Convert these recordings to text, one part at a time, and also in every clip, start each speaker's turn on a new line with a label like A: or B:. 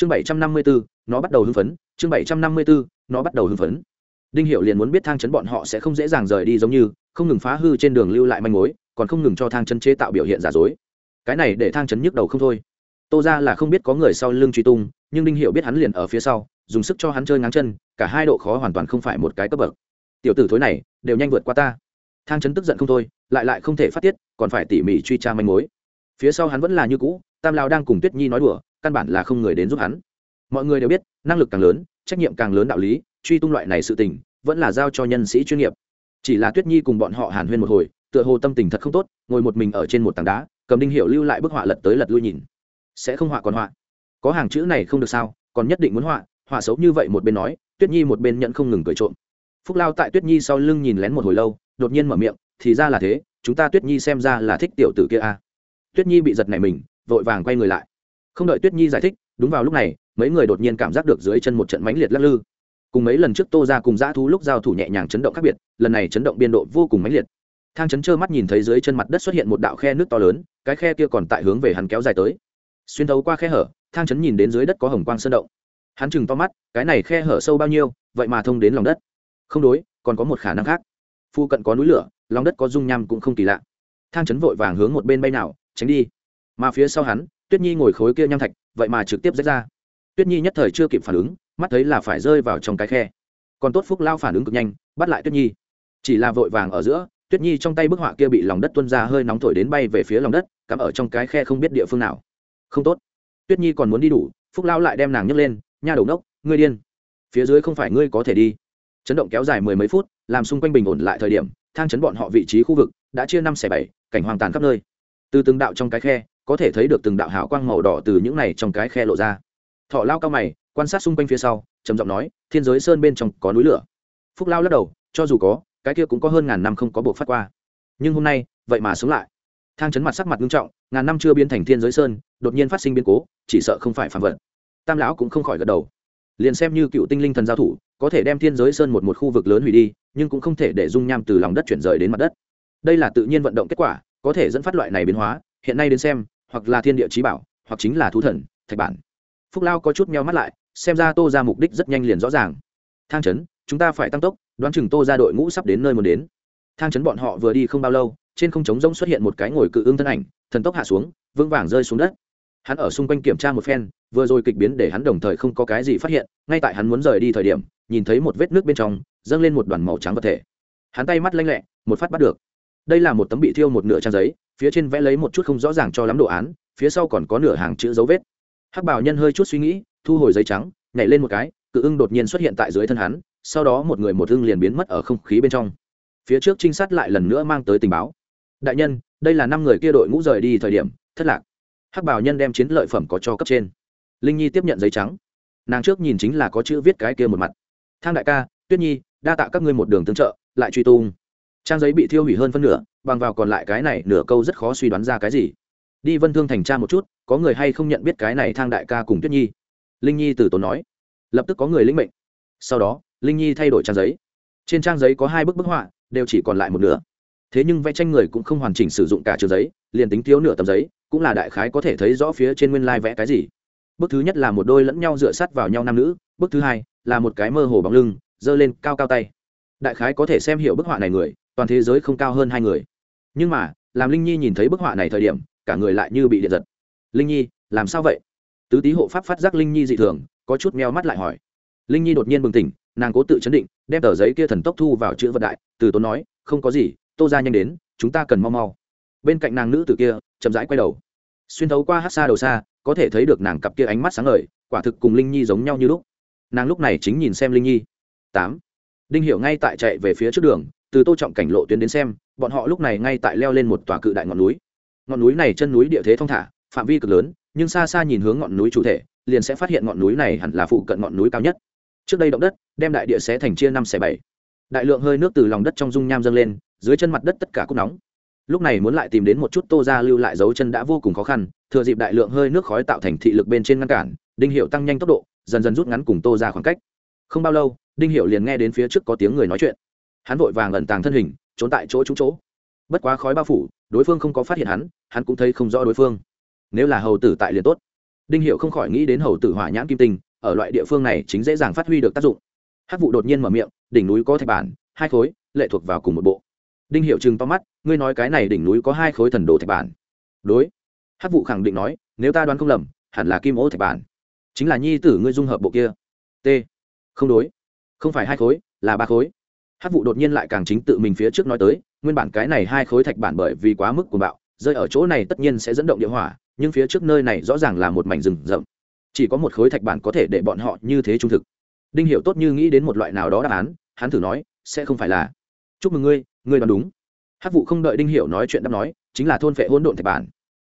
A: chương bảy trăm năm mươi bốn nó bắt đầu hưng phấn. Chương bảy trăm năm mươi bốn nó bắt đầu hưng phấn. Đinh hiệu liền muốn biết thang chấn bọn họ sẽ không dễ dàng rời đi giống như, không ngừng phá hư trên đường lưu lại manh mối, còn không ngừng cho thang chấn chế tạo biểu hiện giả dối. Cái này để thang chấn nhức đầu không thôi. Tô ra là không biết có người sau lưng truy tung, nhưng đinh hiệu biết hắn liền ở phía sau, dùng sức cho hắn chơi ngáng chân, cả hai độ khó hoàn toàn không phải một cái cấp bậc. Tiểu tử thối này, đều nhanh vượt qua ta. Thang chấn tức giận không thôi, lại lại không thể phát tiết, còn phải tỉ mỉ truy tra manh mối. Phía sau hắn vẫn là như cũ, tam lao đang cùng tuyết nhi nói đùa căn bản là không người đến giúp hắn. Mọi người đều biết, năng lực càng lớn, trách nhiệm càng lớn đạo lý, truy tung loại này sự tình, vẫn là giao cho nhân sĩ chuyên nghiệp. Chỉ là tuyết nhi cùng bọn họ hàn huyên một hồi, tựa hồ tâm tình thật không tốt, ngồi một mình ở trên một tảng đá, cầm đinh hiệu lưu lại bức họa lật tới lật lui nhìn. Sẽ không họa còn họa. Có hàng chữ này không được sao, còn nhất định muốn họa họa xấu như vậy một bên nói, tuyết nhi một bên nhận không ngừng cười trộm. Phúc lao tại tuyết nhi sau lưng nhìn lén một hồi lâu, đột nhiên mở miệng, thì ra là thế, chúng ta tuyết nhi xem ra là thích tiểu tử kia a. À. tuyết nhi bị giật này mình, vội vàng quay người lại không đợi tuyết nhi giải thích, đúng vào lúc này, mấy người đột nhiên cảm giác được dưới chân một trận mãnh liệt lắc lư. Cùng mấy lần trước tô ra cùng dã thú lúc giao thủ nhẹ nhàng chấn động khác biệt, lần này chấn động biên độ vô cùng mãnh liệt. Thang chấn trơ mắt nhìn thấy dưới chân mặt đất xuất hiện một đạo khe nước to lớn, cái khe kia còn tại hướng về hắn kéo dài tới. Xuyên thấu qua khe hở, thang chấn nhìn đến dưới đất có hồng quang sơn động. Hắn chừng to mắt, cái này khe hở sâu bao nhiêu, vậy mà thông đến lòng đất. Không đối, còn có một khả năng khác. Phu cận có núi lửa, lòng đất có dung nham cũng không kỳ lạ. Thang chấn vội vàng hướng một bên bay nào, tránh đi. Mà phía sau hắn tuyết nhi ngồi khối kia nham thạch, vậy mà trực tiếp rách ra. Tuyết nhi nhất thời chưa kịp phản ứng, mắt thấy là phải rơi vào trong cái khe. Còn tốt phúc lao phản ứng cực nhanh, bắt lại tuyết nhi. Chỉ là vội vàng ở giữa, tuyết nhi trong tay bức họa kia bị lòng đất tuân ra hơi nóng thổi đến bay về phía lòng đất, cắm ở trong cái khe không biết địa phương nào. Không tốt. Tuyết nhi còn muốn đi đủ, phúc lao lại đem nàng nhấc lên, nha đầu nốc ngươi điên. Phía dưới không phải ngươi có thể đi. Chấn động kéo dài mười mấy phút, làm xung quanh bình ổn lại thời điểm, thang chấn bọn họ vị trí khu vực đã chia năm xẻ bảy, cảnh hoàng tàn khắp nơi. Từ từng đạo trong cái khe có thể thấy được từng đạo hào quang màu đỏ từ những này trong cái khe lộ ra. Thọ lao cao mày, quan sát xung quanh phía sau, trầm giọng nói, thiên giới sơn bên trong có núi lửa. Phúc lao lắc đầu, cho dù có, cái kia cũng có hơn ngàn năm không có buộc phát qua. Nhưng hôm nay, vậy mà sống lại. Thang chấn mặt sắc mặt nghiêm trọng, ngàn năm chưa biến thành thiên giới sơn, đột nhiên phát sinh biến cố, chỉ sợ không phải phạm vật. Tam lão cũng không khỏi gật đầu. Liền xem như cựu tinh linh thần giao thủ, có thể đem thiên giới sơn một một khu vực lớn hủy đi, nhưng cũng không thể để dung nham từ lòng đất chuyển rời đến mặt đất. Đây là tự nhiên vận động kết quả, có thể dẫn phát loại này biến hóa, hiện nay đến xem hoặc là thiên địa trí bảo, hoặc chính là thú thần, thạch bản. Phúc lao có chút meo mắt lại, xem ra tô ra mục đích rất nhanh liền rõ ràng. Thang chấn, chúng ta phải tăng tốc, đoán chừng tô ra đội ngũ sắp đến nơi muốn đến. Thang chấn bọn họ vừa đi không bao lâu, trên không trống rỗng xuất hiện một cái ngồi cự ương thân ảnh, thần tốc hạ xuống, vững vàng rơi xuống đất. Hắn ở xung quanh kiểm tra một phen, vừa rồi kịch biến để hắn đồng thời không có cái gì phát hiện, ngay tại hắn muốn rời đi thời điểm, nhìn thấy một vết nước bên trong, dâng lên một đoàn màu trắng vật thể. Hắn tay mắt lanh lẹ, một phát bắt được đây là một tấm bị thiêu một nửa trang giấy, phía trên vẽ lấy một chút không rõ ràng cho lắm đồ án, phía sau còn có nửa hàng chữ dấu vết. Hắc bảo nhân hơi chút suy nghĩ, thu hồi giấy trắng, nhảy lên một cái, cự ưng đột nhiên xuất hiện tại dưới thân hắn, sau đó một người một ưng liền biến mất ở không khí bên trong. Phía trước trinh sát lại lần nữa mang tới tình báo. Đại nhân, đây là năm người kia đội ngũ rời đi thời điểm, thất lạc. Hắc bảo nhân đem chiến lợi phẩm có cho cấp trên. Linh nhi tiếp nhận giấy trắng. Nàng trước nhìn chính là có chữ viết cái kia một mặt. Thang đại ca, tuyết nhi, đa tạ các ngươi một đường tương trợ, lại truy tung trang giấy bị thiêu hủy hơn phân nửa, bằng vào còn lại cái này nửa câu rất khó suy đoán ra cái gì. Đi vân thương thành tra một chút, có người hay không nhận biết cái này thang đại ca cùng tuyết nhi? Linh nhi từ tốn nói. Lập tức có người lĩnh mệnh. Sau đó, linh nhi thay đổi trang giấy. Trên trang giấy có hai bức bức họa, đều chỉ còn lại một nửa. Thế nhưng vẽ tranh người cũng không hoàn chỉnh sử dụng cả trường giấy, liền tính thiếu nửa tấm giấy, cũng là đại khái có thể thấy rõ phía trên nguyên lai、like、vẽ cái gì. Bức thứ nhất là một đôi lẫn nhau dựa sắt vào nhau nam nữ, bức thứ hai là một cái mơ hồ bóng lưng, giơ lên cao cao tay. Đại khái có thể xem hiểu bức họa này người toàn thế giới không cao hơn hai người. Nhưng mà, làm linh nhi nhìn thấy bức họa này thời điểm, cả người lại như bị điện giật. Linh nhi, làm sao vậy? Tứ tý hộ pháp phát giác linh nhi dị thường, có chút meo mắt lại hỏi. Linh nhi đột nhiên bừng tỉnh, nàng cố tự chấn định, đem tờ giấy kia thần tốc thu vào chữ vật đại, từ tốn nói, không có gì, tô ra nhanh đến, chúng ta cần mau mau. Bên cạnh nàng nữ tử kia, chậm rãi quay đầu. Xuyên thấu qua hát xa đầu xa, có thể thấy được nàng cặp kia ánh mắt sáng ngời, quả thực cùng linh nhi giống nhau như lúc. Nàng lúc này chính nhìn xem linh nhi. Tám. Đinh hiểu ngay tại chạy về phía trước đường từ tô trọng cảnh lộ tuyến đến xem, bọn họ lúc này ngay tại leo lên một tòa cự đại ngọn núi. Ngọn núi này chân núi địa thế thong thả, phạm vi cực lớn, nhưng xa xa nhìn hướng ngọn núi chủ thể, liền sẽ phát hiện ngọn núi này hẳn là phụ cận ngọn núi cao nhất. Trước đây động đất, đem đại địa xé thành chia năm xẻ bảy. Đại lượng hơi nước từ lòng đất trong dung nham dâng lên, dưới chân mặt đất tất cả cúc nóng. Lúc này muốn lại tìm đến một chút tô ra lưu lại dấu chân đã vô cùng khó khăn, thừa dịp đại lượng hơi nước khói tạo thành thị lực bên trên ngăn cản, đinh hiệu tăng nhanh tốc độ, dần dần rút ngắn cùng tô ra khoảng cách. Không bao lâu, đinh hiệu liền nghe đến phía trước có tiếng người nói chuyện hắn vội vàng ẩn tàng thân hình, trốn tại chỗ trúng chỗ. Bất quá khói bao phủ, đối phương không có phát hiện hắn hắn cũng thấy không rõ đối phương. Nếu là hầu tử tại liền tốt. Đinh hiệu không khỏi nghĩ đến hầu tử hỏa nhãn kim tinh, ở loại địa phương này chính dễ dàng phát huy được tác dụng. Hát vụ đột nhiên mở miệng, đỉnh núi có thạch bản, hai khối, lệ thuộc vào cùng một bộ. Đinh hiệu chừng to mắt, ngươi nói cái này đỉnh núi có hai khối thần đồ thạch bản. Đối. Hát vụ khẳng định nói, nếu ta đoán không lầm, hẳn là kim ô thạch bản. Chính là nhi tử ngươi dung hợp bộ kia. T. Không đối. Không phải hai khối, là ba khối. Hát vụ đột nhiên lại càng chính tự mình phía trước nói tới, nguyên bản cái này hai khối thạch bản bởi vì quá mức của bạo, rơi ở chỗ này tất nhiên sẽ dẫn động địa hỏa, nhưng phía trước nơi này rõ ràng là một mảnh rừng rậm. Chỉ có một khối thạch bản có thể để bọn họ như thế trung thực. Đinh hiểu tốt như nghĩ đến một loại nào đó đáp án, hắn thử nói, sẽ không phải là. Chúc mừng ngươi ngươi đoán đúng. Hát vụ không đợi đinh hiểu nói chuyện đáp nói, chính là thôn phệ hỗn độn thạch bản.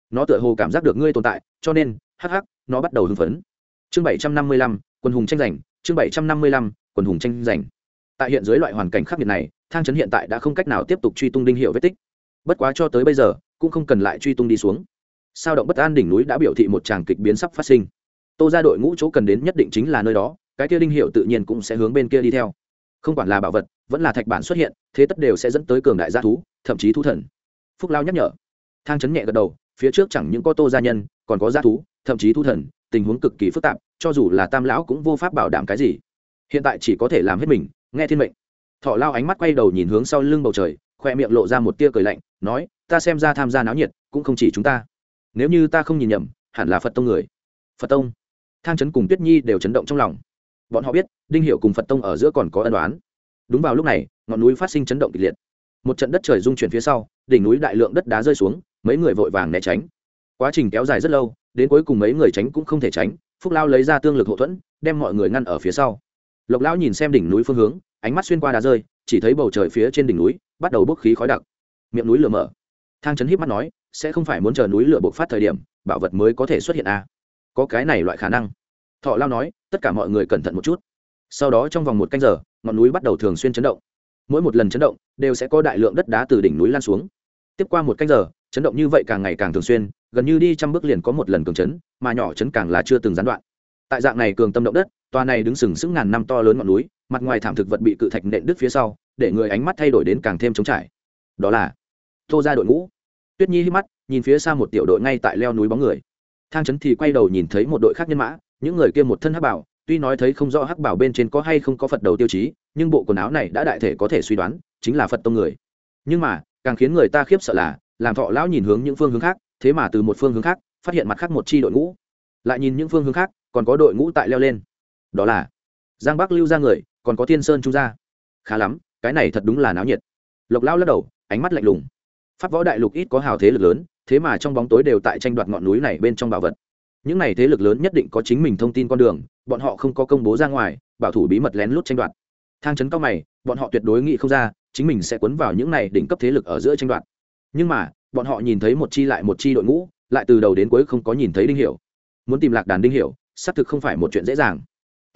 A: Nó tựa hồ cảm giác được ngươi tồn tại, cho nên, hắc hắc, nó bắt đầu hưng phấn. Chương bảy trăm năm mươi lăm hùng tranh giành, chương bảy trăm năm mươi lăm hùng tranh giành tại hiện dưới loại hoàn cảnh khắc nghiệt này, thang trấn hiện tại đã không cách nào tiếp tục truy tung đinh hiệu vết tích. Bất quá cho tới bây giờ, cũng không cần lại truy tung đi xuống. Sao động bất an đỉnh núi đã biểu thị một tràng kịch biến sắp phát sinh. Tô ra đội ngũ chỗ cần đến nhất định chính là nơi đó, cái kia đinh hiệu tự nhiên cũng sẽ hướng bên kia đi theo. Không quản là bảo vật, vẫn là thạch bản xuất hiện, thế tất đều sẽ dẫn tới cường đại gia thú, thậm chí thú thần. Phúc lao nhắc nhở. Thang chấn nhẹ gật đầu, phía trước chẳng những có tô gia nhân, còn có gia thú, thậm chí thú thần, tình huống cực kỳ phức tạp, cho dù là tam lão cũng vô pháp bảo đảm cái gì. Hiện tại chỉ có thể làm hết mình nghe thiên mệnh. Thọ lao ánh mắt quay đầu nhìn hướng sau lưng bầu trời, khoe miệng lộ ra một tia cười lạnh, nói, ta xem ra tham gia náo nhiệt cũng không chỉ chúng ta. Nếu như ta không nhìn nhầm, hẳn là phật tông người. Phật tông? Thang trấn cùng tuyết nhi đều chấn động trong lòng. Bọn họ biết, đinh hiệu cùng phật tông ở giữa còn có ân đoán đúng vào lúc này, ngọn núi phát sinh chấn động kịch liệt. Một trận đất trời rung chuyển phía sau, đỉnh núi đại lượng đất đá rơi xuống, mấy người vội vàng né tránh. Quá trình kéo dài rất lâu, đến cuối cùng mấy người tránh cũng không thể tránh, phúc lao lấy ra tương lực hậu thuẫn, đem mọi người ngăn ở phía sau. Lộc lão nhìn xem đỉnh núi phương hướng ánh mắt xuyên qua đá rơi, chỉ thấy bầu trời phía trên đỉnh núi, bắt đầu bốc khí khói đặc. Miệng núi lửa mở. Thang trấn híp mắt nói, sẽ không phải muốn chờ núi lửa bộc phát thời điểm, bảo vật mới có thể xuất hiện à. có cái này loại khả năng. Thọ lao nói, tất cả mọi người cẩn thận một chút. Sau đó trong vòng một canh giờ, ngọn núi bắt đầu thường xuyên chấn động. Mỗi một lần chấn động, đều sẽ có đại lượng đất đá từ đỉnh núi lan xuống. Tiếp qua một canh giờ, chấn động như vậy càng ngày càng thường xuyên, gần như đi trăm bước liền có một lần cường chấn, mà nhỏ chấn càng là chưa từng gián đoạn. Tại dạng này cường tâm động đất tòa này đứng sừng sững ngàn năm to lớn ngọn núi, mặt ngoài thảm thực vật bị cự thạch nện đứt phía sau, để người ánh mắt thay đổi đến càng thêm trống trải. Đó là tô ra đội ngũ. Tuyết nhi hít mắt, nhìn phía xa một tiểu đội ngay tại leo núi bóng người. Thang trấn thì quay đầu nhìn thấy một đội khác nhân mã, những người kia một thân hắc bảo, tuy nói thấy không rõ hắc bảo bên trên có hay không có phật đầu tiêu chí, nhưng bộ quần áo này đã đại thể có thể suy đoán, chính là phật tông người. Nhưng mà, càng khiến người ta khiếp sợ là, làm thọ lão nhìn hướng những phương hướng khác, thế mà từ một phương hướng khác, phát hiện mặt khác một chi đội ngũ. Lại nhìn những phương hướng khác, còn có đội ngũ tại leo lên đó là giang bắc lưu ra người, còn có thiên sơn trung gia khá lắm, cái này thật đúng là náo nhiệt. Lộc lão lắc đầu, ánh mắt lạnh lùng. Pháp võ đại lục ít có hào thế lực lớn, thế mà trong bóng tối đều tại tranh đoạt ngọn núi này bên trong bảo vật. Những này thế lực lớn nhất định có chính mình thông tin con đường, bọn họ không có công bố ra ngoài, bảo thủ bí mật lén lút tranh đoạt. Thang trấn cao mày, bọn họ tuyệt đối nghĩ không ra, chính mình sẽ quấn vào những này đỉnh cấp thế lực ở giữa tranh đoạt. Nhưng mà, bọn họ nhìn thấy một chi lại một chi đội ngũ, lại từ đầu đến cuối không có nhìn thấy đinh hiểu. Muốn tìm lạc đàn đinh hiểu, xác thực không phải một chuyện dễ dàng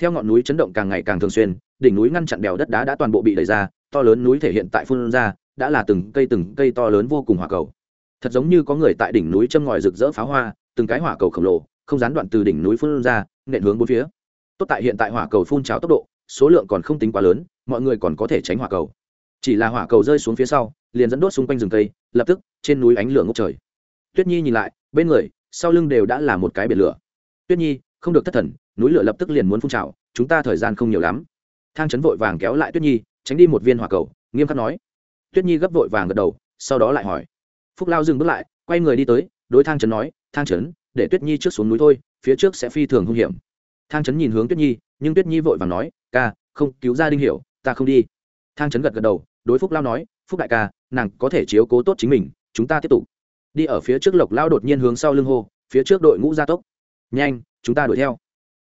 A: theo ngọn núi chấn động càng ngày càng thường xuyên, đỉnh núi ngăn chặn đèo đất đá đã toàn bộ bị đẩy ra, to lớn núi thể hiện tại phun ra, đã là từng cây từng cây to lớn vô cùng hỏa cầu. Thật giống như có người tại đỉnh núi châm ngòi rực rỡ pháo hoa, từng cái hỏa cầu khổng lồ, không gián đoạn từ đỉnh núi phun ra nện hướng bốn phía. Tốt tại hiện tại hỏa cầu phun trào tốc độ, số lượng còn không tính quá lớn, mọi người còn có thể tránh hỏa cầu. Chỉ là hỏa cầu rơi xuống phía sau, liền dẫn đốt xung quanh rừng cây, lập tức, trên núi ánh lửa ngốc trời. Tuyết nhi nhìn lại, bên người, sau lưng đều đã là một cái biển lửa. Tuyết nhi không được thất thần, núi lửa lập tức liền muốn phun trào, chúng ta thời gian không nhiều lắm. Thang chấn vội vàng kéo lại tuyết nhi, tránh đi một viên hỏa cầu, nghiêm khắc nói. Tuyết nhi gấp vội vàng gật đầu, sau đó lại hỏi. Phúc lao dừng bước lại, quay người đi tới, đối thang chấn nói, thang chấn, để tuyết nhi trước xuống núi thôi, phía trước sẽ phi thường hung hiểm. Thang chấn nhìn hướng tuyết nhi, nhưng tuyết nhi vội vàng nói, ca, không, cứu gia đinh hiểu, ta không đi. Thang chấn gật gật đầu, đối phúc lao nói, phúc đại ca, nàng có thể chiếu cố tốt chính mình, chúng ta tiếp tục. Đi ở phía trước lộc lao đột nhiên hướng sau lưng hô, phía trước đội ngũ gia tốc. Nhanh chúng ta đuổi theo.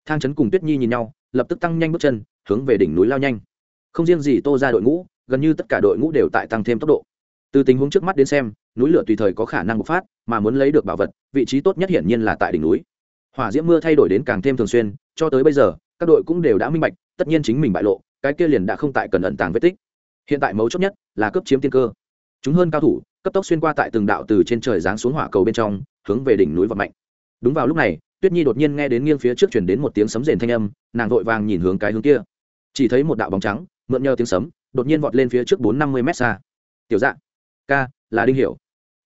A: Thang Trấn cùng tuyết nhi nhìn nhau, lập tức tăng nhanh bước chân, hướng về đỉnh núi lao nhanh. Không riêng gì tô ra đội ngũ, gần như tất cả đội ngũ đều tại tăng thêm tốc độ. Từ tình huống trước mắt đến xem, núi lửa tùy thời có khả năng bộc phát, mà muốn lấy được bảo vật, vị trí tốt nhất hiển nhiên là tại đỉnh núi. Hỏa diễm mưa thay đổi đến càng thêm thường xuyên, cho tới bây giờ, các đội cũng đều đã minh bạch, tất nhiên chính mình bại lộ, cái kia liền đã không tại cần ẩn tàng vết tích. Hiện tại mấu chốt nhất là cấp chiếm tiên cơ. Chúng hơn cao thủ, cấp tốc xuyên qua tại từng đạo từ trên trời giáng xuống hỏa cầu bên trong, hướng về đỉnh núi vật mạnh. Đúng vào lúc này tuyết nhi đột nhiên nghe đến nghiêng phía trước chuyển đến một tiếng sấm rền thanh âm, nàng vội vàng nhìn hướng cái hướng kia. Chỉ thấy một đạo bóng trắng, mượn nhờ tiếng sấm, đột nhiên vọt lên phía trước bốn năm mươi mét xa. Tiểu dạng ca, là đinh hiểu.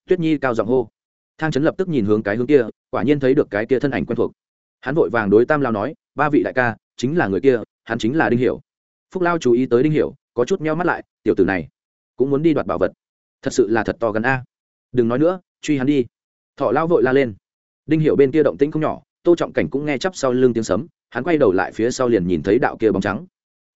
A: Tuyết nhi cao giọng hô. Thang trấn lập tức nhìn hướng cái hướng kia, quả nhiên thấy được cái kia thân ảnh quen thuộc. Hắn vội vàng đối tam lao nói, ba vị đại ca, chính là người kia, hắn chính là đinh hiểu. Phúc lao chú ý tới đinh hiểu, có chút meo mắt lại, tiểu tử này, cũng muốn đi đoạt bảo vật. Thật sự là thật to gần a. Đừng nói nữa, truy hắn đi. Thọ lao vội la lên đinh hiểu bên kia động tĩnh không nhỏ, tô trọng cảnh cũng nghe chắp sau lưng tiếng sấm, hắn quay đầu lại phía sau liền nhìn thấy đạo kia bóng trắng.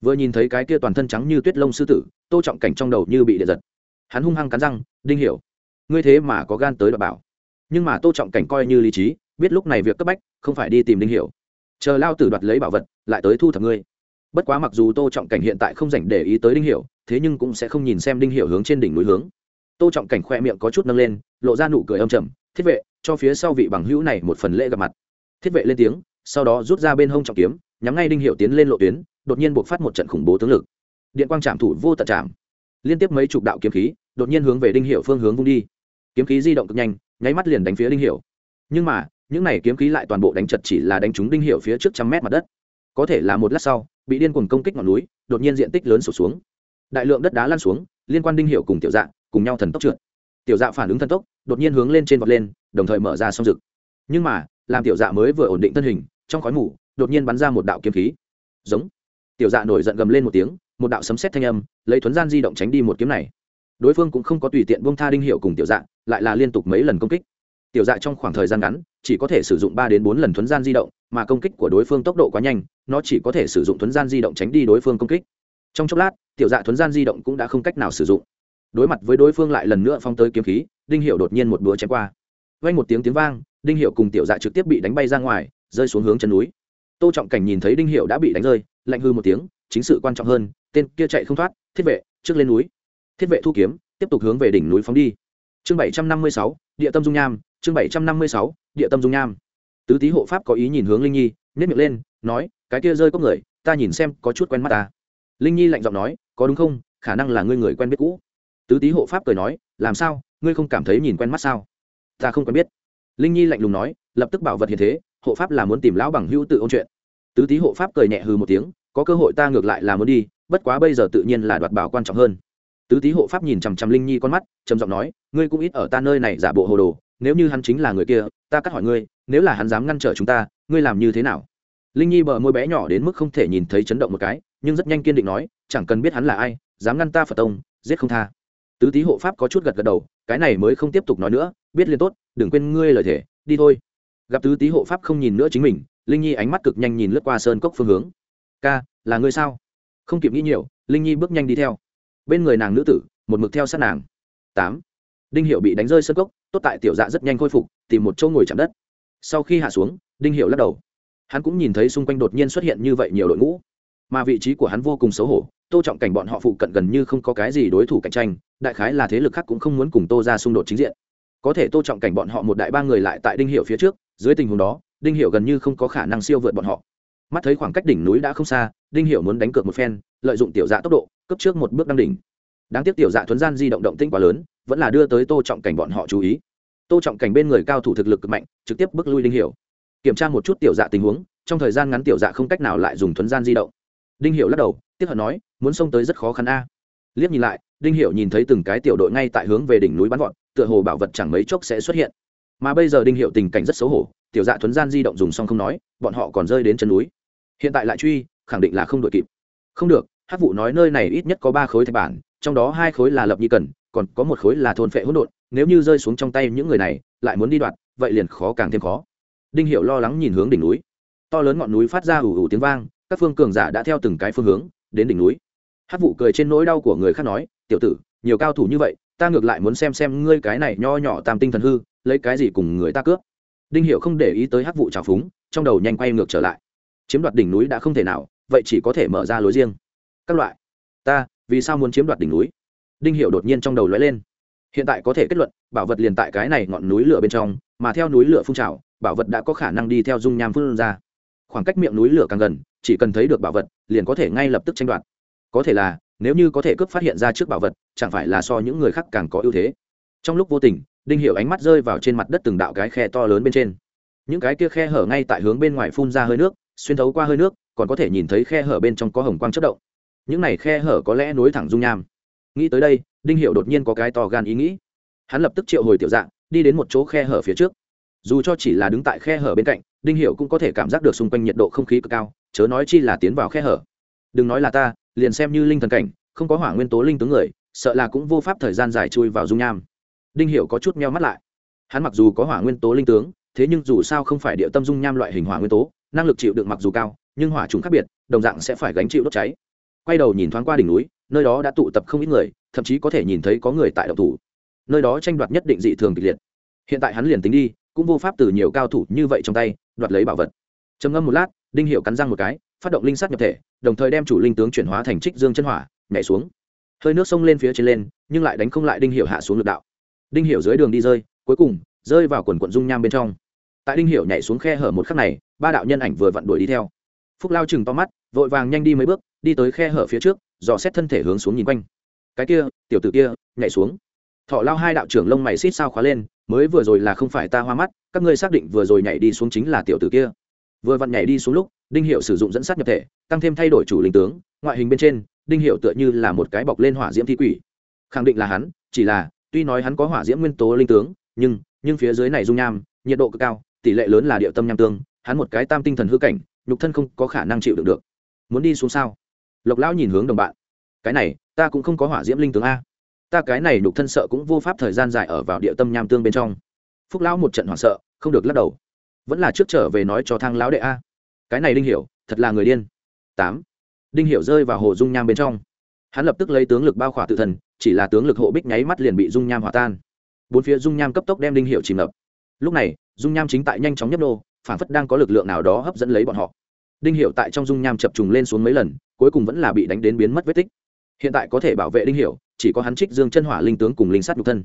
A: Vừa nhìn thấy cái kia toàn thân trắng như tuyết lông sư tử, tô trọng cảnh trong đầu như bị điện giật. Hắn hung hăng cắn răng, đinh hiểu, ngươi thế mà có gan tới đoạt bảo. Nhưng mà tô trọng cảnh coi như lý trí, biết lúc này việc cấp bách, không phải đi tìm đinh hiểu. Chờ lao tử đoạt lấy bảo vật, lại tới thu thập ngươi. Bất quá mặc dù tô trọng cảnh hiện tại không dành để ý tới đinh hiểu, thế nhưng cũng sẽ không nhìn xem đinh hiểu hướng trên đỉnh núi hướng. Tô trọng cảnh khoe miệng có chút nâng lên, lộ ra nụ cười âm trầm, thiết vệ cho phía sau vị bằng hữu này một phần lễ gặp mặt. Thiết vệ lên tiếng, sau đó rút ra bên hông trọng kiếm, nhắm ngay đinh hiệu tiến lên lộ tuyến, đột nhiên buộc phát một trận khủng bố tướng lực. Điện quang trạm thủ vô tận trạm liên tiếp mấy chục đạo kiếm khí, đột nhiên hướng về đinh hiệu phương hướng vung đi. Kiếm khí di động cực nhanh, nháy mắt liền đánh phía đinh hiệu nhưng mà, những này kiếm khí lại toàn bộ đánh chật chỉ là đánh trúng đinh hiệu phía trước trăm mét mặt đất. Có thể là một lát sau, bị điên cuồng công kích ngọn núi, đột nhiên diện tích lớn sụt xuống. Đại lượng đất đá lan xuống, liên quan đinh hiệu cùng tiểu dạng, cùng nhau thần tốc trượt tiểu dạ phản ứng thần tốc, đột nhiên hướng lên trên vọt lên, đồng thời mở ra song rực nhưng mà, làm tiểu dạ mới vừa ổn định thân hình, trong khói mù, đột nhiên bắn ra một đạo kiếm khí. Giống. Tiểu dạ nổi giận gầm lên một tiếng, một đạo sấm sét thanh âm, lấy thuấn gian di động tránh đi một kiếm này. Đối phương cũng không có tùy tiện buông tha đinh hiệu cùng tiểu dạ lại là liên tục mấy lần công kích. Tiểu dạ trong khoảng thời gian ngắn, chỉ có thể sử dụng ba đến bốn lần thuấn gian di động, mà công kích của đối phương tốc độ quá nhanh, nó chỉ có thể sử dụng thuấn gian di động tránh đi đối phương công kích. Trong chốc lát, tiểu dạ thuấn gian di động cũng đã không cách nào sử dụng đối mặt với đối phương lại lần nữa phong tới kiếm khí, đinh hiệu đột nhiên một búa chém qua. Vay một tiếng tiếng vang, đinh hiệu cùng tiểu dạ trực tiếp bị đánh bay ra ngoài, rơi xuống hướng chân núi. Tô trọng cảnh nhìn thấy đinh hiệu đã bị đánh rơi, lạnh hư một tiếng, chính sự quan trọng hơn, tên kia chạy không thoát, thiết vệ, trước lên núi. Thiết vệ thu kiếm, tiếp tục hướng về đỉnh núi phóng đi. Chương bảy trăm năm mươi sáu, địa tâm dung nham, chương bảy trăm năm mươi sáu, địa tâm dung nham. Tứ tý hộ pháp có ý nhìn hướng linh nhi nhét miệng lên, nói, cái kia rơi có người, ta nhìn xem có chút quen mắt ta. Linh nhi lạnh giọng nói, có đúng không? Khả năng là ngươi người quen biết cũ tứ tý hộ pháp cười nói, làm sao? Ngươi không cảm thấy nhìn quen mắt sao? Ta không quen biết. Linh nhi lạnh lùng nói, lập tức bảo vật hiện thế, hộ pháp là muốn tìm lão bằng hữu tự ôn chuyện. Tứ tý hộ pháp cười nhẹ hừ một tiếng, có cơ hội ta ngược lại là muốn đi, bất quá bây giờ tự nhiên là đoạt bảo quan trọng hơn. Tứ tý hộ pháp nhìn chằm chằm linh nhi con mắt, trầm giọng nói, ngươi cũng ít ở ta nơi này giả bộ hồ đồ, nếu như hắn chính là người kia, ta cắt hỏi ngươi, nếu là hắn dám ngăn trở chúng ta, ngươi làm như thế nào? Linh nhi bờ môi bé nhỏ đến mức không thể nhìn thấy chấn động một cái, nhưng rất nhanh kiên định nói, chẳng cần biết hắn là ai, dám ngăn ta phật tông, giết không tha tứ tý hộ pháp có chút gật gật đầu, cái này mới không tiếp tục nói nữa, biết liền tốt, đừng quên ngươi lời thể đi thôi. Gặp tứ tý hộ pháp không nhìn nữa chính mình, linh nhi ánh mắt cực nhanh nhìn lướt qua sơn cốc phương hướng. Ca, là ngươi sao? Không kịp nghĩ nhiều, linh nhi bước nhanh đi theo. Bên người nàng nữ tử, một mực theo sát nàng. Tám, đinh hiệu bị đánh rơi sơn cốc, tốt tại tiểu dạ rất nhanh khôi phục, tìm một chỗ ngồi chạm đất. Sau khi hạ xuống, đinh hiệu lắc đầu. Hắn cũng nhìn thấy xung quanh đột nhiên xuất hiện như vậy nhiều đội ngũ, mà vị trí của hắn vô cùng xấu hổ tô trọng cảnh bọn họ phụ cận gần như không có cái gì đối thủ cạnh tranh, đại khái là thế lực khác cũng không muốn cùng tô ra xung đột chính diện. Có thể tô trọng cảnh bọn họ một đại ba người lại tại đinh hiệu phía trước, dưới tình huống đó, đinh hiệu gần như không có khả năng siêu vượt bọn họ. Mắt thấy khoảng cách đỉnh núi đã không xa, đinh hiệu muốn đánh cược một phen, lợi dụng tiểu dạ tốc độ, cấp trước một bước đăng đỉnh. Đáng tiếc tiểu dạ thuấn gian di động động tinh quá lớn, vẫn là đưa tới tô trọng cảnh bọn họ chú ý. Tô trọng cảnh bên người cao thủ thực lực cực mạnh, trực tiếp bước lui đinh hiệu. Kiểm tra một chút tiểu dạ tình huống, trong thời gian ngắn tiểu dạ không cách nào lại dùng thuấn gian di động. Đinh hiệu lắc đầu tiếp hận nói, muốn xông tới rất khó khăn a. Liếc nhìn lại, đinh hiệu nhìn thấy từng cái tiểu đội ngay tại hướng về đỉnh núi bắn gọn tựa hồ bảo vật chẳng mấy chốc sẽ xuất hiện. Mà bây giờ đinh hiệu tình cảnh rất xấu hổ, tiểu dạ thuấn gian di động dùng xong không nói, bọn họ còn rơi đến chân núi. Hiện tại lại truy, khẳng định là không đội kịp. Không được hát vụ nói nơi này ít nhất có ba khối thạch bản, trong đó hai khối là lập nhi cần, còn có một khối là thôn phệ hỗn độn, nếu như rơi xuống trong tay những người này, lại muốn đi đoạt, vậy liền khó càng thêm khó. Đinh hiệu lo lắng nhìn hướng đỉnh núi. To lớn ngọn núi phát ra ủ ủ tiếng vang, các phương cường giả đã theo từng cái phương hướng đến đỉnh núi. Hát vụ cười trên nỗi đau của người khác nói, tiểu tử, nhiều cao thủ như vậy, ta ngược lại muốn xem xem ngươi cái này nho nhỏ tam tinh thần hư, lấy cái gì cùng người ta cướp. Đinh hiệu không để ý tới hát vụ trào phúng, trong đầu nhanh quay ngược trở lại. Chiếm đoạt đỉnh núi đã không thể nào, vậy chỉ có thể mở ra lối riêng. Các loại, ta, vì sao muốn chiếm đoạt đỉnh núi? Đinh hiệu đột nhiên trong đầu lóe lên. Hiện tại có thể kết luận, bảo vật liền tại cái này ngọn núi lửa bên trong, mà theo núi lửa phun trào, bảo vật đã có khả năng đi theo dung nham phun ra khoảng cách miệng núi lửa càng gần, chỉ cần thấy được bảo vật, liền có thể ngay lập tức tranh đoạt. Có thể là, nếu như có thể cướp phát hiện ra trước bảo vật, chẳng phải là so những người khác càng có ưu thế. Trong lúc vô tình, đinh hiểu ánh mắt rơi vào trên mặt đất từng đạo cái khe to lớn bên trên. Những cái kia khe hở ngay tại hướng bên ngoài phun ra hơi nước, xuyên thấu qua hơi nước, còn có thể nhìn thấy khe hở bên trong có hồng quang chất động. Những này khe hở có lẽ nối thẳng dung nham. Nghĩ tới đây, đinh hiểu đột nhiên có cái to gan ý nghĩ. Hắn lập tức triệu hồi tiểu dạng, đi đến một chỗ khe hở phía trước dù cho chỉ là đứng tại khe hở bên cạnh, đinh hiệu cũng có thể cảm giác được xung quanh nhiệt độ không khí cực cao, chớ nói chi là tiến vào khe hở. Đừng nói là ta, liền xem như linh thần cảnh, không có hỏa nguyên tố linh tướng người, sợ là cũng vô pháp thời gian dài chui vào dung nham. Đinh hiệu có chút meo mắt lại. Hắn mặc dù có hỏa nguyên tố linh tướng, thế nhưng dù sao không phải địa tâm dung nham loại hình hỏa nguyên tố, năng lực chịu đựng mặc dù cao, nhưng hỏa trùng khác biệt, đồng dạng sẽ phải gánh chịu đốt cháy. Quay đầu nhìn thoáng qua đỉnh núi, nơi đó đã tụ tập không ít người, thậm chí có thể nhìn thấy có người tại động thủ. Nơi đó tranh đoạt nhất định dị thường kịch liệt. Hiện tại hắn liền tính đi cũng vô pháp từ nhiều cao thủ như vậy trong tay, đoạt lấy bảo vật. Trầm ngâm một lát, đinh hiệu cắn răng một cái, phát động linh sát nhập thể, đồng thời đem chủ linh tướng chuyển hóa thành trích dương chân hỏa, nhảy xuống. Hơi nước sông lên phía trên lên, nhưng lại đánh không lại đinh hiệu hạ xuống lực đạo. Đinh hiệu dưới đường đi rơi, cuối cùng, rơi vào quần quận dung nham bên trong. Tại đinh hiệu nhảy xuống khe hở một khắc này, ba đạo nhân ảnh vừa vặn đuổi đi theo. Phúc lao chừng to mắt, vội vàng nhanh đi mấy bước, đi tới khe hở phía trước, dò xét thân thể hướng xuống nhìn quanh. Cái kia, tiểu tử kia, nhảy xuống thọ lao hai đạo trưởng lông mày xít sao khóa lên, mới vừa rồi là không phải ta hoa mắt, các ngươi xác định vừa rồi nhảy đi xuống chính là tiểu tử kia. Vừa vặn nhảy đi xuống lúc, đinh hiệu sử dụng dẫn sát nhập thể, tăng thêm thay đổi chủ linh tướng, ngoại hình bên trên, đinh hiệu tựa như là một cái bọc lên hỏa diễm thi quỷ. Khẳng định là hắn, chỉ là, tuy nói hắn có hỏa diễm nguyên tố linh tướng, nhưng nhưng phía dưới này dung nham, nhiệt độ cực cao, tỷ lệ lớn là địa tâm nham tương, hắn một cái tam tinh thần hư cảnh, nhục thân không có khả năng chịu được được. Muốn đi xuống sao? Lộc lão nhìn hướng đồng bạn. Cái này, ta cũng không có hỏa diễm linh tướng a ta cái này nhục thân sợ cũng vô pháp thời gian dài ở vào địa tâm nham tương bên trong. Phúc lão một trận hoảng sợ, không được lắc đầu. Vẫn là trước trở về nói cho thang lão đệ a. Cái này đinh hiểu, thật là người điên. Tám. Đinh hiểu rơi vào hồ dung nham bên trong. Hắn lập tức lấy tướng lực bao khỏa tự thân, chỉ là tướng lực hộ bích nháy mắt liền bị dung nham hòa tan. Bốn phía dung nham cấp tốc đem đinh hiểu chìm ngập. Lúc này, dung nham chính tại nhanh chóng nhấp nô, phản phất đang có lực lượng nào đó hấp dẫn lấy bọn họ. Đinh hiệu tại trong dung nham chập trùng lên xuống mấy lần, cuối cùng vẫn là bị đánh đến biến mất vết tích. Hiện tại có thể bảo vệ đinh hiệu chỉ có hắn trích dương chân hỏa linh tướng cùng linh sát nhục thân.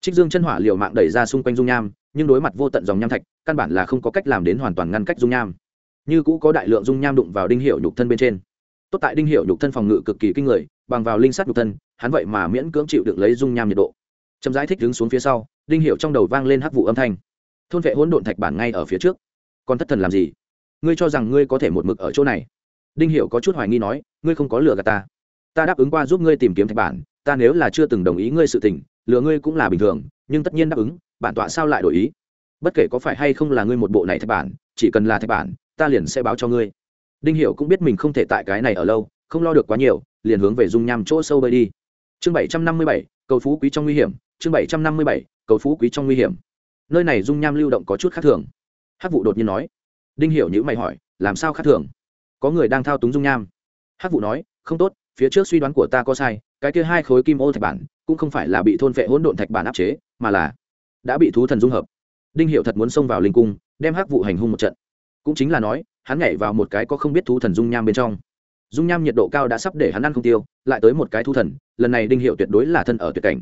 A: Trích dương chân hỏa liều mạng đẩy ra xung quanh dung nham, nhưng đối mặt vô tận dòng nham thạch, căn bản là không có cách làm đến hoàn toàn ngăn cách dung nham. Như cũ có đại lượng dung nham đụng vào đinh hiệu nhục thân bên trên. Tốt tại đinh hiệu nhục thân phòng ngự cực kỳ kinh người, bằng vào linh sát nhục thân, hắn vậy mà miễn cưỡng chịu được lấy dung nham nhiệt độ. Chậm rãi thích đứng xuống phía sau, đinh hiệu trong đầu vang lên hắc vụ âm thanh. Thôn vệ hỗn độn thạch bản ngay ở phía trước. Còn thất thần làm gì? Ngươi cho rằng ngươi có thể một mực ở chỗ này? Đinh hiệu có chút hoài nghi nói, ngươi không có lừa gạt ta. Ta đáp ứng qua giúp ngươi tìm kiếm thạch bản ta nếu là chưa từng đồng ý ngươi sự tình, lừa ngươi cũng là bình thường, nhưng tất nhiên đáp ứng, bản tọa sao lại đổi ý? Bất kể có phải hay không là ngươi một bộ này thạch bản, chỉ cần là thạch bản, ta liền sẽ báo cho ngươi. Đinh hiểu cũng biết mình không thể tại cái này ở lâu, không lo được quá nhiều, liền hướng về dung nham chỗ sâu bơi đi. Chương bảy trăm năm mươi bảy, cầu phú quý trong nguy hiểm, chương bảy trăm năm mươi bảy, cầu phú quý trong nguy hiểm. Nơi này dung nham lưu động có chút khác thường. Hắc vụ đột nhiên nói. Đinh hiểu nhữ mày hỏi, làm sao khác thường? Có người đang thao túng dung nham. Hắc vụ nói, không tốt, phía trước suy đoán của ta có sai cái kia hai khối kim ô thạch bản cũng không phải là bị thôn phệ hỗn độn thạch bản áp chế, mà là đã bị thú thần dung hợp. Đinh hiệu thật muốn xông vào linh cung, đem hắc vụ hành hung một trận. Cũng chính là nói, hắn nhảy vào một cái có không biết thú thần dung nham bên trong. Dung nham nhiệt độ cao đã sắp để hắn ăn không tiêu, lại tới một cái thú thần, lần này đinh hiệu tuyệt đối là thân ở tuyệt cảnh.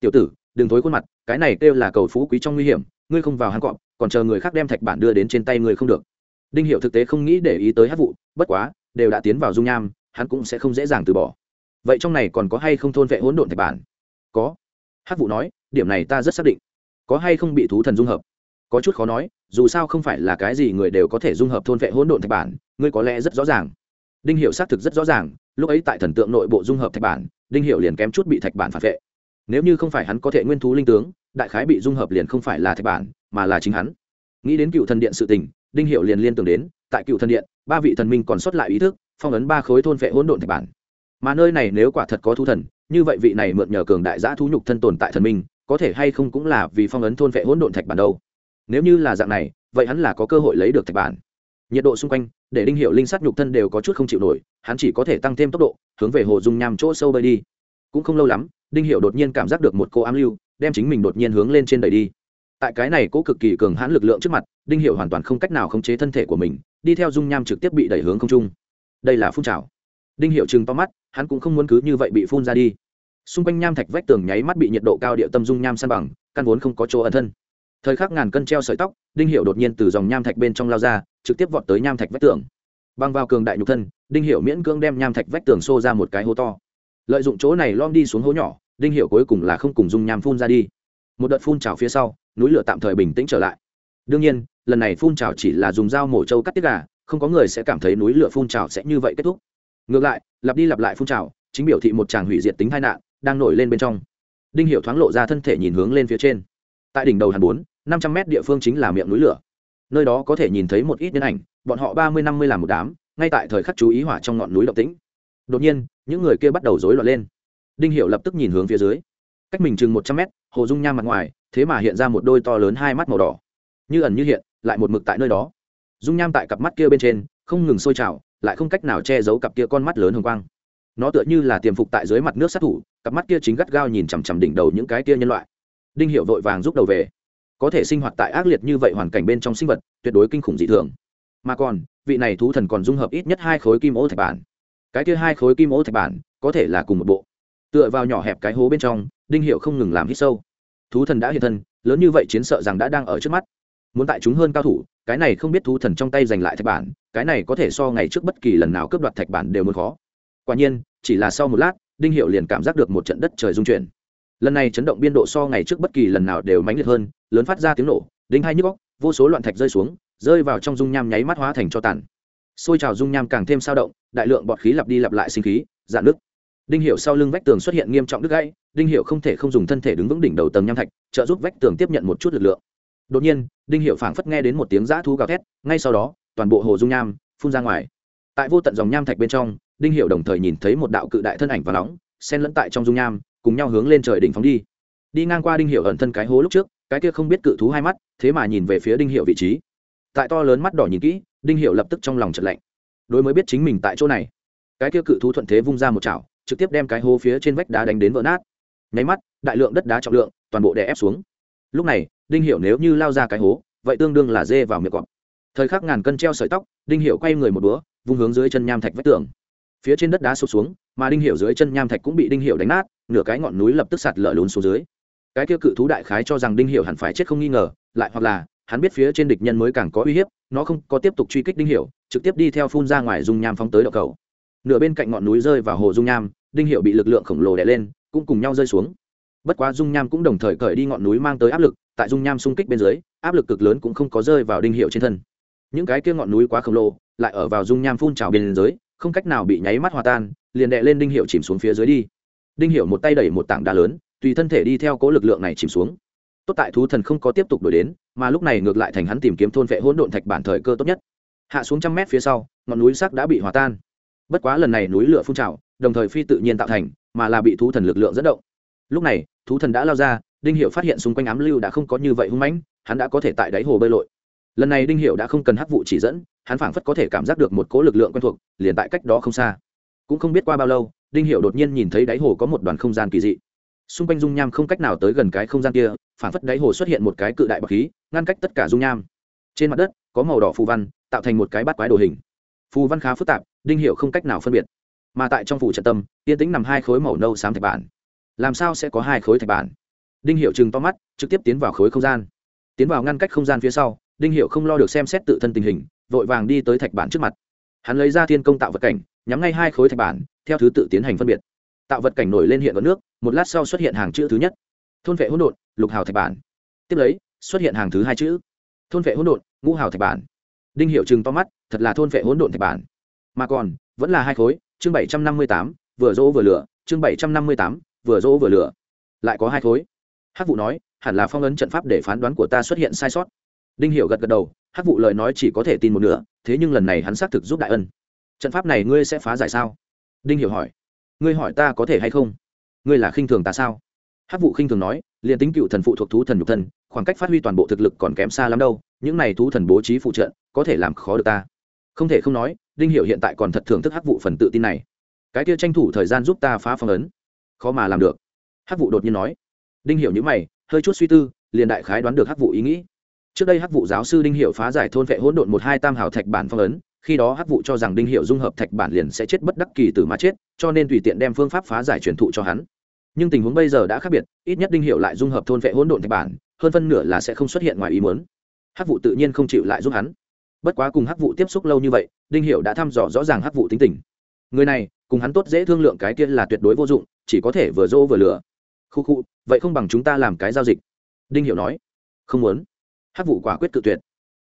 A: Tiểu tử, đừng thối khuôn mặt, cái này kêu là cầu phú quý trong nguy hiểm, ngươi không vào hắn cọp, còn chờ người khác đem thạch bản đưa đến trên tay ngươi không được. Đinh hiệu thực tế không nghĩ để ý tới hát vụ bất quá, đều đã tiến vào dung nham, hắn cũng sẽ không dễ dàng từ bỏ vậy trong này còn có hay không thôn vệ hỗn độn thạch bản? Có. Hát vụ nói, điểm này ta rất xác định. Có hay không bị thú thần dung hợp? Có chút khó nói, dù sao không phải là cái gì người đều có thể dung hợp thôn vệ hỗn độn thạch bản, ngươi có lẽ rất rõ ràng. Đinh hiệu xác thực rất rõ ràng, lúc ấy tại thần tượng nội bộ dung hợp thạch bản, đinh hiệu liền kém chút bị thạch bản phản vệ. Nếu như không phải hắn có thể nguyên thú linh tướng, đại khái bị dung hợp liền không phải là thạch bản, mà là chính hắn. Nghĩ đến cựu thần điện sự tình, đinh hiệu liền liên tưởng đến, tại cựu thần điện, ba vị thần minh còn sót lại ý thức, phong ấn ba khối thôn vệ hỗn độn thạch bản mà nơi này nếu quả thật có thu thần, như vậy vị này mượn nhờ cường đại giã thú nhục thân tồn tại thần minh, có thể hay không cũng là vì phong ấn thôn vệ hỗn độn thạch bản đâu. Nếu như là dạng này, vậy hắn là có cơ hội lấy được thạch bản. Nhiệt độ xung quanh, để đinh hiệu linh sát nhục thân đều có chút không chịu nổi, hắn chỉ có thể tăng thêm tốc độ, hướng về hồ dung nham chỗ sâu bơi đi. Cũng không lâu lắm, đinh hiệu đột nhiên cảm giác được một cô ám lưu, đem chính mình đột nhiên hướng lên trên đầy đi. Tại cái này cố cực kỳ cường hãn lực lượng trước mặt, đinh hiệu hoàn toàn không cách nào khống chế thân thể của mình, đi theo dung nham trực tiếp bị đẩy hướng không trung. Đây là phun trào. Đinh hiệu chừng to mắt hắn cũng không muốn cứ như vậy bị phun ra đi. Xung quanh nham thạch vách tường nháy mắt bị nhiệt độ cao địa tâm dung nham san bằng, căn vốn không có chỗ ẩn thân. Thời khắc ngàn cân treo sợi tóc, đinh hiệu đột nhiên từ dòng nham thạch bên trong lao ra, trực tiếp vọt tới nham thạch vách tường. Băng vào cường đại nhục thân, đinh hiệu miễn cưỡng đem nham thạch vách tường xô ra một cái hố to. Lợi dụng chỗ này lom đi xuống hố nhỏ, đinh hiệu cuối cùng là không cùng dung nham phun ra đi. Một đợt phun trào phía sau, núi lửa tạm thời bình tĩnh trở lại. Đương nhiên, lần này phun trào chỉ là dùng dao mổ trâu cắt tiết gà, không có người sẽ cảm thấy núi lửa phun trào sẽ như vậy kết thúc. Ngược lại lặp đi lặp lại phun trào, chính biểu thị một tràng hủy diệt tính tai nạn đang nổi lên bên trong. Đinh hiệu thoáng lộ ra thân thể nhìn hướng lên phía trên. Tại đỉnh đầu hàn bốn, năm trăm mét địa phương chính là miệng núi lửa. Nơi đó có thể nhìn thấy một ít nhân ảnh, bọn họ ba mươi năm mươi làm một đám, ngay tại thời khắc chú ý hỏa trong ngọn núi động tĩnh. Đột nhiên, những người kia bắt đầu rối loạn lên. Đinh hiệu lập tức nhìn hướng phía dưới. Cách mình chừng một trăm mét, hồ dung nham mặt ngoài, thế mà hiện ra một đôi to lớn hai mắt màu đỏ. Như ẩn như hiện, lại một mực tại nơi đó. Dung nham tại cặp mắt kia bên trên, không ngừng sôi trào lại không cách nào che giấu cặp kia con mắt lớn hồng quang. Nó tựa như là tiềm phục tại dưới mặt nước sát thủ, cặp mắt kia chính gắt gao nhìn chằm chằm đỉnh đầu những cái kia nhân loại. Đinh hiệu vội vàng rút đầu về. Có thể sinh hoạt tại ác liệt như vậy hoàn cảnh bên trong sinh vật, tuyệt đối kinh khủng dị thường. Mà còn, vị này thú thần còn dung hợp ít nhất hai khối kim ô thạch bản. Cái kia hai khối kim ô thạch bản, có thể là cùng một bộ. Tựa vào nhỏ hẹp cái hố bên trong, đinh hiệu không ngừng làm hít sâu. Thú thần đã hiện thân, lớn như vậy chiến sợ rằng đã đang ở trước mắt muốn tại chúng hơn cao thủ, cái này không biết thú thần trong tay giành lại thạch bản, cái này có thể so ngày trước bất kỳ lần nào cướp đoạt thạch bản đều muốn khó. Quả nhiên, chỉ là sau một lát, đinh hiệu liền cảm giác được một trận đất trời dung chuyển. Lần này chấn động biên độ so ngày trước bất kỳ lần nào đều mãnh liệt hơn, lớn phát ra tiếng nổ, đinh hai nhức góc vô số loạn thạch rơi xuống, rơi vào trong dung nham nháy mắt hóa thành cho tàn. Xôi trào dung nham càng thêm sao động, đại lượng bọt khí lặp đi lặp lại sinh khí, dạn nước đinh hiệu sau lưng vách tường xuất hiện nghiêm trọng đứt gãy, đinh hiệu không thể không dùng thân thể đứng vững đỉnh đầu tầng nham thạch, trợ giúp vách tường tiếp nhận một chút lực lượng đột nhiên, đinh hiệu phảng phất nghe đến một tiếng giã thú gào thét, ngay sau đó, toàn bộ hồ dung nham phun ra ngoài. Tại vô tận dòng nham thạch bên trong, đinh hiệu đồng thời nhìn thấy một đạo cự đại thân ảnh và nóng sen lẫn tại trong dung nham, cùng nhau hướng lên trời đỉnh phóng đi. Đi ngang qua đinh hiệu ẩn thân cái hố lúc trước, cái kia không biết cự thú hai mắt, thế mà nhìn về phía đinh hiệu vị trí. Tại to lớn mắt đỏ nhìn kỹ, đinh hiệu lập tức trong lòng trận lạnh. Đối mới biết chính mình tại chỗ này. Cái kia cự thú thuận thế vung ra một chảo, trực tiếp đem cái hố phía trên vách đá đánh đến vỡ nát. Nháy mắt, đại lượng đất đá trọng lượng toàn bộ đè ép xuống. Lúc này đinh hiệu nếu như lao ra cái hố, vậy tương đương là dê vào miệng cọp. Thời khắc ngàn cân treo sợi tóc, đinh hiệu quay người một búa vung hướng dưới chân nham thạch vách tường. Phía trên đất đá sụp xuống, mà đinh hiệu dưới chân nham thạch cũng bị đinh hiệu đánh nát, nửa cái ngọn núi lập tức sạt lở lún xuống dưới. Cái kia cự thú đại khái cho rằng đinh hiệu hẳn phải chết không nghi ngờ, lại hoặc là, hắn biết phía trên địch nhân mới càng có uy hiếp, nó không có tiếp tục truy kích đinh hiệu trực tiếp đi theo phun ra ngoài dung nham phóng tới đậu cầu. Nửa bên cạnh ngọn núi rơi vào hồ dung nham, đinh hiệu bị lực lượng khổng lồ đè lên, cũng cùng nhau rơi xuống bất quá dung nham cũng đồng thời cởi đi ngọn núi mang tới áp lực, tại dung nham xung kích bên dưới, áp lực cực lớn cũng không có rơi vào đinh hiệu trên thân. Những cái kia ngọn núi quá khổng lồ, lại ở vào dung nham phun trào bên dưới, không cách nào bị nháy mắt hòa tan, liền đè lên đinh hiệu chìm xuống phía dưới đi. Đinh hiệu một tay đẩy một tảng đá lớn, tùy thân thể đi theo cố lực lượng này chìm xuống. Tốt tại thú thần không có tiếp tục đổi đến, mà lúc này ngược lại thành hắn tìm kiếm thôn vệ hỗn độn thạch bản thời cơ tốt nhất. Hạ xuống trăm mét phía sau, ngọn núi sắc đã bị hòa tan. Bất quá lần này núi lửa phun trào, đồng thời phi tự nhiên tạo thành, mà là bị thú thần lực lượng dẫn động lúc này, thú thần đã lao ra, đinh hiệu phát hiện xung quanh ám lưu đã không có như vậy hung mãnh, hắn đã có thể tại đáy hồ bơi lội. Lần này đinh hiệu đã không cần hắc vụ chỉ dẫn, hắn phảng phất có thể cảm giác được một cố lực lượng quen thuộc, liền tại cách đó không xa. Cũng không biết qua bao lâu, đinh hiệu đột nhiên nhìn thấy đáy hồ có một đoàn không gian kỳ dị. Xung quanh dung nham không cách nào tới gần cái không gian kia, phảng phất đáy hồ xuất hiện một cái cự đại bậc khí, ngăn cách tất cả dung nham. Trên mặt đất, có màu đỏ phù văn, tạo thành một cái bát quái đồ hình. Phù văn khá phức tạp, đinh hiệu không cách nào phân biệt. Mà tại trong phủ trận tâm, yên tĩnh nằm hai khối màu nâu xám thạch bản làm sao sẽ có hai khối thạch bản? Đinh hiệu chừng to mắt, trực tiếp tiến vào khối không gian. Tiến vào ngăn cách không gian phía sau, đinh hiệu không lo được xem xét tự thân tình hình, vội vàng đi tới thạch bản trước mặt. Hắn lấy ra thiên công tạo vật cảnh, nhắm ngay hai khối thạch bản, theo thứ tự tiến hành phân biệt. Tạo vật cảnh nổi lên hiện ở nước, một lát sau xuất hiện hàng chữ thứ nhất. Thôn vệ hỗn độn, lục hào thạch bản. Tiếp lấy, xuất hiện hàng thứ hai chữ. Thôn vệ hỗn độn, ngũ hào thạch bản. Đinh hiệu chừng to mắt, thật là thôn vệ hỗn độn thạch bản. Mà còn, vẫn là hai khối, chương bảy trăm năm mươi tám, vừa dỗ vừa lửa, chương bảy trăm năm mươi tám vừa dỗ vừa lửa. Lại có hai khối hắc vụ nói, hẳn là phong ấn trận pháp để phán đoán của ta xuất hiện sai sót. Đinh hiểu gật gật đầu, hắc vụ lời nói chỉ có thể tin một nửa, thế nhưng lần này hắn xác thực giúp đại ân. Trận pháp này ngươi sẽ phá giải sao? Đinh hiểu hỏi. Ngươi hỏi ta có thể hay không? Ngươi là khinh thường ta sao? Hắc vụ khinh thường nói, liền tính cựu thần phụ thuộc thú thần nhục thân, khoảng cách phát huy toàn bộ thực lực còn kém xa lắm đâu, những này thú thần bố trí phụ trợ, có thể làm khó được ta. Không thể không nói, đinh hiểu hiện tại còn thật thưởng thức hắc vụ phần tự tin này. Cái kia tranh thủ thời gian giúp ta phá phong ấn khó mà làm được. Hắc vụ đột nhiên nói. Đinh hiểu những mày, hơi chút suy tư, liền đại khái đoán được hắc vụ ý nghĩ. Trước đây hắc vụ giáo sư đinh hiểu phá giải thôn vệ hỗn độn một hai tam hảo thạch bản phong ấn, khi đó hắc vụ cho rằng đinh hiểu dung hợp thạch bản liền sẽ chết bất đắc kỳ tử mà chết, cho nên tùy tiện đem phương pháp phá giải truyền thụ cho hắn. Nhưng tình huống bây giờ đã khác biệt, ít nhất đinh hiểu lại dung hợp thôn vệ hỗn độn thạch bản, hơn phân nửa là sẽ không xuất hiện ngoài ý muốn. Hắc vụ tự nhiên không chịu lại giúp hắn. Bất quá cùng hắc vụ tiếp xúc lâu như vậy, đinh hiểu đã thăm dò rõ ràng hắc vụ tính tình. Người này, cùng hắn tốt dễ thương lượng cái kia là tuyệt đối vô dụng chỉ có thể vừa dỗ vừa lừa. Khu khu, vậy không bằng chúng ta làm cái giao dịch. Đinh hiểu nói. Không muốn. Hắc vụ quả quyết tự tuyệt.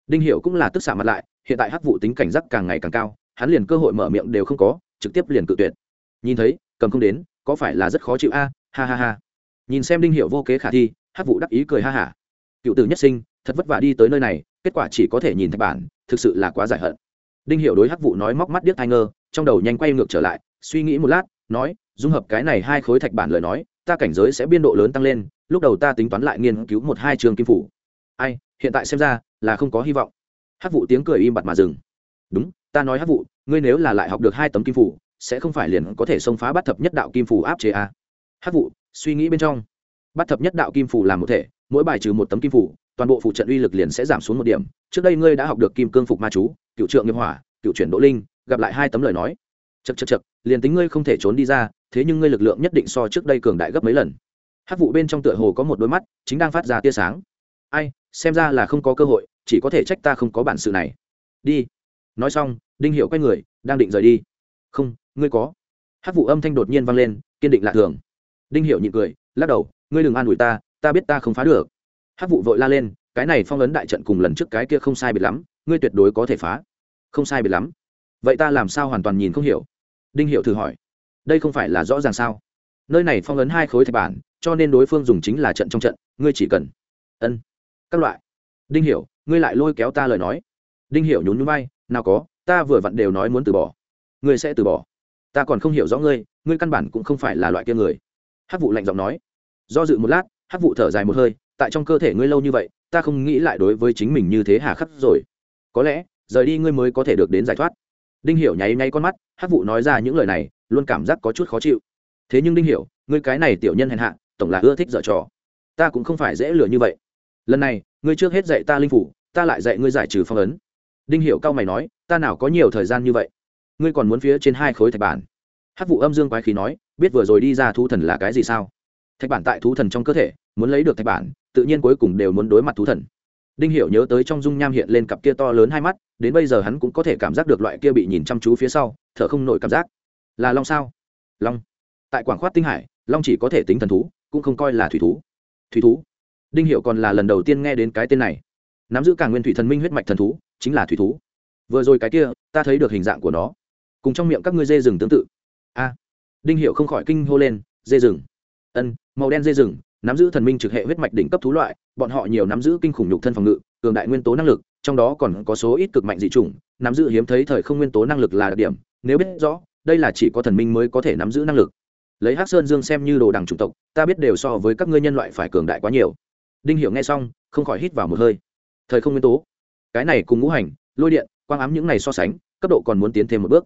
A: Đinh hiểu cũng là tức xạ mặt lại, hiện tại hắc vụ tính cảnh giác càng ngày càng cao, hắn liền cơ hội mở miệng đều không có, trực tiếp liền cự tuyệt. Nhìn thấy, cầm không đến, có phải là rất khó chịu a? Ha ha ha. Nhìn xem đinh hiểu vô kế khả thi, hắc vụ đắc ý cười ha ha. cựu tử nhất sinh, thật vất vả đi tới nơi này, kết quả chỉ có thể nhìn thạch bản, thực sự là quá giải hận. Đinh hiểu đối hắc vụ nói móc mắt điếc tai ngơ, trong đầu nhanh quay ngược trở lại, suy nghĩ một lát, nói dung hợp cái này hai khối thạch bản lời nói, ta cảnh giới sẽ biên độ lớn tăng lên, lúc đầu ta tính toán lại nghiên cứu một hai trường kim phủ. Ai, hiện tại xem ra là không có hy vọng. Hắc vụ tiếng cười im bặt mà dừng. Đúng, ta nói hắc vụ ngươi nếu là lại học được hai tấm kim phủ, sẽ không phải liền có thể xông phá bắt thập nhất đạo kim phủ áp chế a? À. hắc vụ suy nghĩ bên trong. Bắt thập nhất đạo kim phủ làm một thể, mỗi bài trừ một tấm kim phủ, toàn bộ phụ trận uy lực liền sẽ giảm xuống một điểm. Trước đây ngươi đã học được kim cương phục ma chú, cựu trượng nghiệp hỏa, cựu chuyển đỗ linh, gặp lại hai tấm lời nói. Chật chật chật liền tính ngươi không thể trốn đi ra thế nhưng ngươi lực lượng nhất định so trước đây cường đại gấp mấy lần. Hát vụ bên trong tựa hồ có một đôi mắt, chính đang phát ra tia sáng. Ai, xem ra là không có cơ hội, chỉ có thể trách ta không có bản sự này. Đi. Nói xong, đinh hiệu quay người, đang định rời đi. Không, ngươi có. Hát vụ âm thanh đột nhiên vang lên, kiên định lạ thường. Đinh hiệu nhịn cười, lắc đầu, ngươi đừng an ủi ta ta biết ta không phá được. Hát vụ vội la lên, cái này phong ấn đại trận cùng lần trước cái kia không sai biệt lắm, ngươi tuyệt đối có thể phá. Không sai biệt lắm. Vậy ta làm sao hoàn toàn nhìn không hiểu? Đinh hiệu thử hỏi đây không phải là rõ ràng sao? Nơi này phong ấn hai khối thạch bản, cho nên đối phương dùng chính là trận trong trận, ngươi chỉ cần. Ân. Các loại. Đinh hiểu, ngươi lại lôi kéo ta lời nói. Đinh hiểu nhún nhún vai, nào có, ta vừa vặn đều nói muốn từ bỏ. Ngươi sẽ từ bỏ. Ta còn không hiểu rõ ngươi ngươi căn bản cũng không phải là loại kia người. Hắc vụ lạnh giọng nói. Do dự một lát, hắc vụ thở dài một hơi, tại trong cơ thể ngươi lâu như vậy, ta không nghĩ lại đối với chính mình như thế hà khắc rồi. Có lẽ, rời đi ngươi mới có thể được đến giải thoát đinh hiểu nháy nháy con mắt, hắc vụ nói ra những lời này, luôn cảm giác có chút khó chịu. Thế nhưng đinh hiểu, ngươi cái này tiểu nhân hèn hạ, tổng là ưa thích dở trò. Ta cũng không phải dễ lừa như vậy. Lần này, ngươi trước hết dạy ta linh phủ, ta lại dạy ngươi giải trừ phong ấn. Đinh hiểu cao mày nói, ta nào có nhiều thời gian như vậy? Ngươi còn muốn phía trên hai khối thạch bản. Hắc vụ âm dương quái khí nói, biết vừa rồi đi ra thú thần là cái gì sao? Thạch bản tại thú thần trong cơ thể, muốn lấy được thạch bản, tự nhiên cuối cùng đều muốn đối mặt thú thần đinh hiểu nhớ tới trong dung nham hiện lên cặp kia to lớn hai mắt, đến bây giờ hắn cũng có thể cảm giác được loại kia bị nhìn chăm chú phía sau, thở không nổi cảm giác. Là long sao? Long. Tại quảng khoát tinh hải, long chỉ có thể tính thần thú, cũng không coi là thủy thú. Thủy thú? Đinh Hiểu còn là lần đầu tiên nghe đến cái tên này. Nắm giữ cả nguyên thủy thần minh huyết mạch thần thú, chính là thủy thú. Vừa rồi cái kia, ta thấy được hình dạng của nó. Cùng trong miệng các ngươi dê rừng tương tự. A. Đinh Hiểu không khỏi kinh hô lên, dê rừng. Ân, màu đen dê rừng nắm giữ thần minh trực hệ huyết mạch đỉnh cấp thú loại, bọn họ nhiều nắm giữ kinh khủng nhục thân phòng ngự, cường đại nguyên tố năng lực, trong đó còn có số ít cực mạnh dị chủng, nắm giữ hiếm thấy thời không nguyên tố năng lực là đặc điểm, nếu biết rõ, đây là chỉ có thần minh mới có thể nắm giữ năng lực. Lấy hắc sơn dương xem như đồ đằng chủng tộc, ta biết đều so với các ngươi nhân loại phải cường đại quá nhiều. Đinh hiểu nghe xong, không khỏi hít vào một hơi. Thời không nguyên tố, cái này cùng ngũ hành, lôi điện, quang ám những này so sánh, cấp độ còn muốn tiến thêm một bước.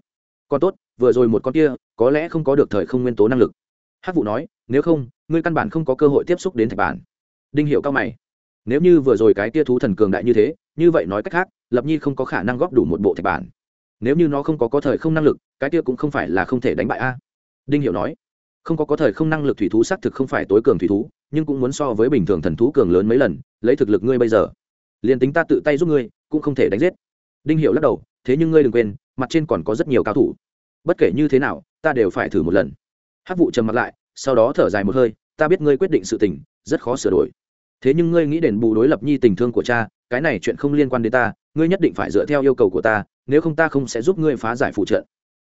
A: Còn tốt, vừa rồi một con kia, có lẽ không có được thời không nguyên tố năng lực. Hắc vụ nói, nếu không ngươi căn bản không có cơ hội tiếp xúc đến thạch bản. Đinh Hiệu cao mày. Nếu như vừa rồi cái tia thú thần cường đại như thế, như vậy nói cách khác, lập nhi không có khả năng góp đủ một bộ thạch bản. Nếu như nó không có có thời không năng lực, cái tia cũng không phải là không thể đánh bại a. Đinh Hiệu nói. Không có có thời không năng lực thủy thú xác thực không phải tối cường thủy thú, nhưng cũng muốn so với bình thường thần thú cường lớn mấy lần, lấy thực lực ngươi bây giờ. Liền tính ta tự tay giúp ngươi, cũng không thể đánh giết. Đinh hiệu lắc đầu, thế nhưng ngươi đừng quên, mặt trên còn có rất nhiều cao thủ. Bất kể như thế nào, ta đều phải thử một lần. Hát vụ trầm mặt lại, sau đó thở dài một hơi ta biết ngươi quyết định sự tình, rất khó sửa đổi. Thế nhưng ngươi nghĩ đền bù đối lập nhi tình thương của cha, cái này chuyện không liên quan đến ta, ngươi nhất định phải dựa theo yêu cầu của ta, nếu không ta không sẽ giúp ngươi phá giải phụ trợ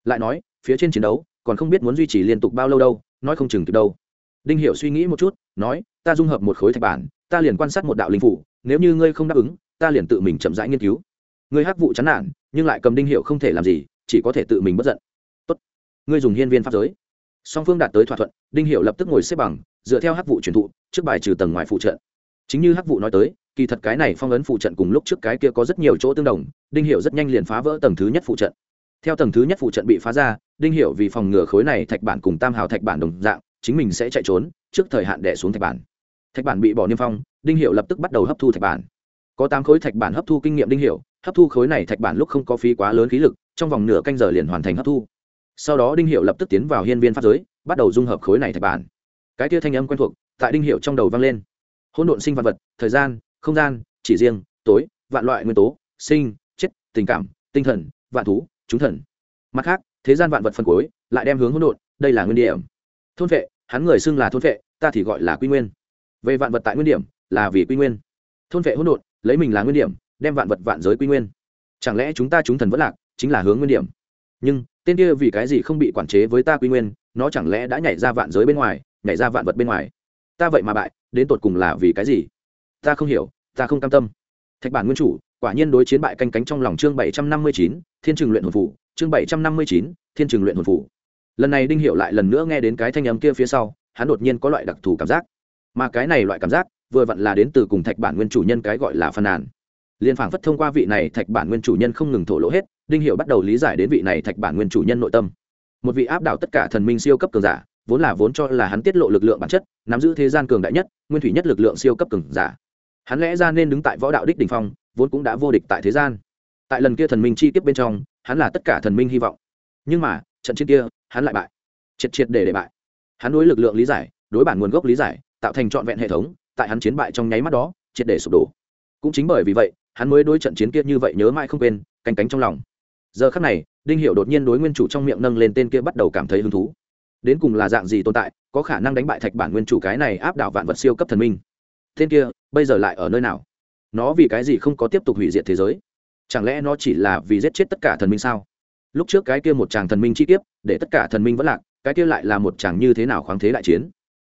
A: lại nói, phía trên chiến đấu, còn không biết muốn duy trì liên tục bao lâu đâu, nói không chừng kịp đâu. Đinh hiểu suy nghĩ một chút, nói, ta dung hợp một khối thạch bản, ta liền quan sát một đạo linh phủ, nếu như ngươi không đáp ứng, ta liền tự mình chậm rãi nghiên cứu. Ngươi hắc vụ chán nản, nhưng lại cầm đinh hiệu không thể làm gì, chỉ có thể tự mình bất giận. Tốt. Ngươi dùng hiên viên pháp giới. Song phương đạt tới thỏa thuận, đinh hiệu lập tức ngồi xếp bằng dựa theo hắc vụ truyền thụ, trước bài trừ tầng ngoài phụ trận. Chính như hắc vụ nói tới, kỳ thật cái này phong ấn phụ trận cùng lúc trước cái kia có rất nhiều chỗ tương đồng, đinh hiệu rất nhanh liền phá vỡ tầng thứ nhất phụ trận. Theo tầng thứ nhất phụ trận bị phá ra, đinh hiệu vì phòng ngừa khối này thạch bản cùng tam hào thạch bản đồng dạng, chính mình sẽ chạy trốn, trước thời hạn đẻ xuống thạch bản. Thạch bản bị bỏ niêm phong, đinh hiệu lập tức bắt đầu hấp thu thạch bản. Có tám khối thạch bản hấp thu kinh nghiệm đinh hiệu hấp thu khối này thạch bản lúc không có phí quá lớn khí lực, trong vòng nửa canh giờ liền hoàn thành hấp thu. Sau đó đinh hiệu lập tức tiến vào hiên viên pháp giới, bắt đầu dung hợp khối này thạch bản cái tia thanh âm quen thuộc tại đinh hiệu trong đầu vang lên. Hỗn độn sinh vật vật, thời gian, không gian, chỉ riêng, tối, vạn loại nguyên tố, sinh, chết, tình cảm, tinh thần, vạn thú, chúng thần. Mặt khác, thế gian vạn vật phân cối lại đem hướng hỗn độn, đây là nguyên điểm. Thôn vệ, hắn người xưng là thôn vệ, ta thì gọi là quy nguyên. Về vạn vật tại nguyên điểm, là vì quy nguyên. Thôn vệ hỗn độn, lấy mình là nguyên điểm, đem vạn vật vạn giới quy nguyên. Chẳng lẽ chúng ta chúng thần vẫn lạc, chính là hướng nguyên điểm? Nhưng, tên kia vì cái gì không bị quản chế với ta quy nguyên, nó chẳng lẽ đã nhảy ra vạn giới bên ngoài? Nhảy ra vạn vật bên ngoài. Ta vậy mà bại, đến tột cùng là vì cái gì? Ta không hiểu, ta không cam tâm. Thạch bản nguyên chủ, quả nhiên đối chiến bại canh cánh trong lòng chương bảy trăm năm mươi chín, thiên trường luyện hồn phủ chương bảy trăm năm mươi chín, thiên trường luyện hồn phủ lần này đinh hiệu lại lần nữa nghe đến cái thanh âm kia phía sau, hắn đột nhiên có loại đặc thù cảm giác. Mà cái này loại cảm giác, vừa vặn là đến từ cùng thạch bản nguyên chủ nhân cái gọi là phàn nàn. Liên phảng phất thông qua vị này, thạch bản nguyên chủ nhân không ngừng thổ lỗ hết, đinh hiệu bắt đầu lý giải đến vị này thạch bản nguyên chủ nhân nội tâm. Một vị áp đảo tất cả thần minh siêu cấp cường giả vốn là vốn cho là hắn tiết lộ lực lượng bản chất, nắm giữ thế gian cường đại nhất, nguyên thủy nhất lực lượng siêu cấp cường giả. Hắn lẽ ra nên đứng tại võ đạo đích đ ỉ n h phong, vốn cũng đã vô địch tại thế gian. Tại lần kia thần minh chi tiếp bên trong, hắn là tất cả thần minh hy vọng. Nhưng mà, trận chiến kia, hắn lại bại. Triệt triệt để để bại. Hắn đối lực lượng lý giải, đối bản nguồn gốc lý giải, tạo thành trọn vẹn hệ thống, tại hắn chiến bại trong nháy mắt đó, triệt để sụp đổ. Cũng chính bởi vì vậy, hắn mới đối trận chiến kia như vậy nhớ mãi không quên, canh cánh trong lòng. Giờ khắc này, đinh hiệu đột nhiên đối nguyên chủ trong miệng nâng lên tên kia bắt đầu cảm thấy hứng thú đến cùng là dạng gì tồn tại, có khả năng đánh bại thạch bản nguyên chủ cái này áp đảo vạn vật siêu cấp thần minh. Tên kia, bây giờ lại ở nơi nào? Nó vì cái gì không có tiếp tục hủy diệt thế giới? Chẳng lẽ nó chỉ là vì giết chết tất cả thần minh sao? Lúc trước cái kia một chàng thần minh chi tiết để tất cả thần minh vẫn lạc, cái kia lại là một chàng như thế nào khoáng thế đại chiến?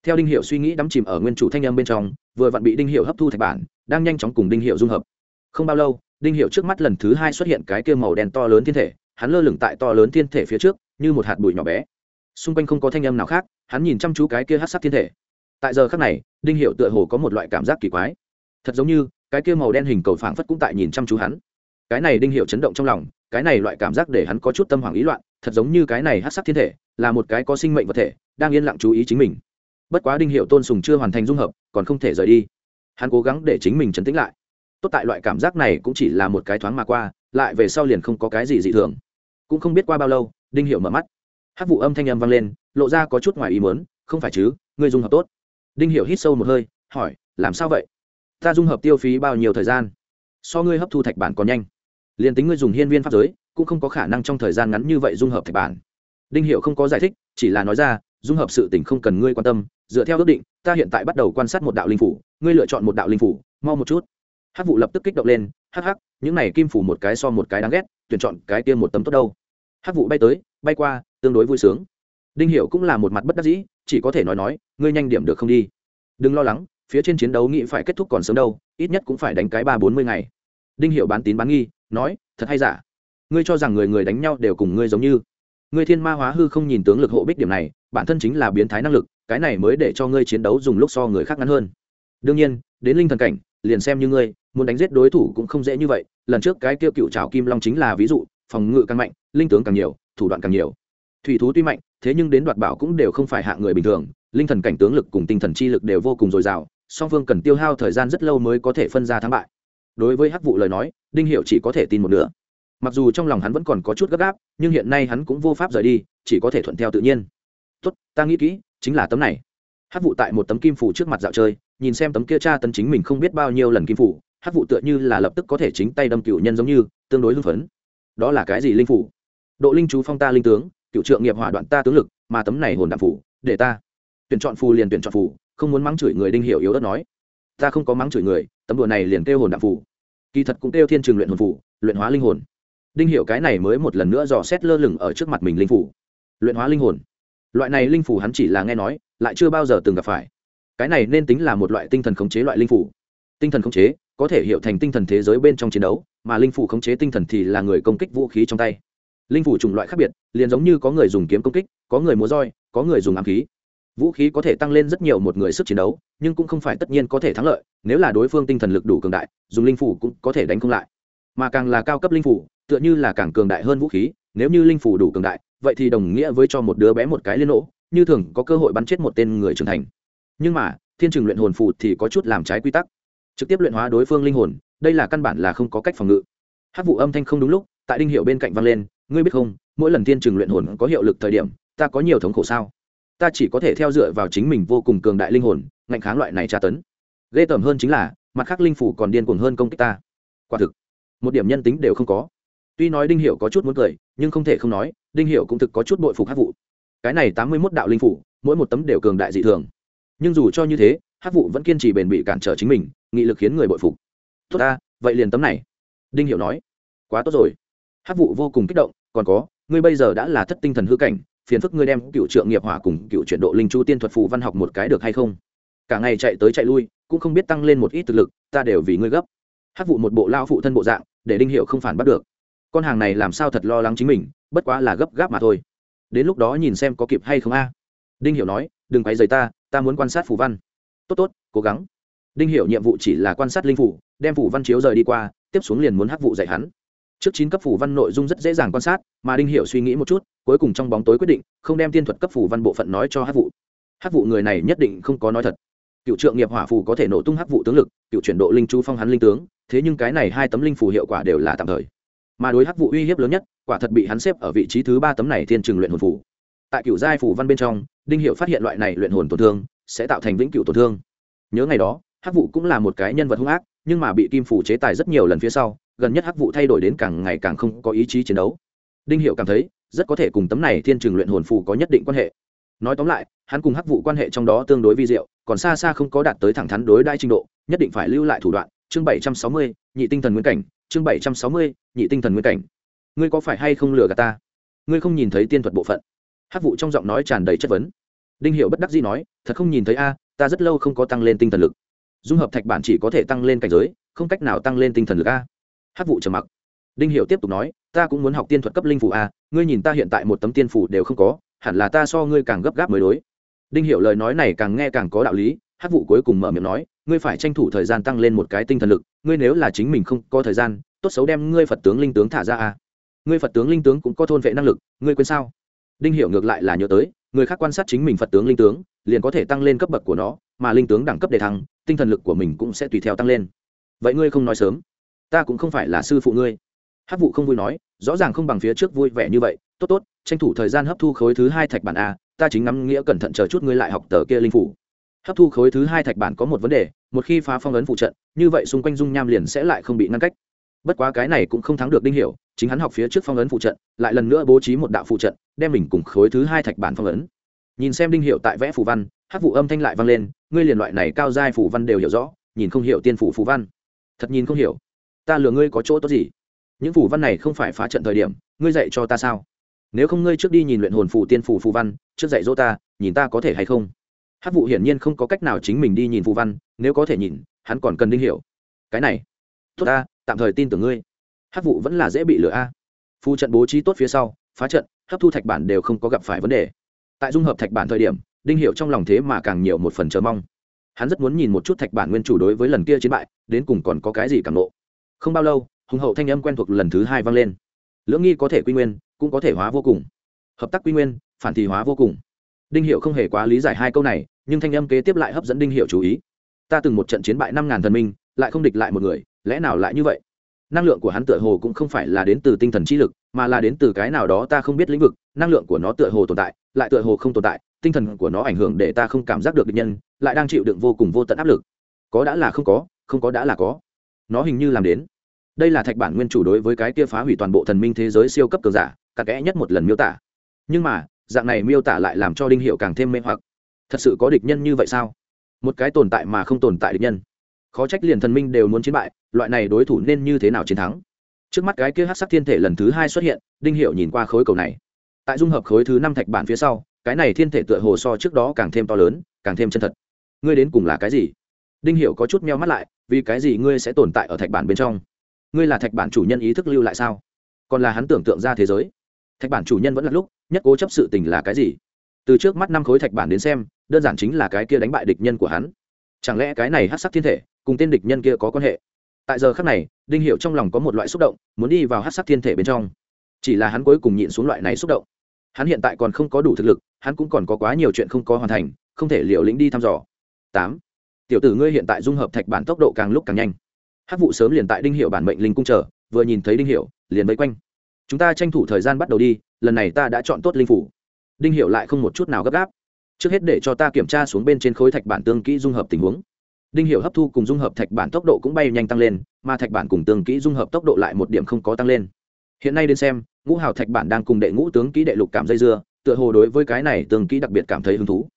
A: Theo đinh hiệu suy nghĩ đắm chìm ở nguyên chủ thanh âm bên trong, vừa vặn bị đinh hiệu hấp thu thạch bản, đang nhanh chóng cùng đinh hiệu dung hợp. Không bao lâu, đinh hiệu trước mắt lần thứ hai xuất hiện cái kia màu đen to lớn thiên thể, hắn lơ lửng tại to lớn thiên thể phía trước, như một hạt bụi nhỏ bé xung quanh không có thanh âm nào khác, hắn nhìn chăm chú cái kia hát sắc thiên thể. Tại giờ khác này, đinh hiệu tựa hồ có một loại cảm giác kỳ quái. Thật giống như, cái kia màu đen hình cầu phảng phất cũng tại nhìn chăm chú hắn. Cái này đinh hiệu chấn động trong lòng, cái này loại cảm giác để hắn có chút tâm hoảng ý loạn, thật giống như cái này hát sắc thiên thể, là một cái có sinh mệnh vật thể, đang yên lặng chú ý chính mình. Bất quá đinh hiệu tôn sùng chưa hoàn thành dung hợp, còn không thể rời đi. Hắn cố gắng để chính mình chấn tĩnh lại. Tốt tại loại cảm giác này cũng chỉ là một cái thoáng mà qua, lại về sau liền không có cái gì dị thường. Cũng không biết qua bao lâu, đinh hiệu mở mắt hát vụ âm thanh âm vang lên, lộ ra có chút ngoài ý mớn không phải chứ, ngươi dung hợp tốt. Đinh Hiểu hít sâu một hơi, hỏi, làm sao vậy? Ta dung hợp tiêu phí bao nhiêu thời gian? So ngươi hấp thu thạch bản còn nhanh. Liền tính ngươi dùng hiên viên pháp giới, cũng không có khả năng trong thời gian ngắn như vậy dung hợp thạch bản. Đinh hiệu không có giải thích, chỉ là nói ra, dung hợp sự tình không cần ngươi quan tâm, dựa theo ước định, ta hiện tại bắt đầu quan sát một đạo linh phủ, ngươi lựa chọn một đạo linh phủ, mau một chút. Hát vụ lập tức kích động lên, hắc hắc, những này kim phủ một cái so một cái đáng ghét, tuyển chọn cái kia một tấm tốt đâu. Hát vụ bay tới, bay qua tương đối vui sướng. Đinh hiệu cũng là một mặt bất đắc dĩ, chỉ có thể nói nói, ngươi nhanh điểm được không đi. Đừng lo lắng, phía trên chiến đấu nghị phải kết thúc còn sớm đâu, ít nhất cũng phải đánh cái ba bốn mươi ngày. Đinh hiệu bán tín bán nghi, nói, thật hay giả? Ngươi cho rằng người người đánh nhau đều cùng ngươi giống như? Ngươi thiên ma hóa hư không nhìn tướng lực hộ bích điểm này, bản thân chính là biến thái năng lực, cái này mới để cho ngươi chiến đấu dùng lúc so người khác ngắn hơn. Đương nhiên, đến linh thần cảnh, liền xem như ngươi, muốn đánh giết đối thủ cũng không dễ như vậy, lần trước cái tiêu cựu trào kim long chính là ví dụ, phòng ngự càng mạnh, linh tướng càng nhiều, thủ đoạn càng nhiều thủy thú tuy mạnh, thế nhưng đến đoạt bảo cũng đều không phải hạ người bình thường, linh thần cảnh tướng lực cùng tinh thần chi lực đều vô cùng dồi dào, song phương cần tiêu hao thời gian rất lâu mới có thể phân ra thắng bại. Đối với hắc vụ lời nói, đinh hiệu chỉ có thể tin một nửa. Mặc dù trong lòng hắn vẫn còn có chút gấp gáp, nhưng hiện nay hắn cũng vô pháp rời đi, chỉ có thể thuận theo tự nhiên. Tốt, ta nghĩ kỹ, chính là tấm này. Hắc vụ tại một tấm kim phủ trước mặt dạo chơi, nhìn xem tấm kia cha tấn chính mình không biết bao nhiêu lần kim phủ, hắc vụ tựa như là lập tức có thể chính tay đâm cựu nhân giống như, tương đối hưng phấn. Đó là cái gì linh phủ? Độ linh chú phong ta linh tướng cựu trượng nghiệp hỏa đoạn ta tướng lực, mà tấm này hồn đạm phủ, để ta. Tuyển chọn phù liền tuyển chọn phù, không muốn mắng chửi người đinh hiểu yếu đất nói. Ta không có mắng chửi người, tấm đùa này liền kêu hồn đạm phủ. Kỳ thật cũng kêu thiên trường luyện hồn phủ, luyện hóa linh hồn. Đinh hiểu cái này mới một lần nữa dò xét lơ lửng ở trước mặt mình linh phủ. Luyện hóa linh hồn. Loại này linh phủ hắn chỉ là nghe nói, lại chưa bao giờ từng gặp phải. Cái này nên tính là một loại tinh thần khống chế loại linh phủ. Tinh thần khống chế, có thể hiểu thành tinh thần thế giới bên trong chiến đấu, mà linh phủ khống chế tinh thần thì là người công kích vũ khí trong tay linh phủ chủng loại khác biệt, liền giống như có người dùng kiếm công kích, có người múa roi, có người dùng ám khí. Vũ khí có thể tăng lên rất nhiều một người sức chiến đấu, nhưng cũng không phải tất nhiên có thể thắng lợi, nếu là đối phương tinh thần lực đủ cường đại, dùng linh phủ cũng có thể đánh không lại. Mà càng là cao cấp linh phủ, tựa như là càng cường đại hơn vũ khí, nếu như linh phủ đủ cường đại, vậy thì đồng nghĩa với cho một đứa bé một cái liên nổ như thường có cơ hội bắn chết một tên người trưởng thành. Nhưng mà, thiên trường luyện hồn phù thì có chút làm trái quy tắc. Trực tiếp luyện hóa đối phương linh hồn, đây là căn bản là không có cách phòng ngự. Hát vụ âm thanh không đúng lúc, tại đinh hiệu bên cạnh vang lên ngươi biết không, mỗi lần thiên trường luyện hồn có hiệu lực thời điểm, ta có nhiều thống khổ sao? Ta chỉ có thể theo dựa vào chính mình vô cùng cường đại linh hồn, ngạnh kháng loại này tra tấn. Ghê tởm hơn chính là, mặt khác linh phủ còn điên cuồng hơn công kích ta. Quả thực, một điểm nhân tính đều không có. Tuy nói đinh hiểu có chút muốn cười, nhưng không thể không nói, đinh hiểu cũng thực có chút bội phục hát vụ cái này tám mươi mốt đạo linh phủ, mỗi một tấm đều cường đại dị thường. Nhưng dù cho như thế hát vụ vẫn kiên trì bền bị cản trở chính mình, nghị lực khiến người bội phục. Tốt ta, vậy liền tấm này. Đinh hiểu nói. Quá tốt rồi hát vụ vô cùng kích động, còn có, ngươi bây giờ đã là thất tinh thần hư cảnh, phiền phức ngươi đem cựu trượng nghiệp hỏa cùng cựu chuyển độ linh chu tiên thuật phù văn học một cái được hay không? Cả ngày chạy tới chạy lui, cũng không biết tăng lên một ít thực lực, ta đều vì ngươi gấp. Hát vụ một bộ lao phụ thân bộ dạng, để đinh hiệu không phản bắt được. Con hàng này làm sao thật lo lắng chính mình, bất quá là gấp gáp mà thôi. Đến lúc đó nhìn xem có kịp hay không a. Đinh hiệu nói, đừng quay rời ta ta muốn quan sát phù văn. Tốt tốt, cố gắng. Đinh hiệu nhiệm vụ chỉ là quan sát linh phủ, đem phủ văn chiếu rời đi qua, tiếp xuống liền muốn hắc vụ dạy hắn trước chín cấp phủ văn nội dung rất dễ dàng quan sát, mà đinh hiệu suy nghĩ một chút, cuối cùng trong bóng tối quyết định, không đem tiên thuật cấp phủ văn bộ phận nói cho hắc vụ hắc vụ người này nhất định không có nói thật. Cựu trượng nghiệp hỏa phù có thể nổ tung hắc vụ tướng lực, cựu chuyển độ linh chú phong hắn linh tướng, thế nhưng cái này hai tấm linh phù hiệu quả đều là tạm thời. Mà đối hắc vụ uy hiếp lớn nhất, quả thật bị hắn xếp ở vị trí thứ ba tấm này thiên trừng luyện hồn phù. Tại cựu giai phù văn bên trong, đinh hiệu phát hiện loại này luyện hồn tổn thương, sẽ tạo thành vĩnh cựu tổn thương. Nhớ ngày đó, hắc vụ cũng là một cái nhân vật hung ác, nhưng mà bị kim phù chế tài rất nhiều lần phía sau gần nhất hắc vụ thay đổi đến càng ngày càng không có ý chí chiến đấu. Đinh hiệu cảm thấy, rất có thể cùng tấm này thiên trường luyện hồn phù có nhất định quan hệ. Nói tóm lại, hắn cùng hắc vụ quan hệ trong đó tương đối vi diệu, còn xa xa không có đạt tới thẳng thắn đối đai trình độ, nhất định phải lưu lại thủ đoạn. Chương bảy trăm sáu mươi, nhị tinh thần nguyên cảnh. Chương bảy trăm sáu mươi, nhị tinh thần nguyên cảnh. Ngươi có phải hay không lừa gạt ta? Ngươi không nhìn thấy tiên thuật bộ phận? Hắc vụ trong giọng nói tràn đầy chất vấn. Đinh hiệu bất đắc dĩ nói, thật không nhìn thấy a, ta rất lâu không có tăng lên tinh thần lực. Dung hợp thạch bản chỉ có thể tăng lên cảnh giới, không cách nào tăng lên tinh thần lực a hát vụ trầm mặc. Đinh hiệu tiếp tục nói, ta cũng muốn học tiên thuật cấp linh phủ a, ngươi nhìn ta hiện tại một tấm tiên phủ đều không có, hẳn là ta so ngươi càng gấp gáp mới đối. Đinh hiệu lời nói này càng nghe càng có đạo lý, hát vụ cuối cùng mở miệng nói, ngươi phải tranh thủ thời gian tăng lên một cái tinh thần lực, ngươi nếu là chính mình không có thời gian, tốt xấu đem ngươi phật tướng linh tướng thả ra a. Ngươi phật tướng linh tướng cũng có thôn vệ năng lực, ngươi quên sao? Đinh hiệu ngược lại là nhớ tới, người khác quan sát chính mình phật tướng linh tướng, liền có thể tăng lên cấp bậc của nó, mà linh tướng đẳng cấp đề thăng, tinh thần lực của mình cũng sẽ tùy theo tăng lên. Vậy ngươi không nói sớm ta cũng không phải là sư phụ ngươi. Hát vụ không vui nói, rõ ràng không bằng phía trước vui vẻ như vậy, tốt tốt, tranh thủ thời gian hấp thu khối thứ hai thạch bản a, ta chính ngắm nghĩa cẩn thận chờ chút ngươi lại học tờ kia linh phủ. Hấp thu khối thứ hai thạch bản có một vấn đề, một khi phá phong ấn phụ trận, như vậy xung quanh dung nham liền sẽ lại không bị ngăn cách. Bất quá cái này cũng không thắng được đinh hiểu, chính hắn học phía trước phong ấn phụ trận, lại lần nữa bố trí một đạo phụ trận, đem mình cùng khối thứ hai thạch bản phong ấn. Nhìn xem đinh hiểu tại vẽ phù văn hát vụ âm thanh lại vang lên, ngươi liền loại này cao giai phù văn đều hiểu rõ, nhìn không hiểu tiên phủ phù văn. Thật nhìn không hiểu ta lừa ngươi có chỗ tốt gì? Những phù văn này không phải phá trận thời điểm, ngươi dạy cho ta sao? Nếu không ngươi trước đi nhìn luyện hồn phù tiên phủ phù văn, trước dạy dỗ ta, nhìn ta có thể hay không? Hát vụ hiển nhiên không có cách nào chính mình đi nhìn phù văn, nếu có thể nhìn, hắn còn cần đinh hiểu. Cái này, tốt ta, tạm thời tin tưởng ngươi. Hát vụ vẫn là dễ bị lừa a. Phù trận bố trí tốt phía sau, phá trận, hấp thu thạch bản đều không có gặp phải vấn đề. Tại dung hợp thạch bản thời điểm, đinh hiệu trong lòng thế mà càng nhiều một phần chờ mong. Hắn rất muốn nhìn một chút thạch bản nguyên chủ đối với lần kia chiến bại, đến cùng còn có cái gì càng nộ không bao lâu, hùng hậu thanh âm quen thuộc lần thứ hai vang lên. Lưỡng nghi có thể quy nguyên, cũng có thể hóa vô cùng. Hợp tác quy nguyên, phản thì hóa vô cùng. Đinh hiệu không hề quá lý giải hai câu này, nhưng thanh âm kế tiếp lại hấp dẫn đinh hiệu chú ý. Ta từng một trận chiến bại năm ngàn thần minh, lại không địch lại một người, lẽ nào lại như vậy? Năng lượng của hắn tựa hồ cũng không phải là đến từ tinh thần trí lực, mà là đến từ cái nào đó ta không biết lĩnh vực, năng lượng của nó tựa hồ tồn tại, lại tựa hồ không tồn tại, tinh thần của nó ảnh hưởng để ta không cảm giác được địch nhân, lại đang chịu đựng vô cùng vô tận áp lực. Có đã là không có không có đã là có. Nó hình như làm đến đây là thạch bản nguyên chủ đối với cái kia phá hủy toàn bộ thần minh thế giới siêu cấp cường giả cặn kẽ nhất một lần miêu tả. Nhưng mà, dạng này miêu tả lại làm cho đinh hiệu càng thêm mê hoặc. Thật sự có địch nhân như vậy sao? Một cái tồn tại mà không tồn tại địch nhân. Khó trách liền thần minh đều muốn chiến bại, loại này đối thủ nên như thế nào chiến thắng? Trước mắt cái kia hát sắc thiên thể lần thứ hai xuất hiện, đinh hiệu nhìn qua khối cầu này. Tại dung hợp khối thứ năm thạch bản phía sau, cái này thiên thể tựa hồ so trước đó càng thêm to lớn, càng thêm chân thật. Ngươi đến cùng là cái gì? Đinh hiệu có chút meo mắt lại, vì cái gì ngươi sẽ tồn tại ở thạch bản bên trong? Ngươi là thạch bản chủ nhân ý thức lưu lại sao? Còn là hắn tưởng tượng ra thế giới. Thạch bản chủ nhân vẫn là lúc, nhất cố chấp sự tình là cái gì? Từ trước mắt năm khối thạch bản đến xem, đơn giản chính là cái kia đánh bại địch nhân của hắn. Chẳng lẽ cái này hát sắc thiên thể, cùng tên địch nhân kia có quan hệ? Tại giờ khác này, đinh hiệu trong lòng có một loại xúc động, muốn đi vào hát sắc thiên thể bên trong. Chỉ là hắn cuối cùng nhịn xuống loại này xúc động. Hắn hiện tại còn không có đủ thực lực, hắn cũng còn có quá nhiều chuyện không có hoàn thành, không thể liều lĩnh đi thăm dò. Tám. Tiểu tử ngươi hiện tại dung hợp thạch bản tốc độ càng lúc càng nhanh hát vụ sớm liền tại đinh hiệu bản mệnh linh cung chờ, vừa nhìn thấy đinh hiệu liền vây quanh. Chúng ta tranh thủ thời gian bắt đầu đi, lần này ta đã chọn tốt linh phủ. Đinh hiệu lại không một chút nào gấp gáp. Trước hết để cho ta kiểm tra xuống bên trên khối thạch bản tương kỹ dung hợp tình huống. Đinh hiệu hấp thu cùng dung hợp thạch bản tốc độ cũng bay nhanh tăng lên, mà thạch bản cùng tương kỹ dung hợp tốc độ lại một điểm không có tăng lên. Hiện nay đến xem, ngũ hào thạch bản đang cùng đệ ngũ tướng kỹ đệ lục cảm dây dưa, tựa hồ đối với cái này tương kỹ đặc biệt cảm thấy hứng thú.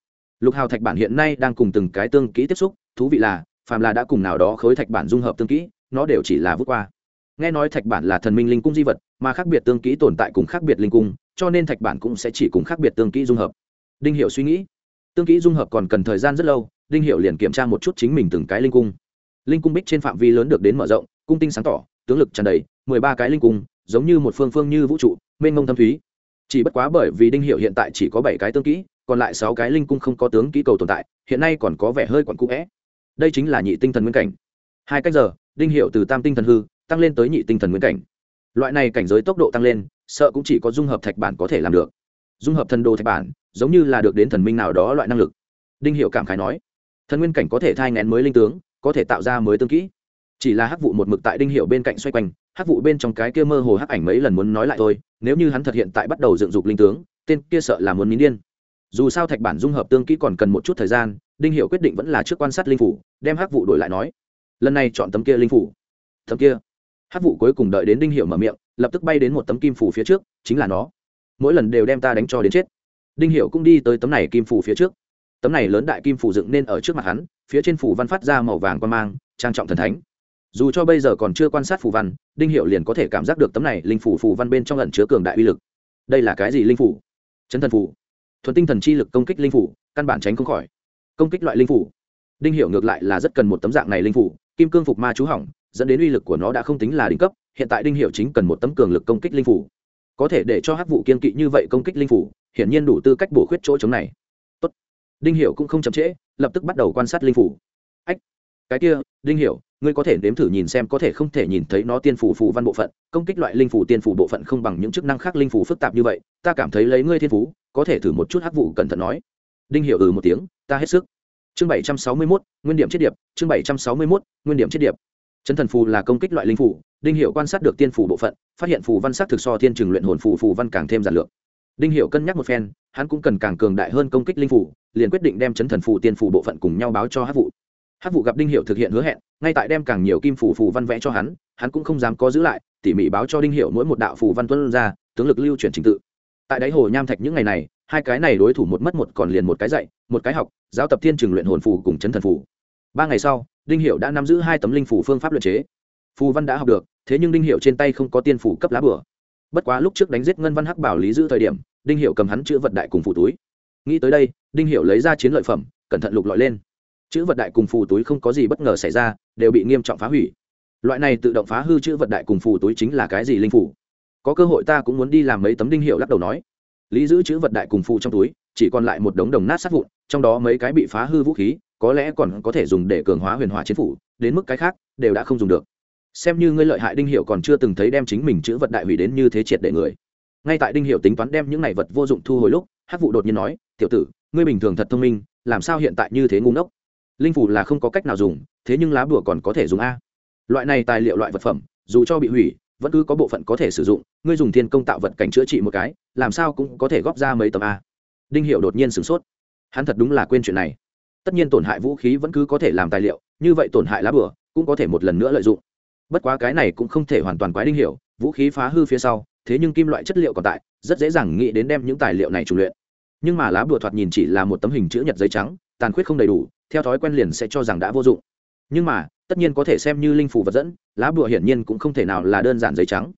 A: Lục hào thạch bản hiện nay đang cùng từng cái tương kỹ tiếp xúc, thú vị là phàm là đã cùng nào đó khối thạch bản dung hợp tương kỹ, nó đều chỉ là vút qua. Nghe nói thạch bản là thần minh linh cung di vật, mà khác biệt tương kỹ tồn tại cùng khác biệt linh cung, cho nên thạch bản cũng sẽ chỉ cùng khác biệt tương kỹ dung hợp. Đinh hiệu suy nghĩ. Tương kỹ dung hợp còn cần thời gian rất lâu, đinh hiệu liền kiểm tra một chút chính mình từng cái linh cung. Linh cung bích trên phạm vi lớn được đến mở rộng, cung tinh sáng tỏ, tướng lực tràn đầy, mười ba cái linh cung, giống như một phương phương như vũ trụ, mênh mông thâm thúy. Chỉ bất quá bởi vì đinh hiệu hiện tại chỉ có bảy cái tương kỹ, còn lại sáu cái linh cung không có tướng kỹ cầu tồn tại, hiện nay còn có vẻ hơi quặn cũ vẽ đây chính là nhị tinh thần nguyên cảnh. Hai cách giờ, đinh hiệu từ tam tinh thần hư, tăng lên tới nhị tinh thần nguyên cảnh. Loại này cảnh giới tốc độ tăng lên, sợ cũng chỉ có dung hợp thạch bản có thể làm được. Dung hợp thần đồ thạch bản, giống như là được đến thần minh nào đó loại năng lực. Đinh hiệu cảm khái nói, thần nguyên cảnh có thể thai ngén mới linh tướng, có thể tạo ra mới tương kỹ. Chỉ là hắc vụ một mực tại đinh hiệu bên cạnh xoay quanh, hắc vụ bên trong cái kia mơ hồ hắc ảnh mấy lần muốn nói lại thôi, nếu như hắn thật hiện tại bắt đầu dựng dục linh tướng, tên kia sợ là muốn mín điên dù sao thạch bản dung hợp tương kỹ còn cần một chút thời gian, đinh hiệu quyết định vẫn là trước quan sát linh phủ, đem hắc vụ đổi lại nói, lần này chọn tấm kia linh phủ. Tấm kia? Hắc vụ cuối cùng đợi đến đinh hiệu mở miệng, lập tức bay đến một tấm kim phủ phía trước, chính là nó. Mỗi lần đều đem ta đánh cho đến chết. Đinh hiệu cũng đi tới tấm này kim phủ phía trước. Tấm này lớn đại kim phủ dựng nên ở trước mặt hắn, phía trên phủ văn phát ra màu vàng quan mang, trang trọng thần thánh. Dù cho bây giờ còn chưa quan sát phủ văn, đinh hiệu liền có thể cảm giác được tấm này linh phủ phủ văn bên trong lần chứa cường đại uy lực. Đây là cái gì linh phủ? Chấn thần phủ thuần tinh thần chi lực công kích linh phủ, căn bản tránh không khỏi. Công kích loại linh phủ. Đinh hiệu ngược lại là rất cần một tấm dạng này linh phủ, kim cương phục ma chú hỏng, dẫn đến uy lực của nó đã không tính là đỉnh cấp, hiện tại đinh hiệu chính cần một tấm cường lực công kích linh phủ. Có thể để cho hắc vụ kiên kỵ như vậy công kích linh phủ, hiển nhiên đủ tư cách bổ khuyết chỗ chống này. Tốt. đinh hiệu cũng không chậm trễ, lập tức bắt đầu quan sát linh phủ. Ách, cái kia, đinh hiệu ngươi có thể nếm thử nhìn xem, có thể không thể nhìn thấy nó tiên phủ phù văn bộ phận, công kích loại linh phủ tiên phủ bộ phận không bằng những chức năng khác linh phủ phức tạp như vậy, ta cảm thấy lấy ngươi thiên phú, có thể thử một chút hắc vụ cẩn thận nói. Đinh Hiểu ừ một tiếng, ta hết sức. Chương bảy trăm sáu mươi mốt, nguyên điểm chết điệp, chương bảy trăm sáu mươi mốt, nguyên điểm chết điệp. Chấn thần phù là công kích loại linh phủ đinh Hiểu quan sát được tiên phủ bộ phận, phát hiện phù văn sắc thực so thiên trường luyện hồn phù phù văn càng thêm giản lược. Đinh Hiểu cân nhắc một phen, hắn cũng cần càng cường đại hơn công kích linh phủ liền quyết định đem chấn thần phù, tiên phủ bộ phận cùng nhau báo cho hắc vụ hát vụ gặp đinh hiệu thực hiện hứa hẹn, ngay tại đem càng nhiều kim phủ phù văn vẽ cho hắn hắn cũng không dám có giữ lại, tỉ mỉ báo cho đinh hiệu mỗi một đạo phù văn tuân ra, tướng lực lưu chuyển trình tự. Tại đáy hồ nham thạch những ngày này, hai cái này đối thủ một mất một còn liền một cái dạy, một cái học, giáo tập thiên trường luyện hồn phù cùng chấn thần phù. Ba ngày sau, đinh hiệu đã nắm giữ hai tấm linh phủ phương pháp luyện chế. Phù văn đã học được, thế nhưng đinh hiệu trên tay không có tiên phủ cấp lá bửa bất quá lúc trước đánh giết ngân văn hắc bảo lý giữ thời điểm, đinh hiệu cầm hắn chữ vật đại cùng phủ túi. Nghĩ tới đây, đinh hiệu lấy ra chiến lợi phẩm, cẩn thận lục lọi lên chữ vật đại cùng phù túi không có gì bất ngờ xảy ra, đều bị nghiêm trọng phá hủy. Loại này tự động phá hư chữ vật đại cùng phù túi chính là cái gì linh phủ có cơ hội ta cũng muốn đi làm mấy tấm đinh hiệu lắc đầu nói. Lý giữ chữ vật đại cùng phù trong túi, chỉ còn lại một đống đồng nát sát vụn, trong đó mấy cái bị phá hư vũ khí, có lẽ còn có thể dùng để cường hóa huyền hỏa chiến phủ, đến mức cái khác, đều đã không dùng được. Xem như ngươi lợi hại đinh hiệu còn chưa từng thấy đem chính mình chữ vật đại hủy đến như thế triệt để người. Ngay tại đinh hiệu tính toán đem những này vật vô dụng thu hồi lúc, hắc vụ đột nhiên nói, tiểu tử, ngươi bình thường thật thông minh, làm sao hiện tại như thế ngu ngốc? Linh phủ là không có cách nào dùng, thế nhưng lá bùa còn có thể dùng a. Loại này tài liệu loại vật phẩm, dù cho bị hủy, vẫn cứ có bộ phận có thể sử dụng, ngươi dùng thiên công tạo vật cảnh chữa trị một cái, làm sao cũng có thể góp ra mấy tấm a. Đinh hiệu đột nhiên sửng sốt. Hắn thật đúng là quên chuyện này. Tất nhiên tổn hại vũ khí vẫn cứ có thể làm tài liệu, như vậy tổn hại lá bừa cũng có thể một lần nữa lợi dụng. Bất quá cái này cũng không thể hoàn toàn quái đinh hiểu, vũ khí phá hư phía sau, thế nhưng kim loại chất liệu còn tại, rất dễ dàng nghĩ đến đem những tài liệu này trùng luyện. Nhưng mà lá bùa thoạt nhìn chỉ là một tấm hình chữ nhật giấy trắng tàn khuyết không đầy đủ, theo thói quen liền sẽ cho rằng đã vô dụng. Nhưng mà, tất nhiên có thể xem như linh phủ vật dẫn, lá bùa hiển nhiên cũng không thể nào là đơn giản giấy trắng.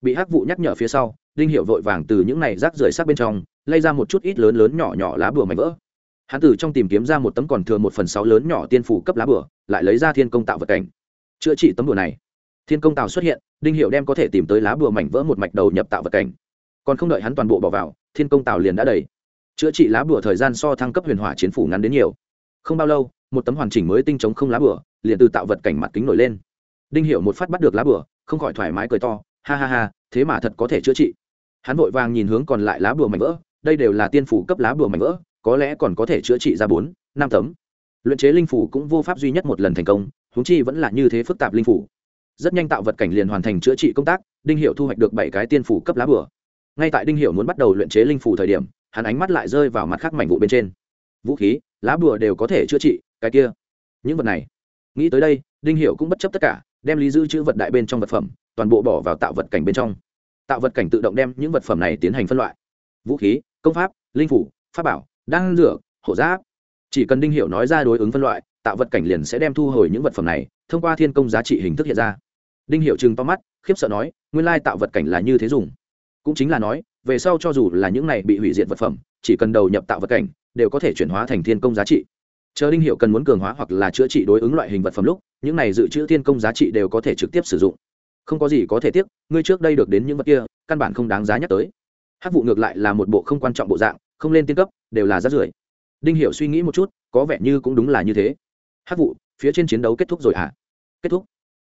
A: Bị hắc vụ nhắc nhở phía sau, đinh hiệu vội vàng từ những này rác rưởi sát bên trong lay ra một chút ít lớn lớn nhỏ nhỏ lá bùa mảnh vỡ. Hắn từ trong tìm kiếm ra một tấm còn thừa một phần sáu lớn nhỏ tiên phủ cấp lá bửa lại lấy ra thiên công tạo vật cảnh. Chữa trị tấm bửa này, thiên công tạo xuất hiện, đinh hiệu đem có thể tìm tới lá bùa mảnh vỡ một mạch đầu nhập tạo vật cảnh. Còn không đợi hắn toàn bộ bỏ vào, thiên công tạo liền đã đầy chữa trị lá bùa thời gian so thăng cấp huyền hỏa chiến phủ ngắn đến nhiều. Không bao lâu, một tấm hoàn chỉnh mới tinh chống không lá bùa, liền từ tạo vật cảnh mặt kính nổi lên. Đinh hiệu một phát bắt được lá bùa, không khỏi thoải mái cười to, ha ha ha, thế mà thật có thể chữa trị. Hắn vội vàng nhìn hướng còn lại lá bùa mảnh vỡ, đây đều là tiên phủ cấp lá bùa mảnh vỡ, có lẽ còn có thể chữa trị ra bốn, năm tấm. Luyện chế linh phủ cũng vô pháp duy nhất một lần thành công, huống chi vẫn là như thế phức tạp linh phủ. Rất nhanh tạo vật cảnh liền hoàn thành chữa trị công tác, đinh hiệu thu hoạch được bảy cái tiên phủ cấp lá bửa ngay tại đinh hiệu muốn bắt đầu luyện chế linh phủ thời điểm hắn ánh mắt lại rơi vào mặt khác mảnh vụ bên trên. Vũ khí, lá bùa đều có thể chữa trị, cái kia. Những vật này, nghĩ tới đây, đinh hiệu cũng bất chấp tất cả, đem lý giữ chữ vật đại bên trong vật phẩm, toàn bộ bỏ vào tạo vật cảnh bên trong. Tạo vật cảnh tự động đem những vật phẩm này tiến hành phân loại. Vũ khí, công pháp, linh phủ, pháp bảo, đan dược, hộ giáp. Chỉ cần đinh hiệu nói ra đối ứng phân loại, tạo vật cảnh liền sẽ đem thu hồi những vật phẩm này, thông qua thiên công giá trị hình thức hiện ra. Đinh hiệu chừng to mắt, khiếp sợ nói, nguyên lai tạo vật cảnh là như thế dùng. Cũng chính là nói về sau cho dù là những này bị hủy diệt vật phẩm, chỉ cần đầu nhập tạo vật cảnh, đều có thể chuyển hóa thành thiên công giá trị. Chờ đinh hiệu cần muốn cường hóa hoặc là chữa trị đối ứng loại hình vật phẩm lúc, những này dự trữ thiên công giá trị đều có thể trực tiếp sử dụng. Không có gì có thể tiếc, ngươi trước đây được đến những vật kia, căn bản không đáng giá nhắc tới. Hát vụ ngược lại là một bộ không quan trọng bộ dạng, không lên tiên cấp, đều là rát rưởi. Đinh hiệu suy nghĩ một chút, có vẻ như cũng đúng là như thế. Hát vụ, phía trên chiến đấu kết thúc rồi hả? À? kết thúc.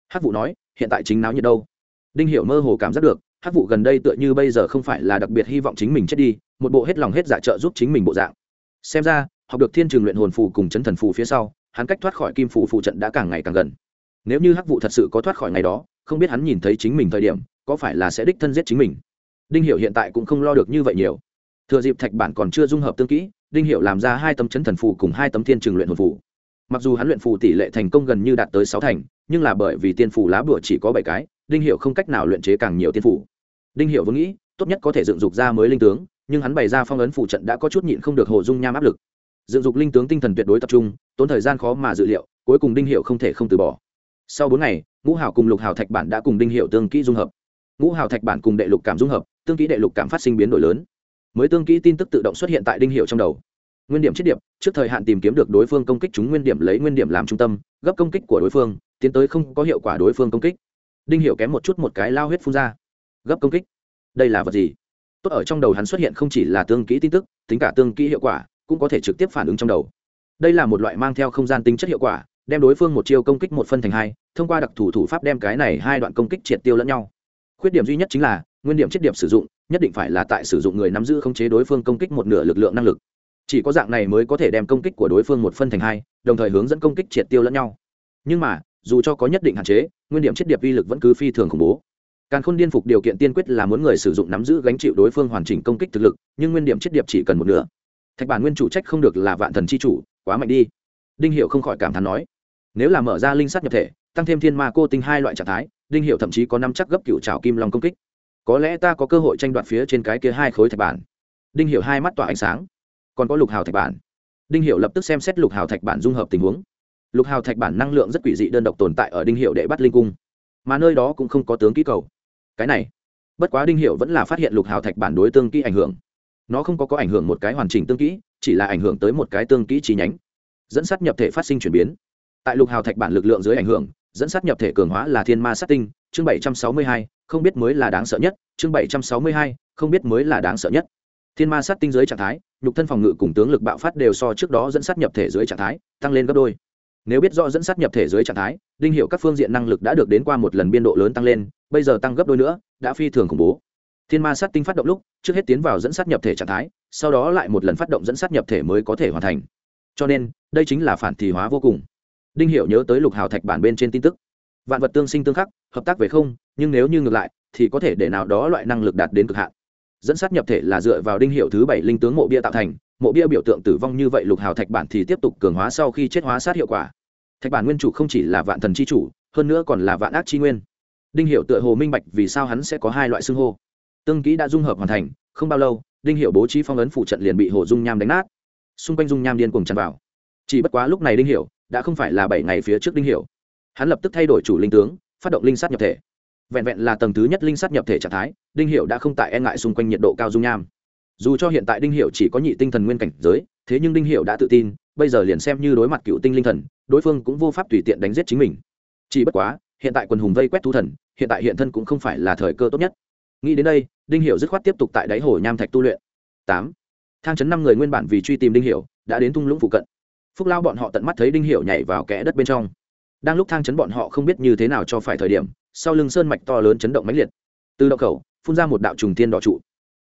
A: Hát vụ nói, hiện tại chính náo nhiệt đâu? Đinh hiệu mơ hồ cảm giác được hát vụ gần đây tựa như bây giờ không phải là đặc biệt hy vọng chính mình chết đi, một bộ hết lòng hết dạ trợ giúp chính mình bộ dạng. Xem ra, học được thiên trường luyện hồn phù cùng chấn thần phù phía sau, hắn cách thoát khỏi kim phù phù trận đã càng ngày càng gần. Nếu như hắc vụ thật sự có thoát khỏi ngày đó, không biết hắn nhìn thấy chính mình thời điểm, có phải là sẽ đích thân giết chính mình? Đinh hiểu hiện tại cũng không lo được như vậy nhiều. Thừa dịp thạch bản còn chưa dung hợp tương kỹ, đinh hiểu làm ra hai tấm chấn thần phù cùng hai tấm thiên trường luyện hồn phù. Mặc dù hắn luyện phù tỷ lệ thành công gần như đạt tới sáu thành, nhưng là bởi vì tiên phù lá bùa chỉ có bảy cái, đinh hiểu không cách nào luyện chế càng nhiều tiên phù đinh Hiệu vẫn nghĩ, tốt nhất có thể dựng dục ra mới linh tướng, nhưng hắn bày ra phong ấn phụ trận đã có chút nhịn không được hồ dung nham áp lực. Dựng dục linh tướng tinh thần tuyệt đối tập trung, tốn thời gian khó mà dự liệu, cuối cùng đinh hiệu không thể không từ bỏ. Sau bốn ngày, ngũ hào cùng lục hào thạch bản đã cùng đinh hiệu tương kỹ dung hợp. Ngũ hào thạch bản cùng đệ lục cảm dung hợp, tương kỹ đệ lục cảm phát sinh biến đổi lớn. Mới tương kỹ tin tức tự động xuất hiện tại đinh hiệu trong đầu. Nguyên điểm chiết điệp, trước thời hạn tìm kiếm được đối phương công kích chúng nguyên điểm lấy nguyên điểm làm trung tâm, gấp công kích của đối phương, tiến tới không có hiệu quả đối phương công kích. Đinh hiệu kém một chút một cái lao huyết phun ra gấp công kích. Đây là vật gì? Tốt ở trong đầu hắn xuất hiện không chỉ là tương kỹ tin tức, tính cả tương kỹ hiệu quả, cũng có thể trực tiếp phản ứng trong đầu. Đây là một loại mang theo không gian tính chất hiệu quả, đem đối phương một chiêu công kích một phân thành hai, thông qua đặc thủ thủ pháp đem cái này hai đoạn công kích triệt tiêu lẫn nhau. Khuyết điểm duy nhất chính là, nguyên điểm chiết điểm sử dụng, nhất định phải là tại sử dụng người nắm giữ khống chế đối phương công kích một nửa lực lượng năng lực. Chỉ có dạng này mới có thể đem công kích của đối phương một phân thành hai, đồng thời hướng dẫn công kích triệt tiêu lẫn nhau. Nhưng mà, dù cho có nhất định hạn chế, nguyên điểm chiết điệp uy lực vẫn cứ phi thường khủng bố càng khôn điên phục điều kiện tiên quyết là muốn người sử dụng nắm giữ gánh chịu đối phương hoàn chỉnh công kích thực lực, nhưng nguyên điểm chết điệp chỉ cần một nửa. Thạch bản nguyên chủ trách không được là vạn thần c h i chủ, quá mạnh đi. Đinh hiệu không khỏi cảm thán nói, nếu là mở ra linh sát nhập thể, tăng thêm thiên ma cô tinh hai loại trạng thái, đinh hiệu thậm chí có năm chắc gấp cựu trào kim long công kích. Có lẽ ta có cơ hội tranh đoạt phía trên cái kia hai khối thạch bản. Đinh hiệu hai mắt tỏa ánh sáng. Còn có lục hào thạch bản. Đinh hiệu lập tức xem xét lục hào thạch bản dung hợp tình huống. Lục hào thạch bản năng lượng rất quỷ dị, đơn độc tồn tại ở đinh hiệu để bắt linh cung. Mà nơi đó cũng không có tướng kỹ cầu cái này. Bất quá đinh hiệu vẫn là phát hiện lục hào thạch bản đối tương kỹ ảnh hưởng. Nó không có có ảnh hưởng một cái hoàn chỉnh tương kỹ, chỉ là ảnh hưởng tới một cái tương kỹ chi nhánh. Dẫn sát nhập thể phát sinh chuyển biến. Tại lục hào thạch bản lực lượng dưới ảnh hưởng, dẫn sát nhập thể cường hóa là thiên ma sát tinh, chương bảy trăm sáu mươi hai, không biết mới là đáng sợ nhất, chương bảy trăm sáu mươi hai, không biết mới là đáng sợ nhất. Thiên ma sát tinh dưới trạng thái, nhục thân phòng ngự cùng tướng lực bạo phát đều so trước đó dẫn sát nhập thể dưới trạng thái, tăng lên gấp đôi nếu biết rõ dẫn sát nhập thể dưới trạng thái, đinh hiệu các phương diện năng lực đã được đến qua một lần biên độ lớn tăng lên, bây giờ tăng gấp đôi nữa, đã phi thường khủng bố. Thiên ma sát tinh phát động lúc, trước hết tiến vào dẫn sát nhập thể trạng thái, sau đó lại một lần phát động dẫn sát nhập thể mới có thể hoàn thành. Cho nên, đây chính là phản thì hóa vô cùng. Đinh hiểu nhớ tới lục hào thạch bản bên trên tin tức. Vạn vật tương sinh tương khắc, hợp tác về không, nhưng nếu như ngược lại, thì có thể để nào đó loại năng lực đạt đến cực hạn. Dẫn sát nhập thể là dựa vào đinh hiệu thứ bảy linh tướng mộ bia tạo thành mộ bia biểu tượng tử vong như vậy lục hào thạch bản thì tiếp tục cường hóa sau khi chết hóa sát hiệu quả. Thạch bản nguyên chủ không chỉ là vạn thần chi chủ, hơn nữa còn là vạn ác chi nguyên. Đinh hiệu tựa hồ minh bạch vì sao hắn sẽ có hai loại xưng hô. Tương kỹ đã dung hợp hoàn thành, không bao lâu, đinh hiệu bố trí phong ấn phụ trận liền bị hồ dung nham đánh nát. Xung quanh dung nham điên cùng tràn vào. Chỉ bất quá lúc này đinh hiệu đã không phải là bảy ngày phía trước đinh hiệu hắn lập tức thay đổi chủ linh tướng, phát động linh sát nhập thể. Vẹn vẹn là tầng thứ nhất linh sát nhập thể trạng thái, đinh hiệu đã không tại e ngại xung quanh nhiệt độ cao dung nham dù cho hiện tại đinh hiệu chỉ có nhị tinh thần nguyên cảnh giới, thế nhưng đinh hiệu đã tự tin, bây giờ liền xem như đối mặt cựu tinh linh thần, đối phương cũng vô pháp tùy tiện đánh giết chính mình. Chỉ bất quá, hiện tại quần hùng vây quét thú thần, hiện tại hiện thân cũng không phải là thời cơ tốt nhất. Nghĩ đến đây, đinh hiểu dứt khoát tiếp tục tại đáy hồ nham thạch tu luyện. Tám. Thang chấn năm người nguyên bản vì truy tìm đinh hiểu, đã đến thung lũng phụ cận. Phúc lao bọn họ tận mắt thấy đinh hiểu nhảy vào kẽ đất bên trong. Đang lúc thang chấn bọn họ không biết như thế nào cho phải thời điểm, sau lưng sơn mạch to lớn chấn động mãnh liệt. Từ đậu khẩu, phun ra một đạo trùng tiên đỏ trụ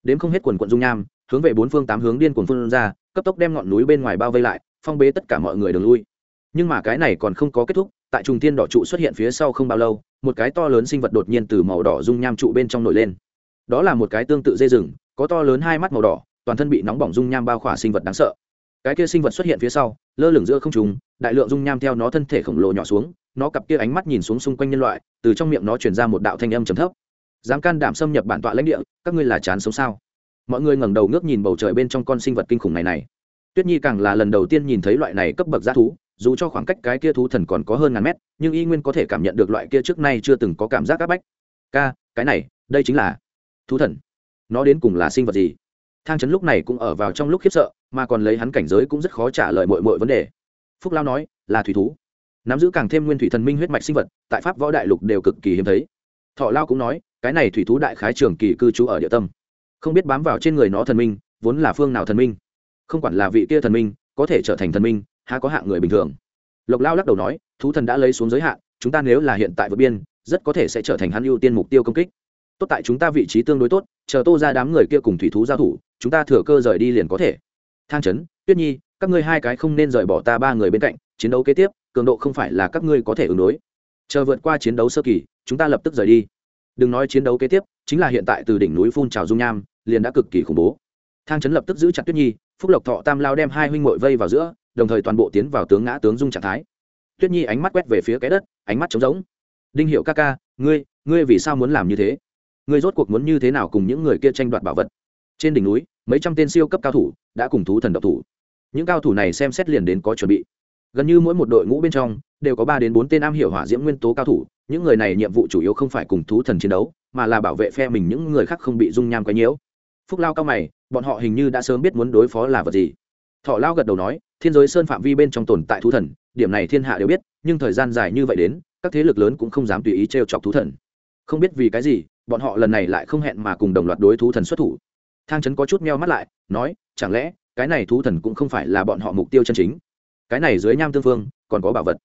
A: đến không hết quần quận dung nham hướng về bốn phương tám hướng điên cuồng phun ra cấp tốc đem ngọn núi bên ngoài bao vây lại phong bế tất cả mọi người đường lui. Nhưng mà cái này còn không có kết thúc tại trùng thiên đỏ trụ xuất hiện phía sau không bao lâu một cái to lớn sinh vật đột nhiên từ màu đỏ dung nham trụ bên trong nổi lên. Đó là một cái tương tự dây rừng có to lớn hai mắt màu đỏ toàn thân bị nóng bỏng dung nham bao khỏa sinh vật đáng sợ. Cái kia sinh vật xuất hiện phía sau lơ lửng giữa không trung, đại lượng dung nham theo nó thân thể khổng lồ nhỏ xuống nó cặp kia ánh mắt nhìn xuống xung quanh nhân loại từ trong miệng nó truyền ra một đạo thanh âm trầm thấp dám can đảm xâm nhập bản tọa lãnh địa, các ngươi là chán sống sao? Mọi người ngẩng đầu ngước nhìn bầu trời bên trong con sinh vật kinh khủng này này. Tuyết nhi càng là lần đầu tiên nhìn thấy loại này cấp bậc g thú, dù cho khoảng cách cái kia thú thần còn có hơn ngàn mét, nhưng y nguyên có thể cảm nhận được loại kia trước nay chưa từng có cảm giác áp bách. Ca, cái này, đây chính là thú thần. Nó đến cùng là sinh vật gì? Thang trấn lúc này cũng ở vào trong lúc khiếp sợ, mà còn lấy hắn cảnh giới cũng rất khó trả lời mọi mọi vấn đề. Phúc lao nói, là thủy thú. Nắm giữ càng thêm nguyên thủy thần minh huyết mạch sinh vật, tại pháp võ đại lục đều cực kỳ hiếm thấy. Thọ lao cũng nói cái này thủy thú đại khái trường kỳ cư trú ở địa tâm. Không biết bám vào trên người nó thần minh, vốn là phương nào thần minh? Không quản là vị kia thần minh, có thể trở thành thần minh, há có hạng người bình thường? Lộc lao lắc đầu nói, thú thần đã lấy xuống giới hạn, chúng ta nếu là hiện tại vượt biên, rất có thể sẽ trở thành hắn ưu tiên mục tiêu công kích. Tốt tại chúng ta vị trí tương đối tốt, chờ tô ra đám người kia cùng thủy thú giao thủ, chúng ta thừa cơ rời đi liền có thể. Thang trấn tuyết nhi, các ngươi hai cái không nên rời bỏ ta ba người bên cạnh, chiến đấu kế tiếp, cường độ không phải là các ngươi có thể ứng đối. Chờ vượt qua chiến đấu sơ kỳ, chúng ta lập tức rời đi đừng nói chiến đấu kế tiếp, chính là hiện tại từ đỉnh núi phun trào dung nham, liền đã cực kỳ khủng bố. Thang trấn lập tức giữ chặt tuyết nhi, phúc lộc thọ tam lao đem hai huynh mội vây vào giữa, đồng thời toàn bộ tiến vào tướng ngã tướng dung trạng thái. Tuyết nhi ánh mắt quét về phía cái đất, ánh mắt trống rỗng. Đinh hiệu ca ca, ngươi ngươi vì sao muốn làm như thế? Ngươi rốt cuộc muốn như thế nào cùng những người kia tranh đoạt bảo vật? Trên đỉnh núi, mấy trăm tên siêu cấp cao thủ đã cùng thú thần độc thủ. Những cao thủ này xem xét liền đến có chuẩn bị. Gần như mỗi một đội ngũ bên trong đều có ba đến bốn tên am hiểu hỏa diễm nguyên tố cao thủ những người này nhiệm vụ chủ yếu không phải cùng thú thần chiến đấu, mà là bảo vệ phe mình những người khác không bị dung nham quấy nhiễu. Phúc lao cao mày, bọn họ hình như đã sớm biết muốn đối phó là vật gì. Thọ lao gật đầu nói, thiên giới sơn phạm vi bên trong tồn tại thú thần, điểm này thiên hạ đều biết, nhưng thời gian dài như vậy đến, các thế lực lớn cũng không dám tùy ý t r e o chọc thú thần. Không biết vì cái gì, bọn họ lần này lại không hẹn mà cùng đồng loạt đối thú thần xuất thủ. Thang trấn có chút meo mắt lại, nói, chẳng lẽ, cái này thú thần cũng không phải là bọn họ mục tiêu chân chính? Cái này dưới nham tương phương, còn có bảo vật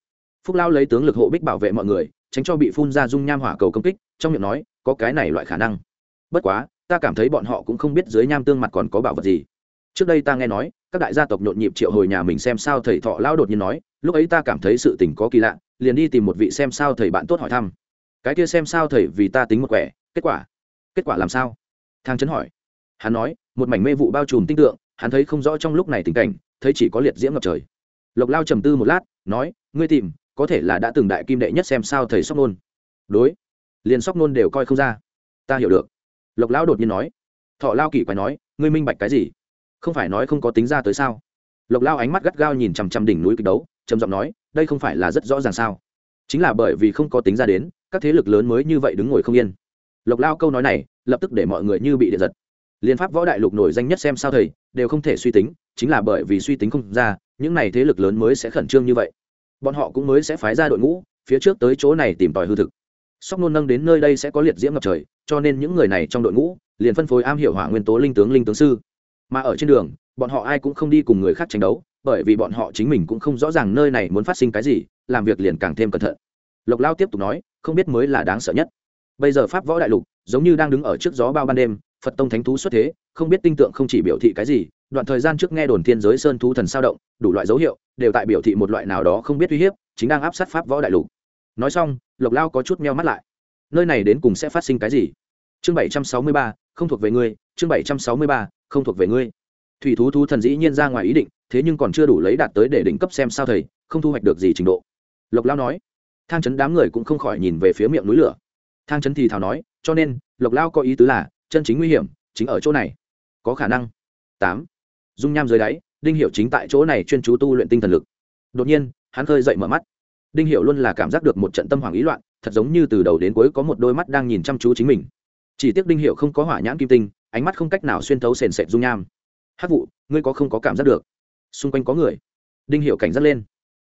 A: phúc lao lấy tướng lực hộ bích bảo vệ mọi người, tránh cho bị phun ra dung nham hỏa cầu công kích, trong miệng nói, có cái này loại khả năng. Bất quá, ta cảm thấy bọn họ cũng không biết dưới nham tương mặt còn có bảo vật gì. Trước đây ta nghe nói, các đại gia tộc nhộn nhịp triệu hồi nhà mình xem sao thầy thọ lao đột nhiên nói, lúc ấy ta cảm thấy sự tình có kỳ lạ, liền đi tìm một vị xem sao thầy bạn tốt hỏi thăm. Cái kia xem sao thầy vì ta tính một quẻ, kết quả? Kết quả làm sao? Thang chấn hỏi. Hắn nói, một mảnh mê vụ bao trùm tinh tượng, hắn thấy không rõ trong lúc này tình cảnh, thấy chỉ có liệt diễm ngập trời. Lộc lao trầm tư một lát, nói, ngươi tìm có thể là đã từng đại kim đệ nhất xem sao thầy sóc nôn. Đối. Liền sóc nôn đều coi không ra. Ta hiểu được. Lộc lão đột nhiên nói. Thọ lao kỳ quái nói, ngươi minh bạch cái gì? Không phải nói không có tính ra tới sao? Lộc lao ánh mắt gắt gao nhìn chằm chằm đỉnh núi kịch đấu, trầm giọng nói, đây không phải là rất rõ ràng sao? Chính là bởi vì không có tính ra đến, các thế lực lớn mới như vậy đứng ngồi không yên. Lộc lao câu nói này, lập tức để mọi người như bị điện giật. Liên pháp võ đại lục nổi danh nhất xem sao thầy, đều không thể suy tính, chính là bởi vì suy tính không ra, những này thế lực lớn mới sẽ khẩn trương như vậy bọn họ cũng mới sẽ phái ra đội ngũ, phía trước tới chỗ này tìm tòi hư thực. Sóc nôn nâng đến nơi đây sẽ có liệt diễm ngập trời, cho nên những người này trong đội ngũ liền phân phối am hiểu hỏa nguyên tố linh tướng linh tướng sư. Mà ở trên đường, bọn họ ai cũng không đi cùng người khác tranh đấu, bởi vì bọn họ chính mình cũng không rõ ràng nơi này muốn phát sinh cái gì, làm việc liền càng thêm cẩn thận. Lộc lao tiếp tục nói, không biết mới là đáng sợ nhất. Bây giờ pháp võ đại lục giống như đang đứng ở trước gió bao ban đêm, phật tông thánh thú xuất thế, không biết tinh tượng không chỉ biểu thị cái gì đoạn thời gian trước nghe đồn thiên giới sơn thú thần sao động, đủ loại dấu hiệu, đều tại biểu thị một loại nào đó không biết uy hiếp, chính đang áp sát pháp võ đại lục. Nói xong, lộc lao có chút meo mắt lại. Nơi này đến cùng sẽ phát sinh cái gì? Chương bảy trăm sáu mươi ba, không thuộc về ngươi, chương bảy trăm sáu mươi ba, không thuộc về ngươi. Thủy thú thú thần dĩ nhiên ra ngoài ý định, thế nhưng còn chưa đủ lấy đạt tới để đỉnh cấp xem sao thầy, không thu hoạch được gì trình độ. Lộc lao nói. Thang chấn đám người cũng không khỏi nhìn về phía miệng núi lửa. Thang chấn thì thào nói, cho nên, lộc lao có ý tứ là, chân chính nguy hiểm, chính ở chỗ này. Có khả năng. Tám dung nham dưới đáy, đinh hiệu chính tại chỗ này chuyên chú tu luyện tinh thần lực. Đột nhiên, hắn khơi dậy mở mắt. Đinh hiệu luôn là cảm giác được một trận tâm hoàng ý loạn, thật giống như từ đầu đến cuối có một đôi mắt đang nhìn chăm chú chính mình. Chỉ tiếc đinh hiệu không có hỏa nhãn kim tinh, ánh mắt không cách nào xuyên thấu sền sệt dung nham. Hát vụ, ngươi có không có cảm giác được? Xung quanh có người. Đinh hiệu cảnh giác lên.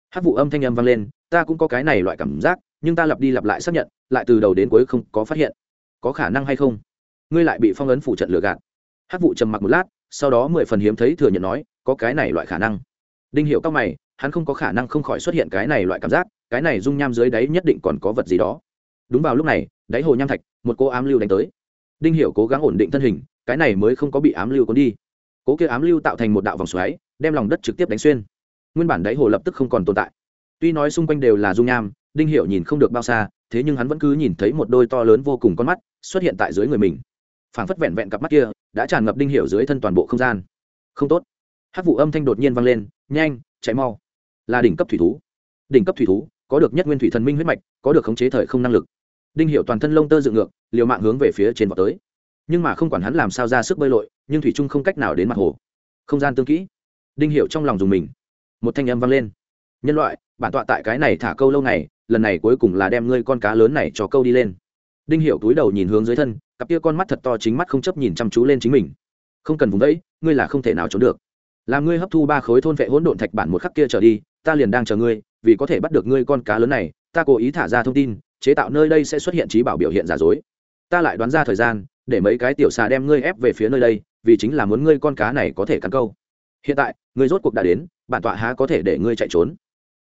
A: Hát vụ âm thanh âm vang lên, ta cũng có cái này loại cảm giác, nhưng ta lặp đi lặp lại xác nhận, lại từ đầu đến cuối không có phát hiện. Có khả năng hay không? Ngươi lại bị phong ấn phủ trận lừa gạt. Hát vụ trầm mặc một lát sau đó mười phần hiếm thấy thừa nhận nói, có cái này loại khả năng. Đinh hiệu các mày, hắn không có khả năng không khỏi xuất hiện cái này loại cảm giác, cái này dung nham dưới đáy nhất định còn có vật gì đó. Đúng vào lúc này, đáy hồ nham thạch, một cô ám lưu đánh tới. Đinh hiểu cố gắng ổn định thân hình, cái này mới không có bị ám lưu cuốn đi. Cố kia ám lưu tạo thành một đạo vòng xoáy, đem lòng đất trực tiếp đánh xuyên. Nguyên bản đáy hồ lập tức không còn tồn tại. Tuy nói xung quanh đều là dung nham, đinh hiểu nhìn không được bao xa, thế nhưng hắn vẫn cứ nhìn thấy một đôi to lớn vô cùng con mắt xuất hiện tại dưới người mình phảng phất vẹn vẹn cặp mắt kia đã tràn ngập đinh hiểu dưới thân toàn bộ không gian. Không tốt. Hát vụ âm thanh đột nhiên vang lên, nhanh, chạy mau. Là đỉnh cấp thủy thú. Đỉnh cấp thủy thú, có được nhất nguyên thủy thần minh huyết mạch, có được khống chế thời không năng lực. Đinh hiệu toàn thân lông tơ dựng ngược, liều mạng hướng về phía trên vọt tới. Nhưng mà không quản hắn làm sao ra sức bơi lội, nhưng thủy trung không cách nào đến mặt hồ. Không gian tương kỹ. Đinh hiệu trong lòng dùng mình. Một thanh âm vang lên. Nhân loại, bản tọa tại cái này thả câu lâu ngày lần này cuối cùng là đem ngươi con cá lớn này cho câu đi lên đinh hiệu túi đầu nhìn hướng dưới thân, cặp kia con mắt thật to chính mắt không chấp nhìn chăm chú lên chính mình. Không cần vùng đấy ngươi là không thể nào trốn được. Làm ngươi hấp thu ba khối thôn vệ hỗn độn thạch bản một khắc kia trở đi, ta liền đang chờ ngươi, vì có thể bắt được ngươi con cá lớn này, ta cố ý thả ra thông tin, chế tạo nơi đây sẽ xuất hiện trí bảo biểu hiện giả dối. Ta lại đoán ra thời gian, để mấy cái tiểu xà đem ngươi ép về phía nơi đây, vì chính là muốn ngươi con cá này có thể cắn câu. Hiện tại, ngươi rốt cuộc đã đến, bản tọa há có thể để ngươi chạy trốn?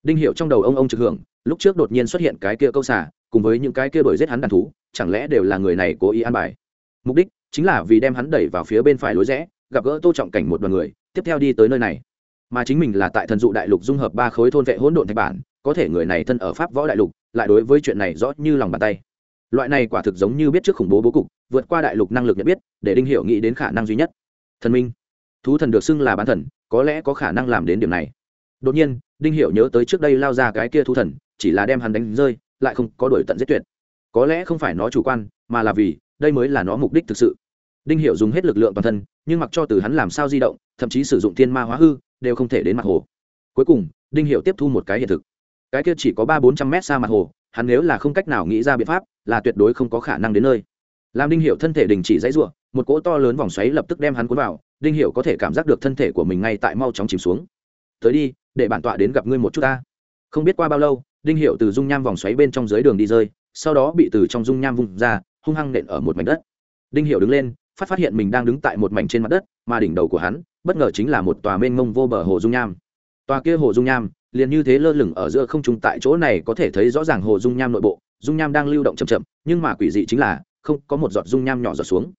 A: Đinh hiệu trong đầu ông ông trực hưởng, lúc trước đột nhiên xuất hiện cái kia câu xà cùng với những cái kia đổi giết hắn đàn thú, chẳng lẽ đều là người này cố ý an bài? Mục đích chính là vì đem hắn đẩy vào phía bên phải lối rẽ, gặp gỡ tô trọng cảnh một đoàn người, tiếp theo đi tới nơi này. Mà chính mình là tại thần dụ đại lục dung hợp ba khối thôn vệ hỗn độn thạch bản, có thể người này thân ở pháp võ đại lục, lại đối với chuyện này rõ như lòng bàn tay. Loại này quả thực giống như biết trước khủng bố bố cục, vượt qua đại lục năng lực nhận biết, để đinh hiệu nghĩ đến khả năng duy nhất. Thần minh. Thú thần được xưng là bán thần, có lẽ có khả năng làm đến điểm này. Đột nhiên, đinh hiệu nhớ tới trước đây lao ra cái kia thú thần, chỉ là đem hắn đánh rơi lại không có đổi tận giết tuyệt. Có lẽ không phải nó chủ quan, mà là vì đây mới là nó mục đích thực sự. Đinh hiệu dùng hết lực lượng toàn thân, nhưng mặc cho từ hắn làm sao di động, thậm chí sử dụng thiên ma hóa hư, đều không thể đến mặt hồ. Cuối cùng, đinh hiệu tiếp thu một cái hiện thực. Cái kia chỉ có ba bốn trăm mét xa mặt hồ, hắn nếu là không cách nào nghĩ ra biện pháp, là tuyệt đối không có khả năng đến nơi. Làm đinh hiệu thân thể đình chỉ dãy r u ộ một cỗ to lớn vòng xoáy lập tức đem hắn cuốn vào, đinh hiệu có thể cảm giác được thân thể của mình ngay tại mau chóng chìm xuống. Tới đi, để bản tọa đến gặp ngươi một chút ta. Không biết qua bao lâu đinh hiệu từ dung nham vòng xoáy bên trong dưới đường đi rơi, sau đó bị từ trong dung nham vung ra, hung hăng nện ở một mảnh đất. Đinh hiệu đứng lên, phát phát hiện mình đang đứng tại một mảnh trên mặt đất, mà đỉnh đầu của hắn, bất ngờ chính là một tòa mênh mông vô bờ hồ dung nham. Tòa kia hồ dung nham, liền như thế lơ lửng ở giữa không trung tại chỗ này có thể thấy rõ ràng hồ dung nham nội bộ, dung nham đang lưu động chậm chậm, nhưng mà quỷ dị chính là, không, có một giọt dung nham nhỏ giọt xuống.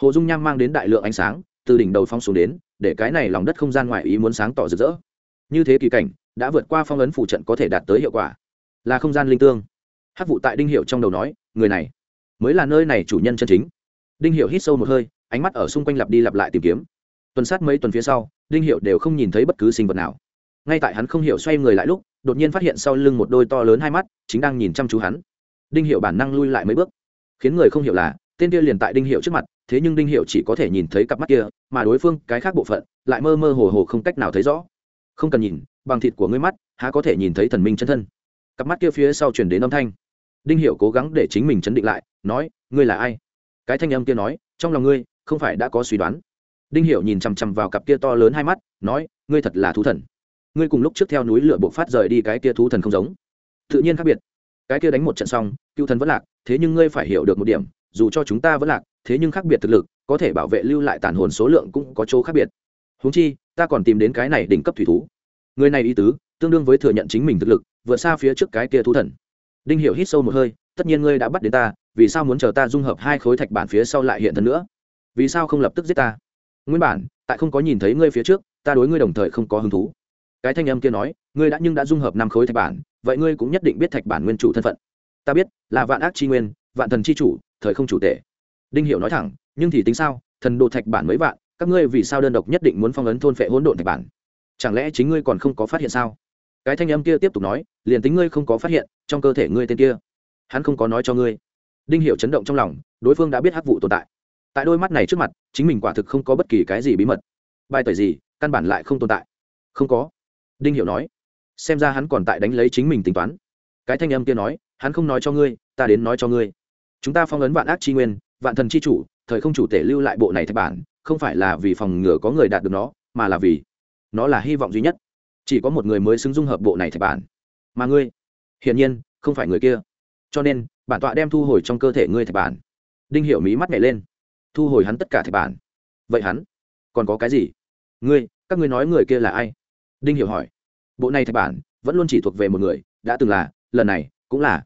A: Hồ dung nham mang đến đại lượng ánh sáng, từ đỉnh đầu phong xuống đến, để cái này lòng đất không gian ngoài ý muốn sáng tỏ rực rỡ. Như thế kỳ cảnh, đã vượt qua phong ấn phủ trận có thể đạt tới hiệu quả là không gian linh tương. Hát vụ tại đinh hiệu trong đầu nói, người này mới là nơi này chủ nhân chân chính. Đinh hiệu hít sâu một hơi, ánh mắt ở xung quanh lặp đi lặp lại tìm kiếm. Tuần sát mấy tuần phía sau, đinh hiệu đều không nhìn thấy bất cứ sinh vật nào. Ngay tại hắn không hiểu xoay người lại lúc, đột nhiên phát hiện sau lưng một đôi to lớn hai mắt, chính đang nhìn chăm chú hắn. Đinh hiệu bản năng lui lại mấy bước, khiến người không hiểu là, tên kia liền tại đinh hiệu trước mặt, thế nhưng đinh hiệu chỉ có thể nhìn thấy cặp mắt kia, mà đối phương, cái khác bộ phận, lại mơ mơ hồ hồ không cách nào thấy rõ. Không cần nhìn, bằng thịt của ngươi mắt, há có thể nhìn thấy thần minh chân thân cặp mắt kia phía sau chuyển đến âm thanh. Đinh Hiểu cố gắng để chính mình chấn định lại, nói, ngươi là ai? Cái thanh âm kia nói, trong lòng ngươi, không phải đã có suy đoán. Đinh Hiểu nhìn chằm chằm vào cặp kia to lớn hai mắt, nói, ngươi thật là thú thần. Ngươi cùng lúc trước theo núi lửa buộc phát rời đi cái kia thú thần không giống. Tự nhiên khác biệt. Cái kia đánh một trận xong, cựu thần vẫn lạc, thế nhưng ngươi phải hiểu được một điểm, dù cho chúng ta vẫn lạc, thế nhưng khác biệt thực lực, có thể bảo vệ lưu lại tàn hồn số lượng cũng có chỗ khác biệt. Húng chi, ta còn tìm đến cái này đỉnh cấp thủy thú. Người này ý tứ, tương đương với thừa nhận chính mình thực lực vượt xa phía trước cái kia thú thần. Đinh hiểu hít sâu một hơi, tất nhiên ngươi đã bắt đến ta, vì sao muốn chờ ta dung hợp hai khối thạch bản phía sau lại hiện thân nữa? Vì sao không lập tức giết ta? Nguyên bản, tại không có nhìn thấy ngươi phía trước, ta đối ngươi đồng thời không có hứng thú. Cái thanh âm kia nói, ngươi đã nhưng đã dung hợp năm khối thạch bản, vậy ngươi cũng nhất định biết thạch bản nguyên chủ thân phận. Ta biết, là vạn ác chi nguyên, vạn thần chi chủ, thời không chủ tể. Đinh hiểu nói thẳng, nhưng thì tính sao? Thần đồ thạch bản mấy vạn, các ngươi vì sao đơn độc nhất định muốn phong ấn thôn phệ hỗn độn thạch bản? Chẳng lẽ chính ngươi còn không có phát hiện sao? Cái thanh âm kia tiếp tục nói, liền tính ngươi không có phát hiện, trong cơ thể ngươi tên kia, hắn không có nói cho ngươi. Đinh hiểu chấn động trong lòng, đối phương đã biết hắc vụ tồn tại. Tại đôi mắt này trước mặt, chính mình quả thực không có bất kỳ cái gì bí mật. Bài tẩy gì, căn bản lại không tồn tại. Không có. Đinh hiểu nói, xem ra hắn còn tại đánh lấy chính mình tính toán. Cái thanh âm kia nói, hắn không nói cho ngươi, ta đến nói cho ngươi. Chúng ta phong ấn vạn ác chi nguyên, vạn thần chi chủ, thời không chủ tể lưu lại bộ này thạch bản, không phải là vì phòng ngừa có người đạt được nó, mà là vì, nó là hy vọng duy nhất chỉ có một người mới xứng dung hợp bộ này thạch bản. Mà ngươi hiển nhiên không phải người kia. Cho nên bản tọa đem thu hồi trong cơ thể ngươi thạch bản. Đinh hiểu mí mắt nhảy lên. Thu hồi hắn tất cả thạch bản. Vậy hắn còn có cái gì? Ngươi các ngươi nói người kia là ai? Đinh hiểu hỏi. Bộ này thạch bản vẫn luôn chỉ thuộc về một người đã từng là lần này cũng là.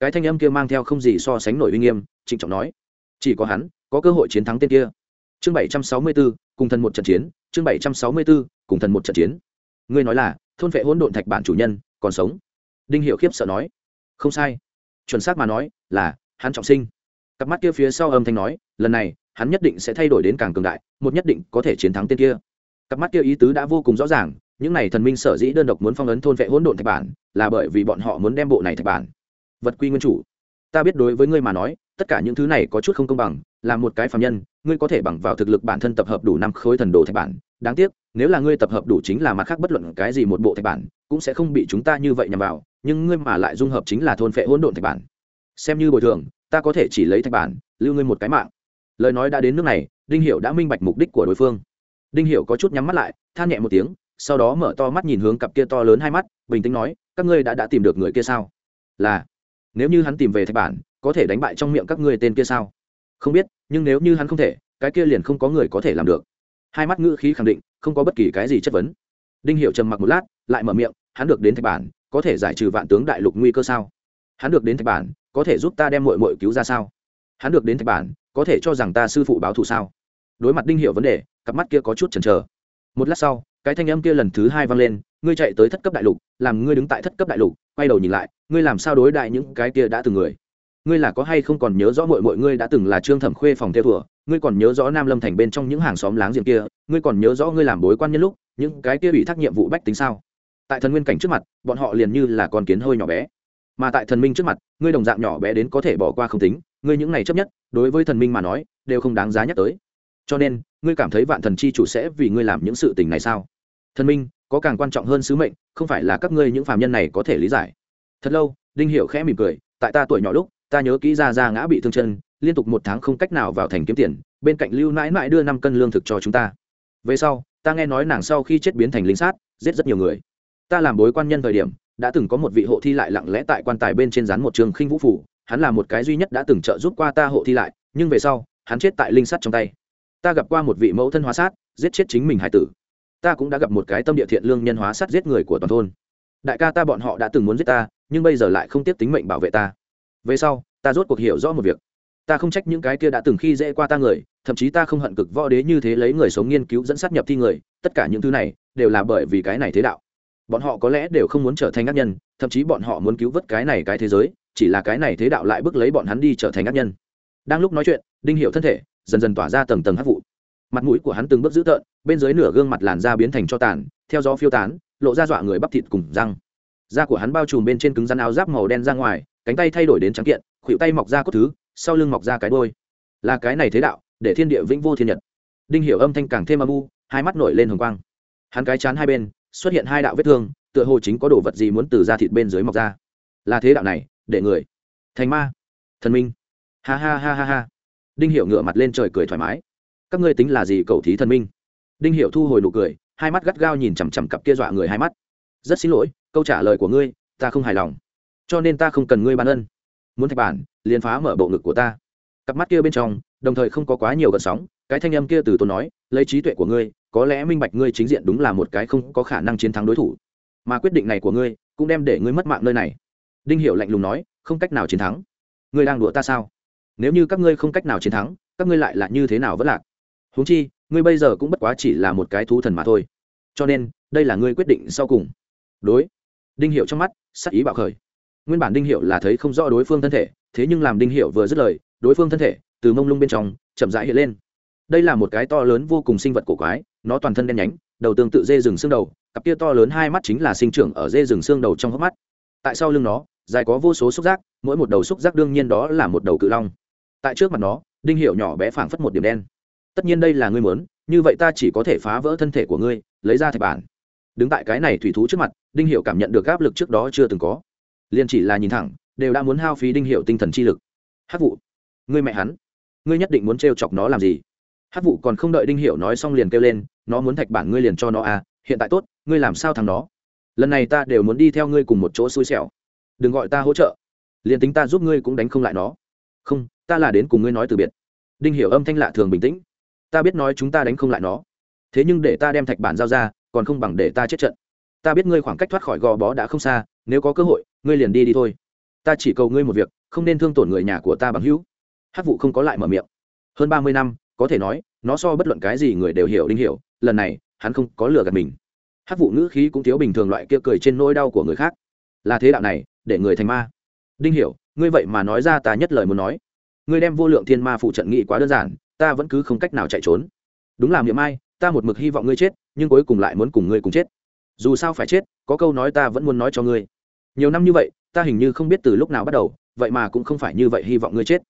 A: Cái thanh âm kia mang theo không gì so sánh nổi uy nghiêm trịnh trọng nói. Chỉ có hắn có cơ hội chiến thắng tên kia. Chương bảy trăm sáu mươi 764, cùng thần một trận chiến. Chương bảy trăm sáu mươi 764, cùng thần một trận chiến ngươi nói là, thôn vệ hỗn độn thạch bản chủ nhân, còn sống. Đinh hiệu khiếp sợ nói. Không sai. Chuẩn xác mà nói, là, hắn trọng sinh. Cặp mắt kia phía sau âm thanh nói, lần này, hắn nhất định sẽ thay đổi đến càng cường đại, một nhất định có thể chiến thắng tên kia. Cặp mắt kia ý tứ đã vô cùng rõ ràng, những này thần minh sở dĩ đơn độc muốn phong ấn thôn vệ hỗn độn thạch bản, là bởi vì bọn họ muốn đem bộ này thạch bản vật quy nguyên chủ. Ta biết đối với ngươi mà nói, tất cả những thứ này có chút không công bằng, là một cái phạm nhân, ngươi có thể bằng vào thực lực bản thân tập hợp đủ năm khối thần đồ thạch bản, đáng tiếc nếu là ngươi tập hợp đủ chính là mặt khác bất luận cái gì một bộ thạch bản, cũng sẽ không bị chúng ta như vậy nhằm vào, nhưng ngươi mà lại dung hợp chính là thôn phệ hỗn độn thạch bản. Xem như bồi thường, ta có thể chỉ lấy thạch bản, lưu ngươi một cái mạng. Lời nói đã đến nước này, đinh hiểu đã minh bạch mục đích của đối phương. Đinh hiểu có chút nhắm mắt lại, than nhẹ một tiếng, sau đó mở to mắt nhìn hướng cặp kia to lớn hai mắt, bình tĩnh nói, các ngươi đã đã tìm được người kia sao? Là. Nếu như hắn tìm về thạch bản, có thể đánh bại trong miệng các ngươi tên kia sao? Không biết, nhưng nếu như hắn không thể, cái kia liền không có người có thể làm được hai mắt ngữ khí khẳng định, không có bất kỳ cái gì chất vấn. Đinh hiệu trầm mặc một lát, lại mở miệng, hắn được đến thạch bản, có thể giải trừ vạn tướng đại lục nguy cơ sao? Hắn được đến thạch bản, có thể giúp ta đem mội mội cứu ra sao? Hắn được đến thạch bản, có thể cho rằng ta sư phụ báo thù sao? Đối mặt đinh hiệu vấn đề, cặp mắt kia có chút chần chờ. Một lát sau, cái thanh âm kia lần thứ hai vang lên, ngươi chạy tới thất cấp đại lục, làm ngươi đứng tại thất cấp đại lục, quay đầu nhìn lại, ngươi làm sao đối đại những cái kia đã từng người? Ngươi là có hay không còn nhớ rõ mọi mọi ngươi đã từng là trương thẩm khuê phòng theo thùa ngươi còn nhớ rõ nam lâm thành bên trong những hàng xóm láng giềng kia, ngươi còn nhớ rõ ngươi làm bối quan nhân lúc, những cái kia bị thác nhiệm vụ bách tính sao? Tại thần nguyên cảnh trước mặt, bọn họ liền như là con kiến hơi nhỏ bé. Mà tại thần minh trước mặt, ngươi đồng dạng nhỏ bé đến có thể bỏ qua không tính, ngươi những này chấp nhất, đối với thần minh mà nói, đều không đáng giá nhắc tới. Cho nên, ngươi cảm thấy vạn thần chi chủ sẽ vì ngươi làm những sự tình này sao? Thần minh, có càng quan trọng hơn sứ mệnh, không phải là các ngươi những phàm nhân này có thể lý giải. Thật lâu, đinh hiểu khẽ mỉm cười, tại ta tuổi nhỏ lúc, ta nhớ kỹ ra ra ngã bị thương chân liên tục một tháng không cách nào vào thành kiếm tiền, bên cạnh lưu nãi nãi đưa năm cân lương thực cho chúng ta. Về sau, ta nghe nói nàng sau khi chết biến thành lính sát, giết rất nhiều người. Ta làm bối quan nhân thời điểm, đã từng có một vị hộ thi lại lặng lẽ tại quan tài bên trên rán một trường khinh vũ phủ, hắn là một cái duy nhất đã từng trợ giúp qua ta hộ thi lại, nhưng về sau, hắn chết tại linh sắt trong tay. Ta gặp qua một vị mẫu thân hóa sát, giết chết chính mình hải tử. Ta cũng đã gặp một cái tâm địa thiện lương nhân hóa sát giết người của toàn thôn. Đại ca ta bọn họ đã từng muốn giết ta, nhưng bây giờ lại không tiếp tính mệnh bảo vệ ta. Về sau, ta rốt cuộc hiểu rõ một việc ta không trách những cái kia đã từng khi dễ qua ta người, thậm chí ta không hận cực võ đế như thế lấy người sống nghiên cứu dẫn sát nhập thi người, tất cả những thứ này đều là bởi vì cái này thế đạo. Bọn họ có lẽ đều không muốn trở thành ác nhân, thậm chí bọn họ muốn cứu vớt cái này cái thế giới, chỉ là cái này thế đạo lại bước lấy bọn hắn đi trở thành ác nhân. Đang lúc nói chuyện, đinh hiệu thân thể dần dần tỏa ra tầng tầng hát vụ. Mặt mũi của hắn từng bước dữ tợn, bên dưới nửa gương mặt làn da biến thành cho tàn, theo gió phiêu tán, lộ ra dọa người bắp thịt cùng răng. Da của hắn bao trùm bên trên cứng rắn áo giáp màu đen ra ngoài, cánh tay thay đổi đến trắng kiện, khuỷu tay mọc ra cốt thứ sau lưng mọc ra cái đôi. Là cái này thế đạo, để thiên địa vĩnh vô thiên nhật. Đinh hiểu âm thanh càng thêm âm u, hai mắt nổi lên hồng quang. Hắn cái chán hai bên, xuất hiện hai đạo vết thương, tựa hồ chính có đồ vật gì muốn từ da thịt bên dưới mọc ra. Là thế đạo này, để người. Thành ma. Thần minh. Ha ha ha ha ha. Đinh hiểu ngửa mặt lên trời cười thoải mái. Các ngươi tính là gì cầu thí thần minh? Đinh hiểu thu hồi nụ cười, hai mắt gắt gao nhìn chằm chằm cặp kia dọa người hai mắt. Rất xin lỗi, câu trả lời của ngươi, ta không hài lòng. Cho nên ta không cần ngươi ban ân muốn thạch bản, liền phá mở bộ ngực của ta. Cặp mắt kia bên trong, đồng thời không có quá nhiều gợn sóng, cái thanh âm kia từ tôi nói, lấy trí tuệ của ngươi, có lẽ minh bạch ngươi chính diện đúng là một cái không có khả năng chiến thắng đối thủ. Mà quyết định này của ngươi, cũng đem để ngươi mất mạng nơi này. Đinh hiểu lạnh lùng nói, không cách nào chiến thắng. Ngươi đang đùa ta sao? Nếu như các ngươi không cách nào chiến thắng, các ngươi lại là như thế nào vẫn lạc? Huống chi, ngươi bây giờ cũng bất quá chỉ là một cái thú thần mà thôi. Cho nên, đây là ngươi quyết định sau cùng. Đối. Đinh hiệu trong mắt, sắc ý bạo khởi nguyên bản đinh hiệu là thấy không rõ đối phương thân thể, thế nhưng làm đinh hiệu vừa dứt lời, đối phương thân thể từ mông lung bên trong chậm rãi hiện lên. Đây là một cái to lớn vô cùng sinh vật cổ quái, nó toàn thân đen nhánh, đầu tương tự dê rừng xương đầu, cặp kia to lớn hai mắt chính là sinh trưởng ở dê rừng xương đầu trong hốc mắt. Tại sau lưng nó, dài có vô số xúc giác, mỗi một đầu xúc giác đương nhiên đó là một đầu cự long. Tại trước mặt nó, đinh hiệu nhỏ bé phảng phất một điểm đen. Tất nhiên đây là ngươi muốn, như vậy ta chỉ có thể phá vỡ thân thể của ngươi, lấy ra thạch bản. Đứng tại cái này thủy thú trước mặt, đinh hiệu cảm nhận được áp lực trước đó chưa từng có liền chỉ là nhìn thẳng, đều đã muốn hao phí đinh hiệu tinh thần chi lực. Hát vụ ngươi mẹ hắn, ngươi nhất định muốn t chọc nó làm gì? Hát vụ còn không đợi đinh hiệu nói xong liền kêu lên, nó muốn thạch bản ngươi liền cho nó à hiện tại tốt, ngươi làm sao thằng nó? Lần này ta đều muốn đi theo ngươi cùng một chỗ xui xẻo. Đừng gọi ta hỗ trợ. Liền tính ta giúp ngươi cũng đánh không lại nó. Không, ta là đến cùng ngươi nói từ biệt. Đinh hiểu âm thanh lạ thường bình tĩnh. Ta biết nói chúng ta đánh không lại nó. Thế nhưng để ta đem thạch bản giao ra, còn không bằng để ta chết trận. Ta biết ngươi khoảng cách thoát khỏi gò bó đã không xa, nếu có cơ hội ngươi liền đi đi thôi. Ta chỉ cầu ngươi một việc, không nên thương tổn người nhà của ta bằng hữu. Hát vụ không có lại mở miệng. Hơn ba mươi năm, có thể nói, nó so bất luận cái gì người đều hiểu đinh hiểu, lần này, hắn không có lừa gạt mình. Hát vụ ngữ khí cũng thiếu bình thường loại kia cười trên nỗi đau của người khác. Là thế đạo này, để người thành ma. Đinh hiểu, ngươi vậy mà nói ra ta nhất lời muốn nói. Ngươi đem vô lượng thiên ma phụ trận nghị quá đơn giản, ta vẫn cứ không cách nào chạy trốn. Đúng là miệng ai, ta một mực hy vọng ngươi chết, nhưng cuối cùng lại muốn cùng ngươi cùng chết. Dù sao phải chết, có câu nói ta vẫn muốn nói cho ngươi nhiều năm như vậy, ta hình như không biết từ lúc nào bắt đầu, vậy mà cũng không phải như vậy hy vọng ngươi chết.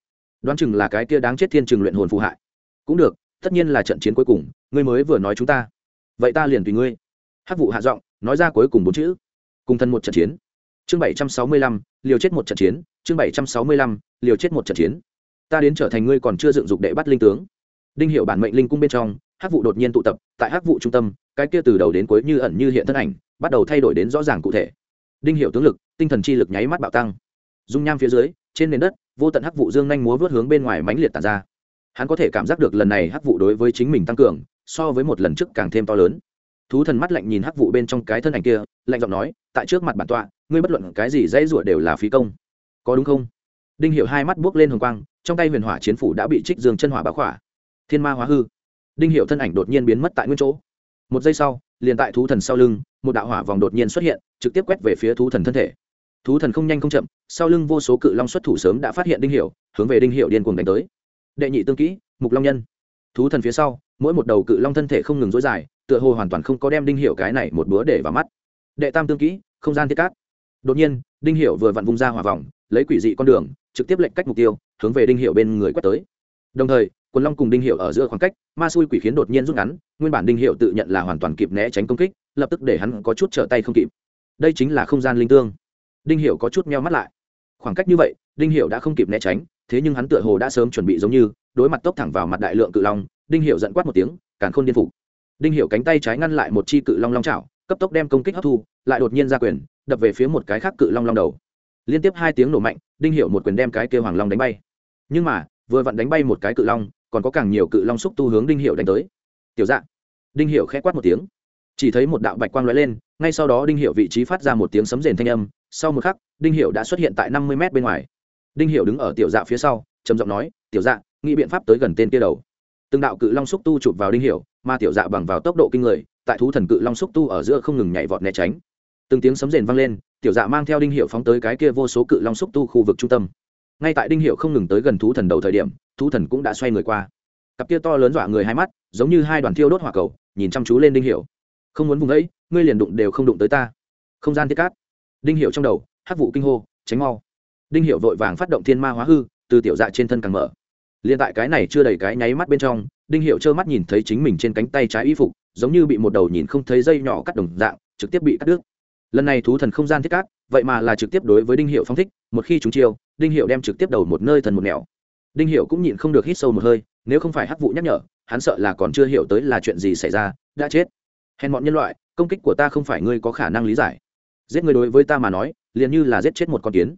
A: Đoán chừng là cái kia đáng chết thiên trường luyện hồn phù hại. Cũng được, tất nhiên là trận chiến cuối cùng, ngươi mới vừa nói chúng ta. Vậy ta liền tùy ngươi. Hắc vụ hạ giọng, nói ra cuối cùng bốn chữ. Cùng thân một trận chiến. Chương bảy trăm sáu mươi lăm, liều chết một trận chiến. Chương bảy trăm sáu mươi lăm, liều chết một trận chiến. Ta đến trở thành ngươi còn chưa dựng dục đệ bắt linh tướng. Đinh hiệu bản mệnh linh cung bên trong, hắc vụ đột nhiên tụ tập, tại hắc vụ trung tâm, cái kia từ đầu đến cuối như ẩn như hiện thân ảnh, bắt đầu thay đổi đến rõ ràng cụ thể đinh hiệu tướng lực, tinh thần chi lực nháy mắt bạo tăng. Dung nham phía dưới, trên nền đất, vô tận hắc vụ dương nhanh múa vớt hướng bên ngoài mãnh liệt tàn ra. Hắn có thể cảm giác được lần này hắc vụ đối với chính mình tăng cường, so với một lần trước càng thêm to lớn. Thú thần mắt lạnh nhìn hắc vụ bên trong cái thân ảnh kia, lạnh giọng nói, tại trước mặt bản tọa, ngươi bất luận cái gì dãy rủa đều là phí công. Có đúng không? Đinh hiểu hai mắt buốc lên hồng quang, trong tay huyền hỏa chiến phủ đã bị trích dương chân hỏa bá khỏa. Thiên ma hóa hư. Đinh hiểu thân ảnh đột nhiên biến mất tại nguyên chỗ. Một giây sau, liền tại thú thần sau lưng một đạo hỏa vòng đột nhiên xuất hiện, trực tiếp quét về phía thú thần thân thể. Thú thần không nhanh không chậm, sau lưng vô số cự long xuất thủ sớm đã phát hiện đinh hiểu, hướng về đinh hiểu điên cuồng đánh tới. Đệ nhị tương kỹ, mục long nhân. Thú thần phía sau, mỗi một đầu cự long thân thể không ngừng dối dài, tựa hồ hoàn toàn không có đem đinh hiểu cái này một bữa để vào mắt. Đệ tam tương kỹ, không gian thiết cát. Đột nhiên, đinh hiểu vừa vặn vung ra hỏa vòng, lấy quỷ dị con đường, trực tiếp lệnh cách mục tiêu, hướng về đinh hiểu bên người quét tới. Đồng thời quần long cùng đinh hiệu ở giữa khoảng cách, ma xui quỷ khiến đột nhiên rút ngắn, nguyên bản đinh hiệu tự nhận là hoàn toàn kịp né tránh công kích, lập tức để hắn có chút trở tay không kịp. Đây chính là không gian linh tương. Đinh hiệu có chút meo mắt lại. Khoảng cách như vậy, đinh hiệu đã không kịp né tránh, thế nhưng hắn tựa hồ đã sớm chuẩn bị giống như, đối mặt tốc thẳng vào mặt đại lượng cự long, đinh hiệu giận quát một tiếng, càn khôn điên phục. Đinh hiệu cánh tay trái ngăn lại một chi cự long long chảo, cấp tốc đem công kích hấp thu, lại đột nhiên ra quyền, đập về phía một cái khác cự long long đầu. Liên tiếp hai tiếng nổ mạnh, đinh hiệu một quyền đem cái kêu hoàng long đánh bay. Nhưng mà, vừa vặn đánh bay một cái cự long còn có càng nhiều cự long xúc tu hướng đinh hiệu đánh tới. Tiểu dạng đinh hiệu khẽ quát một tiếng. Chỉ thấy một đạo bạch quang lóe lên, ngay sau đó đinh hiệu vị trí phát ra một tiếng sấm rền thanh âm. Sau một khắc, đinh hiệu đã xuất hiện tại năm mươi m bên ngoài. Đinh hiệu đứng ở tiểu dạ phía sau, trầm giọng nói, tiểu dạ nghĩ biện pháp tới gần tên kia đầu. Từng đạo cự long xúc tu chụp vào đinh hiệu, mà tiểu dạ bằng vào tốc độ kinh người, tại thú thần cự long xúc tu ở giữa không ngừng nhảy vọt né tránh. Từng tiếng sấm rền vang lên, tiểu dạ mang theo đinh hiệu phóng tới cái kia vô số cự long xúc tu khu vực trung tâm. Ngay tại đinh hiệu không ngừng tới gần thú thần đầu thời điểm thú thần cũng đã xoay người qua. Cặp kia to lớn dọa người hai mắt, giống như hai đoàn thiêu đốt hỏa cầu, nhìn chăm chú lên đinh hiệu không muốn vùng ấy, ngươi liền đụng đều không đụng tới ta. Không gian thiết cát. Đinh hiệu trong đầu hát vụ kinh hô, tránh mau. Đinh hiệu vội vàng phát động thiên ma hóa hư, từ tiểu dạ trên thân càng mở. Liền tại cái này chưa đầy cái nháy mắt bên trong, đinh hiệu trơ mắt nhìn thấy chính mình trên cánh tay trái y phục, giống như bị một đầu nhìn không thấy dây nhỏ cắt đồng dạng, trực tiếp bị cắt đứt. Lần này thú thần không gian thiết cát, vậy mà là trực tiếp đối với đinh hiệu phong thích, một khi chúng chiêu, đinh hiệu đem trực tiếp đầu một nơi thần một nẻo đinh hiệu cũng nhịn không được hít sâu một hơi, nếu không phải hắc vụ nhắc nhở, hắn sợ là còn chưa hiểu tới là chuyện gì xảy ra, đã chết. Hèn bọn nhân loại, công kích của ta không phải ngươi có khả năng lý giải. Giết người đối với ta mà nói, liền như là giết chết một con kiến.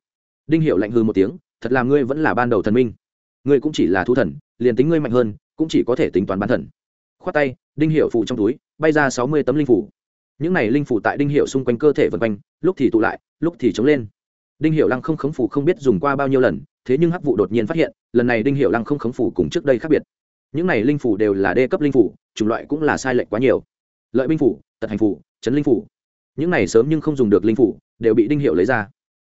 A: Đinh hiệu lạnh hư một tiếng, thật là ngươi vẫn là ban đầu thần minh. Ngươi cũng chỉ là thu thần, liền tính ngươi mạnh hơn, cũng chỉ có thể tính toán bán thần. Khoát tay, đinh hiệu phụ trong túi, bay ra sáu mươi tấm linh phủ. Những này linh phủ tại đinh hiệu xung quanh cơ thể vân quanh, lúc thì tụ lại, lúc thì chống lên. Đinh hiệu lăng không khống phủ không biết dùng qua bao nhiêu lần thế nhưng hắc vụ đột nhiên phát hiện, lần này đinh hiệu lăng không khống phủ cùng trước đây khác biệt. Những này linh phủ đều là đê cấp linh phủ, chủng loại cũng là sai lệch quá nhiều. Lợi binh phủ, tật hành phủ, chấn linh phủ. Những này sớm nhưng không dùng được linh phủ, đều bị đinh hiệu lấy ra.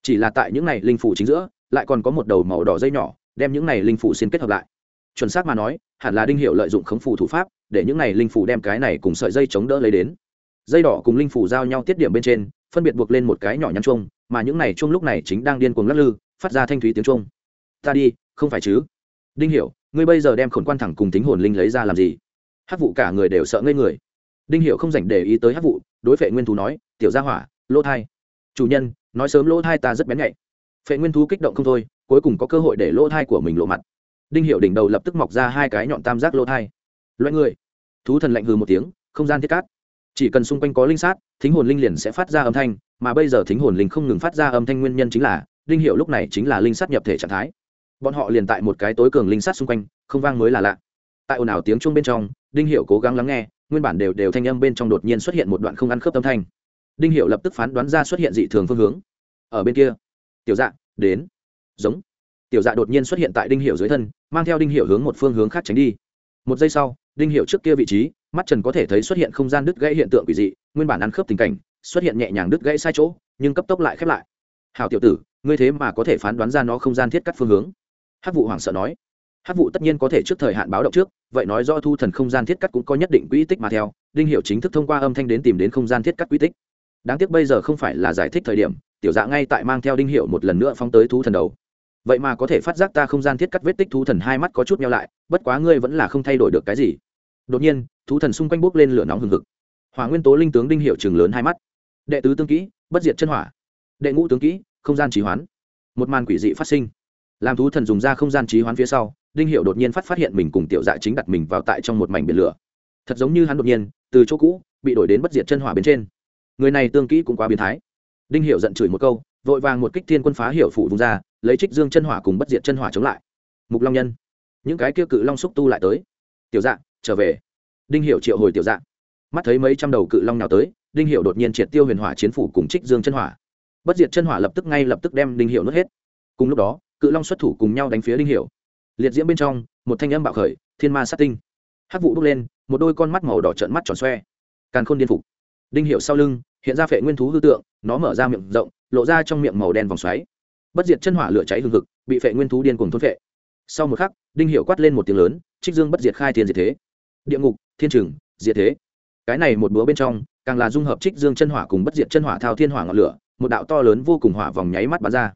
A: Chỉ là tại những này linh phủ chính giữa, lại còn có một đầu màu đỏ dây nhỏ, đem những này linh phủ xin kết hợp lại. Chuẩn xác mà nói, hẳn là đinh hiệu lợi dụng khống phủ thủ pháp, để những này linh phủ đem cái này cùng sợi dây chống đỡ lấy đến. Dây đỏ cùng linh phủ giao nhau tiết điểm bên trên, phân biệt buộc lên một cái nhỏ nhắn chuông, mà những này chuông lúc này chính đang điên cuồng lắc lư, phát ra thanh thúy tiếng chuông ta đi, không phải chứ? Đinh hiểu, ngươi bây giờ đem khổn quan thẳng cùng tính hồn linh lấy ra làm gì? Hát vụ cả người đều sợ ngây người. Đinh hiểu không dành để ý tới hát vụ đối phệ nguyên thú nói, tiểu gia hỏa, lỗ thai. Chủ nhân, nói sớm lỗ thai ta rất bén nhạy. Phệ nguyên thú kích động không thôi, cuối cùng có cơ hội để lỗ thai của mình lộ mặt. Đinh hiểu đỉnh đầu lập tức mọc ra hai cái nhọn tam giác lỗ thai. Loại người. Thú thần lạnh hừ một tiếng, không gian thiết cát. Chỉ cần xung quanh có linh sát, thính hồn linh liền sẽ phát ra âm thanh, mà bây giờ thính hồn linh không ngừng phát ra âm thanh nguyên nhân chính là, đinh hiệu lúc này chính là linh sát nhập thể trạng thái bọn họ liền tại một cái tối cường linh sát xung quanh, không vang mới là lạ. Tại ồn ào tiếng chuông bên trong, đinh hiệu cố gắng lắng nghe, nguyên bản đều đều thanh âm bên trong đột nhiên xuất hiện một đoạn không ăn khớp âm thanh. Đinh hiệu lập tức phán đoán ra xuất hiện dị thường phương hướng. Ở bên kia, tiểu dạ đến. Giống. Tiểu dạ đột nhiên xuất hiện tại đinh hiệu dưới thân, mang theo đinh hiệu hướng một phương hướng khác tránh đi. Một giây sau, đinh hiệu trước kia vị trí, mắt trần có thể thấy xuất hiện không gian đứt gãy hiện tượng quỷ dị, nguyên bản ăn khớp tình cảnh, xuất hiện nhẹ nhàng đứt gãy sai chỗ, nhưng cấp tốc lại khép lại. Hào tiểu tử, ngươi thế mà có thể phán đoán ra nó không gian thiết cắt phương hướng hát vụ hoảng sợ nói hát vụ tất nhiên có thể trước thời hạn báo động trước, vậy nói do thu thần không gian thiết cắt cũng có nhất định quỹ tích mà theo, đinh hiệu chính thức thông qua âm thanh đến tìm đến không gian thiết cắt quỹ tích. Đáng tiếc bây giờ không phải là giải thích thời điểm, tiểu dạ ngay tại mang theo đinh hiệu một lần nữa phóng tới thú thần đầu. Vậy mà có thể phát giác ta không gian thiết cắt vết tích thú thần hai mắt có chút nhau lại, bất quá ngươi vẫn là không thay đổi được cái gì. Đột nhiên thú thần xung quanh bốc lên lửa nóng hừng hực. Hỏa nguyên tố linh tướng đinh hiệu chừng lớn hai mắt. Đệ tứ tương kỹ, bất diệt chân hỏa. Đệ ngũ tướng kỹ, không gian trì hoán một màn quỷ dị phát sinh làm thú thần dùng ra không gian trí hoán phía sau, đinh hiệu đột nhiên phát phát hiện mình cùng tiểu dạ chính đặt mình vào tại trong một mảnh biển lửa. Thật giống như hắn đột nhiên, từ chỗ cũ, bị đổi đến bất diệt chân hỏa bên trên. Người này tương kỹ cũng quá biến thái. Đinh hiểu giận chửi một câu, vội vàng một kích thiên quân phá hiểu phủ vùng ra, lấy trích dương chân hỏa cùng bất diệt chân hỏa chống lại. Mục long nhân, những cái kia cự long xúc tu lại tới. Tiểu dạ trở về. Đinh hiểu triệu hồi tiểu dạ. Mắt thấy mấy trăm đầu cự long nào tới, đinh hiểu đột nhiên triệt tiêu huyền hỏa chiến phủ cùng trích dương chân hỏa. Bất diệt chân hỏa lập tức ngay lập tức đem đinh hiểu nuốt hết. Cùng lúc đó cự long xuất thủ cùng nhau đánh phía đinh hiểu. Liệt diễm bên trong một thanh âm bạo khởi thiên ma sát tinh. Hắc vụ bốc lên một đôi con mắt màu đỏ trợn mắt tròn xoe. Càn khôn điên phục. Đinh hiệu sau lưng hiện ra phệ nguyên thú hư tượng nó mở ra miệng rộng lộ ra trong miệng màu đen vòng xoáy. Bất diệt chân hỏa lửa cháy hừng hực bị phệ nguyên thú điên cùng thôn phệ. Sau một khắc đinh hiệu quát lên một tiếng lớn trích dương bất diệt khai thiên diệt thế. Địa ngục thiên trường, diệt thế. Cái này một búa bên trong càng là dung hợp trích dương chân hỏa cùng bất diệt chân hỏa thao thiên hỏa ngọn lửa một đạo to lớn vô cùng hỏa vòng nháy mắt bắn ra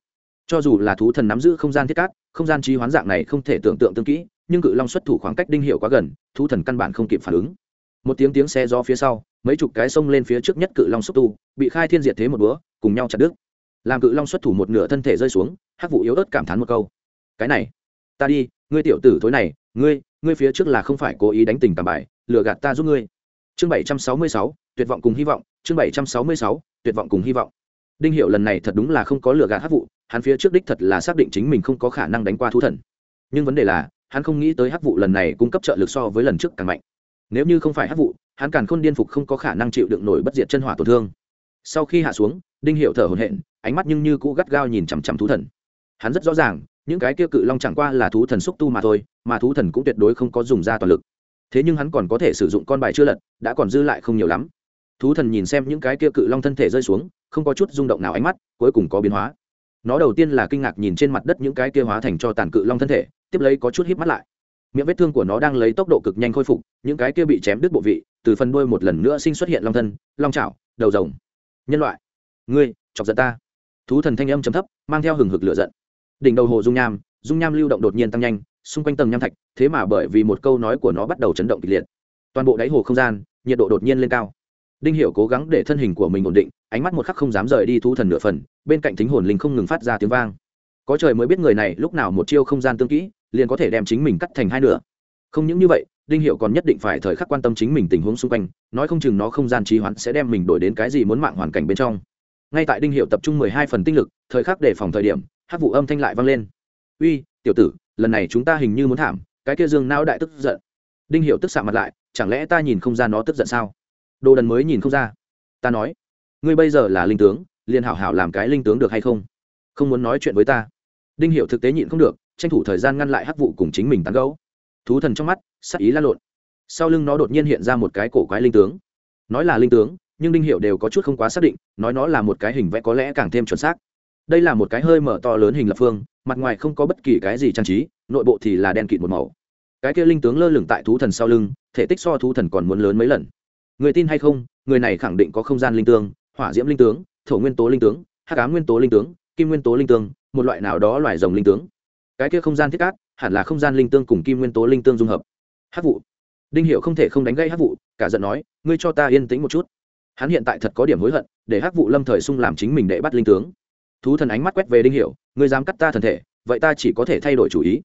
A: cho dù là thú thần nắm giữ không gian thiết cát, không gian trí hoán dạng này không thể tưởng tượng tương kỹ, nhưng cự long xuất thủ khoảng cách đinh hiệu quá gần, thú thần căn bản không kịp phản ứng. Một tiếng tiếng xe gió phía sau, mấy chục cái sông lên phía trước nhất cự long xúc tu, bị khai thiên diệt thế một búa cùng nhau chặt đứt. Làm cự long xuất thủ một nửa thân thể rơi xuống, hắc vụ yếu ớt cảm thán một câu. Cái này, ta đi, ngươi tiểu tử thối này, ngươi ngươi phía trước là không phải cố ý đánh tình cảm bài, lừa gạt ta giúp ngươi. Chương bảy trăm sáu mươi sáu, tuyệt vọng cùng hy vọng, chương bảy trăm sáu mươi sáu, tuyệt vọng cùng hy vọng đinh hiệu lần này thật đúng là không có lựa gạt hát vụ hắn phía trước đích thật là xác định chính mình không có khả năng đánh qua thú thần. Nhưng vấn đề là, hắn không nghĩ tới hát vụ lần này cung cấp trợ lực so với lần trước càng mạnh. Nếu như không phải hát vụ hắn càng khôn điên phục không có khả năng chịu đựng nổi bất diệt chân hỏa tổn thương. Sau khi hạ xuống, đinh hiệu thở hổn hển, ánh mắt nhưng như cũ gắt gao nhìn chằm chằm thú thần. Hắn rất rõ ràng, những cái kia cự long chẳng qua là thú thần xúc tu mà thôi, mà thú thần cũng tuyệt đối không có dùng ra toàn lực. Thế nhưng hắn còn có thể sử dụng con bài chưa lật, đã còn dư lại không nhiều lắm. Thú thần nhìn xem những cái kia cự long thân thể rơi xuống không có chút rung động nào ánh mắt, cuối cùng có biến hóa. Nó đầu tiên là kinh ngạc nhìn trên mặt đất những cái kia hóa thành cho tàn cự long thân thể, tiếp lấy có chút híp mắt lại. Miệng vết thương của nó đang lấy tốc độ cực nhanh khôi phục, những cái kia bị chém đứt bộ vị, từ phần đuôi một lần nữa sinh xuất hiện long thân, long chảo, đầu rồng. Nhân loại, ngươi, chọc giận ta. Thú thần thanh âm chấm thấp, mang theo hừng hực lửa giận. Đỉnh đầu hồ dung nham dung nham lưu động đột nhiên tăng nhanh, xung quanh tầng nham thạch, thế mà bởi vì một câu nói của nó bắt đầu chấn động kịch liệt. Toàn bộ đáy hồ không gian, nhiệt độ đột nhiên lên cao đinh hiểu cố gắng để thân hình của mình ổn định, ánh mắt một khắc không dám rời đi thú thần nửa phần, bên cạnh thính hồn linh không ngừng phát ra tiếng vang. Có trời mới biết người này lúc nào một chiêu không gian tương kỹ, liền có thể đem chính mình cắt thành hai nửa. Không những như vậy, đinh hiệu còn nhất định phải thời khắc quan tâm chính mình tình huống xung quanh, nói không chừng nó không gian trí hoãn sẽ đem mình đổi đến cái gì muốn mạng hoàn cảnh bên trong. Ngay tại đinh hiệu tập trung mười hai phần tinh lực, thời khắc đề phòng thời điểm, hát vụ âm thanh lại vang lên. Uy, tiểu tử, lần này chúng ta hình như muốn thảm, cái kia dương não đại tức giận. Đinh hiệu tức xạ mặt lại, chẳng lẽ ta nhìn không ra nó tức giận sao? Đồ đần mới nhìn không ra. Ta nói, ngươi bây giờ là linh tướng, liền hảo hảo làm cái linh tướng được hay không? Không muốn nói chuyện với ta. Đinh hiệu thực tế nhịn không được, tranh thủ thời gian ngăn lại hắc vụ cùng chính mình tán gấu thú thần trong mắt, sắc ý la lộn. Sau lưng nó đột nhiên hiện ra một cái cổ quái linh tướng. Nói là linh tướng, nhưng đinh hiệu đều có chút không quá xác định, nói nó là một cái hình vẽ có lẽ càng thêm chuẩn xác. Đây là một cái hơi mở to lớn hình lập phương, mặt ngoài không có bất kỳ cái gì trang trí, nội bộ thì là đen kịt một màu. Cái kia linh tướng lơ lửng tại thú thần sau lưng, thể tích so thú thần còn muốn lớn mấy lần người tin hay không, người này khẳng định có không gian linh tướng hỏa diễm linh tướng, thổ nguyên tố linh tướng, hắc ám nguyên tố linh tướng, kim nguyên tố linh tướng một loại nào đó loài rồng linh tướng. Cái kia không gian thiết cát, hẳn là không gian linh tương cùng kim nguyên tố linh tương dung hợp. Hát vụ. Đinh hiệu không thể không đánh gây hát vụ, cả giận nói, ngươi cho ta yên tĩnh một chút. Hắn hiện tại thật có điểm hối hận, để hát vụ lâm thời sung làm chính mình để bắt linh tướng. Thú thần ánh mắt quét về đinh hiệu ngươi dám cắt ta thần thể, vậy ta chỉ có thể thay đổi chủ ý.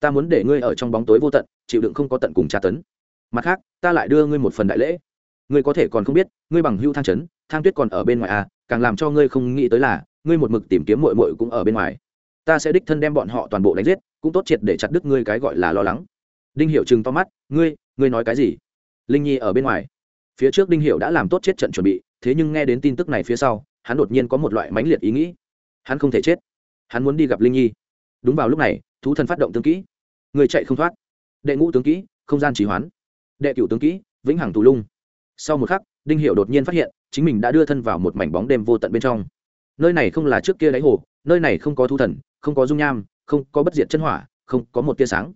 A: Ta muốn để ngươi ở trong bóng tối vô tận, chịu đựng không có tận cùng tra tấn. Mặt khác, ta lại đưa ngươi một phần đại lễ ngươi có thể còn không biết, ngươi bằng hưu thang trấn thang tuyết còn ở bên ngoài à càng làm cho ngươi không nghĩ tới là, ngươi một mực tìm kiếm mội mội cũng ở bên ngoài. Ta sẽ đích thân đem bọn họ toàn bộ đánh giết, cũng tốt triệt để chặt đứt ngươi cái gọi là lo lắng. Đinh hiệu chừng to mắt, ngươi ngươi nói cái gì? Linh nhi ở bên ngoài. Phía trước đinh hiệu đã làm tốt chết trận chuẩn bị, thế nhưng nghe đến tin tức này phía sau, hắn đột nhiên có một loại mãnh liệt ý nghĩ. Hắn không thể chết. Hắn muốn đi gặp linh nhi. Đúng vào lúc này, thú thần phát động tướng kỹ. Người chạy không thoát. Đệ ngũ tướng kỹ, không gian trì hoán đệ cửu tướng kỹ, vĩnh hằng tù lung sau một khắc, đinh hiệu đột nhiên phát hiện, chính mình đã đưa thân vào một mảnh bóng đêm vô tận bên trong. Nơi này không là trước kia đáy hồ, nơi này không có thu thần, không có dung nham, không có bất diệt chân hỏa, không có một tia sáng.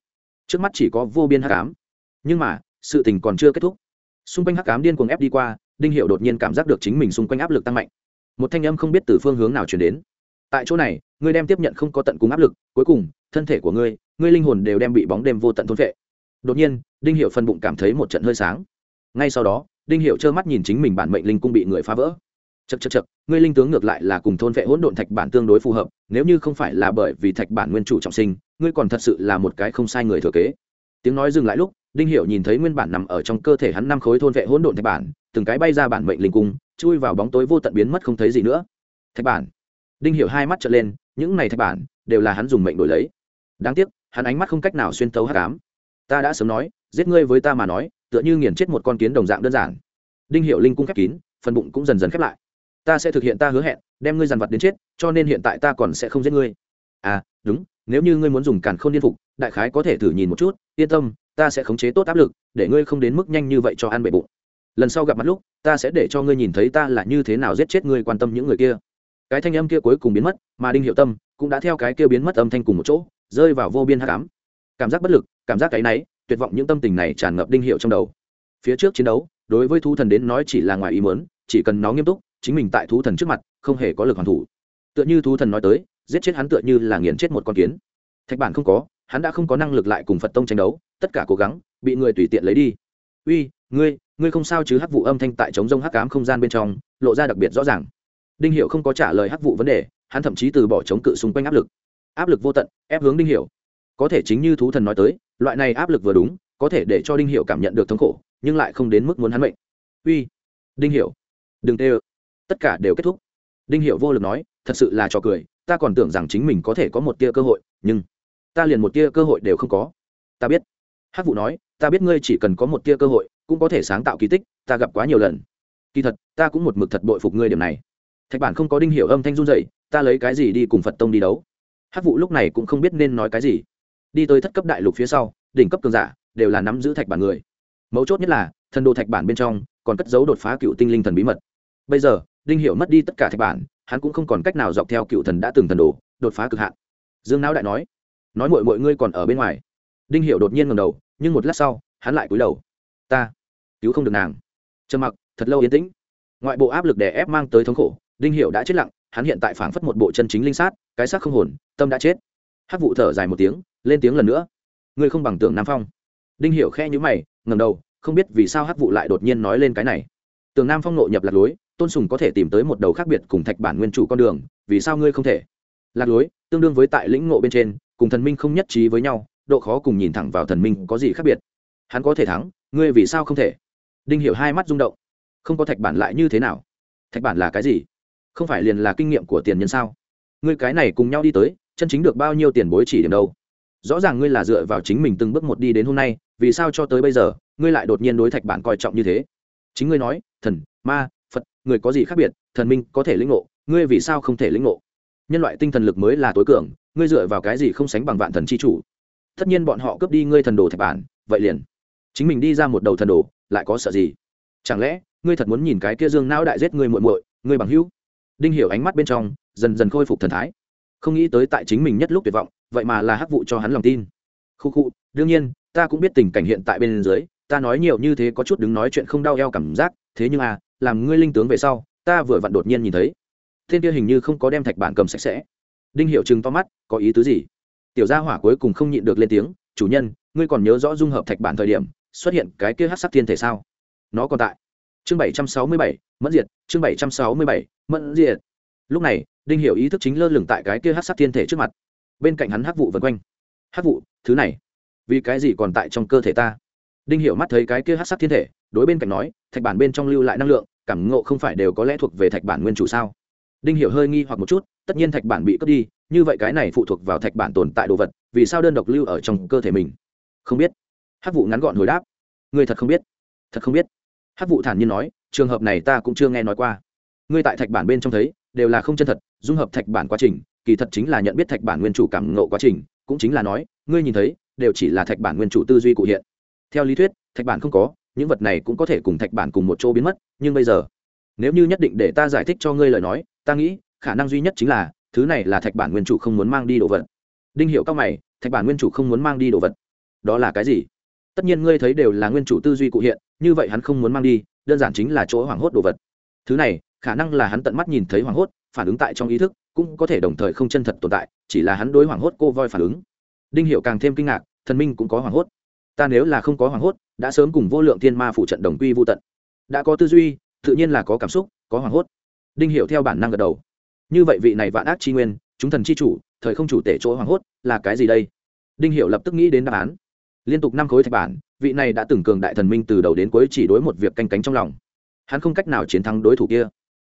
A: Trước mắt chỉ có vô biên hắc ám. Nhưng mà, sự tình còn chưa kết thúc. Xung quanh hắc ám điên cuồng ép đi qua, đinh hiệu đột nhiên cảm giác được chính mình xung quanh áp lực tăng mạnh. Một thanh âm không biết từ phương hướng nào chuyển đến. Tại chỗ này, ngươi đem tiếp nhận không có tận cùng áp lực, cuối cùng, thân thể của ngươi ngươi linh hồn đều đem bị bóng đêm vô tận thôn vệ đột nhiên, đinh hiệu phân bụng cảm thấy một trận hơi sáng. Ngay sau đó đinh hiệu trơ mắt nhìn chính mình bản mệnh linh cung bị người phá vỡ. Chật chật chật ngươi linh tướng ngược lại là cùng thôn vệ hỗn độn thạch bản tương đối phù hợp, nếu như không phải là bởi vì thạch bản nguyên chủ trọng sinh, ngươi còn thật sự là một cái không sai người thừa kế. Tiếng nói dừng lại lúc, đinh hiểu nhìn thấy nguyên bản nằm ở trong cơ thể hắn năm khối thôn vệ hỗn độn thạch bản, từng cái bay ra bản mệnh linh cung, chui vào bóng tối vô tận biến mất không thấy gì nữa. Thạch bản. Đinh hiểu hai mắt trợn lên, những này thạch bản đều là hắn dùng mệnh đổi lấy. Đáng tiếc, hắn ánh mắt không cách nào xuyên tấu hắc ám. Ta đã sớm nói, giết ngươi với ta mà nói tựa như nghiền chết một con kiến đồng dạng đơn giản. Đinh hiệu linh cung khép kín, phần bụng cũng dần dần khép lại. Ta sẽ thực hiện ta hứa hẹn, đem ngươi dằn vặt đến chết, cho nên hiện tại ta còn sẽ không giết ngươi. À đúng, nếu như ngươi muốn dùng càn khôn điên phục, đại khái có thể thử nhìn một chút, yên tâm, ta sẽ khống chế tốt áp lực, để ngươi không đến mức nhanh như vậy cho ăn bể bụng. Lần sau gặp mặt lúc, ta sẽ để cho ngươi nhìn thấy ta là như thế nào giết chết ngươi quan tâm những người kia. Cái thanh âm kia cuối cùng biến mất, mà đinh hiệu tâm cũng đã theo cái kia biến mất âm thanh cùng một chỗ, rơi vào vô biên hát cám cảm giác bất lực, cảm giác cái náy tuyệt vọng những tâm tình này tràn ngập đinh hiệu trong đầu. Phía trước chiến đấu, đối với thú thần đến nói chỉ là ngoài ý muốn, chỉ cần nó nghiêm túc, chính mình tại thú thần trước mặt, không hề có lực hoàn thủ. Tựa như thú thần nói tới, giết chết hắn tựa như là nghiền chết một con kiến. Thạch bản không có, hắn đã không có năng lực lại cùng phật tông tranh đấu, tất cả cố gắng, bị người tùy tiện lấy đi. Uy, ngươi ngươi không sao chứ? Hắc vụ âm thanh tại chống rông hắc cám không gian bên trong, lộ ra đặc biệt rõ ràng. Đinh hiệu không có trả lời hắc vụ vấn đề, hắn thậm chí từ bỏ chống cự xung quanh áp lực. Áp lực vô tận, ép hướng đinh hiệu có thể chính như thú thần nói tới, loại này áp lực vừa đúng, có thể để cho đinh hiệu cảm nhận được thống khổ, nhưng lại không đến mức muốn hắn mệnh. Uy, đinh hiệu đừng tê ơ. Tất cả đều kết thúc. Đinh hiệu vô lực nói, thật sự là trò cười, ta còn tưởng rằng chính mình có thể có một tia cơ hội, nhưng ta liền một tia cơ hội đều không có. Ta biết. Hát vụ nói, ta biết ngươi chỉ cần có một tia cơ hội, cũng có thể sáng tạo kỳ tích, ta gặp quá nhiều lần. Kỳ thật, ta cũng một mực thật bội phục ngươi điểm này. Thạch bản không có đinh hiệu âm thanh run dậy ta lấy cái gì đi cùng phật tông đi đấu? Hát vụ lúc này cũng không biết nên nói cái gì đi tới thất cấp đại lục phía sau, đỉnh cấp cường giả đều là nắm giữ thạch bản người. Mấu chốt nhất là, thần đồ thạch bản bên trong còn cất giấu đột phá cựu tinh linh thần bí mật. Bây giờ, đinh hiệu mất đi tất cả thạch bản, hắn cũng không còn cách nào dọc theo cựu thần đã từng thần đồ, đột phá cực hạn. Dương não đại nói nói mọi mọi ngươi còn ở bên ngoài. Đinh hiệu đột nhiên ngầm đầu, nhưng một lát sau, hắn lại cúi đầu. Ta, cứu không được nàng. Trầm mặc, thật lâu yên tĩnh. Ngoại bộ áp lực đè ép mang tới thống khổ, đinh hiệu đã chết lặng, hắn hiện tại phảng phất một bộ chân chính linh sát, cái xác không hồn, tâm đã chết. Hát vụ thở dài một tiếng lên tiếng lần nữa. Ngươi không bằng tưởng nam phong. Đinh Hiểu khe nhíu mày, ngẩng đầu, không biết vì sao hát vụ lại đột nhiên nói lên cái này. Tưởng nam phong nội nhập lạc lối, tôn sùng có thể tìm tới một đầu khác biệt cùng thạch bản nguyên chủ con đường, vì sao ngươi không thể? Lạc lối, tương đương với tại lĩnh ngộ bên trên, cùng thần minh không nhất trí với nhau, độ khó cùng nhìn thẳng vào thần minh có gì khác biệt? Hắn có thể thắng, ngươi vì sao không thể? Đinh hiểu hai mắt rung động. Không có thạch bản lại như thế nào? Thạch bản là cái gì? Không phải liền là kinh nghiệm của tiền nhân sao? Ngươi cái này cùng nhau đi tới, chân chính được bao nhiêu tiền bối chỉ điểm đâu? Rõ ràng ngươi là dựa vào chính mình từng bước một đi đến hôm nay, vì sao cho tới bây giờ, ngươi lại đột nhiên đối thạch bản coi trọng như thế? Chính ngươi nói, thần, ma, phật, người có gì khác biệt, thần minh có thể lĩnh ngộ, ngươi vì sao không thể lĩnh ngộ? Nhân loại tinh thần lực mới là tối cường, ngươi dựa vào cái gì không sánh bằng vạn thần c h i chủ? Tất nhiên bọn họ cướp đi ngươi thần đồ thạch bản, vậy liền. Chính mình đi ra một đầu thần đồ, lại có sợ gì? Chẳng lẽ, ngươi thật muốn nhìn cái kia dương não đại giết ngươi muội muội, ngươi bằng hữu? Đinh hiểu ánh mắt bên trong, dần dần khôi phục thần thái. Không nghĩ tới tại chính mình nhất lúc tuyệt vọng vậy mà là hắc vụ cho hắn lòng tin. Khu khu, đương nhiên, ta cũng biết tình cảnh hiện tại bên dưới, ta nói nhiều như thế có chút đứng nói chuyện không đau eo cảm giác, thế nhưng à làm ngươi linh tướng về sau, ta vừa vặn đột nhiên nhìn thấy. Thiên kia hình như không có đem thạch bản cầm sạch sẽ. Đinh hiệu chừng to mắt, có ý tứ gì? Tiểu gia hỏa cuối cùng không nhịn được lên tiếng, chủ nhân, ngươi còn nhớ rõ dung hợp thạch bản thời điểm, xuất hiện cái kia hát sắc thiên thể sao? Nó còn tại. Chương bảy trăm sáu mươi bảy, mẫn diệt, chương bảy trăm sáu mươi bảy, mẫn diệt. Lúc này, đinh hiểu ý thức chính lơ lửng tại cái kia hát sắc thiên thể trước mặt bên cạnh hắn hắc vụ vần quanh. Hắc vụ, thứ này. Vì cái gì còn tại trong cơ thể ta? Đinh hiểu mắt thấy cái kia hắc sắc thiên thể, đối bên cạnh nói, thạch bản bên trong lưu lại năng lượng, cảm ngộ không phải đều có lẽ thuộc về thạch bản nguyên chủ sao? Đinh hiểu hơi nghi hoặc một chút, tất nhiên thạch bản bị cướp đi, như vậy cái này phụ thuộc vào thạch bản tồn tại đồ vật, vì sao đơn độc lưu ở trong cơ thể mình? Không biết. Hắc vụ ngắn gọn hồi đáp. Ngươi thật không biết. Thật không biết. Hắc vụ thản nhiên nói, trường hợp này ta cũng chưa nghe nói qua. Ngươi tại thạch bản bên trong thấy, đều là không chân thật, dung hợp thạch bản quá trình kỳ thật chính là nhận biết thạch bản nguyên chủ cảm ngộ quá trình, cũng chính là nói, ngươi nhìn thấy, đều chỉ là thạch bản nguyên chủ tư duy cụ hiện. Theo lý thuyết, thạch bản không có, những vật này cũng có thể cùng thạch bản cùng một chỗ biến mất, nhưng bây giờ, nếu như nhất định để ta giải thích cho ngươi lời nói, ta nghĩ, khả năng duy nhất chính là, thứ này là thạch bản nguyên chủ không muốn mang đi đồ vật. Đinh hiệu các mày, thạch bản nguyên chủ không muốn mang đi đồ vật. Đó là cái gì? Tất nhiên ngươi thấy đều là nguyên chủ tư duy cụ hiện, như vậy hắn không muốn mang đi, đơn giản chính là chỗ hoảng hốt đồ vật. Thứ này, khả năng là hắn tận mắt nhìn thấy hoảng hốt, phản ứng tại trong ý thức cũng có thể đồng thời không chân thật tồn tại, chỉ là hắn đối hoảng hốt cô voi phản ứng. Đinh hiệu càng thêm kinh ngạc, thần minh cũng có hoảng hốt. Ta nếu là không có hoảng hốt, đã sớm cùng vô lượng thiên ma phụ trận đồng quy vô tận. Đã có tư duy, tự nhiên là có cảm xúc, có hoảng hốt. Đinh hiệu theo bản năng gật đầu. Như vậy vị này vạn ác chi nguyên, chúng thần chi chủ, thời không chủ tể chỗ hoảng hốt, là cái gì đây? Đinh hiệu lập tức nghĩ đến đáp án. Liên tục năm khối thạch bản, vị này đã từng cường đại thần minh từ đầu đến cuối chỉ đối một việc canh cánh trong lòng. Hắn không cách nào chiến thắng đối thủ kia.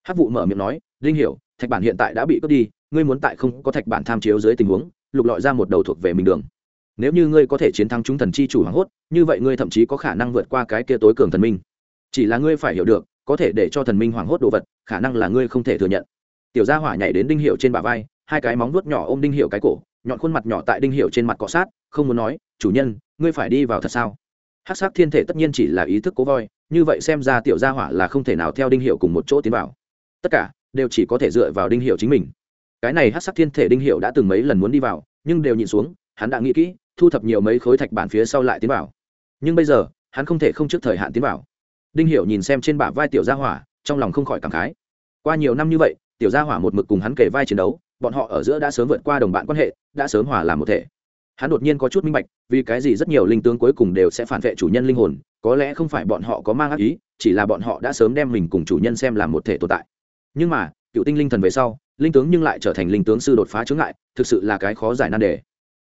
A: Hát vụ mở miệng nói, Đinh hiểu thạch bản hiện tại đã bị cướp đi, ngươi muốn tại không có thạch bản tham chiếu dưới tình huống, lục lọi ra một đầu thuộc về mình đường. Nếu như ngươi có thể chiến thắng chúng thần chi chủ hoàng hốt, như vậy ngươi thậm chí có khả năng vượt qua cái kia tối cường thần minh. Chỉ là ngươi phải hiểu được, có thể để cho thần minh hoàng hốt đồ vật, khả năng là ngươi không thể thừa nhận. Tiểu gia hỏa nhảy đến đinh hiệu trên bả vai, hai cái móng vuốt nhỏ ôm đinh hiệu cái cổ, nhọn khuôn mặt nhỏ tại đinh hiệu trên mặt cọ sát, không muốn nói, chủ nhân, ngươi phải đi vào thật sao? Hát sát thiên thể tất nhiên chỉ là ý thức cố voi, như vậy xem ra tiểu gia hỏa là không thể nào theo đinh hiệu cùng một chỗ tiến vào. Tất cả đều chỉ có thể dựa vào đinh hiệu chính mình. Cái này hát sắc thiên thể đinh hiệu đã từng mấy lần muốn đi vào, nhưng đều nhìn xuống, hắn đã nghĩ kỹ, thu thập nhiều mấy khối thạch bản phía sau lại tiến vào. Nhưng bây giờ, hắn không thể không trước thời hạn tiến vào. Đinh hiệu nhìn xem trên bả vai tiểu gia hỏa, trong lòng không khỏi cảm khái. Qua nhiều năm như vậy, tiểu gia hỏa một mực cùng hắn kể vai chiến đấu, bọn họ ở giữa đã sớm vượt qua đồng bạn quan hệ, đã sớm hòa làm một thể. Hắn đột nhiên có chút minh bạch, vì cái gì rất nhiều linh tướng cuối cùng đều sẽ phản vệ chủ nhân linh hồn, có lẽ không phải bọn họ có mang ác ý, chỉ là bọn họ đã sớm đem mình cùng chủ nhân xem làm một thể tồn tại nhưng mà, cựu tinh linh thần về sau, linh tướng nhưng lại trở thành linh tướng sư đột phá chướng ngại, thực sự là cái khó giải nan đề.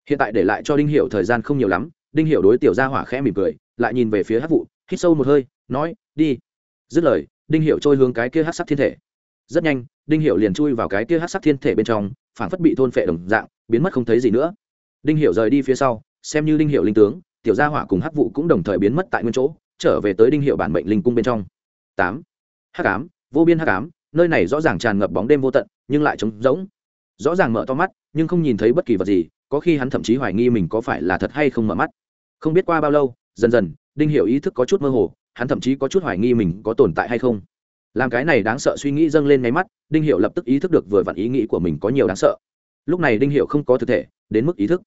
A: Hiện tại để lại cho đinh hiểu thời gian không nhiều lắm, đinh hiểu đối tiểu gia hỏa khẽ mỉm cười, lại nhìn về phía hắc vụ hít sâu một hơi, nói, đi. Dứt lời, đinh hiểu trôi hướng cái kia hắc sắc thiên thể. Rất nhanh, đinh hiểu liền chui vào cái kia hắc sắc thiên thể bên trong phảng phất bị thôn phệ đồng dạng, biến mất không thấy gì nữa. Đinh hiểu rời đi phía sau, xem như đinh hiểu linh tướng, tiểu gia hỏa cùng hắc vụ cũng đồng thời biến mất tại nguyên chỗ, trở về tới đinh hiệu bản mệnh linh cung bên trong. Tám. Hắc ám, vô biên hắc ám nơi này rõ ràng tràn ngập bóng đêm vô tận, nhưng lại trống rỗng. Rõ ràng mở to mắt, nhưng không nhìn thấy bất kỳ vật gì, có khi hắn thậm chí hoài nghi mình có phải là thật hay không mở mắt. Không biết qua bao lâu, dần dần, đinh hiệu ý thức có chút mơ hồ, hắn thậm chí có chút hoài nghi mình có tồn tại hay không. Làm cái này đáng sợ suy nghĩ dâng lên ngay mắt, đinh hiệu lập tức ý thức được vừa vặn ý nghĩ của mình có nhiều đáng sợ. Lúc này đinh hiệu không có thực thể, đến mức ý thức.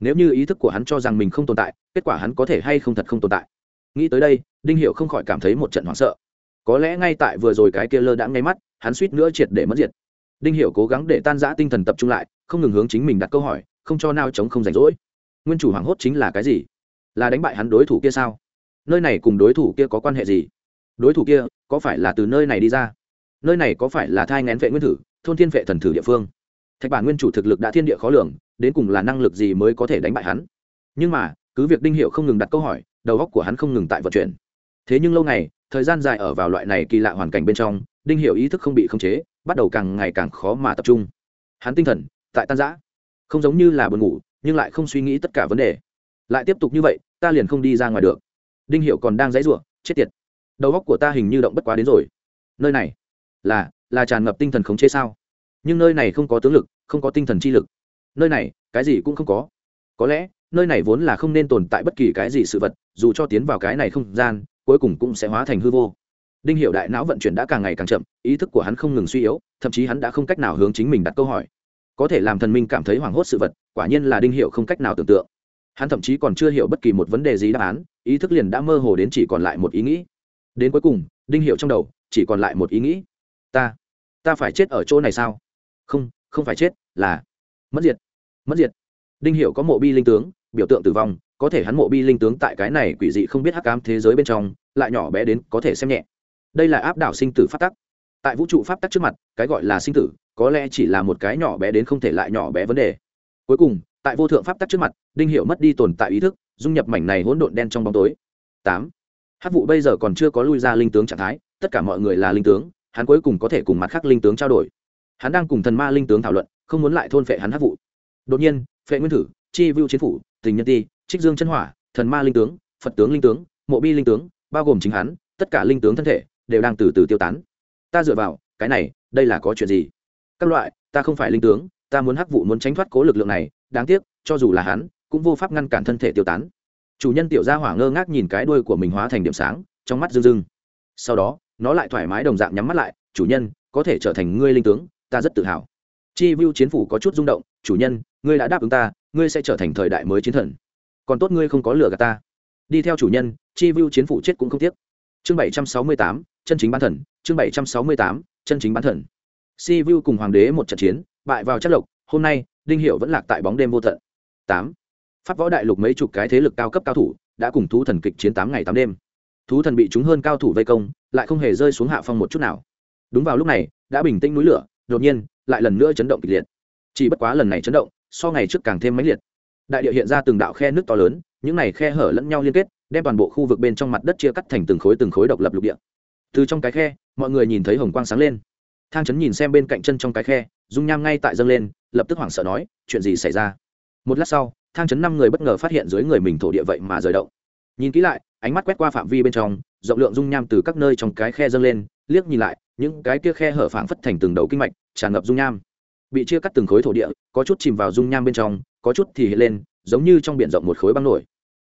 A: Nếu như ý thức của hắn cho rằng mình không tồn tại, kết quả hắn có thể hay không thật không tồn tại. Nghĩ tới đây, đinh hiệu không khỏi cảm thấy một trận hoảng sợ có lẽ ngay tại vừa rồi cái kia lơ đãng ngay mắt, hắn suýt nữa triệt để mất diệt. Đinh Hiểu cố gắng để tan rã tinh thần tập trung lại, không ngừng hướng chính mình đặt câu hỏi, không cho nao chống không rảnh rỗi. Nguyên chủ hoảng hốt chính là cái gì? Là đánh bại hắn đối thủ kia sao? Nơi này cùng đối thủ kia có quan hệ gì? Đối thủ kia có phải là từ nơi này đi ra? Nơi này có phải là thai ngén vệ nguyên thử, thôn thiên vệ thần thử địa phương? Thạch bản nguyên chủ thực lực đã thiên địa khó lường, đến cùng là năng lực gì mới có thể đánh bại hắn? Nhưng mà, cứ việc đinh hiệu không ngừng đặt câu hỏi, đầu óc của hắn không ngừng tại vận chuyển thế nhưng lâu ngày thời gian dài ở vào loại này kỳ lạ hoàn cảnh bên trong đinh hiệu ý thức không bị khống chế bắt đầu càng ngày càng khó mà tập trung. Hắn tinh thần tại tan rã, không giống như là buồn ngủ nhưng lại không suy nghĩ tất cả vấn đề. Lại tiếp tục như vậy ta liền không đi ra ngoài được. Đinh hiệu còn đang dãy rủa chết tiệt. Đầu óc của ta hình như động bất quá đến rồi. Nơi này là là tràn ngập tinh thần khống chế sao? Nhưng nơi này không có tướng lực không có tinh thần chi lực. Nơi này cái gì cũng không có. Có lẽ nơi này vốn là không nên tồn tại bất kỳ cái gì sự vật dù cho tiến vào cái này không gian cuối cùng cũng sẽ hóa thành hư vô. Đinh hiệu đại não vận chuyển đã càng ngày càng chậm, ý thức của hắn không ngừng suy yếu, thậm chí hắn đã không cách nào hướng chính mình đặt câu hỏi. Có thể làm thần minh cảm thấy hoảng hốt sự vật, quả nhiên là đinh hiệu không cách nào tưởng tượng. Hắn thậm chí còn chưa hiểu bất kỳ một vấn đề gì đáp án, ý thức liền đã mơ hồ đến chỉ còn lại một ý nghĩ. Đến cuối cùng, đinh hiệu trong đầu chỉ còn lại một ý nghĩ. Ta ta phải chết ở chỗ này sao? Không không phải chết, là mất diệt mất diệt. Đinh hiệu có mộ bi linh tướng, biểu tượng tử vong có thể hắn mộ bi linh tướng tại cái này quỷ dị không biết hắc ám thế giới bên trong, lại nhỏ bé đến có thể xem nhẹ. Đây là áp đảo sinh tử pháp tắc. Tại vũ trụ pháp tắc trước mặt, cái gọi là sinh tử, có lẽ chỉ là một cái nhỏ bé đến không thể lại nhỏ bé vấn đề. Cuối cùng, tại vô thượng pháp tắc trước mặt, đinh hiệu mất đi tồn tại ý thức, dung nhập mảnh này hỗn độn đen trong bóng tối. Tám. Hát vụ bây giờ còn chưa có lui ra linh tướng trạng thái, tất cả mọi người là linh tướng, hắn cuối cùng có thể cùng mặt khác linh tướng trao đổi. Hắn đang cùng thần ma linh tướng thảo luận, không muốn lại thôn phệ hắn hát vụ. Đột nhiên, phệ nguyên thử, chi vưu chiến phủ, tình nhân ti trích dương chân hỏa, thần ma linh tướng, phật tướng linh tướng, mộ bi linh tướng, bao gồm chính hắn, tất cả linh tướng thân thể, đều đang từ từ tiêu tán. Ta dựa vào, cái này, đây là có chuyện gì? Các loại, ta không phải linh tướng, ta muốn hắc vụ muốn tránh thoát cố lực lượng này, đáng tiếc, cho dù là hắn, cũng vô pháp ngăn cản thân thể tiêu tán. Chủ nhân tiểu gia hỏa ngơ ngác nhìn cái đuôi của mình hóa thành điểm sáng, trong mắt rưng rưng. Sau đó, nó lại thoải mái đồng dạng nhắm mắt lại, chủ nhân, có thể trở thành ngươi linh tướng, ta rất tự hào. Chi vu chiến phủ có chút rung động, chủ nhân, ngươi đã đáp ứng ta, ngươi sẽ trở thành thời đại mới chiến thần còn tốt ngươi không có lừa gạt ta. Đi theo chủ nhân, chi vu chiến phủ chết cũng không tiếc. Chương bảy trăm sáu mươi tám, chân chính bán thần, chương bảy trăm sáu mươi tám, chân chính bán thần. Si vu cùng hoàng đế một trận chiến, bại vào chất lộc, hôm nay, đinh hiệu vẫn lạc tại bóng đêm vô tận. Tám, pháp võ đại lục mấy chục cái thế lực cao cấp cao thủ đã cùng thú thần kịch chiến tám ngày tám đêm. Thú thần bị chúng hơn cao thủ vây công, lại không hề rơi xuống hạ phong một chút nào. Đúng vào lúc này, đã bình tĩnh núi lửa, đột nhiên, lại lần nữa chấn động kịch liệt. Chỉ bất quá lần này chấn động, so ngày trước càng thêm mãnh liệt đại địa hiện ra từng đạo khe nước to lớn, những này khe hở lẫn nhau liên kết, đem toàn bộ khu vực bên trong mặt đất chia cắt thành từng khối từng khối độc lập lục địa. Từ trong cái khe, mọi người nhìn thấy hồng quang sáng lên. Thang chấn nhìn xem bên cạnh chân trong cái khe, dung nham ngay tại dâng lên, lập tức hoảng sợ nói, chuyện gì xảy ra? Một lát sau, thang chấn năm người bất ngờ phát hiện dưới người mình thổ địa vậy mà rời động. Nhìn kỹ lại, ánh mắt quét qua phạm vi bên trong, rộng lượng dung nham từ các nơi trong cái khe dâng lên, liếc nhìn lại, những cái kia khe hở phảng phất thành từng đầu kinh mạch, tràn ngập dung nham. Bị chia cắt từng khối thổ địa, có chút chìm vào dung nham bên trong có chút thì hiện lên, giống như trong biển rộng một khối băng nổi.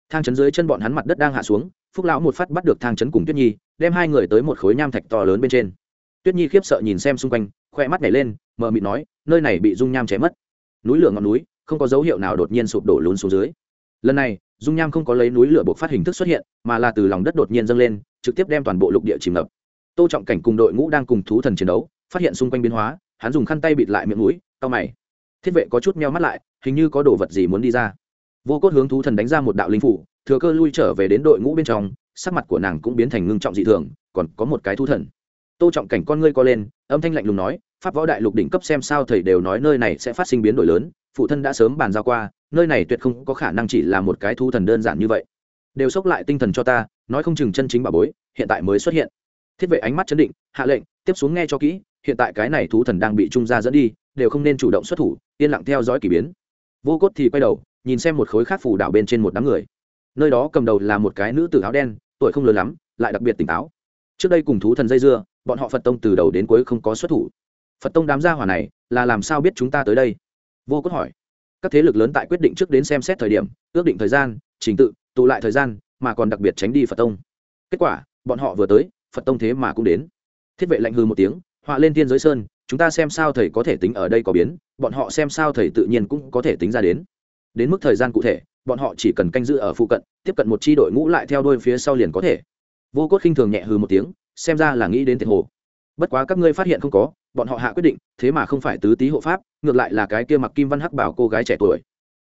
A: Thang chấn dưới chân bọn hắn mặt đất đang hạ xuống, phúc lão một phát bắt được thang chấn cùng tuyết nhi, đem hai người tới một khối nham thạch to lớn bên trên. Tuyết nhi khiếp sợ nhìn xem xung quanh, khoe mắt nhảy lên, mờ mịt nói, nơi này bị dung nham chém mất. Núi lửa ngọn núi, không có dấu hiệu nào đột nhiên sụp đổ lún xuống dưới. Lần này, dung nham không có lấy núi lửa buộc phát hình thức xuất hiện, mà là từ lòng đất đột nhiên dâng lên, trực tiếp đem toàn bộ lục địa chìm ngập. Tô trọng cảnh cùng đội ngũ đang cùng thú thần chiến đấu, phát hiện xung quanh biến hóa, hắn dùng khăn tay bịt lại miệng mũi tao mày. Thiết vệ có chút meo mắt lại hình như có đồ vật gì muốn đi ra. Vô cốt hướng thú thần đánh ra một đạo linh phủ, thừa cơ lui trở về đến đội ngũ bên trong, sắc mặt của nàng cũng biến thành ngưng trọng dị thường, còn có một cái thú thần. Tô trọng cảnh con ngươi co lên, âm thanh lạnh lùng nói, pháp võ đại lục đỉnh cấp xem sao thầy đều nói nơi này sẽ phát sinh biến đổi lớn, phụ thân đã sớm bàn giao qua, nơi này tuyệt không có khả năng chỉ là một cái thú thần đơn giản như vậy. Đều sốc lại tinh thần cho ta, nói không chừng chân chính bà bối, hiện tại mới xuất hiện. Thiết vệ ánh mắt chấn định, hạ lệnh, tiếp xuống nghe cho kỹ, hiện tại cái này thú thần đang bị trung gia dẫn đi, đều không nên chủ động xuất thủ, yên lặng theo dõi k ỳ biến vô cốt thì quay đầu, nhìn xem một khối khác phủ đảo bên trên một đám người. Nơi đó cầm đầu là một cái nữ tử áo đen, tuổi không lớn lắm, lại đặc biệt tỉnh táo. Trước đây cùng thú thần dây dưa, bọn họ phật tông từ đầu đến cuối không có xuất thủ. Phật tông đám gia hỏa này, là làm sao biết chúng ta tới đây? Vô cốt hỏi. Các thế lực lớn tại quyết định trước đến xem xét thời điểm, ước định thời gian, trình tự, tụ lại thời gian, mà còn đặc biệt tránh đi phật tông. Kết quả, bọn họ vừa tới, phật tông thế mà cũng đến. Thiết vệ lạnh hư một tiếng, họa lên thiên giới sơn chúng ta xem sao thầy có thể tính ở đây có biến bọn họ xem sao thầy tự nhiên cũng có thể tính ra đến. Đến mức thời gian cụ thể bọn họ chỉ cần canh giữ ở phụ cận tiếp cận một chi đội ngũ lại theo đôi phía sau liền có thể. Vô cốt khinh thường nhẹ hư một tiếng xem ra là nghĩ đến thiệt hồ. Bất quá các ngươi phát hiện không có bọn họ hạ quyết định thế mà không phải tứ tý hộ pháp ngược lại là cái kia mặc kim văn hắc bảo cô gái trẻ tuổi.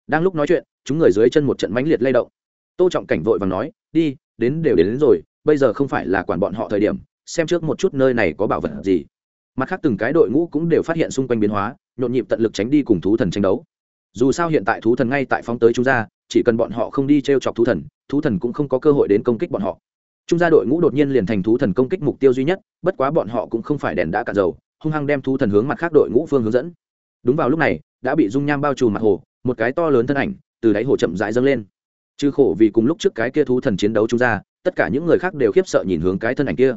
A: Đang lúc nói chuyện chúng người dưới chân một trận mãnh liệt lay động. Tô trọng cảnh vội và nói đi đến đều đến, đến rồi bây giờ không phải là quản bọn họ thời điểm xem trước một chút nơi này có bảo vật gì mặt khác từng cái đội ngũ cũng đều phát hiện xung quanh biến hóa, nhộn nhịp tận lực tránh đi cùng thú thần tranh đấu. Dù sao hiện tại thú thần ngay tại phóng tới chúng ra chỉ cần bọn họ không đi t r e o chọc thú thần thú thần cũng không có cơ hội đến công kích bọn họ. Trung gia đội ngũ đột nhiên liền thành thú thần công kích mục tiêu duy nhất, bất quá bọn họ cũng không phải đèn đã cạn dầu, hung hăng đem thú thần hướng mặt khác đội ngũ phương hướng dẫn. Đúng vào lúc này, đã bị dung nham bao trùm mặt hồ, một cái to lớn thân ảnh từ đáy hồ chậm rãi dâng lên. Chứ khổ vì cùng lúc trước cái kia thú thần chiến đấu trung gia, tất cả những người khác đều khiếp sợ nhìn hướng cái thân ảnh kia.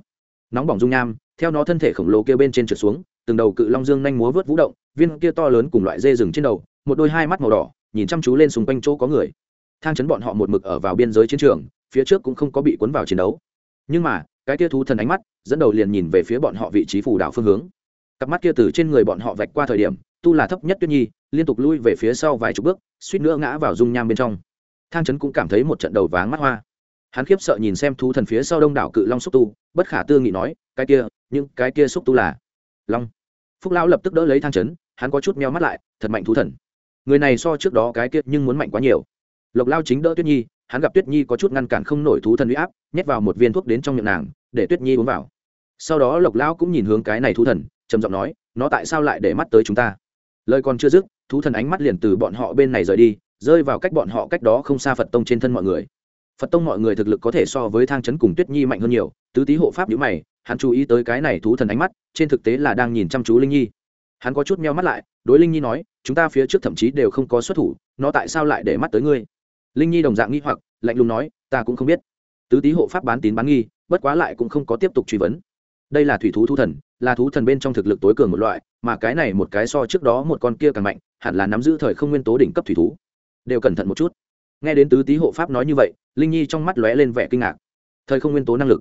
A: Nóng bỏng dung nham theo nó thân thể khổng lồ kia bên trên trượt xuống, từng đầu cự long dương nhanh múa vớt vũ động, viên kia to lớn cùng loại dê rừng trên đầu, một đôi hai mắt màu đỏ, nhìn chăm chú lên xung quanh chỗ có người. Thang chấn bọn họ một mực ở vào biên giới chiến trường, phía trước cũng không có bị cuốn vào chiến đấu. Nhưng mà, cái kia thú thần ánh mắt, dẫn đầu liền nhìn về phía bọn họ vị trí phủ đảo phương hướng. Cặp mắt kia từ trên người bọn họ vạch qua thời điểm, tu là thấp nhất tuyết nhi, liên tục lui về phía sau vài chục bước, suýt nữa ngã vào dung nham bên trong. Thang chấn cũng cảm thấy một trận đầu váng mắt hoa hắn khiếp sợ nhìn xem thú thần phía sau đông đảo cự long xúc tu, bất khả tư nghị nói, cái kia, những cái kia xúc tu là? Long. Phúc lão lập tức đỡ lấy thang chấn, hắn có chút meo mắt lại, thật mạnh thú thần. Người này so trước đó cái kia nhưng muốn mạnh quá nhiều. Lộc lao chính đỡ tuyết nhi, hắn gặp tuyết nhi có chút ngăn cản không nổi thú thần huy áp, nhét vào một viên thuốc đến trong miệng nàng, để tuyết nhi uống vào. Sau đó lộc lao cũng nhìn hướng cái này thú thần, trầm giọng nói, nó tại sao lại để mắt tới chúng ta? Lời còn chưa dứt, thú thần ánh mắt liền từ bọn họ bên này rời đi, rơi vào cách bọn họ cách đó không xa phật tông trên thân mọi người phật tông mọi người thực lực có thể so với thang chấn cùng tuyết nhi mạnh hơn nhiều, tứ tý hộ pháp nhữ mày, hắn chú ý tới cái này thú thần ánh mắt, trên thực tế là đang nhìn chăm chú linh nhi. Hắn có chút meo mắt lại, đối linh nhi nói, chúng ta phía trước thậm chí đều không có xuất thủ, nó tại sao lại để mắt tới ngươi? Linh nhi đồng dạng nghi hoặc, lạnh lùng nói, ta cũng không biết. Tứ tý hộ pháp bán tín bán nghi, bất quá lại cũng không có tiếp tục truy vấn. Đây là thủy thú thú thần, là thú thần bên trong thực lực tối cường một loại, mà cái này một cái so trước đó một con kia càng mạnh, hẳn là nắm giữ thời không nguyên tố đỉnh cấp thủy thú. Đều cẩn thận một chút nghe đến tứ tý hộ pháp nói như vậy, linh nhi trong mắt lóe lên vẻ kinh ngạc. Thời không nguyên tố năng lực.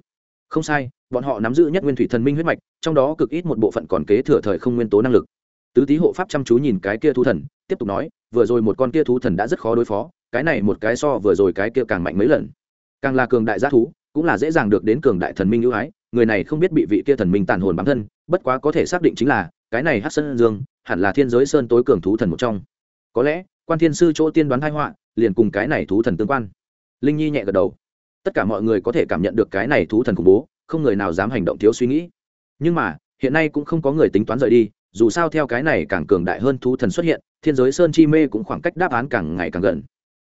A: Không sai, bọn họ nắm giữ nhất nguyên thủy thần minh huyết mạch, trong đó cực ít một bộ phận còn kế thừa thời không nguyên tố năng lực. Tứ tý hộ pháp chăm chú nhìn cái kia thú thần, tiếp tục nói, vừa rồi một con kia thú thần đã rất khó đối phó, cái này một cái so vừa rồi cái kia càng mạnh mấy lần. Càng là cường đại g thú, cũng là dễ dàng được đến cường đại thần minh ưu ái, người này không biết bị vị kia thần minh tàn hồn bám thân, bất quá có thể xác định chính là, cái này hát sơn dương, hẳn là thiên giới sơn tối cường thú thần một trong. Có lẽ, quan thiên sư chỗ tiên đoán thái họa liền cùng cái này thú thần tương quan. Linh nhi nhẹ gật đầu. Tất cả mọi người có thể cảm nhận được cái này thú thần khủng bố, không người nào dám hành động thiếu suy nghĩ. Nhưng mà, hiện nay cũng không có người tính toán rời đi, dù sao theo cái này càng cường đại hơn thú thần xuất hiện, thiên giới sơn chi mê cũng khoảng cách đáp án càng ngày càng gần.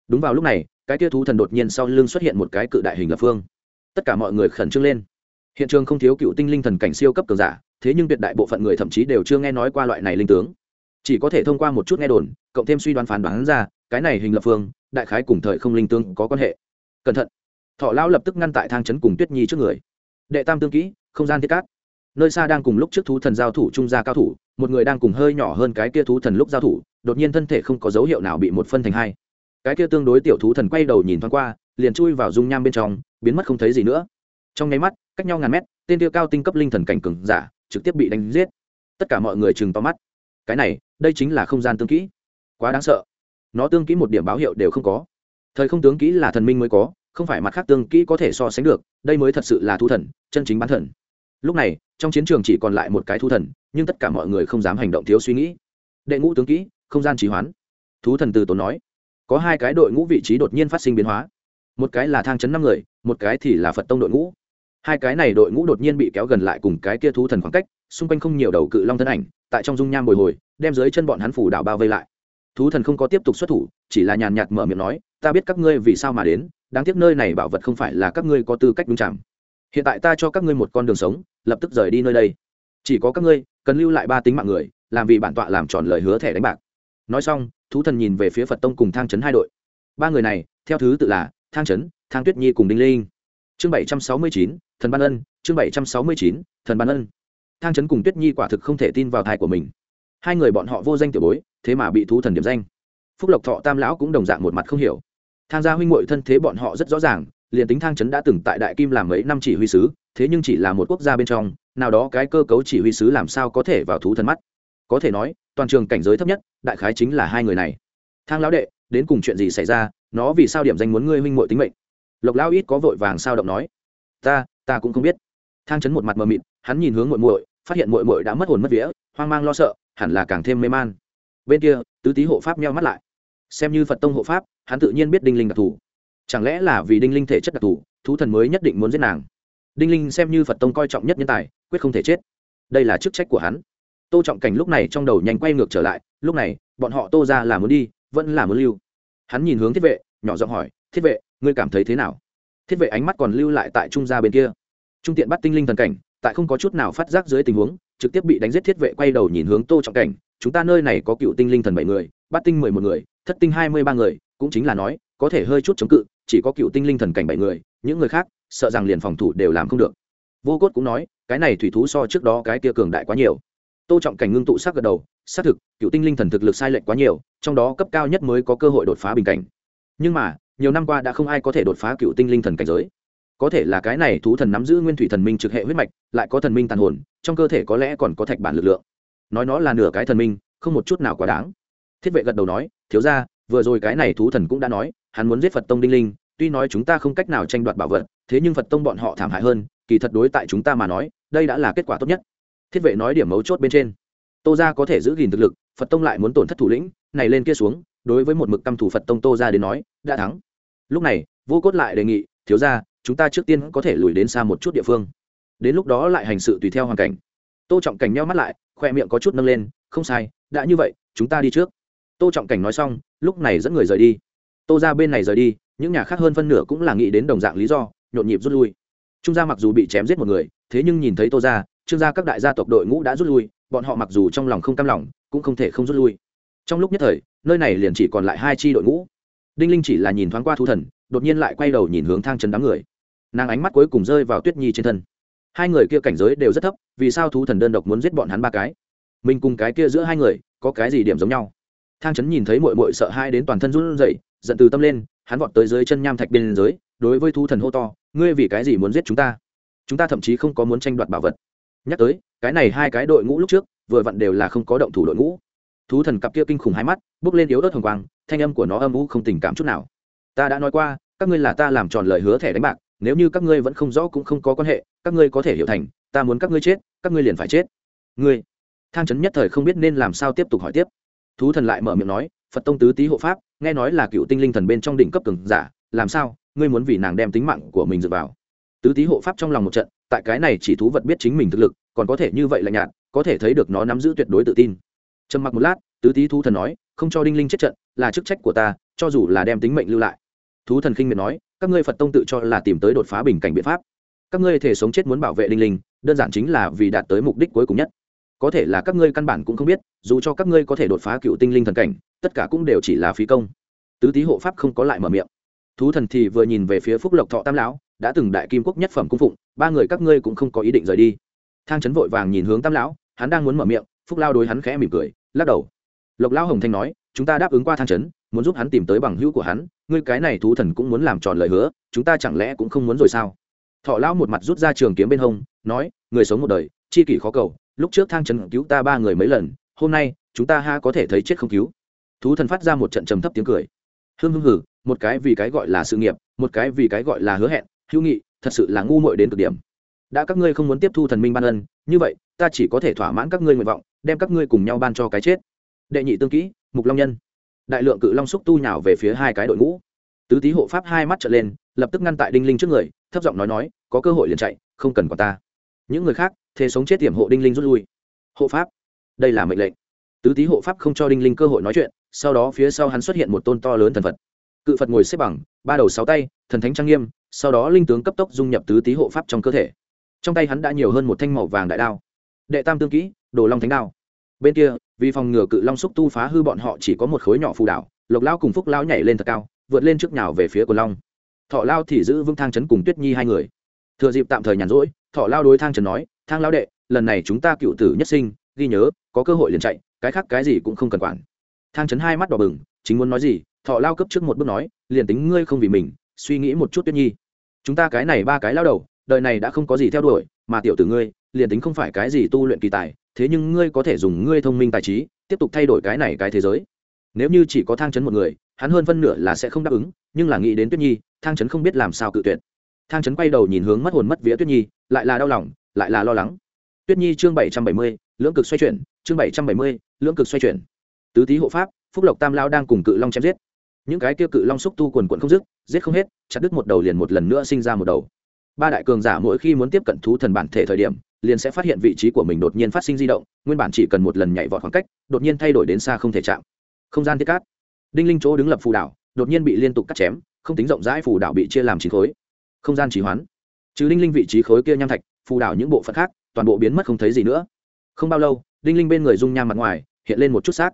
A: Đúng vào lúc này, cái kia thú thần đột nhiên sau lưng xuất hiện một cái cự đại hình lập phương. Tất cả mọi người khẩn trương lên. Hiện trường không thiếu cựu tinh linh thần cảnh siêu cấp cường giả, thế nhưng tuyệt đại bộ phận người thậm chí đều chưa nghe nói qua loại này linh tướng. Chỉ có thể thông qua một chút nghe đồn, cộng thêm suy đoán phán đoán ra cái này hình lập phương, đại khái cùng thời không linh tương có quan hệ. Cẩn thận. Thọ lão lập tức ngăn tại thang trấn cùng tuyết nhi trước người. Đệ tam tương kỹ, không gian thiết cát. Nơi xa đang cùng lúc trước thú thần giao thủ trung gia cao thủ, một người đang cùng hơi nhỏ hơn cái kia thú thần lúc giao thủ, đột nhiên thân thể không có dấu hiệu nào bị một phân thành hai. Cái kia tương đối tiểu thú thần quay đầu nhìn thoáng qua, liền chui vào dung nham bên trong, biến mất không thấy gì nữa. Trong nháy mắt, cách nhau ngàn mét, tên tiêu cao tinh cấp linh thần cảnh cường giả, trực tiếp bị đánh giết. Tất cả mọi người chừng to mắt. Cái này, đây chính là không gian tương kỹ. Quá đáng sợ nó tương kỹ một điểm báo hiệu đều không có. Thời không tướng kỹ là thần minh mới có, không phải mặt khác tương kỹ có thể so sánh được, đây mới thật sự là thu thần, chân chính bán thần. Lúc này, trong chiến trường chỉ còn lại một cái thu thần, nhưng tất cả mọi người không dám hành động thiếu suy nghĩ. Đệ ngũ tướng kỹ, không gian trí hoán thú thần từ tốn nói, có hai cái đội ngũ vị trí đột nhiên phát sinh biến hóa. Một cái là thang chấn năm người, một cái thì là phật tông đội ngũ. Hai cái này đội ngũ đột nhiên bị kéo gần lại cùng cái kia thú thần khoảng cách, xung quanh không nhiều đầu cự long thân ảnh, tại trong dung nham bồi hồi, đem dưới chân bọn hắn phủ đảo bao vây lại thú thần không có tiếp tục xuất thủ, chỉ là nhàn nhạt mở miệng nói, ta biết các ngươi vì sao mà đến, đáng tiếc nơi này bảo vật không phải là các ngươi có tư cách đúng chạm. Hiện tại ta cho các ngươi một con đường sống, lập tức rời đi nơi đây. Chỉ có các ngươi, cần lưu lại ba tính mạng người, làm vì bản tọa làm tròn lời hứa thẻ đánh bạc. Nói xong, thú thần nhìn về phía phật tông cùng thang trấn hai đội. Ba người này, theo thứ tự là thang trấn thang tuyết nhi cùng đinh linh. Chương bảy trăm sáu mươi chín, thần ban ân, chương bảy trăm sáu mươi chín, thần ban ân. Thang trấn cùng tuyết nhi quả thực không thể tin vào thai của mình. Hai người bọn họ vô danh tiểu bối thế mà bị thú thần điểm danh. Phúc lộc thọ tam lão cũng đồng dạng một mặt không hiểu. Thang gia huynh m thân thế bọn họ rất rõ ràng, liền tính thang trấn đã từng tại đại kim làm mấy năm chỉ huy sứ, thế nhưng chỉ là một quốc gia bên trong, nào đó cái cơ cấu chỉ huy sứ làm sao có thể vào thú thần mắt? Có thể nói, toàn trường cảnh giới thấp nhất, đại khái chính là hai người này. Thang lão đệ, đến cùng chuyện gì xảy ra? Nó vì sao điểm danh muốn ngươi huynh muội tính mệnh? Lộc lão ít có vội vàng sao động nói. Ta ta cũng không biết. Thang chấn một mặt mờ mịt, hắn nhìn hướng muội muội, phát hiện muội muội đã mất hồn mất vía, hoang mang lo sợ, hẳn là càng thêm mê man bên kia, tứ tý hộ pháp meo mắt lại. Xem như phật tông hộ pháp, hắn tự nhiên biết đinh linh đặc thù. Chẳng lẽ là vì đinh linh thể chất đặc thù, thú thần mới nhất định muốn giết nàng? Đinh linh xem như phật tông coi trọng nhất nhân tài, quyết không thể chết. Đây là chức trách của hắn. Tô trọng cảnh lúc này trong đầu nhanh quay ngược trở lại, lúc này, bọn họ tô ra là muốn đi, vẫn là muốn lưu. Hắn nhìn hướng thiết vệ, nhỏ giọng hỏi, thiết vệ, ngươi cảm thấy thế nào? Thiết vệ ánh mắt còn lưu lại tại trung gia bên kia. Trung tiện bắt tinh linh thần cảnh, tại không có chút nào phát giác dưới tình huống, trực tiếp bị đánh giết thiết vệ quay đầu nhìn hướng tô trọng cảnh chúng ta nơi này có cựu tinh linh thần bảy người, bát tinh mười một người, thất tinh hai mươi ba người, cũng chính là nói, có thể hơi chút chống cự, chỉ có cựu tinh linh thần cảnh bảy người, những người khác, sợ rằng liền phòng thủ đều làm không được. Vô cốt cũng nói, cái này thủy thú so trước đó cái kia cường đại quá nhiều. Tô trọng cảnh ngưng tụ sắc gật đầu, xác thực, cựu tinh linh thần thực lực sai lệch quá nhiều, trong đó cấp cao nhất mới có cơ hội đột phá bình cảnh. Nhưng mà, nhiều năm qua đã không ai có thể đột phá cựu tinh linh thần cảnh giới. Có thể là cái này thú thần nắm giữ nguyên thủy thần minh trực hệ huyết mạch, lại có thần minh tàn hồn, trong cơ thể có lẽ còn có thạch bản lực lượng nói nó là nửa cái thần minh, không một chút nào quá đáng. Thiết vệ gật đầu nói, thiếu ra vừa rồi cái này thú thần cũng đã nói, hắn muốn giết phật tông đinh linh, tuy nói chúng ta không cách nào tranh đoạt bảo vật, thế nhưng phật tông bọn họ thảm hại hơn, kỳ thật đối tại chúng ta mà nói, đây đã là kết quả tốt nhất. Thiết vệ nói điểm mấu chốt bên trên. Tô ra có thể giữ gìn thực lực, phật tông lại muốn tổn thất thủ lĩnh, này lên kia xuống, đối với một mực căm thủ phật tông tô ra đến nói, đã thắng. Lúc này, vô cốt lại đề nghị, thiếu ra chúng ta trước tiên có thể lùi đến xa một chút địa phương. Đến lúc đó lại hành sự tùy theo hoàn cảnh. Tô trọng cảnh nhau mắt lại khoe miệng có chút nâng lên, không sai, đã như vậy, chúng ta đi trước. Tô trọng cảnh nói xong, lúc này dẫn người rời đi. Tô ra bên này rời đi, những nhà khác hơn phân nửa cũng là nghĩ đến đồng dạng lý do, nhộn nhịp rút lui. Trung gia mặc dù bị chém giết một người, thế nhưng nhìn thấy tô ra, trương gia các đại gia tộc đội ngũ đã rút lui, bọn họ mặc dù trong lòng không cam lòng, cũng không thể không rút lui. Trong lúc nhất thời, nơi này liền chỉ còn lại hai chi đội ngũ. Đinh linh chỉ là nhìn thoáng qua thu thần, đột nhiên lại quay đầu nhìn hướng thang trấn đám người. Nàng ánh mắt cuối cùng rơi vào tuyết nhi trên thân hai người kia cảnh giới đều rất thấp, vì sao thú thần đơn độc muốn giết bọn hắn ba cái? Mình cùng cái kia giữa hai người, có cái gì điểm giống nhau? Thang trấn nhìn thấy mội mội sợ hai đến toàn thân run rẩy, giận từ tâm lên, hắn vọt tới dưới chân nham thạch bên dưới, đối với thú thần hô to, ngươi vì cái gì muốn giết chúng ta? Chúng ta thậm chí không có muốn tranh đoạt bảo vật. Nhắc tới, cái này hai cái đội ngũ lúc trước, vừa vặn đều là không có động thủ đội ngũ. Thú thần cặp kia kinh khủng hai mắt bước lên yếu ớt hồng quang, thanh âm của nó âm u không tình cảm chút nào. Ta đã nói qua, các ngươi là ta làm tròn lời hứa thẻ đánh bạc nếu như các ngươi vẫn không rõ cũng không có quan hệ, các ngươi có thể hiểu thành, ta muốn các ngươi chết, các ngươi liền phải chết. Ngươi, thang chấn nhất thời không biết nên làm sao tiếp tục hỏi tiếp. Thú thần lại mở miệng nói, phật tông tứ tý hộ pháp, nghe nói là cựu tinh linh thần bên trong đỉnh cấp cường giả, làm sao, ngươi muốn vì nàng đem tính mạng của mình dựa vào. Tứ tý hộ pháp trong lòng một trận, tại cái này chỉ thú vật biết chính mình thực lực, còn có thể như vậy là nhạt, có thể thấy được nó nắm giữ tuyệt đối tự tin. Trầm mặc một lát, tứ tý thú thần nói, không cho đinh linh chết trận, là chức trách của ta, cho dù là đem tính mệnh lưu lại. Thú thần khinh miệt nói các ngươi phật tông tự cho là tìm tới đột phá bình cảnh biện pháp. Các ngươi thể sống chết muốn bảo vệ đinh linh, đơn giản chính là vì đạt tới mục đích cuối cùng nhất. Có thể là các ngươi căn bản cũng không biết, dù cho các ngươi có thể đột phá cựu tinh linh thần cảnh, tất cả cũng đều chỉ là phí công. Tứ tý hộ pháp không có lại mở miệng. Thú thần thì vừa nhìn về phía phúc lộc thọ tam lão, đã từng đại kim quốc nhất phẩm cung phụng, ba người các ngươi cũng không có ý định rời đi. Thang chấn vội vàng nhìn hướng tam lão, hắn đang muốn mở miệng, phúc lao đối hắn khẽ mỉm cười, lắc đầu. Lộc lao hồng thanh nói, chúng ta đáp ứng qua thang chấn, muốn giúp hắn tìm tới bằng hữu của hắn ngươi cái này thú thần cũng muốn làm tròn lời hứa, chúng ta chẳng lẽ cũng không muốn rồi sao? Thọ lão một mặt rút ra trường kiếm bên hông, nói, người sống một đời, chi kỷ khó cầu, lúc trước thang trần cứu ta ba người mấy lần, hôm nay, chúng ta ha có thể thấy chết không cứu. Thú thần phát ra một trận trầm thấp tiếng cười. Hưng hưng hử, một cái vì cái gọi là sự nghiệp, một cái vì cái gọi là hứa hẹn, hữu nghị, thật sự là ngu muội đến cực điểm. Đã các ngươi không muốn tiếp thu thần minh ban ân, như vậy, ta chỉ có thể thỏa mãn các ngươi nguyện vọng, đem các ngươi cùng nhau ban cho cái chết. Đệ nhị tương kỹ, mục long nhân đại lượng cự long xúc tu nhào về phía hai cái đội ngũ. Tứ tý hộ pháp hai mắt trở lên, lập tức ngăn tại đinh linh trước người, thấp giọng nói nói, có cơ hội liền chạy, không cần còn ta. Những người khác thế sống chết tiềm hộ đinh linh rút lui. Hộ pháp, đây là mệnh lệnh. Tứ tý hộ pháp không cho đinh linh cơ hội nói chuyện, sau đó phía sau hắn xuất hiện một tôn to lớn thần phật. Cự phật ngồi xếp bằng, ba đầu sáu tay, thần thánh trang nghiêm, sau đó linh tướng cấp tốc dung nhập tứ tý hộ pháp trong cơ thể. Trong tay hắn đã nhiều hơn một thanh màu vàng đại đao. Đệ tam tương kỹ, đồ long thánh đao. Bên kia vì phòng ngừa cự long xúc tu phá hư bọn họ chỉ có một khối nhỏ phù đảo, lộc lao cùng phúc lao nhảy lên thật cao, vượt lên trước nhào về phía của long. Thọ lao thì giữ vững thang trấn cùng tuyết nhi hai người. Thừa dịp tạm thời nhàn rỗi, thọ lao đối thang trần nói, thang lao đệ, lần này chúng ta cựu tử nhất sinh, ghi nhớ, có cơ hội liền chạy, cái khác cái gì cũng không cần quản. Thang trấn hai mắt đỏ bừng, chính muốn nói gì, thọ lao cấp trước một bước nói, liền tính ngươi không vì mình, suy nghĩ một chút tuyết nhi. Chúng ta cái này ba cái lao đầu, đời này đã không có gì theo đuổi, mà tiểu tử ngươi, liền tính không phải cái gì tu luyện kỳ tài thế nhưng ngươi có thể dùng ngươi thông minh tài trí, tiếp tục thay đổi cái này cái thế giới. Nếu như chỉ có thang chấn một người, hắn hơn phân nửa là sẽ không đáp ứng, nhưng là nghĩ đến tuyết nhi, thang chấn không biết làm sao cự tuyệt. Thang chấn quay đầu nhìn hướng mất hồn mất vía tuyết nhi, lại là đau lòng, lại là lo lắng. Tuyết nhi chương bảy trăm bảy mươi, lưỡng cực xoay chuyển, chương bảy trăm bảy mươi, lưỡng cực xoay chuyển. Tứ tý hộ pháp, phúc lộc tam lao đang cùng cự long chém giết. Những cái kia cự long xúc tu quần quận không dứt, giết không hết, chặt đứt một đầu liền một lần nữa sinh ra một đầu. Ba đại cường giả mỗi khi muốn tiếp cận thú thần bản thể thời điểm liền sẽ phát hiện vị trí của mình đột nhiên phát sinh di động, nguyên bản chỉ cần một lần nhảy vọt khoảng cách, đột nhiên thay đổi đến xa không thể chạm. Không gian thiết cát. Đinh linh chỗ đứng lập phù đảo, đột nhiên bị liên tục cắt chém, không tính rộng rãi phù đảo bị chia làm chín khối. Không gian trì hoán chứ đinh linh vị trí khối kia nham thạch, phù đảo những bộ phận khác, toàn bộ biến mất không thấy gì nữa. Không bao lâu, đinh linh bên người dung nham mặt ngoài, hiện lên một chút xác.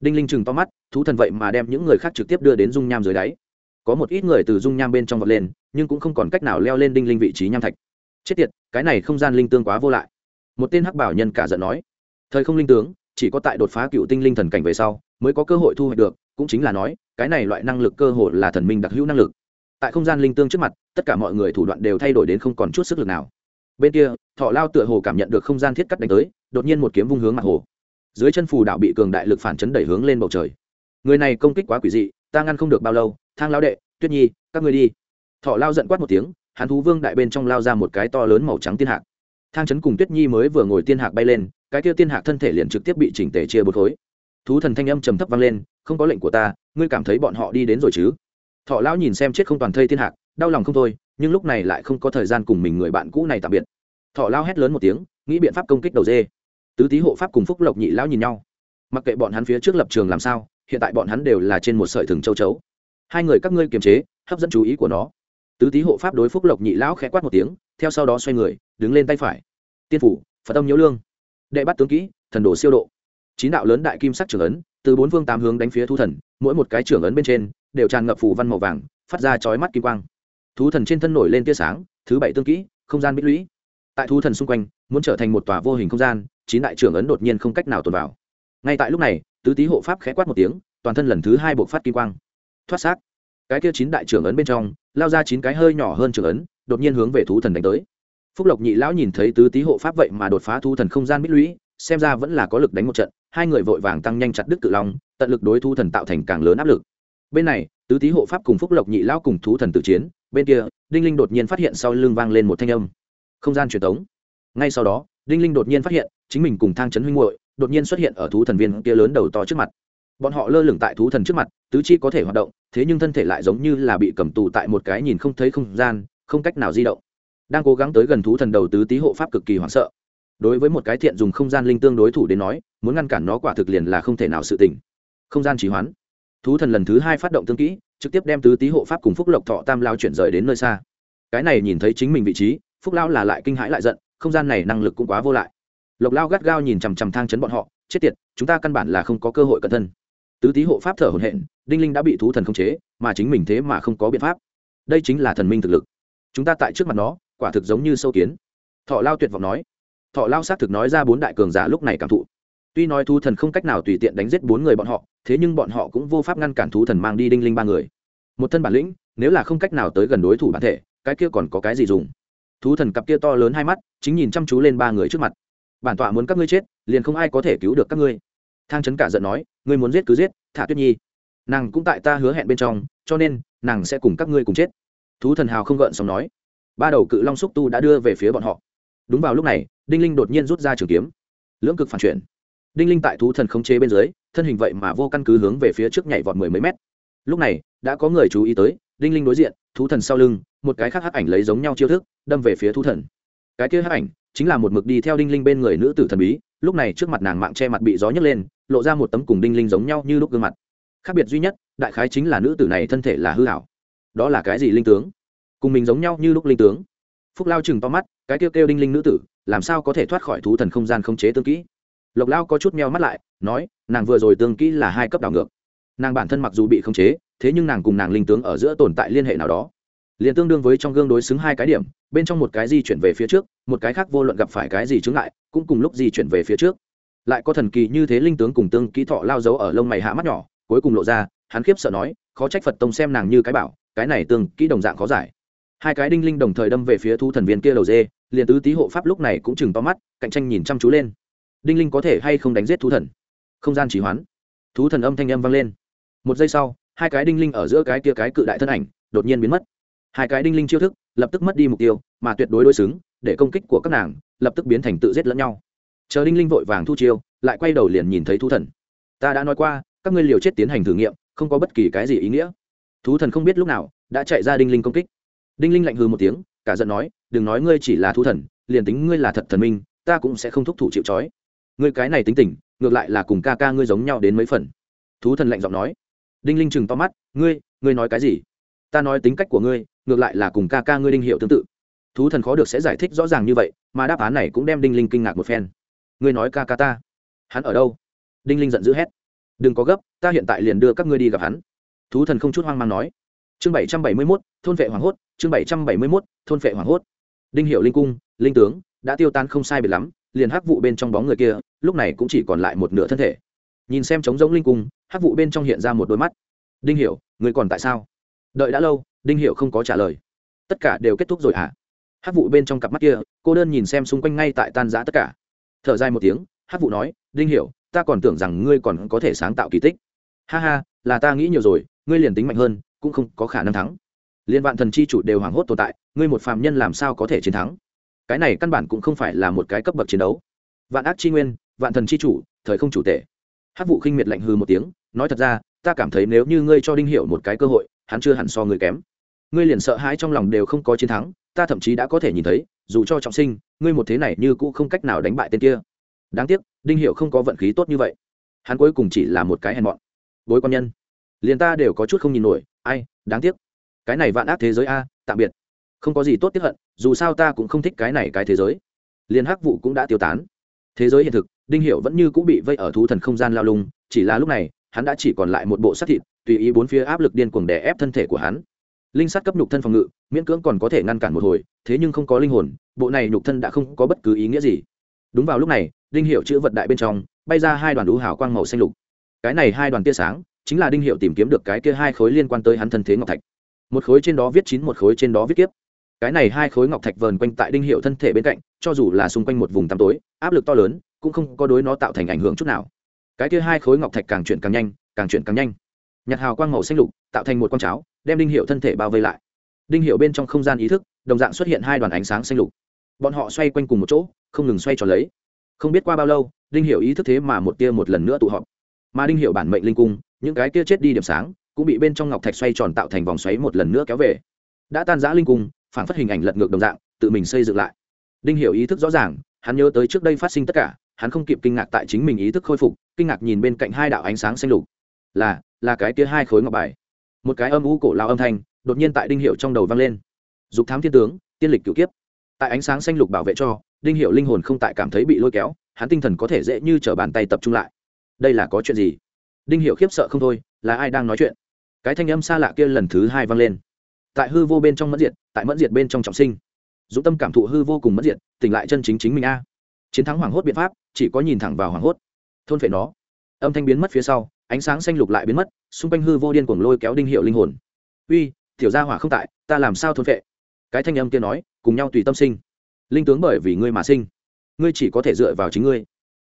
A: Đinh linh chừng to mắt, thú thần vậy mà đem những người khác trực tiếp đưa đến dung nham dưới đáy. Có một ít người từ dung nham bên trong vọt lên, nhưng cũng không còn cách nào leo lên đinh linh vị trí nham thạch chết tiệt, cái này không gian linh tương quá vô lại. Một tên hắc bảo nhân cả giận nói, thời không linh tướng, chỉ có tại đột phá cựu tinh linh thần cảnh về sau mới có cơ hội thu hoạch được, cũng chính là nói, cái này loại năng lực cơ hội là thần minh đặc hữu năng lực. Tại không gian linh tương trước mặt, tất cả mọi người thủ đoạn đều thay đổi đến không còn chút sức lực nào. Bên kia, thọ lao tựa hồ cảm nhận được không gian thiết cắt đánh tới, đột nhiên một kiếm vung hướng mặt hồ. Dưới chân phù đạo bị cường đại lực phản chấn đẩy hướng lên bầu trời. Người này công kích quá quỷ dị, ta ngăn không được bao lâu, thang lao đệ, tuyết nhi, các người đi. Thọ lao giận quát một tiếng hắn thú vương đại bên trong lao ra một cái to lớn màu trắng tiên hạc. Thang chấn cùng tuyết nhi mới vừa ngồi tiên hạc bay lên, cái kia tiên hạc thân thể liền trực tiếp bị chỉnh tề chia bột khối. Thú thần thanh âm trầm thấp vang lên, không có lệnh của ta, ngươi cảm thấy bọn họ đi đến rồi chứ? Thọ lão nhìn xem chết không toàn thây tiên hạc, đau lòng không thôi, nhưng lúc này lại không có thời gian cùng mình người bạn cũ này tạm biệt. Thọ lao hét lớn một tiếng, nghĩ biện pháp công kích đầu dê. Tứ tý hộ pháp cùng phúc lộc nhị lão nhìn nhau. Mặc kệ bọn hắn phía trước lập trường làm sao, hiện tại bọn hắn đều là trên một sợi thừng châu chấu. Hai người các ngươi kiềm chế, hấp dẫn chú ý của nó tứ tý hộ pháp đối phúc lộc nhị lão khẽ quát một tiếng, theo sau đó xoay người, đứng lên tay phải. Tiên phủ, phật tâm nhiễu lương. Đệ bắt tướng kỹ, thần đồ siêu độ. Chín đạo lớn đại kim sắc trưởng ấn, từ bốn phương tám hướng đánh phía thu thần, mỗi một cái trưởng ấn bên trên đều tràn ngập phủ văn màu vàng, phát ra chói mắt kim quang. Thú thần trên thân nổi lên tia sáng, thứ bảy tương kỹ, không gian bích lũy. Tại thú thần xung quanh, muốn trở thành một tòa vô hình không gian, chín đại trưởng ấn đột nhiên không cách nào tồn vào. Ngay tại lúc này, tứ tý hộ pháp khẽ quát một tiếng, toàn thân lần thứ hai buộc phát kim quang. Thoát xác cái kia chín đại trưởng ấn bên trong, lao ra chín cái hơi nhỏ hơn trưởng ấn, đột nhiên hướng về thú thần đánh tới. Phúc lộc nhị lão nhìn thấy tứ tý hộ pháp vậy mà đột phá thú thần không gian bích lũy, xem ra vẫn là có lực đánh một trận, hai người vội vàng tăng nhanh chặt đứt cự long, tận lực đối thú thần tạo thành càng lớn áp lực. Bên này, tứ tý hộ pháp cùng phúc lộc nhị lão cùng thú thần tự chiến, bên kia, đinh linh đột nhiên phát hiện sau lưng vang lên một thanh âm. Không gian truyền tống. Ngay sau đó, đinh linh đột nhiên phát hiện, chính mình cùng thang trấn huynh hội đột nhiên xuất hiện ở thú thần viên kia lớn đầu to trước mặt bọn họ lơ lửng tại thú thần trước mặt tứ chi có thể hoạt động thế nhưng thân thể lại giống như là bị cầm tù tại một cái nhìn không thấy không gian không cách nào di động. Đang cố gắng tới gần thú thần đầu tứ tý hộ pháp cực kỳ hoảng sợ. Đối với một cái thiện dùng không gian linh tương đối thủ đến nói muốn ngăn cản nó quả thực liền là không thể nào sự tỉnh không gian trì hoãn, thú thần lần thứ hai phát động tương kỹ trực tiếp đem tứ tý hộ pháp cùng phúc lộc thọ tam lao chuyển rời đến nơi xa. Cái này nhìn thấy chính mình vị trí phúc lao là lại kinh hãi lại giận không gian này năng lực cũng quá vô lại. Lộc lao gắt gao nhìn chằm chằm thang chấn bọn họ chết tiệt chúng ta căn bản là không có cơ hội cẩn thân tứ tý hộ pháp thở hổn hển, đinh linh đã bị thú thần khống chế mà chính mình thế mà không có biện pháp. Đây chính là thần minh thực lực. Chúng ta tại trước mặt nó quả thực giống như sâu kiến. Thọ lao tuyệt vọng nói. Thọ lao xác thực nói ra bốn đại cường giả lúc này cảm thụ. Tuy nói thú thần không cách nào tùy tiện đánh giết bốn người bọn họ thế nhưng bọn họ cũng vô pháp ngăn cản thú thần mang đi đinh linh ba người. Một thân bản lĩnh nếu là không cách nào tới gần đối thủ bản thể cái kia còn có cái gì dùng? Thú thần cặp kia to lớn hai mắt chính nhìn chăm chú lên ba người trước mặt. Bản tọa muốn các ngươi chết liền không ai có thể cứu được các ngươi thang chấn cả giận nói, ngươi muốn giết cứ giết, thả tuyết nhi. Nàng cũng tại ta hứa hẹn bên trong, cho nên, nàng sẽ cùng các ngươi cùng chết. Thú thần hào không gợn xong nói. Ba đầu cự long xúc tu đã đưa về phía bọn họ. Đúng vào lúc này, đinh linh đột nhiên rút ra trường kiếm. Lưỡng cực phản chuyển. Đinh linh tại thú thần khống chế bên dưới, thân hình vậy mà vô căn cứ hướng về phía trước nhảy vọt mười mấy mét. Lúc này, đã có người chú ý tới, đinh linh đối diện, thú thần sau lưng, một cái khác hắc ảnh lấy giống nhau chiêu thức, đâm về phía thú thần. Cái kia hắc ảnh, chính là một mực đi theo đinh linh bên người nữ tử thần bí, lúc này trước mặt nàng mạng che mặt bị gió nhấc lên lộ ra một tấm cùng đinh linh giống nhau như lúc gương mặt. Khác biệt duy nhất, đại khái chính là nữ tử này thân thể là hư hảo đó là cái gì linh tướng? Cùng mình giống nhau như lúc linh tướng. Phúc lao chừng to mắt, cái kêu kêu đinh linh nữ tử, làm sao có thể thoát khỏi thú thần không gian không chế tương kỹ? Lộc lao có chút meo mắt lại, nói, nàng vừa rồi tương kỹ là hai cấp đảo ngược. Nàng bản thân mặc dù bị khống chế, thế nhưng nàng cùng nàng linh tướng ở giữa tồn tại liên hệ nào đó. Liền tương đương với trong gương đối xứng hai cái điểm, bên trong một cái di chuyển về phía trước, một cái khác vô luận gặp phải cái gì chứng lại cũng cùng lúc di chuyển về phía trước lại có thần kỳ như thế linh tướng cùng tương kỹ thọ lao giấu ở lông mày hạ mắt nhỏ, cuối cùng lộ ra, hắn khiếp sợ nói, khó trách phật tông xem nàng như cái bảo, cái này tương kỹ đồng dạng khó giải. Hai cái đinh linh đồng thời đâm về phía thu thần viên kia đầu dê, liền tứ tý hộ pháp lúc này cũng chừng to mắt, cạnh tranh nhìn chăm chú lên. Đinh linh có thể hay không đánh giết thú thần? Không gian chỉ hoán thú thần âm thanh âm vang lên. Một giây sau, hai cái đinh linh ở giữa cái kia cái cự đại thân ảnh, đột nhiên biến mất. Hai cái đinh linh chiêu thức, lập tức mất đi mục tiêu, mà tuyệt đối đối xứng, để công kích của các nàng, lập tức biến thành tự giết lẫn nhau chờ đinh linh vội vàng thu chiêu, lại quay đầu liền nhìn thấy thú thần. Ta đã nói qua, các ngươi liều chết tiến hành thử nghiệm, không có bất kỳ cái gì ý nghĩa. Thú thần không biết lúc nào đã chạy ra đinh linh công kích. Đinh linh lạnh hừ một tiếng, cả giận nói, đừng nói ngươi chỉ là thú thần, liền tính ngươi là thật thần minh, ta cũng sẽ không thúc thủ chịu trói. Ngươi cái này tính tình, ngược lại là cùng ca ca ngươi giống nhau đến mấy phần. Thú thần lạnh giọng nói. Đinh linh chừng to mắt, ngươi ngươi nói cái gì? Ta nói tính cách của ngươi, ngược lại là cùng ca ca ngươi đinh hiệu tương tự. Thú thần khó được sẽ giải thích rõ ràng như vậy, mà đáp án này cũng đem đinh linh kinh ngạc một phen ngươi nói ca ca ta. Hắn ở đâu? Đinh linh giận dữ hét. Đừng có gấp, ta hiện tại liền đưa các ngươi đi gặp hắn. Thú thần không chút hoang mang nói. Chương bảy trăm bảy mươi mốt, thôn vệ hoàng hốt, chương bảy trăm bảy mươi mốt, thôn vệ hoàng hốt. Đinh hiệu linh cung, linh tướng, đã tiêu tan không sai biệt lắm, liền hắc vụ bên trong bóng người kia, lúc này cũng chỉ còn lại một nửa thân thể. Nhìn xem trống giống linh cung, hắc vụ bên trong hiện ra một đôi mắt. Đinh hiểu người còn tại sao? Đợi đã lâu, đinh hiểu không có trả lời. Tất cả đều kết thúc rồi à hắc vụ bên trong cặp mắt kia, cô đơn nhìn xem xung quanh ngay tại tan giã tất cả thở dài một tiếng, hắc vụ nói, đinh hiểu, ta còn tưởng rằng ngươi còn có thể sáng tạo kỳ tích. Ha ha, là ta nghĩ nhiều rồi, ngươi liền tính mạnh hơn, cũng không có khả năng thắng. Liên vạn thần chi chủ đều hoảng hốt tồn tại, ngươi một phàm nhân làm sao có thể chiến thắng? Cái này căn bản cũng không phải là một cái cấp bậc chiến đấu. Vạn ác chi nguyên, vạn thần chi chủ, thời không chủ tể. Hát vụ khinh miệt lạnh hư một tiếng, nói thật ra, ta cảm thấy nếu như ngươi cho đinh hiểu một cái cơ hội, hắn chưa hẳn so ngươi kém. Ngươi liền sợ hãi trong lòng đều không có chiến thắng ta thậm chí đã có thể nhìn thấy, dù cho trọng sinh, ngươi một thế này như cũ không cách nào đánh bại tên kia. Đáng tiếc, đinh Hiệu không có vận khí tốt như vậy. Hắn cuối cùng chỉ là một cái hèn mọn. Bối quan nhân. Liền ta đều có chút không nhìn nổi, ai, đáng tiếc. Cái này vạn ác thế giới a, tạm biệt. Không có gì tốt tiếp hận, dù sao ta cũng không thích cái này cái thế giới. Liền hắc vụ cũng đã tiêu tán. Thế giới hiện thực, đinh hiệu vẫn như cũng bị vây ở thú thần không gian lao lung, chỉ là lúc này, hắn đã chỉ còn lại một bộ sắt thịt, tùy ý bốn phía áp lực điên cuồng đè ép thân thể của hắn. Linh sắt cấp nhục thân phòng ngự miễn cưỡng còn có thể ngăn cản một hồi, thế nhưng không có linh hồn, bộ này nhục thân đã không có bất cứ ý nghĩa gì. Đúng vào lúc này, đinh hiệu chữ vật đại bên trong, bay ra hai đoàn đũ hào quang màu xanh lục. Cái này hai đoàn tia sáng, chính là đinh hiệu tìm kiếm được cái kia hai khối liên quan tới hắn thân thế ngọc thạch. Một khối trên đó viết chín, một khối trên đó viết kiếp. Cái này hai khối ngọc thạch vờn quanh tại đinh hiệu thân thể bên cạnh, cho dù là xung quanh một vùng tăm tối, áp lực to lớn, cũng không có đối nó tạo thành ảnh hưởng chút nào. Cái kia hai khối ngọc thạch càng chuyển càng nhanh, càng chuyển càng nhanh. Nhặt hào quang màu xanh lục, tạo thành một con cháo, đem đinh hiệu thân thể bao vây lại đinh hiệu bên trong không gian ý thức, đồng dạng xuất hiện hai đoàn ánh sáng xanh lục. Bọn họ xoay quanh cùng một chỗ, không ngừng xoay tròn lấy. Không biết qua bao lâu, đinh hiệu ý thức thế mà một tia một lần nữa tụ họp. Mà đinh hiệu bản mệnh linh cung, những cái kia chết đi điểm sáng, cũng bị bên trong ngọc thạch xoay tròn tạo thành vòng xoáy một lần nữa kéo về. Đã tan giã linh cung phản phát hình ảnh lật ngược đồng dạng, tự mình xây dựng lại. Đinh hiểu ý thức rõ ràng, hắn nhớ tới trước đây phát sinh tất cả, hắn không kịp kinh ngạc tại chính mình ý thức khôi phục, kinh ngạc nhìn bên cạnh hai đạo ánh sáng xanh lục. Là là cái kia hai khối ngọc bài. Một cái âm u cổ lao âm thanh đột nhiên tại đinh hiệu trong đầu vang lên. Dục thám thiên tướng, tiên lịch cửu kiếp. Tại ánh sáng xanh lục bảo vệ cho, đinh hiệu linh hồn không tại cảm thấy bị lôi kéo, hắn tinh thần có thể dễ như t r ở bàn tay tập trung lại. Đây là có chuyện gì? Đinh hiệu khiếp sợ không thôi, là ai đang nói chuyện? Cái thanh âm xa lạ kia lần thứ hai vang lên. Tại hư vô bên trong mẫn diệt, tại mẫn diệt bên trong trọng sinh. Dũng tâm cảm thụ hư vô cùng mẫn diệt, tỉnh lại chân chính chính mình a. Chiến thắng hoảng hốt biện pháp, chỉ có nhìn thẳng vào hoảng hốt. Thôn phệ nó. Âm thanh biến mất phía sau, ánh sáng xanh lục lại biến mất, xung quanh hư vô điên cuồng lôi kéo đinh hiệu linh hồn. Uy tiểu gia hỏa không tại, ta làm sao thôn vệ? cái thanh âm kia nói, cùng nhau tùy tâm sinh. Linh tướng bởi vì ngươi mà sinh, ngươi chỉ có thể dựa vào chính ngươi.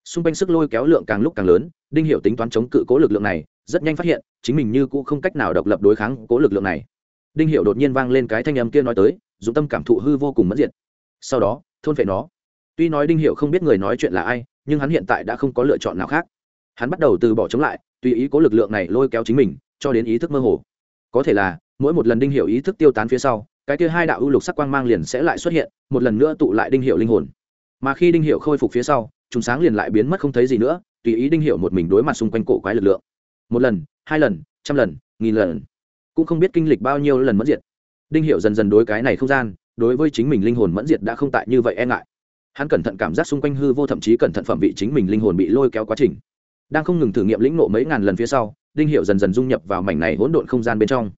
A: Xung quanh sức lôi kéo lượng càng lúc càng lớn, đinh hiệu tính toán chống cự cố lực lượng này, rất nhanh phát hiện, chính mình như cũ không cách nào độc lập đối kháng cố lực lượng này. Đinh hiệu đột nhiên vang lên cái thanh âm kia nói tới, dụng tâm cảm thụ hư vô cùng mất diện. sau đó, thôn vệ nó. Tuy nói đinh hiệu không biết người nói chuyện là ai, nhưng hắn hiện tại đã không có lựa chọn nào khác. Hắn bắt đầu từ bỏ chống lại, tùy ý cố lực lượng này lôi kéo chính mình, cho đến ý thức mơ hồ. Có thể là mỗi một lần đinh hiệu ý thức tiêu tán phía sau, cái kia hai đạo ưu lục sắc quang mang liền sẽ lại xuất hiện, một lần nữa tụ lại đinh hiệu linh hồn. Mà khi đinh hiệu khôi phục phía sau, chúng sáng liền lại biến mất không thấy gì nữa, tùy ý đinh hiệu một mình đối mặt xung quanh cổ quái lực lượng. Một lần, hai lần, trăm lần, nghìn lần. Cũng không biết kinh lịch bao nhiêu lần mẫn diệt. Đinh hiệu dần dần đối cái này không gian, đối với chính mình linh hồn mẫn diệt đã không tại như vậy e ngại. Hắn cẩn thận cảm giác xung quanh hư vô thậm chí cẩn thận phẩm vị chính mình linh hồn bị lôi kéo quá trình. Đang không ngừng thử nghiệm lĩnh nộ mấy ngàn lần phía sau, đinh hiệu dần dần dung nhập vào mảnh này hỗn độn không gian bên trong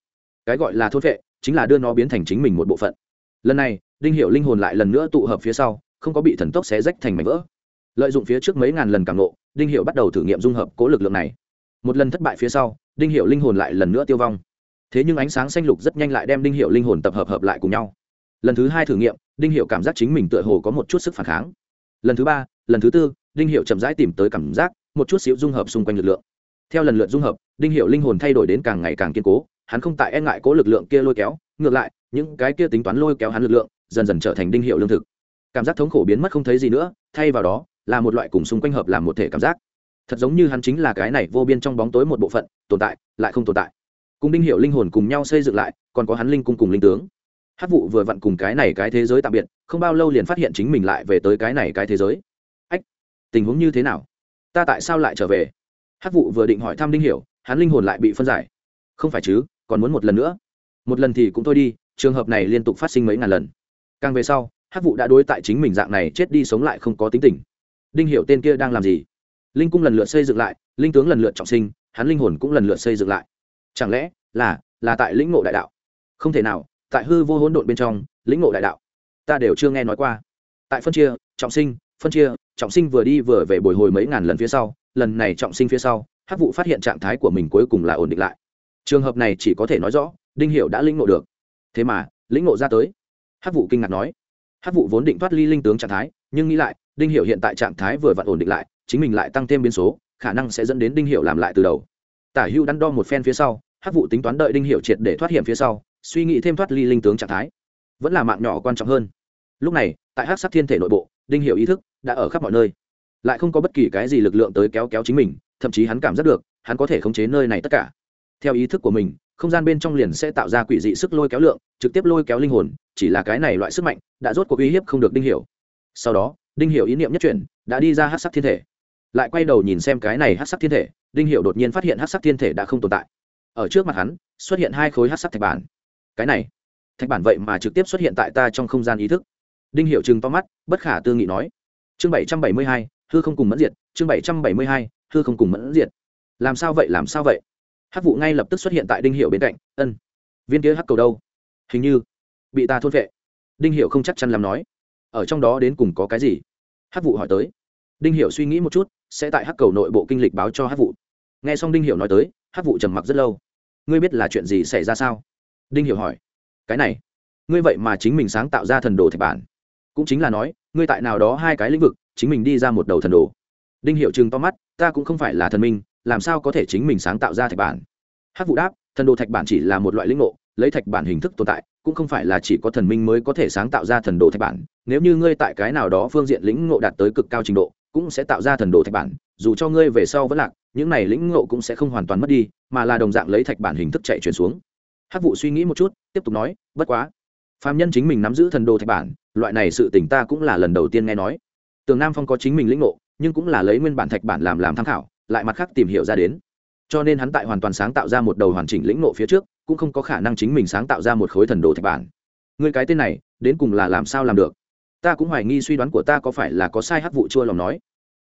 A: cái gọi là thôn vệ chính là đưa nó biến thành chính mình một bộ phận. Lần này, đinh hiệu linh hồn lại lần nữa tụ hợp phía sau, không có bị thần tốc xé rách thành mảnh vỡ. Lợi dụng phía trước mấy ngàn lần càng nộ đinh hiệu bắt đầu thử nghiệm dung hợp cố lực lượng này. Một lần thất bại phía sau, đinh hiệu linh hồn lại lần nữa tiêu vong. Thế nhưng ánh sáng xanh lục rất nhanh lại đem đinh hiệu linh hồn tập hợp hợp lại cùng nhau. Lần thứ hai thử nghiệm, đinh hiệu cảm giác chính mình tựa hồ có một chút sức phản kháng. Lần thứ ba, lần thứ tư, đinh hiệu chậm rãi tìm tới cảm giác, một chút xíu dung hợp xung quanh lực lượng. Theo lần lượt dung hợp, đinh hiệu linh hồn thay đổi đến càng ngày càng kiên cố hắn không tại e ngại cố lực lượng kia lôi kéo, ngược lại, những cái kia tính toán lôi kéo hắn lực lượng, dần dần trở thành đinh hiệu lương thực. Cảm giác thống khổ biến mất không thấy gì nữa, thay vào đó, là một loại cùng xung quanh hợp làm một thể cảm giác. Thật giống như hắn chính là cái này vô biên trong bóng tối một bộ phận, tồn tại, lại không tồn tại. Cùng đinh hiệu linh hồn cùng nhau xây dựng lại, còn có hắn linh cung cùng linh tướng. Hát vụ vừa vặn cùng cái này cái thế giới tạm biệt, không bao lâu liền phát hiện chính mình lại về tới cái này cái thế giới. Ách, tình huống như thế nào? Ta tại sao lại trở về? Hát vụ vừa định hỏi thăm đinh hiểu hắn linh hồn lại bị phân giải. Không phải chứ? Còn muốn một lần nữa. Một lần thì cũng thôi đi, trường hợp này liên tục phát sinh mấy ngàn lần. Càng về sau hát vụ đã đối tại chính mình dạng này chết đi sống lại không có tính tình. Đinh hiểu tên kia đang làm gì? Linh cung lần lượt xây dựng lại, linh tướng lần lượt trọng sinh, hắn linh hồn cũng lần lượt xây dựng lại. Chẳng lẽ là là tại lĩnh ngộ đại đạo? Không thể nào, tại hư vô hỗn độn bên trong, lĩnh ngộ đại đạo, ta đều chưa nghe nói qua. Tại phân chia, trọng sinh, phân chia, trọng sinh vừa đi vừa về bồi hồi mấy ngàn lần phía sau, lần này trọng sinh phía sau hát vụ phát hiện trạng thái của mình cuối cùng là ổn định lại trường hợp này chỉ có thể nói rõ, đinh Hiểu đã lĩnh ngộ được. Thế mà, lĩnh ngộ ra tới. Hát vụ kinh ngạc nói. Hát vụ vốn định thoát ly linh tướng trạng thái, nhưng nghĩ lại, đinh Hiểu hiện tại trạng thái vừa vặn ổn định lại, chính mình lại tăng thêm biến số, khả năng sẽ dẫn đến đinh Hiểu làm lại từ đầu. Tả hưu đắn đo một phen phía sau hát vụ tính toán đợi đinh Hiểu triệt để thoát hiểm phía sau, suy nghĩ thêm thoát ly linh tướng trạng thái. Vẫn là mạng nhỏ quan trọng hơn. Lúc này, tại hát Sát thiên thể nội bộ, đinh Hiểu ý thức đã ở khắp mọi nơi. Lại không có bất kỳ cái gì lực lượng tới kéo kéo chính mình, thậm chí hắn cảm giác được, hắn có thể khống chế nơi này tất cả theo ý thức của mình, không gian bên trong liền sẽ tạo ra quỷ dị sức lôi kéo lượng, trực tiếp lôi kéo linh hồn, chỉ là cái này loại sức mạnh đã rốt cuộc uy hiếp không được đinh hiểu. Sau đó, đinh hiểu ý niệm nhất chuyển, đã đi ra hát sắc thiên thể. Lại quay đầu nhìn xem cái này hát sắc thiên thể, đinh hiểu đột nhiên phát hiện hát sắc thiên thể đã không tồn tại. Ở trước mặt hắn, xuất hiện hai khối hát sắc thạch bản. Cái này, thạch bản vậy mà trực tiếp xuất hiện tại ta trong không gian ý thức. Đinh hiểu chừng to mắt, bất khả tư nghị nói. Chương bảy trăm bảy mươi hai, hư không cùng mẫn diệt, chương bảy trăm bảy mươi hai, hư không cùng mẫn diệt. Làm sao vậy, làm sao vậy? Hắc vụ ngay lập tức xuất hiện tại đinh hiệu bên cạnh, ân, viên kia hắc cầu đâu? Hình như bị ta thôn vệ đinh hiệu không chắc chắn làm nói. Ở trong đó đến cùng có cái gì? Hắc vụ hỏi tới. Đinh hiệu suy nghĩ một chút, sẽ tại hắc cầu nội bộ kinh lịch báo cho hắc vụ. Nghe xong đinh hiệu nói tới, hắc vụ trầm mặc rất lâu. Ngươi biết là chuyện gì xảy ra sao? Đinh hiệu hỏi. Cái này, ngươi vậy mà chính mình sáng tạo ra thần đồ thạch bản. Cũng chính là nói, ngươi tại nào đó hai cái lĩnh vực, chính mình đi ra một đầu thần đồ. Đinh hiệu chừng to mắt, ta cũng không phải là thần minh làm sao có thể chính mình sáng tạo ra thạch bản? Hát vụ đáp, thần đồ thạch bản chỉ là một loại lĩnh ngộ, lấy thạch bản hình thức tồn tại, cũng không phải là chỉ có thần minh mới có thể sáng tạo ra thần đồ thạch bản. Nếu như ngươi tại cái nào đó phương diện lĩnh ngộ đạt tới cực cao trình độ, cũng sẽ tạo ra thần đồ thạch bản. Dù cho ngươi về sau vẫn lạc, những này lĩnh ngộ cũng sẽ không hoàn toàn mất đi, mà là đồng dạng lấy thạch bản hình thức chạy chuyển xuống. Hát vụ suy nghĩ một chút, tiếp tục nói, bất quá phạm nhân chính mình nắm giữ thần đồ thạch bản, loại này sự tỉnh ta cũng là lần đầu tiên nghe nói. Tường nam phong có chính mình lĩnh ngộ, nhưng cũng là lấy nguyên bản thạch bản làm làm tham khảo lại mặt khác tìm hiểu ra đến. Cho nên hắn tại hoàn toàn sáng tạo ra một đầu hoàn chỉnh lĩnh nộ phía trước, cũng không có khả năng chính mình sáng tạo ra một khối thần đồ thạch bản. Người cái tên này, đến cùng là làm sao làm được? Ta cũng hoài nghi suy đoán của ta có phải là có sai hắc vụ chua lòng nói.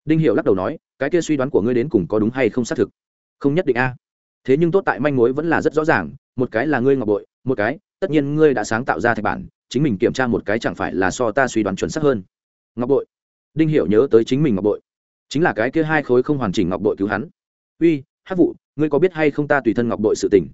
A: Đinh hiệu lắc đầu nói, cái kia suy đoán của ngươi đến cùng có đúng hay không xác thực? Không nhất định a. Thế nhưng tốt tại manh mối vẫn là rất rõ ràng, một cái là ngươi ngọc bội, một cái, tất nhiên ngươi đã sáng tạo ra thạch bản, chính mình kiểm tra một cái chẳng phải là so ta suy đoán chuẩn xác hơn. Ngọc bội. Đinh hiểu nhớ tới chính mình ngọc bội chính là cái kia hai khối không hoàn chỉnh ngọc bội cứu hắn. Uy hát vụ ngươi có biết hay không ta tùy thân ngọc bội sự tình?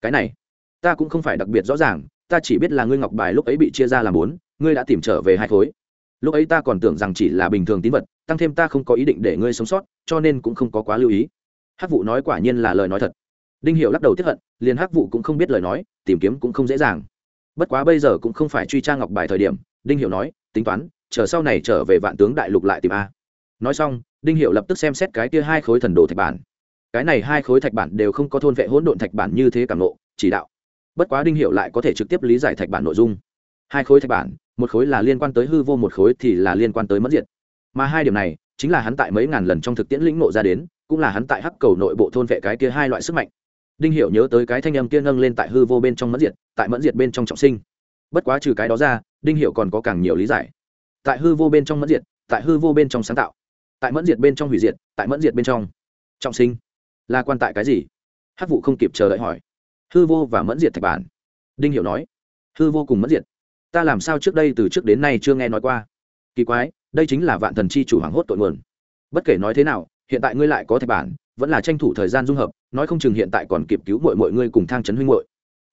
A: Cái này, ta cũng không phải đặc biệt rõ ràng, ta chỉ biết là ngươi ngọc bài lúc ấy bị chia ra làm bốn, ngươi đã tìm trở về hai khối. Lúc ấy ta còn tưởng rằng chỉ là bình thường tín vật, tăng thêm ta không có ý định để ngươi sống sót, cho nên cũng không có quá lưu ý. Hát vụ nói quả nhiên là lời nói thật. Đinh hiệu lắc đầu tiếp hận, liền hát vụ cũng không biết lời nói, tìm kiếm cũng không dễ dàng. Bất quá bây giờ cũng không phải truy tra ngọc bài thời điểm, đinh hiệu nói, tính toán, chờ sau này trở về vạn tướng đại lục lại tìm a. Nói xong đinh hiệu lập tức xem xét cái kia hai khối thần đồ thạch bản. Cái này hai khối thạch bản đều không có thôn vệ hỗn độn thạch bản như thế cảm nộ chỉ đạo. Bất quá đinh hiệu lại có thể trực tiếp lý giải thạch bản nội dung. Hai khối thạch bản, một khối là liên quan tới hư vô, một khối thì là liên quan tới mất diệt. Mà hai điểm này, chính là hắn tại mấy ngàn lần trong thực tiễn lĩnh nộ ra đến, cũng là hắn tại hắc cầu nội bộ thôn vệ cái kia hai loại sức mạnh. Đinh Hiệu nhớ tới cái thanh âm kia nâng lên tại hư vô bên trong mẫn diệt, tại mẫn diệt bên trong trọng sinh. Bất quá trừ cái đó ra, đinh Hiệu còn có càng nhiều lý giải. Tại hư vô bên trong mẫn diệt, tại hư vô bên trong sáng tạo tại mẫn diệt bên trong hủy diệt, tại mẫn diệt bên trong. Trọng sinh. Là quan tại cái gì? Hắc vụ không kịp chờ đợi hỏi. Hư vô và mẫn diệt thạch bản. Đinh hiểu nói. Hư vô cùng mẫn diệt. Ta làm sao trước đây từ trước đến nay chưa nghe nói qua? Kỳ quái, đây chính là vạn thần chi chủ hoàng hốt tội nguồn. Bất kể nói thế nào, hiện tại ngươi lại có thạch bản, vẫn là tranh thủ thời gian dung hợp, nói không chừng hiện tại còn kịp cứu mọi mọi ngươi cùng thang trấn huynh muội.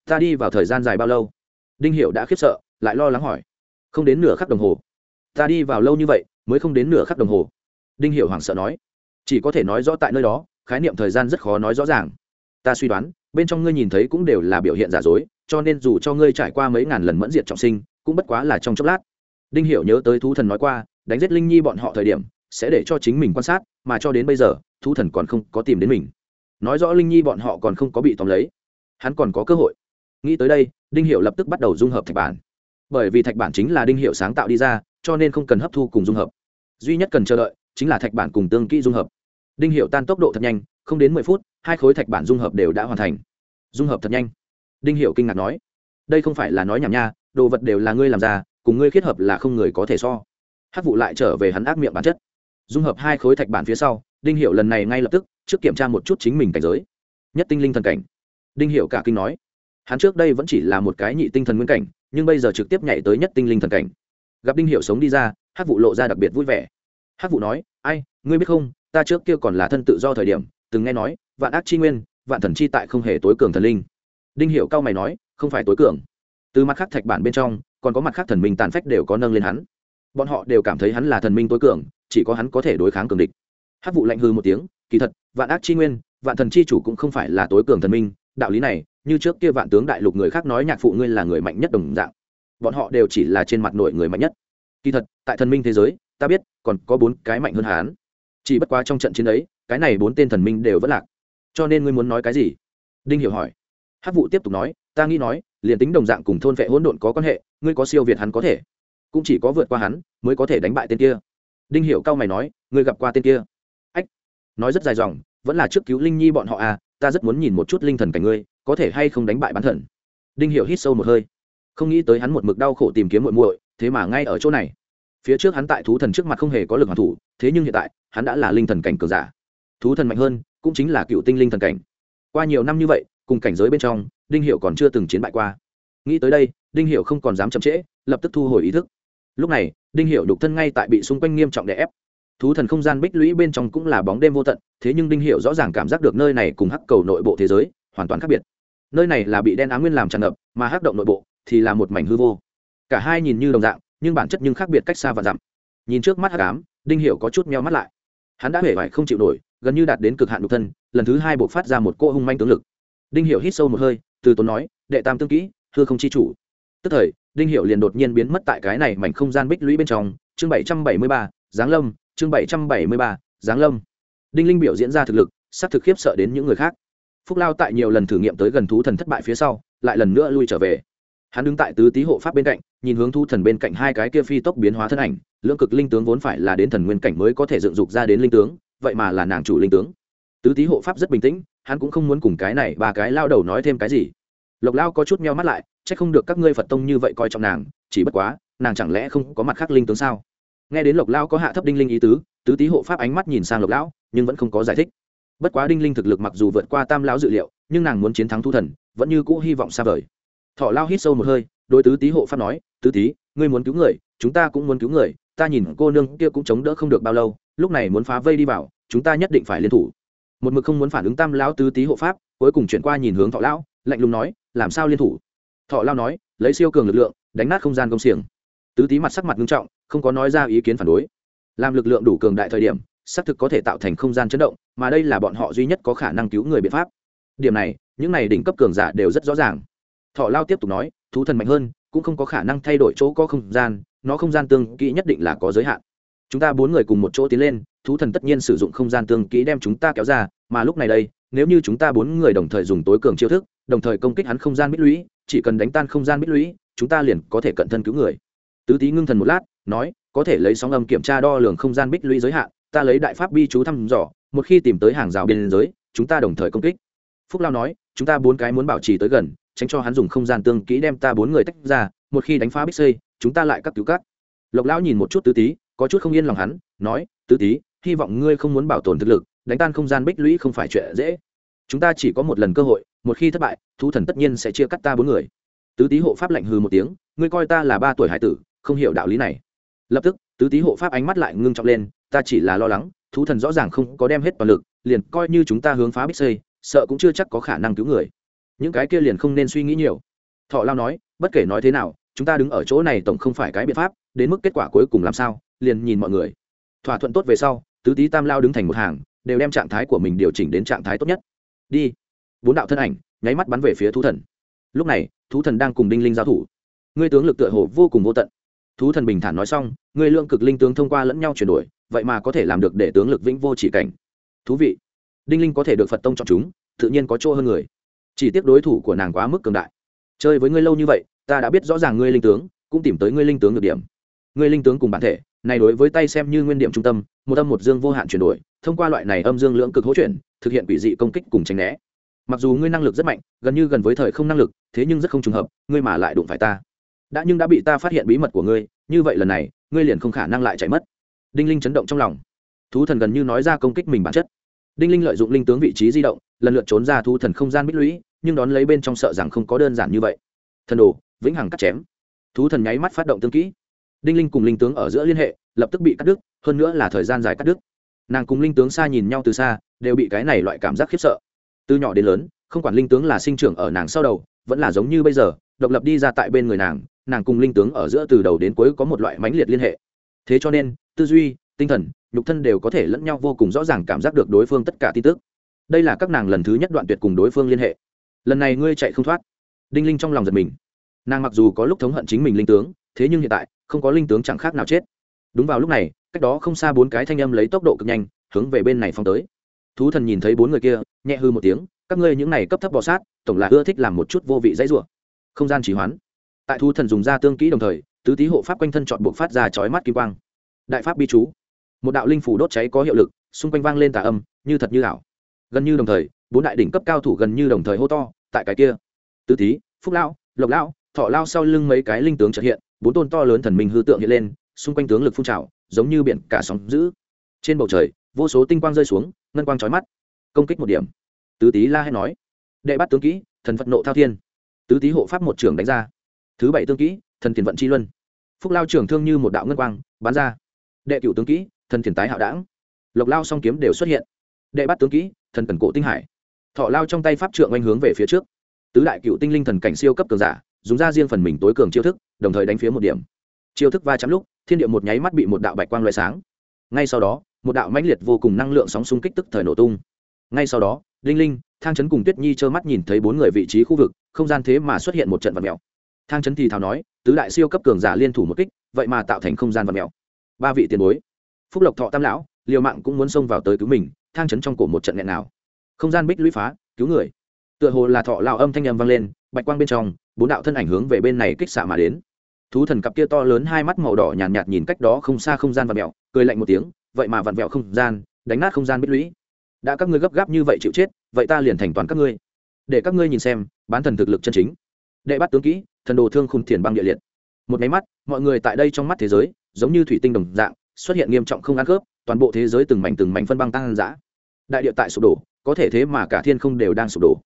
A: Ta đi vào thời gian dài bao lâu? Đinh hiểu đã khiếp sợ, lại lo lắng hỏi. Không đến nửa khắc đồng hồ. Ta đi vào lâu như vậy, mới không đến nửa khắc đồng hồ đinh hiểu hoảng sợ nói, chỉ có thể nói rõ tại nơi đó, khái niệm thời gian rất khó nói rõ ràng. Ta suy đoán, bên trong ngươi nhìn thấy cũng đều là biểu hiện giả dối, cho nên dù cho ngươi trải qua mấy ngàn lần mẫn diệt trọng sinh, cũng bất quá là trong chốc lát. Đinh hiểu nhớ tới thú thần nói qua, đánh giết linh nhi bọn họ thời điểm, sẽ để cho chính mình quan sát, mà cho đến bây giờ, thú thần còn không có tìm đến mình. Nói rõ linh nhi bọn họ còn không có bị tóm lấy, hắn còn có cơ hội. Nghĩ tới đây, đinh hiệu lập tức bắt đầu dung hợp thạch bản. Bởi vì thạch bản chính là đinh hiệu sáng tạo đi ra, cho nên không cần hấp thu cùng dung hợp. Duy nhất cần chờ đợi chính là thạch bản cùng tương kỹ dung hợp. Đinh hiệu tan tốc độ thật nhanh, không đến mười phút, hai khối thạch bản dung hợp đều đã hoàn thành. Dung hợp thật nhanh. Đinh hiệu kinh ngạc nói, đây không phải là nói nhảm nha, đồ vật đều là ngươi làm ra, cùng ngươi kết hợp là không người có thể so. Hát vụ lại trở về hắn ác miệng bản chất. Dung hợp hai khối thạch bản phía sau, đinh hiệu lần này ngay lập tức, trước kiểm tra một chút chính mình cảnh giới. Nhất tinh linh thần cảnh. Đinh hiệu cả kinh nói, hắn trước đây vẫn chỉ là một cái nhị tinh thần nguyên cảnh, nhưng bây giờ trực tiếp nhảy tới nhất tinh linh thần cảnh. Gặp đinh hiệu sống đi ra hát vụ lộ ra đặc biệt vui vẻ hát vụ nói, ai, ngươi biết không, ta trước kia còn là thân tự do thời điểm, từng nghe nói, vạn ác chi nguyên, vạn thần chi tại không hề tối cường thần linh. Đinh hiệu cao mày nói, không phải tối cường. Từ mặt khác thạch bản bên trong, còn có mặt khác thần minh tàn phách đều có nâng lên hắn. Bọn họ đều cảm thấy hắn là thần minh tối cường, chỉ có hắn có thể đối kháng cường địch. Hát vụ lạnh hư một tiếng, kỳ thật, vạn ác chi nguyên, vạn thần chi chủ cũng không phải là tối cường thần minh, đạo lý này, như trước kia vạn tướng đại lục người khác nói nhạc phụ ngươi là người mạnh nhất đồng dạng. Bọn họ đều chỉ là trên mặt nội người mạnh nhất. Kỳ thật, tại thần minh thế giới ta biết, còn có bốn cái mạnh hơn hán chỉ bất quá trong trận chiến ấy, cái này bốn tên thần minh đều vẫn lạc. Cho nên ngươi muốn nói cái gì? Đinh hiểu hỏi. Hắc vụ tiếp tục nói, ta nghĩ nói, liền tính đồng dạng cùng thôn vệ hỗn độn có quan hệ, ngươi có siêu việt hắn có thể. Cũng chỉ có vượt qua hắn, mới có thể đánh bại tên kia. Đinh hiểu cao mày nói, ngươi gặp qua tên kia? Ách. Nói rất dài dòng, vẫn là trước cứu linh nhi bọn họ à ta rất muốn nhìn một chút linh thần cảnh ngươi, có thể hay không đánh bại bán thần đinh hiểu hít sâu một hơi. Không nghĩ tới hắn một mực đau khổ tìm kiếm muội muội, thế mà ngay ở chỗ này phía trước hắn tại thú thần trước mặt không hề có lực hoàn thủ, thế nhưng hiện tại, hắn đã là linh thần cảnh cường giả. Thú thần mạnh hơn, cũng chính là cựu tinh linh thần cảnh. Qua nhiều năm như vậy, cùng cảnh giới bên trong, đinh hiệu còn chưa từng chiến bại qua. Nghĩ tới đây, đinh hiệu không còn dám chậm trễ, lập tức thu hồi ý thức. Lúc này, đinh hiệu đục thân ngay tại bị xung quanh nghiêm trọng đè ép. Thú thần không gian bích lũy bên trong cũng là bóng đêm vô tận, thế nhưng đinh hiệu rõ ràng cảm giác được nơi này cùng hắc cầu nội bộ thế giới hoàn toàn khác biệt. Nơi này là bị đen á nguyên làm tràn ngập, mà hắc động nội bộ thì là một mảnh hư vô. Cả hai nhìn như đồng dạng nhưng bản chất nhưng khác biệt cách xa và dặm. Nhìn trước mắt hắc ám, đinh hiệu có chút meo mắt lại. Hắn đã hể vải không chịu nổi, gần như đạt đến cực hạn độc thân, lần thứ hai buộc phát ra một cỗ hung manh tướng lực. Đinh hiệu hít sâu một hơi, từ tốn nói, đệ tam tương kỹ thưa không chi chủ. Tức thời, đinh hiệu liền đột nhiên biến mất tại cái này mảnh không gian bích lũy bên trong. Chương bảy trăm bảy mươi ba, giáng lâm, chương bảy trăm bảy mươi ba, giáng lâm. Đinh linh biểu diễn ra thực lực sắc thực khiếp sợ đến những người khác. Phúc lao tại nhiều lần thử nghiệm tới gần thú thần thất bại phía sau, lại lần nữa lui trở về. Hắn đứng tại tứ tý hộ pháp bên cạnh nhìn hướng thu thần bên cạnh hai cái kia phi tốc biến hóa thân ảnh, lưỡng cực linh tướng vốn phải là đến thần nguyên cảnh mới có thể dựng dục ra đến linh tướng, vậy mà là nàng chủ linh tướng. Tứ tý hộ pháp rất bình tĩnh, hắn cũng không muốn cùng cái này ba cái lao đầu nói thêm cái gì. Lộc lao có chút meo mắt lại c h ắ c không được các ngươi phật tông như vậy coi trọng nàng, chỉ bất quá, nàng chẳng lẽ không có mặt khác linh tướng sao? Nghe đến lộc lao có hạ thấp đinh linh ý tứ tứ tý hộ pháp ánh mắt nhìn sang lộc lão, nhưng vẫn không có giải thích. Bất quá đinh linh thực lực mặc dù vượt qua tam lão dự liệu, nhưng nàng muốn chiến thắng thu thần, vẫn như cũ hy vọng xa vời. Thọ lao hít sâu một hơi đôi tứ tý hộ pháp nói tứ tí ngươi muốn cứu người, chúng ta cũng muốn cứu người, ta nhìn cô nương kia cũng chống đỡ không được bao lâu, lúc này muốn phá vây đi vào, chúng ta nhất định phải liên thủ. Một mực không muốn phản ứng tam lão tứ tý hộ pháp, cuối cùng chuyển qua nhìn hướng thọ lão, lạnh lùng nói, làm sao liên thủ? Thọ lao nói, lấy siêu cường lực lượng, đánh nát không gian công xiềng. Tứ tý mặt sắc mặt nghiêm trọng, không có nói ra ý kiến phản đối. Làm lực lượng đủ cường đại thời điểm, xác thực có thể tạo thành không gian chấn động, mà đây là bọn họ duy nhất có khả năng cứu người biện pháp. Điểm này, những này đỉnh cấp cường giả đều rất rõ ràng. Thọ lao tiếp tục nói, thú thần mạnh hơn cũng không có khả năng thay đổi chỗ có không gian, nó không gian tương kỹ nhất định là có giới hạn. Chúng ta bốn người cùng một chỗ tiến lên, thú thần tất nhiên sử dụng không gian tương kỹ đem chúng ta kéo ra, mà lúc này đây, nếu như chúng ta bốn người đồng thời dùng tối cường chiêu thức, đồng thời công kích hắn không gian bích lũy, chỉ cần đánh tan không gian bích lũy, chúng ta liền có thể cận thân cứu người. Tứ tý ngưng thần một lát, nói, có thể lấy sóng âm kiểm tra đo lường không gian bích lũy giới hạn, ta lấy đại pháp bi chú thăm dò, một khi tìm tới hàng rào biên giới, chúng ta đồng thời công kích. Phúc lao nói, chúng ta bốn cái muốn bảo trì tới gần tránh cho hắn dùng không gian tương kỹ đem ta bốn người tách ra, một khi đánh phá bích xây chúng ta lại cắt cứu cắt. Lộc lão nhìn một chút tứ tý, có chút không yên lòng hắn, nói, tứ tý, hy vọng ngươi không muốn bảo tồn thực lực, đánh tan không gian bích lũy không phải chuyện dễ. Chúng ta chỉ có một lần cơ hội, một khi thất bại, thú thần tất nhiên sẽ chia cắt ta bốn người. Tứ tý hộ pháp lạnh hư một tiếng, ngươi coi ta là ba tuổi hải tử, không hiểu đạo lý này. Lập tức, tứ tý hộ pháp ánh mắt lại ngưng trọng lên, ta chỉ là lo lắng, thú thần rõ ràng không có đem hết toàn lực, liền coi như chúng ta hướng phá bích xây sợ cũng chưa chắc có khả năng cứu người những cái kia liền không nên suy nghĩ nhiều. Thọ lao nói, bất kể nói thế nào, chúng ta đứng ở chỗ này tổng không phải cái biện pháp, đến mức kết quả cuối cùng làm sao, liền nhìn mọi người. Thỏa thuận tốt về sau, tứ tý tam lao đứng thành một hàng, đều đem trạng thái của mình điều chỉnh đến trạng thái tốt nhất. Đi. Bốn đạo thân ảnh, nháy mắt bắn về phía thú thần. Lúc này, thú thần đang cùng đinh linh giao thủ. Ngươi tướng lực tựa hồ vô cùng vô tận. Thú thần bình thản nói xong, ngươi lượng cực linh tướng thông qua lẫn nhau chuyển đổi, vậy mà có thể làm được để tướng lực vĩnh vô chỉ cảnh. Thú vị. Đinh linh có thể được phật tông chọn chúng, tự nhiên có chỗ hơn người chỉ tiếc đối thủ của nàng quá mức cường đại. Chơi với ngươi lâu như vậy, ta đã biết rõ ràng ngươi linh tướng, cũng tìm tới ngươi linh tướng được điểm. Ngươi linh tướng cùng bản thể, này đối với tay xem như nguyên điểm trung tâm, một âm một dương vô hạn chuyển đổi, thông qua loại này âm dương lưỡng cực hỗ chuyển, thực hiện quỷ dị công kích cùng tránh né. Mặc dù ngươi năng lực rất mạnh, gần như gần với thời không năng lực, thế nhưng rất không trùng hợp, ngươi mà lại đụng phải ta. Đã nhưng đã bị ta phát hiện bí mật của ngươi, như vậy lần này, ngươi liền không khả năng lại chạy mất. Đinh linh chấn động trong lòng. Thú thần gần như nói ra công kích mình bản chất đinh linh lợi dụng linh tướng vị trí di động, lần lượt trốn ra thú thần không gian bích lũy, nhưng đón lấy bên trong sợ rằng không có đơn giản như vậy. Thần đồ, vĩnh hằng cắt chém. Thú thần nháy mắt phát động tương kỹ. Đinh linh cùng linh tướng ở giữa liên hệ, lập tức bị cắt đứt, hơn nữa là thời gian dài cắt đứt. Nàng cùng linh tướng xa nhìn nhau từ xa, đều bị cái này loại cảm giác khiếp sợ. Từ nhỏ đến lớn, không quản linh tướng là sinh trưởng ở nàng sau đầu, vẫn là giống như bây giờ, độc lập đi ra tại bên người nàng nàng cùng linh tướng ở giữa từ đầu đến cuối có một loại mãnh liệt liên hệ. Thế cho nên, tư duy tinh thần, nhục thân đều có thể lẫn nhau vô cùng rõ ràng cảm giác được đối phương tất cả tin tức. Đây là các nàng lần thứ nhất đoạn tuyệt cùng đối phương liên hệ. Lần này ngươi chạy không thoát. Đinh linh trong lòng giật mình. Nàng mặc dù có lúc thống hận chính mình linh tướng, thế nhưng hiện tại, không có linh tướng chẳng khác nào chết. Đúng vào lúc này, cách đó không xa bốn cái thanh âm lấy tốc độ cực nhanh, hướng về bên này phong tới. Thú thần nhìn thấy bốn người kia, nhẹ hư một tiếng, các ngươi những này cấp thấp bò sát, tổng là ưa thích làm một chút vô vị dãy rủa. Không gian trì hoãn. tại thú thần dùng ra tương kỹ đồng thời, tứ tý hộ pháp quanh thân chọn buộc phát ra chói mắt kim quang. Đại pháp bi chú một đạo linh phủ đốt cháy có hiệu lực, xung quanh vang lên tà âm, như thật như ảo. Gần như đồng thời, bốn đại đỉnh cấp cao thủ gần như đồng thời hô to, tại cái kia. Tứ tý phúc lão, lộc lão, thọ lao sau lưng mấy cái linh tướng trợ hiện, bốn tôn to lớn thần minh hư tượng hiện lên, xung quanh tướng lực phun trào, giống như biển cả sóng giữ trên bầu trời, vô số tinh quang rơi xuống, ngân quang trói mắt. Công kích một điểm. Tứ tý la hay nói. Đệ bắt tướng kỹ, thần phật nộ thao thiên. Tứ tý hộ pháp một trường đánh ra. Thứ bảy tướng kỹ, thần tiền vận chi luân. Phúc lao trường thương như một đạo ngân quang bán ra. Đệ cửu tướng kỹ thần thiền tái hạo đảng. Lộc lao song kiếm đều xuất hiện. Đệ bắt tướng kỹ, thần cần cổ tinh hải. Thọ lao trong tay pháp trượng oanh hướng về phía trước. Tứ đại cựu tinh linh thần cảnh siêu cấp cường giả, dùng ra riêng phần mình tối cường chiêu thức, đồng thời đánh phía một điểm. Chiêu thức va chạm lúc, thiên địa một nháy mắt bị một đạo bạch quang loại sáng. Ngay sau đó, một đạo mãnh liệt vô cùng năng lượng sóng xung kích tức thời nổ tung. Ngay sau đó linh linh, thang chấn cùng tuyết nhi trơ mắt nhìn thấy bốn người vị trí khu vực, không gian thế mà xuất hiện một trận vật mèo. Thang chấn thì thào nói, tứ đại siêu cấp cường giả liên thủ một kích, vậy mà tạo thành không gian vật mèo. Ba vị tiền bối phúc lộc thọ tam lão liều mạng cũng muốn xông vào tới cứu mình thang chấn trong cổ một trận nghẹn nào. Không gian bích lũy phá cứu người. Tựa hồ là thọ lao âm thanh â m vang lên bạch quang bên trong bốn đạo thân ảnh hướng về bên này kích xạ mà đến. Thú thần cặp kia to lớn hai mắt màu đỏ nhàn nhạt, nhạt nhìn cách đó không xa không gian vặn vẹo cười lạnh một tiếng vậy mà vặn vẹo không gian đánh nát không gian bích lũy. Đã các ngươi gấp gáp như vậy chịu chết vậy ta liền thành toàn các ngươi. Để các ngươi nhìn xem bán thần thực lực chân chính. Đệ bắt tướng kỹ thần đồ thương khung thiền băng địa liệt. Một máy mắt mọi người tại đây trong mắt thế giới giống như thủy tinh đồng dạng xuất hiện nghiêm trọng không ăn khớp, toàn bộ thế giới từng mảnh từng mảnh phân băng tăng dã đại địa tại sụp đổ, có thể thế mà cả thiên không đều đang sụp đổ.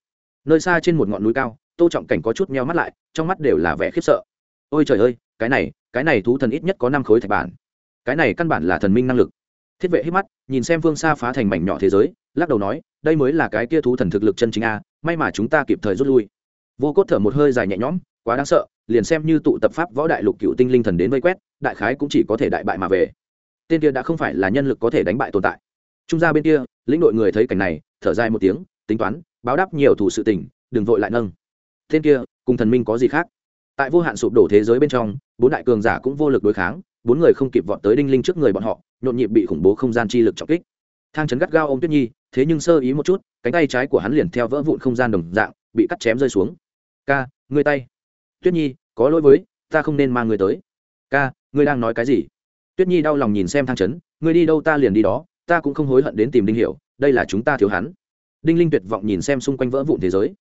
A: Nơi xa trên một ngọn núi cao, tô trọng cảnh có chút meo mắt lại, trong mắt đều là vẻ khiếp sợ. Ôi trời ơi, cái này cái này thú thần ít nhất có năm khối thạch bản. Cái này căn bản là thần minh năng lực. Thiết vệ hít mắt, nhìn xem phương xa phá thành mảnh nhỏ thế giới, lắc đầu nói, đây mới là cái kia thú thần thực lực chân chính a, may mà chúng ta kịp thời rút lui. Vô cốt thở một hơi dài nhẹ nhõm, quá đáng sợ, liền xem như tụ tập pháp võ đại lục cựu tinh linh thần đến vây quét, đại khái cũng chỉ có thể đại bại mà về tên kia đã không phải là nhân lực có thể đánh bại tồn tại. Trung gia bên kia, lĩnh đội người thấy cảnh này, thở dài một tiếng, tính toán, báo đáp nhiều thủ sự tình, đừng vội lại nâng. Tên kia, cùng thần minh có gì khác? Tại vô hạn sụp đổ thế giới bên trong, bốn đại cường giả cũng vô lực đối kháng, bốn người không kịp vọt tới đinh linh trước người bọn họ, nhộn nhịp bị khủng bố không gian chi lực trọng kích. Thang chấn gắt gao ô m tuyết nhi, thế nhưng sơ ý một chút, cánh tay trái của hắn liền theo vỡ vụn không gian đồng dạng, bị cắt chém rơi xuống. Ca, ngươi tay. Tuyết nhi, có lỗi với, ta không nên mang người tới. Ca, ngươi đang nói cái gì? Tuyết nhi đau lòng nhìn xem thang chấn, ngươi đi đâu ta liền đi đó, ta cũng không hối hận đến tìm đinh hiểu, đây là chúng ta thiếu hắn. Đinh linh tuyệt vọng nhìn xem xung quanh vỡ vụn thế giới.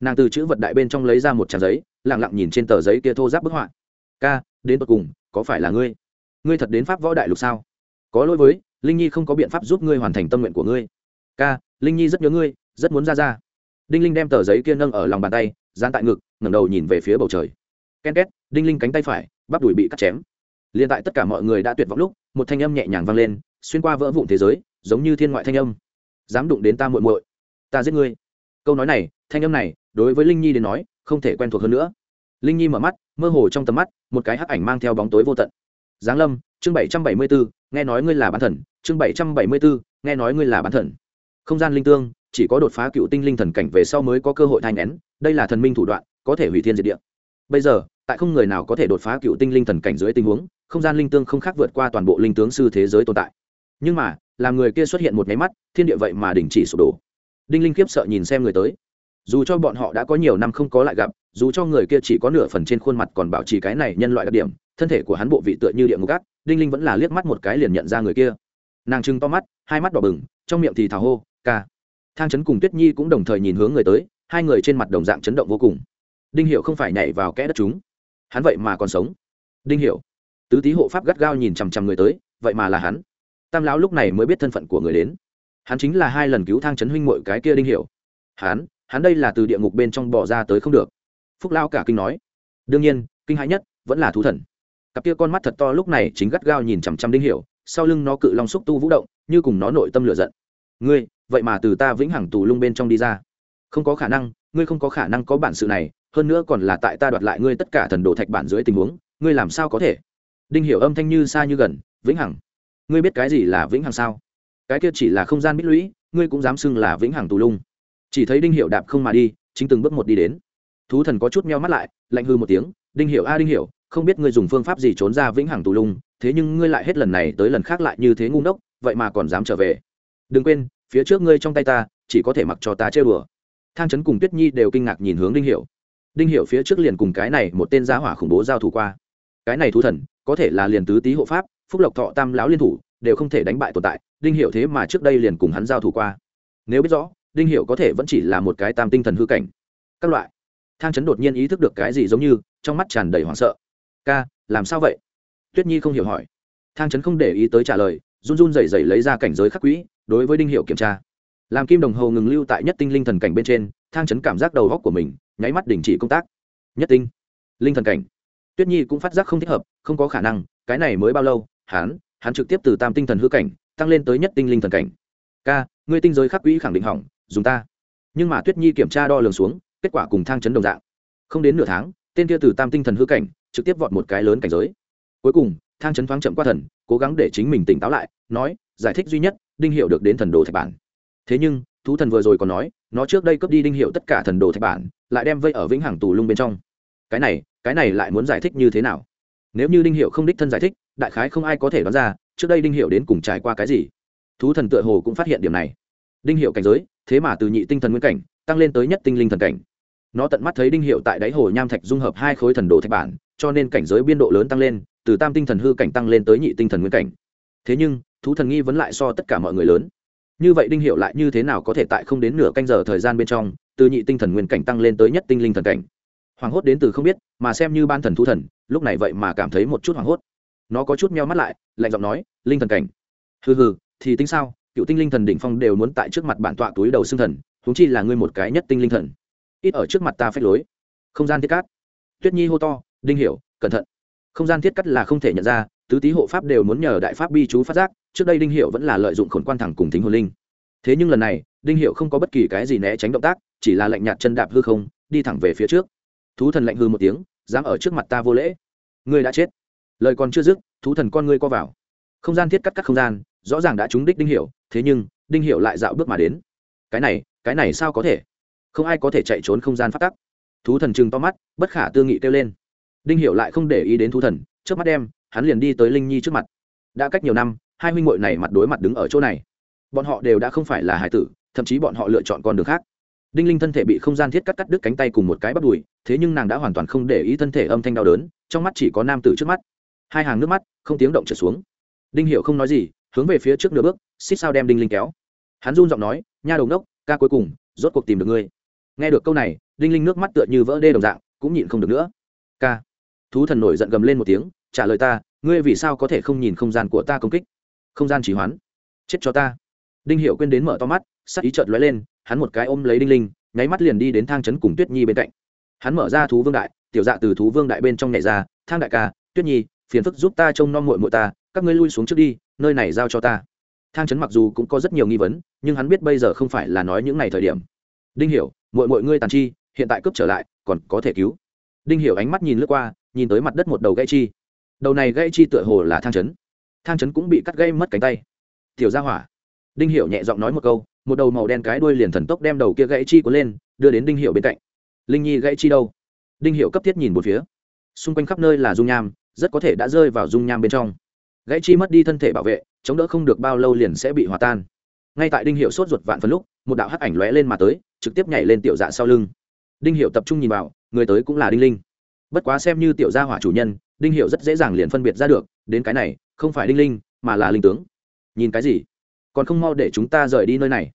A: Nàng từ chữ vật đại bên trong lấy ra một trang giấy lẳng lặng nhìn trên tờ giấy kia thô giáp bức họa. Ca, đến tột cùng, có phải là ngươi? Ngươi thật đến pháp võ đại lục sao? Có lỗi với, linh nhi không có biện pháp giúp ngươi hoàn thành tâm nguyện của ngươi. Ca, linh nhi rất nhớ ngươi, rất muốn ra ra. Đinh linh đem tờ giấy kia nâng ở lòng bàn tay, dán tại ngực, ngẩng đầu nhìn về phía bầu trời. Ken két, đinh linh cánh tay phải, bắp đùi bị cắt chém liền tại tất cả mọi người đã tuyệt vọng lúc, một thanh âm nhẹ nhàng vang lên, xuyên qua vỡ vụn thế giới, giống như thiên ngoại thanh âm. Dám đụng đến ta muội muội, ta giết ngươi. Câu nói này, thanh âm này, đối với linh nhi đến nói, không thể quen thuộc hơn nữa. Linh nhi mở mắt, mơ hồ trong tầm mắt, một cái hắc ảnh mang theo bóng tối vô tận. Giáng lâm, chương bảy trăm bảy mươi bốn nghe nói ngươi là bán thần, chương bảy trăm bảy mươi bốn nghe nói ngươi là bán thần. Không gian linh tương, chỉ có đột phá cựu tinh linh thần cảnh về sau mới có cơ hội thanh nén đây là thần minh thủ đoạn, có thể hủy thiên diệt địa. Bây giờ tại không người nào có thể đột phá cựu tinh linh thần cảnh dưới tình huống, không gian linh tương không khác vượt qua toàn bộ linh tướng sư thế giới tồn tại. Nhưng mà, làm người kia xuất hiện một nháy mắt, thiên địa vậy mà đình chỉ sụp đổ. Đinh linh kiếp sợ nhìn xem người tới. Dù cho bọn họ đã có nhiều năm không có lại gặp, dù cho người kia chỉ có nửa phần trên khuôn mặt còn bảo trì cái này nhân loại đặc điểm, thân thể của hắn bộ vị tựa như địa ngục gác, đinh linh vẫn là liếc mắt một cái liền nhận ra người kia. Nàng trưng to mắt, hai mắt đỏ bừng, trong miệng thì thào hô, ca. Thang Trấn cùng tuyết nhi cũng đồng thời nhìn hướng người tới, hai người trên mặt đồng dạng chấn động vô cùng. Đinh hiệu không phải nhảy vào kẽ đất chúng hắn vậy mà còn sống. Đinh hiểu, tứ tý hộ pháp gắt gao nhìn chằm chằm người tới vậy mà là hắn. Tam lão lúc này mới biết thân phận của người đến. Hắn chính là hai lần cứu thang chấn huynh mội cái kia đinh hiểu, hắn hắn đây là từ địa ngục bên trong bỏ ra tới không được. Phúc lao cả kinh nói. Đương nhiên kinh hãi nhất vẫn là thú thần. Cặp kia con mắt thật to lúc này chính gắt gao nhìn chằm chằm đinh hiểu sau lưng nó cự long xúc tu vũ động như cùng nó nội tâm lửa giận. Ngươi vậy mà từ ta vĩnh hằng tù lung bên trong đi ra không có khả năng, ngươi không có khả năng có bản sự này, hơn nữa còn là tại ta đoạt lại ngươi tất cả thần đồ thạch bản dưới tình huống, ngươi làm sao có thể? Đinh hiểu âm thanh như xa như gần, vĩnh hằng, ngươi biết cái gì là vĩnh hằng sao? Cái kia chỉ là không gian bích lũy, ngươi cũng dám xưng là vĩnh hằng tù lung. Chỉ thấy đinh hiểu đạp không mà đi, chính từng bước một đi đến. Thú thần có chút meo mắt lại, lạnh hư một tiếng, đinh hiểu a, đinh hiểu, không biết ngươi dùng phương pháp gì trốn ra vĩnh hằng tù lung, thế nhưng ngươi lại hết lần này tới lần khác lại như thế ngu ngốc, vậy mà còn dám trở về. Đừng quên, phía trước ngươi trong tay ta, chỉ có thể mặc cho ta chơi đùa thang chấn cùng tuyết nhi đều kinh ngạc nhìn hướng đinh hiểu. Đinh hiểu phía trước liền cùng cái này một tên gia hỏa khủng bố giao thủ qua. Cái này thú thần, có thể là liền tứ tý hộ pháp, phúc lộc thọ tam lão liên thủ, đều không thể đánh bại tồn tại, đinh hiểu thế mà trước đây liền cùng hắn giao thủ qua. Nếu biết rõ, đinh hiểu có thể vẫn chỉ là một cái tam tinh thần hư cảnh. Các loại. Thang chấn đột nhiên ý thức được cái gì giống như, trong mắt tràn đầy hoảng sợ. Ca, làm sao vậy? Tuyết nhi không hiểu hỏi. Thang chấn không để ý tới trả lời, run run rẩy rẩy lấy ra cảnh giới khắc quỹ, đối với đinh hiệu kiểm tra làm kim đồng hồ ngừng lưu tại nhất tinh linh thần cảnh bên trên thang chấn cảm giác đầu góc của mình nháy mắt đình chỉ công tác. Nhất tinh linh thần cảnh. Tuyết nhi cũng phát giác không thích hợp không có khả năng cái này mới bao lâu Hán, hắn trực tiếp từ tam tinh thần hư cảnh tăng lên tới nhất tinh linh thần cảnh. Ca ngươi tinh giới khắc quỹ khẳng định hỏng dùng ta. Nhưng mà tuyết nhi kiểm tra đo lường xuống kết quả cùng thang chấn đồng dạng. Không đến nửa tháng tên kia từ tam tinh thần hư cảnh trực tiếp vọt một cái lớn cảnh giới. Cuối cùng thang chấn thoáng chậm qua thần cố gắng để chính mình tỉnh táo lại nói giải thích duy nhất đinh hiệu được đến thần đồ thạch bản thế nhưng, thú thần vừa rồi còn nói, nó trước đây cướp đi đinh hiệu tất cả thần đồ thạch bản, lại đem vây ở vĩnh hằng tù lung bên trong. Cái này cái này lại muốn giải thích như thế nào? Nếu như đinh hiệu không đích thân giải thích, đại khái không ai có thể đoán ra, trước đây đinh hiệu đến cùng trải qua cái gì. Thú thần tựa hồ cũng phát hiện điểm này. Đinh hiệu cảnh giới, thế mà từ nhị tinh thần nguyên cảnh, tăng lên tới nhất tinh linh thần cảnh. Nó tận mắt thấy đinh hiệu tại đáy hồ nham thạch dung hợp hai khối thần đồ thạch bản, cho nên cảnh giới biên độ lớn tăng lên, từ tam tinh thần hư cảnh tăng lên tới nhị tinh thần nguyên cảnh. Thế nhưng, thú thần nghi vấn lại so tất cả mọi người lớn như vậy đinh hiệu lại như thế nào có thể tại không đến nửa canh giờ thời gian bên trong, từ nhị tinh thần nguyên cảnh tăng lên tới nhất tinh linh thần cảnh? Hoảng hốt đến từ không biết, mà xem như ban thần thu thần, lúc này vậy mà cảm thấy một chút hoảng hốt. Nó có chút meo mắt lại, lạnh giọng nói, linh thần cảnh? Hừ hừ, thì tính sao? Cựu tinh linh thần đỉnh phong đều muốn tại trước mặt bản tọa túi đầu xương thần húng chi là ngươi một cái nhất tinh linh thần. Ít ở trước mặt ta phép lối. Không gian thiết cát. Tuyết nhi hô to, đinh hiểu, cẩn thận. Không gian thiết cắt là không thể nhận ra tứ tý hộ pháp đều muốn nhờ đại pháp bi chú phát giác, trước đây đinh hiệu vẫn là lợi dụng khổn quan thẳng cùng thính hồn linh. Thế nhưng lần này, đinh hiệu không có bất kỳ cái gì né tránh động tác, chỉ là lạnh nhạt chân đạp hư không, đi thẳng về phía trước. Thú thần lạnh hư một tiếng, dám ở trước mặt ta vô lễ. Ngươi đã chết. Lời còn chưa dứt, thú thần con ngươi co vào. Không gian thiết cắt cắt không gian, rõ ràng đã trúng đích đinh hiệu thế nhưng, đinh hiệu lại dạo bước mà đến. Cái này cái này sao có thể? Không ai có thể chạy trốn không gian phát tắc. Thú thần chừng to mắt, bất khả tư nghị kêu lên. Đinh hiệu lại không để ý đến thú thần trước mắt đem hắn liền đi tới linh nhi trước mặt đã cách nhiều năm hai huynh m này mặt đối mặt đứng ở chỗ này bọn họ đều đã không phải là hải tử thậm chí bọn họ lựa chọn con đường khác đinh linh thân thể bị không gian thiết cắt cắt đứt cánh tay cùng một cái bắt đùi thế nhưng nàng đã hoàn toàn không để ý thân thể âm thanh đau đớn trong mắt chỉ có nam tử trước mắt hai hàng nước mắt không tiếng động trở xuống đinh hiệu không nói gì hướng về phía trước nửa bước xích sao đem đinh linh kéo hắn run giọng nói nha đầu đốc ca cuối cùng rốt cuộc tìm được ngươi nghe được câu này đinh linh nước mắt tựa như vỡ đê đồng dạng cũng nhịn không được nữa ca thú thần nổi giận gầm lên một tiếng trả lời ta, ngươi vì sao có thể không nhìn không gian của ta công kích? Không gian chỉ hoán chết cho ta. Đinh hiệu quên đến mở to mắt, sắc ý chợt lóe lên, hắn một cái ôm lấy đinh linh, nháy mắt liền đi đến thang trấn cùng tuyết nhi bên cạnh. Hắn mở ra thú vương đại, tiểu dạ từ thú vương đại bên trong nhảy ra, thang đại ca, tuyết nhi, phiền phức giúp ta trông nom muội muội ta, các ngươi lui xuống trước đi, nơi này giao cho ta. Thang trấn mặc dù cũng có rất nhiều nghi vấn, nhưng hắn biết bây giờ không phải là nói những ngày thời điểm. Đinh hiểu muội muội ngươi tàn chi, hiện tại cướp trở lại, còn có thể cứu. Đinh hiểu ánh mắt nhìn lướt qua, nhìn tới mặt đất một đầu gãy chi đầu này gãy chi tựa hồ là thang chấn. Thang chấn cũng bị cắt gãy mất cánh tay. Tiểu gia hỏa. Đinh hiểu nhẹ giọng nói một câu, một đầu màu đen cái đuôi liền thần tốc đem đầu kia gãy chi cuốn lên, đưa đến đinh hiểu bên cạnh. Linh nhi gãy chi đâu? Đinh hiểu cấp thiết nhìn một phía. Xung quanh khắp nơi là dung nham, rất có thể đã rơi vào dung nham bên trong. Gãy chi mất đi thân thể bảo vệ, chống đỡ không được bao lâu liền sẽ bị hòa tan. Ngay tại đinh hiệu sốt ruột vạn phần lúc, một đạo hắc ảnh lóe lên mà tới, trực tiếp nhảy lên tiểu dạ sau lưng. Đinh hiệu tập trung nhìn vào, người tới cũng là đinh linh. Bất quá xem như tiểu gia hỏa chủ nhân đinh hiệu rất dễ dàng liền phân biệt ra được, đến cái này, không phải đinh linh, mà là linh tướng. Nhìn cái gì? Còn không mau để chúng ta rời đi nơi này.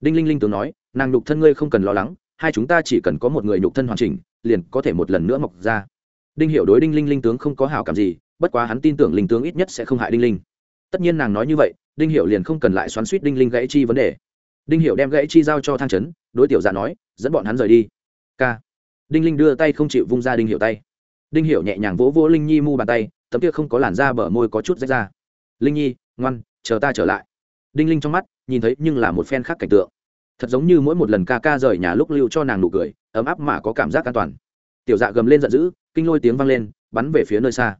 A: Đinh linh linh tướng nói, nàng nhục thân ngươi không cần lo lắng, hai chúng ta chỉ cần có một người nhục thân hoàn chỉnh, liền có thể một lần nữa mọc ra. Đinh hiệu đối đinh linh linh tướng không có hảo cảm gì, bất quá hắn tin tưởng linh tướng ít nhất sẽ không hại đinh linh. Tất nhiên nàng nói như vậy, đinh hiệu liền không cần lại xoắn suýt đinh linh gãy chi vấn đề. Đinh hiệu đem gãy chi giao cho thang trấn đối tiểu dạ nói, dẫn bọn hắn rời đi. K đinh linh đưa tay không chịu vung ra đinh hiệu tay đinh Hiểu nhẹ nhàng vỗ vỗ linh nhi mu bàn tay, tấm kia không có làn da bờ môi có chút rách ra. Linh nhi, ngoan, chờ ta trở lại. Đinh linh trong mắt nhìn thấy nhưng là một phen khác cảnh tượng. Thật giống như mỗi một lần ca ca rời nhà lúc lưu cho nàng nụ cười, ấm áp mà có cảm giác an toàn. Tiểu dạ gầm lên giận dữ, kinh lôi tiếng vang lên, bắn về phía nơi xa.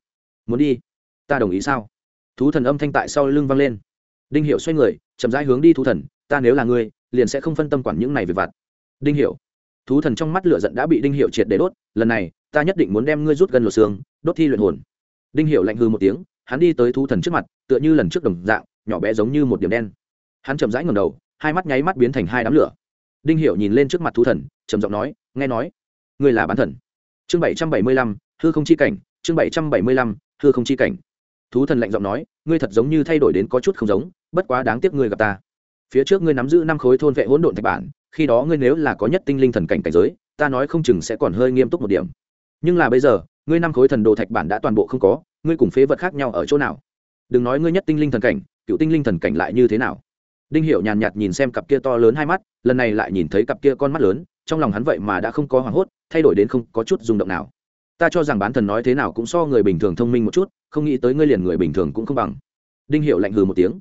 A: Muốn đi? Ta đồng ý sao? Thú thần âm thanh tại sau lưng vang lên. Đinh Hiểu xoay người, chậm rãi hướng đi thú thần, ta nếu là ngươi, liền sẽ không phân tâm quản những này về vặt. Đinh Hiểu. thú thần trong mắt lửa giận đã bị đinh Hiểu triệt để đốt, lần này ta nhất định muốn đem ngươi rút gần lột xương, đốt thi luyện hồn. Đinh Hiểu lạnh hư một tiếng, hắn đi tới thú thần trước mặt, tựa như lần trước đồng dạng, nhỏ bé giống như một điểm đen. Hắn chậm rãi ngầm đầu, hai mắt nháy mắt biến thành hai đám lửa. Đinh Hiểu nhìn lên trước mặt thú thần, trầm giọng nói, nghe nói, ngươi là bán thần. Chương bảy trăm bảy mươi lăm, hư không chi cảnh, chương bảy trăm bảy mươi lăm, hư không chi cảnh. Thú thần lạnh giọng nói, ngươi thật giống như thay đổi đến có chút không giống, bất quá đáng tiếc ngươi gặp ta. Phía trước ngươi nắm giữ năm khối thôn vệ hỗn độn thạch bản, khi đó ngươi nếu là có nhất tinh linh thần cảnh cảnh giới, ta nói không chừng sẽ còn hơi nghiêm túc một điểm nhưng là bây giờ, ngươi năm khối thần đồ thạch bản đã toàn bộ không có, ngươi cùng phế vật khác nhau ở chỗ nào? Đừng nói ngươi nhất tinh linh thần cảnh, cựu tinh linh thần cảnh lại như thế nào? Đinh hiểu nhàn nhạt nhìn xem cặp kia to lớn hai mắt, lần này lại nhìn thấy cặp kia con mắt lớn, trong lòng hắn vậy mà đã không có hoảng hốt, thay đổi đến không có chút rung động nào. Ta cho rằng bán thần nói thế nào cũng so người bình thường thông minh một chút, không nghĩ tới ngươi liền người bình thường cũng không bằng. Đinh hiệu lạnh hừ một tiếng.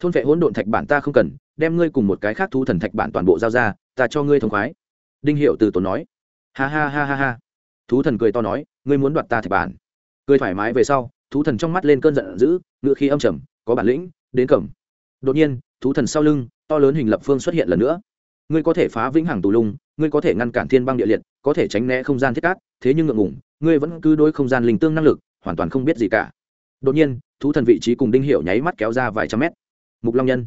A: Thôn vệ hỗn độn thạch bản ta không cần, đem ngươi cùng một cái khác thu thần thạch bản toàn bộ giao ra, ta cho ngươi thông khoái. Đinh hiệu từ tốn nói. Ha ha ha ha ha thú thần cười to nói, ngươi muốn đoạt ta thạch bản. Cười thoải mái về sau, thú thần trong mắt lên cơn giận dữ ngựa khí âm trầm, có bản lĩnh, đến cẩm đột nhiên, thú thần sau lưng, to lớn hình lập phương xuất hiện lần nữa. Ngươi có thể phá vĩnh hằng tù lung, ngươi có thể ngăn cản thiên băng địa liệt, có thể tránh né không gian thiết cát, thế nhưng ngượng ngủng ngươi vẫn cứ đối không gian linh tương năng lực, hoàn toàn không biết gì cả. Đột nhiên, thú thần vị trí cùng đinh hiệu nháy mắt kéo ra vài trăm mét. Mục long nhân.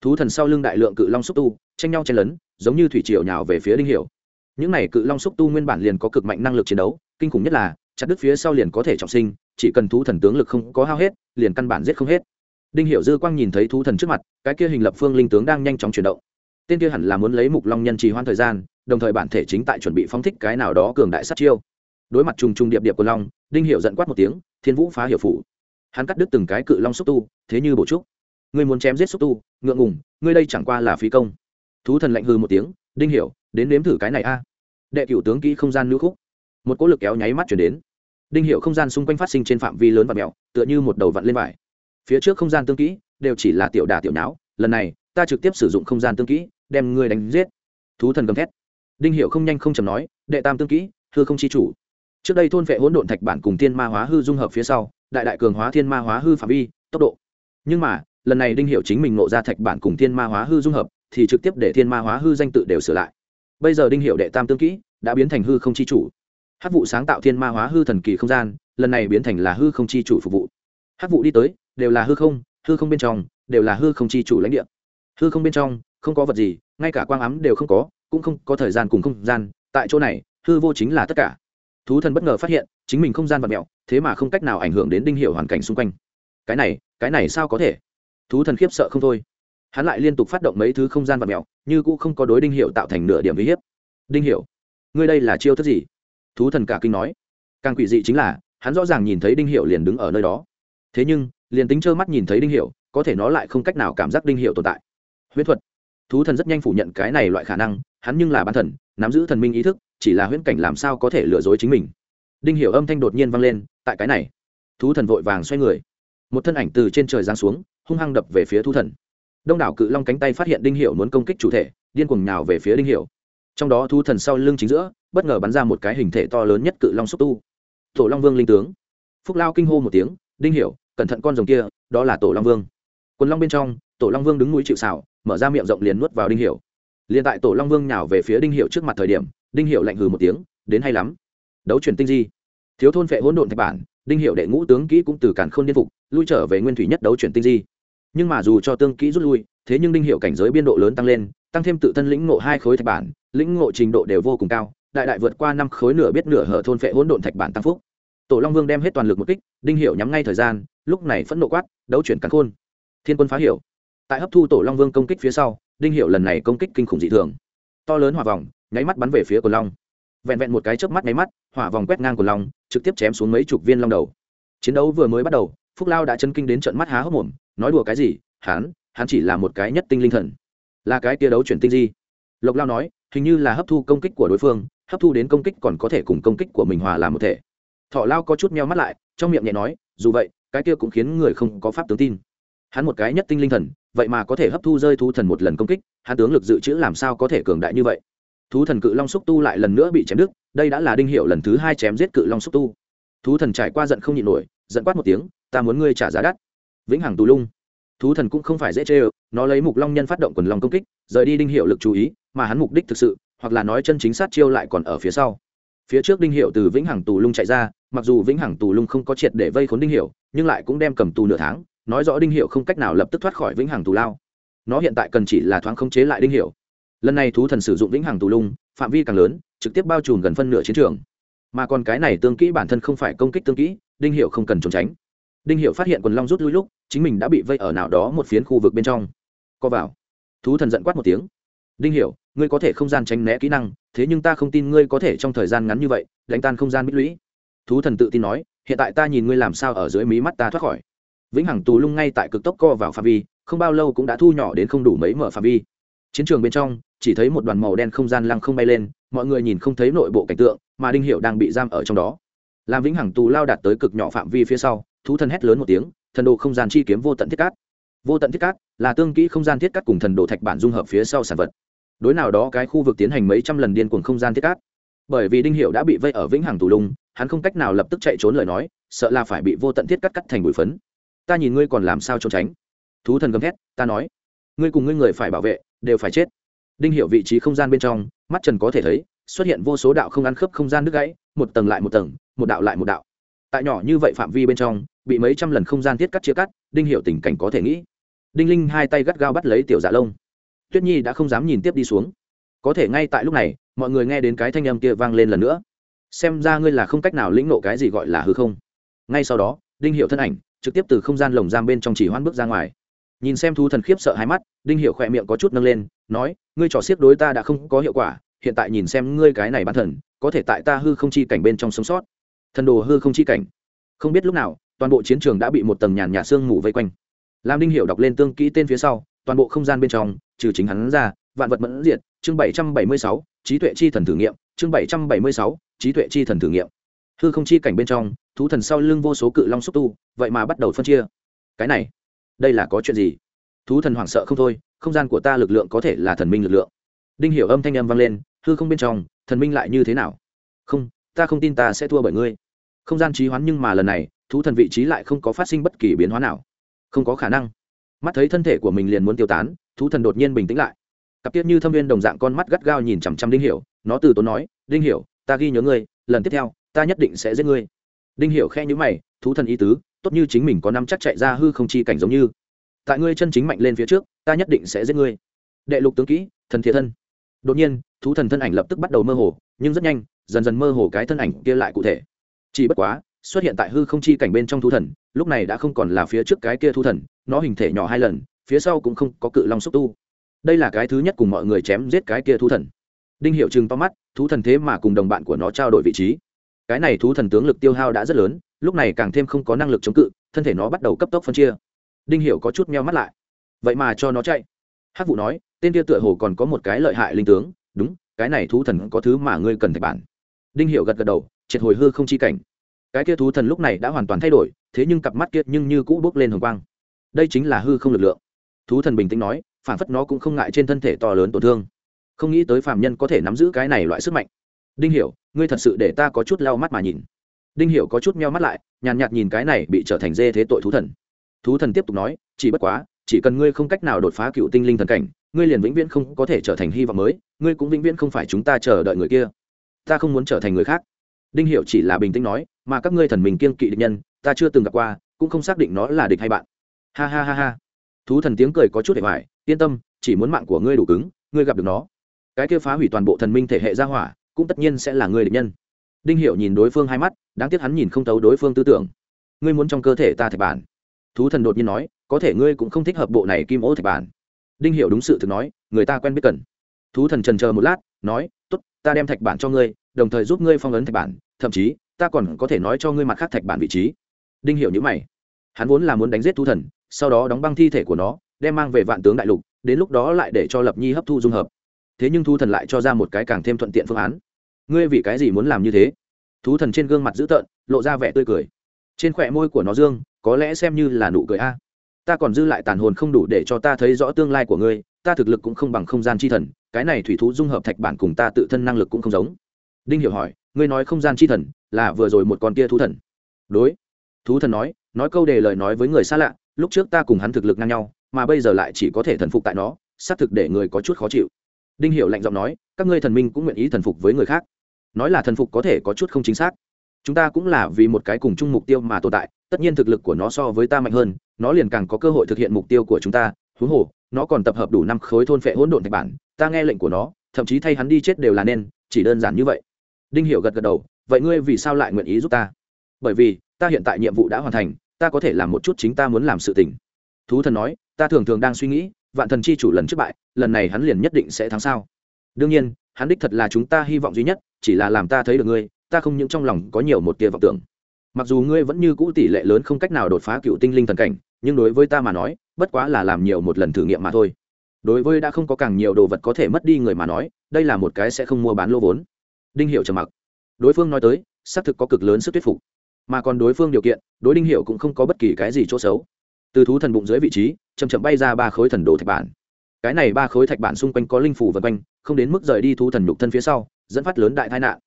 A: Thú thần sau lưng đại lượng cự long xúc tu, tranh nhau chen lấn, giống như thủy triều nhào về phía đinh hiệu những này cự long xúc tu nguyên bản liền có cực mạnh năng lực chiến đấu, kinh khủng nhất là, chặt đứt phía sau liền có thể trọng sinh, chỉ cần thú thần tướng lực không có hao hết, liền căn bản giết không hết. Đinh Hiểu dư quang nhìn thấy thú thần trước mặt, cái kia hình lập phương linh tướng đang nhanh chóng chuyển động. Tên kia hẳn là muốn lấy mục long nhân trì hoãn thời gian, đồng thời bản thể chính tại chuẩn bị phóng thích cái nào đó cường đại sát chiêu. Đối mặt trùng trùng điệp điệp của long, đinh Hiểu giận quát một tiếng, thiên vũ phá hiểu phủ. Hắn cắt đứt từng cái cự long xúc tu, thế như bổ trúc. Ngươi muốn chém giết xúc tu, ngượng ngùng, ngươi đây chẳng qua là phí công. Thú thần lạnh hư một tiếng, đinh hiểu đến nếm thử cái này a. Đệ cựu tướng kỹ không gian nữ khúc. Một cỗ lực kéo nháy mắt chuyển đến. Đinh hiệu không gian xung quanh phát sinh trên phạm vi lớn và mèo tựa như một đầu vặn lên vải. Phía trước không gian tương kỹ đều chỉ là tiểu đà tiểu não lần này, ta trực tiếp sử dụng không gian tương kỹ, đem ngươi đánh giết. Thú thần gầm thét. Đinh hiệu không nhanh không chầm nói, đệ tam tương kỹ, hư không chi chủ. Trước đây thôn vệ hỗn độn thạch bản cùng thiên ma hóa hư dung hợp phía sau, đại đại cường hóa thiên ma hóa hư phạm vi, tốc độ. Nhưng mà, lần này đinh hiệu chính mình ngộ ra thạch bản cùng thiên ma hóa hư dung hợp, thì trực tiếp để thiên ma hóa hư danh tự đều sửa lại bây giờ đinh hiệu đệ tam tương kỹ đã biến thành hư không chi chủ. Hát vụ sáng tạo thiên ma hóa hư thần kỳ không gian, lần này biến thành là hư không chi chủ phục vụ. Hát vụ đi tới, đều là hư không hư không bên trong, đều là hư không chi chủ lãnh địa. Hư không bên trong, không có vật gì, ngay cả quang ám đều không có, cũng không có thời gian cùng không gian, tại chỗ này, hư vô chính là tất cả. Thú thần bất ngờ phát hiện, chính mình không gian vật mẹo, thế mà không cách nào ảnh hưởng đến đinh hiệu hoàn cảnh xung quanh. Cái này cái này sao có thể? Thú thần khiếp sợ không thôi hắn lại liên tục phát động mấy thứ không gian vật mèo, như cũng không có đối đinh hiệu tạo thành nửa điểm uy hiếp. Đinh hiệu ngươi đây là chiêu thức gì? Thú thần cả kinh nói. Càng quỷ dị chính là hắn rõ ràng nhìn thấy đinh hiệu liền đứng ở nơi đó. Thế nhưng liền tính trơ mắt nhìn thấy đinh hiệu có thể nó lại không cách nào cảm giác đinh hiệu tồn tại. Huyễn thuật. Thú thần rất nhanh phủ nhận cái này loại khả năng hắn nhưng là bán thần nắm giữ thần minh ý thức chỉ là huyễn cảnh làm sao có thể lừa dối chính mình. Đinh hiệu âm thanh đột nhiên vang lên tại cái này thú thần vội vàng xoay người. Một thân ảnh từ trên trời giáng xuống hung hăng đập về phía thú thần đông đảo cự long cánh tay phát hiện đinh hiệu muốn công kích chủ thể, điên cuồng nhào về phía đinh hiệu. Trong đó thu thần sau lưng chính giữa, bất ngờ bắn ra một cái hình thể to lớn nhất cự long xúc tu. Tổ long vương linh tướng. Phúc lao kinh hô một tiếng, đinh hiểu cẩn thận con rồng kia, đó là tổ long vương. Quần long bên trong, tổ long vương đứng núi chịu xảo mở ra miệng rộng liền nuốt vào đinh hiểu liền tại tổ long vương nhào về phía đinh hiểu trước mặt thời điểm, đinh hiểu lạnh hừ một tiếng, đến hay lắm. Đấu chuyển tinh di. Thiếu thôn phệ hỗn độn thạch bản, đinh hiểu đệ ngũ tướng kỹ cũng từ cản khôn điên phục, lui trở về nguyên thủy nhất đấu chuyển tinh di nhưng mà dù cho tương kỹ rút lui, thế nhưng đinh hiệu cảnh giới biên độ lớn tăng lên, tăng thêm tự thân lĩnh ngộ hai khối thạch bản, lĩnh ngộ trình độ đều vô cùng cao, đại đại vượt qua năm khối nửa biết nửa hở thôn phệ hỗn độn thạch bản tăng phúc. Tổ long vương đem hết toàn lực một kích, đinh hiệu nhắm ngay thời gian, lúc này phẫn nộ quát, đấu chuyển cắn khôn. Thiên quân phá hiểu. Tại hấp thu tổ long vương công kích phía sau, đinh hiệu lần này công kích kinh khủng dị thường. To lớn hỏa vòng, nháy mắt bắn về phía cồn long. Vẹn vẹn một cái chớp mắt nháy mắt, hỏa vòng quét ngang cồn long, trực tiếp chém xuống mấy chục viên long đầu. Chiến đấu vừa mới bắt đầu, phúc lao đã chân kinh đến trận mắt há hốc mồm nói đùa cái gì, hắn hắn chỉ là một cái nhất tinh linh thần. Là cái tia đấu chuyển tinh di. Lộc lao nói, hình như là hấp thu công kích của đối phương, hấp thu đến công kích còn có thể cùng công kích của mình hòa làm một thể. Thọ lao có chút meo mắt lại, trong miệng nhẹ nói, dù vậy, cái kia cũng khiến người không có pháp tướng tin. Hắn một cái nhất tinh linh thần, vậy mà có thể hấp thu rơi thú thần một lần công kích, hắn tướng lực dự trữ làm sao có thể cường đại như vậy? Thú thần cự long xúc tu lại lần nữa bị chém đứt, đây đã là đinh hiệu lần thứ hai chém giết cự long xúc tu. Thú thần trải qua giận không nhịn nổi, giận quát một tiếng, ta muốn ngươi trả giá đắt vĩnh hằng tù lung. Thú thần cũng không phải dễ chê ơ, nó lấy mục long nhân phát động quần long công kích, rời đi đinh hiệu lực chú ý, mà hắn mục đích thực sự, hoặc là nói chân chính sát chiêu lại còn ở phía sau. Phía trước đinh hiệu từ vĩnh hằng tù lung chạy ra, mặc dù vĩnh hằng tù lung không có triệt để vây khốn đinh hiệu nhưng lại cũng đem cầm tù nửa tháng, nói rõ đinh hiệu không cách nào lập tức thoát khỏi vĩnh hằng tù lao. Nó hiện tại cần chỉ là thoáng khống chế lại đinh hiệu lần này thú thần sử dụng vĩnh hằng tù lung, phạm vi càng lớn, trực tiếp bao trùm gần phân nửa chiến trường. Mà còn cái này tương kỹ bản thân không phải công kích tương kỹ, đinh hiệu không cần trốn tránh đinh hiệu phát hiện quần long rút lui lúc, chính mình đã bị vây ở nào đó một phiến khu vực bên trong. Co vào. Thú thần giận quát một tiếng. Đinh hiểu, ngươi có thể không gian tránh né kỹ năng, thế nhưng ta không tin ngươi có thể trong thời gian ngắn như vậy, đánh tan không gian bích lũy. Thú thần tự tin nói, hiện tại ta nhìn ngươi làm sao ở dưới mí mắt ta thoát khỏi. Vĩnh hằng tù lung ngay tại cực tốc co vào phạm vi, không bao lâu cũng đã thu nhỏ đến không đủ mấy mở phạm vi. Chiến trường bên trong, chỉ thấy một đoàn màu đen không gian lăng không bay lên, mọi người nhìn không thấy nội bộ cảnh tượng, mà đinh hiệu đang bị giam ở trong đó. Làm vĩnh hằng tù lao đạt tới cực nhỏ phạm vi phía sau thú thần hét lớn một tiếng, thần đồ không gian chi kiếm vô tận thiết cát. Vô tận thiết cát là tương kỹ không gian thiết cát cùng thần đồ thạch bản dung hợp phía sau sản vật. Đối nào đó cái khu vực tiến hành mấy trăm lần điên cuồng không gian thiết cát. Bởi vì đinh hiệu đã bị vây ở vĩnh hằng tù lung, hắn không cách nào lập tức chạy trốn lời nói, sợ là phải bị vô tận thiết cắt cắt thành bụi phấn. Ta nhìn ngươi còn làm sao trốn tránh? Thú thần gầm thét, ta nói, ngươi cùng ngươi người phải bảo vệ, đều phải chết. Đinh hiệu vị trí không gian bên trong, mắt trần có thể thấy, xuất hiện vô số đạo không ăn khớp không gian đứt gãy, một tầng lại một tầng, một đạo lại một đạo. Tại nhỏ như vậy phạm vi bên trong bị mấy trăm lần không gian thiết cắt chia cắt, đinh hiệu tình cảnh có thể nghĩ. Đinh linh hai tay gắt gao bắt lấy tiểu dạ lông. Tuyết nhi đã không dám nhìn tiếp đi xuống. Có thể ngay tại lúc này, mọi người nghe đến cái thanh âm kia vang lên lần nữa. Xem ra ngươi là không cách nào lĩnh nộ cái gì gọi là hư không. Ngay sau đó, đinh hiệu thân ảnh, trực tiếp từ không gian lồng giam bên trong chỉ hoan bước ra ngoài. Nhìn xem thu thần khiếp sợ hai mắt, đinh hiệu khỏe miệng có chút nâng lên, nói, ngươi trò xiếc đối ta đã không có hiệu quả, hiện tại nhìn xem ngươi cái này bán thần, có thể tại ta hư không chi cảnh bên trong sống sót. Thần đồ hư không chi cảnh. Không biết lúc nào toàn bộ chiến trường đã bị một tầng nhàn nhạt sương mù vây quanh. Lam đinh hiểu đọc lên tương kỹ tên phía sau, toàn bộ không gian bên trong, trừ chính hắn ra, vạn vật mẫn diệt, chương bảy trăm bảy mươi sáu, trí tuệ chi thần thử nghiệm, chương bảy trăm bảy mươi sáu, trí tuệ chi thần thử nghiệm. Hư không chi cảnh bên trong, thú thần sau lưng vô số cự long xúc tu, vậy mà bắt đầu phân chia. Cái này, đây là có chuyện gì? Thú thần hoảng sợ không thôi, không gian của ta lực lượng có thể là thần minh lực lượng. Đinh hiểu âm thanh âm vang lên, hư không bên trong, thần minh lại như thế nào? Không, ta không tin ta sẽ thua bởi ngươi. Không gian trí hoán nhưng mà lần này thú thần vị trí lại không có phát sinh bất kỳ biến hóa nào. Không có khả năng. Mắt thấy thân thể của mình liền muốn tiêu tán, thú thần đột nhiên bình tĩnh lại. Cặp tiết như thâm viên đồng dạng con mắt gắt gao nhìn chằm chằm đinh hiểu, nó từ tốn nói, đinh hiểu, ta ghi nhớ ngươi, lần tiếp theo, ta nhất định sẽ giết ngươi. Đinh hiểu khe nhíu mày, thú thần ý tứ, tốt như chính mình có năm chắc chạy ra hư không chi cảnh giống như. Tại ngươi chân chính mạnh lên phía trước, ta nhất định sẽ giết ngươi. Đệ lục tướng kỹ, thần thiệt thân. Đột nhiên, thú thần thân ảnh lập tức bắt đầu mơ hồ, nhưng rất nhanh, dần dần mơ hồ cái thân ảnh kia lại cụ thể. Chỉ bất quá xuất hiện tại hư không chi cảnh bên trong thú thần, lúc này đã không còn là phía trước cái kia thú thần, nó hình thể nhỏ hai lần, phía sau cũng không có cự long xúc tu. Đây là cái thứ nhất cùng mọi người chém giết cái kia thú thần. Đinh hiệu chừng to mắt, thú thần thế mà cùng đồng bạn của nó trao đổi vị trí. Cái này thú thần tướng lực tiêu hao đã rất lớn, lúc này càng thêm không có năng lực chống cự, thân thể nó bắt đầu cấp tốc phân chia. Đinh hiệu có chút meo mắt lại. Vậy mà cho nó chạy. Hát vụ nói, tên kia tựa hồ còn có một cái lợi hại linh tướng. Đúng, cái này thú thần có thứ mà ngươi cần thạch bản. Đinh hiệu gật gật đầu, triệt hồi hư không chi cảnh cái kia thú thần lúc này đã hoàn toàn thay đổi, thế nhưng cặp mắt kia nhưng như cũ bước lên hồng quang. Đây chính là hư không lực lượng. Thú thần bình tĩnh nói, phản phất nó cũng không ngại trên thân thể to lớn tổn thương. Không nghĩ tới phạm nhân có thể nắm giữ cái này loại sức mạnh. Đinh hiểu, ngươi thật sự để ta có chút lau mắt mà nhìn. Đinh hiểu có chút meo mắt lại, nhàn nhạt nhìn cái này bị trở thành dê thế tội thú thần. Thú thần tiếp tục nói, chỉ bất quá, chỉ cần ngươi không cách nào đột phá cựu tinh linh thần cảnh, ngươi liền vĩnh viễn không có thể trở thành hy vọng mới, ngươi cũng vĩnh viễn không phải chúng ta chờ đợi người kia. Ta không muốn trở thành người khác đinh hiệu chỉ là bình tĩnh nói, mà các ngươi thần mình kiên kỵ địch nhân, ta chưa từng gặp qua, cũng không xác định nó là địch hay bạn. Ha ha ha ha. Thú thần tiếng cười có chút để hoài, yên tâm, chỉ muốn mạng của ngươi đủ cứng, ngươi gặp được nó. Cái kia phá hủy toàn bộ thần minh thể hệ gia hỏa, cũng tất nhiên sẽ là ngươi địch nhân. Đinh hiệu nhìn đối phương hai mắt, đáng tiếc hắn nhìn không thấu đối phương tư tưởng. Ngươi muốn trong cơ thể ta thạch bản? Thú thần đột nhiên nói, có thể ngươi cũng không thích hợp bộ này kim ô thạch bản. Đinh hiệu đúng sự thực nói, người ta quen biết cần. Thú thần trần chờ một lát, nói t ố t ta đem thạch bản cho ngươi đồng thời giúp ngươi phong ấn thạch bản, thậm chí, ta còn có thể nói cho ngươi mặt khác thạch bản vị trí. Đinh Hiểu như mày. Hắn vốn là muốn đánh giết thú thần, sau đó đóng băng thi thể của nó, đem mang về vạn tướng đại lục, đến lúc đó lại để cho lập nhi hấp thu dung hợp. Thế nhưng thú thần lại cho ra một cái càng thêm thuận tiện phương án. Ngươi vì cái gì muốn làm như thế? Thú thần trên gương mặt dữ tợn, lộ ra vẻ tươi cười. Trên khỏe môi của nó dương, có lẽ xem như là nụ cười a. Ta còn dư lại tàn hồn không đủ để cho ta thấy rõ tương lai của ngươi, ta thực lực cũng không bằng không gian chi thần, cái này thủy thú dung hợp thạch bản cùng ta tự thân năng lực cũng không giống đinh hiểu hỏi, ngươi nói không gian chi thần là vừa rồi một con kia thú thần? Đối. Thú thần nói nói câu đề lời nói với người xa lạ, lúc trước ta cùng hắn thực lực ngang nhau, mà bây giờ lại chỉ có thể thần phục tại nó, xác thực để người có chút khó chịu. Đinh hiểu lạnh giọng nói, các ngươi thần minh cũng nguyện ý thần phục với người khác. Nói là thần phục có thể có chút không chính xác. Chúng ta cũng là vì một cái cùng chung mục tiêu mà tồn tại, tất nhiên thực lực của nó so với ta mạnh hơn, nó liền càng có cơ hội thực hiện mục tiêu của chúng ta. Huống hồ, nó còn tập hợp đủ năm khối thôn phệ hỗn độn thạch bản, ta nghe lệnh của nó, thậm chí thay hắn đi chết đều là nên, chỉ đơn giản như vậy đinh hiểu gật gật đầu, vậy ngươi vì sao lại nguyện ý giúp ta? Bởi vì, ta hiện tại nhiệm vụ đã hoàn thành, ta có thể làm một chút chính ta muốn làm sự tình. Thú thần nói, ta thường thường đang suy nghĩ, vạn thần chi chủ lần trước bại, lần này hắn liền nhất định sẽ thắng sao? Đương nhiên, hắn đích thật là chúng ta hy vọng duy nhất, chỉ là làm ta thấy được ngươi, ta không những trong lòng có nhiều một tia vọng tưởng. Mặc dù ngươi vẫn như cũ tỷ lệ lớn không cách nào đột phá cựu tinh linh thần cảnh, nhưng đối với ta mà nói, bất quá là làm nhiều một lần thử nghiệm mà thôi. Đối với đã không có càng nhiều đồ vật có thể mất đi người mà nói, đây là một cái sẽ không mua bán lô vốn đinh hiệu trầm mặc. Đối phương nói tới, xác thực có cực lớn sức thuyết phục. Mà còn đối phương điều kiện, đối đinh hiệu cũng không có bất kỳ cái gì chỗ xấu. Từ thú thần bụng dưới vị trí chầm chậm bay ra ba khối thần đồ thạch bản. Cái này ba khối thạch bản xung quanh có linh phủ vật quanh, không đến mức rời đi thú thần nhục thân phía sau, dẫn phát lớn đại tai nạn.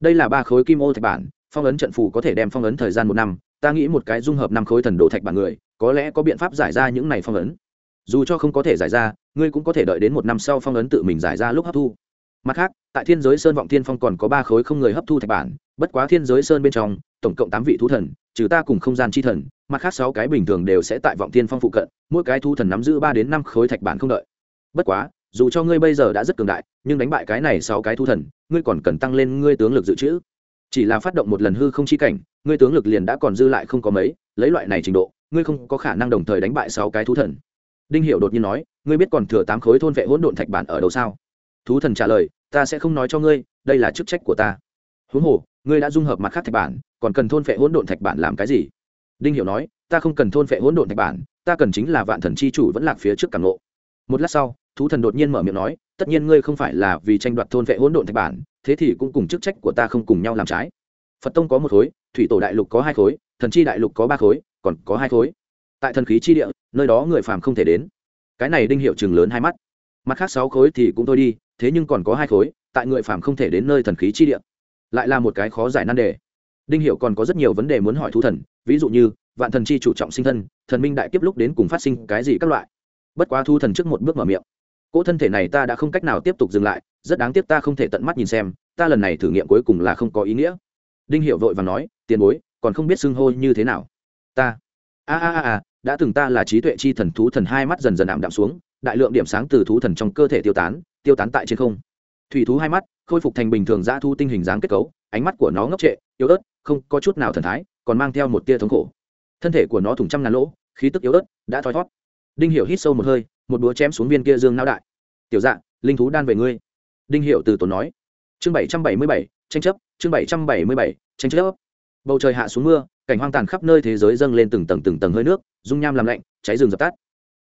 A: Đây là ba khối kim ô thạch bản, phong ấn trận phù có thể đem phong ấn thời gian một năm, ta nghĩ một cái dung hợp năm khối thần đồ thạch bản người, có lẽ có biện pháp giải ra những này phong ấn. Dù cho không có thể giải ra, ngươi cũng có thể đợi đến một năm sau phong ấn tự mình giải ra lúc hấp thu mặt khác, tại thiên giới sơn vọng thiên phong còn có ba khối không người hấp thu thạch bản, bất quá thiên giới sơn bên trong, tổng cộng tám vị thú thần, trừ ta cùng không gian chi thần, mặt khác sáu cái bình thường đều sẽ tại vọng thiên phong phụ cận, mỗi cái thú thần nắm giữ ba đến năm khối thạch bản không đợi. Bất quá, dù cho ngươi bây giờ đã rất cường đại, nhưng đánh bại cái này sáu cái thú thần, ngươi còn cần tăng lên ngươi tướng lực dự trữ. Chỉ là phát động một lần hư không chi cảnh, ngươi tướng lực liền đã còn dư lại không có mấy, lấy loại này trình độ, ngươi không có khả năng đồng thời đánh bại sáu cái thú thần. Đinh hiệu đột nhiên nói, ngươi biết còn thừa tám khối thôn vệ hỗn độn thạch bản ở đâu sao? Thú thần trả lời, ta sẽ không nói cho ngươi, đây là chức trách của ta. Huống hồ, ngươi đã dung hợp mặt khác thạch bản, còn cần thôn phệ hỗn độn thạch bản làm cái gì? Đinh hiểu nói, ta không cần thôn phệ hỗn độn thạch bản, ta cần chính là vạn thần chi chủ vẫn lạc phía trước càng lộ. một lát sau, thú thần đột nhiên mở miệng nói, tất nhiên ngươi không phải là vì tranh đoạt thôn phệ hỗn độn thạch bản, thế thì cũng cùng chức trách của ta không cùng nhau làm trái. Phật tông có một khối, thủy tổ đại lục có hai khối, thần chi đại lục có ba khối, còn có hai khối. Tại thần khí chi địa, nơi đó người phàm không thể đến. Cái này đinh hiệu chừng lớn hai mắt. Mặt khác sáu khối thì cũng thôi đi thế nhưng còn có hai khối, tại người phàm không thể đến nơi thần khí chi địa. Lại là một cái khó giải nan đề. Đinh hiệu còn có rất nhiều vấn đề muốn hỏi thú thần, ví dụ như, vạn thần chi chủ trọng sinh thân, thần minh đại kiếp lúc đến cùng phát sinh cái gì các loại. Bất quá thu thần trước một bước mở miệng. Cỗ thân thể này ta đã không cách nào tiếp tục dừng lại, rất đáng tiếc ta không thể tận mắt nhìn xem, ta lần này thử nghiệm cuối cùng là không có ý nghĩa. Đinh hiệu vội và nói, tiền bối, còn không biết xưng hô như thế nào? Ta. A a a a, đã từng ta là trí tuệ chi thần thú thần hai mắt dần dần ảm đạm xuống đại lượng điểm sáng từ thú thần trong cơ thể tiêu tán tiêu tán tại trên không. Thủy thú hai mắt khôi phục thành bình thường dã thu tinh hình dáng kết cấu ánh mắt của nó ngốc trệ yếu ớt không có chút nào thần thái còn mang theo một tia thống khổ. Thân thể của nó thủng trăm ngàn lỗ khí tức yếu ớt đã thoi thót. Đinh hiểu hít sâu một hơi một búa chém xuống viên kia dương não đại. Tiểu Dạng, linh thú đan về ngươi. Đinh hiểu từ tốn nói. Chương bảy trăm bảy mươi bảy tranh chấp chương bảy trăm bảy mươi bảy tranh chấp. Bầu trời hạ xuống mưa cảnh hoang tàn khắp nơi thế giới dâng lên từng tầng từng tầng hơi nước dung nham làm lạnh cháy rừng dập tắt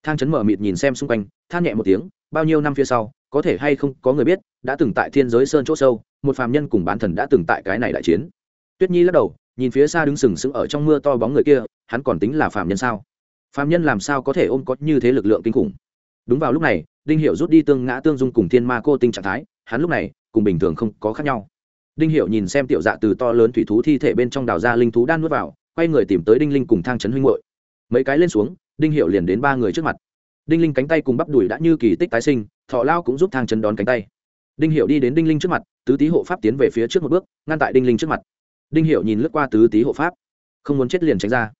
A: thang chấn mở mịt nhìn xem xung quanh, than nhẹ một tiếng, bao nhiêu năm phía sau, có thể hay không, có người biết, đã từng tại thiên giới sơn chỗ sâu, một phàm nhân cùng bán thần đã từng tại cái này đại chiến. Tuyết nhi lắc đầu, nhìn phía xa đứng sừng sững ở trong mưa to bóng người kia, hắn còn tính là phàm nhân sao? Phàm nhân làm sao có thể ôm có như thế lực lượng kinh khủng? Đúng vào lúc này, đinh hiệu rút đi tương ngã tương dung cùng thiên ma cô tinh trạng thái, hắn lúc này, cùng bình thường không có khác nhau. Đinh hiệu nhìn xem tiểu dạ từ to lớn thủy thú thi thể bên trong đào ra linh thú đan nuốt vào, quay người tìm tới đinh linh cùng thang trấn huynh hội mấy cái lên xuống đinh hiệu liền đến ba người trước mặt. Đinh linh cánh tay cùng bắp đùi đã như kỳ tích tái sinh, thọ lao cũng giúp thang chân đón cánh tay. Đinh hiệu đi đến đinh linh trước mặt, tứ tý hộ pháp tiến về phía trước một bước, ngăn tại đinh linh trước mặt. Đinh hiệu nhìn lướt qua tứ tý hộ pháp. Không muốn chết liền tránh ra.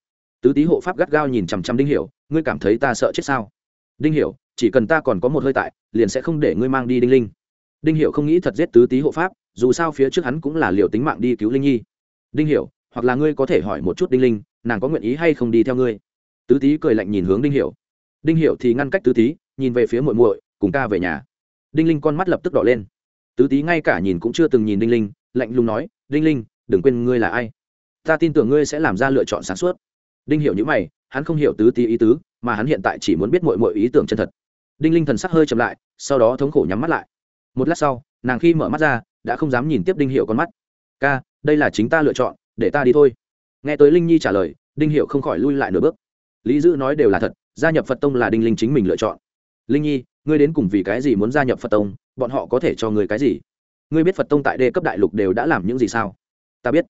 A: Tứ tý hộ pháp gắt gao nhìn chằm chằm đinh hiệu, ngươi cảm thấy ta sợ chết sao? Đinh hiệu, chỉ cần ta còn có một hơi tại, liền sẽ không để ngươi mang đi đinh linh. Đinh hiệu không nghĩ thật giết tứ tý hộ pháp, dù sao phía trước hắn cũng là liệu tính mạng đi cứu linh nhi. Đinh hiệu, hoặc là ngươi có thể hỏi một chút đinh linh, nàng có nguyện ý hay không đi theo ngươi? Tứ tý cười lạnh nhìn hướng đinh Hiểu, đinh Hiểu thì ngăn cách tứ tý nhìn về phía muội muội cùng ca về nhà. Đinh linh con mắt lập tức đỏ lên. Tứ tý ngay cả nhìn cũng chưa từng nhìn đinh linh lạnh lùng nói đinh linh đừng quên ngươi là ai? Ta tin tưởng ngươi sẽ làm ra lựa chọn sáng suốt. Đinh hiểu những mày hắn không hiểu tứ tý ý tứ mà hắn hiện tại chỉ muốn biết muội muội ý tưởng chân thật. Đinh linh thần sắc hơi chậm lại sau đó thống khổ nhắm mắt lại. Một lát sau nàng khi mở mắt ra đã không dám nhìn tiếp đinh hiệu con mắt. Ca đây là chính ta lựa chọn để ta đi thôi. Nghe tới linh nhi trả lời đinh hiệu không khỏi lui lại nửa bước lý dữ nói đều là thật, gia nhập phật tông là đinh linh chính mình lựa chọn. Linh nhi, ngươi đến cùng vì cái gì muốn gia nhập phật tông? Bọn họ có thể cho ngươi cái gì? Ngươi biết phật tông tại đê cấp đại lục đều đã làm những gì sao? Ta biết.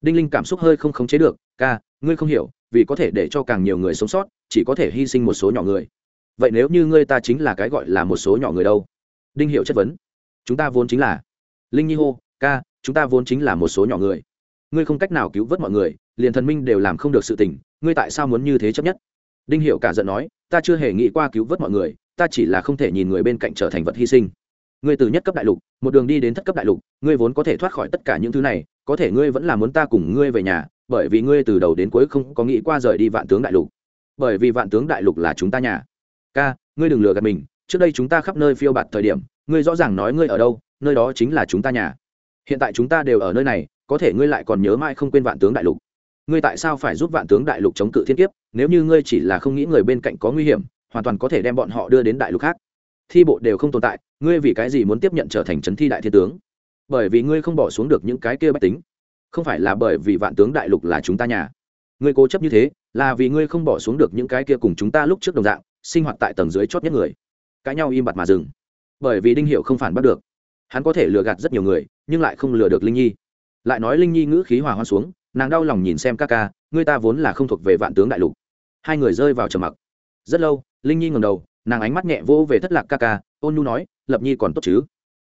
A: Đinh linh cảm xúc hơi không khống chế được, ca, ngươi không hiểu, vì có thể để cho càng nhiều người sống sót, chỉ có thể hy sinh một số nhỏ người. Vậy nếu như ngươi ta chính là cái gọi là một số nhỏ người đâu? Đinh hiệu chất vấn. Chúng ta vốn chính là. Linh nhi hô, ca, chúng ta vốn chính là một số nhỏ người. Ngươi không cách nào cứu vớt mọi người, liền thần minh đều làm không được sự tình ngươi tại sao muốn như thế chấp nhất? Đinh hiệu cả giận nói, ta chưa hề nghĩ qua cứu vớt mọi người, ta chỉ là không thể nhìn người bên cạnh trở thành vật hy sinh. Ngươi từ nhất cấp đại lục, một đường đi đến thất cấp đại lục, ngươi vốn có thể thoát khỏi tất cả những thứ này, có thể ngươi vẫn là muốn ta cùng ngươi về nhà, bởi vì ngươi từ đầu đến cuối không có nghĩ qua rời đi vạn tướng đại lục. Bởi vì vạn tướng đại lục là chúng ta nhà. Ca, ngươi đừng lừa gạt mình, trước đây chúng ta khắp nơi phiêu bạt thời điểm, ngươi rõ ràng nói ngươi ở đâu, nơi đó chính là chúng ta nhà. Hiện tại chúng ta đều ở nơi này, có thể ngươi lại còn nhớ mãi không quên vạn tướng đại lục ngươi tại sao phải giúp vạn tướng đại lục chống cự thiên kiếp? Nếu như ngươi chỉ là không nghĩ người bên cạnh có nguy hiểm, hoàn toàn có thể đem bọn họ đưa đến đại lục khác. Thi bộ đều không tồn tại, ngươi vì cái gì muốn tiếp nhận trở thành trấn thi đại thiên tướng? Bởi vì ngươi không bỏ xuống được những cái kia bách tính. Không phải là bởi vì vạn tướng đại lục là chúng ta nhà. Ngươi cố chấp như thế, là vì ngươi không bỏ xuống được những cái kia cùng chúng ta lúc trước đồng dạng, sinh hoạt tại tầng dưới chót nhất người. Cãi nhau im bặt mà dừng. Bởi vì đinh hiệu không phản bắt được. Hắn có thể lừa gạt rất nhiều người, nhưng lại không lừa được linh nhi. Lại nói linh nhi ngữ khí hòa hoa xuống nàng đau lòng nhìn xem ca ca, ngươi ta vốn là không thuộc về vạn tướng đại lục. Hai người rơi vào trầm mặc. Rất lâu, linh nhi ngầm đầu, nàng ánh mắt nhẹ vỗ về thất lạc ca ca, ôn nhu nói, lập nhi còn tốt chứ?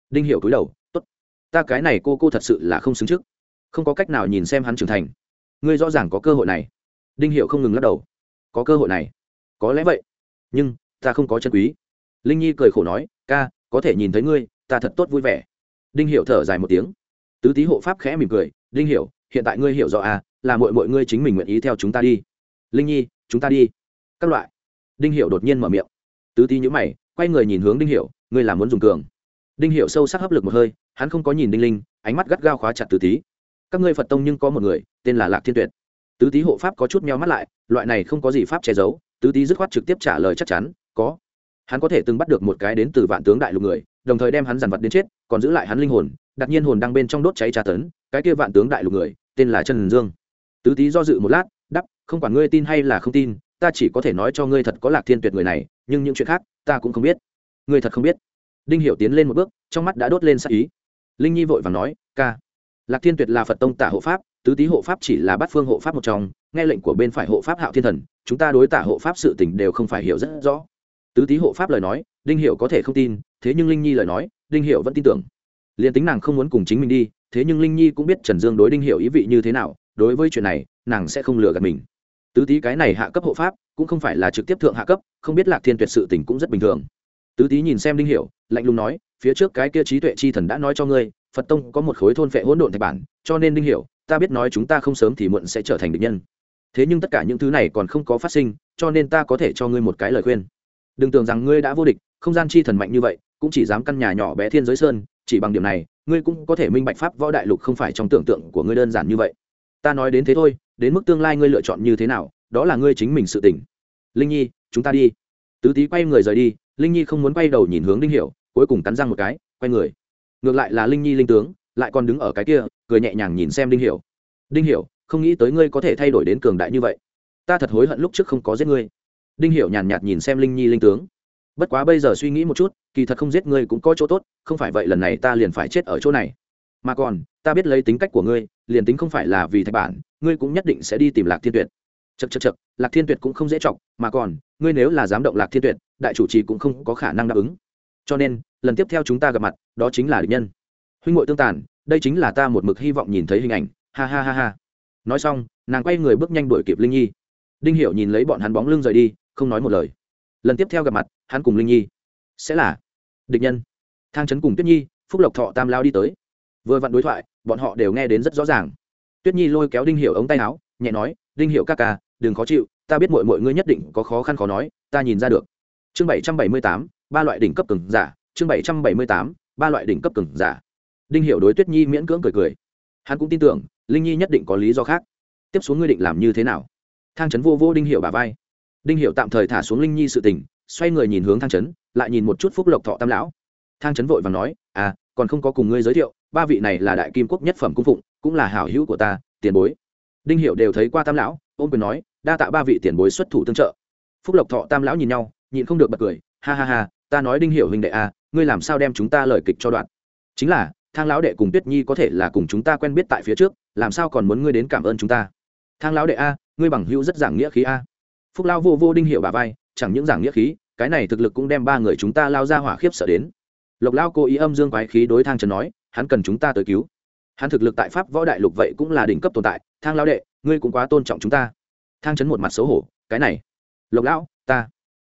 A: Đinh hiểu cúi đầu, tốt. Ta cái này cô cô thật sự là không xứng trước. Không có cách nào nhìn xem hắn trưởng thành. Ngươi rõ ràng có cơ hội này. Đinh hiểu không ngừng lắc đầu. Có cơ hội này? Có lẽ vậy. Nhưng, ta không có chân quý. Linh nhi cười khổ nói, ca, có thể nhìn thấy ngươi, ta thật tốt vui vẻ. Đinh hiểu thở dài một tiếng. Tứ tý hộ pháp khẽ mỉm cười, đinh hiểu hiện tại ngươi hiểu rõ à là mọi mọi ngươi chính mình nguyện ý theo chúng ta đi. Linh nhi, chúng ta đi. Các loại. Đinh hiểu đột nhiên mở miệng. Tứ tý nhíu mày, quay người nhìn hướng đinh hiểu, ngươi là muốn dùng cường. Đinh Hiểu sâu sắc hấp lực một hơi, hắn không có nhìn đinh linh, ánh mắt gắt gao khóa chặt tứ tý. Các ngươi phật tông nhưng có một người, tên là lạc thiên tuyệt. Tứ tý hộ pháp có chút meo mắt lại, loại này không có gì pháp che giấu, tứ tý dứt khoát trực tiếp trả lời chắc chắn, có. Hắn có thể từng bắt được một cái đến từ vạn tướng đại lục người, đồng thời đem hắn giàn vật đến chết, còn giữ lại hắn linh hồn, đặt nhiên hồn đang bên trong đốt cháy tra tấn, cái kia vạn tướng đại lục người tên là trần dương. Tứ tý do dự một lát đắp không quản ngươi tin hay là không tin, ta chỉ có thể nói cho ngươi thật có lạc thiên tuyệt người này, nhưng những chuyện khác, ta cũng không biết. Ngươi thật không biết. Đinh hiểu tiến lên một bước, trong mắt đã đốt lên sắc ý. Linh nhi vội vàng nói, ca. Lạc thiên tuyệt là phật tông tả hộ pháp, tứ tý hộ pháp chỉ là bát phương hộ pháp một trong, nghe lệnh của bên phải hộ pháp hạo thiên thần, chúng ta đối tả hộ pháp sự tình đều không phải hiểu rất rõ. Tứ tý hộ pháp lời nói, đinh hiểu có thể không tin, thế nhưng linh nhi lời nói, đinh hiểu vẫn tin tưởng. Liền tính nàng không muốn cùng chính mình đi thế nhưng linh nhi cũng biết trần dương đối đinh hiểu ý vị như thế nào, đối với chuyện này, nàng sẽ không lừa gạt mình. Tứ tý cái này hạ cấp hộ pháp, cũng không phải là trực tiếp thượng hạ cấp, không biết lạc thiên tuyệt sự tình cũng rất bình thường. Tứ tý nhìn xem đinh hiểu, lạnh lùng nói, phía trước cái kia trí tuệ chi thần đã nói cho ngươi, phật tông có một khối thôn phệ hỗn độn thạch bản, cho nên đinh hiểu, ta biết nói chúng ta không sớm thì muộn sẽ trở thành địch nhân. Thế nhưng tất cả những thứ này còn không có phát sinh, cho nên ta có thể cho ngươi một cái lời khuyên. Đừng tưởng rằng ngươi đã vô địch, không gian chi thần mạnh như vậy cũng chỉ dám căn nhà nhỏ bé thiên giới sơn, chỉ bằng điểm này, ngươi cũng có thể minh bạch pháp võ đại lục không phải trong tưởng tượng của ngươi đơn giản như vậy. Ta nói đến thế thôi, đến mức tương lai ngươi lựa chọn như thế nào, đó là ngươi chính mình sự tỉnh linh nhi, chúng ta đi. Tứ tý quay người rời đi, linh nhi không muốn quay đầu nhìn hướng đinh hiểu, cuối cùng cắn răng một cái, quay người. Ngược lại là linh nhi linh tướng, lại còn đứng ở cái kia, cười nhẹ nhàng nhìn xem đinh hiểu. Đinh hiểu, không nghĩ tới ngươi có thể thay đổi đến cường đại như vậy. Ta thật hối hận lúc trước không có giết ngươi. Đinh hiểu nhàn nhạt nhìn xem linh nhi linh tướng bất quá bây giờ suy nghĩ một chút, kỳ thật không giết ngươi cũng có chỗ tốt, không phải vậy lần này ta liền phải chết ở chỗ này. Mà còn, ta biết lấy tính cách của ngươi, liền tính không phải là vì thạch bản, ngươi cũng nhất định sẽ đi tìm lạc thiên tuyệt. Chật chật chật lạc thiên tuyệt cũng không dễ chọc, mà còn, ngươi nếu là dám động lạc thiên tuyệt, đại chủ trì cũng không có khả năng đáp ứng. Cho nên, lần tiếp theo chúng ta gặp mặt, đó chính là địch nhân. Huynh ngội tương tàn, đây chính là ta một mực hy vọng nhìn thấy hình ảnh. Ha ha ha ha. Nói xong, nàng quay người bước nhanh đuổi kịp linh nhi. Đinh hiểu nhìn lấy bọn hắn bóng lưng rời đi, không nói một lời lần tiếp theo gặp mặt, hắn cùng linh nhi. Sẽ là địch nhân. Thang trấn cùng tuyết nhi, phúc lộc thọ tam lao đi tới. Vừa vặn đối thoại, bọn họ đều nghe đến rất rõ ràng. Tuyết nhi lôi kéo đinh hiểu ống tay áo, nhẹ nói, đinh hiểu ca ca, đừng khó chịu, ta biết mọi mọi ngươi nhất định có khó khăn khó nói, ta nhìn ra được. Chương bảy trăm bảy mươi tám, ba loại đỉnh cấp cường giả, chương bảy trăm bảy mươi tám, ba loại đỉnh cấp cường giả. Đinh hiểu đối tuyết nhi miễn cưỡng cười cười. Hắn cũng tin tưởng, linh nhi nhất định có lý do khác. Tiếp xuống ngươi định làm như thế nào? Thang trấn vô vô đinh hiểu bà vai đinh hiểu tạm thời thả xuống linh nhi sự tình xoay người nhìn hướng thang trấn lại nhìn một chút phúc lộc thọ tam lão. Thang trấn vội vàng nói à còn không có cùng ngươi giới thiệu ba vị này là đại kim quốc nhất phẩm cung phụng cũng là hảo hữu của ta tiền bối. Đinh hiểu đều thấy qua tam lão ôm quyền nói đa tạ ba vị tiền bối xuất thủ tương trợ. Phúc lộc thọ tam lão nhìn nhau nhịn không được bật cười ha ha ha ta nói đinh hiểu huynh đệ a à, ngươi làm sao đem chúng ta lời kịch cho đoạn? Chính là thang lão đệ cùng tuyết nhi có thể là cùng chúng ta quen biết tại phía trước làm sao còn muốn ngươi đến cảm ơn chúng ta? Thang lão đệ a ngươi bằng hữu rất giảng nghĩa khí a phúc lao vô vô đinh hiệu bà vai, chẳng những giảng nghĩa khí, cái này thực lực cũng đem ba người chúng ta lao ra hỏa khiếp sợ đến. Lộc lao cố ý âm dương quái khí đối thang trần nói, hắn cần chúng ta tới cứu. Hắn thực lực tại pháp võ đại lục vậy cũng là đỉnh cấp tồn tại, thang lao đệ, ngươi cũng quá tôn trọng chúng ta. Thang trấn một mặt xấu hổ, cái này. Lộc lão, ta.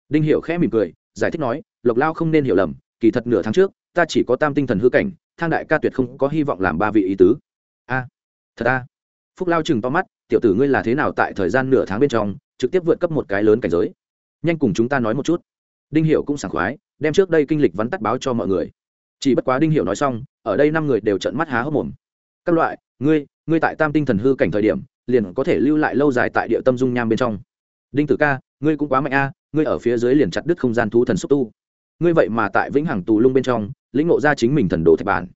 A: Đinh hiệu khẽ mỉm cười, giải thích nói, lộc lao không nên hiểu lầm, kỳ thật nửa tháng trước, ta chỉ có tam tinh thần hư cảnh, thang đại ca tuyệt không có hy vọng làm ba vị ý tứ. A, thật a. Phúc lao chừng to mắt, tiểu tử ngươi là thế nào tại thời gian nửa tháng bên trong trực tiếp vượt cấp một cái lớn cảnh giới. Nhanh cùng chúng ta nói một chút. Đinh hiệu cũng sảng khoái, đem trước đây kinh lịch vắn tắt báo cho mọi người. Chỉ bất quá đinh hiệu nói xong, ở đây năm người đều trận mắt há hốc mồm. Các loại, ngươi ngươi tại tam tinh thần hư cảnh thời điểm, liền có thể lưu lại lâu dài tại địa tâm dung nham bên trong. Đinh tử ca, ngươi cũng quá mạnh a, ngươi ở phía dưới liền chặt đứt không gian thú thần xúc tu. Ngươi vậy mà tại vĩnh hằng tù lung bên trong, lĩnh ngộ ra chính mình thần đồ thạch bản.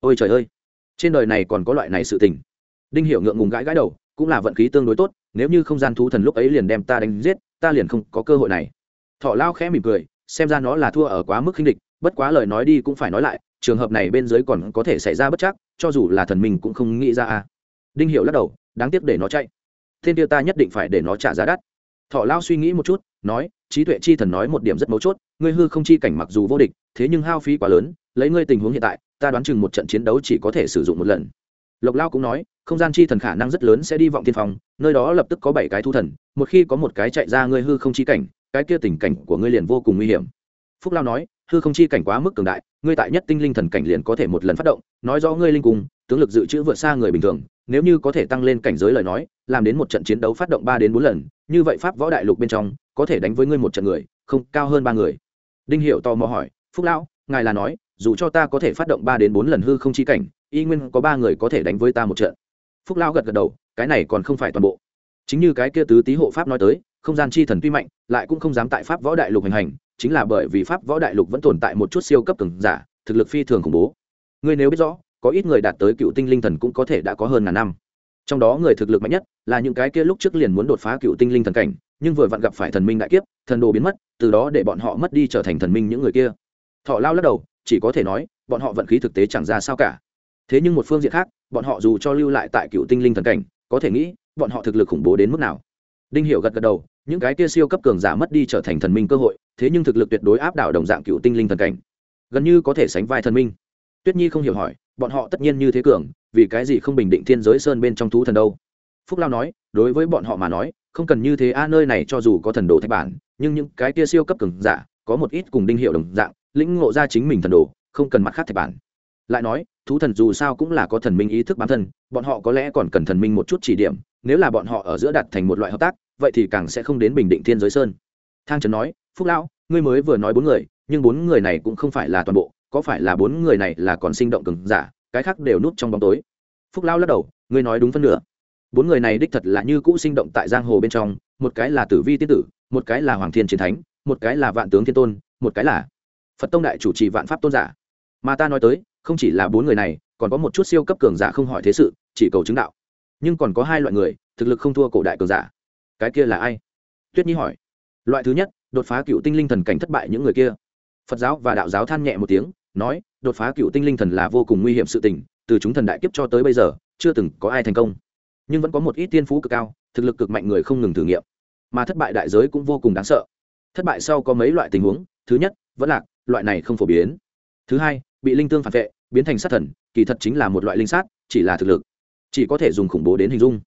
A: Ôi trời ơi! Trên đời này còn có loại này sự tình. Đinh hiểu ngượng ngùng gãi gãi đầu, cũng là vận khí tương đối tốt nếu như không gian thú thần lúc ấy liền đem ta đánh giết, ta liền không có cơ hội này. Thọ lao khẽ mỉm cười, xem ra nó là thua ở quá mức khinh địch, bất quá lời nói đi cũng phải nói lại, trường hợp này bên dưới còn có thể xảy ra bất chắc, cho dù là thần mình cũng không nghĩ ra à. Đinh hiểu lắc đầu, đáng tiếc để nó chạy. Thiên tiêu ta nhất định phải để nó trả giá đắt. Thọ lao suy nghĩ một chút, nói, trí tuệ chi thần nói một điểm rất mấu chốt, ngươi hư không chi cảnh mặc dù vô địch, thế nhưng hao phí quá lớn, lấy ngươi tình huống hiện tại, ta đoán chừng một trận chiến đấu chỉ có thể sử dụng một lần. Lộc lao cũng nói không gian chi thần khả năng rất lớn sẽ đi vọng tiên phong, nơi đó lập tức có bảy cái thu thần, một khi có một cái chạy ra ngươi hư không chi cảnh, cái kia tình cảnh của ngươi liền vô cùng nguy hiểm. Phúc lao nói, hư không chi cảnh quá mức cường đại, ngươi tại nhất tinh linh thần cảnh liền có thể một lần phát động, nói rõ ngươi linh cung, tướng lực dự trữ vượt xa người bình thường, nếu như có thể tăng lên cảnh giới lời nói, làm đến một trận chiến đấu phát động ba đến bốn lần, như vậy pháp võ đại lục bên trong, có thể đánh với ngươi một trận người, không, cao hơn ba người. Đinh hiệu tò mò hỏi, phúc lão, ngài là nói, dù cho ta có thể phát động ba đến bốn lần hư không chi cảnh, y nguyên có ba người có thể đánh với ta một trận phúc lao gật gật đầu, cái này còn không phải toàn bộ. Chính như cái kia tứ tý hộ pháp nói tới, không gian chi thần tuy mạnh, lại cũng không dám tại pháp võ đại lục hành hành, chính là bởi vì pháp võ đại lục vẫn tồn tại một chút siêu cấp cường giả, thực lực phi thường khủng bố. Ngươi nếu biết rõ, có ít người đạt tới cựu tinh linh thần cũng có thể đã có hơn ngàn năm. Trong đó người thực lực mạnh nhất là những cái kia lúc trước liền muốn đột phá cựu tinh linh thần cảnh, nhưng vừa vặn gặp phải thần minh đại kiếp, thần đồ biến mất, từ đó để bọn họ mất đi trở thành thần minh những người kia. Thọ lao lắc đầu, chỉ có thể nói, bọn họ vận khí thực tế chẳng ra sao cả. Thế nhưng một phương diện khác bọn họ dù cho lưu lại tại cựu tinh linh thần cảnh, có thể nghĩ, bọn họ thực lực khủng bố đến mức nào. Đinh hiểu gật gật đầu, những cái kia siêu cấp cường giả mất đi trở thành thần minh cơ hội, thế nhưng thực lực tuyệt đối áp đảo đồng dạng cựu tinh linh thần cảnh. Gần như có thể sánh vai thần minh. Tuyết nhi không hiểu hỏi, bọn họ tất nhiên như thế cường, vì cái gì không bình định thiên giới sơn bên trong thú thần đâu? Phúc lao nói, đối với bọn họ mà nói, không cần như thế a, nơi này cho dù có thần đồ thạch bản, nhưng những cái kia siêu cấp cường giả, có một ít cùng đinh hiệu đồng dạng, lĩnh ngộ ra chính mình thần đồ, không cần mặt khác thạch bản. Lại nói thú thần dù sao cũng là có thần minh ý thức bản thân, bọn họ có lẽ còn cần thần minh một chút chỉ điểm, nếu là bọn họ ở giữa đặt thành một loại hợp tác, vậy thì càng sẽ không đến bình định thiên giới sơn. Thang trần nói, phúc lão, ngươi mới vừa nói bốn người, nhưng bốn người này cũng không phải là toàn bộ, có phải là bốn người này là còn sinh động cường giả, cái khác đều núp trong bóng tối. Phúc lão lắc đầu, ngươi nói đúng phân nửa. Bốn người này đích thật là như cũ sinh động tại giang hồ bên trong, một cái là tử vi tiên tử, một cái là hoàng thiên chiến thánh, một cái là vạn tướng thiên tôn, một cái là phật tông đại chủ trì vạn pháp tôn giả. Mà ta nói tới không chỉ là bốn người này, còn có một chút siêu cấp cường giả không hỏi thế sự, chỉ cầu chứng đạo. Nhưng còn có hai loại người, thực lực không thua cổ đại cường giả. Cái kia là ai? Tuyết nhi hỏi. Loại thứ nhất, đột phá cựu tinh linh thần cảnh thất bại những người kia. Phật giáo và đạo giáo than nhẹ một tiếng, nói, đột phá cựu tinh linh thần là vô cùng nguy hiểm sự tình, từ chúng thần đại kiếp cho tới bây giờ, chưa từng có ai thành công. Nhưng vẫn có một ít tiên phú cực cao, thực lực cực mạnh người không ngừng thử nghiệm. Mà thất bại đại giới cũng vô cùng đáng sợ. Thất bại sau có mấy loại tình huống, thứ nhất, vẫn lạc, loại này không phổ biến. Thứ hai bị linh tương phản vệ, biến thành sát thần, kỳ thật chính là một loại linh sát, chỉ là thực lực. Chỉ có thể dùng khủng bố đến hình dung.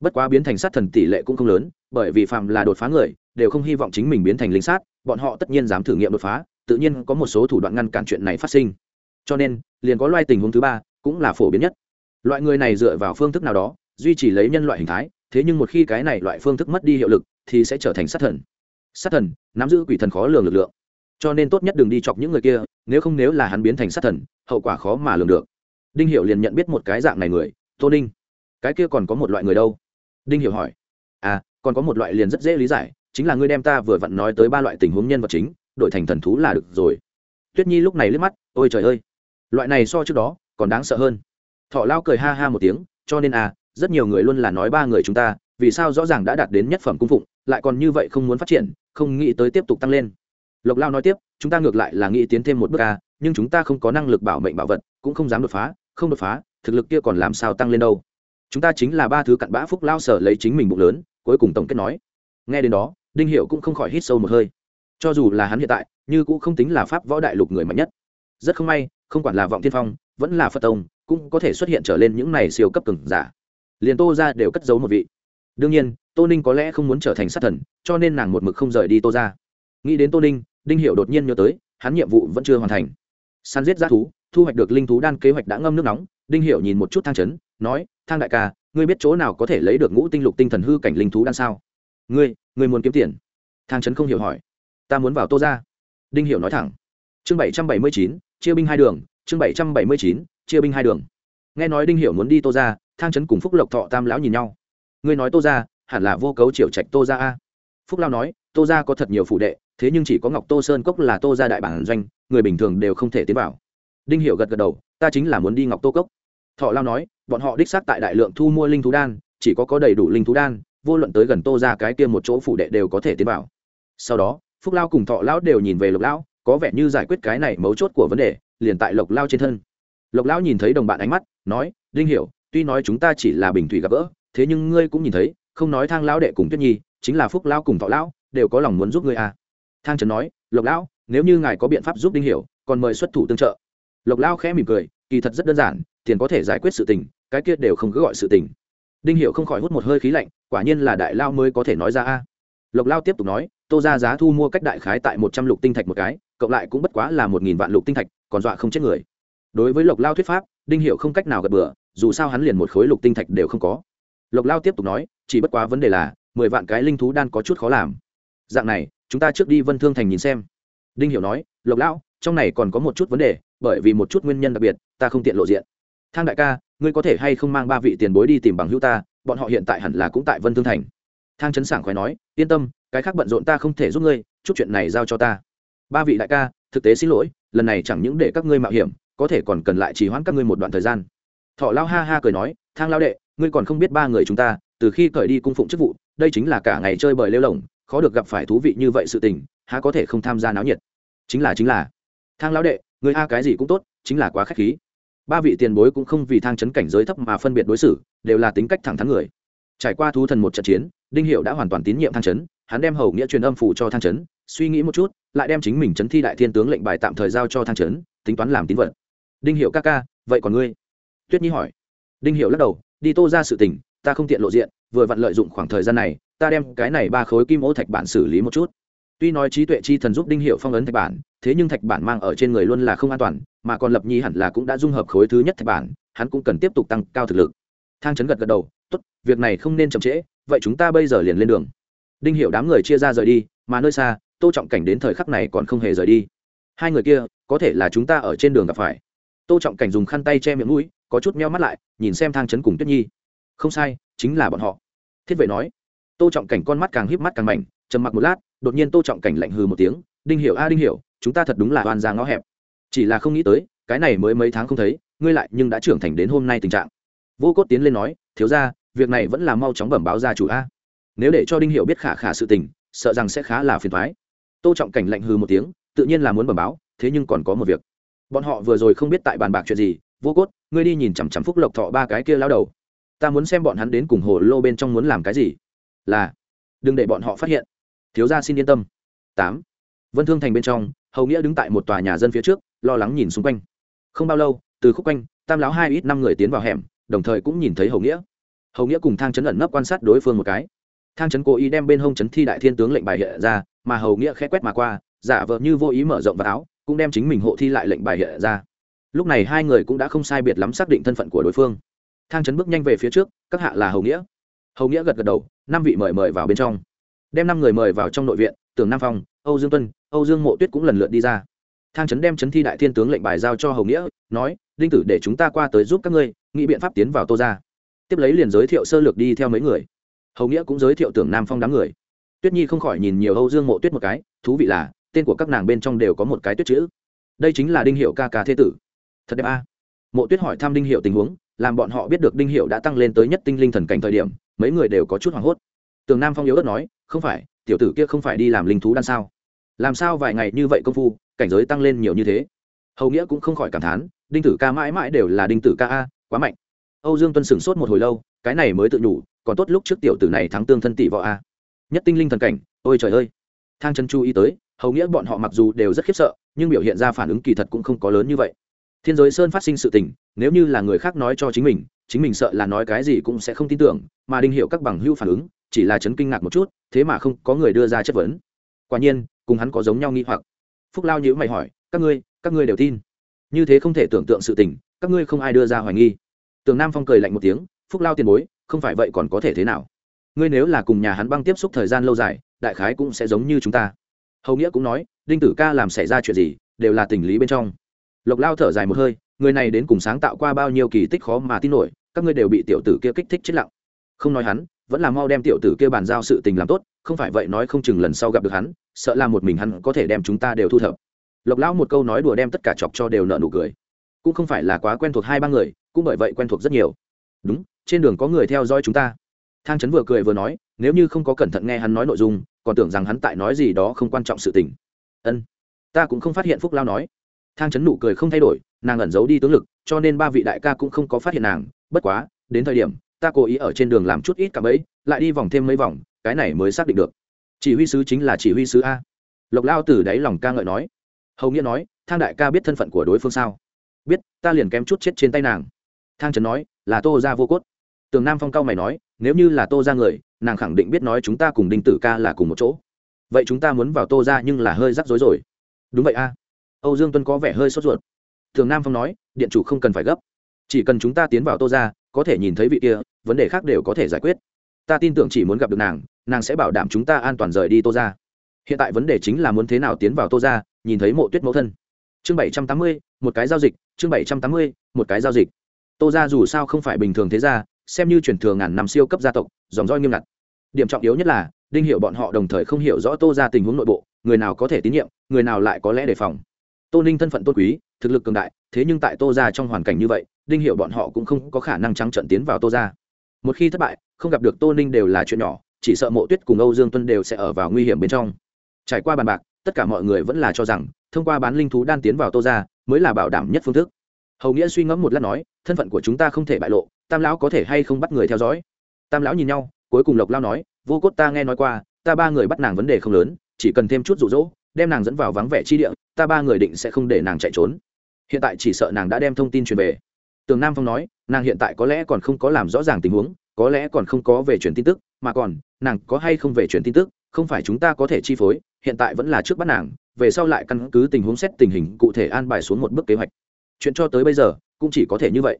A: Bất quá biến thành sát thần tỷ lệ cũng không lớn, bởi vì phạm là đột phá người, đều không hy vọng chính mình biến thành linh sát, bọn họ tất nhiên dám thử nghiệm đột phá, tự nhiên có một số thủ đoạn ngăn cản chuyện này phát sinh. Cho nên, liền có loại tình huống thứ ba, cũng là phổ biến nhất. Loại người này dựa vào phương thức nào đó, duy trì lấy nhân loại hình thái, thế nhưng một khi cái này loại phương thức mất đi hiệu lực, thì sẽ trở thành sát thần. Sát thần, nắm giữ quỷ thần khó lường lực lượng cho nên tốt nhất đừng đi chọc những người kia, nếu không nếu là hắn biến thành sát thần, hậu quả khó mà lường được. Đinh hiệu liền nhận biết một cái dạng này người, tô ninh. Cái kia còn có một loại người đâu? Đinh hiệu hỏi. À còn có một loại liền rất dễ lý giải, chính là ngươi đem ta vừa vặn nói tới ba loại tình huống nhân vật chính, đổi thành thần thú là được rồi. Tuyết nhi lúc này liếc mắt, ôi trời ơi, loại này so trước đó còn đáng sợ hơn. Thọ lao cười ha ha một tiếng, cho nên à rất nhiều người luôn là nói ba người chúng ta, vì sao rõ ràng đã đạt đến nhất phẩm cung phụng, lại còn như vậy không muốn phát triển, không nghĩ tới tiếp tục tăng lên lộc lao nói tiếp, chúng ta ngược lại là nghĩ tiến thêm một bước ca nhưng chúng ta không có năng lực bảo mệnh bảo vật, cũng không dám đột phá, không đột phá, thực lực kia còn làm sao tăng lên đâu. Chúng ta chính là ba thứ cặn bã phúc lao sở lấy chính mình bụng lớn, cuối cùng tổng kết nói. Nghe đến đó, đinh hiệu cũng không khỏi hít sâu một hơi. Cho dù là hắn hiện tại, như cũng không tính là pháp võ đại lục người mạnh nhất. Rất không may, không quản là vọng tiên phong, vẫn là phật tông, cũng có thể xuất hiện trở lên những này siêu cấp cường giả. Liền tô ra đều cất giấu một vị. Đương nhiên, tô ninh có lẽ không muốn trở thành sát thần, cho nên nàng một mực không rời đi tô ra nghĩ đến tô ninh đinh hiệu đột nhiên nhớ tới, hắn nhiệm vụ vẫn chưa hoàn thành. Săn giết g thú, thu hoạch được linh thú đan kế hoạch đã ngâm nước nóng. Đinh hiệu nhìn một chút thang trấn nói, thang đại ca, ngươi biết chỗ nào có thể lấy được ngũ tinh lục tinh thần hư cảnh linh thú đan sao? Ngươi ngươi muốn kiếm tiền? Thang trấn không hiểu hỏi. Ta muốn vào tô ra đinh hiệu nói thẳng. Chương bảy trăm bảy mươi chín, chia binh hai đường, chương bảy trăm bảy mươi chín, chia binh hai đường. Nghe nói đinh hiệu muốn đi tô ra thang trấn cùng phúc lộc thọ tam lão nhìn nhau. Ngươi nói tô ra hẳn là vô cấu triệu trạch tô ra a. Phúc lao nói, tô ra có thật nhiều phụ đệ thế nhưng chỉ có ngọc tô sơn cốc là tô ra đại bản doanh, người bình thường đều không thể tiến vào. Đinh hiểu gật gật đầu, ta chính là muốn đi ngọc tô cốc. Thọ lao nói, bọn họ đích xác tại đại lượng thu mua linh thú đan, chỉ có có đầy đủ linh thú đan, vô luận tới gần tô ra cái kia một chỗ phủ đệ đều có thể tiến vào. Sau đó, phúc lao cùng thọ lão đều nhìn về lộc lão có vẻ như giải quyết cái này mấu chốt của vấn đề, liền tại lộc lao trên thân. Lộc lão nhìn thấy đồng bạn ánh mắt, nói, đinh hiểu, tuy nói chúng ta chỉ là bình thủy gặp gỡ, thế nhưng ngươi cũng nhìn thấy, không nói thang lão đệ cùng tuyết nhi, chính là phúc lao cùng thọ lão đều có lòng muốn giúp ngươi à thang trần nói, lộc lão, nếu như ngài có biện pháp giúp đinh hiểu, còn mời xuất thủ tương trợ. Lộc lão khẽ mỉm cười, kỳ thật rất đơn giản, tiền có thể giải quyết sự tình, cái kia đều không cứ gọi sự tình. Đinh hiểu không khỏi hút một hơi khí lạnh, quả nhiên là đại lao mới có thể nói ra a. Lộc lao tiếp tục nói, tô ra giá thu mua cách đại khái tại một trăm lục tinh thạch một cái, cộng lại cũng bất quá là một nghìn vạn lục tinh thạch, còn dọa không chết người. Đối với lộc lao thuyết pháp, đinh hiệu không cách nào gật bừa, dù sao hắn liền một khối lục tinh thạch đều không có. Lộc lao tiếp tục nói, chỉ bất quá vấn đề là, mười vạn cái linh thú đan có chút khó làm. Dạng này chúng ta trước đi vân thương thành nhìn xem đinh hiểu nói lộc lão trong này còn có một chút vấn đề bởi vì một chút nguyên nhân đặc biệt ta không tiện lộ diện thang đại ca ngươi có thể hay không mang ba vị tiền bối đi tìm bằng hữu ta bọn họ hiện tại hẳn là cũng tại vân thương thành thang trấn sảng khoái nói yên tâm cái khác bận rộn ta không thể giúp ngươi chút chuyện này giao cho ta ba vị đại ca thực tế xin lỗi lần này chẳng những để các ngươi mạo hiểm có thể còn cần lại trì hoãn các ngươi một đoạn thời gian thọ lao ha ha cười nói thang lao đệ ngươi còn không biết ba người chúng ta từ khi cởi đi cung phụng chức vụ đây chính là cả ngày chơi bời lêu lỏng khó được gặp phải thú vị như vậy sự tình, há có thể không tham gia náo nhiệt? Chính là chính là. Thang lão đệ, người a cái gì cũng tốt, chính là quá k h á c h khí. Ba vị tiền bối cũng không vì thang chấn cảnh giới thấp mà phân biệt đối xử, đều là tính cách thẳng thắn người. Trải qua thú thần một trận chiến, đinh hiệu đã hoàn toàn tín nhiệm thang chấn, hắn đem hầu nghĩa truyền âm phủ cho thang chấn, suy nghĩ một chút, lại đem chính mình chấn thi đại thiên tướng lệnh bài tạm thời giao cho thang chấn, tính toán làm tín vật. Đinh hiệu ca ca, vậy còn ngươi? Tuyết nhi hỏi. Đinh hiệu lắc đầu, đi tô ra sự tình, ta không tiện lộ diện, vừa vặn lợi dụng khoảng thời gian này ta đem cái này ba khối kim ô thạch bản xử lý một chút. Tuy nói trí tuệ chi thần giúp đinh hiệu phong ấn thạch bản, thế nhưng thạch bản mang ở trên người luôn là không an toàn, mà còn lập nhi hẳn là cũng đã dung hợp khối thứ nhất thạch bản, hắn cũng cần tiếp tục tăng cao thực lực. Thang chấn gật gật đầu, tốt, việc này không nên chậm trễ, vậy chúng ta bây giờ liền lên đường. Đinh hiệu đám người chia ra rời đi, mà nơi xa, tô trọng cảnh đến thời khắc này còn không hề rời đi. Hai người kia, có thể là chúng ta ở trên đường gặp phải. Tô trọng cảnh dùng khăn tay che miệng mũi, có chút meo mắt lại, nhìn xem thang chấn cùng tuyết nhi. Không sai, chính là bọn họ. Thiết vệ nói tô trọng cảnh con mắt càng híp mắt càng mạnh trầm mặc một lát, đột nhiên tô trọng cảnh lạnh hừ một tiếng, đinh hiểu a, đinh hiểu, chúng ta thật đúng là oan ra ngõ hẹp. Chỉ là không nghĩ tới, cái này mới mấy tháng không thấy, ngươi lại nhưng đã trưởng thành đến hôm nay tình trạng. Vô cốt tiến lên nói, thiếu ra việc này vẫn là mau chóng bẩm báo gia chủ a. Nếu để cho đinh hiểu biết khả khả sự tình, sợ rằng sẽ khá là phiền toái. Tô trọng cảnh lạnh hừ một tiếng, tự nhiên là muốn bẩm báo, thế nhưng còn có một việc. Bọn họ vừa rồi không biết tại bàn bạc chuyện gì, vô cốt, ngươi đi nhìn chằm chằm phúc lộc thọ ba cái kia lao đầu. Ta muốn xem bọn hắn đến cùng hồ lô bên trong muốn làm cái gì là, đừng để bọn họ phát hiện. Thiếu gia xin yên tâm. Tám. Vân thương thành bên trong, hầu nghĩa đứng tại một tòa nhà dân phía trước, lo lắng nhìn xung quanh. Không bao lâu, từ khúc quanh, tam láo hai ít năm người tiến vào hẻm, đồng thời cũng nhìn thấy hầu nghĩa. Hầu nghĩa cùng thang chấn ẩn nấp quan sát đối phương một cái. Thang chấn cố ý đem bên hông chấn thi đại thiên tướng lệnh bài hiện ra, mà hầu nghĩa khẽ quét mà qua, giả vờ như vô ý mở rộng vào áo, cũng đem chính mình hộ thi lại lệnh bài hiện ra. Lúc này hai người cũng đã không sai biệt lắm xác định thân phận của đối phương. Thang chấn bước nhanh về phía trước, các hạ là hầu nghĩa. Hầu nghĩa gật gật đầu năm vị mời mời vào bên trong. Đem năm người mời vào trong nội viện, tưởng nam phong, âu dương tuân, âu dương mộ tuyết cũng lần lượt đi ra. Thang Trấn đem Trấn thi đại thiên tướng lệnh bài giao cho hầu nghĩa, nói, đinh tử, để chúng ta qua tới giúp các ngươi, nghĩ biện pháp tiến vào tô ra tiếp lấy liền giới thiệu sơ lược đi theo mấy người. Hầu nghĩa cũng giới thiệu tưởng nam phong đám người. Tuyết nhi không khỏi nhìn nhiều âu dương mộ tuyết một cái, thú vị là, tên của các nàng bên trong đều có một cái tuyết chữ. Đây chính là đinh hiệu ca ca thế tử. Thật đẹp a. Mộ tuyết hỏi thăm đinh hiệu tình huống, làm bọn họ biết được đinh hiệu đã tăng lên tới nhất tinh linh thần cảnh thời điểm mấy người đều có chút hoảng hốt. Tường nam phong yếu ớt nói, không phải, tiểu tử kia không phải đi làm linh thú đan sao? Làm sao vài ngày như vậy công phu, cảnh giới tăng lên nhiều như thế? Hầu nghĩa cũng không khỏi cảm thán, đinh tử ca mãi mãi đều là đinh tử ca a, quá mạnh. Âu dương tuân sửng sốt một hồi lâu, cái này mới tự nhủ, còn tốt lúc trước tiểu tử này thắng tương thân tỷ võ a. Nhất tinh linh thần cảnh, ôi trời ơi. Thang chân chu ý tới, hầu nghĩa bọn họ mặc dù đều rất khiếp sợ, nhưng biểu hiện ra phản ứng kỳ thật cũng không có lớn như vậy. Thiên giới sơn phát sinh sự tình, nếu như là người khác nói cho chính mình chính mình sợ là nói cái gì cũng sẽ không tin tưởng, mà đinh hiệu các bằng hữu phản ứng, chỉ là chấn kinh ngạc một chút, thế mà không có người đưa ra chất vấn. Quả nhiên, cùng hắn có giống nhau nghi hoặc. Phúc lao nhữ mày hỏi, các ngươi các ngươi đều tin? Như thế không thể tưởng tượng sự tình, các ngươi không ai đưa ra hoài nghi. Tường nam phong cười lạnh một tiếng, phúc lao tiền bối, không phải vậy còn có thể thế nào? Ngươi nếu là cùng nhà hắn băng tiếp xúc thời gian lâu dài, đại khái cũng sẽ giống như chúng ta. Hầu nghĩa cũng nói, đinh tử ca làm xảy ra chuyện gì, đều là tình lý bên trong. Lộc lao thở dài một hơi, người này đến cùng sáng tạo qua bao nhiêu kỳ tích khó mà tin nổi các ngươi đều bị tiểu tử kia kích thích chết lặng. Không nói hắn, vẫn là mau đem tiểu tử kia bàn giao sự tình làm tốt, không phải vậy nói không chừng lần sau gặp được hắn, sợ là một mình hắn có thể đem chúng ta đều thu thập. Lộc lão một câu nói đùa đem tất cả chọc cho đều nợ nụ cười. Cũng không phải là quá quen thuộc hai ba người, cũng bởi vậy quen thuộc rất nhiều. Đúng, trên đường có người theo dõi chúng ta. Thang trấn vừa cười vừa nói, nếu như không có cẩn thận nghe hắn nói nội dung, còn tưởng rằng hắn tại nói gì đó không quan trọng sự tình. Ân, ta cũng không phát hiện phúc lao nói. Thang trấn nụ cười không thay đổi, nàng ẩn giấu đi tướng lực, cho nên ba vị đại ca cũng không có phát hiện nàng bất quá, đến thời điểm, ta cố ý ở trên đường làm chút ít cả bẫy, lại đi vòng thêm mấy vòng, cái này mới xác định được. Chỉ huy sứ chính là chỉ huy sứ a. Lộc lao từ đáy lòng ca ngợi nói. Hầu nghĩa nói, thang đại ca biết thân phận của đối phương sao? Biết, ta liền kém chút chết trên tay nàng. Thang trần nói, là tô ra vô cốt. Tường nam phong cao mày nói, nếu như là tô ra người, nàng khẳng định biết nói chúng ta cùng đinh tử ca là cùng một chỗ. Vậy chúng ta muốn vào tô ra nhưng là hơi rắc rối rồi. Đúng vậy a. Âu dương tuân có vẻ hơi sốt ruột. Thường nam phong nói, điện chủ không cần phải gấp chỉ cần chúng ta tiến vào tô ra có thể nhìn thấy vị kia, vấn đề khác đều có thể giải quyết. Ta tin tưởng chỉ muốn gặp được nàng nàng sẽ bảo đảm chúng ta an toàn rời đi tô ra hiện tại vấn đề chính là muốn thế nào tiến vào tô ra nhìn thấy mộ tuyết mẫu thân. Chương bảy trăm tám mươi, một cái giao dịch, chương bảy trăm tám mươi, một cái giao dịch. Tô ra dù sao không phải bình thường thế ra xem như truyền thừa ngàn năm siêu cấp gia tộc, dòng roi nghiêm ngặt. Điểm trọng yếu nhất là, đinh hiểu bọn họ đồng thời không hiểu rõ tô ra tình huống nội bộ, người nào có thể tín nhiệm, người nào lại có lẽ đề phòng. Tô ninh thân phận tôn quý, thực lực cường đại, thế nhưng tại tô ra trong hoàn cảnh như vậy đinh hiểu bọn họ cũng không có khả năng trắng trận tiến vào tô ra một khi thất bại, không gặp được tô ninh đều là chuyện nhỏ, chỉ sợ mộ tuyết cùng âu dương tuân đều sẽ ở vào nguy hiểm bên trong. Trải qua bàn bạc, tất cả mọi người vẫn là cho rằng, thông qua bán linh thú đan tiến vào tô ra mới là bảo đảm nhất phương thức. Hầu nghĩa suy ngẫm một lát nói, thân phận của chúng ta không thể bại lộ, tam lão có thể hay không bắt người theo dõi? Tam lão nhìn nhau, cuối cùng lộc lao nói, vô cốt ta nghe nói qua, ta ba người bắt nàng vấn đề không lớn, chỉ cần thêm chút rụ rỗ đem nàng dẫn vào vắng vẻ chi địa, ta ba người định sẽ không để nàng chạy trốn. Hiện tại chỉ sợ nàng đã đem thông tin truyền về tường nam phong nói, nàng hiện tại có lẽ còn không có làm rõ ràng tình huống, có lẽ còn không có về truyền tin tức, mà còn, nàng có hay không về truyền tin tức, không phải chúng ta có thể chi phối, hiện tại vẫn là trước bắt nàng, về sau lại căn cứ tình huống xét tình hình cụ thể an bài xuống một bước kế hoạch. Chuyện cho tới bây giờ, cũng chỉ có thể như vậy.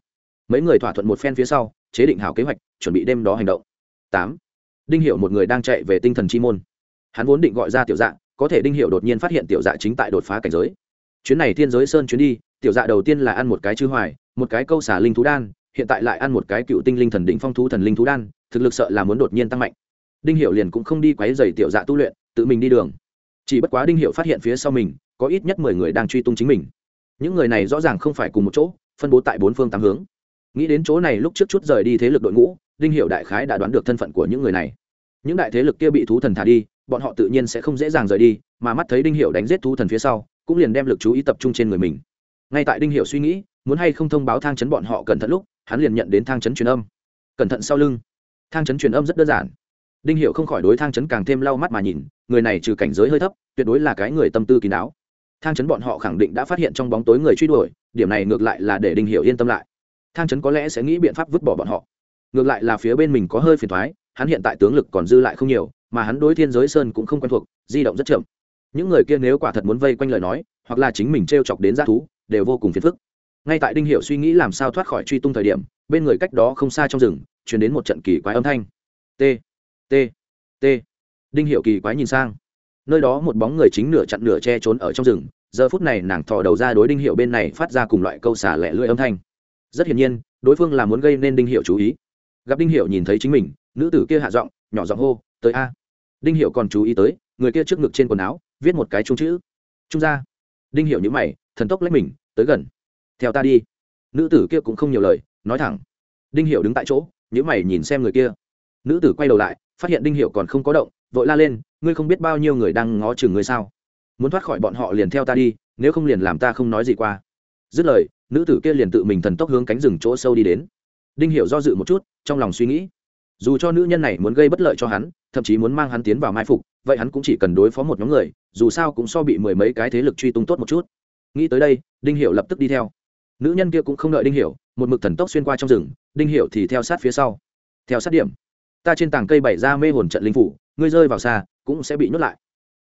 A: Mấy người thỏa thuận một phen phía sau, chế định hảo kế hoạch, chuẩn bị đêm đó hành động. Tám. Đinh hiệu một người đang chạy về tinh thần chi môn. Hắn vốn định gọi ra tiểu dạ có thể đinh hiệu đột nhiên phát hiện tiểu dạ chính tại đột phá cảnh giới chuyến này thiên giới sơn chuyến đi, tiểu dạ đầu tiên là ăn một cái chư hoài, một cái câu xả linh thú đan, hiện tại lại ăn một cái cựu tinh linh thần đỉnh phong thú thần linh thú đan, thực lực sợ là muốn đột nhiên tăng mạnh. Đinh hiệu liền cũng không đi quấy dày tiểu dạ tu luyện, tự mình đi đường. Chỉ bất quá đinh hiệu phát hiện phía sau mình, có ít nhất mười người đang truy tung chính mình. Những người này rõ ràng không phải cùng một chỗ, phân bố tại bốn phương tám hướng. Nghĩ đến chỗ này lúc trước chút rời đi thế lực đội ngũ, đinh hiệu đại khái đã đoán được thân phận của những người này. Những đại thế lực kia bị thú thần thả đi, bọn họ tự nhiên sẽ không dễ dàng rời đi, mà mắt thấy đinh hiệu đánh giết thú thần phía sau cũng liền đem lực chú ý tập trung trên người mình. Ngay tại đinh hiệu suy nghĩ, muốn hay không thông báo thang chấn bọn họ cẩn thận lúc, hắn liền nhận đến thang chấn truyền âm. Cẩn thận sau lưng, thang chấn truyền âm rất đơn giản. Đinh hiệu không khỏi đối thang chấn càng thêm lau mắt mà nhìn, người này trừ cảnh giới hơi thấp, tuyệt đối là cái người tâm tư kín đáo. Thang chấn bọn họ khẳng định đã phát hiện trong bóng tối người truy đuổi, điểm này ngược lại là để đinh hiệu yên tâm lại. Thang chấn có lẽ sẽ nghĩ biện pháp vứt bỏ bọn họ. Ngược lại là phía bên mình có hơi phiền thoái hắn hiện tại tướng lực còn dư lại không nhiều, mà hắn đối thiên giới sơn cũng không quen thuộc, di động rất chậm những người kia nếu quả thật muốn vây quanh lời nói, hoặc là chính mình t r e o chọc đến g thú, đều vô cùng phiền phức. Ngay tại đinh hiệu suy nghĩ làm sao thoát khỏi truy tung thời điểm, bên người cách đó không xa trong rừng chuyển đến một trận kỳ quái âm thanh. T t t. Đinh hiệu kỳ quái nhìn sang. Nơi đó một bóng người chính nửa chặn nửa che trốn ở trong rừng, giờ phút này nàng thò đầu ra đối đinh hiệu bên này phát ra cùng loại câu xả lẻ lưỡi âm thanh. Rất hiển nhiên, đối phương là muốn gây nên đinh hiệu chú ý. Gặp đinh hiệu nhìn thấy chính mình, nữ tử kia hạ giọng, nhỏ giọng hô, tới a. Đinh hiệu còn chú ý tới, người kia trước ngực trên quần áo viết một cái trung chữ. Trung ra đinh hiểu những mày, thần tốc lách mình, tới gần. Theo ta đi. Nữ tử kia cũng không nhiều lời, nói thẳng. Đinh hiểu đứng tại chỗ những mày nhìn xem người kia. Nữ tử quay đầu lại, phát hiện đinh hiểu còn không có động, vội la lên, ngươi không biết bao nhiêu người đang ngó chừng ngươi sao? Muốn thoát khỏi bọn họ liền theo ta đi, nếu không liền làm ta không nói gì qua. Dứt lời, nữ tử kia liền tự mình thần tốc hướng cánh rừng chỗ sâu đi đến. Đinh hiểu do dự một chút, trong lòng suy nghĩ. Dù cho nữ nhân này muốn gây bất lợi cho hắn, thậm chí muốn mang hắn tiến vào mai phục vậy hắn cũng chỉ cần đối phó một nhóm người, dù sao cũng so bị mười mấy cái thế lực truy tung tốt một chút. Nghĩ tới đây, đinh hiểu lập tức đi theo. Nữ nhân kia cũng không đợi đinh hiểu, một mực thần tốc xuyên qua trong rừng, đinh hiểu thì theo sát phía sau. Theo sát điểm, ta trên tảng cây bày ra mê hồn trận linh phủ, ngươi rơi vào xa, cũng sẽ bị nhốt lại.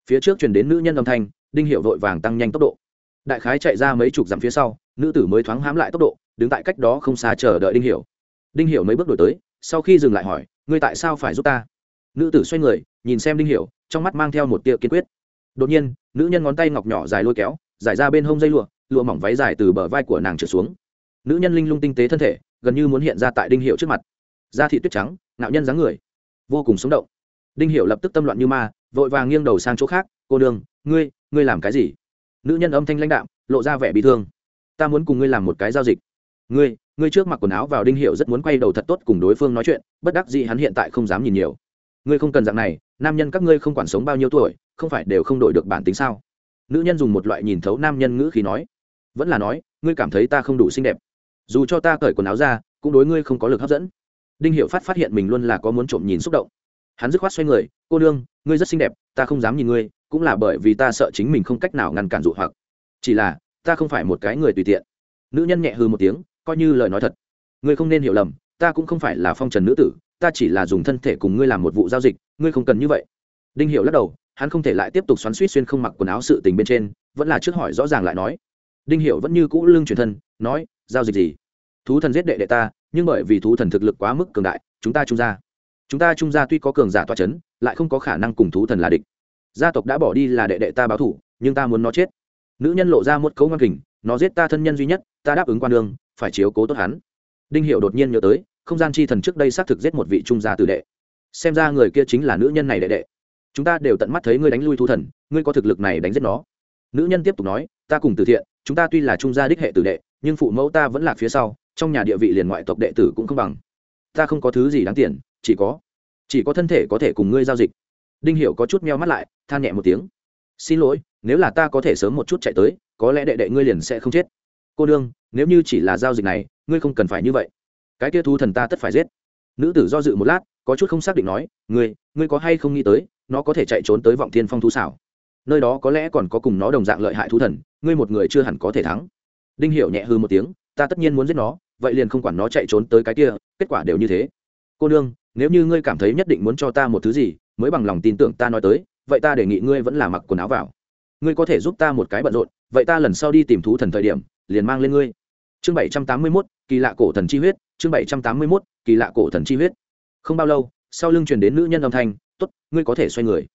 A: Phía trước truyền đến nữ nhân âm thanh, đinh hiểu vội vàng tăng nhanh tốc độ. Đại khái chạy ra mấy chục dặm phía sau, nữ tử mới thoáng hãm lại tốc độ, đứng tại cách đó không xa chờ đợi đinh hiểu. Đinh hiểu mấy bước đổi tới, sau khi dừng lại hỏi, ngươi tại sao phải giúp ta? Nữ tử xoay người, nhìn xem đinh hiểu trong mắt mang theo một tia kiên quyết. Đột nhiên, nữ nhân ngón tay ngọc nhỏ dài lôi kéo, giải ra bên hông dây lụa lụa mỏng váy dài từ bờ vai của nàng trở xuống. Nữ nhân linh lung tinh tế thân thể, gần như muốn hiện ra tại đinh hiệu trước mặt. Da thị tuyết trắng nạo nhân dáng người, vô cùng sống động. Đinh hiệu lập tức tâm loạn như ma, vội vàng nghiêng đầu sang chỗ khác, cô đường ngươi ngươi làm cái gì? Nữ nhân âm thanh lãnh đạm, lộ ra vẻ bị thương. Ta muốn cùng ngươi làm một cái giao dịch. Ngươi ngươi trước mặc quần áo vào đinh hiệu rất muốn quay đầu thật tốt cùng đối phương nói chuyện, bất đắc dĩ hắn hiện tại không dám nhìn nhiều. Ngươi không cần dạng này nam nhân các ngươi không quản sống bao nhiêu tuổi, không phải đều không đổi được bản tính sao? Nữ nhân dùng một loại nhìn thấu nam nhân ngữ khí nói, vẫn là nói, ngươi cảm thấy ta không đủ xinh đẹp. Dù cho ta cởi quần áo ra, cũng đối ngươi không có lực hấp dẫn. Đinh hiệu phát phát hiện mình luôn là có muốn trộm nhìn xúc động. Hắn dứt khoát xoay người, cô nương, ngươi rất xinh đẹp, ta không dám nhìn ngươi, cũng là bởi vì ta sợ chính mình không cách nào ngăn cản dụ hoặc. Chỉ là, ta không phải một cái người tùy tiện. Nữ nhân nhẹ hư một tiếng, coi như lời nói thật. Ngươi không nên hiểu lầm, ta cũng không phải là phong trần nữ tử ta chỉ là dùng thân thể cùng ngươi làm một vụ giao dịch, ngươi không cần như vậy. Đinh hiểu lắc đầu, hắn không thể lại tiếp tục xoắn suýt xuyên không mặc quần áo sự tình bên trên, vẫn là trước hỏi rõ ràng lại nói. Đinh hiểu vẫn như cũ lưng truyền thân, nói, giao dịch gì? Thú thần giết đệ đệ ta, nhưng bởi vì thú thần thực lực quá mức cường đại, chúng ta trung ra. Chúng ta trung gia tuy có cường giả toa chấn, lại không có khả năng cùng thú thần là địch. Gia tộc đã bỏ đi là đệ đệ ta báo thủ, nhưng ta muốn nó chết. Nữ nhân lộ ra một cấu ngang kình, nó giết ta thân nhân duy nhất, ta đáp ứng quan đường, phải chiếu cố tốt hắn. Đinh hiệu đột nhiên nhớ tới không gian chi thần trước đây xác thực giết một vị trung gia tử đệ. Xem ra người kia chính là nữ nhân này đệ đệ. Chúng ta đều tận mắt thấy ngươi đánh lui thu thần, ngươi có thực lực này đánh giết nó. Nữ nhân tiếp tục nói, ta cùng từ thiện, chúng ta tuy là trung gia đích hệ tử đệ, nhưng phụ mẫu ta vẫn là phía sau, trong nhà địa vị liền ngoại tộc đệ tử cũng không bằng. Ta không có thứ gì đáng tiền, chỉ có chỉ có thân thể có thể cùng ngươi giao dịch. Đinh hiểu có chút meo mắt lại, than nhẹ một tiếng. Xin lỗi, nếu là ta có thể sớm một chút chạy tới, có lẽ đệ đệ ngươi liền sẽ không chết. Cô đương nếu như chỉ là giao dịch này, ngươi không cần phải như vậy cái kia thú thần ta tất phải giết. Nữ tử do dự một lát, có chút không xác định nói, ngươi ngươi có hay không nghĩ tới, nó có thể chạy trốn tới vọng thiên phong thú xảo? Nơi đó có lẽ còn có cùng nó đồng dạng lợi hại thú thần, ngươi một người chưa hẳn có thể thắng. Đinh hiểu nhẹ hư một tiếng, ta tất nhiên muốn giết nó, vậy liền không quản nó chạy trốn tới cái kia, kết quả đều như thế. Cô nương, nếu như ngươi cảm thấy nhất định muốn cho ta một thứ gì, mới bằng lòng tin tưởng ta nói tới, vậy ta đề nghị ngươi vẫn là mặc quần áo vào. Ngươi có thể giúp ta một cái bận rộn, vậy ta lần sau đi tìm thú thần thời điểm, liền mang lên ngươi. Chương bảy trăm tám mươi mốt kỳ lạ cổ thần chi huyết, chương bảy trăm tám mươi mốt, kỳ lạ cổ thần chi huyết. Không bao lâu, sau lưng truyền đến nữ nhân âm thanh t ố t ngươi có thể xoay người.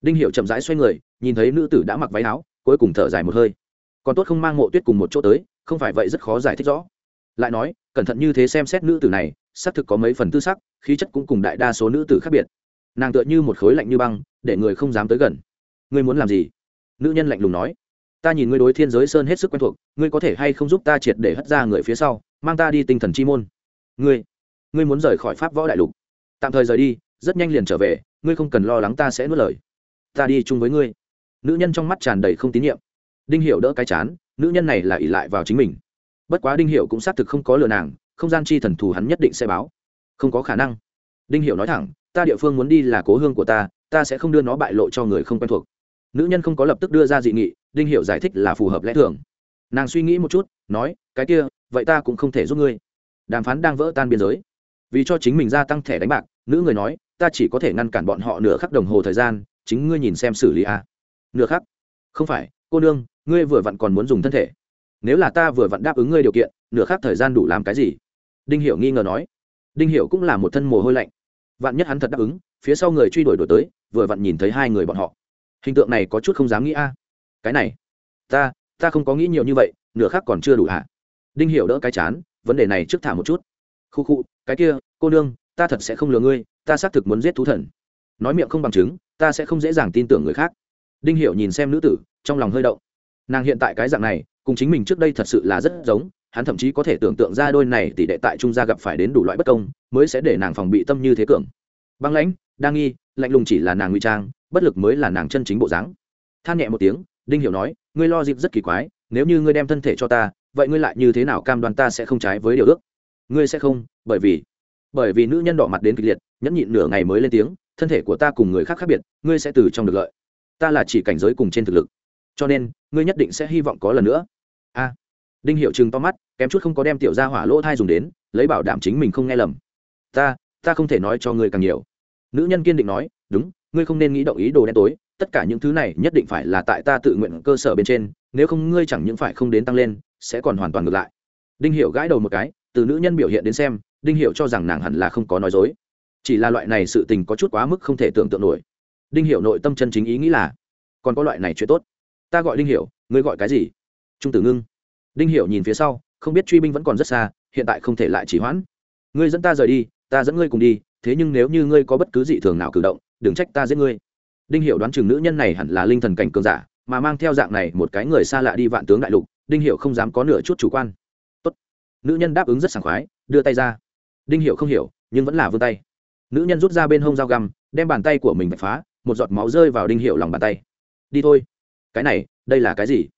A: Đinh hiệu chậm rãi xoay người, nhìn thấy nữ tử đã mặc váy áo, cuối cùng thở dài một hơi. Còn tốt không mang mộ tuyết cùng một chỗ tới, không phải vậy rất khó giải thích rõ. Lại nói, cẩn thận như thế xem xét nữ tử này, xác thực có mấy phần tư sắc, khí chất cũng cùng đại đa số nữ tử khác biệt. Nàng tựa như một khối lạnh như băng, để người không dám tới gần. Ngươi muốn làm gì? Nữ nhân lạnh lùng nói. Ta nhìn ngươi đối thiên giới sơn hết sức quen thuộc, ngươi có thể hay không giúp ta triệt để hất ra người phía sau? Mang ta đi tinh thần chi môn. Ngươi ngươi muốn rời khỏi pháp võ đại lục. Tạm thời rời đi, rất nhanh liền trở về, ngươi không cần lo lắng ta sẽ nuốt lời. Ta đi chung với ngươi. Nữ nhân trong mắt tràn đầy không tín nhiệm. Đinh hiểu đỡ cái chán, nữ nhân này là ỷ lại vào chính mình. Bất quá đinh hiểu cũng xác thực không có lừa nàng, không gian chi thần thù hắn nhất định sẽ báo. Không có khả năng. Đinh hiểu nói thẳng, ta địa phương muốn đi là cố hương của ta ta sẽ không đưa nó bại lộ cho người không quen thuộc. Nữ nhân không có lập tức đưa ra dị nghị, đinh hiểu giải thích là phù hợp lẽ thường. Nàng suy nghĩ một chút, nói, cái kia vậy ta cũng không thể giúp ngươi. Đàm phán đang vỡ tan biên giới. Vì cho chính mình gia tăng thẻ đánh bạc, nữ người nói, ta chỉ có thể ngăn cản bọn họ nửa khắc đồng hồ thời gian, chính ngươi nhìn xem xử lý a nửa khắc? Không phải, cô nương, ngươi vừa vặn còn muốn dùng thân thể. Nếu là ta vừa vặn đáp ứng ngươi điều kiện, nửa khắc thời gian đủ làm cái gì? Đinh hiểu nghi ngờ nói. Đinh hiểu cũng là một thân mồ hôi lạnh. Vạn nhất hắn thật đáp ứng, phía sau người truy đuổi đuổi tới, vừa vặn nhìn thấy hai người bọn họ. Hình tượng này có chút không dám nghĩ a. Cái này, ta ta không có nghĩ nhiều như vậy, nửa khắc còn chưa đủ hả? Đinh hiểu đỡ cái chán, vấn đề này trước thả một chút. Khu khu, cái kia, cô nương, ta thật sẽ không lừa ngươi, ta xác thực muốn giết thú thần. Nói miệng không bằng chứng, ta sẽ không dễ dàng tin tưởng người khác. Đinh hiểu nhìn xem nữ tử, trong lòng hơi động. Nàng hiện tại cái dạng này, cùng chính mình trước đây thật sự là rất giống, hắn thậm chí có thể tưởng tượng ra đôi này tỷ đệ tại trung gia gặp phải đến đủ loại bất công, mới sẽ để nàng phòng bị tâm như thế cường. Băng lãnh, đang nghi, lạnh lùng chỉ là nàng nguy trang, bất lực mới là nàng chân chính bộ dáng. Than nhẹ một tiếng, đinh hiểu nói, ngươi lo dịp rất kỳ quái, nếu như ngươi đem thân thể cho ta vậy ngươi lại như thế nào cam đoan ta sẽ không trái với điều ước? Ngươi sẽ không, bởi vì bởi vì nữ nhân đỏ mặt đến kịch liệt, nhẫn nhịn nửa ngày mới lên tiếng, thân thể của ta cùng người khác khác biệt, ngươi sẽ từ trong được lợi. Ta là chỉ cảnh giới cùng trên thực lực. Cho nên, ngươi nhất định sẽ hy vọng có lần nữa. A. Đinh hiệu chừng to mắt, kém chút không có đem tiểu gia hỏa lỗ thai dùng đến, lấy bảo đảm chính mình không nghe lầm. Ta ta không thể nói cho ngươi càng nhiều. Nữ nhân kiên định nói, đúng, ngươi không nên nghĩ động ý đồ đen tối, tất cả những thứ này nhất định phải là tại ta tự nguyện cơ sở bên trên, nếu không ngươi chẳng những phải không đến tăng lên sẽ còn hoàn toàn ngược lại. Đinh hiệu gãi đầu một cái, từ nữ nhân biểu hiện đến xem, đinh hiệu cho rằng nàng hẳn là không có nói dối. Chỉ là loại này sự tình có chút quá mức không thể tưởng tượng nổi. Đinh hiệu nội tâm chân chính ý nghĩ là, còn có loại này chuyện tốt. Ta gọi đinh hiệu ngươi gọi cái gì? Trung tử ngưng. Đinh hiểu nhìn phía sau, không biết truy binh vẫn còn rất xa, hiện tại không thể lại chỉ hoãn. Ngươi dẫn ta rời đi, ta dẫn ngươi cùng đi, thế nhưng nếu như ngươi có bất cứ dị thường nào cử động, đừng trách ta giết ngươi. Đinh hiểu đoán chừng nữ nhân này hẳn là linh thần cảnh cường giả, mà mang theo dạng này một cái người xa lạ đi vạn tướng đại lục đinh hiểu không dám có nửa chút chủ quan. Tốt. Nữ nhân đáp ứng rất sảng khoái, đưa tay ra. Đinh hiểu không hiểu, nhưng vẫn là vươn tay. Nữ nhân rút ra bên hông dao găm, đem bàn tay của mình vạch phá, một giọt máu rơi vào đinh hiểu lòng bàn tay. Đi thôi. Cái này, đây là cái gì?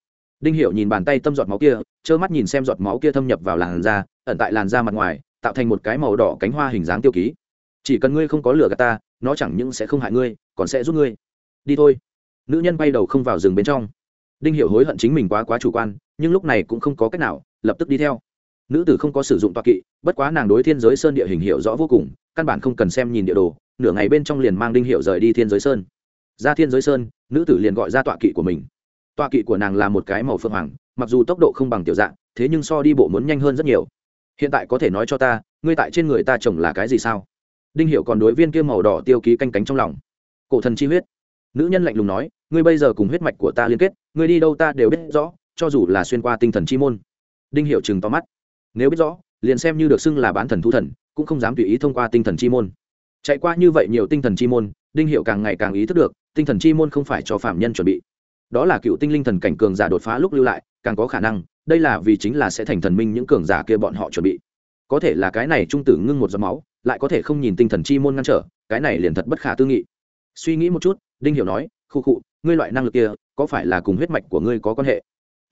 A: Đinh hiểu nhìn bàn tay tâm giọt máu kia, trơ mắt nhìn xem giọt máu kia thâm nhập vào làn da, ẩn tại làn da mặt ngoài, tạo thành một cái màu đỏ cánh hoa hình dáng tiêu ký. Chỉ cần ngươi không có lửa gạt ta, nó chẳng những sẽ không hại ngươi, còn sẽ giúp ngươi. Đi thôi. Nữ nhân bay đầu không vào rừng bên trong. Đinh hiểu hối hận chính mình quá quá chủ quan nhưng lúc này cũng không có cách nào, lập tức đi theo. Nữ tử không có sử dụng toa kỵ, bất quá nàng đối thiên giới sơn địa hình hiểu rõ vô cùng, căn bản không cần xem nhìn địa đồ, nửa ngày bên trong liền mang đinh hiệu rời đi thiên giới sơn. Ra thiên giới sơn, nữ tử liền gọi ra tọa kỵ của mình. Tọa kỵ của nàng là một cái màu phượng hoàng, mặc dù tốc độ không bằng tiểu dạng, thế nhưng so đi bộ muốn nhanh hơn rất nhiều. Hiện tại có thể nói cho ta, ngươi tại trên người ta trồng là cái gì sao? Đinh hiệu còn đối viên kia màu đỏ tiêu ký canh cánh trong lòng. Cổ thần chi huyết. Nữ nhân lạnh lùng nói, ngươi bây giờ cùng huyết mạch của ta liên kết, ngươi đi đâu ta đều biết rõ cho dù là xuyên qua tinh thần chi môn. Đinh hiệu chừng to mắt. Nếu biết rõ, liền xem như được xưng là bán thần thu thần, cũng không dám tùy ý thông qua tinh thần chi môn. Chạy qua như vậy nhiều tinh thần chi môn, đinh hiệu càng ngày càng ý thức được, tinh thần chi môn không phải cho phạm nhân chuẩn bị. Đó là cựu tinh linh thần cảnh cường giả đột phá lúc lưu lại, càng có khả năng, đây là vì chính là sẽ thành thần minh những cường giả kia bọn họ chuẩn bị. Có thể là cái này trung tử ngưng một giọt máu, lại có thể không nhìn tinh thần chi môn ngăn trở, cái này liền thật bất khả tư nghị. Suy nghĩ một chút, đinh hiểu nói khu khụ, ngươi loại năng lực kia, có phải là cùng huyết mạch của ngươi có quan hệ?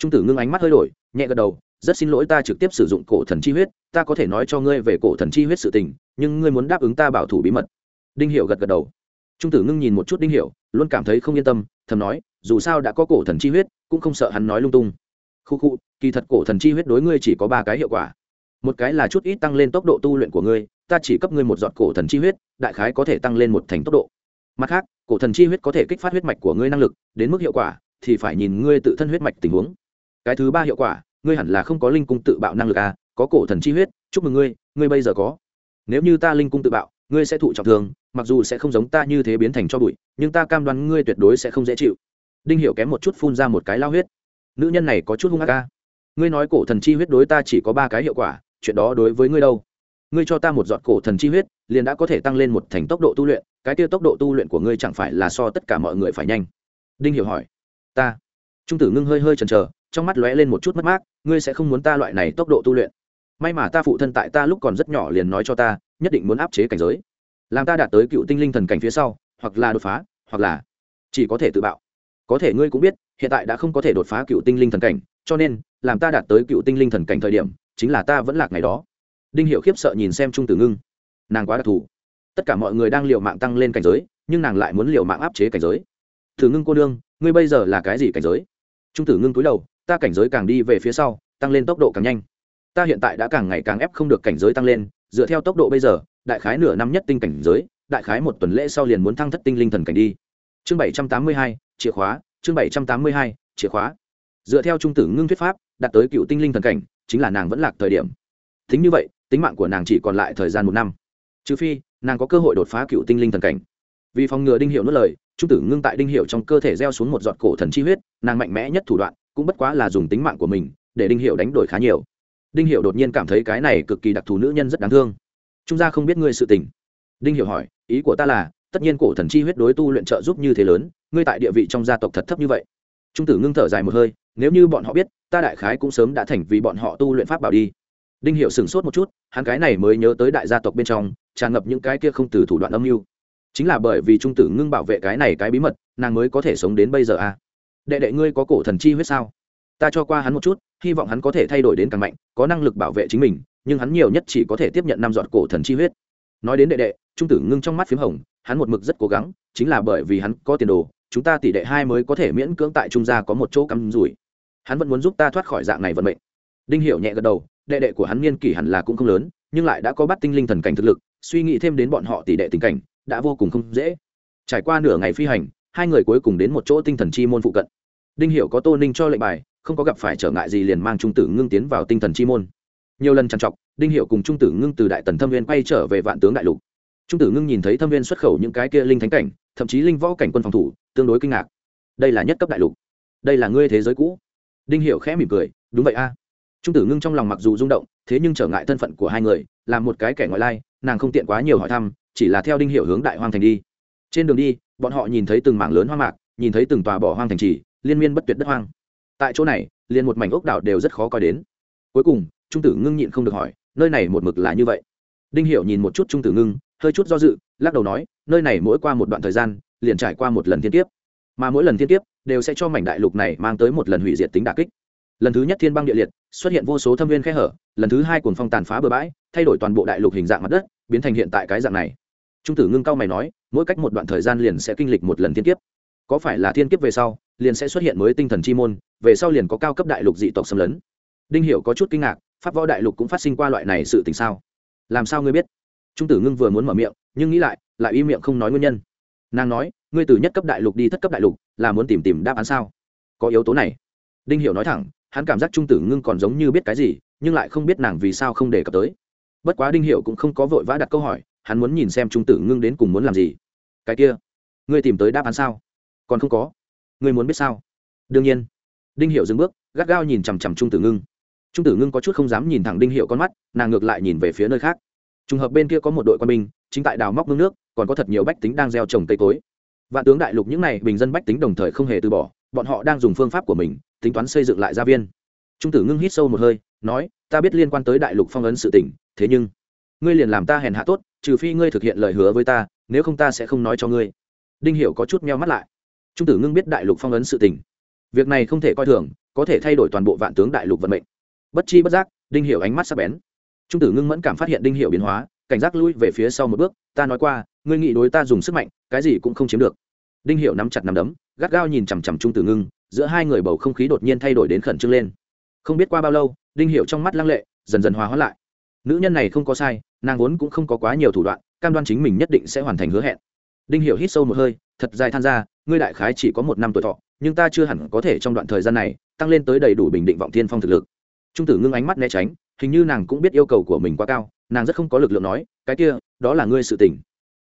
A: Trung tử ngưng ánh mắt hơi đổi, nhẹ gật đầu, rất xin lỗi ta trực tiếp sử dụng cổ thần chi huyết, ta có thể nói cho ngươi về cổ thần chi huyết sự tình, nhưng ngươi muốn đáp ứng ta bảo thủ bí mật. Đinh hiểu gật gật đầu. Trung tử ngưng nhìn một chút đinh hiểu, luôn cảm thấy không yên tâm, thầm nói, dù sao đã có cổ thần chi huyết, cũng không sợ hắn nói lung tung. Khu khu, kỳ thật cổ thần chi huyết đối ngươi chỉ có ba cái hiệu quả. Một cái là chút ít tăng lên tốc độ tu luyện của ngươi, ta chỉ cấp ngươi một giọt cổ thần chi huyết, đại khái có thể tăng lên một thành tốc độ. Mặt khác, cổ thần chi huyết có thể kích phát huyết mạch của ngươi năng lực, đến mức hiệu quả thì phải nhìn ngươi tự thân huyết mạch tình huống cái thứ ba hiệu quả, ngươi hẳn là không có linh cung tự bạo năng lực à có cổ thần chi huyết, chúc mừng ngươi ngươi bây giờ có. Nếu như ta linh cung tự bạo, ngươi sẽ thụ trọng thương, mặc dù sẽ không giống ta như thế biến thành cho bụi, nhưng ta cam đoan ngươi tuyệt đối sẽ không dễ chịu. Đinh hiểu kém một chút phun ra một cái lao huyết. Nữ nhân này có chút hung ác ca ngươi nói cổ thần chi huyết đối ta chỉ có ba cái hiệu quả, chuyện đó đối với ngươi đâu? Ngươi cho ta một giọt cổ thần chi huyết, liền đã có thể tăng lên một thành tốc độ tu luyện, cái tiêu tốc độ tu luyện của ngươi chẳng phải là so tất cả mọi người phải nhanh? Đinh hiểu hỏi. Ta. Trung tử ngưng hơi hơi chần chờ trong mắt lóe lên một chút mất mát ngươi sẽ không muốn ta loại này tốc độ tu luyện. May mà ta phụ thân tại ta lúc còn rất nhỏ liền nói cho ta nhất định muốn áp chế cảnh giới. Làm ta đạt tới cựu tinh linh thần cảnh phía sau hoặc là đột phá hoặc là chỉ có thể tự bạo. Có thể ngươi cũng biết hiện tại đã không có thể đột phá cựu tinh linh thần cảnh cho nên làm ta đạt tới cựu tinh linh thần cảnh thời điểm chính là ta vẫn lạc ngày đó. Đinh hiệu khiếp sợ nhìn xem trung tử ngưng. Nàng quá đặc thù. Tất cả mọi người đang liều mạng tăng lên cảnh giới nhưng nàng lại muốn liều mạng áp chế cảnh giới. Thử ngưng cô đương, ngươi bây giờ là cái gì cảnh giới? Trung tử ngưng cúi đầu ta cảnh giới càng đi về phía sau, tăng lên tốc độ càng nhanh. Ta hiện tại đã càng ngày càng ép không được cảnh giới tăng lên, dựa theo tốc độ bây giờ, đại khái nửa năm nhất tinh cảnh giới, đại khái một tuần lễ sau liền muốn thăng thất tinh linh thần cảnh đi. Chương bảy trăm tám mươi hai, chìa khóa, chương bảy trăm tám mươi hai, chìa khóa. Dựa theo trung tử ngưng thuyết pháp, đạt tới cựu tinh linh thần cảnh, chính là nàng vẫn lạc thời điểm. Tính như vậy, tính mạng của nàng chỉ còn lại thời gian một năm. Trừ phi, nàng có cơ hội đột phá cựu tinh linh thần cảnh. Vì phòng ngừa đinh hiệu nuốt lời, trung tử ngưng tại đinh hiệu trong cơ thể gieo xuống một giọt cổ thần chi huyết, nàng mạnh mẽ nhất thủ đoạn cũng bất quá là dùng tính mạng của mình, để đinh hiệu đánh đổi khá nhiều. Đinh hiệu đột nhiên cảm thấy cái này cực kỳ đặc thù nữ nhân rất đáng thương. Trung gia không biết ngươi sự tình. Đinh hiệu hỏi, ý của ta là, tất nhiên cổ thần chi huyết đối tu luyện trợ giúp như thế lớn, ngươi tại địa vị trong gia tộc thật thấp như vậy. Trung tử ngưng thở dài một hơi, nếu như bọn họ biết, ta đại khái cũng sớm đã thành vì bọn họ tu luyện pháp bảo đi. Đinh hiệu sửng sốt một chút, hắn cái này mới nhớ tới đại gia tộc bên trong, tràn ngập những cái kia không từ thủ đoạn âm mưu. Chính là bởi vì trung tử ngưng bảo vệ cái này cái bí mật, nàng mới có thể sống đến bây giờ à? Đệ đệ ngươi có cổ thần chi huyết sao? Ta cho qua hắn một chút, hy vọng hắn có thể thay đổi đến càng mạnh, có năng lực bảo vệ chính mình, nhưng hắn nhiều nhất chỉ có thể tiếp nhận năm giọt cổ thần chi huyết. Nói đến đệ đệ, trung tử ngưng trong mắt p h í m hồng, hắn một mực rất cố gắng, chính là bởi vì hắn có tiền đồ, chúng ta tỷ đệ hai mới có thể miễn cưỡng tại trung gia có một chỗ cắm rủi. Hắn vẫn muốn giúp ta thoát khỏi dạng này vận mệnh. Đinh hiểu nhẹ gật đầu, đệ đệ của hắn niên kỷ hẳn là cũng không lớn, nhưng lại đã có bắt tinh linh thần cảnh thực lực, suy nghĩ thêm đến bọn họ tỷ đệ tình cảnh, đã vô cùng không dễ. Trải qua nửa ngày phi hành hai người cuối cùng đến một chỗ tinh thần chi môn phụ cận. Đinh hiểu có tô ninh cho lệnh bài, không có gặp phải trở ngại gì liền mang trung tử ngưng tiến vào tinh thần chi môn. Nhiều lần trằn trọc, đinh Hiểu cùng trung tử ngưng từ đại tần thâm viên quay trở về vạn tướng đại lục. Trung tử ngưng nhìn thấy thâm viên xuất khẩu những cái kia linh thánh cảnh, thậm chí linh võ cảnh quân phòng thủ, tương đối kinh ngạc. Đây là nhất cấp đại lục. Đây là ngươi thế giới cũ. Đinh Hiểu khẽ mỉm cười, đúng vậy a. Trung tử ngưng trong lòng mặc dù rung động, thế nhưng trở ngại thân phận của hai người, là một cái kẻ ngoại lai, nàng không tiện quá nhiều hỏi thăm, chỉ là theo đinh Hiểu hướng đại hoang thành đi. Trên đường đi bọn họ nhìn thấy từng mảng lớn hoang mạc, nhìn thấy từng tòa bỏ hoang thành trì, liên miên bất tuyệt đất hoang. Tại chỗ này, liền một mảnh ốc đảo đều rất khó coi đến. Cuối cùng, trung tử ngưng nhịn không được hỏi, nơi này một mực là như vậy? Đinh hiểu nhìn một chút trung tử ngưng, hơi chút do dự, lắc đầu nói, nơi này mỗi qua một đoạn thời gian, liền trải qua một lần thiên kiếp. Mà mỗi lần thiên kiếp, đều sẽ cho mảnh đại lục này mang tới một lần hủy diệt tính đả kích. Lần thứ nhất thiên băng địa liệt, xuất hiện vô số thâm viên khe hở, lần thứ hai cuồng phong tàn phá bờ bãi, thay đổi toàn bộ đại lục hình dạng mặt đất, biến thành hiện tại cái dạng này. Trung tử ngưng cao mày nói mỗi cách một đoạn thời gian liền sẽ kinh lịch một lần thiên kiếp. Có phải là thiên kiếp về sau, liền sẽ xuất hiện mới tinh thần chi môn, về sau liền có cao cấp đại lục dị tộc xâm lấn? Đinh hiểu có chút kinh ngạc, pháp võ đại lục cũng phát sinh qua loại này sự tình sao? Làm sao ngươi biết? Trung tử ngưng vừa muốn mở miệng, nhưng nghĩ lại lại im miệng không nói nguyên nhân. Nàng nói, ngươi từ nhất cấp đại lục đi thất cấp đại lục, là muốn tìm tìm đáp án sao? Có yếu tố này. Đinh hiểu nói thẳng, hắn cảm giác trung tử ngưng còn giống như biết cái gì, nhưng lại không biết nàng vì sao không đề cập tới. Bất quá đinh hiểu cũng không có vội vã đặt câu hỏi, hắn muốn nhìn xem trung tử ngưng đến cùng muốn làm gì cái kia, ngươi tìm tới đáp án sao? Còn không có. Ngươi muốn biết sao? Đương nhiên. Đinh hiệu dừng bước, gắt gao nhìn chằm chằm trung tử ngưng. Trung tử ngưng có chút không dám nhìn thẳng đinh hiệu con mắt, nàng ngược lại nhìn về phía nơi khác. Trùng hợp bên kia có một đội quân binh, chính tại đào móc mương nước, còn có thật nhiều bách tính đang gieo trồng cây cối. Vạn tướng đại lục những n à y bình dân bách tính đồng thời không hề từ bỏ, bọn họ đang dùng phương pháp của mình, tính toán xây dựng lại gia viên. Trung tử ngưng hít sâu một hơi, nói, ta biết liên quan tới đại lục phong ấn sự tỉnh thế nhưng, ngươi liền làm ta hèn hạ tốt, trừ phi ngươi thực hiện lời hứa với ta nếu không ta sẽ không nói cho ngươi. Đinh hiểu có chút meo mắt lại. Trung tử ngưng biết đại lục phong ấn sự tình. Việc này không thể coi thường, có thể thay đổi toàn bộ vạn tướng đại lục vận mệnh. Bất chi bất giác, đinh hiểu ánh mắt sắc bén. Trung tử ngưng mẫn cảm phát hiện đinh hiểu biến hóa, cảnh giác lui về phía sau một bước, ta nói qua, ngươi nghĩ đối ta dùng sức mạnh, cái gì cũng không chiếm được. Đinh hiểu nắm chặt nắm đấm, gắt gao nhìn chằm chằm trung tử ngưng, giữa hai người bầu không khí đột nhiên thay đổi đến khẩn trương lên. Không biết qua bao lâu, đinh hiểu trong mắt lăng lệ, dần dần hòa hóa lại. Nữ nhân này không có sai nàng vốn cũng không có quá nhiều thủ đoạn, cam đoan chính mình nhất định sẽ hoàn thành hứa hẹn. Đinh hiểu hít sâu một hơi, thật dài than ra, ngươi đại khái chỉ có một năm tuổi thọ, nhưng ta chưa hẳn có thể trong đoạn thời gian này tăng lên tới đầy đủ bình định vọng thiên phong thực lực. Trung tử ngưng ánh mắt né tránh, hình như nàng cũng biết yêu cầu của mình quá cao, nàng rất không có lực lượng nói, cái kia, đó là ngươi sự tình.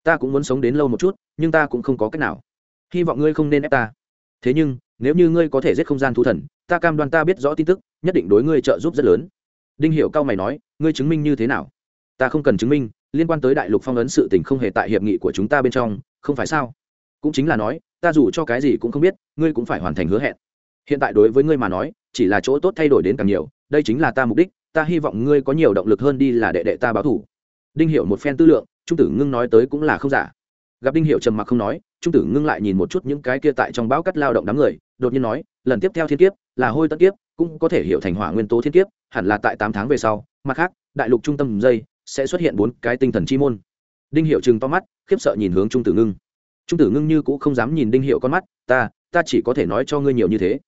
A: Ta cũng muốn sống đến lâu một chút, nhưng ta cũng không có cách nào. Hy vọng ngươi không nên ép ta. Thế nhưng, nếu như ngươi có thể giết không gian thu thần, ta cam đoan ta biết rõ tin tức, nhất định đối ngươi trợ giúp rất lớn. Đinh hiểu cao mày nói, ngươi chứng minh như thế nào? Ta không cần chứng minh, liên quan tới đại lục phong ấn sự tình không hề tại hiệp nghị của chúng ta bên trong, không phải sao? Cũng chính là nói, ta dù cho cái gì cũng không biết, ngươi cũng phải hoàn thành hứa hẹn. Hiện tại đối với ngươi mà nói, chỉ là chỗ tốt thay đổi đến càng nhiều, đây chính là ta mục đích, ta hy vọng ngươi có nhiều động lực hơn đi là đệ đệ ta báo thủ. Đinh hiểu một phen tư lượng, trung tử ngưng nói tới cũng là không giả. Gặp đinh hiểu trầm mặc không nói, trung tử ngưng lại nhìn một chút những cái kia tại trong bão cắt lao động đám người, đột nhiên nói, lần tiếp theo thiên kiếp, là hôi tất kiếp, cũng có thể hiểu thành hỏa nguyên tố thiên kiếp, hẳn là tại tám tháng về sau. Mặt khác, đại lục trung tâm dây sẽ xuất hiện bốn cái tinh thần chi môn. Đinh hiệu chừng to mắt, khiếp sợ nhìn hướng trung tử ngưng. Trung tử ngưng như cũng không dám nhìn đinh hiệu con mắt, ta ta chỉ có thể nói cho ngươi nhiều như thế.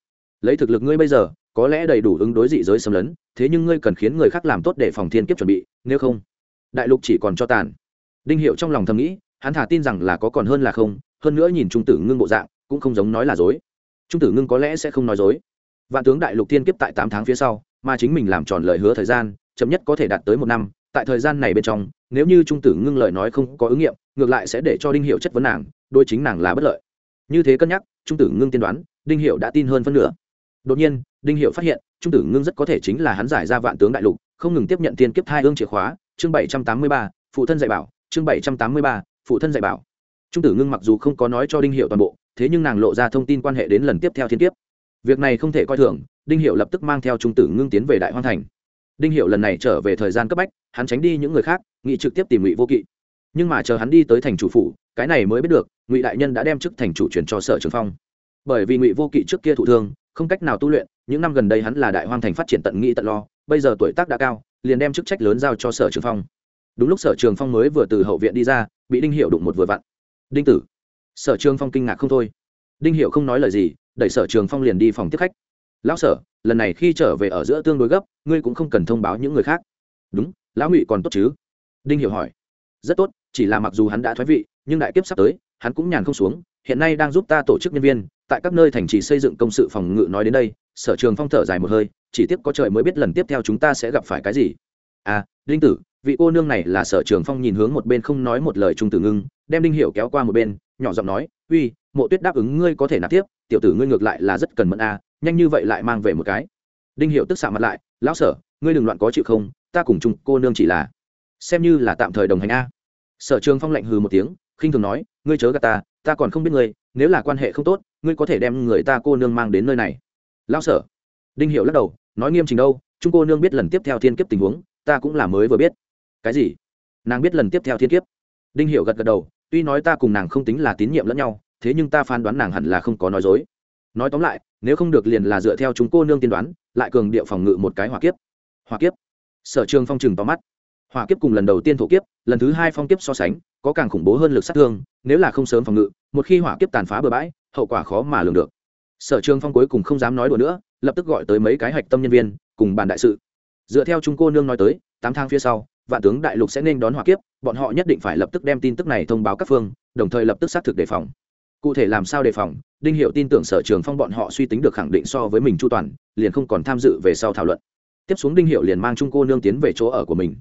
A: Lấy thực lực ngươi bây giờ, có lẽ đầy đủ ứng đối dị giới xâm lấn, thế nhưng ngươi cần khiến người khác làm tốt để phòng thiên kiếp chuẩn bị, nếu không, đại lục chỉ còn cho tàn. Đinh hiệu trong lòng thầm nghĩ, hắn thả tin rằng là có còn hơn là không, hơn nữa nhìn trung tử ngưng bộ dạng, cũng không giống nói là dối. Trung tử ngưng có lẽ sẽ không nói dối. Vạn tướng đại lục Thiên kiếp tại tám tháng phía sau, mà chính mình làm tròn lời hứa thời gian, chậm nhất có thể đạt tới một năm tại thời gian này bên trong, nếu như trung tử ngưng lời nói không có ứng nghiệm, ngược lại sẽ để cho đinh hiệu chất vấn nàng đôi chính nàng là bất lợi. Như thế cân nhắc, trung tử ngưng tiên đoán, đinh hiệu đã tin hơn phân nửa. Đột nhiên, đinh hiệu phát hiện, trung tử ngưng rất có thể chính là hắn giải ra vạn tướng đại lục, không ngừng tiếp nhận tiên kiếp thai hương chìa khóa, chương bảy trăm tám mươi ba, phụ thân dạy bảo, chương bảy trăm tám mươi ba, phụ thân dạy bảo. Trung tử ngưng mặc dù không có nói cho đinh hiệu toàn bộ, thế nhưng nàng lộ ra thông tin quan hệ đến lần tiếp theo thiên kiếp. Việc này không thể coi thường, đinh hiệu lập tức mang theo trung tử ngưng tiến về đại Hoan thành đinh hiệu lần này trở về thời gian cấp bách, hắn tránh đi những người khác nghị trực tiếp tìm ngụy vô kỵ. Nhưng mà chờ hắn đi tới thành chủ phủ, cái này mới biết được, ngụy đại nhân đã đem chức thành chủ truyền cho sở trường phong. Bởi vì ngụy vô kỵ trước kia thụ thương, không cách nào tu luyện, những năm gần đây hắn là đại hoang thành phát triển tận nghĩ tận lo, bây giờ tuổi tác đã cao, liền đem chức trách lớn giao cho sở trường phong. Đúng lúc sở trường phong mới vừa từ hậu viện đi ra, bị đinh hiệu đụng một vừa vặn. Đinh tử. Sở trường phong kinh ngạc không thôi. Đinh hiệu không nói lời gì, đẩy sở trường phong liền đi phòng tiếp khách lão sở, lần này khi trở về ở giữa tương đối gấp, ngươi cũng không cần thông báo những người khác. Đúng, lão ngụy còn tốt chứ? Đinh hiểu hỏi. Rất tốt, chỉ là mặc dù hắn đã thoái vị, nhưng đại kiếp sắp tới, hắn cũng nhàn không xuống, hiện nay đang giúp ta tổ chức nhân viên, tại các nơi thành trì xây dựng công sự phòng ngự nói đến đây, sở trường phong thở dài một hơi, chỉ tiếp có trời mới biết lần tiếp theo chúng ta sẽ gặp phải cái gì. À đinh tử, vị cô nương này là sở trường phong nhìn hướng một bên không nói một lời trung tử ngưng, đem đinh hiểu kéo qua một bên, nhỏ giọng nói, uy, mộ tuyết đáp ứng ngươi có thể nạp tiếp, tiểu tử ngươi ngược lại là rất cần mẫn a nhanh như vậy lại mang về một cái. Đinh hiệu tức xạ mặt lại, lão sở, ngươi đừng loạn có chịu không, ta cùng chung cô nương chỉ là xem như là tạm thời đồng hành a. Sở trường phong lạnh hừ một tiếng, khinh thường nói, ngươi chớ gạt ta ta còn không biết ngươi, nếu là quan hệ không tốt, ngươi có thể đem người ta cô nương mang đến nơi này. Lão sở. Đinh hiệu lắc đầu, nói nghiêm trình đâu, chung cô nương biết lần tiếp theo thiên kiếp tình huống, ta cũng là mới vừa biết. Cái gì? Nàng biết lần tiếp theo thiên kiếp. Đinh hiệu gật gật đầu, tuy nói ta cùng nàng không tính là tín nhiệm lẫn nhau, thế nhưng ta phán đoán nàng hẳn là không có nói dối. Nói tóm lại nếu không được liền là dựa theo chúng cô nương tiên đoán, lại cường điệu phòng ngự một cái hỏa kiếp. Hỏa kiếp? Sở trường phong trừng tóm mắt. Hỏa kiếp cùng lần đầu tiên thổ kiếp, lần thứ hai phong kiếp so sánh, có càng khủng bố hơn lực sát thương, nếu là không sớm phòng ngự, một khi hỏa kiếp tàn phá bừa bãi, hậu quả khó mà lường được. Sở trường phong cuối cùng không dám nói đùa nữa, lập tức gọi tới mấy cái hạch tâm nhân viên, cùng bàn đại sự. Dựa theo chúng cô nương nói tới, tám tháng phía sau, vạn tướng đại lục sẽ nên đón hỏa kiếp, bọn họ nhất định phải lập tức đem tin tức này thông báo các phương, đồng thời lập tức xác thực đề phòng cụ thể làm sao đề phòng, đinh hiệu tin tưởng sở trường phong bọn họ suy tính được khẳng định so với mình chu toàn, liền không còn tham dự về sau thảo luận. Tiếp xuống đinh hiệu liền mang trung cô nương tiến về chỗ ở của mình.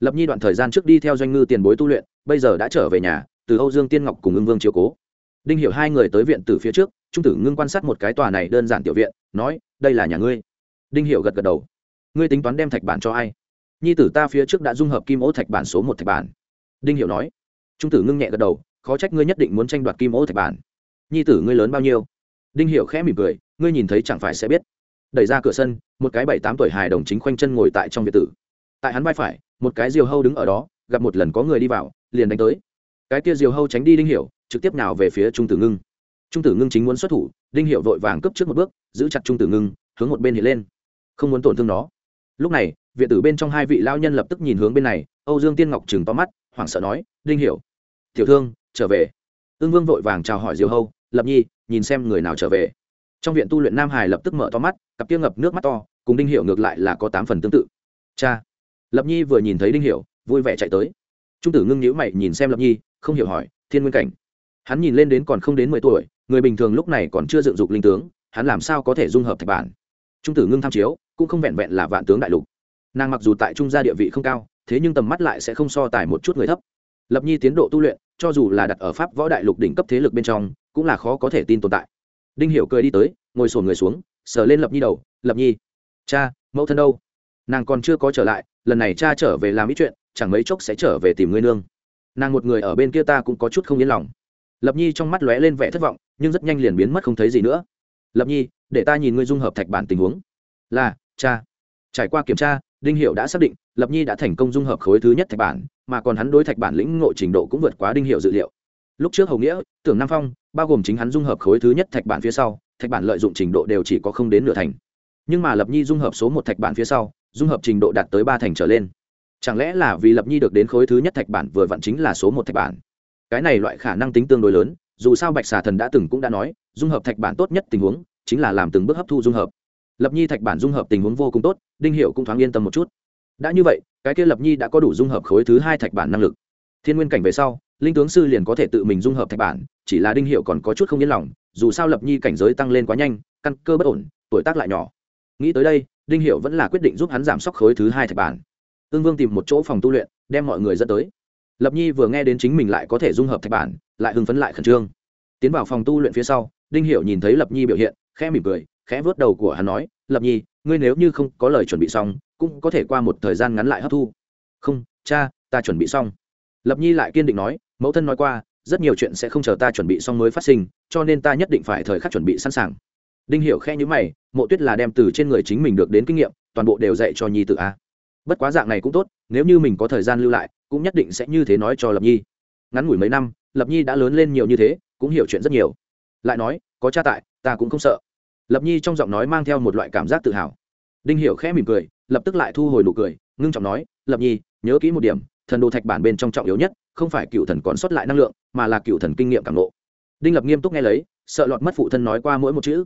A: Lập nhi đoạn thời gian trước đi theo doanh ngư tiền bối tu luyện, bây giờ đã trở về nhà, từ âu dương tiên ngọc cùng ưng vương chiều cố. Đinh hiệu hai người tới viện từ phía trước, trung tử ngưng quan sát một cái tòa này đơn giản tiểu viện, nói, đây là nhà ngươi. Đinh hiệu gật gật đầu. Ngươi tính toán đem thạch bản cho ai? Nhi tử ta phía trước đã dung hợp kim ô thạch bản số một thạch bản. Đinh hiệu nói. Trung tử ngưng nhẹ gật đầu. Khó trách ngươi nhất định muốn tranh đoạt kim ô thạch bản nhi tử ngươi lớn bao nhiêu? Đinh Hiểu khẽ mỉm cười, ngươi nhìn thấy chẳng phải sẽ biết. Đẩy ra cửa sân, một cái bảy tám tuổi hài đồng chính khoanh chân ngồi tại trong việt tử. Tại hắn vai phải, một cái diều hâu đứng ở đó, gặp một lần có người đi vào, liền đánh tới. Cái kia diều hâu tránh đi đinh hiểu, trực tiếp nào về phía trung tử ngưng. Trung tử ngưng chính muốn xuất thủ, đinh hiểu vội vàng cấp trước một bước, giữ chặt trung tử ngưng, hướng một bên hiện lên. Không muốn tổn thương nó. Lúc này, viện tử bên trong hai vị lao nhân lập tức nhìn hướng bên này, âu dương tiên ngọc chừng to mắt, hoảng sợ nói, đinh hiểu, tiểu thương, trở về. Ương vương vội vàng chào hỏi diều hâu lập nhi, nhìn xem người nào trở về. Trong viện tu luyện nam hải lập tức mở to mắt, cặp kia ngập nước mắt to, cùng đinh hiểu ngược lại là có tám phần tương tự. Cha. Lập nhi vừa nhìn thấy đinh hiểu, vui vẻ chạy tới. Trung tử ngưng nhíu mày nhìn xem lập nhi, không hiểu hỏi, thiên nguyên cảnh? Hắn nhìn lên đến còn không đến mười tuổi, người bình thường lúc này còn chưa dựng dục linh tướng, hắn làm sao có thể dung hợp thạch bản? Trung tử ngưng tham chiếu, cũng không vẹn vẹn là vạn tướng đại lục. Nàng mặc dù tại trung gia địa vị không cao, thế nhưng tầm mắt lại sẽ không so tài một chút người thấp lập nhi tiến độ tu luyện, cho dù là đặt ở pháp võ đại lục đỉnh cấp thế lực bên trong, cũng là khó có thể tin tồn tại. Đinh hiểu cười đi tới, ngồi sồn người xuống, sờ lên lập nhi đầu, lập nhi, cha, mẫu thân đâu? Nàng còn chưa có trở lại, lần này cha trở về làm ít chuyện, chẳng mấy chốc sẽ trở về tìm ngươi nương. Nàng một người ở bên kia ta cũng có chút không yên lòng. Lập nhi trong mắt lóe lên vẻ thất vọng, nhưng rất nhanh liền biến mất không thấy gì nữa. Lập nhi, để ta nhìn ngươi dung hợp thạch bản tình huống. Là, cha. Trải qua kiểm tra, đinh hiệu đã xác định, lập nhi đã thành công dung hợp khối thứ nhất thạch bản mà còn hắn đối thạch bản lĩnh ngộ trình độ cũng vượt quá đinh hiệu dự liệu. Lúc trước hầu nghĩa, tưởng nam phong, bao gồm chính hắn dung hợp khối thứ nhất thạch bản phía sau, thạch bản lợi dụng trình độ đều chỉ có không đến nửa thành. Nhưng mà lập nhi dung hợp số một thạch bản phía sau, dung hợp trình độ đạt tới ba thành trở lên. Chẳng lẽ là vì lập nhi được đến khối thứ nhất thạch bản vừa vặn chính là số một thạch bản? Cái này loại khả năng tính tương đối lớn, dù sao bạch xà thần đã từng cũng đã nói, dung hợp thạch bản tốt nhất tình huống chính là làm từng bước hấp thu dung hợp. Lập nhi thạch bản dung hợp tình huống vô cùng tốt, đinh hiệu cũng thoáng yên tâm một chút. Đã như vậy cái kia lập nhi đã có đủ dung hợp khối thứ hai thạch bản năng lực. Thiên nguyên cảnh về sau, linh tướng sư liền có thể tự mình dung hợp thạch bản, chỉ là đinh hiệu còn có chút không yên lòng, dù sao lập nhi cảnh giới tăng lên quá nhanh, căn cơ bất ổn, tuổi tác lại nhỏ. Nghĩ tới đây, đinh hiệu vẫn là quyết định giúp hắn giảm sốc khối thứ hai thạch bản. Ương vương tìm một chỗ phòng tu luyện, đem mọi người dẫn tới. Lập nhi vừa nghe đến chính mình lại có thể dung hợp thạch bản, lại hưng phấn lại khẩn trương. Tiến vào phòng tu luyện phía sau, đinh hiểu nhìn thấy lập nhi biểu hiện, khẽ mỉm cười, khẽ vớt đầu của hắn nói, lập nhi, ngươi nếu như không có lời chuẩn bị xong cũng có thể qua một thời gian ngắn lại hấp thu. Không, cha, ta chuẩn bị xong. Lập nhi lại kiên định nói, mẫu thân nói qua, rất nhiều chuyện sẽ không chờ ta chuẩn bị xong mới phát sinh, cho nên ta nhất định phải thời khắc chuẩn bị sẵn sàng. Đinh hiểu khẽ nhíu mày, mộ tuyết là đem từ trên người chính mình được đến kinh nghiệm, toàn bộ đều dạy cho nhi tự a. Bất quá dạng này cũng tốt, nếu như mình có thời gian lưu lại, cũng nhất định sẽ như thế nói cho lập nhi. Ngắn ngủi mấy năm, lập nhi đã lớn lên nhiều như thế, cũng hiểu chuyện rất nhiều. Lại nói, có cha tại, ta cũng không sợ. Lập nhi trong giọng nói mang theo một loại cảm giác tự hào. Đinh hiểu khẽ mỉm cười lập tức lại thu hồi nụ cười, ngưng trọng nói, lập nhi, nhớ kỹ một điểm, thần đồ thạch bản bên trong trọng yếu nhất, không phải cựu thần còn sót lại năng lượng, mà là cựu thần kinh nghiệm cảm nộ đinh lập nghiêm túc nghe lấy, sợ lọt mất phụ thân nói qua mỗi một chữ.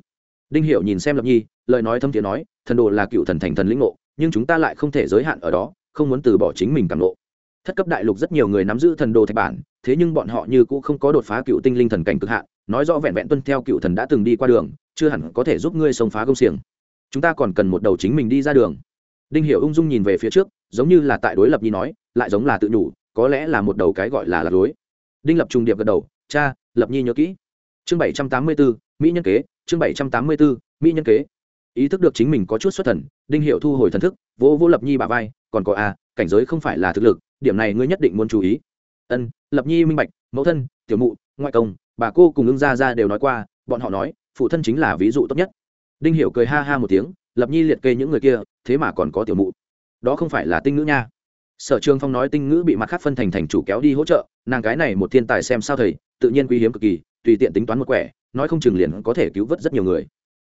A: Đinh hiểu nhìn xem lập nhi, lời nói thâm thiện nói, thần đồ là cựu thần thành thần lĩnh ngộ, nhưng chúng ta lại không thể giới hạn ở đó, không muốn từ bỏ chính mình cảm nộ thất cấp đại lục rất nhiều người nắm giữ thần đồ thạch bản, thế nhưng bọn họ như cũng không có đột phá cựu tinh linh thần cảnh cực hạn, nói rõ vẹn vẹn tuân theo cựu thần đã từng đi qua đường, chưa hẳn có thể giúp ngươi xông phá công xiềng. Chúng ta còn cần một đầu chính mình đi ra đường đinh hiểu ung dung nhìn về phía trước giống như là tại đối lập nhi nói lại giống là tự nhủ có lẽ là một đầu cái gọi là lạc lối. Đinh lập trùng điệp gật đầu cha lập nhi nhớ kỹ. Chương bảy trăm tám mươi bốn mỹ nhân kế chương bảy trăm tám mươi bốn mỹ nhân kế. Ý thức được chính mình có chút xuất thần đinh hiệu thu hồi thần thức vỗ vỗ lập nhi bà vai còn có a à, cảnh giới không phải là thực lực điểm này ngươi nhất định muốn chú ý. Ân lập nhi minh bạch mẫu thân tiểu mụ ngoại công bà cô cùng ưng gia ra đều nói qua bọn họ nói phụ thân chính là ví dụ tốt nhất. Đinh hiểu cười ha ha một tiếng lập nhi liệt kê những người kia, thế mà còn có tiểu mụ. Đó không phải là tinh ngữ nha. Sở trường phong nói tinh ngữ bị mặt khác phân thành thành chủ kéo đi hỗ trợ, nàng cái này một thiên tài xem sao thầy, tự nhiên quý hiếm cực kỳ, tùy tiện tính toán một quẻ, nói không chừng liền có thể cứu vớt rất nhiều người.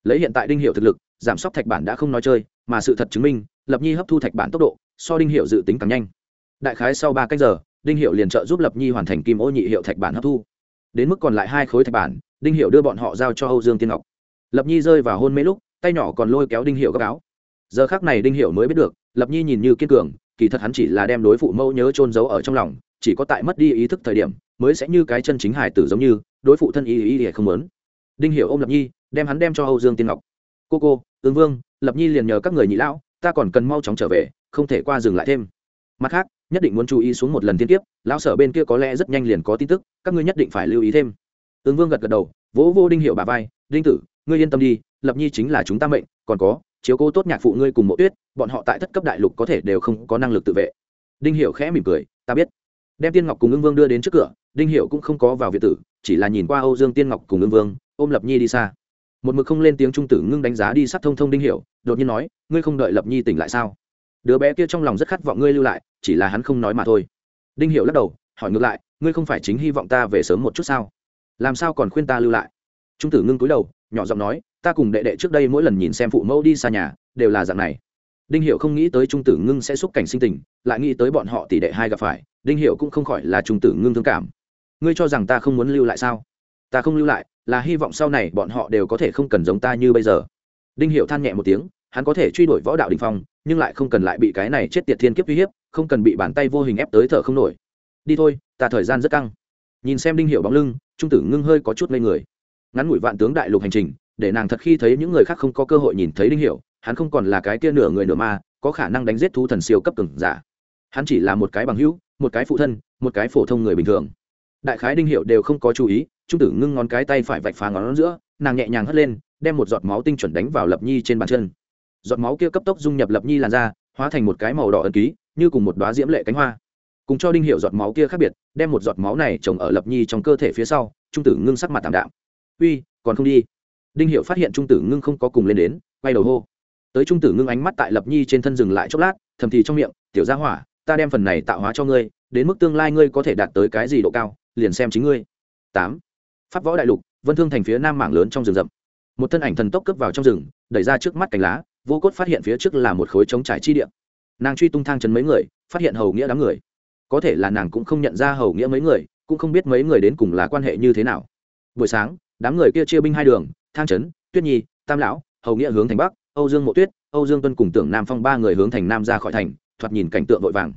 A: Lấy hiện tại đinh hiệu thực lực, giảm sốc thạch bản đã không nói chơi, mà sự thật chứng minh, lập nhi hấp thu thạch bản tốc độ, so đinh hiệu dự tính càng nhanh. Đại khái sau ba cách giờ, đinh hiệu liền trợ giúp lập nhi hoàn thành kim ô nhị hiệu thạch bản hấp thu. Đến mức còn lại hai khối thạch bản, đinh hiệu đưa bọn họ giao cho âu dương tiên ngọc. Lập nhi rơi vào hôn mê lúc tay nhỏ còn lôi kéo đinh hiệu gấp áo. Giờ khác này đinh hiệu mới biết được, lập nhi nhìn như kiên cường, kỳ thật hắn chỉ là đem đối phụ mẫu nhớ trôn giấu ở trong lòng, chỉ có tại mất đi ý thức thời điểm, mới sẽ như cái chân chính hải tử giống như, đối phụ thân y ý ý không lớn đinh hiểu ôm lập nhi, đem hắn đem cho âu dương tiên ngọc. Cô cô, ương vương, lập nhi liền nhờ các người nhị lão, ta còn cần mau chóng trở về, không thể qua dừng lại thêm. Mặt khác, nhất định muốn chú ý xuống một lần tiên tiếp lão sở bên kia có lẽ rất nhanh liền có tin tức, các ngươi nhất định phải lưu ý thêm. Ương vương gật gật đầu, vỗ vô đinh hiệu bà vai, đinh tử, ngươi yên tâm đi lập nhi chính là chúng ta mệnh, còn có, chiếu cố tốt nhạc phụ ngươi cùng mộ tuyết, bọn họ tại thất cấp đại lục có thể đều không có năng lực tự vệ. Đinh hiệu khẽ mỉm cười, ta biết. Đem tiên ngọc cùng ưng vương đưa đến trước cửa, đinh hiệu cũng không có vào việt tử, chỉ là nhìn qua âu dương tiên ngọc cùng ưng vương, ôm lập nhi đi xa. Một mực không lên tiếng trung tử ngưng đánh giá đi sát thông thông đinh hiệu đột nhiên nói, ngươi không đợi lập nhi tỉnh lại sao? Đứa bé kia trong lòng rất khát vọng ngươi lưu lại, chỉ là hắn không nói mà thôi. Đinh hiệu lắc đầu, hỏi ngược lại, ngươi không phải chính hy vọng ta về sớm một chút sao? Làm sao còn khuyên ta lưu lại? Trung tử ngưng cúi đầu, nhỏ giọng nói ta cùng đệ đệ trước đây mỗi lần nhìn xem phụ mẫu đi xa nhà, đều là dạng này. Đinh hiệu không nghĩ tới trung tử ngưng sẽ xúc cảnh sinh tình, lại nghĩ tới bọn họ tỷ đệ hai gặp phải, đinh hiệu cũng không khỏi là trung tử ngưng thương cảm. Ngươi cho rằng ta không muốn lưu lại sao? Ta không lưu lại, là hy vọng sau này bọn họ đều có thể không cần giống ta như bây giờ. Đinh hiệu than nhẹ một tiếng, hắn có thể truy đuổi võ đạo đình phong, nhưng lại không cần lại bị cái này chết tiệt thiên kiếp uy hiếp, không cần bị bàn tay vô hình ép tới thở không nổi. Đi thôi, ta thời gian rất căng. Nhìn xem đinh hiệu bóng lưng, trung tử ngưng hơi có chút ngây người. Ngắn ngủi vạn tướng đại lục hành trình để nàng thật khi thấy những người khác không có cơ hội nhìn thấy đinh hiểu, hắn không còn là cái kia nửa người nửa ma có khả năng đánh giết thú thần siêu cấp cường giả. Hắn chỉ là một cái bằng hữu một cái phụ thân một cái phổ thông người bình thường. Đại khái đinh hiệu đều không có chú ý trung tử ngưng ngón cái tay phải vạch phá ngón giữa nàng nhẹ nhàng hất lên đem một giọt máu tinh chuẩn đánh vào lập nhi trên bàn chân. Giọt máu kia cấp tốc dung nhập lập nhi làn da hóa thành một cái màu đỏ ẩn ký như cùng một đoá diễm lệ cánh hoa. Cùng cho đinh hiệu giọt máu kia khác biệt đem một giọt máu này trồng ở lập nhi trong cơ thể phía sau trung tử ngưng sắc mặt tạm đạm. Uy còn không đi? Đinh hiệu phát hiện trung tử ngưng không có cùng lên đến, quay đầu hô. Tới trung tử ngưng ánh mắt tại lập nhi trên thân dừng lại chốc lát, thầm thì trong miệng, tiểu gia hỏa, ta đem phần này tạo hóa cho ngươi, đến mức tương lai ngươi có thể đạt tới cái gì độ cao, liền xem chính ngươi. Tám. Pháp võ đại lục, vân thương thành phía nam mảng lớn trong rừng rậm. Một thân ảnh thần tốc cướp vào trong rừng, đẩy ra trước mắt cành lá, vô cốt phát hiện phía trước là một khối trống trải chi địa. Nàng truy tung thang chấn mấy người, phát hiện hầu nghĩa đám người. Có thể là nàng cũng không nhận ra hầu nghĩa mấy người, cũng không biết mấy người đến cùng là quan hệ như thế nào. Buổi sáng, đám người kia chia binh hai đường thang trấn, tuyết nhi, tam lão, hầu nghĩa hướng thành bắc, âu dương mộ tuyết, âu dương tuân cùng tưởng nam phong ba người hướng thành nam ra khỏi thành, thoạt nhìn cảnh tượng vội vàng.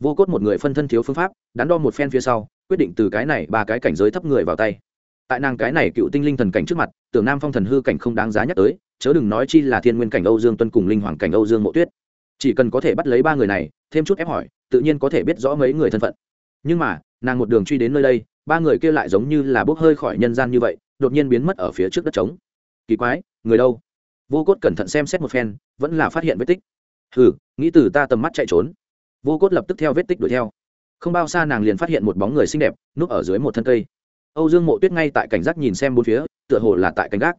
A: Vô cốt một người phân thân thiếu phương pháp, đắn đo một phen phía sau, quyết định từ cái này ba cái cảnh giới thấp người vào tay. Tại nàng cái này cựu tinh linh thần cảnh trước mặt, tưởng nam phong thần hư cảnh không đáng giá nhắc tới, chớ đừng nói chi là thiên nguyên cảnh âu dương tuân cùng linh hoàng cảnh âu dương mộ tuyết. Chỉ cần có thể bắt lấy ba người này, thêm chút ép hỏi, tự nhiên có thể biết rõ mấy người thân phận. Nhưng mà, nàng một đường truy đến nơi đây, ba người kia lại giống như là bốc hơi khỏi nhân gian như vậy đột nhiên biến mất ở phía trước đất trống. Kỳ quái, người đâu? Vô cốt cẩn thận xem xét một phen, vẫn là phát hiện vết tích. Hừ, nghĩ từ ta tầm mắt chạy trốn. Vô cốt lập tức theo vết tích đuổi theo. Không bao xa nàng liền phát hiện một bóng người xinh đẹp, núp ở dưới một thân cây. Âu dương mộ tuyết ngay tại cảnh giác nhìn xem bốn phía, tựa hồ là tại cánh gác.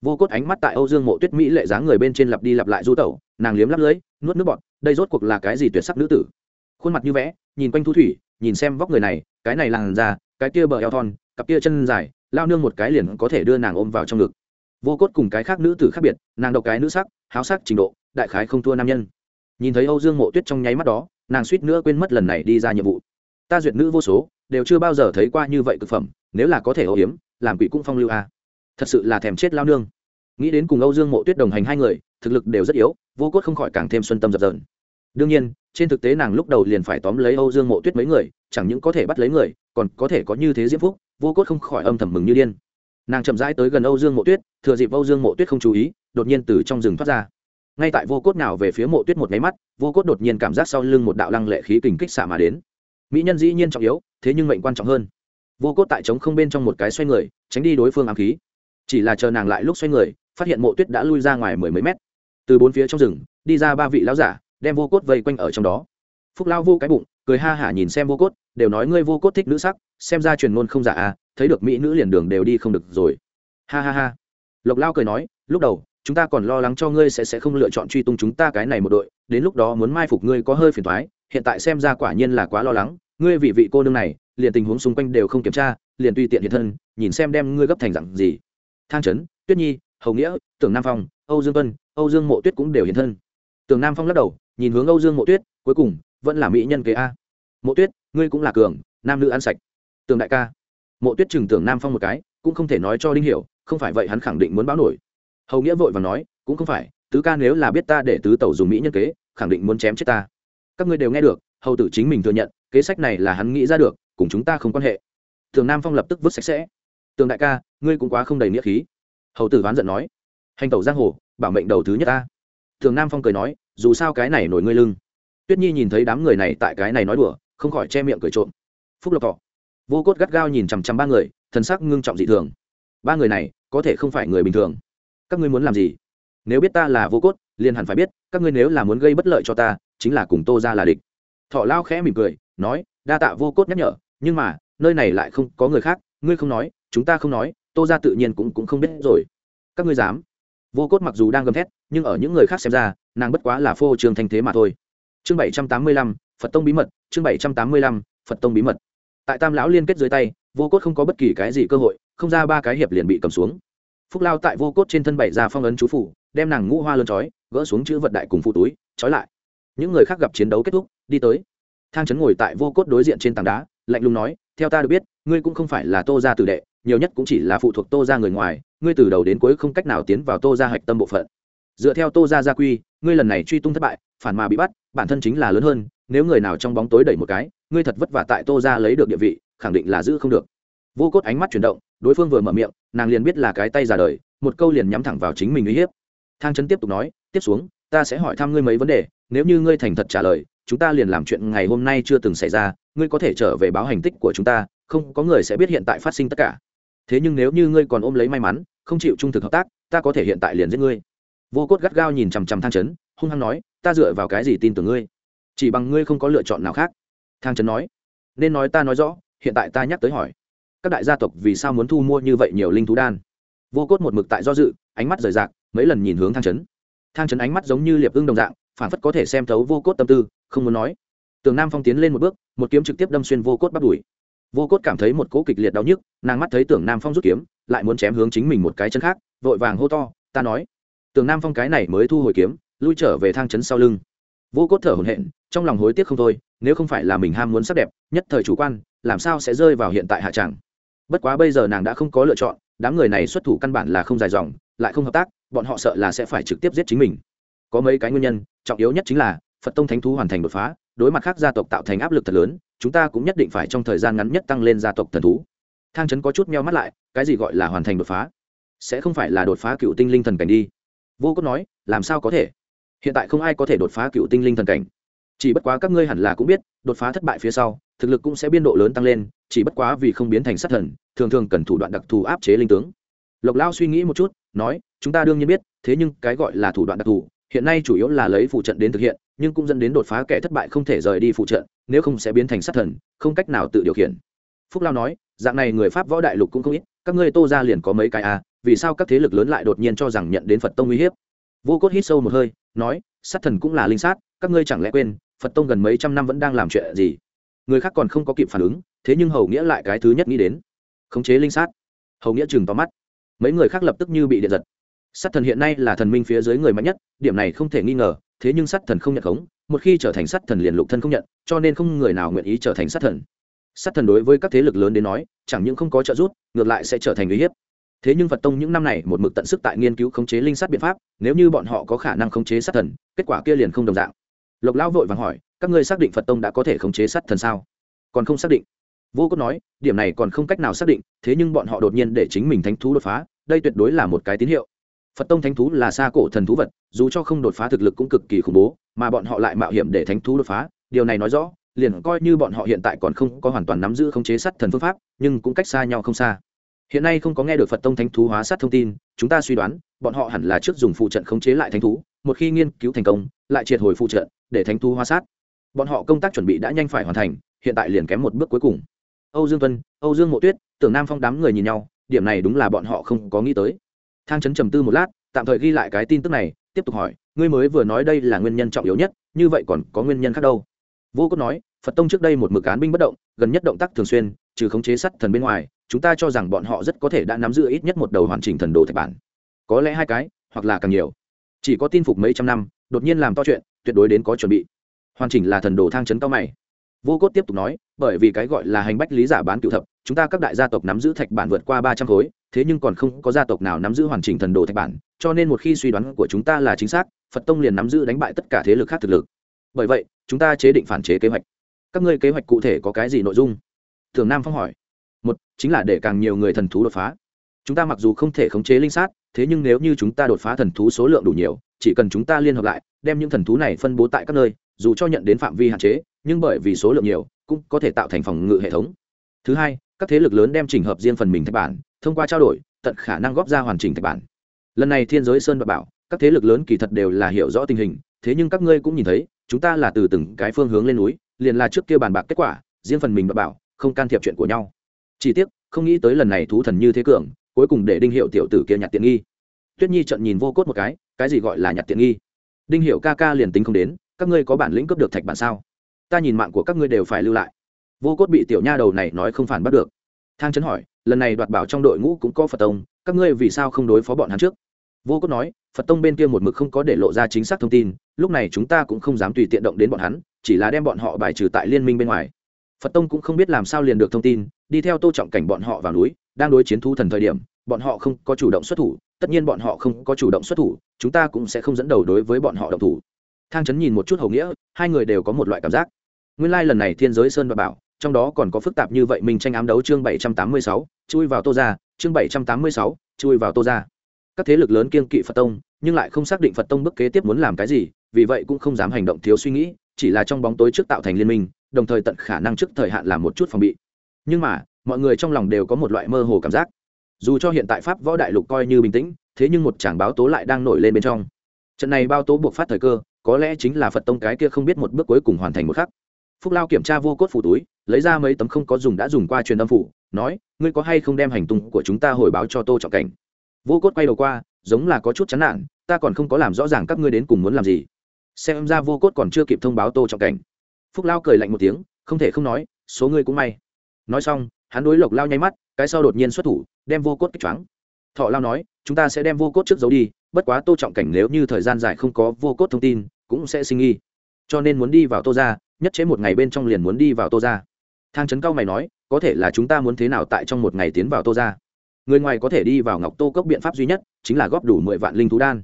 A: Vô cốt ánh mắt tại âu dương mộ tuyết mỹ lệ dáng người bên trên lặp đi lặp lại du tẩu, nàng liếm lắp lưới, nuốt nước bọt, đây rốt cuộc là cái gì tuyệt sắc nữ tử? Khuôn mặt như vẽ, nhìn quanh thu thủy, nhìn xem vóc người này, cái này làn da, cái kia bờ eo thon, cặp kia chân dài lao nương một cái liền có thể đưa nàng ôm vào trong ngực. Vô cốt cùng cái khác nữ tử khác biệt, nàng độc cái nữ sắc, háo sắc trình độ, đại khái không thua nam nhân. Nhìn thấy âu dương mộ tuyết trong nháy mắt đó, nàng suýt nữa quên mất lần này đi ra nhiệm vụ. Ta duyệt nữ vô số, đều chưa bao giờ thấy qua như vậy cực phẩm, nếu là có thể âu hiếm, làm quỷ cũng phong lưu a. À. thật sự là thèm chết lao nương. Nghĩ đến cùng âu dương mộ tuyết đồng hành hai người, thực lực đều rất yếu, vô cốt không khỏi càng thêm xuân tâm dập dờn. Đương nhiên, trên thực tế nàng lúc đầu liền phải tóm lấy âu dương mộ tuyết mấy người, chẳng những có thể bắt lấy người còn có thể có như thế diễm phúc, vô cốt không khỏi âm thầm mừng như điên. Nàng chậm rãi tới gần âu dương mộ tuyết, thừa dịp âu dương mộ tuyết không chú ý, đột nhiên từ trong rừng thoát ra. Ngay tại vô cốt nào về phía mộ tuyết một máy mắt, vô cốt đột nhiên cảm giác sau lưng một đạo lăng lệ khí kình kích xạ mà đến. Mỹ nhân dĩ nhiên trọng yếu, thế nhưng mệnh quan trọng hơn. Vô cốt tại trống không bên trong một cái xoay người, tránh đi đối phương ám khí. Chỉ là chờ nàng lại lúc xoay người, phát hiện mộ tuyết đã lui ra ngoài mười mấy mét. Từ bốn phía trong rừng, đi ra ba vị lão giả, đem vô cốt vây quanh ở trong đó. Phúc lao vô cái bụng, cười ha hả nhìn xem vô cốt đều nói ngươi vô cốt thích nữ sắc, xem ra truyền ngôn không giả à thấy được mỹ nữ liền đường đều đi không được rồi. Ha ha ha. Lộc lao cười nói, lúc đầu, chúng ta còn lo lắng cho ngươi sẽ sẽ không lựa chọn truy tung chúng ta cái này một đội, đến lúc đó muốn mai phục ngươi có hơi phiền thoái hiện tại xem ra quả nhiên là quá lo lắng, ngươi vì vị cô nương này, liền tình huống xung quanh đều không kiểm tra, liền tùy tiện hiện thân, nhìn xem đem ngươi gấp thành dặn gì. Thang trấn tuyết nhi, hầu nghĩa, tưởng nam phong, âu dương vân âu dương mộ tuyết cũng đều hiện thân. Tưởng nam phong lắc đầu, nhìn hướng âu dương mộ tuyết, cuối cùng, vẫn là mỹ nhân kế a. Mộ tuyết ngươi cũng là cường, nam nữ ăn sạch. Tường đại ca. Mộ tuyết chừng tưởng nam phong một cái, cũng không thể nói cho đinh hiểu, không phải vậy hắn khẳng định muốn báo nổi. Hầu nghĩa vội và nói, cũng không phải, tứ ca nếu là biết ta để tứ tẩu dùng mỹ nhân kế, khẳng định muốn chém chết ta. Các ngươi đều nghe được, hầu tử chính mình thừa nhận, kế sách này là hắn nghĩ ra được, cùng chúng ta không quan hệ. Tường nam phong lập tức vứt sạch sẽ. Tường đại ca, ngươi cũng quá không đầy nghĩa khí. Hầu tử ván giận nói, hành tẩu giang hồ, bảo mệnh đầu thứ nhất ta. Tường nam phong cười nói, dù sao cái này nổi ngươi lưng. Tuyết nhi nhìn thấy đám người này tại cái này nói đùa không khỏi che miệng cười trộm. Phúc lộc thọ. Vô cốt gắt gao nhìn chằm chằm ba người, thần sắc ngưng trọng dị thường. Ba người này, có thể không phải người bình thường. Các ngươi muốn làm gì? Nếu biết ta là vô cốt, liền hẳn phải biết, các ngươi nếu là muốn gây bất lợi cho ta, chính là cùng tô ra là địch. Thọ lao khẽ mỉm cười, nói, đa tạ vô cốt nhắc nhở, nhưng mà, nơi này lại không có người khác, ngươi không nói, chúng ta không nói, tô ra tự nhiên cũng cũng không biết rồi. Các ngươi dám. Vô cốt mặc dù đang gầm thét, nhưng ở những người khác xem ra, nàng bất quá là phô trường thanh thế mà thôi. Chương bảy trăm tám mươi lăm phật tông bí mật, chương bảy trăm tám mươi lăm, phật tông bí mật. Tại tam lão liên kết dưới tay, vô cốt không có bất kỳ cái gì cơ hội, không ra ba cái hiệp liền bị cầm xuống. Phúc lao tại vô cốt trên thân bảy ra phong ấn chú phủ, đem nàng ngũ hoa lớn chói gỡ xuống chữ vật đại cùng phụ túi, trói lại. Những người khác gặp chiến đấu kết thúc, đi tới. Thang chấn ngồi tại vô cốt đối diện trên tảng đá, lạnh lùng nói, theo ta được biết, ngươi cũng không phải là tô gia tử đệ, nhiều nhất cũng chỉ là phụ thuộc tô gia người ngoài, ngươi từ đầu đến cuối không cách nào tiến vào tô gia hạch tâm bộ phận. Dựa theo tô gia gia quy, ngươi lần này truy tung thất bại, phản mà bị bắt, bản thân chính là lớn hơn nếu người nào trong bóng tối đẩy một cái, ngươi thật vất vả tại tô Ra lấy được địa vị, khẳng định là giữ không được. Vô cốt ánh mắt chuyển động, đối phương vừa mở miệng, nàng liền biết là cái tay ra đời, một câu liền nhắm thẳng vào chính mình uy hiếp. Thang trấn tiếp tục nói, tiếp xuống, ta sẽ hỏi thăm ngươi mấy vấn đề, nếu như ngươi thành thật trả lời, chúng ta liền làm chuyện ngày hôm nay chưa từng xảy ra, ngươi có thể trở về báo hành tích của chúng ta, không, có người sẽ biết hiện tại phát sinh tất cả. Thế nhưng nếu như ngươi còn ôm lấy may mắn, không chịu trung thực hợp tác, ta có thể hiện tại liền giết ngươi. Vô cốt gắt gao nhìn chằm chằm thang trấn hung hăng nói, ta dựa vào cái gì tin tưởng ngươi? Chỉ bằng ngươi không có lựa chọn nào khác. Thang trấn nói. Nên nói ta nói rõ, hiện tại ta nhắc tới hỏi, các đại gia tộc vì sao muốn thu mua như vậy nhiều linh thú đan? Vô cốt một mực tại do dự, ánh mắt rời rạc, mấy lần nhìn hướng thang trấn. Thang trấn ánh mắt giống như liệp ưng đồng dạng, phản phất có thể xem thấu vô cốt tâm tư, không muốn nói. Tường nam phong tiến lên một bước, một kiếm trực tiếp đâm xuyên vô cốt bắt đùi. Vô cốt cảm thấy một cỗ kịch liệt đau nhức, nàng mắt thấy tưởng nam phong rút kiếm, lại muốn chém hướng chính mình một cái chân khác, vội vàng hô to, ta nói. Tường nam phong cái này mới thu hồi kiếm, lui trở về thang trấn sau lưng. Vô cốt thở hổn hển trong lòng hối tiếc không thôi, nếu không phải là mình ham muốn sắc đẹp, nhất thời chủ quan, làm sao sẽ rơi vào hiện tại hạ tràng bất quá bây giờ nàng đã không có lựa chọn, đám người này xuất thủ căn bản là không dài dòng, lại không hợp tác, bọn họ sợ là sẽ phải trực tiếp giết chính mình. Có mấy cái nguyên nhân, trọng yếu nhất chính là, phật tông thánh thú hoàn thành đột phá, đối mặt khác gia tộc tạo thành áp lực thật lớn, chúng ta cũng nhất định phải trong thời gian ngắn nhất tăng lên gia tộc thần thú. Thang trấn có chút meo mắt lại, cái gì gọi là hoàn thành đột phá? Sẽ không phải là đột phá cựu tinh linh thần cảnh đi. Vô cốt nói, làm sao có thể? Hiện tại không ai có thể đột phá cựu tinh linh thần cảnh chỉ bất quá các ngươi hẳn là cũng biết, đột phá thất bại phía sau, thực lực cũng sẽ biên độ lớn tăng lên, chỉ bất quá vì không biến thành sát thần, thường thường cần thủ đoạn đặc thù áp chế linh tướng. Lộc lao suy nghĩ một chút, nói, chúng ta đương nhiên biết, thế nhưng cái gọi là thủ đoạn đặc thù, hiện nay chủ yếu là lấy phụ trận đến thực hiện, nhưng cũng dẫn đến đột phá kẻ thất bại không thể rời đi phụ trận, nếu không sẽ biến thành sát thần, không cách nào tự điều khiển. Phúc lao nói, dạng này người pháp võ đại lục cũng không ít, các ngươi tô ra liền có mấy cái à vì sao các thế lực lớn lại đột nhiên cho rằng nhận đến phật tông uy hiếp? Vô cốt hít sâu một hơi, nói, sát thần cũng là linh sát, các ngươi chẳng lẽ quên phật tông gần mấy trăm năm vẫn đang làm chuyện gì? Người khác còn không có kịp phản ứng, thế nhưng hầu nghĩa lại cái thứ nhất nghĩ đến. Khống chế linh sát. Hầu nghĩa chừng to mắt. Mấy người khác lập tức như bị điện giật. Sát thần hiện nay là thần minh phía dưới người mạnh nhất, điểm này không thể nghi ngờ, thế nhưng sát thần không nhận khống, một khi trở thành sát thần liền lục thân không nhận, cho nên không người nào nguyện ý trở thành sát thần. Sát thần đối với các thế lực lớn đến nói, chẳng những không có trợ giúp, ngược lại sẽ trở thành uy hiếp. Thế nhưng phật tông những năm này một mực tận sức tại nghiên cứu khống chế linh sát biện pháp, nếu như bọn họ có khả năng khống chế sát thần, kết quả kia liền không đồng dạng lộc lão vội vàng hỏi, các ngươi xác định phật tông đã có thể khống chế sát thần sao? Còn không xác định. Vô cốt nói, điểm này còn không cách nào xác định, thế nhưng bọn họ đột nhiên để chính mình thánh thú đột phá, đây tuyệt đối là một cái tín hiệu. Phật tông thánh thú là xa cổ thần thú vật, dù cho không đột phá thực lực cũng cực kỳ khủng bố, mà bọn họ lại mạo hiểm để thánh thú đột phá. Điều này nói rõ, liền coi như bọn họ hiện tại còn không có hoàn toàn nắm giữ khống chế sát thần phương pháp, nhưng cũng cách xa nhau không xa. Hiện nay không có nghe được phật tông thánh thú hóa sát thông tin, chúng ta suy đoán, bọn họ hẳn là trước dùng phụ trận khống chế lại thánh thú, một khi nghiên cứu thành công, lại triệt hồi phụ trận để thánh thú hóa sát. Bọn họ công tác chuẩn bị đã nhanh phải hoàn thành, hiện tại liền kém một bước cuối cùng. Âu dương tuân, âu dương mộ tuyết, tưởng nam phong đám người nhìn nhau, điểm này đúng là bọn họ không có nghĩ tới. Thang chấn trầm tư một lát, tạm thời ghi lại cái tin tức này, tiếp tục hỏi, ngươi mới vừa nói đây là nguyên nhân trọng yếu nhất, như vậy còn có nguyên nhân khác đâu? Vô cốt nói, phật tông trước đây một mực án binh bất động, gần nhất động tác thường xuyên, trừ khống chế sắt thần bên ngoài, chúng ta cho rằng bọn họ rất có thể đã nắm giữ ít nhất một đầu hoàn chỉnh thần đồ thạch bản. Có lẽ hai cái, hoặc là càng nhiều. Chỉ có tin phục mấy trăm năm, đột nhiên làm to chuyện tuyệt đối đến có chuẩn bị. Hoàn chỉnh là thần đồ thang chấn cao mày. Vô cốt tiếp tục nói, bởi vì cái gọi là hành bách lý giả bán cựu thập, chúng ta các đại gia tộc nắm giữ thạch bản vượt qua ba trăm khối, thế nhưng còn không có gia tộc nào nắm giữ hoàn chỉnh thần đồ thạch bản, cho nên một khi suy đoán của chúng ta là chính xác, phật tông liền nắm giữ đánh bại tất cả thế lực khác thực lực. Bởi vậy, chúng ta chế định phản chế kế hoạch. Các ngươi kế hoạch cụ thể có cái gì nội dung? Thường nam phong hỏi. Một, chính là để càng nhiều người thần thú đột phá. Chúng ta mặc dù không thể khống chế linh sát, thế nhưng nếu như chúng ta đột phá thần thú số lượng đủ nhiều chỉ cần chúng ta liên hợp lại, đem những thần thú này phân bố tại các nơi, dù cho nhận đến phạm vi hạn chế, nhưng bởi vì số lượng nhiều, cũng có thể tạo thành phòng ngự hệ thống. Thứ hai, các thế lực lớn đem trình hợp riêng phần mình thạch bản, thông qua trao đổi, tận khả năng góp ra hoàn chỉnh thạch bản. Lần này thiên giới sơn và bảo, các thế lực lớn kỳ thật đều là hiểu rõ tình hình, thế nhưng các ngươi cũng nhìn thấy, chúng ta là từ từng cái phương hướng lên núi, liền là trước kia bàn bạc kết quả, riêng phần mình bảo, không can thiệp chuyện của nhau. Chỉ tiếc, không nghĩ tới lần này thú thần như thế cường, cuối cùng để đinh hiệu tiểu tử kia nhặt tiện nghi. Tuyết nhi trận nhìn vô cốt một cái cái gì gọi là nhặt tiện nghi? Đinh Hiểu ca ca liền tính không đến, các ngươi có bản lĩnh cướp được thạch bản sao? Ta nhìn mạng của các ngươi đều phải lưu lại. Vô cốt bị tiểu nha đầu này nói không phản bắt được. Thang chấn hỏi, lần này đoạt bảo trong đội ngũ cũng có phật tông, các ngươi vì sao không đối phó bọn hắn trước? Vô cốt nói, phật tông bên kia một mực không có để lộ ra chính xác thông tin, lúc này chúng ta cũng không dám tùy tiện động đến bọn hắn, chỉ là đem bọn họ bài trừ tại liên minh bên ngoài. Phật tông cũng không biết làm sao liền được thông tin, đi theo tô trọng cảnh bọn họ vào núi, đang đối chiến thu thần thời điểm bọn họ không có chủ động xuất thủ, tất nhiên bọn họ không có chủ động xuất thủ, chúng ta cũng sẽ không dẫn đầu đối với bọn họ động thủ. Thang Trấn nhìn một chút hầu nghĩa, hai người đều có một loại cảm giác. Nguyên lai、like、lần này thiên giới sơn và bảo, trong đó còn có phức tạp như vậy mình tranh ám đấu chương bảy trăm tám mươi sáu, chui vào tô ra chương bảy trăm tám mươi sáu, chui vào tô ra các thế lực lớn kiên kỵ phật tông, nhưng lại không xác định phật tông bức kế tiếp muốn làm cái gì, vì vậy cũng không dám hành động thiếu suy nghĩ, chỉ là trong bóng tối trước tạo thành liên minh, đồng thời tận khả năng trước thời hạn làm một chút phòng bị. Nhưng mà, mọi người trong lòng đều có một loại mơ hồ cảm giác dù cho hiện tại pháp võ đại lục coi như bình tĩnh, thế nhưng một chàng báo tố lại đang nổi lên bên trong. Trận này bao tố buộc phát thời cơ, có lẽ chính là phật tông cái kia không biết một bước cuối cùng hoàn thành một khắc. Phúc lao kiểm tra vô cốt phủ túi, lấy ra mấy tấm không có dùng đã dùng qua truyền âm phủ nói, ngươi có hay không đem hành tung của chúng ta hồi báo cho tô trọng cảnh? Vô cốt quay đầu qua, giống là có chút chán nản, ta còn không có làm rõ ràng các ngươi đến cùng muốn làm gì. Xem ra vô cốt còn chưa kịp thông báo tô trọng cảnh. Phúc lao cười lạnh một tiếng, không thể không nói, số ngươi cũng may. Nói xong hắn đối lộc lao nháy mắt, cái sau đột nhiên xuất thủ, đem vô cốt kích choáng. Thọ lao nói, chúng ta sẽ đem vô cốt trước giấu đi, bất quá tô trọng cảnh nếu như thời gian dài không có vô cốt thông tin, cũng sẽ sinh nghi. Cho nên muốn đi vào tô ra nhất chế một ngày bên trong liền muốn đi vào tô ra thang trấn cao mày nói, có thể là chúng ta muốn thế nào tại trong một ngày tiến vào tô ra người ngoài có thể đi vào ngọc tô cốc biện pháp duy nhất, chính là góp đủ mười vạn linh thú đan.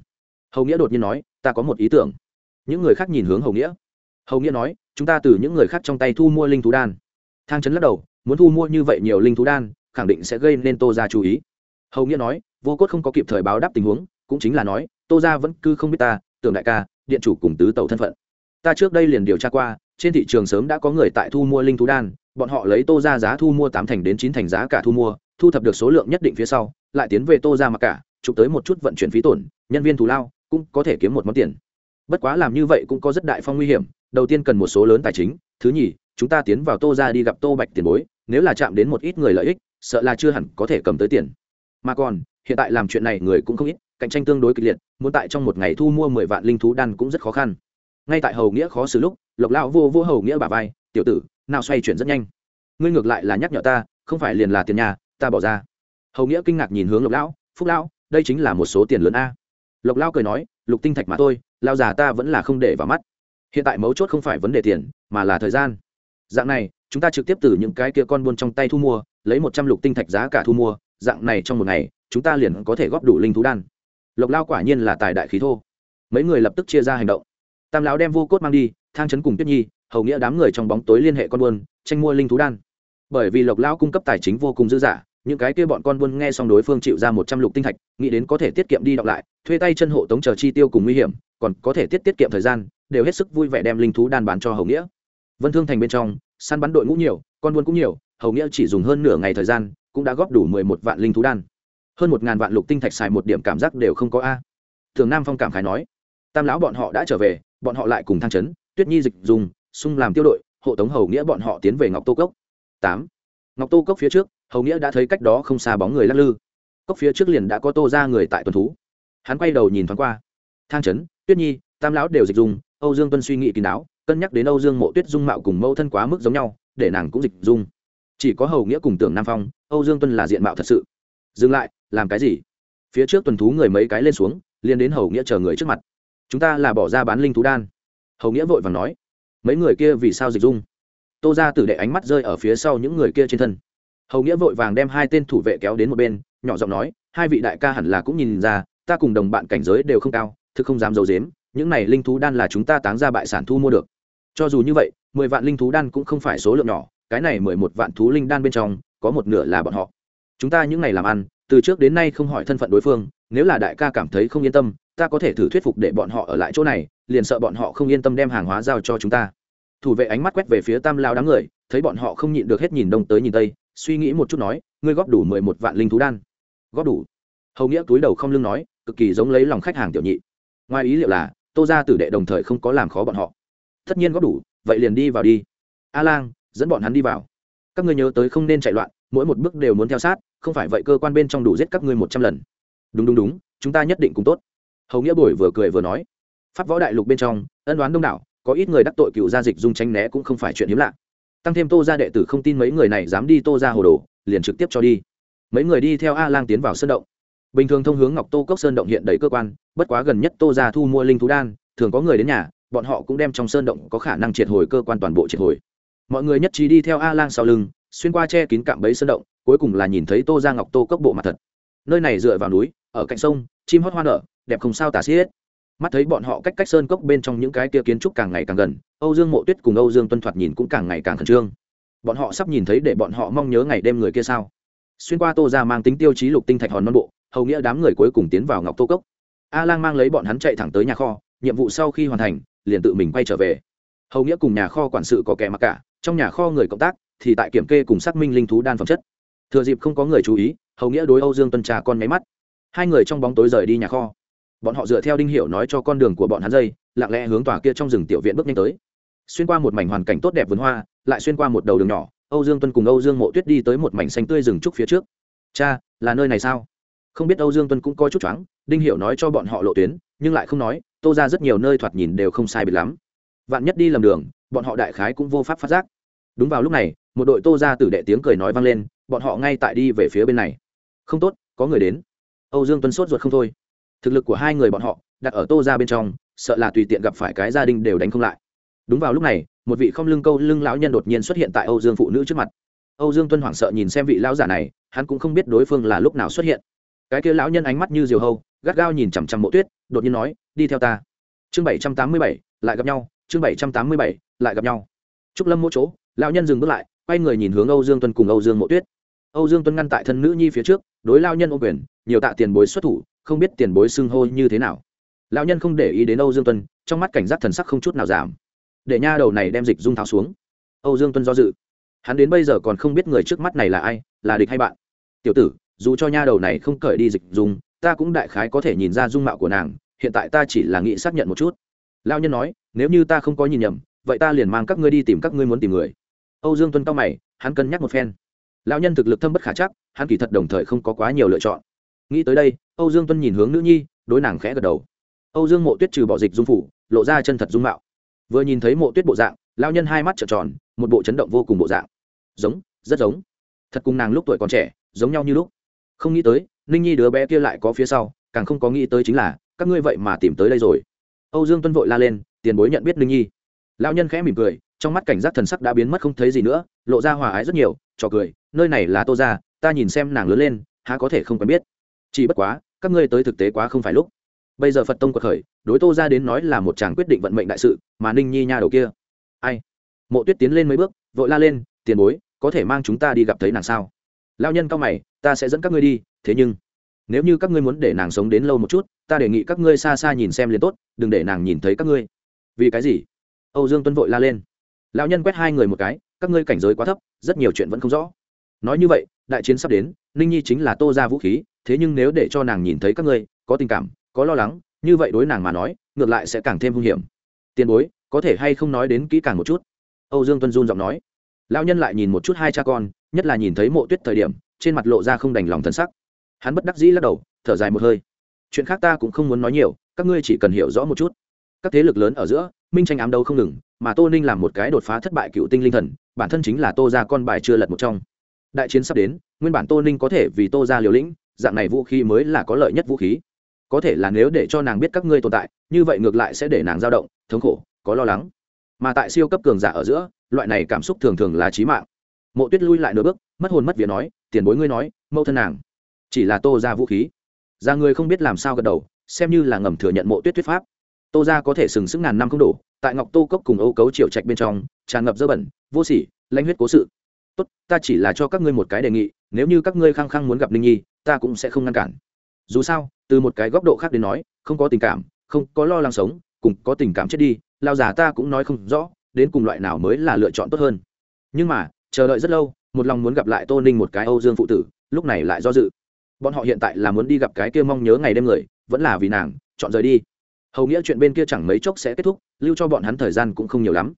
A: Hầu nghĩa đột nhiên nói, ta có một ý tưởng. Những người khác nhìn hướng hầu nghĩa. Hầu nghĩa nói, chúng ta từ những người khác trong tay thu mua linh thú đan thang trấn lắc đầu, muốn thu mua như vậy nhiều linh thú đan, khẳng định sẽ gây nên tô ra chú ý. Hầu nghĩa nói, vô cốt không có kịp thời báo đáp tình huống, cũng chính là nói, tô ra vẫn cứ không biết ta, tưởng đại ca, điện chủ cùng tứ tẩu thân phận. Ta trước đây liền điều tra qua, trên thị trường sớm đã có người tại thu mua linh thú đan, bọn họ lấy tô ra giá thu mua tám thành đến chín thành giá cả thu mua, thu thập được số lượng nhất định phía sau, lại tiến về tô ra mặc cả, chụp tới một chút vận chuyển phí tổn, nhân viên thù lao cũng có thể kiếm một món tiền. Bất quá làm như vậy cũng có rất đại phong nguy hiểm, đầu tiên cần một số lớn tài chính, thứ nhì chúng ta tiến vào tô ra đi gặp tô bạch tiền bối, nếu là chạm đến một ít người lợi ích, sợ là chưa hẳn có thể cầm tới tiền. Mà còn, hiện tại làm chuyện này người cũng không ít, cạnh tranh tương đối kịch liệt, muốn tại trong một ngày thu mua mười vạn linh thú đan cũng rất khó khăn. Ngay tại hầu nghĩa khó xử lúc, lộc lão vô vô hầu nghĩa bà vai, tiểu tử, nào xoay chuyển rất nhanh. Ngươi ngược lại là nhắc nhở ta, không phải liền là tiền nhà, ta bỏ ra. Hầu nghĩa kinh ngạc nhìn hướng lộc lão, phúc lão, đây chính là một số tiền lớn a. Lộc lão cười nói, lục tinh thạch mà thôi lao già ta vẫn là không để vào mắt. Hiện tại mấu chốt không phải vấn đề tiền, mà là thời gian dạng này, chúng ta trực tiếp từ những cái kia con buôn trong tay thu mua, lấy một trăm lục tinh thạch giá cả thu mua, dạng này trong một ngày, chúng ta liền có thể góp đủ linh thú đan. Lộc lao quả nhiên là tài đại khí thô. Mấy người lập tức chia ra hành động. Tam lão đem vô cốt mang đi, thang chấn cùng tuyết nhi, hầu nghĩa đám người trong bóng tối liên hệ con buôn, tranh mua linh thú đan. Bởi vì lộc lao cung cấp tài chính vô cùng dư dả, những cái kia bọn con buôn nghe xong đối phương chịu ra một trăm lục tinh thạch, nghĩ đến có thể tiết kiệm đi đọc lại, thuê tay chân hộ tống chờ chi tiêu cùng nguy hiểm, còn có thể tiết tiết kiệm thời gian, đều hết sức vui vẻ đem linh thú đan bán cho hầu nghĩa. Vân thương thành bên trong săn bắn đội ngũ nhiều, con buôn cũng nhiều, hầu nghĩa chỉ dùng hơn nửa ngày thời gian, cũng đã góp đủ mười một vạn linh thú đan. Hơn một ngàn vạn lục tinh thạch xài một điểm cảm giác đều không có a. Thường nam phong cảm khái nói, tam lão bọn họ đã trở về, bọn họ lại cùng thang chấn, tuyết nhi dịch dùng sung làm tiêu đội, hộ tống hầu nghĩa bọn họ tiến về ngọc tô cốc. Tám. Ngọc tô cốc phía trước, hầu nghĩa đã thấy cách đó không xa bóng người lắc lư. Cốc phía trước liền đã có tô ra người tại tuần thú. Hắn quay đầu nhìn thoáng qua. Thang chấn, tuyết nhi, tam lão đều dịch dùng, âu dương tuân suy nghĩ kín đáo cân nhắc đến âu dương mộ tuyết dung mạo cùng mẫu thân quá mức giống nhau, để nàng cũng dịch dung. Chỉ có hầu nghĩa cùng tưởng nam phong, âu dương tuân là diện mạo thật sự. Dừng lại, làm cái gì? Phía trước tuần thú người mấy cái lên xuống, liền đến hầu nghĩa chờ người trước mặt. Chúng ta là bỏ ra bán linh thú đan. Hầu nghĩa vội vàng nói. Mấy người kia vì sao dịch dung? Tô ra tử đệ ánh mắt rơi ở phía sau những người kia trên thân. Hầu nghĩa vội vàng đem hai tên thủ vệ kéo đến một bên, nhỏ giọng nói, hai vị đại ca hẳn là cũng nhìn ra, ta cùng đồng bạn cảnh giới đều không cao, thực không dám d i ấ u dếm những này linh thú đan là chúng ta táng ra bại sản thu mua được cho dù như vậy, mười vạn linh thú đan cũng không phải số lượng nhỏ, cái này mười một vạn thú linh đan bên trong, có một nửa là bọn họ. Chúng ta những ngày làm ăn, từ trước đến nay không hỏi thân phận đối phương, nếu là đại ca cảm thấy không yên tâm, ta có thể thử thuyết phục để bọn họ ở lại chỗ này, liền sợ bọn họ không yên tâm đem hàng hóa giao cho chúng ta. Thủ vệ ánh mắt quét về phía tam lao đám người, thấy bọn họ không nhịn được hết nhìn đông tới nhìn tây, suy nghĩ một chút nói, ngươi góp đủ mười một vạn linh thú đan. Góp đủ? Hầu nghĩa túi đầu không lưng nói, cực kỳ giống lấy lòng khách hàng tiểu nhị. Ngoài ý liệu là, tô ra tử đệ đồng thời không có làm khó bọn họ tất nhiên góp đủ, vậy liền đi vào đi. A lang, dẫn bọn hắn đi vào. Các ngươi nhớ tới không nên chạy loạn, mỗi một bước đều muốn theo sát, không phải vậy cơ quan bên trong đủ giết các ngươi một trăm lần. Đúng đúng đúng, chúng ta nhất định cũng tốt. Hầu nghĩa bồi vừa cười vừa nói. Pháp võ đại lục bên trong, ân đoán đông đảo, có ít người đắc tội cựu gia dịch dung tranh né cũng không phải chuyện hiếm lạ. Tăng thêm tô gia đệ tử không tin mấy người này dám đi tô ra hồ đồ, liền trực tiếp cho đi. Mấy người đi theo a lang tiến vào sơn động. Bình thường thông hướng ngọc tô cốc sơn động hiện đầy cơ quan, bất quá gần nhất tô ra thu mua linh thú đan, thường có người đến nhà bọn họ cũng đem trong sơn động có khả năng triệt hồi cơ quan toàn bộ triệt hồi. Mọi người nhất trí đi theo a lang sau lưng, xuyên qua che kín cạm bẫy sơn động, cuối cùng là nhìn thấy tô ra ngọc tô cốc bộ mặt thật. Nơi này dựa vào núi, ở cạnh sông, chim hót hoa nở, đẹp không sao tả xiết. Mắt thấy bọn họ cách cách sơn cốc bên trong những cái kia kiến trúc càng ngày càng gần, âu dương mộ tuyết cùng âu dương tuân thoạt nhìn cũng càng ngày càng khẩn trương. Bọn họ sắp nhìn thấy để bọn họ mong nhớ ngày đêm người kia sao? Xuyên qua tô ra mang tính tiêu chí lục tinh thạch hòn non bộ, hầu nghĩa đám người cuối cùng tiến vào ngọc tô cốc. A lang mang lấy bọn hắn chạy thẳng tới nhà kho, nhiệm vụ sau khi hoàn thành liền tự mình quay trở về. Hầu nghĩa cùng nhà kho quản sự có kẻ mặc cả, trong nhà kho người cộng tác thì tại kiểm kê cùng xác minh linh thú đan phẩm chất. Thừa dịp không có người chú ý, hầu nghĩa đối âu dương tuân trà con máy mắt. Hai người trong bóng tối rời đi nhà kho. Bọn họ dựa theo đinh hiệu nói cho con đường của bọn hắn dây, lặng lẽ hướng tòa kia trong rừng tiểu viện bước nhanh tới. Xuyên qua một mảnh hoàn cảnh tốt đẹp vườn hoa, lại xuyên qua một đầu đường nhỏ, âu dương tuân cùng âu dương mộ tuyết đi tới một mảnh xanh tươi rừng trúc phía trước. Cha, là nơi này sao? Không biết âu dương tuân cũng coi chút choáng, đinh hiệu nói cho bọn họ lộ tuyến, nhưng lại không nói tô ra rất nhiều nơi thoạt nhìn đều không sai biệt lắm. Vạn nhất đi lầm đường, bọn họ đại khái cũng vô pháp phát giác. Đúng vào lúc này, một đội tô ra từ đệ tiếng cười nói vang lên, bọn họ ngay tại đi về phía bên này. Không tốt, có người đến. Âu dương tuấn sốt ruột không thôi. Thực lực của hai người bọn họ, đặt ở tô ra bên trong, sợ là tùy tiện gặp phải cái gia đình đều đánh không lại. Đúng vào lúc này, một vị không lưng câu lưng lão nhân đột nhiên xuất hiện tại âu dương phụ nữ trước mặt. Âu dương tuân hoảng sợ nhìn xem vị lão giả này, hắn cũng không biết đối phương là lúc nào xuất hiện. Cái kia lão nhân ánh mắt như diều hâu gắt gao nhìn chằm chằm mộ tuyết, đột nhiên nói, đi theo ta. Chương bảy trăm tám mươi bảy, lại gặp nhau. Chương bảy trăm tám mươi bảy, lại gặp nhau. Trúc lâm mỗi chỗ, lão nhân dừng bước lại, quay người nhìn hướng âu dương tuân cùng âu dương mộ tuyết. Âu dương tuân ngăn tại thân nữ nhi phía trước, đối lao nhân ô quyền, nhiều tạ tiền bối xuất thủ, không biết tiền bối xưng hô như thế nào. Lão nhân không để ý đến âu dương tuân, trong mắt cảnh giác thần sắc không chút nào giảm. Để nha đầu này đem dịch dung tháo xuống. Âu dương tuân do dự. Hắn đến bây giờ còn không biết người trước mắt này là ai, là địch hay bạn. Tiểu tử, dù cho nha đầu này không cởi đi dịch dung ta cũng đại khái có thể nhìn ra dung mạo của nàng, hiện tại ta chỉ là nghĩ xác nhận một chút. Lao nhân nói, nếu như ta không có nhìn nhầm, vậy ta liền mang các ngươi đi tìm các ngươi muốn tìm người. Âu dương tuân cao mày, hắn cân nhắc một phen. Lão nhân thực lực thâm bất khả chắc, hắn kỳ thật đồng thời không có quá nhiều lựa chọn. Nghĩ tới đây, âu dương tuân nhìn hướng nữ nhi, đối nàng khẽ gật đầu. Âu dương mộ tuyết trừ bỏ dịch dung phủ, lộ ra chân thật dung mạo. Vừa nhìn thấy mộ tuyết bộ dạng lao nhân hai mắt trợn tròn, một bộ chấn động vô cùng bộ dạng. Giống, rất giống. Thật cùng nàng lúc tuổi còn trẻ, giống nhau như lúc. Không nghĩ tới ninh nhi đứa bé kia lại có phía sau, càng không có nghĩ tới chính là, các ngươi vậy mà tìm tới đây rồi. Âu dương tuân vội la lên, tiền bối nhận biết ninh nhi. Lao nhân khẽ mỉm cười, trong mắt cảnh giác thần sắc đã biến mất không thấy gì nữa, lộ ra hòa ái rất nhiều, trò cười, nơi này là tô ra ta nhìn xem nàng lớn lên, há có thể không quen biết. Chỉ bất quá, các ngươi tới thực tế quá không phải lúc. Bây giờ phật tông quật khởi, đối tô ra đến nói là một chàng quyết định vận mệnh đại sự, mà ninh nhi nha đầu kia. Ai? Mộ tuyết tiến lên mấy bước, vội la lên, tiền bối, có thể mang chúng ta đi gặp thấy nàng sao? Lao nhân cao mày, ta sẽ dẫn các ngươi đi, thế nhưng, nếu như các ngươi muốn để nàng sống đến lâu một chút, ta đề nghị các ngươi xa xa nhìn xem liền tốt, đừng để nàng nhìn thấy các ngươi. Vì cái gì? Âu dương tuân vội la lên. Lão nhân quét hai người một cái, các ngươi cảnh giới quá thấp, rất nhiều chuyện vẫn không rõ. Nói như vậy, đại chiến sắp đến, ninh nhi chính là tô ra vũ khí, thế nhưng nếu để cho nàng nhìn thấy các ngươi, có tình cảm, có lo lắng, như vậy đối nàng mà nói, ngược lại sẽ càng thêm hung hiểm. Tiền bối, có thể hay không nói đến kỹ càng một chút? Âu dương tuân run giọng nói. Lão nhân lại nhìn một chút hai cha con nhất là nhìn thấy mộ tuyết thời điểm, trên mặt lộ ra không đành lòng thân sắc. Hắn bất đắc dĩ lắc đầu, thở dài một hơi. Chuyện khác ta cũng không muốn nói nhiều, các ngươi chỉ cần hiểu rõ một chút. Các thế lực lớn ở giữa, minh tranh ám đấu không ngừng, mà tô ninh làm một cái đột phá thất bại cựu tinh linh thần, bản thân chính là tô ra con bài chưa lật một trong. Đại chiến sắp đến, nguyên bản tô ninh có thể vì tô ra liều lĩnh, dạng này vũ khí mới là có lợi nhất vũ khí. Có thể là nếu để cho nàng biết các ngươi tồn tại, như vậy ngược lại sẽ để nàng dao động, thống khổ, có lo lắng. Mà tại siêu cấp cường giả ở giữa, loại này cảm xúc thường thường là trí mạng mộ tuyết lui lại nửa bước, mất hồn mất vía nói, tiền bối ngươi nói mâu thân nàng chỉ là tô ra vũ khí. Ra người không biết làm sao gật đầu, xem như là ngầm thừa nhận mộ tuyết thuyết pháp. Tô ra có thể sừng sững ngàn năm không đủ, tại ngọc tô cốc cùng âu cấu triệu trạch bên trong, tràn ngập dơ bẩn, vô sỉ, lãnh huyết cố sự. Tốt, ta chỉ là cho các ngươi một cái đề nghị, nếu như các ngươi khăng khăng muốn gặp linh nhi, ta cũng sẽ không ngăn cản. Dù sao, từ một cái góc độ khác đến nói, không có tình cảm, không có lo lắng sống, cùng có tình cảm chết đi lao già ta cũng nói không rõ, đến cùng loại nào mới là lựa chọn tốt hơn. Nhưng mà chờ đợi rất lâu, một lòng muốn gặp lại tô ninh một cái âu dương phụ tử, lúc này lại do dự. Bọn họ hiện tại là muốn đi gặp cái kia mong nhớ ngày đêm người, vẫn là vì nàng, chọn rời đi. Hầu nghĩa chuyện bên kia chẳng mấy chốc sẽ kết thúc, lưu cho bọn hắn thời gian cũng không nhiều lắm.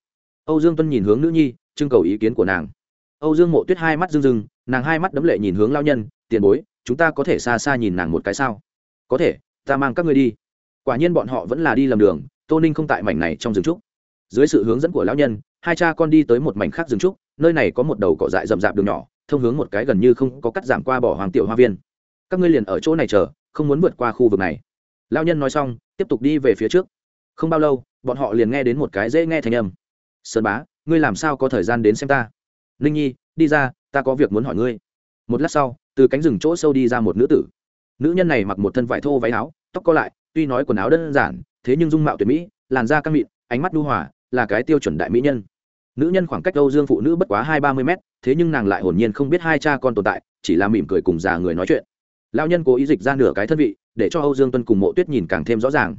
A: Âu dương tuân nhìn hướng nữ nhi, trưng cầu ý kiến của nàng. Âu dương mộ tuyết hai mắt rưng rưng, nàng hai mắt đấm lệ nhìn hướng lao nhân, tiền bối, chúng ta có thể xa xa nhìn nàng một cái sao? Có thể, ta mang các ngươi đi. Quả nhiên bọn họ vẫn là đi lầm đường, tô ninh không tại mảnh này trong rừng trúc. Dưới sự hướng dẫn của lão nhân, hai cha con đi tới một mảnh khác rừng trúc nơi này có một đầu cỏ dại rậm rạp đường nhỏ, thông hướng một cái gần như không có cắt giảm qua bỏ hoàng tiểu hoa viên. Các ngươi liền ở chỗ này chờ, không muốn vượt qua khu vực này. Lao nhân nói xong, tiếp tục đi về phía trước. Không bao lâu, bọn họ liền nghe đến một cái dễ nghe thanh âm. Sơn bá, ngươi làm sao có thời gian đến xem ta? Ninh nhi, đi ra, ta có việc muốn hỏi ngươi. Một lát sau, từ cánh rừng chỗ sâu đi ra một nữ tử. Nữ nhân này mặc một thân vải thô váy áo, tóc co lại, tuy nói quần áo đơn giản, thế nhưng dung mạo tuyệt mỹ, làn da căng mịn, ánh mắt đu hòa, là cái tiêu chuẩn đại mỹ nhân nữ nhân khoảng cách âu dương phụ nữ bất quá hai ba mươi mét, thế nhưng nàng lại hồn nhiên không biết hai cha con tồn tại, chỉ là mỉm cười cùng già người nói chuyện. Lao nhân cố ý dịch ra nửa cái thân vị, để cho âu dương tuân cùng mộ tuyết nhìn càng thêm rõ ràng.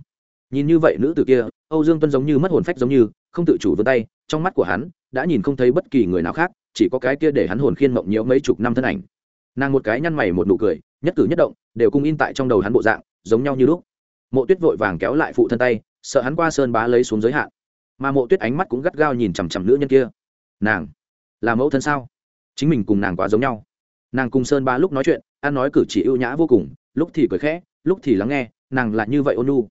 A: Nhìn như vậy, nữ tử kia, âu dương tuân giống như mất hồn phách giống như, không tự chủ vươn tay, trong mắt của hắn, đã nhìn không thấy bất kỳ người nào khác, chỉ có cái kia để hắn hồn khiên mộng nhiễu mấy chục năm thân ảnh. Nàng một cái nhăn mày một nụ cười, nhất cử nhất động, đều cung in tại trong đầu hắn bộ dạng, giống nhau như lúc. Mộ tuyết vội vàng kéo lại phụ thân tay, sợ hắn qua sơn bá lấy xuống giới hạn mà mộ tuyết ánh mắt cũng gắt gao nhìn chằm chằm nữ nhân kia. Nàng là mẫu thân sao? Chính mình cùng nàng quá giống nhau. Nàng cùng sơn Ba lúc nói chuyện an nói cử chỉ ưu nhã vô cùng, lúc thì cười khẽ, lúc thì lắng nghe, nàng là như vậy ôn nu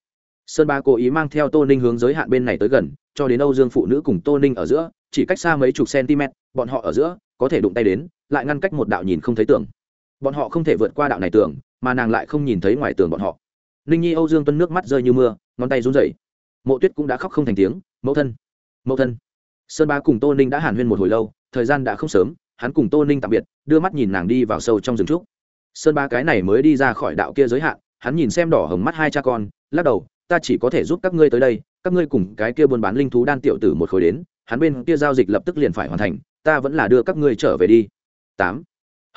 A: sơn Ba cố ý mang theo tô ninh hướng giới hạn bên này tới gần, cho đến âu dương phụ nữ cùng tô ninh ở giữa, chỉ cách xa mấy chục cm, bọn họ ở giữa, có thể đụng tay đến, lại ngăn cách một đạo nhìn không thấy tường. Bọn họ không thể vượt qua đạo này tường, mà nàng lại không nhìn thấy ngoài tường bọn họ. Ninh nhi âu dương tuân nước mắt rơi như mưa, ngón tay run rẩy mộ tuyết cũng đã khóc không thành tiếng, mẫu thân mẫu thân. Sơn ba cùng tô ninh đã hàn huyên một hồi lâu, thời gian đã không sớm, hắn cùng tô ninh tạm biệt, đưa mắt nhìn nàng đi vào sâu trong rừng trúc. Sơn ba cái này mới đi ra khỏi đạo kia giới hạn, hắn nhìn xem đỏ hồng mắt hai cha con, lắc đầu, ta chỉ có thể giúp các ngươi tới đây, các ngươi cùng cái kia buôn bán linh thú đan tiểu tử một khối đến, hắn bên kia giao dịch lập tức liền phải hoàn thành, ta vẫn là đưa các ngươi trở về đi. Tám.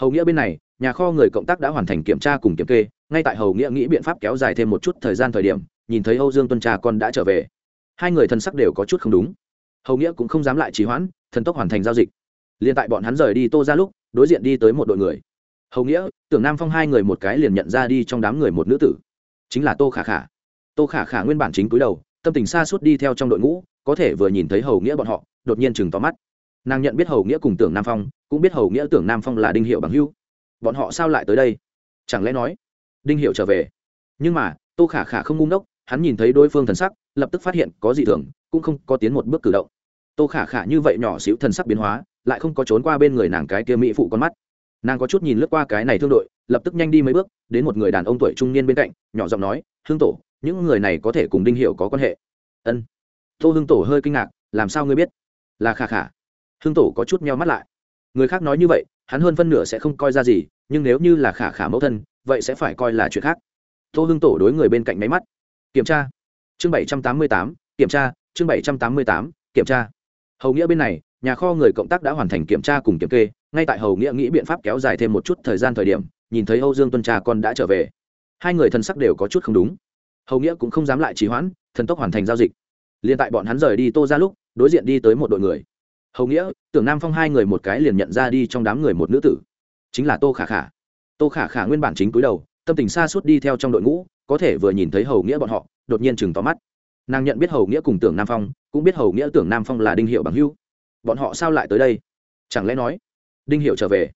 A: Hầu nghĩa bên này, nhà kho người cộng tác đã hoàn thành kiểm tra cùng kiểm kê, ngay tại hầu nghĩa nghĩ biện pháp kéo dài thêm một chút thời gian thời điểm nhìn thấy âu dương tuân trà con đã trở về. Hai người thân sắc đều có chút không đúng. Hầu nghĩa cũng không dám lại trì hoãn, thần tốc hoàn thành giao dịch. Liền tại bọn hắn rời đi tô ra lúc, đối diện đi tới một đội người. Hầu nghĩa, tưởng nam phong hai người một cái liền nhận ra đi trong đám người một nữ tử. Chính là tô khả khả. Tô khả khả nguyên bản chính cúi đầu, tâm tình xa suốt đi theo trong đội ngũ, có thể vừa nhìn thấy hầu nghĩa bọn họ, đột nhiên chừng tóm mắt. Nàng nhận biết hầu nghĩa cùng tưởng nam phong, cũng biết hầu nghĩa tưởng nam phong là đinh hiệu bằng hưu bọn họ sao lại tới đây? Chẳng lẽ nói, đinh hiệu trở về? Nhưng mà, tô khả khả không ngu ngốc hắn nhìn thấy đối phương thần sắc, lập tức phát hiện có gì thường, cũng không có tiến một bước cử động. Tô khả khả như vậy nhỏ xíu thần sắc biến hóa, lại không có trốn qua bên người nàng cái kia mỹ phụ con mắt. Nàng có chút nhìn lướt qua cái này thương đội, lập tức nhanh đi mấy bước, đến một người đàn ông tuổi trung niên bên cạnh, nhỏ giọng nói, hương tổ, những người này có thể cùng đinh hiệu có quan hệ? Ân. Tô hương tổ hơi kinh ngạc, làm sao ngươi biết? Là khả khả. Hương tổ có chút meo mắt lại. Người khác nói như vậy, hắn hơn phân nửa sẽ không coi ra gì, nhưng nếu như là khả khả mẫu thân, vậy sẽ phải coi là chuyện khác. Tô hương tổ đối người bên cạnh máy mắt kiểm tra. Chương bảy trăm tám mươi tám, kiểm tra. Chương bảy trăm tám mươi tám, kiểm tra. Hầu nghĩa bên này, nhà kho người cộng tác đã hoàn thành kiểm tra cùng kiểm kê. Ngay tại hầu nghĩa nghĩ biện pháp kéo dài thêm một chút thời gian thời điểm, nhìn thấy âu dương tuân trà con đã trở về. Hai người thân sắc đều có chút không đúng. Hầu nghĩa cũng không dám lại trì hoãn, thần tốc hoàn thành giao dịch. Liền tại bọn hắn rời đi tô ra lúc, đối diện đi tới một đội người. Hầu nghĩa, tưởng nam phong hai người một cái liền nhận ra đi trong đám người một nữ tử. Chính là tô khả khả. Tô khả khả nguyên bản chính túi đầu, tâm tình xa suốt đi theo trong đội ngũ có thể vừa nhìn thấy hầu nghĩa bọn họ, đột nhiên chừng tóm mắt. Nàng nhận biết hầu nghĩa cùng tưởng nam phong, cũng biết hầu nghĩa tưởng nam phong là đinh hiệu bằng hưu bọn họ sao lại tới đây? Chẳng lẽ nói, đinh hiệu trở về?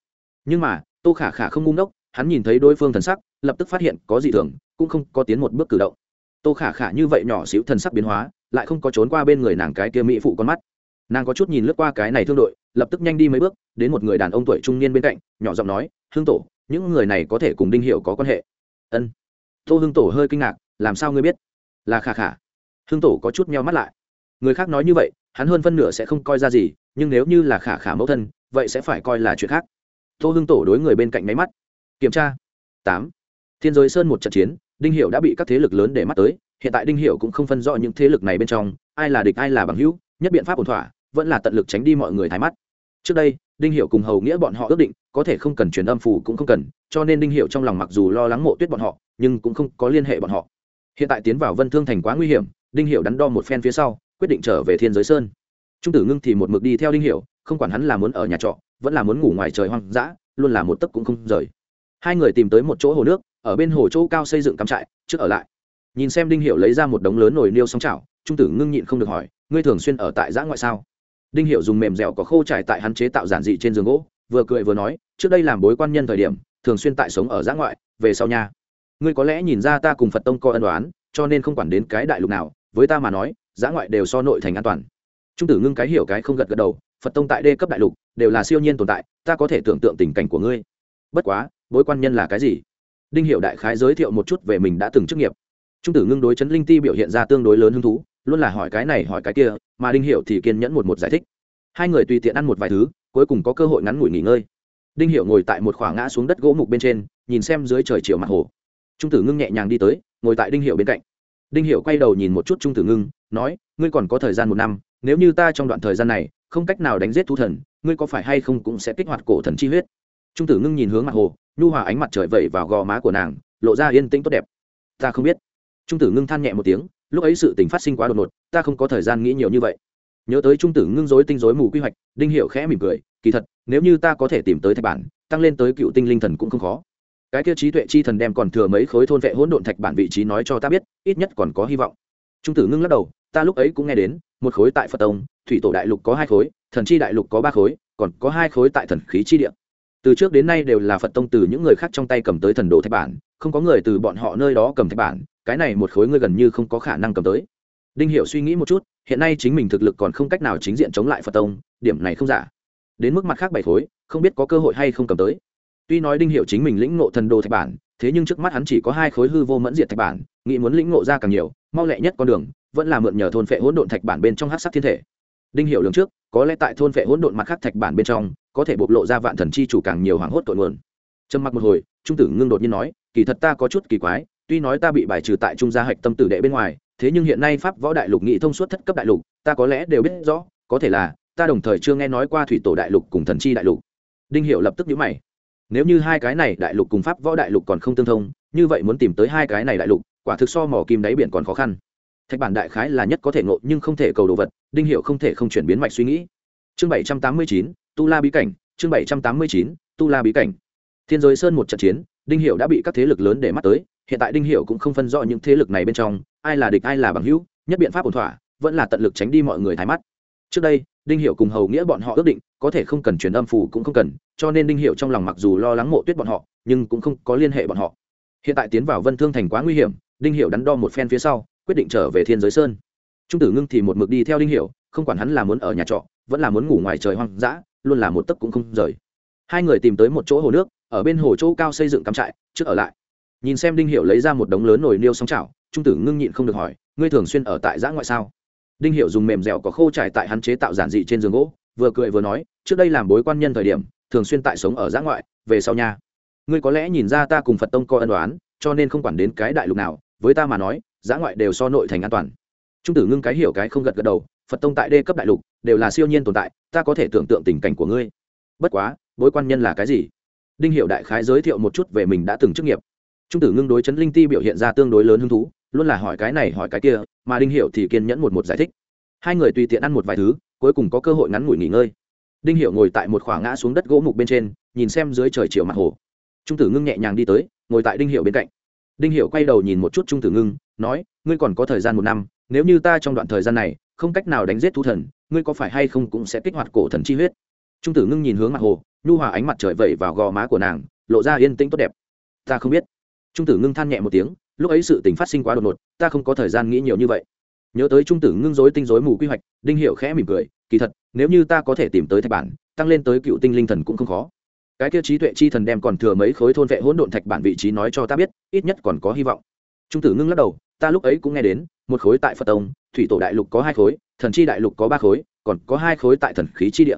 A: Nhưng mà, tô khả khả không ngu ngốc, hắn nhìn thấy đối phương thần sắc, lập tức phát hiện có gì thường, cũng không có tiến một bước cử động. Tô khả khả như vậy nhỏ xíu thần sắc biến hóa, lại không có trốn qua bên người nàng cái kia mỹ phụ con mắt. Nàng có chút nhìn lướt qua cái này thương đội, lập tức nhanh đi mấy bước, đến một người đàn ông tuổi trung niên bên cạnh, nhỏ giọng nói, hương tổ, những người này có thể cùng đinh hiệu có quan hệ? Ân tô Hưng tổ hơi kinh ngạc, làm sao ngươi biết? Là khả khả. Hưng tổ có chút meo mắt lại. Người khác nói như vậy, hắn hơn phân nửa sẽ không coi ra gì, nhưng nếu như là khả khả mẫu thân, vậy sẽ phải coi là chuyện khác. Tô Hưng tổ đối người bên cạnh máy mắt. Kiểm tra. Tám. Thiên giới sơn một trận chiến, đinh hiệu đã bị các thế lực lớn để mắt tới, hiện tại đinh hiệu cũng không phân rõ những thế lực này bên trong, ai là địch, ai là bằng hữu, nhất biện pháp ổn thỏa, vẫn là tận lực tránh đi mọi người thái mắt trước đây, đinh hiệu cùng hầu nghĩa bọn họ ước định, có thể không cần truyền âm phủ cũng không cần, cho nên đinh hiệu trong lòng mặc dù lo lắng mộ tuyết bọn họ, nhưng cũng không có liên hệ bọn họ. Hiện tại tiến vào vân thương thành quá nguy hiểm, đinh hiệu đắn đo một phen phía sau, quyết định trở về thiên giới sơn. Trung tử ngưng thì một mực đi theo đinh hiệu không quản hắn là muốn ở nhà trọ, vẫn là muốn ngủ ngoài trời hoang dã, luôn là một tấc cũng không rời. Hai người tìm tới một chỗ hồ nước, ở bên hồ chỗ cao xây dựng cắm trại, trước ở lại. Nhìn xem đinh hiệu lấy ra một đống lớn nồi niêu sóng chảo, trung tử ngưng nhịn không được hỏi, ngươi thường xuyên ở tại giã ngoại sao? Đinh hiệu dùng mềm dẻo có khô trải tại hắn chế tạo giản dị trên giường gỗ, vừa cười vừa nói, trước đây làm bối quan nhân thời điểm, thường xuyên tại sống ở giã ngoại, về sau nhà ngươi có lẽ nhìn ra ta cùng phật tông co ân đoán cho nên không quản đến cái đại lục nào, với ta mà nói, giã ngoại đều so nội thành an toàn. Trung tử ngưng cái hiểu cái không gật gật đầu, phật tông tại đê cấp đại lục, đều là siêu nhiên tồn tại, ta có thể tưởng tượng tình cảnh của ngươi. Bất quá, bối quan nhân là cái gì? Đinh hiệu đại khái giới thiệu một chút về mình đã từng chức nghiệp. Trung tử ngưng đối chấn linh ti biểu hiện ra tương đối lớn hứng thú luôn là hỏi cái này hỏi cái kia, mà đinh hiệu thì kiên nhẫn một một giải thích. Hai người tùy tiện ăn một vài thứ, cuối cùng có cơ hội ngắn ngủi nghỉ ngơi. Đinh hiệu ngồi tại một khoảng ngã xuống đất gỗ mục bên trên, nhìn xem dưới trời chiều mặt hồ. Trung tử ngưng nhẹ nhàng đi tới, ngồi tại đinh hiệu bên cạnh. Đinh hiệu quay đầu nhìn một chút trung tử ngưng, nói, ngươi còn có thời gian một năm, nếu như ta trong đoạn thời gian này không cách nào đánh giết thu thần, ngươi có phải hay không cũng sẽ kích hoạt cổ thần chi huyết? Trung tử ngưng nhìn hướng mặt hồ, nhu hòa ánh mặt trời vẩy vào gò má của nàng, lộ ra yên tĩnh tốt đẹp. Ta không biết. Trung tử ngưng than nhẹ một tiếng lúc ấy sự tình phát sinh quá đột ngột, ta không có thời gian nghĩ nhiều như vậy. Nhớ tới trung tử ngưng dối tinh dối mù quy hoạch, đinh hiệu khẽ mỉm cười, kỳ thật, nếu như ta có thể tìm tới thạch bản, tăng lên tới cựu tinh linh thần cũng không khó. Cái tiêu trí tuệ chi thần đem còn thừa mấy khối thôn vệ hỗn độn thạch bản vị trí nói cho ta biết, ít nhất còn có hy vọng. Trung tử ngưng lắc đầu, ta lúc ấy cũng nghe đến, một khối tại phật tông, thủy tổ đại lục có hai khối, thần chi đại lục có ba khối, còn có hai khối tại thần khí chi địa từ trước đến nay đều là phật tông từ những người khác trong tay cầm tới thần đồ thạch bản, không có người từ bọn họ nơi đó cầm thạch bản, cái này một khối ngươi gần như không có khả năng cầm tới. Đinh Hiểu suy nghĩ một chút, hiện nay chính mình thực lực còn không cách nào chính diện chống lại phật tông, điểm này không giả. Đến mức mặt khác bảy khối, không biết có cơ hội hay không cầm tới. Tuy nói đinh Hiểu chính mình lĩnh ngộ thần đồ thạch bản, thế nhưng trước mắt hắn chỉ có hai khối hư vô mẫn diệt thạch bản, nghĩ muốn lĩnh ngộ ra càng nhiều, mau lẹ nhất con đường, vẫn là mượn nhờ thôn phệ hỗn độn thạch bản bên trong hắc sắc thiên thể. Đinh Hiểu lường trước, có lẽ tại thôn phệ hỗn độn mặt khác thạch bản bên trong có thể bộc lộ ra vạn thần chi chủ càng nhiều hoảng hốt tội nguồn. Trầm mặc một hồi, trung tử ngưng đột nhiên nói, kỳ thật ta có chút kỳ quái, tuy nói ta bị bài trừ tại trung gia hạch tâm tử đệ bên ngoài, thế nhưng hiện nay pháp võ đại lục nghị thông suốt thất cấp đại lục, ta có lẽ đều biết rõ, có thể là, ta đồng thời chưa nghe nói qua thủy tổ đại lục cùng thần chi đại lục. Đinh hiệu lập tức nhíu mày. Nếu như hai cái này đại lục cùng pháp võ đại lục còn không tương thông, như vậy muốn tìm tới hai cái này đại lục, quả thực so mỏ kim đáy biển còn khó khăn. Thạch bản đại khái là nhất có thể ngộ nhưng không thể cầu đồ vật, đinh hiệu không thể không chuyển biến mạch suy nghĩ. Chương bảy trăm tám mươi chín tu la bí cảnh, chương bảy trăm tám mươi chín, tu la bí cảnh. Thiên giới sơn một trận chiến, đinh hiệu đã bị các thế lực lớn để mắt tới. Hiện tại đinh hiệu cũng không phân rõ những thế lực này bên trong, ai là địch, ai là bằng hữu, nhất biện pháp ổn thỏa, vẫn là tận lực tránh đi mọi người thái mắt. Trước đây, đinh hiệu cùng hầu nghĩa bọn họ ước định, có thể không cần truyền âm phủ cũng không cần, cho nên đinh hiệu trong lòng mặc dù lo lắng mộ tuyết bọn họ, nhưng cũng không có liên hệ bọn họ. Hiện tại tiến vào vân thương thành quá nguy hiểm, đinh hiệu đắn đo một phen phía sau, quyết định trở về thiên giới sơn. Trung tử ngưng thì một mực đi theo đinh hiệu không quản hắn là muốn ở nhà trọ, vẫn là muốn ngủ ngoài trời hoang dã luôn là một tấc cũng không rời. Hai người tìm tới một chỗ hồ nước, ở bên hồ chỗ cao xây dựng cắm trại, trước ở lại. Nhìn xem đinh hiệu lấy ra một đống lớn nồi niêu sóng chảo, trung tử ngưng nhịn không được hỏi, ngươi thường xuyên ở tại giã ngoại sao? Đinh hiệu dùng mềm dẻo có khô trải tại hắn chế tạo giản dị trên giường gỗ, vừa cười vừa nói, trước đây làm bối quan nhân thời điểm, thường xuyên tại sống ở giã ngoại, về sau nhà ngươi có lẽ nhìn ra ta cùng phật tông coi ân đoán cho nên không quản đến cái đại lục nào, với ta mà nói, giã ngoại đều so nội thành an toàn. Trung tử ngưng cái hiểu cái không gật gật đầu phật tông tại đê cấp đại lục, đều là siêu nhiên tồn tại, ta có thể tưởng tượng tình cảnh của ngươi. Bất quá, bối quan nhân là cái gì? Đinh hiệu đại khái giới thiệu một chút về mình đã từng chức nghiệp. Trung tử ngưng đối chấn linh ti biểu hiện ra tương đối lớn hứng thú, luôn là hỏi cái này hỏi cái kia, mà đinh hiệu thì kiên nhẫn một một giải thích. Hai người tùy tiện ăn một vài thứ, cuối cùng có cơ hội ngắn ngủi nghỉ ngơi. Đinh hiệu ngồi tại một khoảng ngã xuống đất gỗ mục bên trên, nhìn xem dưới trời chiều mặt hồ. Trung tử ngưng nhẹ nhàng đi tới, ngồi tại đinh hiệu bên cạnh. Đinh hiệu quay đầu nhìn một chút trung tử ngưng, nói, ngươi còn có thời gian một năm, nếu như ta trong đoạn thời gian này không cách nào đánh giết thu thần, ngươi có phải hay không cũng sẽ kích hoạt cổ thần chi huyết. Trung tử ngưng nhìn hướng mặt hồ, nhu hòa ánh mặt trời vẩy vào gò má của nàng, lộ ra yên tĩnh tốt đẹp. Ta không biết. Trung tử ngưng than nhẹ một tiếng, lúc ấy sự tình phát sinh quá đột ngột, ta không có thời gian nghĩ nhiều như vậy. Nhớ tới trung tử ngưng dối tinh dối mù quy hoạch, đinh hiệu khẽ mỉm cười, kỳ thật, nếu như ta có thể tìm tới thạch bản, tăng lên tới cựu tinh linh thần cũng không khó. Cái tiêu trí tuệ chi thần đem còn thừa mấy khối thôn vệ hỗn độn thạch bản vị trí nói cho ta biết, ít nhất còn có hy vọng. Trung tử ngưng lắc đầu, ta lúc ấy cũng nghe đến, một khối tại phật tông thủy tổ đại lục có hai khối, thần chi đại lục có ba khối, còn có hai khối tại thần khí chi địa.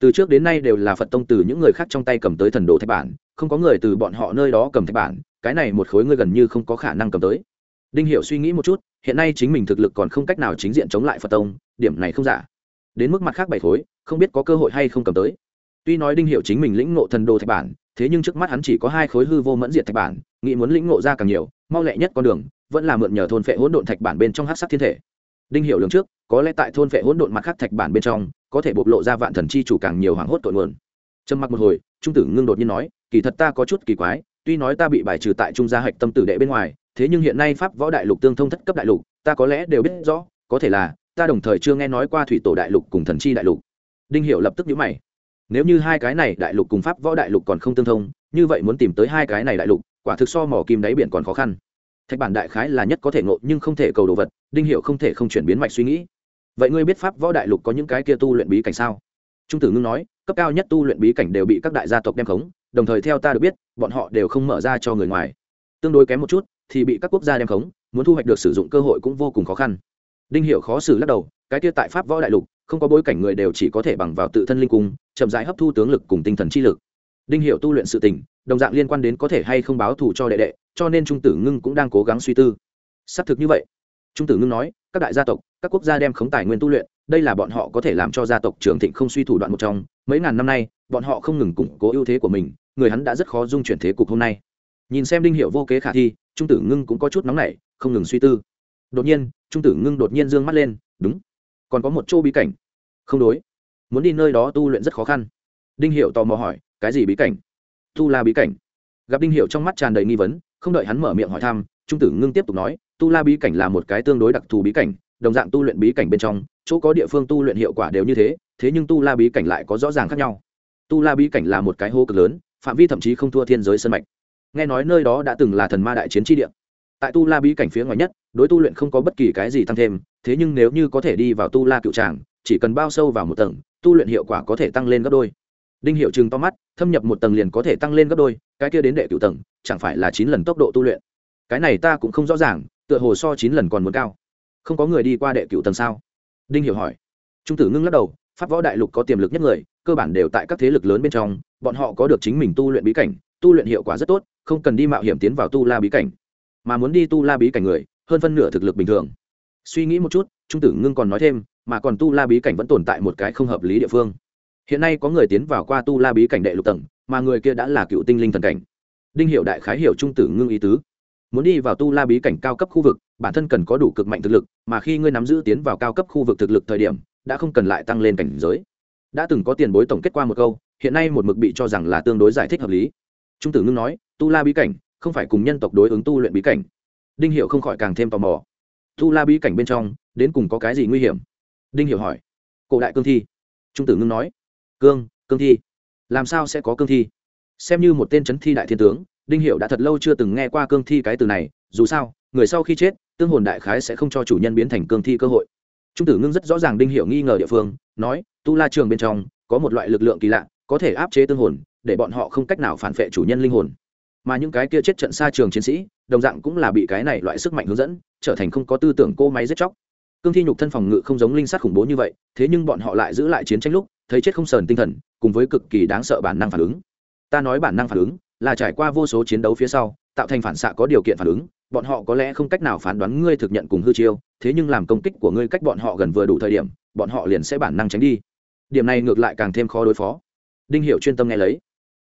A: Từ trước đến nay đều là phật tông từ những người khác trong tay cầm tới thần đồ thạch bản, không có người từ bọn họ nơi đó cầm thạch bản, cái này một khối ngươi gần như không có khả năng cầm tới. Đinh Hiểu suy nghĩ một chút, hiện nay chính mình thực lực còn không cách nào chính diện chống lại phật tông, điểm này không giả. Đến mức mặt khác bảy khối, không biết có cơ hội hay không cầm tới. Tuy nói đinh Hiểu chính mình lĩnh ngộ thần đồ thạch bản, thế nhưng trước mắt hắn chỉ có hai khối hư vô mẫn diệt thạch bản, nghĩ muốn lĩnh ngộ ra càng nhiều, mau lẹ nhất con đường, vẫn là mượn nhờ thôn phệ hỗn độn thạch bản bên trong hắc sắc thiên thể đinh hiệu lường trước, có lẽ tại thôn phệ hỗn độn mặt khác thạch bản bên trong, có thể bộc lộ ra vạn thần chi chủ càng nhiều hoảng hốt tội nguồn. Trầm mặc một hồi, trung tử ngưng đột nhiên nói, kỳ thật ta có chút kỳ quái, tuy nói ta bị bài trừ tại trung gia hạch tâm tử đệ bên ngoài, thế nhưng hiện nay pháp võ đại lục tương thông thất cấp đại lục, ta có lẽ đều biết rõ, có thể là, ta đồng thời chưa nghe nói qua thủy tổ đại lục cùng thần chi đại lục. Đinh hiệu lập tức nhíu mày. Nếu như hai cái này đại lục cùng pháp võ đại lục còn không tương thông, như vậy muốn tìm tới hai cái này đại lục, quả thực so mỏ kim đáy biển còn khó khăn thạch bản đại khái là nhất có thể ngộ nhưng không thể cầu đồ vật, đinh hiệu không thể không chuyển biến mạch suy nghĩ. Vậy ngươi biết pháp võ đại lục có những cái kia tu luyện bí cảnh sao? Trung tử ngưng nói, cấp cao nhất tu luyện bí cảnh đều bị các đại gia tộc đem khống, đồng thời theo ta được biết, bọn họ đều không mở ra cho người ngoài. Tương đối kém một chút, thì bị các quốc gia đem khống, muốn thu hoạch được sử dụng cơ hội cũng vô cùng khó khăn. Đinh hiệu khó xử lắc đầu, cái kia tại pháp võ đại lục, không có bối cảnh người đều chỉ có thể bằng vào tự thân linh cung, chậm rãi hấp thu tướng lực cùng tinh thần chi lực đinh hiệu tu luyện sự tình, đồng dạng liên quan đến có thể hay không báo thù cho đệ đệ, cho nên trung tử ngưng cũng đang cố gắng suy tư. Xác thực như vậy. Trung tử ngưng nói, các đại gia tộc, các quốc gia đem khống tài nguyên tu luyện, đây là bọn họ có thể làm cho gia tộc trường thịnh không suy thủ đoạn một trong. Mấy ngàn năm nay, bọn họ không ngừng củng cố ưu thế của mình, người hắn đã rất khó dung chuyển thế cục hôm nay. Nhìn xem đinh hiệu vô kế khả thi, trung tử ngưng cũng có chút nóng nảy, không ngừng suy tư. Đột nhiên, trung tử ngưng đột nhiên d ư ơ n g mắt lên, đúng, còn có một chỗ bí cảnh. Không đối, muốn đi nơi đó tu luyện rất khó khăn đinh hiệu tò mò hỏi, cái gì bí cảnh? Tu la bí cảnh. Gặp đinh hiệu trong mắt tràn đầy nghi vấn, không đợi hắn mở miệng hỏi thăm, trung tử ngưng tiếp tục nói tu la bí cảnh là một cái tương đối đặc thù bí cảnh, đồng dạng tu luyện bí cảnh bên trong, chỗ có địa phương tu luyện hiệu quả đều như thế thế nhưng tu la bí cảnh lại có rõ ràng khác nhau. Tu la bí cảnh là một cái hô cực lớn, phạm vi thậm chí không thua thiên giới sân mạch. Nghe nói nơi đó đã từng là thần ma đại chiến tri địa. Tại tu la bí cảnh phía ngoài nhất, đối tu luyện không có bất kỳ cái gì tăng thêm, thế nhưng nếu như có thể đi vào tu la cựu tràng, chỉ cần bao sâu vào một tầng, tu luyện hiệu quả có thể tăng lên gấp đôi đinh hiệu chừng to mắt, thâm nhập một tầng liền có thể tăng lên gấp đôi, cái kia đến đệ cựu tầng, chẳng phải là chín lần tốc độ tu luyện? Cái này ta cũng không rõ ràng, tựa hồ so chín lần còn muốn cao. Không có người đi qua đệ cựu tầng sao? Đinh hiệu hỏi. Trung tử ngưng lắc đầu, pháp võ đại lục có tiềm lực nhất người, cơ bản đều tại các thế lực lớn bên trong, bọn họ có được chính mình tu luyện bí cảnh, tu luyện hiệu quả rất tốt, không cần đi mạo hiểm tiến vào tu la bí cảnh. Mà muốn đi tu la bí cảnh người, hơn phân nửa thực lực bình thường. Suy nghĩ một chút, trung tử ngưng còn nói thêm, mà còn tu la bí cảnh vẫn tồn tại một cái không hợp lý địa phương hiện nay có người tiến vào qua tu la bí cảnh đệ lục tầng, mà người kia đã là cựu tinh linh thần cảnh. Đinh hiệu đại khái hiểu trung tử ngưng ý tứ. Muốn đi vào tu la bí cảnh cao cấp khu vực, bản thân cần có đủ cực mạnh thực lực, mà khi ngươi nắm giữ tiến vào cao cấp khu vực thực lực thời điểm, đã không cần lại tăng lên cảnh giới. Đã từng có tiền bối tổng kết qua một câu, hiện nay một mực bị cho rằng là tương đối giải thích hợp lý. Trung tử ngưng nói, tu la bí cảnh, không phải cùng nhân tộc đối ứng tu luyện bí cảnh. Đinh hiệu không khỏi càng thêm tò mò. Tu la bí cảnh bên trong, đến cùng có cái gì nguy hiểm? Đinh hiệu hỏi. Cổ đại cương thi. Trung tử ngưng nói cương cương thi. Làm sao sẽ có cương thi? Xem như một tên c h ấ n thi đại thiên tướng, đinh hiệu đã thật lâu chưa từng nghe qua cương thi cái từ này, dù sao, người sau khi chết, tương hồn đại khái sẽ không cho chủ nhân biến thành cương thi cơ hội. Trung tử ngưng rất rõ ràng đinh hiệu nghi ngờ địa phương, nói, tu la trường bên trong, có một loại lực lượng kỳ lạ, có thể áp chế tương hồn, để bọn họ không cách nào phản vệ chủ nhân linh hồn. Mà những cái kia chết trận xa trường chiến sĩ, đồng dạng cũng là bị cái này loại sức mạnh hướng dẫn, trở thành không có tư tưởng cô máy giết chóc. Cương thi nhục thân phòng ngự không giống linh sát khủng bố như vậy, thế nhưng bọn họ lại giữ lại chiến tranh lúc thấy chết không sờn tinh thần, cùng với cực kỳ đáng sợ bản năng phản ứng. Ta nói bản năng phản ứng là trải qua vô số chiến đấu phía sau, tạo thành phản xạ có điều kiện phản ứng, bọn họ có lẽ không cách nào phán đoán ngươi thực nhận cùng hư chiêu, thế nhưng làm công kích của ngươi cách bọn họ gần vừa đủ thời điểm, bọn họ liền sẽ bản năng tránh đi. Điểm này ngược lại càng thêm khó đối phó. Đinh hiệu chuyên tâm nghe lấy.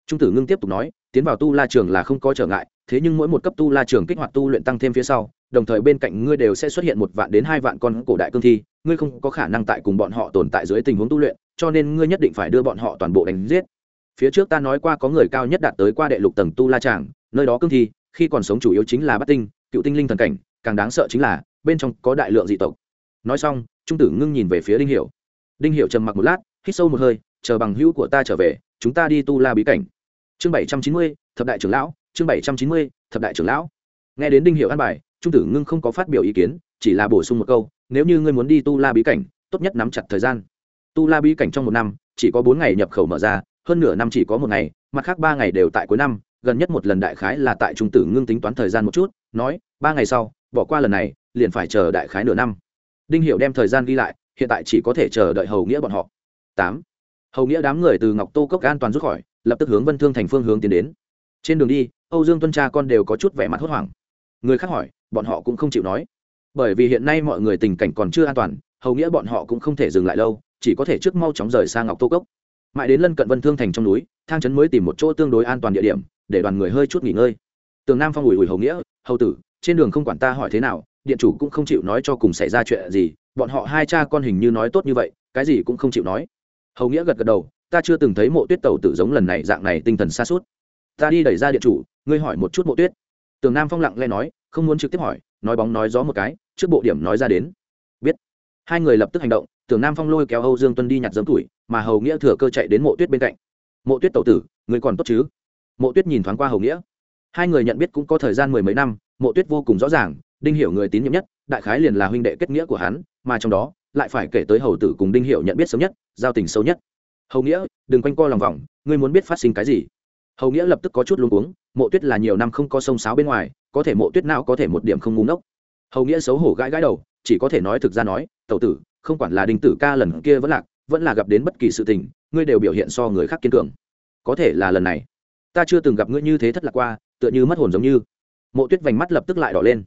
A: Trung tử ngưng tiếp tục nói, tiến vào tu la trường là không có trở ngại, thế nhưng mỗi một cấp tu la trường kích hoạt tu luyện tăng thêm phía sau đồng thời bên cạnh ngươi đều sẽ xuất hiện một vạn đến hai vạn con cổ đại cương thi, ngươi không có khả năng tại cùng bọn họ tồn tại dưới tình huống tu luyện, cho nên ngươi nhất định phải đưa bọn họ toàn bộ đánh giết. Phía trước ta nói qua có người cao nhất đạt tới qua đệ lục tầng tu la tràng, nơi đó cương thi, khi còn sống chủ yếu chính là bát tinh, cựu tinh linh thần cảnh, càng đáng sợ chính là, bên trong có đại lượng dị tộc. Nói xong, trung tử ngưng nhìn về phía đinh hiểu. Đinh hiểu trầm mặc một lát, hít sâu một hơi, chờ bằng hữu của ta trở về, chúng ta đi tu la bí cảnh. Chương bảy trăm chín mươi, thập đại trưởng lão, chương bảy trăm chín mươi, thập đại trưởng lão. Nghe đến đinh hiệu an bài trung tử ngưng không có phát biểu ý kiến, chỉ là bổ sung một câu, nếu như ngươi muốn đi tu la bí cảnh, tốt nhất nắm chặt thời gian. Tu la bí cảnh trong một năm, chỉ có bốn ngày nhập khẩu mở ra, hơn nửa năm chỉ có một ngày, mặt khác ba ngày đều tại cuối năm, gần nhất một lần đại khái là tại trung tử ngưng tính toán thời gian một chút, nói, ba ngày sau, bỏ qua lần này, liền phải chờ đại khái nửa năm. Đinh hiệu đem thời gian ghi lại, hiện tại chỉ có thể chờ đợi hầu nghĩa bọn họ. Tám. Hầu nghĩa đám người từ ngọc tô cốc an toàn rút khỏi, lập tức hướng vân thương thành phương hướng tiến đến. Trên đường đi, âu dương tuân cha con đều có chút vẻ mặt hốt hoảng. Người khác hỏi bọn họ cũng không chịu nói. Bởi vì hiện nay mọi người tình cảnh còn chưa an toàn, hầu nghĩa bọn họ cũng không thể dừng lại lâu, chỉ có thể trước mau chóng rời sang ngọc tô cốc. Mãi đến lân cận vân thương thành trong núi, thang trấn mới tìm một chỗ tương đối an toàn địa điểm, để đoàn người hơi chút nghỉ ngơi. Tường nam phong ủi ủi hầu nghĩa, hầu tử, trên đường không quản ta hỏi thế nào, điện chủ cũng không chịu nói cho cùng xảy ra chuyện gì, bọn họ hai cha con hình như nói tốt như vậy, cái gì cũng không chịu nói. Hầu nghĩa gật gật đầu, ta chưa từng thấy mộ tuyết tẩu tử giống lần này dạng này tinh thần xa suốt. Ta đi đẩy ra điện chủ, ngươi hỏi một chút mộ tuyết. Tường nam phong lặng lẽ nói không muốn trực tiếp hỏi, nói bóng nói gió một cái, trước bộ điểm nói ra đến. Biết. Hai người lập tức hành động, tưởng nam phong lôi kéo âu dương tuân đi nhặt giấm tuổi, mà hầu nghĩa thừa cơ chạy đến mộ tuyết bên cạnh. Mộ tuyết tẩu tử, người còn tốt chứ? Mộ tuyết nhìn thoáng qua hầu nghĩa. Hai người nhận biết cũng có thời gian mười mấy năm, mộ tuyết vô cùng rõ ràng, đinh hiểu người tín nhiệm nhất, đại khái liền là huynh đệ kết nghĩa của hắn, mà trong đó, lại phải kể tới hầu tử cùng đinh hiểu nhận biết sớm nhất, giao tình sâu nhất. Hầu nghĩa, đừng quanh co lòng vòng, ngươi muốn biết phát sinh cái gì? Hầu nghĩa lập tức có chút luống cuống, mộ tuyết là nhiều năm không có sông sáo bên ngoài, có thể mộ tuyết nào có thể một điểm không ngu ngốc. Hầu nghĩa xấu hổ gãi gãi đầu, chỉ có thể nói thực ra nói, tẩu tử, không quản là đinh tử ca lần kia vẫn lạc, vẫn là gặp đến bất kỳ sự tình, ngươi đều biểu hiện so người khác kiên cường. Có thể là lần này, ta chưa từng gặp ngươi như thế thất lạc qua, tựa như mất hồn giống như. Mộ tuyết vành mắt lập tức lại đỏ lên.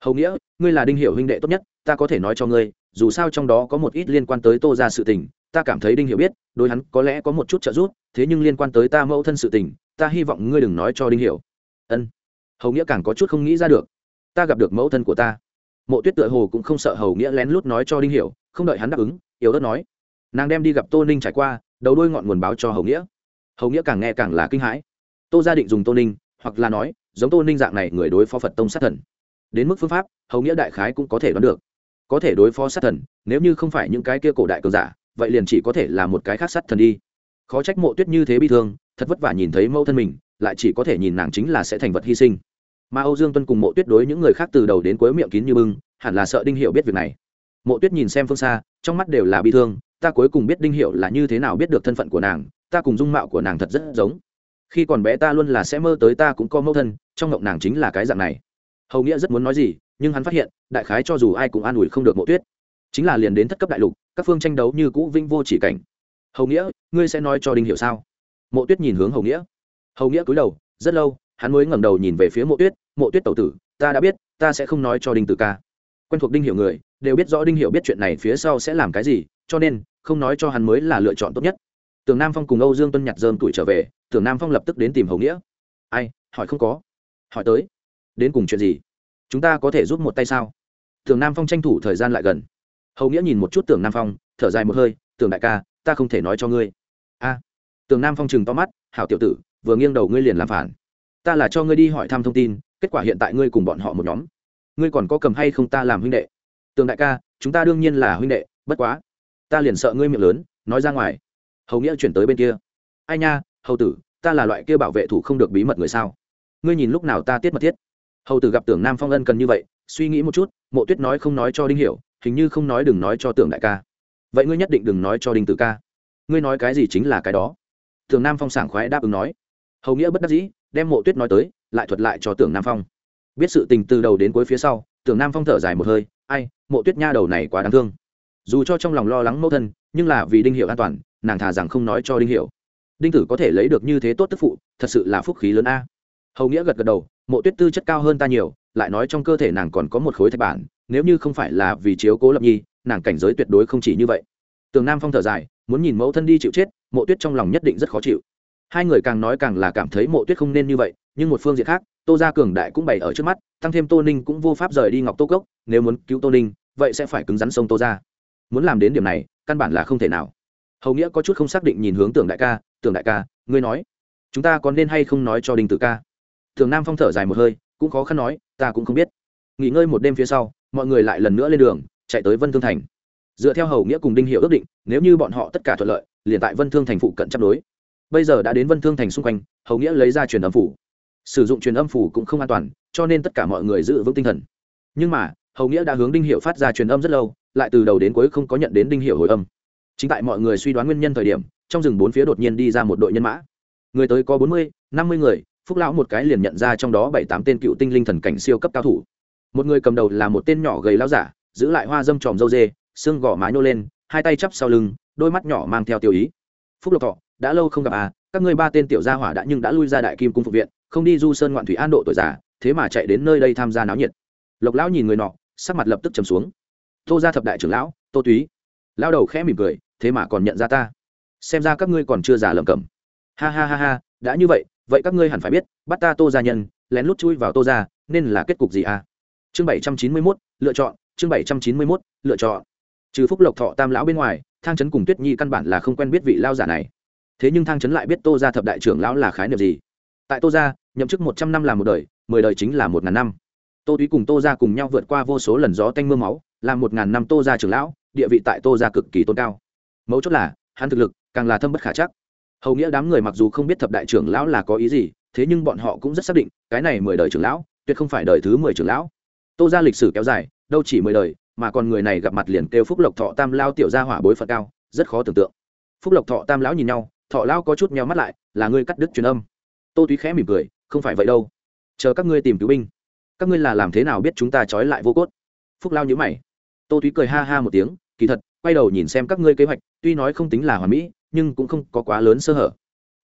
A: Hầu nghĩa, ngươi là đinh hiểu huynh đệ tốt nhất, ta có thể nói cho ngươi, dù sao trong đó có một ít liên quan tới tô ra sự tình, ta cảm thấy đinh hiểu biết, đối hắn có lẽ có một chút trợ giúp, thế nhưng liên quan tới ta mẫu thân sự tình ta hy vọng ngươi đừng nói cho đinh hiểu. Ân. Hầu nghĩa càng có chút không nghĩ ra được. Ta gặp được mẫu thân của ta. Mộ tuyết tựa hồ cũng không sợ hầu nghĩa lén lút nói cho đinh hiểu, không đợi hắn đáp ứng, yếu ớt nói. Nàng đem đi gặp tô ninh trải qua, đầu đuôi ngọn nguồn báo cho hầu nghĩa. Hầu nghĩa càng nghe càng là kinh hãi. Tô gia định dùng tô ninh, hoặc là nói, giống tô ninh dạng này người đối phó phật tông sát thần. Đến mức phương pháp, hầu nghĩa đại khái cũng có thể đoán được. Có thể đối phó sát thần, nếu như không phải những cái kia cổ đại cường giả, vậy liền chỉ có thể là một cái khác sát thần đi. Khó trách mộ tuyết như thế bi thương thật vất vả nhìn thấy mẫu thân mình, lại chỉ có thể nhìn nàng chính là sẽ thành vật hy sinh. Mà âu dương tuân cùng mộ tuyết đối những người khác từ đầu đến cuối miệng kín như bưng, hẳn là sợ đinh hiệu biết việc này. Mộ tuyết nhìn xem phương xa, trong mắt đều là bi thương, ta cuối cùng biết đinh hiệu là như thế nào biết được thân phận của nàng, ta cùng dung mạo của nàng thật rất giống. Khi còn bé ta luôn là sẽ mơ tới ta cũng có mẫu thân, trong ngộng nàng chính là cái dạng này. Hầu nghĩa rất muốn nói gì, nhưng hắn phát hiện, đại khái cho dù ai cũng an ủi không được mộ tuyết. Chính là liền đến thất cấp đại lục, các phương tranh đấu như cũ vinh vô chỉ cảnh. Hầu nghĩa, ngươi sẽ nói cho đinh Hiệu sao? Mộ tuyết nhìn hướng hầu nghĩa. Hầu nghĩa cúi đầu rất lâu hắn mới ngẩng đầu nhìn về phía mộ tuyết mộ tuyết tẩu tử ta đã biết ta sẽ không nói cho đinh tử ca. Quen thuộc đinh hiểu người đều biết rõ đinh hiểu biết chuyện này phía sau sẽ làm cái gì cho nên không nói cho hắn mới là lựa chọn tốt nhất. Tưởng nam phong cùng âu dương tuân nhặt dơm tuổi trở về tưởng nam phong lập tức đến tìm hầu nghĩa. Ai hỏi không có. Hỏi tới. Đến cùng chuyện gì? Chúng ta có thể giúp một tay sao? Tưởng nam phong tranh thủ thời gian lại gần. Hầu nghĩa nhìn một chút tưởng nam phong thở dài một hơi tưởng đại ca ta không thể nói cho ngươi. A à, Tường nam phong trừng to mắt, hảo tiểu tử, vừa nghiêng đầu ngươi liền làm phản. Ta là cho ngươi đi hỏi thăm thông tin, kết quả hiện tại ngươi cùng bọn họ một nhóm. Ngươi còn có cầm hay không ta làm huynh đệ? Tường đại ca, chúng ta đương nhiên là huynh đệ, bất quá, ta liền sợ ngươi miệng lớn, nói ra ngoài. Hầu nghĩa chuyển tới bên kia. Ai nha, hầu tử, ta là loại kia bảo vệ thủ không được bí mật người sao? Ngươi nhìn lúc nào ta tiết mật thiết? Hầu tử gặp tưởng nam phong ân cần như vậy, suy nghĩ một chút, mộ tuyết nói không nói cho đinh hiểu, hình như không nói đừng nói cho tưởng đại ca. Vậy ngươi nhất định đừng nói cho đinh tử ca. Ngươi nói cái gì chính là cái đó tưởng nam phong sảng khoái đáp ứng nói. Hầu nghĩa bất đắc dĩ, đem mộ tuyết nói tới, lại thuật lại cho tưởng nam phong. Biết sự tình từ đầu đến cuối phía sau, tưởng nam phong thở dài một hơi, ai, mộ tuyết nha đầu này quá đáng thương. Dù cho trong lòng lo lắng mẫu thân, nhưng là vì đinh hiệu an toàn, nàng thà rằng không nói cho đinh hiệu đinh tử có thể lấy được như thế tốt tức phụ, thật sự là phúc khí lớn a. Hầu nghĩa gật gật đầu, mộ tuyết tư chất cao hơn ta nhiều, lại nói trong cơ thể nàng còn có một khối thạch bản, nếu như không phải là vì chiếu cố lập nhi, nàng cảnh giới tuyệt đối không chỉ như vậy. Tường nam phong thở dài, muốn nhìn mẫu thân đi chịu chết mộ tuyết trong lòng nhất định rất khó chịu. Hai người càng nói càng là cảm thấy mộ tuyết không nên như vậy, nhưng một phương diện khác, tô gia cường đại cũng bày ở trước mắt, tăng thêm tô ninh cũng vô pháp rời đi ngọc tô cốc, nếu muốn cứu tô ninh, vậy sẽ phải cứng rắn sông tô ra muốn làm đến điểm này, căn bản là không thể nào. Hầu nghĩa có chút không xác định nhìn hướng tưởng đại ca, tưởng đại ca, ngươi nói, chúng ta có nên hay không nói cho đinh tử ca? Thường nam phong thở dài một hơi, cũng khó khăn nói, ta cũng không biết. Nghỉ ngơi một đêm phía sau, mọi người lại lần nữa lên đường, chạy tới vân thương thành dựa theo hầu nghĩa cùng đinh hiệu ước định, nếu như bọn họ tất cả thuận lợi, liền tại vân thương thành phụ cận chấp đối bây giờ đã đến vân thương thành xung quanh, hầu nghĩa lấy ra truyền âm phủ. Sử dụng truyền âm phủ cũng không an toàn, cho nên tất cả mọi người giữ vững tinh thần. Nhưng mà, hầu nghĩa đã hướng đinh hiệu phát ra truyền âm rất lâu, lại từ đầu đến cuối không có nhận đến đinh hiệu hồi âm. Chính tại mọi người suy đoán nguyên nhân thời điểm, trong rừng bốn phía đột nhiên đi ra một đội nhân mã. Người tới có bốn mươi, năm mươi người, phúc lão một cái liền nhận ra trong đó bảy tám tên cựu tinh linh thần cảnh siêu cấp cao thủ. Một người cầm đầu là một tên nhỏ gầy lao giả, giữ lại hoa dâm tròm dâu dê xương gò má nhô lên, hai tay chắp sau lưng, đôi mắt nhỏ mang theo tiêu ý. Phúc lộc thọ, đã lâu không gặp à các ngươi ba tên tiểu gia hỏa đã nhưng đã lui ra đại kim cung phục viện, không đi du sơn ngoạn thủy an độ tuổi già, thế mà chạy đến nơi đây tham gia náo nhiệt. Lộc lão nhìn người nọ, sắc mặt lập tức trầm xuống. Tô ra thập đại trưởng lão, tô túy. Lao đầu khẽ mỉm cười, thế mà còn nhận ra ta. Xem ra các ngươi còn chưa già lầm cầm ha ha ha ha, đã như vậy vậy các ngươi hẳn phải biết, bắt ta tô gia nhân, lén lút chui vào tô gia, nên là kết cục gì à? Chương bảy trăm chín mươi mốt, lựa chọn, chương bảy trăm chín mươi mốt, lựa chọn trừ phúc lộc thọ tam lão bên ngoài, thang trấn cùng tuyết nhi căn bản là không quen biết vị lao giả này. Thế nhưng thang trấn lại biết tô gia thập đại trưởng lão là khái niệm gì? Tại tô gia, nhậm chức một trăm năm là một đời, mười đời chính là một ngàn năm. Tô túy cùng tô ra cùng nhau vượt qua vô số lần gió tanh m ư a máu, là một ngàn năm tô ra trưởng lão, địa vị tại tô ra cực kỳ tôn cao. Mấu chốt là, hắn thực lực càng là thâm bất khả chắc. Hầu nghĩa đám người mặc dù không biết thập đại trưởng lão là có ý gì, thế nhưng bọn họ cũng rất xác định, cái này mười đời trưởng lão, tuyệt không phải đời thứ mười trưởng lão. Tô ra lịch sử kéo dài, đâu chỉ mười đời mà còn người này gặp mặt liền kêu phúc lộc thọ tam lao tiểu gia hỏa bối phận cao, rất khó tưởng tượng. Phúc lộc thọ tam lão nhìn nhau, thọ lão có chút nhau mắt lại, là ngươi cắt đứt truyền âm. Tô túy khẽ mỉm cười, không phải vậy đâu. Chờ các ngươi tìm cứu binh. Các ngươi là làm thế nào biết chúng ta trói lại vô cốt? Phúc lao nhữ mày. Tô túy cười ha ha một tiếng, kỳ thật, quay đầu nhìn xem các ngươi kế hoạch, tuy nói không tính là hoàn mỹ, nhưng cũng không có quá lớn sơ hở.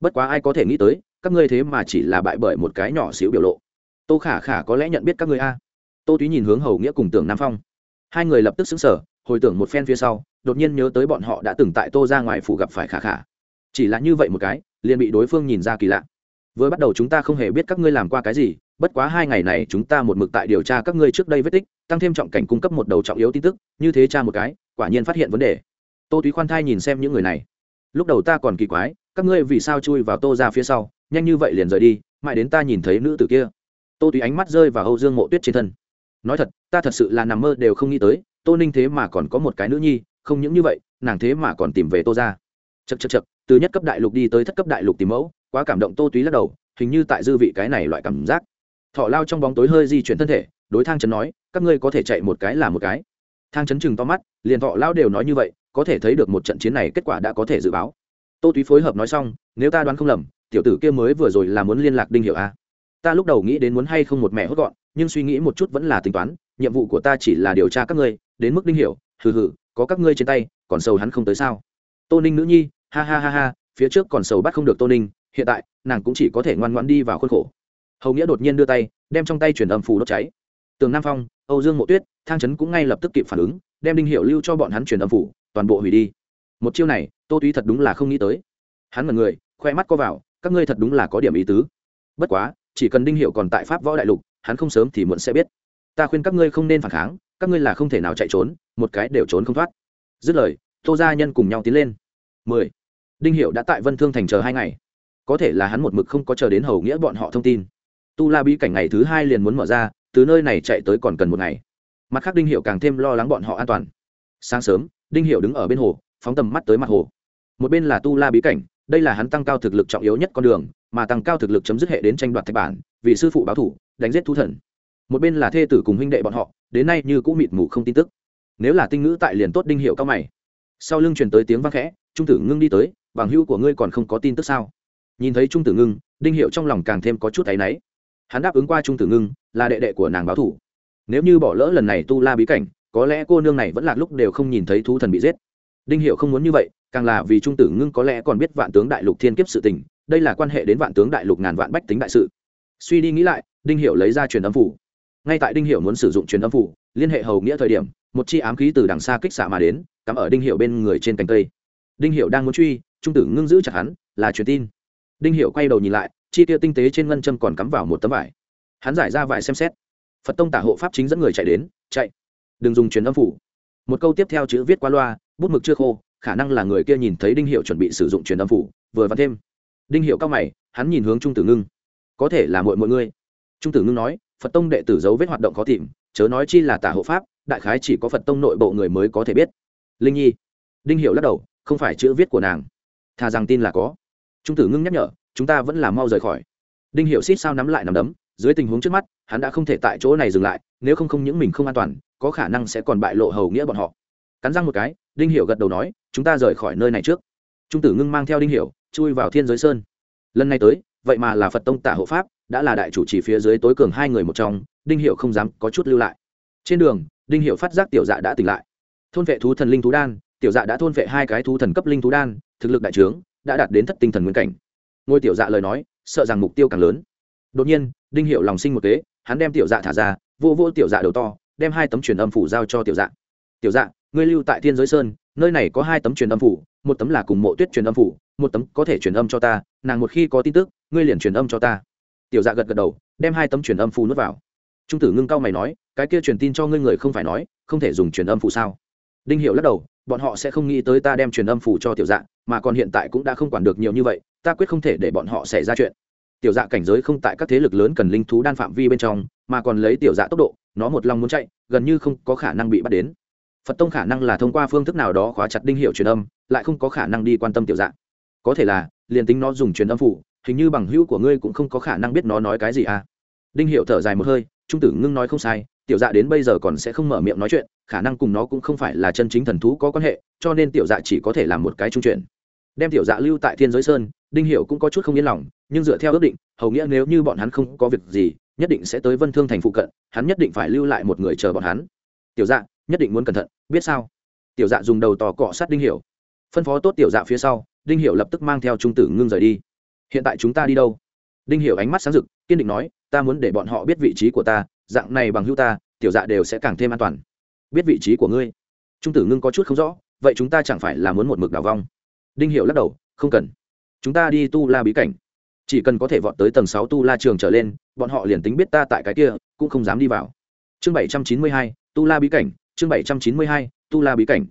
A: Bất quá ai có thể nghĩ tới, các ngươi thế mà chỉ là bại bởi một cái nhỏ xíu biểu lộ. Tô khả khả có lẽ nhận biết các ngươi a. Tô túy nhìn hướng hầu nghĩa cùng tưởng nam phong hai người lập tức xứng sở hồi tưởng một phen phía sau, đột nhiên nhớ tới bọn họ đã từng tại tô ra ngoài phủ gặp phải khả khả. Chỉ là như vậy một cái, liền bị đối phương nhìn ra kỳ lạ. Vừa bắt đầu chúng ta không hề biết các ngươi làm qua cái gì, bất quá hai ngày này chúng ta một mực tại điều tra các ngươi trước đây vết tích, tăng thêm trọng cảnh cung cấp một đầu trọng yếu tin tức, như thế tra một cái, quả nhiên phát hiện vấn đề. Tô túy khoan thai nhìn xem những người này. Lúc đầu ta còn kỳ quái, các ngươi vì sao chui vào tô ra phía sau, nhanh như vậy liền rời đi, mãi đến ta nhìn thấy nữ tử kia. Tô túy ánh mắt rơi vào âu dương mộ tuyết trên thân nói thật, ta thật sự là nằm mơ đều không nghĩ tới, tô ninh thế mà còn có một cái nữ nhi, không những như vậy, nàng thế mà còn tìm về tô ra chật chật chật từ nhất cấp đại lục đi tới thất cấp đại lục tìm mẫu, quá cảm động tô túy lắc đầu, hình như tại dư vị cái này loại cảm giác. Thọ lao trong bóng tối hơi di chuyển thân thể, đối thang trấn nói, các ngươi có thể chạy một cái là một cái. Thang trấn chừng to mắt, liền thọ lao đều nói như vậy, có thể thấy được một trận chiến này kết quả đã có thể dự báo. Tô túy phối hợp nói xong, nếu ta đoán không lầm, tiểu tử kia mới vừa rồi là muốn liên lạc đinh hiệu a ta lúc đầu nghĩ đến muốn hay không một mẹ hốt gọn, nhưng suy nghĩ một chút vẫn là tính toán, nhiệm vụ của ta chỉ là điều tra các ngươi, đến mức đinh hiệu hừ hừ, có các ngươi trên tay, còn sầu hắn không tới sao? Tô ninh nữ nhi, ha ha ha ha, phía trước còn sầu bắt không được tô ninh, hiện tại, nàng cũng chỉ có thể ngoan ngoãn đi vào khuôn khổ. Hầu nghĩa đột nhiên đưa tay, đem trong tay chuyển âm phù đốt cháy. Tường nam phong, âu dương mộ tuyết, thang trấn cũng ngay lập tức kịp phản ứng, đem đinh hiệu lưu cho bọn hắn chuyển âm phủ toàn bộ hủy đi. Một chiêu này, tô túy thật đúng là không nghĩ tới. Hắn mật người, khoe mắt co vào, các ngươi thật đúng là có điểm ý tứ. Bất quá chỉ cần đinh hiệu còn tại pháp võ đại lục, hắn không sớm thì muộn sẽ biết. Ta khuyên các ngươi không nên phản kháng, các ngươi là không thể nào chạy trốn, một cái đều trốn không thoát. Dứt lời, tô gia nhân cùng nhau tiến lên. Mười. Đinh hiệu đã tại vân thương thành chờ hai ngày. Có thể là hắn một mực không có chờ đến hầu nghĩa bọn họ thông tin. Tu la bí cảnh ngày thứ hai liền muốn mở ra, từ nơi này chạy tới còn cần một ngày. Mặt khác đinh hiệu càng thêm lo lắng bọn họ an toàn. Sáng sớm, đinh hiệu đứng ở bên hồ, phóng tầm mắt tới mặt hồ. Một bên là tu la bí cảnh đây là hắn tăng cao thực lực trọng yếu nhất con đường, mà tăng cao thực lực chấm dứt hệ đến tranh đoạt thạch bản, vì sư phụ báo thủ, đánh giết thú thần. Một bên là thê tử cùng huynh đệ bọn họ, đến nay như cũng mịt mù không tin tức. Nếu là tinh ngữ tại liền tốt đinh hiệu cao mày. Sau lưng truyền tới tiếng vang khẽ, trung tử ngưng đi tới, bằng hữu của ngươi còn không có tin tức sao? Nhìn thấy trung tử ngưng, đinh hiệu trong lòng càng thêm có chút áy náy. Hắn đáp ứng qua trung tử ngưng, là đệ đệ của nàng báo thủ. Nếu như bỏ lỡ lần này tu la bí cảnh, có lẽ cô nương này vẫn là lúc đều không nhìn thấy thú thần bị giết. Đinh hiệu không muốn như vậy càng là vì trung tử ngưng có lẽ còn biết vạn tướng đại lục thiên kiếp sự tình, đây là quan hệ đến vạn tướng đại lục ngàn vạn bách tính đại sự. Suy đi nghĩ lại, đinh hiệu lấy ra truyền âm phủ. Ngay tại đinh hiệu muốn sử dụng truyền âm phủ, liên hệ hầu nghĩa thời điểm, một chi ám khí từ đằng xa kích xạ mà đến, cắm ở đinh hiệu bên người trên cành cây. Đinh hiệu đang muốn truy, trung tử ngưng giữ chặt hắn, là truyền tin. Đinh hiệu quay đầu nhìn lại, chi tiêu tinh tế trên ngân châm còn cắm vào một tấm vải. Hắn giải ra vải xem xét. Phật tông tả hộ pháp chính dẫn người chạy đến, chạy. Đừng dùng truyền âm phủ. Một câu tiếp theo chữ viết qua loa, bút mực chưa khô khả năng là người kia nhìn thấy đinh hiệu chuẩn bị sử dụng truyền âm phủ, vừa vặn thêm. Đinh hiệu cao mày, hắn nhìn hướng trung tử ngưng. Có thể là mọi mọi người trung tử ngưng nói, phật tông đệ tử dấu vết hoạt động khó tìm, chớ nói chi là tả hộ pháp, đại khái chỉ có phật tông nội bộ người mới có thể biết. Linh nhi. Đinh hiệu lắc đầu, không phải chữ viết của nàng. Thà rằng tin là có. Trung tử ngưng nhắc nhở, chúng ta vẫn là mau rời khỏi. Đinh hiệu xít sao nắm lại nắm đấm, dưới tình huống trước mắt, hắn đã không thể tại chỗ này dừng lại, nếu không không những mình không an toàn, có khả năng sẽ còn bại lộ hầu nghĩa bọn họ cắn răng một cái, đinh hiệu gật đầu nói, chúng ta rời khỏi nơi này trước. Trung tử ngưng mang theo đinh hiệu chui vào thiên giới sơn. Lần này tới, vậy mà là phật tông tả hộ pháp, đã là đại chủ trì phía dưới tối cường hai người một trong, đinh hiệu không dám có chút lưu lại. Trên đường, đinh hiệu phát giác tiểu dạ đã tỉnh lại. Thôn vệ thú thần linh thú đan, tiểu dạ đã thôn vệ hai cái thú thần cấp linh thú đan, thực lực đại trướng, đã đạt đến thất tinh thần nguyên cảnh. Ngôi tiểu dạ lời nói, sợ rằng mục tiêu càng lớn. Đột nhiên, đinh hiệu lòng sinh một kế, hắn đem tiểu dạ thả ra vô vô tiểu dạ đầu to, đem hai tấm truyền âm phủ giao cho tiểu dạ. Tiểu dạ ngươi lưu tại thiên giới sơn, nơi này có hai tấm truyền âm phủ, một tấm là cùng mộ tuyết truyền âm phủ, một tấm có thể truyền âm cho ta, nàng một khi có tin tức, ngươi liền truyền âm cho ta. Tiểu dạ gật gật đầu, đem hai tấm truyền âm phủ nuốt vào. Trung tử ngưng cao mày nói, cái kia truyền tin cho ngươi người không phải nói, không thể dùng truyền âm phủ sao? Đinh hiệu lắc đầu, bọn họ sẽ không nghĩ tới ta đem truyền âm phủ cho tiểu dạ mà còn hiện tại cũng đã không quản được nhiều như vậy, ta quyết không thể để bọn họ xảy ra chuyện. Tiểu dạ cảnh giới không tại các thế lực lớn cần linh thú đan phạm vi bên trong, mà còn lấy tiểu dạ tốc độ, nó một lòng muốn chạy, gần như không có khả năng bị bắt đến phật tông khả năng là thông qua phương thức nào đó khóa chặt đinh hiệu truyền âm, lại không có khả năng đi quan tâm tiểu dạng. có thể là, liền tính nó dùng truyền âm phụ hình như bằng hữu của ngươi cũng không có khả năng biết nó nói cái gì à. Đinh hiệu thở dài một hơi, trung tử ngưng nói không sai, tiểu dạ đến bây giờ còn sẽ không mở miệng nói chuyện, khả năng cùng nó cũng không phải là chân chính thần thú có quan hệ, cho nên tiểu dạ chỉ có thể làm một cái trung chuyển. Đem tiểu dạ lưu tại thiên giới sơn, đinh hiệu cũng có chút không yên lòng, nhưng dựa theo ước định, hầu nghĩa nếu như bọn hắn không có việc gì, nhất định sẽ tới vân thương thành phụ cận, hắn nhất định phải lưu lại một người chờ bọn hắn. Tiểu dạ nhất định muốn cẩn thận, biết sao? Tiểu dạ dùng đầu tò cọ sát đinh hiểu. Phân phó tốt tiểu dạ phía sau, đinh hiểu lập tức mang theo trung tử ngưng rời đi. Hiện tại chúng ta đi đâu? Đinh hiểu ánh mắt sáng rực, kiên định nói, ta muốn để bọn họ biết vị trí của ta, dạng này bằng hữu ta, tiểu dạ đều sẽ càng thêm an toàn. Biết vị trí của ngươi. Trung tử ngưng có chút không rõ, vậy chúng ta chẳng phải là muốn một mực đào vong? Đinh hiểu lắc đầu, không cần. Chúng ta đi tu la bí cảnh. Chỉ cần có thể vọt tới tầng sáu tu la trường trở lên, bọn họ liền tính biết ta tại cái kia, cũng không dám đi vào. Chương bảy trăm chín mươi hai, tu la bí cảnh chương bảy trăm chín mươi hai, tu la bí cảnh.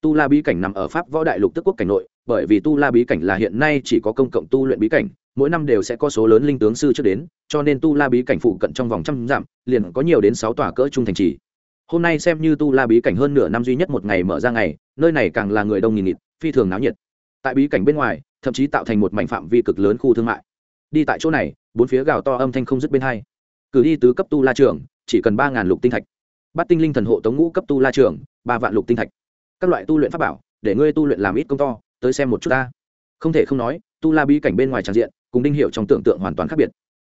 A: Tu la bí cảnh nằm ở pháp võ đại lục tức quốc cảnh nội, bởi vì tu la bí cảnh là hiện nay chỉ có công cộng tu luyện bí cảnh, mỗi năm đều sẽ có số lớn linh tướng sư trước đến, cho nên tu la bí cảnh phụ cận trong vòng trăm dặm, liền có nhiều đến sáu tòa cỡ trung thành trì. Hôm nay xem như tu la bí cảnh hơn nửa năm duy nhất một ngày mở ra ngày, nơi này càng là người đông nghìn nghịt, phi thường náo nhiệt. Tại bí cảnh bên ngoài, thậm chí tạo thành một mảnh phạm vi cực lớn khu thương mại. Đi tại chỗ này, bốn phía gào to âm thanh không dứt bên hai. Cử đi tứ cấp tu la trường chỉ cần ba ngàn lục tinh thạch bắt tinh linh thần hộ tống ngũ cấp tu la trường, ba vạn lục tinh thạch. Các loại tu luyện pháp bảo, để ngươi tu luyện làm ít công to, tới xem một chút ta. Không thể không nói, tu la bí cảnh bên ngoài tràn diện, cùng đinh hiệu trong tưởng tượng hoàn toàn khác biệt.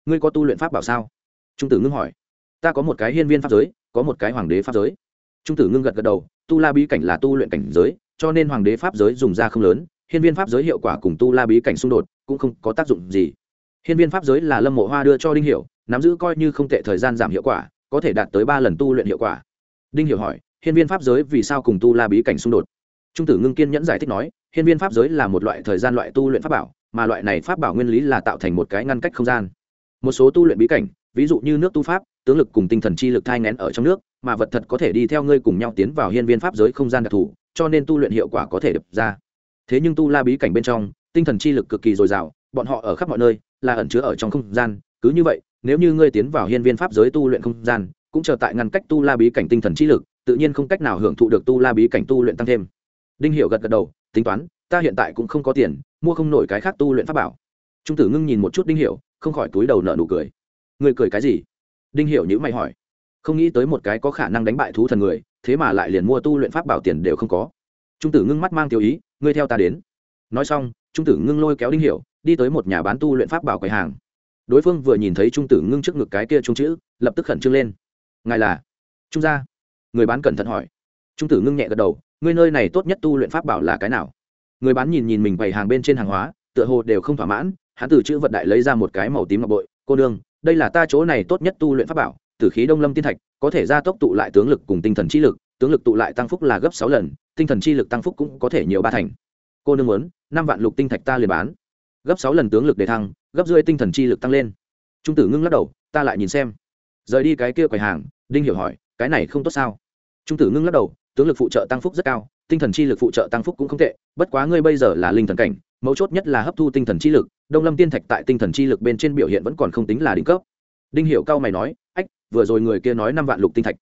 A: Ngươi có tu luyện pháp bảo sao? Trung tử ngưng hỏi. Ta có một cái hiên viên pháp giới, có một cái hoàng đế pháp giới. Trung tử ngưng gật gật đầu, tu la bí cảnh là tu luyện cảnh giới, cho nên hoàng đế pháp giới dùng ra không lớn, hiên viên pháp giới hiệu quả cùng tu la bí cảnh xung đột cũng không có tác dụng gì. Hiên viên pháp giới là lâm mộ hoa đưa cho đinh hiểu, nắm giữ coi như không tệ thời gian giảm hiệu quả có thể đạt tới ba lần tu luyện hiệu quả. Đinh hiểu hỏi, hiên viên pháp giới vì sao cùng tu la bí cảnh xung đột? Trung tử ngưng kiên nhẫn giải thích nói, hiên viên pháp giới là một loại thời gian loại tu luyện pháp bảo, mà loại này pháp bảo nguyên lý là tạo thành một cái ngăn cách không gian. Một số tu luyện bí cảnh, ví dụ như nước tu pháp, tướng lực cùng tinh thần chi lực thai ngén ở trong nước, mà vật thật có thể đi theo ngươi cùng nhau tiến vào hiên viên pháp giới không gian đặc thù, cho nên tu luyện hiệu quả có thể đập ra. Thế nhưng tu la bí cảnh bên trong, tinh thần chi lực cực kỳ dồi dào, bọn họ ở khắp mọi nơi, là ẩn chứa ở trong không gian, cứ như vậy nếu như ngươi tiến vào hiên viên pháp giới tu luyện không gian, cũng chờ tại ngăn cách tu la bí cảnh tinh thần chi lực, tự nhiên không cách nào hưởng thụ được tu la bí cảnh tu luyện tăng thêm. Đinh hiệu gật gật đầu, tính toán, ta hiện tại cũng không có tiền, mua không nổi cái khác tu luyện pháp bảo. Trung tử ngưng nhìn một chút đinh hiệu không khỏi túi đầu nợ nụ cười. Người cười cái gì? Đinh hiệu nhữ mày hỏi. Không nghĩ tới một cái có khả năng đánh bại thú thần người, thế mà lại liền mua tu luyện pháp bảo tiền đều không có. Trung tử ngưng mắt mang tiêu ý, ngươi theo ta đến. Nói xong, trung tử ngưng lôi kéo đinh hiệu đi tới một nhà bán tu luyện pháp bảo quầy hàng đối phương vừa nhìn thấy trung tử ngưng trước ngực cái kia trung chữ, lập tức khẩn trương lên. Ngài là? Trung gia. Người bán cẩn thận hỏi. Trung tử ngưng nhẹ gật đầu Người nơi này tốt nhất tu luyện pháp bảo là cái nào? Người bán nhìn nhìn mình bày hàng bên trên hàng hóa, tựa hồ đều không thỏa mãn, hắn từ chữ vật đại lấy ra một cái màu tím ngọc bội, cô đương đây là ta chỗ này tốt nhất tu luyện pháp bảo, tử khí đông lâm tiên thạch, có thể gia tốc tụ lại tướng lực cùng tinh thần chi lực, tướng lực tụ lại tăng phúc là gấp sáu lần, tinh thần chi lực tăng phúc cũng có thể nhiều ba thành. Cô nương muốn, năm vạn lục tinh thạch ta liền bán gấp sáu lần tướng lực để thăng, gấp rưỡi tinh thần chi lực tăng lên. Trung tử ngưng lắc đầu, ta lại nhìn xem. Rời đi cái kia quầy hàng, đinh hiểu hỏi, cái này không tốt sao? Trung tử ngưng lắc đầu, tướng lực phụ trợ tăng phúc rất cao, tinh thần chi lực phụ trợ tăng phúc cũng không tệ, bất quá ngươi bây giờ là linh thần cảnh, mấu chốt nhất là hấp thu tinh thần chi lực, đông lâm tiên thạch tại tinh thần chi lực bên trên biểu hiện vẫn còn không tính là đỉnh cấp. Đinh hiểu cao mày nói, ách, vừa rồi người kia nói năm vạn lục tinh thạch.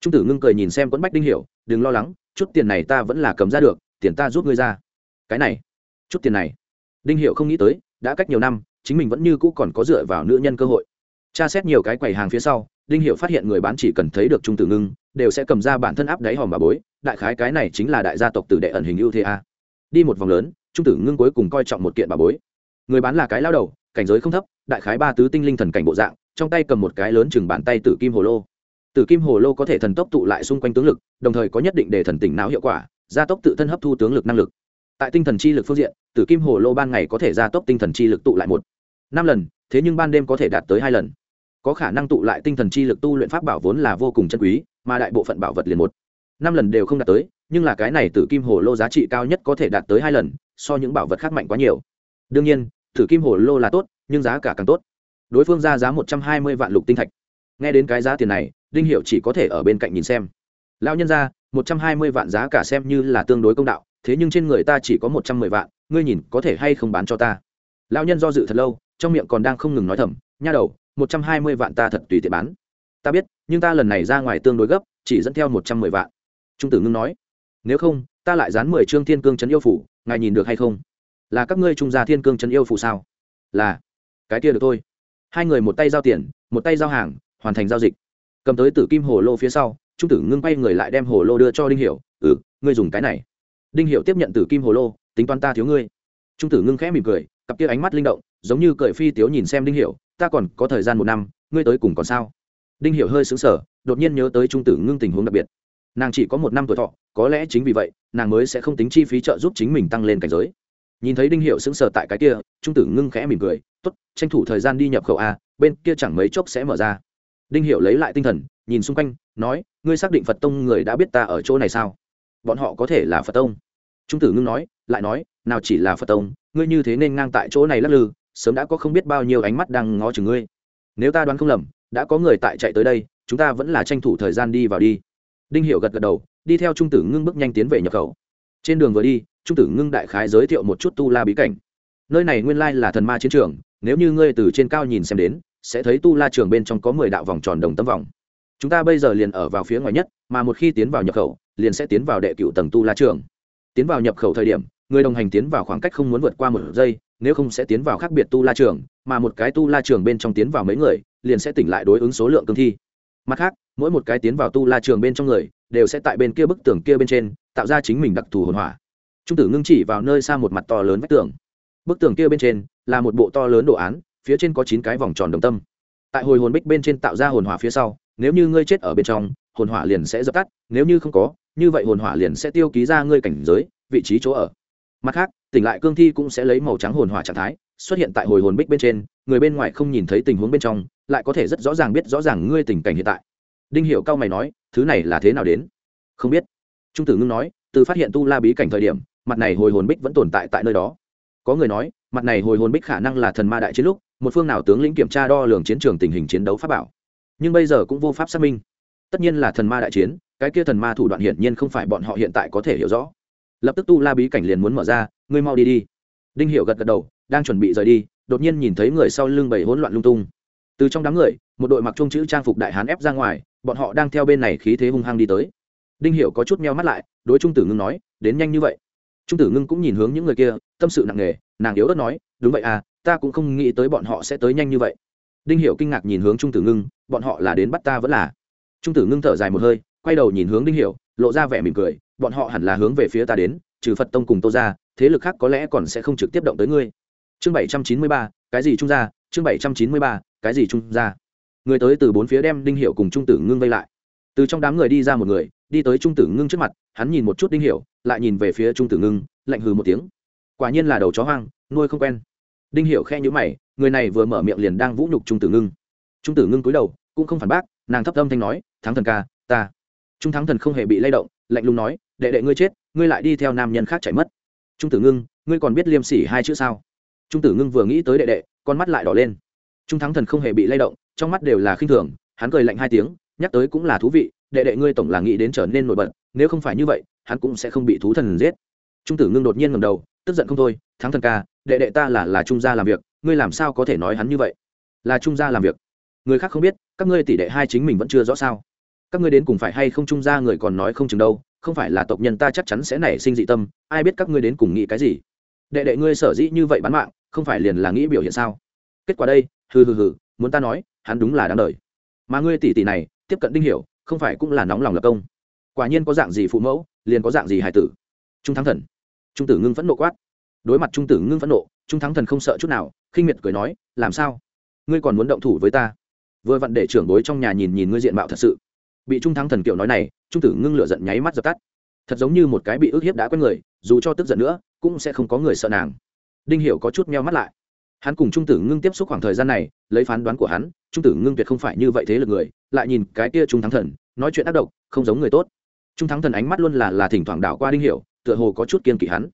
A: Trung tử ngưng cười nhìn xem quẫn bách đinh hiểu, đừng lo lắng, chút tiền này ta vẫn là cầm ra được, tiền ta giúp ngươi ra. Cái này, chút tiền này đinh hiểu không nghĩ tới, đã cách nhiều năm, chính mình vẫn như cũ còn có dựa vào nữ nhân cơ hội. Tra xét nhiều cái quầy hàng phía sau, đinh hiệu phát hiện người bán chỉ cần thấy được trung tử ngưng, đều sẽ cầm ra bản thân áp đáy hòm bà bối, đại khái cái này chính là đại gia tộc tử đệ ẩn hình ưu thế a. Đi một vòng lớn, trung tử ngưng cuối cùng coi trọng một kiện bà bối. Người bán là cái lao đầu, cảnh giới không thấp, đại khái ba tứ tinh linh thần cảnh bộ dạng, trong tay cầm một cái lớn chừng bàn tay tử kim hồ lô. Tử kim hồ lô có thể thần tốc tụ lại xung quanh tướng lực, đồng thời có nhất định để thần tỉnh não hiệu quả, gia tốc tự thân hấp thu tướng lực năng lực tại tinh thần chi lực phương diện, tử kim hồ lô ban ngày có thể gia tốc tinh thần chi lực tụ lại một, năm lần, thế nhưng ban đêm có thể đạt tới hai lần. Có khả năng tụ lại tinh thần chi lực tu luyện pháp bảo vốn là vô cùng chân quý, mà đại bộ phận bảo vật liền một, năm lần đều không đạt tới, nhưng là cái này tử kim hồ lô giá trị cao nhất có thể đạt tới hai lần, so những bảo vật khác mạnh quá nhiều. Đương nhiên, tử kim hồ lô là tốt, nhưng giá cả càng tốt. Đối phương ra giá một trăm hai mươi vạn lục tinh thạch. Nghe đến cái giá tiền này, đinh hiệu chỉ có thể ở bên cạnh nhìn xem. Lão nhân ra, một trăm hai mươi vạn giá cả xem như là tương đối công đạo thế nhưng trên người ta chỉ có một trăm mười vạn, ngươi nhìn có thể hay không bán cho ta? Lão nhân do dự thật lâu, trong miệng còn đang không ngừng nói thầm, nha đầu, một trăm hai mươi vạn ta thật tùy tiện bán. Ta biết, nhưng ta lần này ra ngoài tương đối gấp, chỉ dẫn theo một trăm mười vạn. Trung tử ngưng nói, nếu không, ta lại dán mười chương thiên cương trấn yêu phủ, ngài nhìn được hay không? Là các ngươi trung gia thiên cương trấn yêu phủ sao? Là. Cái kia được thôi. Hai người một tay giao tiền, một tay giao hàng, hoàn thành giao dịch. Cầm tới tử kim hồ lô phía sau, trung tử ngưng bay người lại đem hồ lô đưa cho đinh hiểu ừ ngươi dùng cái này đinh hiểu tiếp nhận tử kim hồ lô, tính toán ta thiếu ngươi. Trung tử ngưng khẽ mỉm cười, cặp kia ánh mắt linh động, giống như cười phi tiếu nhìn xem đinh hiểu, ta còn có thời gian một năm, ngươi tới cùng còn sao? Đinh hiểu hơi sững sờ, đột nhiên nhớ tới trung tử ngưng tình huống đặc biệt. Nàng chỉ có một năm tuổi thọ, có lẽ chính vì vậy, nàng mới sẽ không tính chi phí trợ giúp chính mình tăng lên cảnh giới. Nhìn thấy đinh hiệu sững sờ tại cái kia, trung tử ngưng khẽ mỉm cười t ố t tranh thủ thời gian đi nhập khẩu a, bên kia chẳng mấy chốc sẽ mở ra. Đinh hiệu lấy lại tinh thần, nhìn xung quanh, nói, ngươi xác định phật tông người đã biết ta ở chỗ này sao? Bọn họ có thể là phật tông. Trung tử ngưng nói, lại nói, nào chỉ là phật tông, ngươi như thế nên ngang tại chỗ này lắc lư, sớm đã có không biết bao nhiêu ánh mắt đang ngó chừng ngươi. Nếu ta đoán không lầm, đã có người tại chạy tới đây, chúng ta vẫn là tranh thủ thời gian đi vào đi. Đinh hiệu gật gật đầu, đi theo trung tử ngưng bước nhanh tiến về nhập khẩu. Trên đường vừa đi, trung tử ngưng đại khái giới thiệu một chút tu la bí cảnh. Nơi này nguyên lai là thần ma chiến trường, nếu như ngươi từ trên cao nhìn xem đến, sẽ thấy tu la trường bên trong có mười đạo vòng tròn đồng tâm vòng. Chúng ta bây giờ liền ở vào phía ngoài nhất, mà một khi tiến vào nhập khẩu liền sẽ tiến vào đệ cựu tầng tu la trường. Tiến vào nhập khẩu thời điểm, người đồng hành tiến vào khoảng cách không muốn vượt qua một giây, nếu không sẽ tiến vào khác biệt tu la trường, mà một cái tu la trường bên trong tiến vào mấy người, liền sẽ tỉnh lại đối ứng số lượng cương thi. Mặt khác, mỗi một cái tiến vào tu la trường bên trong người, đều sẽ tại bên kia bức tường kia bên trên, tạo ra chính mình đặc thù hồn hỏa. Trung tử ngưng chỉ vào nơi xa một mặt to lớn vách tường. Bức tường kia bên trên, là một bộ to lớn đồ án, phía trên có chín cái vòng tròn đồng tâm. Tại hồi hồn bích bên trên tạo ra hồn hỏa phía sau, nếu như ngươi chết ở bên trong, hồn hỏa liền sẽ dập tắt, nếu như không có như vậy hồn hỏa liền sẽ tiêu ký ra ngươi cảnh giới, vị trí chỗ ở. Mặt khác, tỉnh lại cương thi cũng sẽ lấy màu trắng hồn hỏa trạng thái, xuất hiện tại hồi hồn bích bên trên, người bên ngoài không nhìn thấy tình huống bên trong, lại có thể rất rõ ràng biết rõ ràng ngươi tình cảnh hiện tại. Đinh hiểu cao mày nói, thứ này là thế nào đến? Không biết. Trung tử ngưng nói, từ phát hiện tu la bí cảnh thời điểm, mặt này hồi hồn bích vẫn tồn tại tại nơi đó. Có người nói, mặt này hồi hồn bích khả năng là thần ma đại chiến lúc, một phương nào tướng lĩnh kiểm tra đo lường chiến trường tình hình chiến đấu pháp bảo. Nhưng bây giờ cũng vô pháp xác minh. Tất nhiên là thần ma đại chiến cái kia thần ma thủ đoạn hiển nhiên không phải bọn họ hiện tại có thể hiểu rõ. Lập tức tu la bí cảnh liền muốn mở ra, ngươi mau đi đi. Đinh hiệu gật gật đầu, đang chuẩn bị rời đi, đột nhiên nhìn thấy người sau lưng bầy hỗn loạn lung tung. Từ trong đám người, một đội mặc trung chữ trang phục đại hán ép ra ngoài, bọn họ đang theo bên này khí thế hung hăng đi tới. Đinh hiểu có chút meo mắt lại, đối trung tử ngưng nói, đến nhanh như vậy. Trung tử ngưng cũng nhìn hướng những người kia, tâm sự nặng nề, nàng yếu ớt nói, đúng vậy à ta cũng không nghĩ tới bọn họ sẽ tới nhanh như vậy. Đinh hiểu kinh ngạc nhìn hướng trung tử ngưng, bọn họ là đến bắt ta vẫn là? Trung tử ngưng thở dài một hơi quay đầu nhìn hướng đinh hiểu, lộ ra vẻ mỉm cười, bọn họ hẳn là hướng về phía ta đến, trừ phật tông cùng tô ra thế lực khác có lẽ còn sẽ không trực tiếp động tới ngươi. Chương bảy trăm chín mươi ba, cái gì trung gia? Chương bảy trăm chín mươi ba, cái gì trung gia? Người tới từ bốn phía đem đinh hiệu cùng trung tử ngưng vây lại. Từ trong đám người đi ra một người, đi tới trung tử ngưng trước mặt, hắn nhìn một chút đinh hiệu lại nhìn về phía trung tử ngưng, lạnh hừ một tiếng. Quả nhiên là đầu chó hoang, nuôi không quen. Đinh hiệu khe nhữ mày, người này vừa mở miệng liền đang vũ nhục trung tử ngưng. Trung tử ngưng cúi đầu, cũng không phản bác, nàng thấp âm thanh nói, thắng thần ca, ta trung thắng thần không hề bị lay động, lạnh lùng nói, đệ đệ ngươi chết, ngươi lại đi theo nam nhân khác chạy mất. Trung tử ngưng, ngươi còn biết liêm sỉ hai chữ sao? Trung tử ngưng vừa nghĩ tới đệ đệ, con mắt lại đỏ lên. Trung thắng thần không hề bị lay động, trong mắt đều là khinh thường, hắn cười lạnh hai tiếng, nhắc tới cũng là thú vị, đệ đệ ngươi tổng là nghĩ đến trở nên nổi bật, nếu không phải như vậy, hắn cũng sẽ không bị thú thần giết. Trung tử ngưng đột nhiên ngầm đầu, tức giận không thôi, thắng thần ca, đệ đệ ta là là trung gia làm việc, ngươi làm sao có thể nói hắn như vậy? Là trung gia làm việc. Người khác không biết, các ngươi tỷ đệ hai chính mình vẫn chưa rõ sao? Các ngươi đến cùng phải hay không trung gia người còn nói không chừng đâu, không phải là tộc nhân ta chắc chắn sẽ nảy sinh dị tâm, ai biết các ngươi đến cùng nghĩ cái gì? Đệ đệ ngươi sở dĩ như vậy bán mạng, không phải liền là nghĩ biểu hiện sao? Kết quả đây, hừ hừ hừ, muốn ta nói, hắn đúng là đáng đời. Mà ngươi tỷ tỷ này, tiếp cận đinh hiểu, không phải cũng là nóng lòng lập công. Quả nhiên có dạng gì phụ mẫu, liền có dạng gì hài tử. Trung thắng thần. Trung tử ngưng phẫn nộ quát. Đối mặt trung tử ngưng phẫn nộ, trung thắng thần không sợ chút nào, khinh miệt cười nói, làm sao? Ngươi còn muốn động thủ với ta? Vừa vặn để trưởng bối trong nhà nhìn nhìn ngươi diện mạo thật sự bị trung thắng thần Kiều nói này, trung tử ngưng lửa giận nháy mắt dập tắt. Thật giống như một cái bị ức hiếp đã quen người, dù cho tức giận nữa, cũng sẽ không có người sợ nàng. Đinh hiểu có chút meo mắt lại. Hắn cùng trung tử ngưng tiếp xúc khoảng thời gian này, lấy phán đoán của hắn, trung tử ngưng tuyệt không phải như vậy thế lực người, lại nhìn cái kia trung thắng thần, nói chuyện ác độc, không giống người tốt. Trung thắng thần ánh mắt luôn là là thỉnh thoảng đảo qua đinh hiểu, tựa hồ có chút kiên kỵ hắn.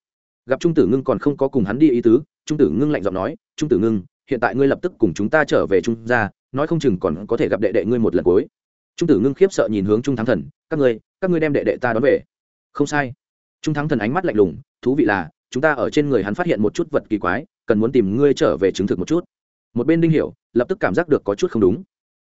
A: Gặp trung tử ngưng còn không có cùng hắn đi ý tứ, trung tử ngưng lạnh giọng nói, trung tử ngưng, hiện tại ngươi lập tức cùng chúng ta trở về trung gia, nói không chừng còn có thể gặp đệ đệ ngươi một lần cuối trung tử ngưng khiếp sợ nhìn hướng trung thắng thần, các ngươi các ngươi đem đệ đệ ta đón về. Không sai. Trung thắng thần ánh mắt lạnh lùng, thú vị là, chúng ta ở trên người hắn phát hiện một chút vật kỳ quái, cần muốn tìm ngươi trở về chứng thực một chút. Một bên đinh hiểu lập tức cảm giác được có chút không đúng.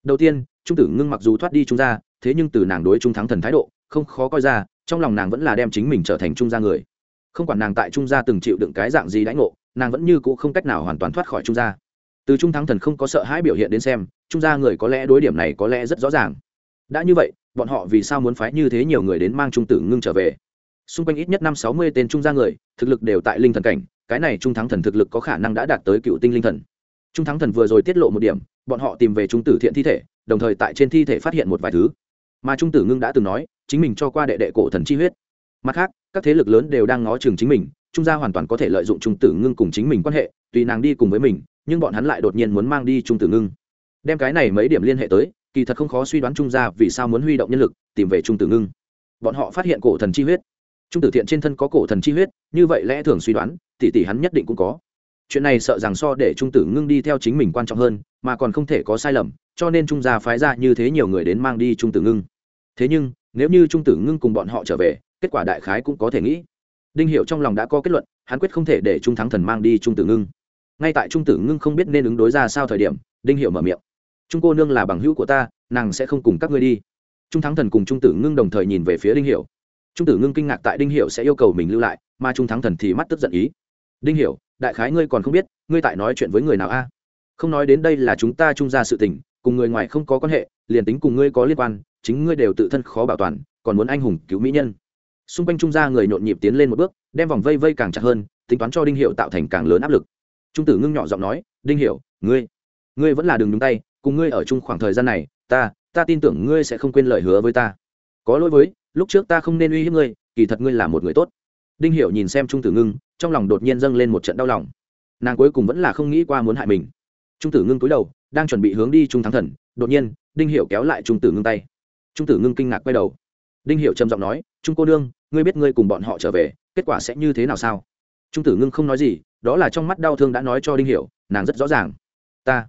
A: Đầu tiên, trung tử ngưng mặc dù thoát đi trung gia, thế nhưng từ nàng đối trung thắng thần thái độ, không khó coi ra, trong lòng nàng vẫn là đem chính mình trở thành trung gia người. Không quản nàng tại trung gia từng chịu đựng cái dạng gì đãi ngộ, nàng vẫn như cũ không cách nào hoàn toàn thoát khỏi trung gia. Từ trung thắng thần không có sợ hãi biểu hiện đến xem, trung gia người có lẽ đối điểm này có lẽ rất rõ ràng đã như vậy, bọn họ vì sao muốn phái như thế nhiều người đến mang trung tử ngưng trở về? Xung quanh ít nhất năm sáu mươi tên trung gia người, thực lực đều tại linh thần cảnh, cái này trung thắng thần thực lực có khả năng đã đạt tới cựu tinh linh thần. Trung thắng thần vừa rồi tiết lộ một điểm, bọn họ tìm về trung tử thiện thi thể, đồng thời tại trên thi thể phát hiện một vài thứ. Mà trung tử ngưng đã từng nói, chính mình cho qua đệ đệ cổ thần chi huyết. Mặt khác, các thế lực lớn đều đang ngó chừng chính mình, trung gia hoàn toàn có thể lợi dụng trung tử ngưng cùng chính mình quan hệ, tùy nàng đi cùng với mình, nhưng bọn hắn lại đột nhiên muốn mang đi trung tử ngưng. Đem cái này mấy điểm liên hệ tới kỳ thật không khó suy đoán trung gia vì sao muốn huy động nhân lực tìm về trung tử ngưng. Bọn họ phát hiện cổ thần chi huyết. Trung tử thiện trên thân có cổ thần chi huyết, như vậy lẽ thường suy đoán, tỷ tỷ hắn nhất định cũng có. Chuyện này sợ rằng so để trung tử ngưng đi theo chính mình quan trọng hơn, mà còn không thể có sai lầm, cho nên trung gia phái ra như thế nhiều người đến mang đi trung tử ngưng. Thế nhưng, nếu như trung tử ngưng cùng bọn họ trở về, kết quả đại khái cũng có thể nghĩ. Đinh hiệu trong lòng đã có kết luận, hắn quyết không thể để trung thắng thần mang đi trung tử ngưng. Ngay tại trung tử ngưng không biết nên ứng đối ra sao thời điểm, đinh hiệu mở miệng trung cô nương là bằng hữu của ta nàng sẽ không cùng các ngươi đi. Trung thắng thần cùng trung tử ngưng đồng thời nhìn về phía đinh Hiểu. trung tử ngưng kinh ngạc tại đinh Hiểu sẽ yêu cầu mình lưu lại mà trung thắng thần thì mắt tức giận ý. Đinh Hiểu, đại khái ngươi còn không biết ngươi tại nói chuyện với người nào a? Không nói đến đây là chúng ta trung ra sự tình cùng người ngoài không có quan hệ liền tính cùng ngươi có liên quan chính ngươi đều tự thân khó bảo toàn còn muốn anh hùng cứu mỹ nhân. Xung quanh trung gia người nhộn nhịp tiến lên một bước đem vòng vây vây càng chặt hơn tính toán cho đinh hiệu tạo thành càng lớn áp lực. Trung tử ngưng nhỏ giọng nói đinh hiệu ngươi ngươi vẫn là đường nhúng tay cùng ngươi ở chung khoảng thời gian này, ta ta tin tưởng ngươi sẽ không quên lời hứa với ta. Có lỗi với, lúc trước ta không nên uy hiếp ngươi, kỳ thật ngươi là một người tốt. Đinh hiểu nhìn xem trung tử ngưng, trong lòng đột nhiên dâng lên một trận đau lòng. Nàng cuối cùng vẫn là không nghĩ qua muốn hại mình. Trung tử ngưng cúi đầu, đang chuẩn bị hướng đi trung thắng thần, đột nhiên, đinh hiểu kéo lại trung tử ngưng tay. Trung tử ngưng kinh ngạc quay đầu. Đinh hiểu trầm giọng nói, trung cô nương, ngươi biết ngươi cùng bọn họ trở về, kết quả sẽ như thế nào sao? Trung tử ngưng không nói gì, đó là trong mắt đau thương đã nói cho đinh hiểu, nàng rất rõ ràng. Ta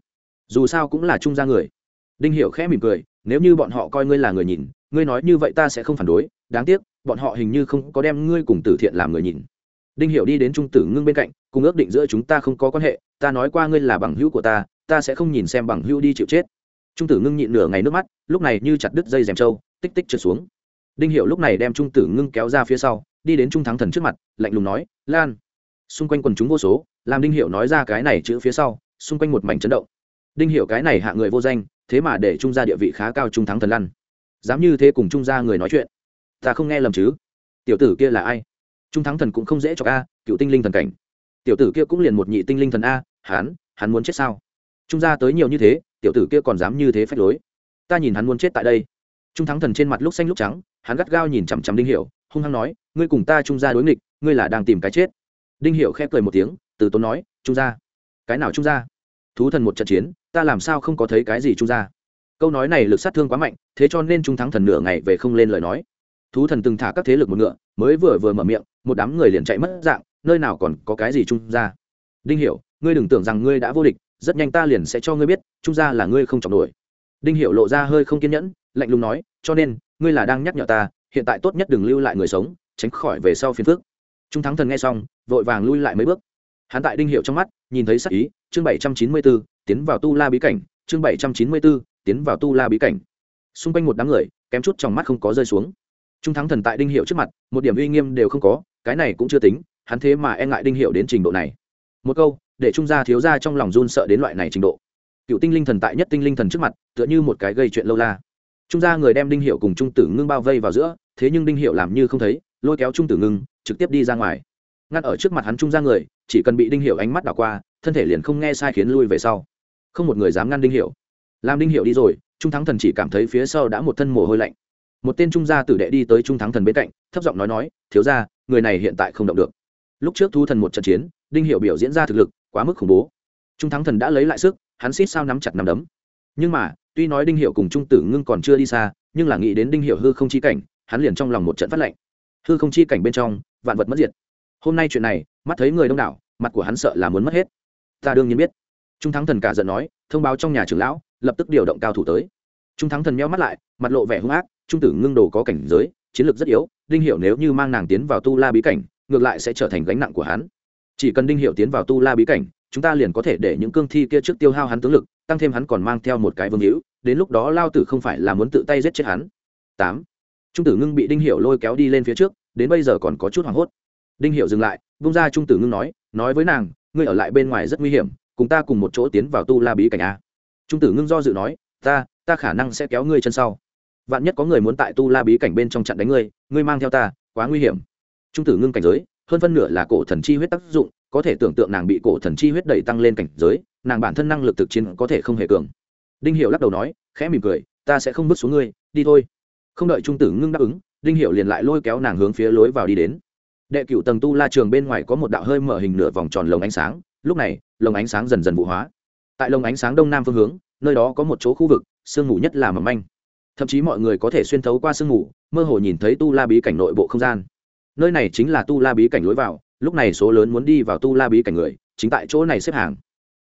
A: dù sao cũng là trung gia người. Đinh hiểu khẽ mỉm cười, nếu như bọn họ coi ngươi là người nhìn, ngươi nói như vậy ta sẽ không phản đối, đáng tiếc, bọn họ hình như không có đem ngươi cùng tử thiện làm người nhìn. Đinh hiểu đi đến trung tử ngưng bên cạnh, cùng ước định giữa chúng ta không có quan hệ, ta nói qua ngươi là bằng hữu của ta ta sẽ không nhìn xem bằng hữu đi chịu chết. Trung tử ngưng nhịn nửa ngày nước mắt, lúc này như chặt đứt dây rèm trâu, tích tích trượt xuống. Đinh hiểu lúc này đem trung tử ngưng kéo ra phía sau, đi đến trung thắng thần trước mặt, lạnh lùng nói, lan. Xung quanh quần chúng vô số, làm đinh hiểu nói ra cái này chữ phía sau, xung quanh một mảnh chấn động đinh hiểu cái này hạ người vô danh, thế mà để trung gia địa vị khá cao trung thắng thần lăn. Dám như thế cùng trung gia người nói chuyện. Ta không nghe lầm chứ? Tiểu tử kia là ai? Trung thắng thần cũng không dễ cho a, cựu tinh linh thần cảnh. Tiểu tử kia cũng liền một nhị tinh linh thần a, hắn hắn muốn chết sao? Trung gia tới nhiều như thế, tiểu tử kia còn dám như thế phách lối. Ta nhìn hắn muốn chết tại đây. Trung thắng thần trên mặt lúc xanh lúc trắng, hắn gắt gao nhìn chằm chằm đinh hiểu, hung hăng nói, ngươi cùng ta trung gia đối nghịch, ngươi là đang tìm cái chết. Đinh hiểu khép cười một tiếng, từ tốn nói, trung gia. Cái nào trung gia? Thú thần một trận chiến, ta làm sao không có thấy cái gì trung ra? câu nói này lực sát thương quá mạnh, thế cho nên trung thắng thần nửa ngày về không lên lời nói thú thần từng thả các thế lực một ngựa, mới vừa vừa mở miệng, một đám người liền chạy mất dạng, nơi nào còn có cái gì trung ra? đinh hiểu, ngươi đừng tưởng rằng ngươi đã vô địch, rất nhanh ta liền sẽ cho ngươi biết trung gia là ngươi không chọc nổi đinh hiểu lộ ra hơi không kiên nhẫn, lạnh lùng nói, cho nên, ngươi là đang nhắc nhở ta, hiện tại tốt nhất đừng lưu lại người sống, tránh khỏi về sau phiền phức trung thắng thần nghe xong, vội vàng lui lại mấy bước hắn tại đinh hiệu trong mắt nhìn thấy sắc ý chương bảy trăm chín mươi 794, tiến vào tu la bí cảnh chương bảy trăm chín mươi 794, tiến vào tu la bí cảnh. Xung quanh một đám người kém chút trong mắt không có rơi xuống. Trung thắng thần tại đinh hiệu trước mặt một điểm uy nghiêm đều không có cái này cũng chưa tính hắn thế mà e ngại đinh hiệu đến trình độ này. Một câu để trung gia thiếu gia trong lòng run sợ đến loại này trình độ. Cựu tinh linh thần tại nhất tinh linh thần trước mặt tựa như một cái gây chuyện lâu la. Trung gia người đem đinh hiệu cùng trung tử ngưng bao vây vào giữa thế nhưng đinh hiệu làm như không thấy lôi kéo trung tử ngưng trực tiếp đi ra ngoài ngăn ở trước mặt hắn trung gia người chỉ cần bị đinh Hiểu ánh mắt đảo qua thân thể liền không nghe sai khiến lui về sau. Không một người dám ngăn đinh Hiểu. làm đinh Hiểu đi rồi trung thắng thần chỉ cảm thấy phía sau đã một thân mồ hôi lạnh. Một tên trung gia tử đệ đi tới trung thắng thần bên cạnh thấp giọng nói nói thiếu gia, người này hiện tại không động được. Lúc trước thu thần một trận chiến đinh Hiểu biểu diễn ra thực lực quá mức khủng bố. Trung thắng thần đã lấy lại sức hắn xít sao nắm chặt nắm đấm. Nhưng mà tuy nói đinh Hiểu cùng trung tử ngưng còn chưa đi xa nhưng là nghĩ đến đinh Hiểu hư không chi cảnh hắn liền trong lòng một trận phát lệnh. Hư không chi cảnh bên trong vạn vật mất diệt hôm nay chuyện này, mắt thấy người đông đảo, mặt của hắn sợ là muốn mất hết. Ta đương nhiên biết. Trung thắng thần cả giận nói, thông báo trong nhà trưởng lão, lập tức điều động cao thủ tới. Trung thắng thần meo mắt lại, mặt lộ vẻ hung ác, trung tử ngưng đồ có cảnh giới, chiến lược rất yếu, đinh hiệu nếu như mang nàng tiến vào tu la bí cảnh, ngược lại sẽ trở thành gánh nặng của hắn. Chỉ cần đinh hiệu tiến vào tu la bí cảnh, chúng ta liền có thể để những cương thi kia trước tiêu hao hắn tướng lực, tăng thêm hắn còn mang theo một cái vương hữu, đến lúc đó lao tử không phải là muốn tự tay giết chết hắn. Tám. Trung tử ngưng bị đinh hiểu lôi kéo đi lên phía trước, đến bây giờ còn có chút hoảng hốt đinh hiểu dừng lại, vung ra trung tử ngưng nói nói với nàng, ngươi ở lại bên ngoài rất nguy hiểm, cùng ta cùng một chỗ tiến vào tu la bí cảnh a. Trung tử ngưng do dự nói, ta ta khả năng sẽ kéo ngươi chân sau. Vạn nhất có người muốn tại tu la bí cảnh bên trong chặn đánh ngươi ngươi mang theo ta, quá nguy hiểm. Trung tử ngưng cảnh giới, hơn phân nửa là cổ thần chi huyết tác dụng, có thể tưởng tượng nàng bị cổ thần chi huyết đẩy tăng lên cảnh giới, nàng bản thân năng lực thực chiến có thể không hề cường. Đinh hiệu lắc đầu nói, khẽ mỉm cười, ta sẽ không bước xuống ngươi, đi thôi. Không đợi trung tử ngưng đáp ứng, đinh hiệu liền lại lôi kéo nàng hướng phía lối vào đi đến đệ cựu tầng tu la trường bên ngoài có một đạo hơi mở hình nửa vòng tròn lồng ánh sáng. Lúc này, lồng ánh sáng dần dần vụ hóa. Tại lồng ánh sáng đông nam phương hướng, nơi đó có một chỗ khu vực, sương ngủ nhất là mầm manh. Thậm chí mọi người có thể xuyên thấu qua sương ngủ mơ hồ nhìn thấy tu la bí cảnh nội bộ không gian. Nơi này chính là tu la bí cảnh lối vào, lúc này số lớn muốn đi vào tu la bí cảnh người, chính tại chỗ này xếp hàng.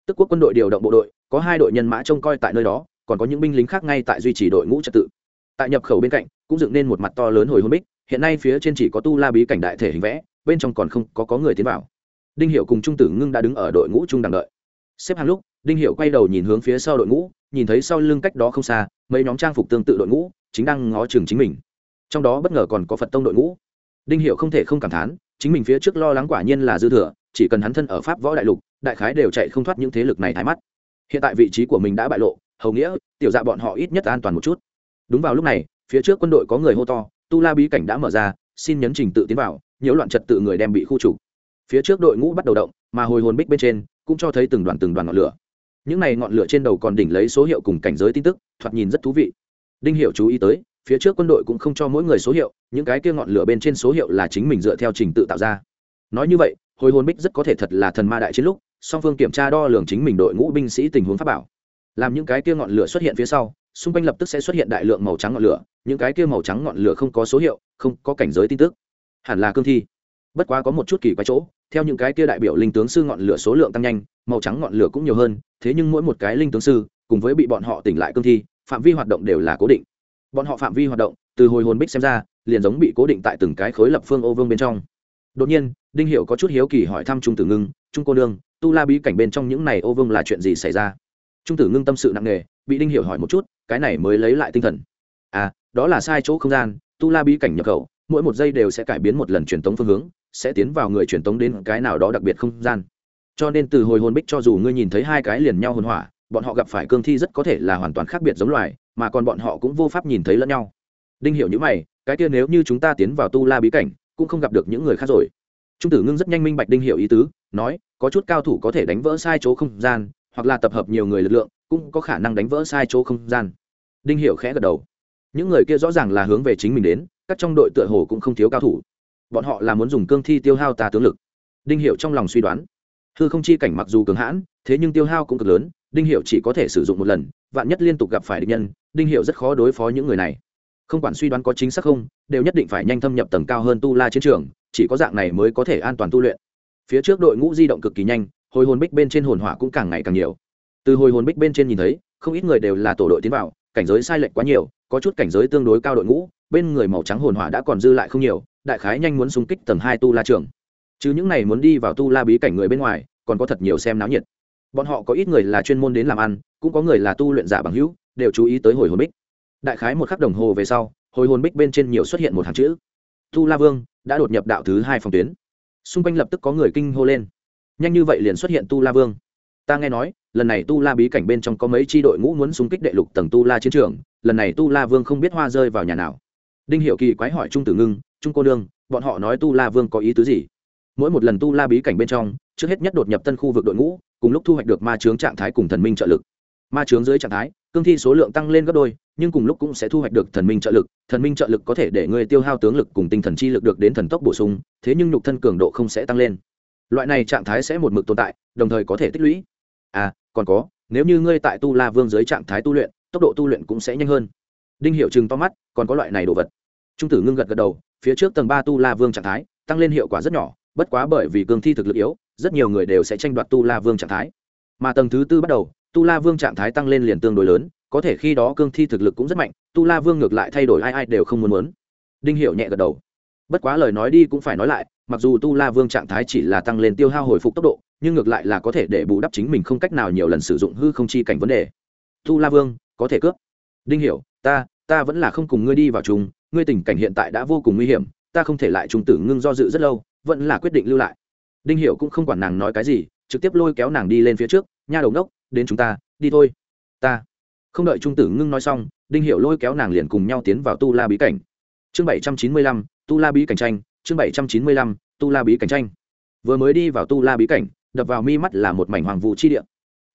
A: Tức quốc quân đội điều động bộ đội, có hai đội nhân mã trông coi tại nơi đó, còn có những binh lính khác ngay tại duy trì đội ngũ trật tự. Tại nhập khẩu bên cạnh, cũng dựng nên một mặt to lớn hồi hôn bích hiện nay phía trên chỉ có tu la bí cảnh đại thể hình vẽ bên trong còn không có, có người tiến vào. Đinh hiệu cùng trung tử ngưng đã đứng ở đội ngũ trung đằng đợi. Xếp hàng lúc đinh hiệu quay đầu nhìn hướng phía sau đội ngũ nhìn thấy sau lưng cách đó không xa mấy nhóm trang phục tương tự đội ngũ chính đang ngó chừng chính mình. Trong đó bất ngờ còn có phật tông đội ngũ. Đinh hiệu không thể không cảm thán chính mình phía trước lo lắng quả nhiên là dư thừa chỉ cần hắn thân ở pháp võ đại lục đại khái đều chạy không thoát những thế lực này thái mắt. Hiện tại vị trí của mình đã bại lộ hầu nghĩa tiểu dạ bọn họ ít nhất an toàn một chút. Đúng vào lúc này phía trước quân đội có người hô to tu la bí cảnh đã mở ra, xin nhấn trình tự tiến vào, nhiễu loạn trật tự người đem bị khu trục. Phía trước đội ngũ bắt đầu động, mà hồi hồn bích bên trên, cũng cho thấy từng đoàn từng đoàn ngọn lửa. Những này ngọn lửa trên đầu còn đỉnh lấy số hiệu cùng cảnh giới tin tức, thoạt nhìn rất thú vị. Đinh hiệu chú ý tới, phía trước quân đội cũng không cho mỗi người số hiệu, những cái kia ngọn lửa bên trên số hiệu là chính mình dựa theo trình tự tạo ra. Nói như vậy, hồi hồn bích rất có thể thật là thần ma đại chiến lúc, song phương kiểm tra đo lường chính mình đội ngũ binh sĩ tình huống pháp bảo. Làm những cái kia ngọn lửa xuất hiện phía sau xung quanh lập tức sẽ xuất hiện đại lượng màu trắng ngọn lửa, những cái kia màu trắng ngọn lửa không có số hiệu, không có cảnh giới tin tức. Hẳn là cương thi. Bất quá có một chút kỳ quái chỗ, theo những cái kia đại biểu linh tướng sư ngọn lửa số lượng tăng nhanh, màu trắng ngọn lửa cũng nhiều hơn, thế nhưng mỗi một cái linh tướng sư, cùng với bị bọn họ tỉnh lại cương thi, phạm vi hoạt động đều là cố định. Bọn họ phạm vi hoạt động, từ hồi hồn bích xem ra, liền giống bị cố định tại từng cái khối lập phương ô vương bên trong. Đột nhiên, đinh hiệu có chút hiếu kỳ hỏi thăm trung tử ngưng, trung cô nương, tu la bí cảnh bên trong những này ô vương là chuyện gì xảy ra? Trung tử ngưng tâm sự nặng nề, bị đinh hiệu hỏi một chút cái này mới lấy lại tinh thần. À đó là sai chỗ không gian, tu la bí cảnh nhập khẩu, mỗi một giây đều sẽ cải biến một lần truyền tống phương hướng, sẽ tiến vào người truyền tống đến cái nào đó đặc biệt không gian. Cho nên từ hồi hồn bích cho dù ngươi nhìn thấy hai cái liền nhau hồn hỏa, bọn họ gặp phải cương thi rất có thể là hoàn toàn khác biệt giống loài, mà còn bọn họ cũng vô pháp nhìn thấy lẫn nhau. Đinh hiểu như mày, cái kia nếu như chúng ta tiến vào tu la bí cảnh, cũng không gặp được những người khác rồi. Trung tử ngưng rất nhanh minh bạch đinh hiểu ý tứ, nói, có chút cao thủ có thể đánh vỡ sai chỗ không gian hoặc là tập hợp nhiều người lực lượng, cũng có khả năng đánh vỡ sai chỗ không gian. Đinh hiểu khẽ gật đầu. Những người kia rõ ràng là hướng về chính mình đến, các trong đội tựa hồ cũng không thiếu cao thủ. Bọn họ là muốn dùng cương thi tiêu hao ta tướng lực. Đinh hiểu trong lòng suy đoán. Hư không chi cảnh mặc dù cường hãn, thế nhưng tiêu hao cũng cực lớn, đinh Hiểu chỉ có thể sử dụng một lần, vạn nhất liên tục gặp phải địch nhân, đinh Hiểu rất khó đối phó những người này. Không quản suy đoán có chính xác không, đều nhất định phải nhanh thâm nhập tầng cao hơn tu la chiến trường, chỉ có dạng này mới có thể an toàn tu luyện. Phía trước đội ngũ di động cực kỳ nhanh hồi hồn bích bên trên hồn hỏa cũng càng ngày càng nhiều. Từ hồi hồn bích bên trên nhìn thấy, không ít người đều là tổ đội tiến vào, cảnh giới sai lệch quá nhiều, có chút cảnh giới tương đối cao đội ngũ, bên người màu trắng hồn hỏa đã còn dư lại không nhiều, đại khái nhanh muốn xung kích tầng hai tu la trường. Chứ những này muốn đi vào tu la bí cảnh người bên ngoài, còn có thật nhiều xem náo nhiệt. Bọn họ có ít người là chuyên môn đến làm ăn, cũng có người là tu luyện giả bằng hữu, đều chú ý tới hồi hồn bích. Đại khái một khắc đồng hồ về sau, hồi hồn bích bên trên nhiều xuất hiện một hàng chữ. Tu la vương đã đột nhập đạo thứ hai phòng tuyến. Xung quanh lập tức có người kinh hô lên nhanh như vậy liền xuất hiện tu la vương. Ta nghe nói, lần này tu la bí cảnh bên trong có mấy tri đội ngũ muốn xung kích đệ lục tầng tu la chiến trường, lần này tu la vương không biết hoa rơi vào nhà nào. Đinh hiệu kỳ quái hỏi trung tử ngưng, trung cô đương bọn họ nói tu la vương có ý tứ gì? Mỗi một lần tu la bí cảnh bên trong, trước hết nhất đột nhập tân khu vực đội ngũ, cùng lúc thu hoạch được ma chướng trạng thái cùng thần minh trợ lực. Ma chướng dưới trạng thái, cương thi số lượng tăng lên gấp đôi, nhưng cùng lúc cũng sẽ thu hoạch được thần minh trợ lực, thần minh trợ lực có thể để người tiêu hao tướng lực cùng tinh thần chi lực được đến thần tốc bổ sung, thế nhưng nhục thân cường độ không sẽ tăng lên loại này trạng thái sẽ một mực tồn tại, đồng thời có thể tích lũy. À còn có, nếu như ngươi tại tu la vương dưới trạng thái tu luyện, tốc độ tu luyện cũng sẽ nhanh hơn. Đinh hiệu chừng to mắt, còn có loại này đồ vật. Trung tử ngưng gật gật đầu, phía trước tầng ba tu la vương trạng thái, tăng lên hiệu quả rất nhỏ, bất quá bởi vì cường thi thực lực yếu, rất nhiều người đều sẽ tranh đoạt tu la vương trạng thái. Mà tầng thứ tư bắt đầu, tu la vương trạng thái tăng lên liền tương đối lớn, có thể khi đó cương thi thực lực cũng rất mạnh, tu la vương ngược lại thay đổi ai ai đều không muốn muốn. Đinh hiểu nhẹ gật đầu. Bất quá lời nói đi cũng phải nói lại mặc dù tu la vương trạng thái chỉ là tăng lên tiêu hao hồi phục tốc độ, nhưng ngược lại là có thể để bù đắp chính mình không cách nào nhiều lần sử dụng hư không chi cảnh vấn đề. Tu la vương, có thể cướp. Đinh hiểu, ta ta vẫn là không cùng ngươi đi vào chung, ngươi tình cảnh hiện tại đã vô cùng nguy hiểm, ta không thể lại trung tử ngưng do dự rất lâu, vẫn là quyết định lưu lại. Đinh hiểu cũng không quản nàng nói cái gì, trực tiếp lôi kéo nàng đi lên phía trước, nha đầu đốc đến chúng ta, đi thôi. Ta. Không đợi trung tử ngưng nói xong, đinh hiểu lôi kéo nàng liền cùng nhau tiến vào tu la bí cảnh. Chương bảy trăm chín mươi lăm, tu la bí cảnh tranh chương bảy trăm chín mươi lăm, tu la bí cảnh tranh. Vừa mới đi vào tu la bí cảnh, đập vào mi mắt là một mảnh hoàng vũ chi địa.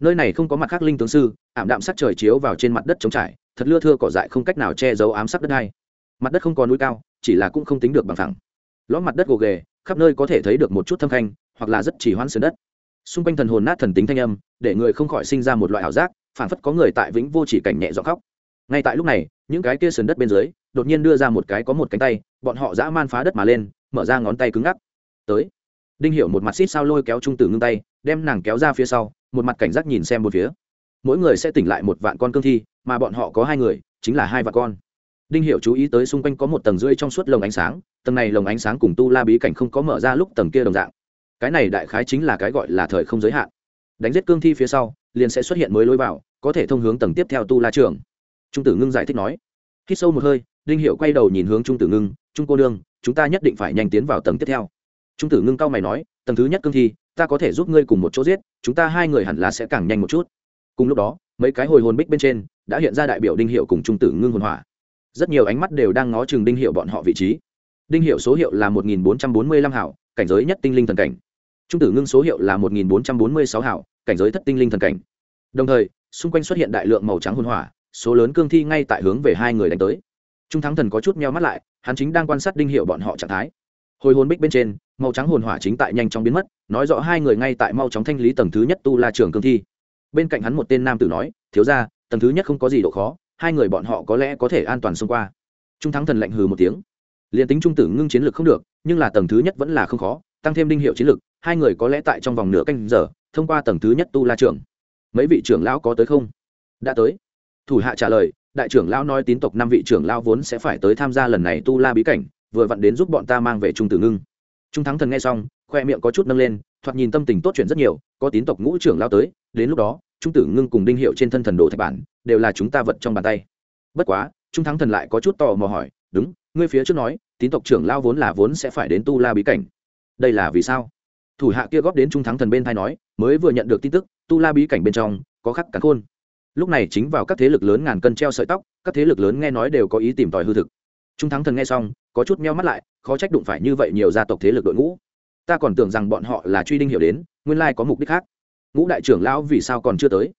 A: Nơi này không có mặt khác linh tướng sư, ảm đạm sắc trời chiếu vào trên mặt đất trống trải, thật lưa thưa cỏ dại không cách nào che giấu ám sắc đất hay mặt đất không có núi cao, chỉ là cũng không tính được bằng thẳng lõm mặt đất gồ ghề, khắp nơi có thể thấy được một chút thâm khanh hoặc là rất chỉ hoãn sườn đất. Xung quanh thần hồn nát thần tính thanh âm, để người không khỏi sinh ra một loại ảo giác phản phất có người tại vĩnh vô chỉ cảnh nhẹ giọng khóc. Ngay tại lúc này, những cái kia sườn đất bên dưới, đột nhiên đưa ra một cái có một cánh tay, bọn họ dã man phá đất mà lên mở ra ngón tay cứng ngắc. Tới. Đinh hiểu một mặt xít sao lôi kéo trung tử ngưng tay, đem nàng kéo ra phía sau, một mặt cảnh giác nhìn xem một phía. Mỗi người sẽ tỉnh lại một vạn con cương thi, mà bọn họ có hai người, chính là hai vạn con. Đinh hiểu chú ý tới xung quanh có một tầng rưỡi trong suốt lồng ánh sáng, tầng này lồng ánh sáng cùng tu la bí cảnh không có mở ra lúc tầng kia đồng dạng. Cái này đại khái chính là cái gọi là thời không giới hạn. Đánh giết cương thi phía sau, liền sẽ xuất hiện mới lối vào, có thể thông hướng tầng tiếp theo tu la trường. Trung tử ngưng giải thích nói. Khi sâu một hơi, đinh hiệu quay đầu nhìn hướng trung tử ngưng, trung cô đương chúng ta nhất định phải nhanh tiến vào tầng tiếp theo. Trung tử ngưng cao mày nói, tầng thứ nhất cương thi, ta có thể giúp ngươi cùng một chỗ giết, chúng ta hai người hẳn là sẽ càng nhanh một chút. Cùng lúc đó, mấy cái hồi hồn bích bên trên đã hiện ra đại biểu đinh hiệu cùng trung tử ngưng hồn hỏa. Rất nhiều ánh mắt đều đang ngó chừng đinh hiệu bọn họ vị trí. Đinh hiệu số hiệu là một nghìn bốn trăm bốn mươi lăm hảo, cảnh giới nhất tinh linh thần cảnh. Trung tử ngưng số hiệu là một nghìn bốn trăm bốn mươi sáu hảo, cảnh giới thất tinh linh thần cảnh. Đồng thời, xung quanh xuất hiện đại lượng màu trắng hồn hỏa, số lớn cương thi ngay tại hướng về hai người đánh tới. Trung thắng thần có chút meo mắt lại hắn chính đang quan sát đinh hiệu bọn họ trạng thái. Hồi hồn bích bên trên, màu trắng hồn hỏa chính tại nhanh chóng biến mất, nói rõ hai người ngay tại mau chóng thanh lý tầng thứ nhất tu la trường cương thi. Bên cạnh hắn một tên nam tử nói, thiếu ra tầng thứ nhất không có gì độ khó, hai người bọn họ có lẽ có thể an toàn xông qua. Trung thắng thần lạnh hừ một tiếng. Liền tính trung tử ngưng chiến lược không được, nhưng là tầng thứ nhất vẫn là không khó, tăng thêm đinh hiệu chiến lược hai người có lẽ tại trong vòng nửa canh giờ, thông qua tầng thứ nhất tu la trưởng mấy vị trưởng lão có tới không? Đã tới. Thủ hạ trả lời đại trưởng lão nói tín tộc năm vị trưởng lão vốn sẽ phải tới tham gia lần này tu la bí cảnh, vừa vặn đến giúp bọn ta mang về trung tử ngưng. Trung thắng thần nghe xong, khoe miệng có chút nâng lên, thoạt nhìn tâm tình tốt chuyện rất nhiều, có tín tộc ngũ trưởng lão tới, đến lúc đó, trung tử ngưng cùng đinh hiệu trên thân thần đồ thạch bản, đều là chúng ta vật trong bàn tay. Bất quá, trung thắng thần lại có chút tò mò hỏi, đúng, ngươi phía trước nói, tín tộc trưởng lão vốn là vốn sẽ phải đến tu la bí cảnh. Đây là vì sao? Thủ hạ kia góp đến trung thắng thần bên thai nói, mới vừa nhận được tin tức, tu la bí cảnh bên trong có khắc cắn khôn lúc này chính vào các thế lực lớn ngàn cân treo sợi tóc, các thế lực lớn nghe nói đều có ý tìm tòi hư thực. Trung thắng thần nghe xong, có chút meo mắt lại, khó trách đụng phải như vậy nhiều gia tộc thế lực đội ngũ. Ta còn tưởng rằng bọn họ là truy đinh hiểu đến, nguyên lai có mục đích khác. Ngũ đại trưởng lão vì sao còn chưa tới?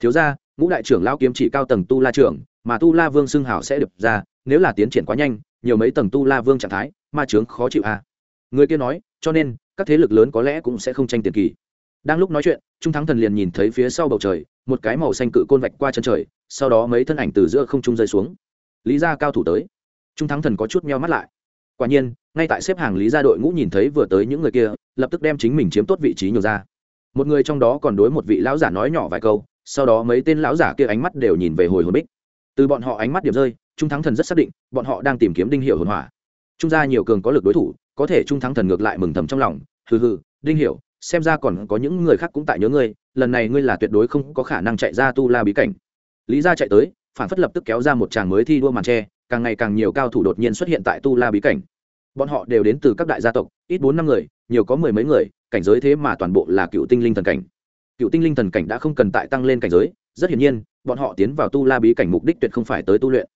A: Thiếu ra ngũ đại trưởng lão kiếm chỉ cao tầng tu la trưởng, mà tu la vương xưng hảo sẽ được ra, nếu là tiến triển quá nhanh, nhiều mấy tầng tu la vương trạng thái, ma trướng khó chịu à. người kia nói, cho nên, các thế lực lớn có lẽ cũng sẽ không tranh tiền kỳ. Đang lúc nói chuyện, trung thắng thần liền nhìn thấy phía sau bầu trời một cái màu xanh cự côn vạch qua chân trời, sau đó mấy thân ảnh từ giữa không trung rơi xuống. Lý gia cao thủ tới. Trung thắng thần có chút meo mắt lại. Quả nhiên, ngay tại xếp hàng lý gia đội ngũ nhìn thấy vừa tới những người kia, lập tức đem chính mình chiếm tốt vị trí nhường ra. Một người trong đó còn đối một vị lão giả nói nhỏ vài câu, sau đó mấy tên lão giả kia ánh mắt đều nhìn về hồi hồn bích. Từ bọn họ ánh mắt điểm rơi, trung thắng thần rất xác định, bọn họ đang tìm kiếm đinh hiệu hồn hỏa. Trung gia nhiều cường có lực đối thủ, có thể trung thắng thần ngược lại mừng thầm trong lòng, hừ hừ, đinh hiểu xem ra còn có những người khác cũng tại nhớ ngươi, lần này ngươi là tuyệt đối không có khả năng chạy ra tu la bí cảnh. Lý gia chạy tới, phản phất lập tức kéo ra một tràng mới thi đua màn tre, càng ngày càng nhiều cao thủ đột nhiên xuất hiện tại tu la bí cảnh. Bọn họ đều đến từ các đại gia tộc, ít bốn năm người, nhiều có mười mấy người, cảnh giới thế mà toàn bộ là cựu tinh linh thần cảnh. Cựu tinh linh thần cảnh đã không cần tại tăng lên cảnh giới, rất hiển nhiên, bọn họ tiến vào tu la bí cảnh mục đích tuyệt không phải tới tu luyện.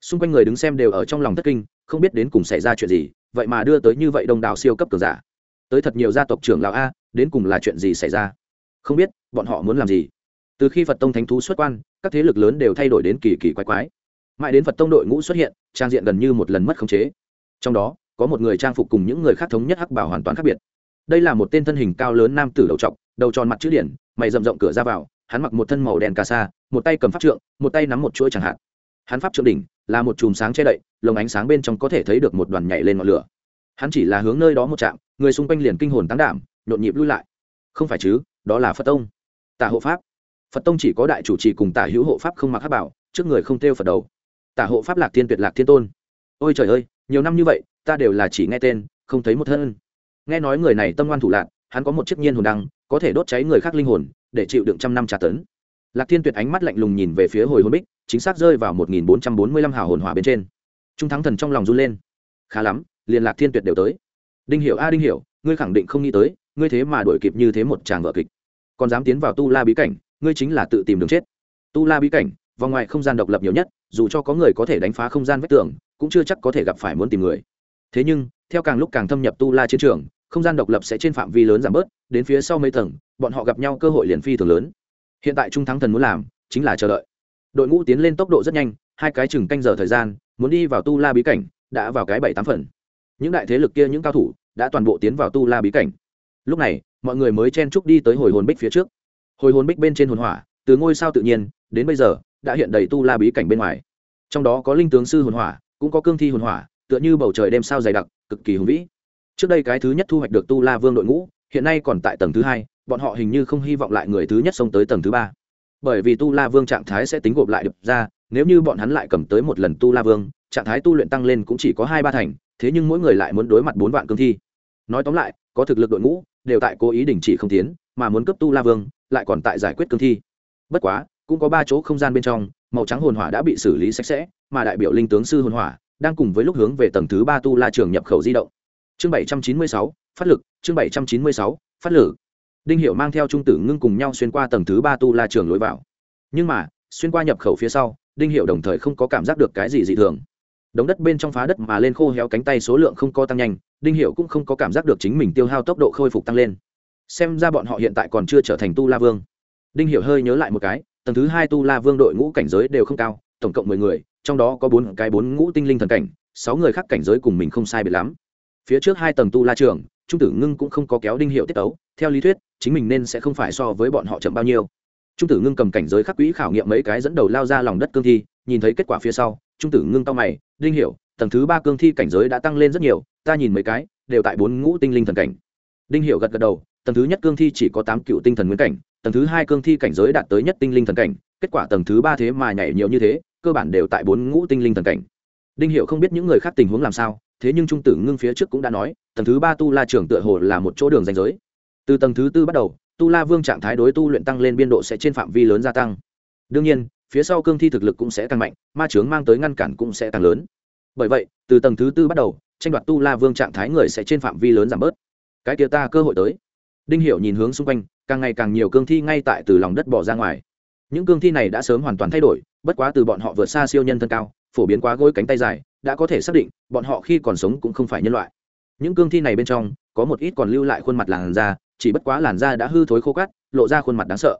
A: Xung quanh người đứng xem đều ở trong lòng thất kinh, không biết đến cùng xảy ra chuyện gì, vậy mà đưa tới như vậy đông đảo siêu cấp cường giả. Tới thật nhiều gia tộc trưởng lão a đến cùng là chuyện gì xảy ra? Không biết, bọn họ muốn làm gì? Từ khi phật tông thánh thú xuất quan, các thế lực lớn đều thay đổi đến kỳ kỳ quái quái. Mãi đến phật tông đội ngũ xuất hiện, trang diện gần như một lần mất khống chế. Trong đó, có một người trang phục cùng những người khác thống nhất hắc bảo hoàn toàn khác biệt. Đây là một tên thân hình cao lớn nam tử đầu trọc, đầu tròn mặt chữ điển, mày rậm rộng cửa ra vào, hắn mặc một thân màu đen cà sa, một tay cầm pháp trượng, một tay nắm một chuỗi chẳng hạn. Hắn pháp trượng đỉnh, là một chùm sáng che đậy, lồng ánh sáng bên trong có thể thấy được một đoàn nhảy lên ngọn lửa. Hắn chỉ là hướng nơi đó một chạm người xung quanh liền kinh hồn tán đảm nhộn nhịp lui lại. Không phải chứ, đó là phật tông. Tả hộ pháp. Phật tông chỉ có đại chủ trì cùng tả hữu hộ pháp không mặc hát bảo, trước người không theo phật đầu. Tả hộ pháp lạc thiên tuyệt lạc thiên tôn. Ôi trời ơi, nhiều năm như vậy, ta đều là chỉ nghe tên, không thấy một thân. Nghe nói người này tâm ngoan thủ lạc, hắn có một chiếc nhiên hồn đăng, có thể đốt cháy người khác linh hồn, để chịu đựng trăm năm tra tấn. Lạc thiên tuyệt ánh mắt lạnh lùng nhìn về phía hồi hồn bích, chính xác rơi vào một nghìn bốn trăm bốn mươi lăm hào hồn hỏa bên trên. Trung thắng thần trong lòng run lên. Khá lắm, liền lạc thiên tuyệt đều tới. Đinh hiểu a đinh hiểu, ngươi khẳng định không nghĩ tới ngươi thế mà đuổi kịp như thế một chàng vợ kịch. Còn dám tiến vào tu la bí cảnh, ngươi chính là tự tìm đường chết. Tu la bí cảnh, vòng ngoài không gian độc lập nhiều nhất, dù cho có người có thể đánh phá không gian vách tường, cũng chưa chắc có thể gặp phải muốn tìm người. Thế nhưng, theo càng lúc càng thâm nhập tu la chiến trường, không gian độc lập sẽ trên phạm vi lớn giảm bớt, đến phía sau mấy tầng, bọn họ gặp nhau cơ hội liền phi thường lớn. Hiện tại trung thắng thần muốn làm, chính là chờ đợi. Đội ngũ tiến lên tốc độ rất nhanh, hai cái chừng canh giờ thời gian, muốn đi vào tu la bí cảnh, đã vào cái bảy tám phần. Những đại thế lực kia, những cao thủ, đã toàn bộ tiến vào tu la bí cảnh lúc này, mọi người mới chen chúc đi tới hồi hồn bích phía trước. Hồi hồn bích bên trên hồn hỏa, từ ngôi sao tự nhiên, đến bây giờ, đã hiện đầy tu la bí cảnh bên ngoài. Trong đó có linh tướng sư hồn hỏa, cũng có cương thi hồn hỏa, tựa như bầu trời đêm sao dày đặc, cực kỳ hùng vĩ. Trước đây cái thứ nhất thu hoạch được tu la vương đội ngũ, hiện nay còn tại tầng thứ hai, bọn họ hình như không hy vọng lại người thứ nhất xông tới tầng thứ ba. Bởi vì tu la vương trạng thái sẽ tính gộp lại được ra, nếu như bọn hắn lại cầm tới một lần tu la vương, trạng thái tu luyện tăng lên cũng chỉ có hai ba thành, thế nhưng mỗi người lại muốn đối mặt bốn vạn cương thi. Nói tóm lại, có thực lực đội ngũ đều tại cố ý đình chỉ không tiến, mà muốn cấp tu la vương, lại còn tại giải quyết cương thi. Bất quá, cũng có ba chỗ không gian bên trong, màu trắng hồn hỏa đã bị xử lý sạch sẽ, mà đại biểu linh tướng sư hồn hỏa đang cùng với lúc hướng về tầng thứ ba tu la trường nhập khẩu di động. Chương bảy trăm chín mươi sáu, phát lực, chương bảy trăm chín mươi sáu, phát lử đinh hiệu mang theo trung tử ngưng cùng nhau xuyên qua tầng thứ ba tu la trường lối vào. Nhưng mà, xuyên qua nhập khẩu phía sau, đinh hiệu đồng thời không có cảm giác được cái gì dị thường đống đất bên trong phá đất mà lên khô héo cánh tay số lượng không có tăng nhanh đinh hiệu cũng không có cảm giác được chính mình tiêu hao tốc độ khôi phục tăng lên. Xem ra bọn họ hiện tại còn chưa trở thành tu la vương. Đinh hiệu hơi nhớ lại một cái tầng thứ hai tu la vương đội ngũ cảnh giới đều không cao tổng cộng mười người trong đó có bốn cái bốn ngũ tinh linh thần cảnh sáu người khác cảnh giới cùng mình không sai biệt lắm. Phía trước hai tầng tu la trường trung tử ngưng cũng không có kéo đinh hiệu tiết tấu, theo lý thuyết chính mình nên sẽ không phải so với bọn họ chậm bao nhiêu. Trung tử ngưng cầm cảnh giới khắc quỹ khảo nghiệm mấy cái dẫn đầu lao ra lòng đất cương thi nhìn thấy kết quả phía sau trung tử ngưng tao mày đinh hiểu, tầng thứ ba cương thi cảnh giới đã tăng lên rất nhiều, ta nhìn mấy cái, đều tại bốn ngũ tinh linh thần cảnh. Đinh hiểu gật gật đầu, tầng thứ nhất cương thi chỉ có tám cựu tinh thần nguyên cảnh, tầng thứ hai cương thi cảnh giới đạt tới nhất tinh linh thần cảnh, kết quả tầng thứ ba thế mà nhảy nhiều như thế, cơ bản đều tại bốn ngũ tinh linh thần cảnh. Đinh hiểu không biết những người khác tình huống làm sao, thế nhưng trung tử ngưng phía trước cũng đã nói, tầng thứ ba tu la trưởng tựa hồ là một chỗ đường danh giới. Từ tầng thứ tư bắt đầu, tu la vương trạng thái đối tu luyện tăng lên biên độ sẽ trên phạm vi lớn gia tăng. Đương nhiên phía sau cương thi thực lực cũng sẽ tăng mạnh, ma chướng mang tới ngăn cản cũng sẽ tăng lớn. Bởi vậy, từ tầng thứ tư bắt đầu, tranh đoạt tu la vương trạng thái người sẽ trên phạm vi lớn giảm bớt. Cái kia ta cơ hội tới. Đinh hiểu nhìn hướng xung quanh, càng ngày càng nhiều cương thi ngay tại từ lòng đất bỏ ra ngoài. Những cương thi này đã sớm hoàn toàn thay đổi, bất quá từ bọn họ vượt xa siêu nhân thân cao, phổ biến quá gối cánh tay dài, đã có thể xác định, bọn họ khi còn sống cũng không phải nhân loại. Những cương thi này bên trong, có một ít còn lưu lại khuôn mặt làn da, chỉ bất quá làn da đã hư thối khô cát, lộ ra khuôn mặt đáng sợ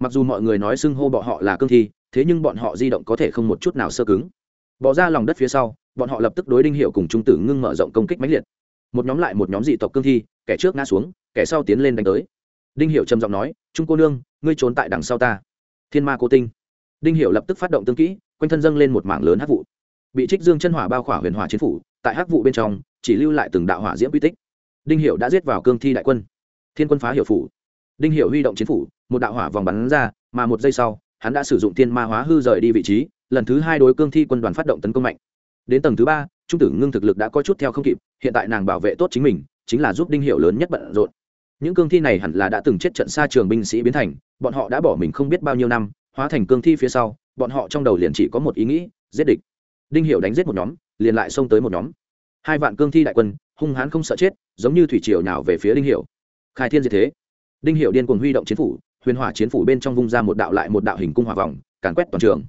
A: mặc dù mọi người nói xưng hô bọn họ là cương thi, thế nhưng bọn họ di động có thể không một chút nào sơ cứng. Bỏ ra lòng đất phía sau, bọn họ lập tức đối đinh hiệu cùng trung tử ngưng mở rộng công kích mãnh liệt. Một nhóm lại một nhóm dị tộc cương thi, kẻ trước ngã xuống, kẻ sau tiến lên đánh tới. Đinh hiệu trầm giọng nói, trung cô nương, ngươi trốn tại đằng sau ta. Thiên ma cô tinh. Đinh hiệu lập tức phát động tương kỹ, quanh thân dâng lên một mảng lớn hắc vụ. Bị trích dương chân hỏa bao khỏa huyền hỏa chiến phủ, tại hắc vụ bên trong, chỉ lưu lại từng đạo hỏa diễm uy tích. Đinh hiệu đã giết vào cương thi đại quân. Thiên quân phá hiệu phủ đinh hiệu huy động chiến phủ, một đạo hỏa vòng bắn ra, mà một giây sau, hắn đã sử dụng thiên ma hóa hư rời đi vị trí, lần thứ hai đối cương thi quân đoàn phát động tấn công mạnh. Đến tầng thứ ba, trung tử ngưng thực lực đã có chút theo không kịp, hiện tại nàng bảo vệ tốt chính mình, chính là giúp đinh hiệu lớn nhất bận rộn. Những cương thi này hẳn là đã từng chết trận xa trường binh sĩ biến thành, bọn họ đã bỏ mình không biết bao nhiêu năm, hóa thành cương thi phía sau, bọn họ trong đầu liền chỉ có một ý nghĩ, giết địch. Đinh hiệu đánh giết một nhóm, liền lại xông tới một nhóm. Hai vạn cương thi đại quân, hung hãn không sợ chết, giống như thủy triều nào về phía đinh hiệu khai thiên diệt thế đinh hiệu điên cuồng huy động chiến phủ, huyền hỏa chiến phủ bên trong vung ra một đạo lại một đạo hình cung hỏa vòng, càn quét toàn trường.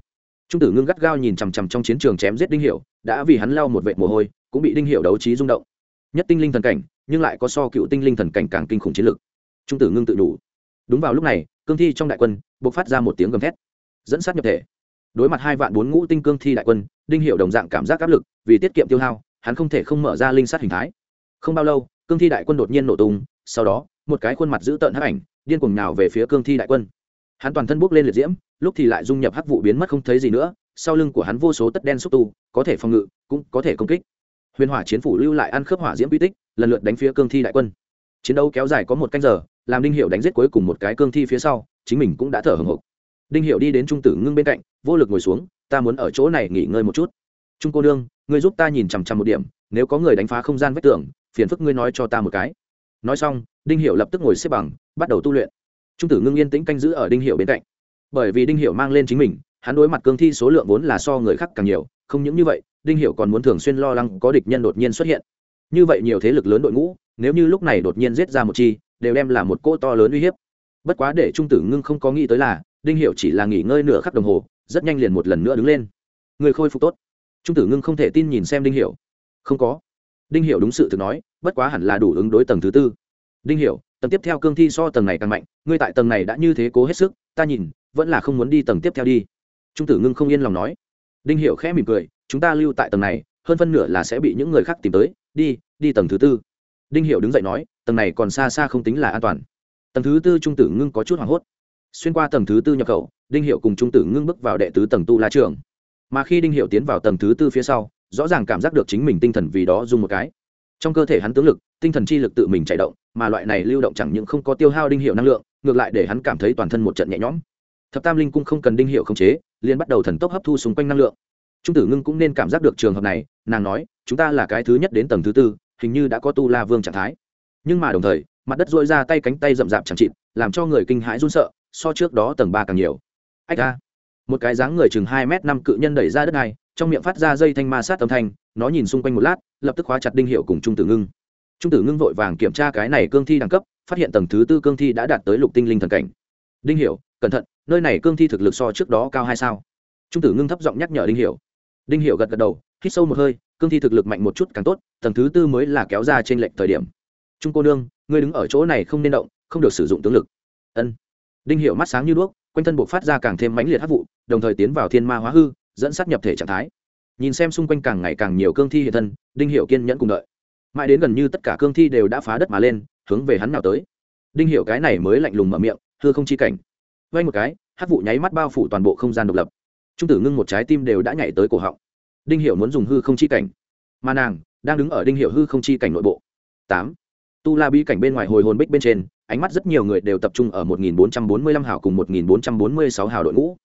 A: Trung tử ngưng gắt gao nhìn chằm chằm trong chiến trường chém giết đinh hiệu đã vì hắn lau một vệ mồ hôi, cũng bị đinh hiệu đấu trí rung động. Nhất tinh linh thần cảnh, nhưng lại có so cựu tinh linh thần cảnh càng kinh khủng chiến lực. Trung tử ngưng tự đủ. Đúng vào lúc này, cương thi trong đại quân b ộ c phát ra một tiếng gầm thét, dẫn sát nhập thể. Đối mặt hai vạn bốn ngũ tinh cương thi đại quân, đinh hiệu đồng dạng cảm giác áp lực, vì tiết kiệm tiêu hao, hắn không thể không mở ra linh sát hình thái. Không bao lâu, cương thi đại quân đột nhiên nổ tung, sau đó một cái khuôn mặt giữ tợn hắc ảnh, điên cuồng nào về phía cương thi đại quân. Hắn toàn thân bốc lên liệt diễm, lúc thì lại dung nhập hắc vụ biến mất không thấy gì nữa, sau lưng của hắn vô số tất đen xúc tu, có thể phòng ngự, cũng có thể công kích. Huyền hỏa chiến phủ lưu lại ăn khớp hỏa diễm quy tích, lần lượt đánh phía cương thi đại quân. Chiến đấu kéo dài có một canh giờ, làm đinh hiệu đánh giết cuối cùng một cái cương thi phía sau, chính mình cũng đã thở hồng hộc. Đinh hiệu đi đến trung tử ngưng bên cạnh, vô lực ngồi xuống, ta muốn ở chỗ này nghỉ ngơi một chút. Trung cô đương ngươi giúp ta nhìn chằm chằm một điểm, nếu có người đánh phá không gian vách tường, phiền phức ngươi nói cho ta một cái nói xong, đinh hiệu lập tức ngồi xếp bằng, bắt đầu tu luyện. Trung tử ngưng yên tĩnh canh giữ ở đinh hiệu bên cạnh. Bởi vì đinh hiệu mang lên chính mình, hắn đối mặt cương thi số lượng vốn là so người khác càng nhiều, không những như vậy, đinh hiểu còn muốn thường xuyên lo lắng có địch nhân đột nhiên xuất hiện. Như vậy nhiều thế lực lớn đội ngũ, nếu như lúc này đột nhiên giết ra một chi, đều đem là một cỗ to lớn uy hiếp. Bất quá để trung tử ngưng không có nghĩ tới là, đinh hiểu chỉ là nghỉ ngơi nửa khắc đồng hồ, rất nhanh liền một lần nữa đứng lên. Người khôi phục tốt. Trung tử ngưng không thể tin nhìn xem đinh hiểu. Không có đinh hiểu đúng sự thực nói, bất quá hẳn là đủ ứng đối tầng thứ tư. Đinh hiểu, tầng tiếp theo cương thi so tầng này càng mạnh, ngươi tại tầng này đã như thế cố hết sức, ta nhìn, vẫn là không muốn đi tầng tiếp theo đi. Trung tử ngưng không yên lòng nói. Đinh hiểu khẽ mỉm cười, chúng ta lưu tại tầng này, hơn phân nửa là sẽ bị những người khác tìm tới, đi đi tầng thứ tư. Đinh hiểu đứng dậy nói, tầng này còn xa xa không tính là an toàn. Tầng thứ tư trung tử ngưng có chút hoảng hốt. Xuyên qua tầng thứ tư nhập khẩu, đinh hiệu cùng trung tử ngưng bước vào đệ tứ tầng tu la trường. Mà khi đinh hiệu tiến vào tầng thứ tư phía sau rõ ràng cảm giác được chính mình tinh thần vì đó dùng một cái. Trong cơ thể hắn tướng lực, tinh thần chi lực tự mình chạy động, mà loại này lưu động chẳng những không có tiêu hao đinh hiệu năng lượng, ngược lại để hắn cảm thấy toàn thân một trận nhẹ nhõm. Thập tam linh cung không cần đinh hiệu khống chế, liền bắt đầu thần tốc hấp thu xung quanh năng lượng. Trung tử ngưng cũng nên cảm giác được trường hợp này, nàng nói, chúng ta là cái thứ nhất đến tầng thứ tư, hình như đã có tu la vương trạng thái. Nhưng mà đồng thời, mặt đất dội ra tay cánh tay rậm rạp chẳng chịt, làm cho người kinh hãi run sợ, so trước đó tầng ba càng nhiều. Ách ra một cái dáng người chừng hai m năm cự nhân đẩy ra đất này trong miệng phát ra dây thanh ma sát âm thanh, nó nhìn xung quanh một lát, lập tức khóa chặt đinh hiệu cùng trung tử ngưng. Trung tử ngưng vội vàng kiểm tra cái này cương thi đẳng cấp, phát hiện tầng thứ tư cương thi đã đạt tới lục tinh linh thần cảnh. Đinh hiệu, cẩn thận, nơi này cương thi thực lực so trước đó cao hai sao? Trung tử ngưng thấp giọng nhắc nhở đinh hiệu. Đinh hiệu gật gật đầu, hít sâu một hơi, cương thi thực lực mạnh một chút càng tốt, tầng thứ tư mới là kéo ra trên lệnh thời điểm. Trung cô nương, ngươi đứng ở chỗ này không nên động, không được sử dụng tướng lực. Ân. Đinh hiệu mắt sáng như đuốc, quanh thân buộc phát ra càng thêm mãnh liệt hấp vụ, đồng thời tiến vào thiên ma hóa hư dẫn sát nhập thể trạng thái. Nhìn xem xung quanh càng ngày càng nhiều cương thi hiện thân, đinh hiệu kiên nhẫn cùng đợi. Mãi đến gần như tất cả cương thi đều đã phá đất mà lên, hướng về hắn nào tới. Đinh hiệu cái này mới lạnh lùng mở miệng hư không chi cảnh. Vay một cái hát vụ nháy mắt bao phủ toàn bộ không gian độc lập. Trung tử ngưng một trái tim đều đã nhảy tới cổ họng. Đinh hiệu muốn dùng hư không chi cảnh. Mà nàng, đang đứng ở đinh hiệu hư không chi cảnh nội bộ. Tám. Tu la bi cảnh bên ngoài hồi hồn bích bên trên, ánh mắt rất nhiều người đều tập trung ở 1445 hào cùng 1446 hào đội ngũ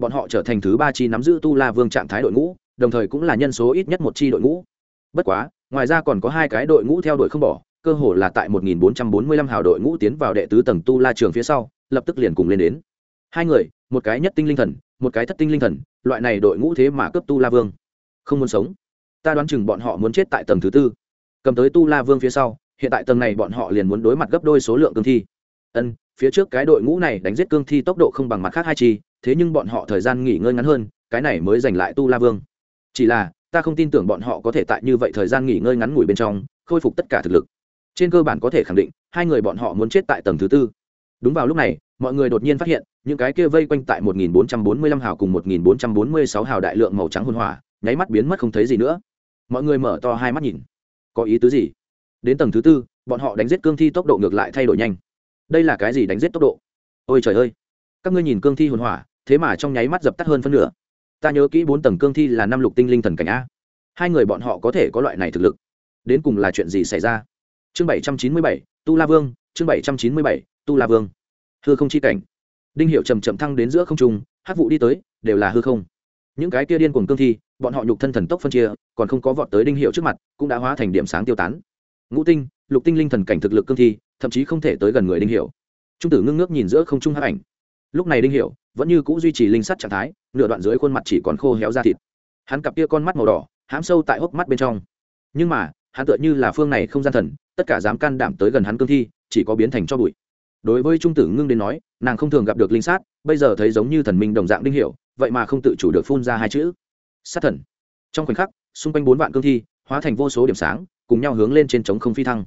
A: bọn họ trở thành thứ ba chi nắm giữ tu la vương trạng thái đội ngũ, đồng thời cũng là nhân số ít nhất một chi đội ngũ. Bất quá, ngoài ra còn có hai cái đội ngũ theo đội không bỏ, cơ hồ là tại 1445 hào đội ngũ tiến vào đệ tứ tầng tu la trường phía sau, lập tức liền cùng lên đến. Hai người, một cái nhất tinh linh thần, một cái thất tinh linh thần, loại này đội ngũ thế mà cấp tu la vương. Không muốn sống. Ta đoán chừng bọn họ muốn chết tại tầng thứ tư. Cầm tới tu la vương phía sau, hiện tại tầng này bọn họ liền muốn đối mặt gấp đôi số lượng cương thi. Ân, phía trước cái đội ngũ này đánh giết cương thi tốc độ không bằng mặt khác hai chi thế nhưng bọn họ thời gian nghỉ ngơi ngắn hơn, cái này mới giành lại tu la vương. Chỉ là, ta không tin tưởng bọn họ có thể tại như vậy thời gian nghỉ ngơi ngắn ngủi bên trong, khôi phục tất cả thực lực. Trên cơ bản có thể khẳng định, hai người bọn họ muốn chết tại tầng thứ tư. Đúng vào lúc này, mọi người đột nhiên phát hiện, những cái kia vây quanh tại 1445 hào cùng 1446 hào đại lượng màu trắng hôn hỏa, nháy mắt biến mất không thấy gì nữa. Mọi người mở to hai mắt nhìn. Có ý tứ gì? Đến tầng thứ tư, bọn họ đánh giết cương thi tốc độ ngược lại thay đổi nhanh. Đây là cái gì đánh giết tốc độ? Ôi trời ơi! Các ngươi nhìn cương thi hồn hỏa thế mà trong nháy mắt dập tắt hơn phân nửa. Ta nhớ kỹ bốn tầng cương thi là năm lục tinh linh thần cảnh a. Hai người bọn họ có thể có loại này thực lực. Đến cùng là chuyện gì xảy ra? Chương bảy trăm chín mươi bảy tu la vương chương bảy trăm chín mươi bảy tu la vương. Hư không chi cảnh. Đinh hiệu chầm chậm thăng đến giữa không trung hát vụ đi tới đều là hư không. Những cái kia điên cùng cương thi bọn họ nhục thân thần tốc phân chia còn không có vọt tới đinh hiệu trước mặt cũng đã hóa thành điểm sáng tiêu tán. Ngũ tinh lục tinh linh thần cảnh thực lực cương thi thậm chí không thể tới gần người đinh hiệu, trung tử ngưng ngước nhìn giữa không trung hắc ảnh lúc này đinh hiểu vẫn như cũ duy trì linh sắt trạng thái, nửa đoạn dưới khuôn mặt chỉ còn khô héo ra thịt. Hắn cặp kia con mắt màu đỏ, hám sâu tại hốc mắt bên trong. Nhưng mà, hắn tựa như là phương này không gian thần, tất cả dám can đảm tới gần hắn cương thi, chỉ có biến thành cho bụi. Đối với trung tử ngưng đến nói, nàng không thường gặp được linh sát, bây giờ thấy giống như thần minh đồng dạng đinh hiểu, vậy mà không tự chủ được phun ra hai chữ. Sát thần. Trong khoảnh khắc, xung quanh bốn vạn cương thi, hóa thành vô số điểm sáng, cùng nhau hướng lên trên trống không phi thăng.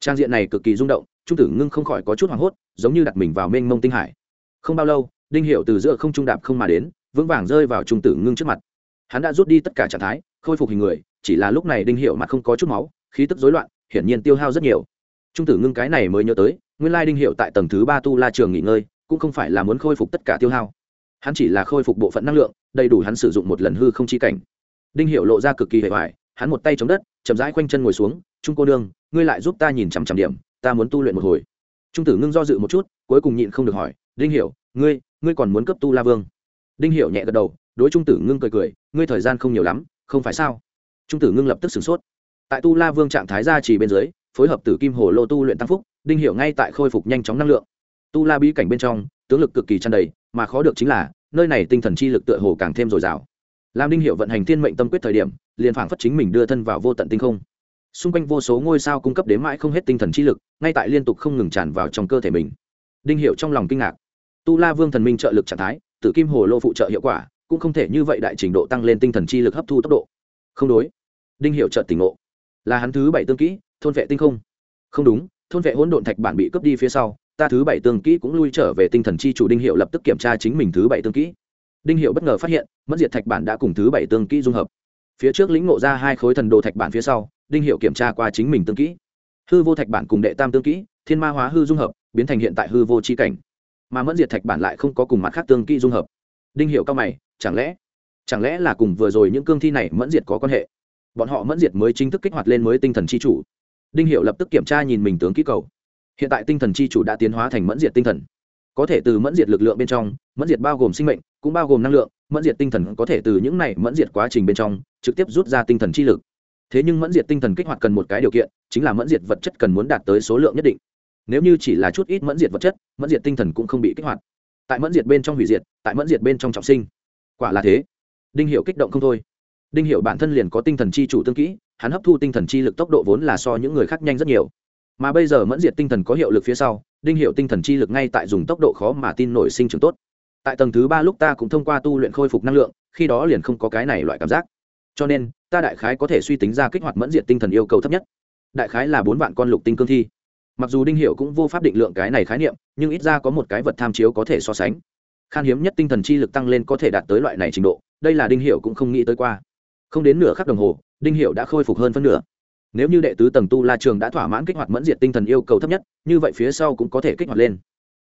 A: Trang diện này cực kỳ rung động, trung tử ngưng không khỏi có chút hoảng hốt, giống như đặt mình vào mênh mông tinh hải không bao lâu, đinh hiệu từ giữa không trung đạp không mà đến, vững vàng rơi vào trung tử ngưng trước mặt. Hắn đã rút đi tất cả trạng thái, khôi phục hình người, chỉ là lúc này đinh hiệu mặt không có chút máu, khí tức rối loạn, hiển nhiên tiêu hao rất nhiều. Trung tử ngưng cái này mới nhớ tới, nguyên lai đinh hiệu tại tầng thứ ba tu la trường nghỉ ngơi, cũng không phải là muốn khôi phục tất cả tiêu hao. Hắn chỉ là khôi phục bộ phận năng lượng, đầy đủ hắn sử dụng một lần hư không chi cảnh. Đinh hiệu lộ ra cực kỳ hề hoài, hắn một tay chống đất, chậm rãi khoanh chân ngồi xuống, trung cô nương, ngươi lại giúp ta nhìn chằm chằm điểm, ta muốn tu luyện một hồi. Trung tử ngưng do dự một chút, cuối cùng nhịn không được hỏi đinh hiểu, ngươi ngươi còn muốn cấp tu la vương? Đinh hiểu nhẹ gật đầu, đối trung tử ngưng cười cười, ngươi thời gian không nhiều lắm, không phải sao? Trung tử ngưng lập tức sửng sốt. Tại tu la vương trạng thái gia trì bên dưới, phối hợp tử kim hồ lô tu luyện tăng phúc, đinh hiểu ngay tại khôi phục nhanh chóng năng lượng. Tu la bí cảnh bên trong, tướng lực cực kỳ tràn đầy, mà khó được chính là, nơi này tinh thần chi lực tựa hồ càng thêm dồi dào. Làm đinh hiệu vận hành thiên mệnh tâm quyết thời điểm, liền phảng phất chính mình đưa thân vào vô tận tinh không. Xung quanh vô số ngôi sao cung cấp đến mãi không hết tinh thần chi lực, ngay tại liên tục không ngừng tràn vào trong cơ thể mình. Đinh hiệu trong lòng kinh ngạc tu la vương thần minh trợ lực trạng thái, Tử kim hồ lô phụ trợ hiệu quả, cũng không thể như vậy đại trình độ tăng lên tinh thần chi lực hấp thu tốc độ. Không đối. Đinh hiệu trợ tỉnh ngộ. Là hắn thứ bảy tương kỹ, thôn vệ tinh không. Không đúng, thôn vệ hỗn độn thạch bản bị cướp đi phía sau, ta thứ bảy tương kỹ cũng lui trở về tinh thần chi chủ đinh hiệu lập tức kiểm tra chính mình thứ bảy tương kỹ. Đinh hiệu bất ngờ phát hiện, mất diệt thạch bản đã cùng thứ bảy tương kỹ dung hợp. Phía trước lĩnh ngộ ra hai khối thần đồ thạch bản phía sau, đinh hiệu kiểm tra qua chính mình tương kỹ. Hư vô thạch bản cùng đệ tam tương kỹ, thiên ma hóa hư dung hợp, biến thành hiện tại hư vô c h i cảnh mà mẫn diệt thạch bản lại không có cùng mặt khác tương kỹ dung hợp đinh hiệu cao mày chẳng lẽ chẳng lẽ là cùng vừa rồi những cương thi này mẫn diệt có quan hệ bọn họ mẫn diệt mới chính thức kích hoạt lên mới tinh thần c h i chủ đinh hiệu lập tức kiểm tra nhìn mình tướng kỹ cầu hiện tại tinh thần c h i chủ đã tiến hóa thành mẫn diệt tinh thần có thể từ mẫn diệt lực lượng bên trong mẫn diệt bao gồm sinh mệnh cũng bao gồm năng lượng mẫn diệt tinh thần có thể từ những này mẫn diệt quá trình bên trong trực tiếp rút ra tinh thần chi lực thế nhưng mẫn diệt tinh thần kích hoạt cần một cái điều kiện chính là mẫn diệt vật chất cần muốn đạt tới số lượng nhất định nếu như chỉ là chút ít mẫn diệt vật chất, mẫn diệt tinh thần cũng không bị kích hoạt. Tại mẫn diệt bên trong hủy diệt, tại mẫn diệt bên trong trọng sinh. Quả là thế. Đinh hiệu kích động không thôi. Đinh hiệu bản thân liền có tinh thần chi chủ tương kỹ, hắn hấp thu tinh thần chi lực tốc độ vốn là so những người khác nhanh rất nhiều. Mà bây giờ mẫn diệt tinh thần có hiệu lực phía sau, đinh hiệu tinh thần chi lực ngay tại dùng tốc độ khó mà tin nổi sinh trưởng tốt. Tại tầng thứ ba lúc ta cũng thông qua tu luyện khôi phục năng lượng, khi đó liền không có cái này loại cảm giác. Cho nên, ta đại khái có thể suy tính ra kích hoạt mẫn diệt tinh thần yêu cầu thấp nhất. Đại khái là bốn vạn con lục tinh cương thi mặc dù đinh hiệu cũng vô pháp định lượng cái này khái niệm, nhưng ít ra có một cái vật tham chiếu có thể so sánh. Khan hiếm nhất tinh thần chi lực tăng lên có thể đạt tới loại này trình độ, đây là đinh hiệu cũng không nghĩ tới qua. Không đến nửa khắc đồng hồ, đinh hiệu đã khôi phục hơn phân nửa. Nếu như đệ tứ tầng tu la trường đã thỏa mãn kích hoạt mẫn diệt tinh thần yêu cầu thấp nhất, như vậy phía sau cũng có thể kích hoạt lên.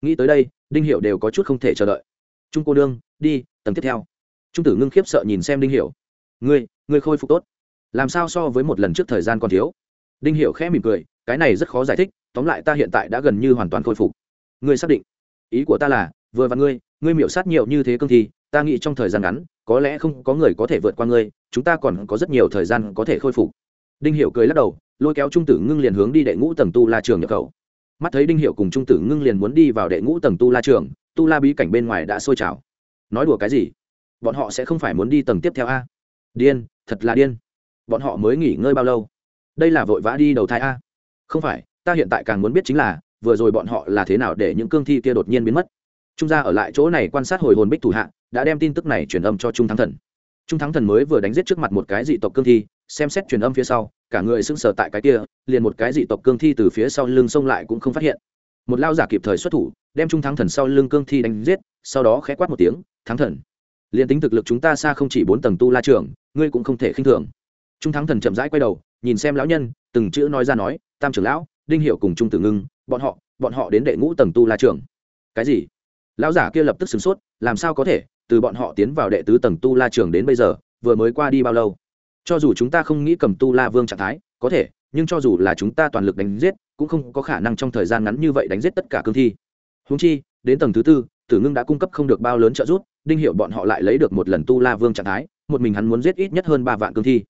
A: Nghĩ tới đây, đinh hiệu đều có chút không thể chờ đợi. Trung cô đương đi, tầng tiếp theo. Trung tử ngưng khiếp sợ nhìn xem đinh hiệu ngươi ngươi khôi phục tốt. Làm sao so với một lần trước thời gian còn thiếu? Đinh hiệu khẽ mỉm cười cái này rất khó giải thích, tóm lại ta hiện tại đã gần như hoàn toàn khôi phục. Ngươi xác định? Ý của ta là, vừa và ngươi ngươi miểu sát nhiều như thế cương thi, ta nghĩ trong thời gian ngắn, có lẽ không có người có thể vượt qua ngươi, chúng ta còn có rất nhiều thời gian có thể khôi phục. Đinh hiểu cười lắc đầu, lôi kéo trung tử ngưng liền hướng đi đệ ngũ tầng tu la trường nhập khẩu. Mắt thấy đinh hiểu cùng trung tử ngưng liền muốn đi vào đệ ngũ tầng tu la trường, tu la bí cảnh bên ngoài đã sôi trào. Nói đùa cái gì? Bọn họ sẽ không phải muốn đi tầng tiếp theo a? Điên, thật là điên. Bọn họ mới nghỉ ngơi bao lâu? Đây là vội vã đi đầu thai a? Không phải, ta hiện tại càng muốn biết chính là, vừa rồi bọn họ là thế nào để những cương thi kia đột nhiên biến mất. Trung gia ở lại chỗ này quan sát hồi hồn bích thủ hạ, đã đem tin tức này truyền âm cho trung thắng thần. Trung thắng thần mới vừa đánh giết trước mặt một cái dị tộc cương thi, xem xét truyền âm phía sau, cả người sững sờ tại cái kia, liền một cái dị tộc cương thi từ phía sau lưng xông lại cũng không phát hiện. Một lao giả kịp thời xuất thủ, đem trung thắng thần sau lưng cương thi đánh giết, sau đó khẽ quát một tiếng, thắng thần, liền tính thực lực chúng ta xa không chỉ bốn tầng tu la trường ngươi cũng không thể khinh thường. Trung thắng thần chậm rãi quay đầu, nhìn xem lão nhân, từng chữ nói ra nói tam trưởng lão, đinh hiệu cùng trung tử ngưng, bọn họ bọn họ đến đệ ngũ tầng tu la trường. Cái gì? Lão giả kia lập tức sửng sốt, làm sao có thể, từ bọn họ tiến vào đệ tứ tầng tu la trường đến bây giờ, vừa mới qua đi bao lâu? Cho dù chúng ta không nghĩ cầm tu la vương trạng thái, có thể, nhưng cho dù là chúng ta toàn lực đánh giết, cũng không có khả năng trong thời gian ngắn như vậy đánh giết tất cả cương thi. Húng chi, đến tầng thứ tư, tử ngưng đã cung cấp không được bao lớn trợ giúp, đinh hiệu bọn họ lại lấy được một lần tu la vương trạng thái, một mình hắn muốn giết ít nhất hơn ba vạn cương thi.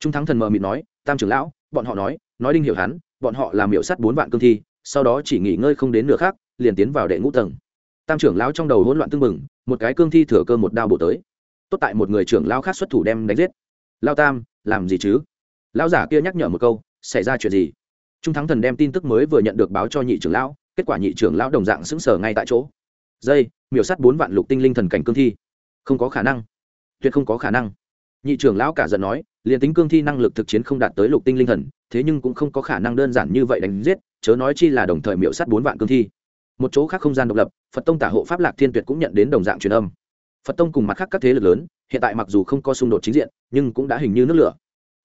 A: Trung thắng thần mờ mịt nói, tam trưởng lão, bọn họ nói nói đinh hiệu hắn bọn họ làm miểu sắt bốn vạn cương thi, sau đó chỉ nghỉ ngơi không đến nửa khác liền tiến vào đệ ngũ tầng. Tam trưởng lão trong đầu hỗn loạn tưng bừng, một cái cương thi thừa cơ một đao bổ tới. Tốt tại một người trưởng lão khác xuất thủ đem đánh giết. Lao tam, làm gì chứ? Lão giả kia nhắc nhở một câu, xảy ra chuyện gì? Trung thắng thần đem tin tức mới vừa nhận được báo cho nhị trưởng lão, kết quả nhị trưởng lão đồng dạng sững sờ ngay tại chỗ. Dây, miểu sắt bốn vạn lục tinh linh thần cảnh cương thi. Không có khả năng. Tuyệt không có khả năng nhị trưởng lão cả giận nói, liền tính cương thi năng lực thực chiến không đạt tới lục tinh linh thần, thế nhưng cũng không có khả năng đơn giản như vậy đánh giết, chớ nói chi là đồng thời miểu sát bốn vạn cương thi. Một chỗ khác không gian độc lập, phật tông tả hộ pháp lạc thiên tuyệt cũng nhận đến đồng dạng truyền âm. Phật tông cùng mặt khác các thế lực lớn, hiện tại mặc dù không có xung đột chính diện, nhưng cũng đã hình như nước lửa.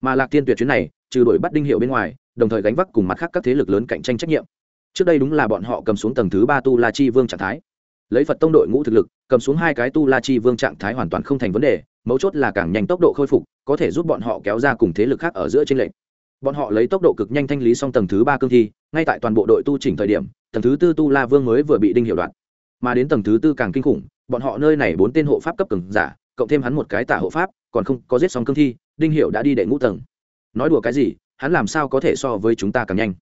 A: Mà lạc thiên tuyệt chuyến này, trừ đổi bắt đinh hiệu bên ngoài, đồng thời gánh vác cùng mặt khác các thế lực lớn cạnh tranh trách nhiệm. Trước đây đúng là bọn họ cầm xuống tầng thứ ba tu la chi vương trạng thái lấy phật tông đội ngũ thực lực, cầm xuống hai cái tu la chi vương trạng thái hoàn toàn không thành vấn đề, mấu chốt là càng nhanh tốc độ khôi phục, có thể giúp bọn họ kéo ra cùng thế lực khác ở giữa tranh lệch. Bọn họ lấy tốc độ cực nhanh thanh lý xong tầng thứ ba cương thi, ngay tại toàn bộ đội tu chỉnh thời điểm, tầng thứ tư tu la vương mới vừa bị đinh hiệu đoạn. Mà đến tầng thứ tư càng kinh khủng, bọn họ nơi này bốn tên hộ pháp cấp cường giả, cộng thêm hắn một cái tả hộ pháp, còn không có giết xong cương thi, đinh hiệu đã đi đệ ngũ tầng. Nói đùa cái gì, hắn làm sao có thể so với chúng ta càng nhanh?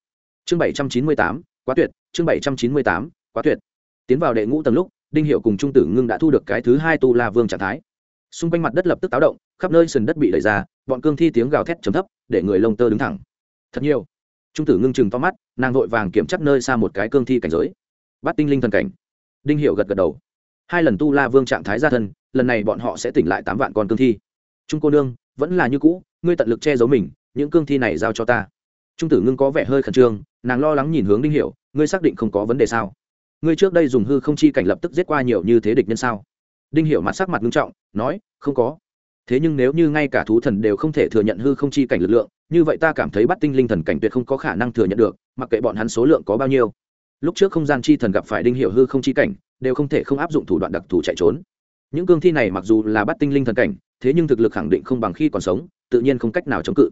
A: Chương bảy trăm chín mươi tám, quá tuyệt, chương bảy trăm chín mươi tám, quá tuyệt tiến vào đệ ngũ tầng lúc, đinh hiệu cùng trung tử ngưng đã thu được cái thứ hai tu la vương trạng thái. Xung quanh mặt đất lập tức táo động, khắp nơi sườn đất bị đẩy ra, bọn cương thi tiếng gào thét chấm thấp, để người lông tơ đứng thẳng. Thật nhiều. Trung tử ngưng chừng to mắt, nàng vội vàng kiểm chắc nơi xa một cái cương thi cảnh giới. Bắt tinh linh thần cảnh. Đinh hiệu gật gật đầu. Hai lần tu la vương trạng thái ra thân, lần này bọn họ sẽ tỉnh lại tám vạn con cương thi. Trung cô nương, vẫn là như cũ, ngươi tận lực che giấu mình, những cương thi này giao cho ta. Trung tử ngưng có vẻ hơi khẩn trương, nàng lo lắng nhìn hướng đinh hiểu, ngươi xác định không có vấn đề sao? Ngươi trước đây dùng hư không chi cảnh lập tức giết qua nhiều như thế địch nhân sao? Đinh hiểu mặt sắc mặt nghiêm trọng, nói, không có. Thế nhưng nếu như ngay cả thú thần đều không thể thừa nhận hư không chi cảnh lực lượng, như vậy ta cảm thấy bắt tinh linh thần cảnh tuyệt không có khả năng thừa nhận được, mặc kệ bọn hắn số lượng có bao nhiêu. Lúc trước không gian chi thần gặp phải đinh hiểu hư không chi cảnh, đều không thể không áp dụng thủ đoạn đặc thù chạy trốn. Những cương thi này mặc dù là bắt tinh linh thần cảnh, thế nhưng thực lực khẳng định không bằng khi còn sống, tự nhiên không cách nào chống cự.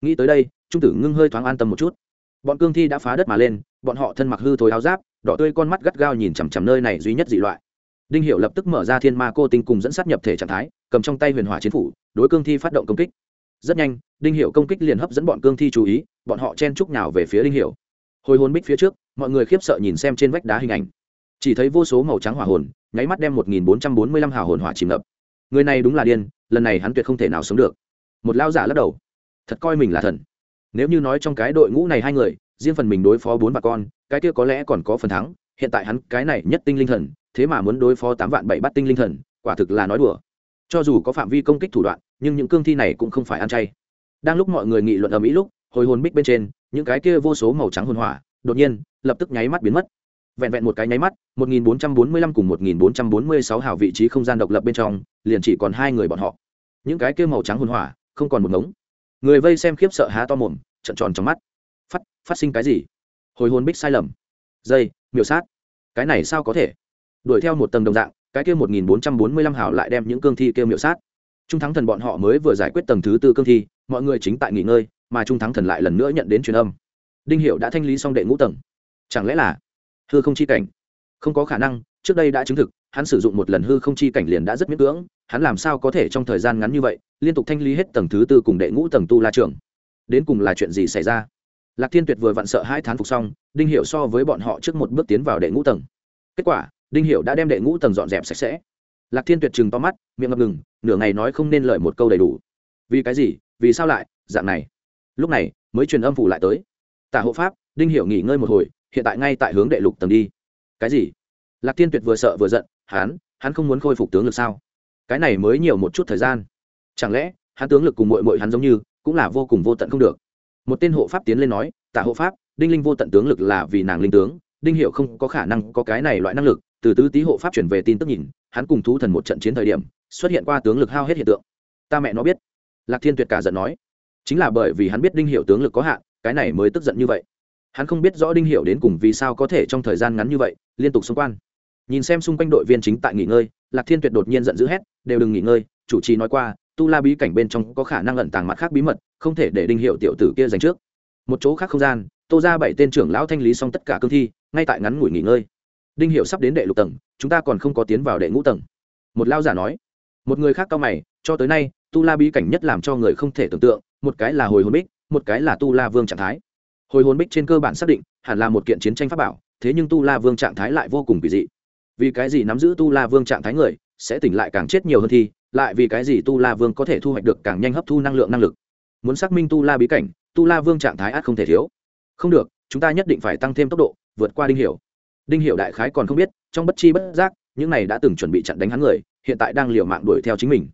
A: Nghĩ tới đây, trung tử ngưng hơi thoáng an tâm một chút. Bọn cương thi đã phá đất mà lên, bọn họ thân mặc hư thối áo giáp đỏ tươi con mắt gắt gao nhìn chằm chằm nơi này duy nhất dị loại. Đinh hiệu lập tức mở ra thiên ma cô tinh cùng dẫn sát nhập thể trạng thái, cầm trong tay huyền hỏa chiến phủ, đối cương thi phát động công kích. Rất nhanh, đinh hiệu công kích liền hấp dẫn bọn cương thi chú ý, bọn họ chen chúc nào về phía đinh hiệu hồi hồn bích phía trước, mọi người khiếp sợ nhìn xem trên vách đá hình ảnh. Chỉ thấy vô số màu trắng hỏa hồn, nháy mắt đem một nghìn bốn trăm bốn mươi lăm hào hồn hỏa chìm ngập. Người này đúng là điên, lần này hắn tuyệt không thể nào sống được. Một lao giả lắc đầu. Thật coi mình là thần. Nếu như nói trong cái đội ngũ này hai người riêng phần mình đối phó bốn bà con, cái kia có lẽ còn có phần thắng, hiện tại hắn cái này nhất tinh linh thần, thế mà muốn đối phó tám vạn bảy bắt tinh linh thần, quả thực là nói đùa. Cho dù có phạm vi công kích thủ đoạn, nhưng những cương thi này cũng không phải ăn chay. Đang lúc mọi người nghị luận ở mỹ lúc, hồi hồn bích bên trên, những cái kia vô số màu trắng hồn hỏa, đột nhiên, lập tức nháy mắt biến mất. Vẹn vẹn một cái nháy mắt 1445 cùng 1446 hào vị trí không gian độc lập bên trong, liền chỉ còn hai người bọn họ. Những cái kia màu trắng hồn hỏa, không còn một ngống. Người vây xem khiếp sợ há to mồm trận tròn trong mắt phát sinh cái gì? Hồi hồn bích sai lầm. Dây, miểu sát. Cái này sao có thể? Đuổi theo một tầng đồng dạng, cái kia 1445 hào lại đem những cương thi kêu miểu sát. Trung thắng thần bọn họ mới vừa giải quyết tầng thứ tư cương thi, mọi người chính tại nghỉ ngơi, mà trung thắng thần lại lần nữa nhận đến truyền âm. Đinh hiệu đã thanh lý xong đệ ngũ tầng. Chẳng lẽ là hư không chi cảnh? Không có khả năng, trước đây đã chứng thực, hắn sử dụng một lần hư không chi cảnh liền đã rất miễn cưỡng, hắn làm sao có thể trong thời gian ngắn như vậy, liên tục thanh lý hết tầng thứ tư cùng đệ ngũ tầng tu la trường đến cùng là chuyện gì xảy ra? Lạc thiên tuyệt vừa vặn sợ hai thán phục xong, đinh hiệu so với bọn họ trước một bước tiến vào đệ ngũ tầng. Kết quả, đinh hiệu đã đem đệ ngũ tầng dọn dẹp sạch sẽ. Lạc thiên tuyệt chừng to mắt, miệng ngập ngừng, nửa ngày nói không nên lời một câu đầy đủ. Vì cái gì? Vì sao lại? Dạng này. Lúc này, mới truyền âm phủ lại tới. Tả hộ pháp, đinh hiệu nghỉ ngơi một hồi, hiện tại ngay tại hướng đệ lục tầng đi. Cái gì? Lạc thiên tuyệt vừa sợ vừa giận, hắn hắn không muốn khôi phục tướng lực sao? Cái này mới nhiều một chút thời gian. Chẳng lẽ, hắn tướng lực cùng mội mội hắn giống như, cũng là vô cùng vô tận không được? Một tên hộ pháp tiến lên nói tạ hộ pháp, đinh linh vô tận tướng lực là vì nàng linh tướng, đinh hiệu không có khả năng có cái này loại năng lực. Từ tứ tý hộ pháp chuyển về tin tức nhìn, hắn cùng thú thần một trận chiến thời điểm, xuất hiện qua tướng lực hao hết hiện tượng. Ta mẹ nó biết. Lạc thiên tuyệt cả giận nói. Chính là bởi vì hắn biết đinh hiệu tướng lực có hạn, cái này mới tức giận như vậy. Hắn không biết rõ đinh hiệu đến cùng vì sao có thể trong thời gian ngắn như vậy, liên tục xung quan nhìn xem xung quanh đội viên chính tại nghỉ ngơi, lạc thiên tuyệt đột nhiên giận dữ hét, đều đừng nghỉ ngơi. Chủ trì nói qua tu la bí cảnh bên trong có khả năng ẩn tàng mặt khác bí mật, không thể để đinh hiệu tiểu tử kia dành trước. Một chỗ khác không gian, tô ra bảy tên trưởng lão thanh lý xong tất cả cương thi, ngay tại ngắn ngủi nghỉ ngơi. Đinh hiệu sắp đến đệ lục tầng, chúng ta còn không có tiến vào đệ ngũ tầng. Một lao giả nói. Một người khác cao mày, cho tới nay, tu la bí cảnh nhất làm cho người không thể tưởng tượng, một cái là hồi hồn bích, một cái là tu la vương trạng thái. Hồi hồn bích trên cơ bản xác định, hẳn là một kiện chiến tranh pháp bảo, thế nhưng tu la vương trạng thái lại vô cùng kỳ dị. Vì cái gì nắm giữ tu la vương trạng thái người, sẽ tỉnh lại càng chết nhiều hơn thi lại vì cái gì tu la vương có thể thu hoạch được càng nhanh hấp thu năng lượng năng lực? Muốn xác minh tu la bí cảnh, tu la vương trạng thái át không thể thiếu. Không được, chúng ta nhất định phải tăng thêm tốc độ, vượt qua đinh hiểu. Đinh hiểu đại khái còn không biết, trong bất chi bất giác, những này đã từng chuẩn bị chặn đánh hắn người, hiện tại đang liều mạng đuổi theo chính mình.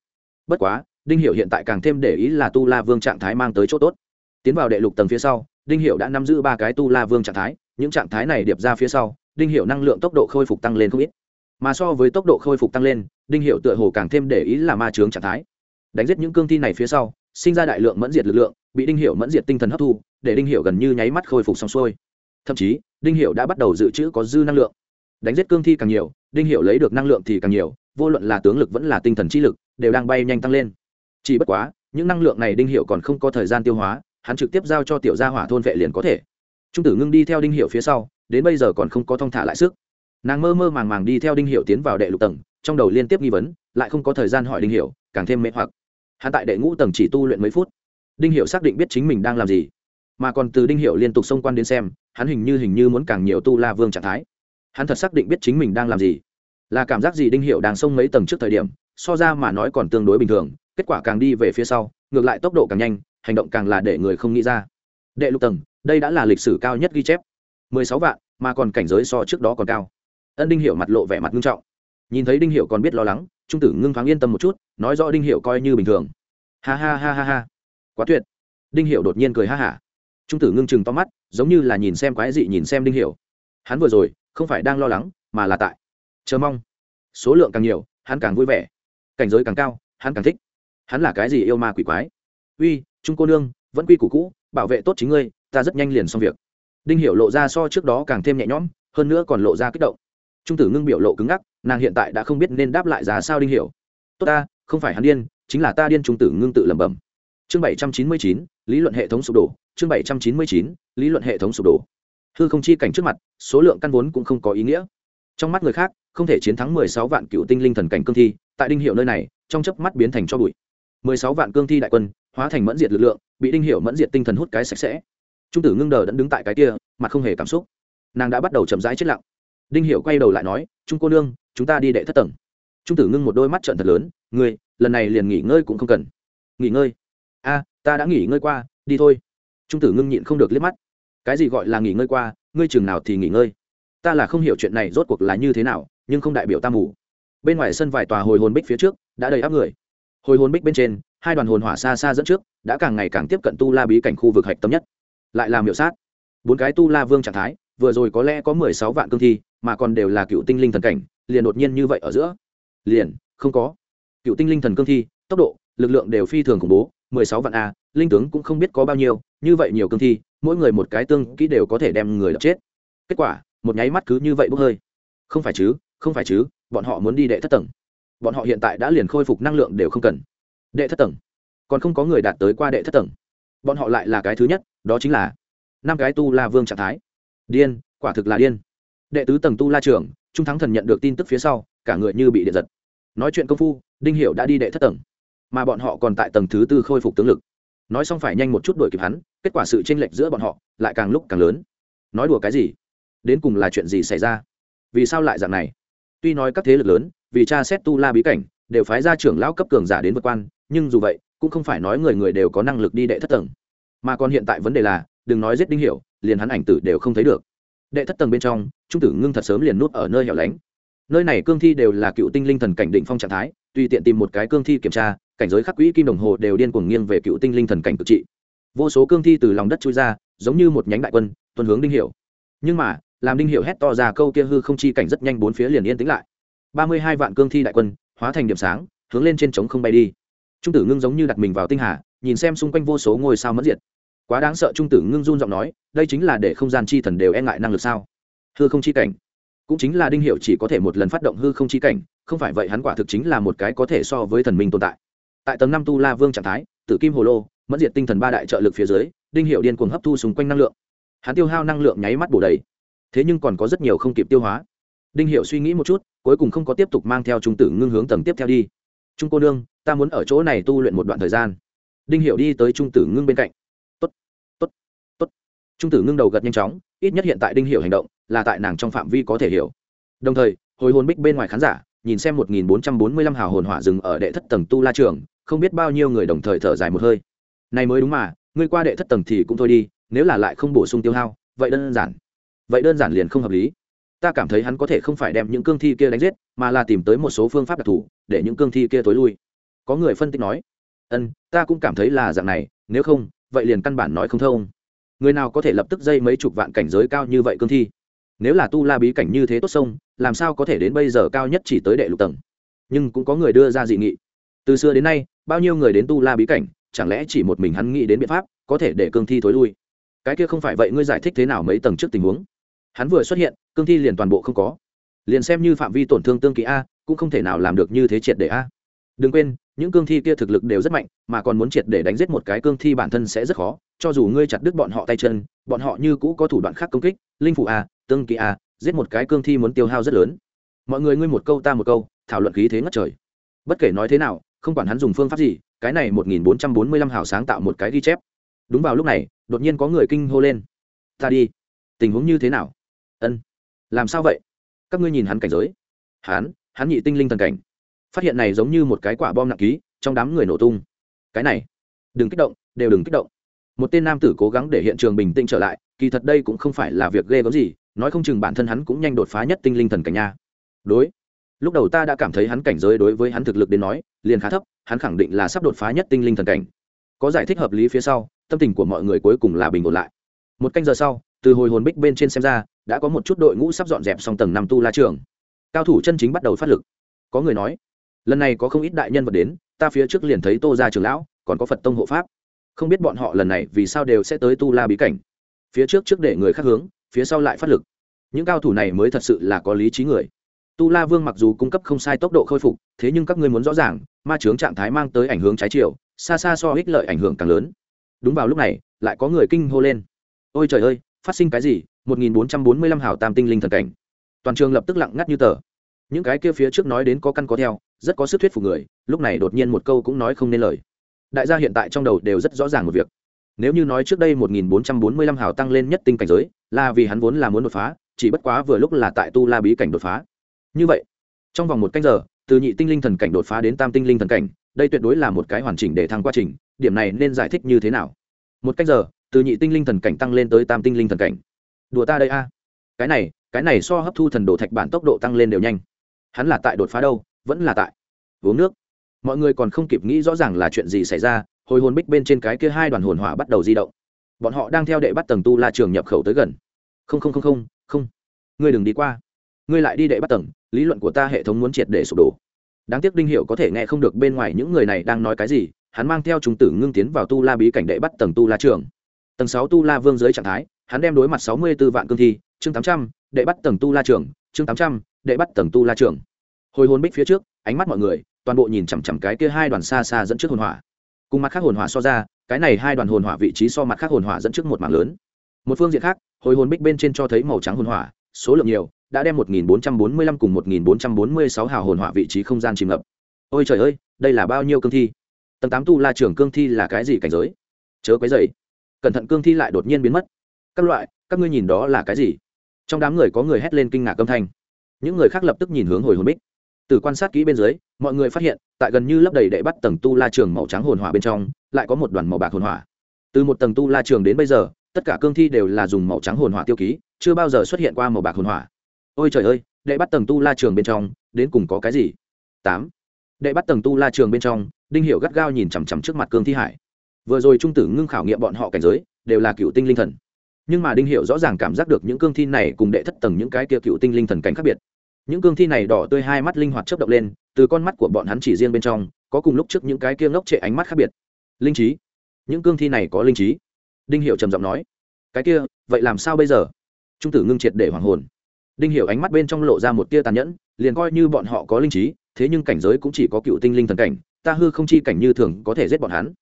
A: Bất quá, đinh hiểu hiện tại càng thêm để ý là tu la vương trạng thái mang tới chỗ tốt. Tiến vào đệ lục tầng phía sau, đinh hiểu đã nắm giữ ba cái tu la vương trạng thái, những trạng thái này điệp ra phía sau, đinh Hiểu năng lượng tốc độ khôi phục tăng lên không ít mà so với tốc độ khôi phục tăng lên, đinh hiệu tựa hồ càng thêm để ý là ma trướng trạng thái. Đánh giết những cương thi này phía sau, sinh ra đại lượng mẫn diệt lực lượng, bị đinh hiệu mẫn diệt tinh thần hấp thu, để đinh hiệu gần như nháy mắt khôi phục xong xuôi. Thậm chí, đinh hiệu đã bắt đầu dự trữ có dư năng lượng. Đánh giết cương thi càng nhiều, đinh hiệu lấy được năng lượng thì càng nhiều, vô luận là tướng lực vẫn là tinh thần trí lực, đều đang bay nhanh tăng lên. Chỉ bất quá, những năng lượng này đinh hiệu còn không có thời gian tiêu hóa, hắn trực tiếp giao cho tiểu gia hỏa thôn vệ liền có thể. Trung tử ngưng đi theo đinh hiệu phía sau, đến bây giờ còn không có thong thả lại sức nàng mơ mơ màng màng đi theo đinh hiệu tiến vào đệ lục tầng, trong đầu liên tiếp nghi vấn, lại không có thời gian hỏi đinh hiệu càng thêm mê hoặc. Hắn tại đệ ngũ tầng chỉ tu luyện mấy phút. Đinh hiệu xác định biết chính mình đang làm gì. Mà còn từ đinh hiệu liên tục xông quan đến xem, hắn hình như hình như muốn càng nhiều tu la vương trạng thái. Hắn thật xác định biết chính mình đang làm gì. Là cảm giác gì đinh hiệu đang xông mấy tầng trước thời điểm, so ra mà nói còn tương đối bình thường, kết quả càng đi về phía sau, ngược lại tốc độ càng nhanh, hành động càng là để người không nghĩ ra. Đệ lục tầng, đây đã là lịch sử cao nhất ghi chép. Mười sáu vạn, mà còn cảnh giới so trước đó còn cao ân đinh Hiểu mặt lộ vẻ mặt nghiêm trọng. Nhìn thấy đinh Hiểu còn biết lo lắng trung tử ngưng thoáng yên tâm một chút nói rõ đinh Hiểu coi như bình thường. Ha ha ha ha ha. Quá tuyệt. Đinh Hiểu đột nhiên cười ha hả. Trung tử ngưng chừng to mắt giống như là nhìn xem quái dị nhìn xem đinh Hiểu, hắn vừa rồi không phải đang lo lắng mà là tại chờ mong. Số lượng càng nhiều hắn càng vui vẻ. Cảnh giới càng cao hắn càng thích. Hắn là cái gì yêu ma quỷ quái? Uy trung cô nương vẫn quy củ cũ bảo vệ tốt chính ngươi ta rất nhanh liền xong việc. Đinh hiểu lộ ra so trước đó càng thêm nhẹ nhõm hơn nữa còn lộ ra kích động trung tử ngưng biểu lộ cứng ngắc, nàng hiện tại đã không biết nên đáp lại ra sao đinh hiểu. Tốt ta, không phải hắn điên, chính là ta điên trung tử ngưng tự lẩm bẩm. Chương bảy trăm chín mươi chín, lý luận hệ thống sụp đổ. Chương bảy trăm chín mươi chín, lý luận hệ thống sụp đổ. Hư không chi cảnh trước mặt, số lượng căn vốn cũng không có ý nghĩa. Trong mắt người khác, không thể chiến thắng mười sáu vạn cựu tinh linh thần cảnh cương thi, tại đinh hiệu nơi này, trong chớp mắt biến thành cho bụi. mười sáu vạn cương thi đại quân, hóa thành mẫn diệt lực lượng, bị đinh hiệu mẫn diệt tinh thần hút cái sạch sẽ. Trung tử ngưng đờ đẫn đứng tại cái kia, mặt không hề cảm xúc. Nàng đã bắt đầu chậm rãi chết lặng đinh hiệu quay đầu lại nói trung cô nương chúng ta đi đệ thất tầng. Trung tử ngưng một đôi mắt trận thật lớn người, lần này liền nghỉ ngơi cũng không cần. Nghỉ ngơi? A ta đã nghỉ ngơi qua đi thôi. Trung tử ngưng nhịn không được liếc mắt. Cái gì gọi là nghỉ ngơi qua? Ngươi chừng nào thì nghỉ ngơi? Ta là không hiểu chuyện này rốt cuộc là như thế nào nhưng không đại biểu ta mù. Bên ngoài sân vài tòa hồi hồn bích phía trước đã đầy áp người. Hồi hồn bích bên trên hai đoàn hồn hỏa xa xa dẫn trước đã càng ngày càng tiếp cận tu la bí cảnh khu vực hạch tâm nhất. Lại làm hiệu sát. Bốn cái tu la vương trạng thái vừa rồi có lẽ có mười sáu vạn cương thi, mà còn đều là cựu tinh linh thần cảnh, liền đột nhiên như vậy ở giữa. Liền, không có. Cựu tinh linh thần cương thi, tốc độ, lực lượng đều phi thường khủng bố, mười sáu vạn a, linh tướng cũng không biết có bao nhiêu, như vậy nhiều cương thi, mỗi người một cái tương kỹ đều có thể đem người đập chết. Kết quả, một nháy mắt cứ như vậy bốc hơi. Không phải chứ, không phải chứ, bọn họ muốn đi đệ thất tầng. Bọn họ hiện tại đã liền khôi phục năng lượng đều không cần. Đệ thất tầng. Còn không có người đạt tới qua đệ thất tầng. Bọn họ lại là cái thứ nhất, đó chính là năm cái tu la vương trạng thái điên, quả thực là điên. Đệ tứ tầng tu la trưởng trung thắng thần nhận được tin tức phía sau, cả người như bị điện giật. Nói chuyện công phu, đinh hiệu đã đi đệ thất tầng. Mà bọn họ còn tại tầng thứ tư khôi phục tướng lực. Nói xong phải nhanh một chút đuổi kịp hắn, kết quả sự chênh lệch giữa bọn họ lại càng lúc càng lớn. Nói đùa cái gì? Đến cùng là chuyện gì xảy ra? Vì sao lại dạng này? Tuy nói các thế lực lớn, vì cha xét tu la bí cảnh, đều phái ra trưởng lão cấp cường giả đến vượt quan, nhưng dù vậy, cũng không phải nói người người đều có năng lực đi đệ thất tầng. Mà còn hiện tại vấn đề là, đừng nói giết đinh hiểu liền hắn ảnh tử đều không thấy được. Đệ thất tầng bên trong, trung tử ngưng thật sớm liền nút ở nơi hẻo lánh. Nơi này cương thi đều là cựu tinh linh thần cảnh định phong trạng thái, tùy tiện tìm một cái cương thi kiểm tra, cảnh giới khắc quỹ kim đồng hồ đều điên cuồng nghiêng về cựu tinh linh thần cảnh cực trị. Vô số cương thi từ lòng đất chui ra, giống như một nhánh đại quân, tuần hướng đinh hiểu. Nhưng mà, làm đinh hiểu hét to ra câu kia hư không chi cảnh rất nhanh bốn phía liền yên tĩnh lại. Ba mươi hai vạn cương thi đại quân, hóa thành điểm sáng, hướng lên trên trống không bay đi. Trung tử ngưng giống như đặt mình vào tinh hà, nhìn xem xung quanh vô số ngôi sao mất diệt quá đáng sợ trung tử ngưng run giọng nói, đây chính là để không gian chi thần đều e ngại năng lực sao? Hư không chi cảnh. Cũng chính là đinh hiệu chỉ có thể một lần phát động hư không chi cảnh, không phải vậy hắn quả thực chính là một cái có thể so với thần minh tồn tại. Tại tầng năm tu la vương trạng thái, tử kim hồ lô mất diệt tinh thần ba đại trợ lực phía dưới, đinh hiệu điên cuồng hấp thu xung quanh năng lượng. Hắn tiêu hao năng lượng nháy mắt bổ đầy. Thế nhưng còn có rất nhiều không kịp tiêu hóa. Đinh hiệu suy nghĩ một chút, cuối cùng không có tiếp tục mang theo trung tử ngưng hướng tầng tiếp theo đi. Trung cô nương, ta muốn ở chỗ này tu luyện một đoạn thời gian. Đinh hiệu đi tới trung tử ngưng bên cạnh trung tử ngưng đầu gật nhanh chóng, ít nhất hiện tại đinh hiểu hành động là tại nàng trong phạm vi có thể hiểu. Đồng thời, hồi hồn bích bên ngoài khán giả, nhìn xem một nghìn bốn trăm bốn mươi lăm hào hồn hỏa rừng ở đệ thất tầng tu la trường, không biết bao nhiêu người đồng thời thở dài một hơi. Này mới đúng mà, ngươi qua đệ thất tầng thì cũng thôi đi, nếu là lại không bổ sung tiêu hao, vậy đơn giản. Vậy đơn giản liền không hợp lý. Ta cảm thấy hắn có thể không phải đem những cương thi kia đánh giết, mà là tìm tới một số phương pháp đặc thù, để những cương thi kia tối lui. Có người phân tích nói ân ta cũng cảm thấy là dạng này, nếu không, vậy liền căn bản nói không thông người nào có thể lập tức dây mấy chục vạn cảnh giới cao như vậy cương thi? Nếu là tu la bí cảnh như thế tốt sông, làm sao có thể đến bây giờ cao nhất chỉ tới đệ lục tầng? Nhưng cũng có người đưa ra dị nghị. Từ xưa đến nay, bao nhiêu người đến tu la bí cảnh, chẳng lẽ chỉ một mình hắn nghĩ đến biện pháp, có thể để cương thi thối lui? Cái kia không phải vậy, ngươi giải thích thế nào mấy tầng trước tình huống? Hắn vừa xuất hiện, cương thi liền toàn bộ không có. Liền xem như phạm vi tổn thương tương kỳ a, cũng không thể nào làm được như thế triệt để a. Đừng quên những cương thi kia thực lực đều rất mạnh, mà còn muốn triệt để đánh giết một cái cương thi bản thân sẽ rất khó, cho dù ngươi chặt đứt bọn họ tay chân, bọn họ như cũ có thủ đoạn khác công kích, linh phụ a tương kỳ a giết một cái cương thi muốn tiêu hao rất lớn. Mọi người ngươi một câu ta một câu, thảo luận khí thế ngất trời. Bất kể nói thế nào, không quản hắn dùng phương pháp gì, cái này một nghìn bốn trăm bốn mươi lăm hào sáng tạo một cái ghi chép. Đúng vào lúc này, đột nhiên có người kinh hô lên. Ta đi. Tình huống như thế nào? Ân. Làm sao vậy? Các ngươi nhìn hắn cảnh giới. Hắn hắn nhị tinh linh thần cảnh phát hiện này giống như một cái quả bom nặng ký, trong đám người nổ tung. Cái này, đừng kích động, đều đừng kích động. Một tên nam tử cố gắng để hiện trường bình tĩnh trở lại, kỳ thật đây cũng không phải là việc ghê gớm gì, nói không chừng bản thân hắn cũng nhanh đột phá nhất tinh linh thần cảnh nha. Đối, lúc đầu ta đã cảm thấy hắn cảnh giới đối với hắn thực lực đến nói, liền khá thấp, hắn khẳng định là sắp đột phá nhất tinh linh thần cảnh. Có giải thích hợp lý phía sau, tâm tình của mọi người cuối cùng là bình ổn lại. Một canh giờ sau, từ hồi hồn bích bên trên xem ra, đã có một chút đội ngũ sắp dọn dẹp xong tầng năm tu la trường. Cao thủ chân chính bắt đầu phát lực. Có người nói lần này có không ít đại nhân vật đến, ta phía trước liền thấy tô ra trường lão, còn có phật tông hộ pháp. Không biết bọn họ lần này vì sao đều sẽ tới tu la bí cảnh. Phía trước trước để người khác hướng, phía sau lại phát lực. Những cao thủ này mới thật sự là có lý trí người. Tu la vương mặc dù cung cấp không sai tốc độ khôi phục, thế nhưng các ngươi muốn rõ ràng, ma chướng trạng thái mang tới ảnh hưởng trái chiều, xa xa so ích lợi ảnh hưởng càng lớn. Đúng vào lúc này, lại có người kinh hô lên. Ôi trời ơi, phát sinh cái gì? Một nghìn bốn trăm bốn mươi lăm hào tam tinh linh thần cảnh. Toàn trường lập tức lặng ngắt như tờ. Những cái kia phía trước nói đến có căn có theo rất có sức thuyết phục người, lúc này đột nhiên một câu cũng nói không nên lời. Đại gia hiện tại trong đầu đều rất rõ ràng một việc. Nếu như nói trước đây một nghìn bốn trăm bốn mươi lăm hào tăng lên nhất tinh cảnh giới, là vì hắn vốn là muốn đột phá, chỉ bất quá vừa lúc là tại tu la bí cảnh đột phá. Như vậy, trong vòng một canh giờ, từ nhị tinh linh thần cảnh đột phá đến tam tinh linh thần cảnh, đây tuyệt đối là một cái hoàn chỉnh để thăng quá trình, điểm này nên giải thích như thế nào? Một canh giờ, từ nhị tinh linh thần cảnh tăng lên tới tam tinh linh thần cảnh. Đùa ta đây a. Cái này cái này so hấp thu thần đồ thạch bản tốc độ tăng lên đều nhanh. Hắn là tại đột phá đâu? Vẫn là tại. Uống nước. Mọi người còn không kịp nghĩ rõ ràng là chuyện gì xảy ra, hồi hồn bích bên trên cái kia hai đoàn hồn hỏa bắt đầu di động. Bọn họ đang theo đệ bắt tầng tu la trường nhập khẩu tới gần. Không không không không không. Ngươi đừng đi qua. Ngươi lại đi đệ bắt tầng, lý luận của ta hệ thống muốn triệt để sụp đổ. Đáng tiếc đinh hiệu có thể nghe không được bên ngoài những người này đang nói cái gì, hắn mang theo trung tử ngưng tiến vào tu la bí cảnh đệ bắt tầng tu la trường. Tầng sáu tu la vương dưới trạng thái, hắn đem đối mặt sáu mươi b ố vạn cương thi, chương tám trăm, đệ bắt tầng tu la trường, chương tám trăm, đệ bắt tầng tu la trường hồi hồn bích phía trước ánh mắt mọi người toàn bộ nhìn chằm chằm cái kia hai đoàn xa xa dẫn trước hồn hỏa cùng mặt khác hồn hỏa so ra cái này hai đoàn hồn hỏa vị trí so mặt khác hồn hỏa dẫn trước một mảng lớn một phương diện khác hồi hồn bích bên trên cho thấy màu trắng hồn hỏa số lượng nhiều đã đem 1445 cùng 1446 hào hồn hỏa vị trí không gian chìm ngập. Ôi trời ơi, đây là bao nhiêu cương thi? Tầng tám tu La trưởng cương thi là cái gì cảnh giới? Chớ quấy dày Cẩn thận cương thi lại đột nhiên biến mất. Các loại, các ngươi nhìn đó là cái gì? Trong đám người có người hét lên kinh ngạc âm thanh. Những người khác lập tức nhìn hướng hồi hồn bích. Từ quan sát kỹ bên dưới, mọi người phát hiện, tại gần như lấp đầy đệ bắt tầng tu La trường màu trắng hồn hỏa bên trong, lại có một đoàn màu bạc hồn hỏa. Từ một tầng tu La trường đến bây giờ, tất cả cương thi đều là dùng màu trắng hồn hỏa tiêu ký, chưa bao giờ xuất hiện qua màu bạc hồn hỏa. Ôi trời ơi đệ bắt tầng tu la trường bên trong đến cùng có cái gì? Tám. Đệ bắt tầng tu la trường bên trong đinh hiệu gắt gao nhìn chằm chằm trước mặt cương thi hải. Vừa rồi trung tử ngưng khảo nghiệm bọn họ cảnh giới đều là cựu tinh linh thần. Nhưng mà đinh hiệu rõ ràng cảm giác được những cương thi này cùng đệ thất tầng những cái kia cựu tinh linh thần cảnh khác biệt những cương thi này đỏ tươi hai mắt linh hoạt chớp động lên, từ con mắt của bọn hắn chỉ riêng bên trong, có cùng lúc trước những cái kia ngốc trệ ánh mắt khác biệt. Linh trí. Những cương thi này có linh trí? Đinh hiệu trầm giọng nói. Cái kia, vậy làm sao bây giờ? Trung tử ngưng triệt để hoàng hồn. Đinh hiểu ánh mắt bên trong lộ ra một tia tàn nhẫn, liền coi như bọn họ có linh trí, thế nhưng cảnh giới cũng chỉ có cựu tinh linh thần cảnh, ta hư không chi cảnh như thường có thể giết bọn hắn.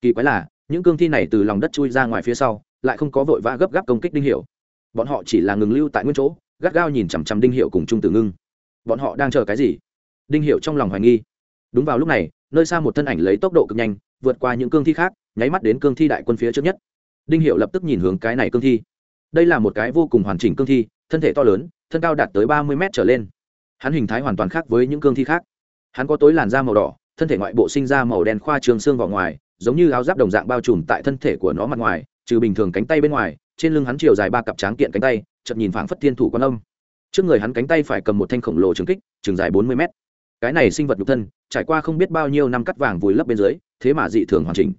A: Kỳ quái là, những cương thi này từ lòng đất chui ra ngoài phía sau, lại không có vội vã gấp gáp công kích đinh hiểu. Bọn họ chỉ là ngừng lưu tại nguyên chỗ gắt gao nhìn chằm chằm đinh Hiệu cùng trung tử ngưng. Bọn họ đang chờ cái gì? Đinh Hiệu trong lòng hoài nghi. Đúng vào lúc này, nơi xa một thân ảnh lấy tốc độ cực nhanh, vượt qua những cương thi khác, nháy mắt đến cương thi đại quân phía trước nhất. Đinh Hiệu lập tức nhìn hướng cái này cương thi. Đây là một cái vô cùng hoàn chỉnh cương thi, thân thể to lớn, thân cao đạt tới ba mươi mét trở lên. Hắn hình thái hoàn toàn khác với những cương thi khác. Hắn có tối làn da màu đỏ, thân thể ngoại bộ sinh ra màu đen khoa trường xương vào ngoài, giống như áo giáp đồng dạng bao trùm tại thân thể của nó mặt ngoài, trừ bình thường cánh tay bên ngoài, trên lưng hắn chiều dài ba cặp tráng kiện cánh tay chậm nhìn phảng phất thiên thủ quan âm. Trước người hắn cánh tay phải cầm một thanh khổng lồ trường kích trường dài bốn mươi mét. Cái này sinh vật nhục thân, trải qua không biết bao nhiêu năm cắt vàng vùi lấp bên dưới, thế mà dị thường hoàn chỉnh.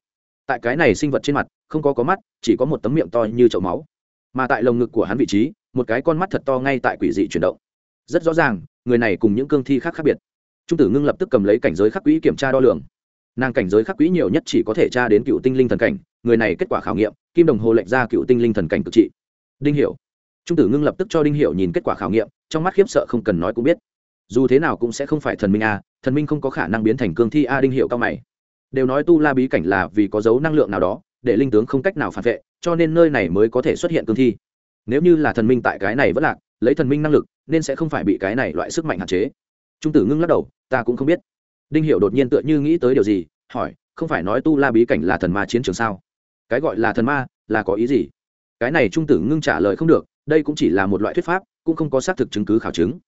A: Tại cái này sinh vật trên mặt, không có có mắt, chỉ có một tấm miệng to như chậu máu. Mà tại lồng ngực của hắn vị trí, một cái con mắt thật to ngay tại quỷ dị chuyển động. Rất rõ ràng, người này cùng những cương thi khác khác biệt. Trung tử ngưng lập tức cầm lấy cảnh giới khắc quỹ kiểm tra đo lường. Nàng cảnh giới khắc quỹ nhiều nhất chỉ có thể tra đến cựu tinh linh thần cảnh, người này kết quả khảo nghiệm, kim đồng hồ lệnh ra cựu tinh linh thần cảnh cực trị. Đinh hiểu trung tử ngưng lập tức cho đinh Hiệu nhìn kết quả khảo nghiệm, trong mắt khiếp sợ không cần nói cũng biết. Dù thế nào cũng sẽ không phải thần minh a, thần minh không có khả năng biến thành cương thi a, đinh Hiệu cao mày. Đều nói tu la bí cảnh là vì có dấu năng lượng nào đó, để linh tướng không cách nào phản vệ, cho nên nơi này mới có thể xuất hiện cương thi. Nếu như là thần minh tại cái này vẫn lạc, lấy thần minh năng lực, nên sẽ không phải bị cái này loại sức mạnh hạn chế. Trung tử ngưng lắc đầu, ta cũng không biết. Đinh hiệu đột nhiên tựa như nghĩ tới điều gì, hỏi, không phải nói tu la bí cảnh là thần ma chiến trường sao? Cái gọi là thần ma là có ý gì? Cái này trung tử ngưng trả lời không được đây cũng chỉ là một loại thuyết pháp, cũng không có xác thực chứng cứ khảo chứng.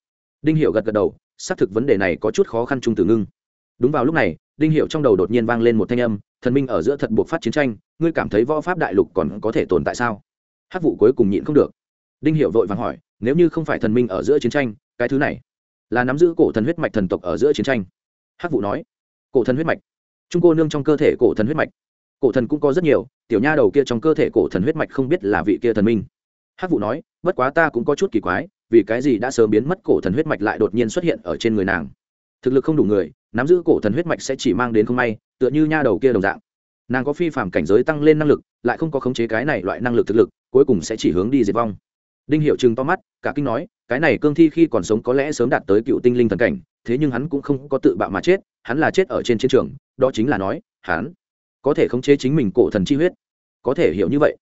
A: Đinh hiệu gật gật đầu, xác thực vấn đề này có chút khó khăn trung tử ngưng. Đúng vào lúc này, đinh hiệu trong đầu đột nhiên vang lên một thanh âm, thần minh ở giữa thật buộc phát chiến tranh, ngươi cảm thấy võ pháp đại lục còn có thể tồn tại sao? Hát vụ cuối cùng nhịn không được. Đinh hiệu vội vàng hỏi, nếu như không phải thần minh ở giữa chiến tranh, cái thứ này là nắm giữ cổ thần huyết mạch thần tộc ở giữa chiến tranh? Hát vụ nói, cổ thần huyết mạch. Trung cô nương trong cơ thể cổ thần huyết mạch. Cổ thần cũng có rất nhiều, tiểu nha đầu kia trong cơ thể cổ thần huyết mạch không biết là vị kia thần minh. Hắc vụ nói, bất quá ta cũng có chút kỳ quái, vì cái gì đã sớm biến mất cổ thần huyết mạch lại đột nhiên xuất hiện ở trên người nàng? Thực lực không đủ người, nắm giữ cổ thần huyết mạch sẽ chỉ mang đến không may, tựa như nha đầu kia đồng dạng. Nàng có phi phạm cảnh giới tăng lên năng lực, lại không có khống chế cái này loại năng lực thực lực, cuối cùng sẽ chỉ hướng đi diệt vong. Đinh hiệu chừng to mắt, cả kinh nói, cái này cương thi khi còn sống có lẽ sớm đạt tới cựu tinh linh thần cảnh, thế nhưng hắn cũng không có tự bạo mà chết, hắn là chết ở trên chiến trường, đó chính là nói, hắn có thể khống chế chính mình cổ thần chi huyết. Có thể hiểu như vậy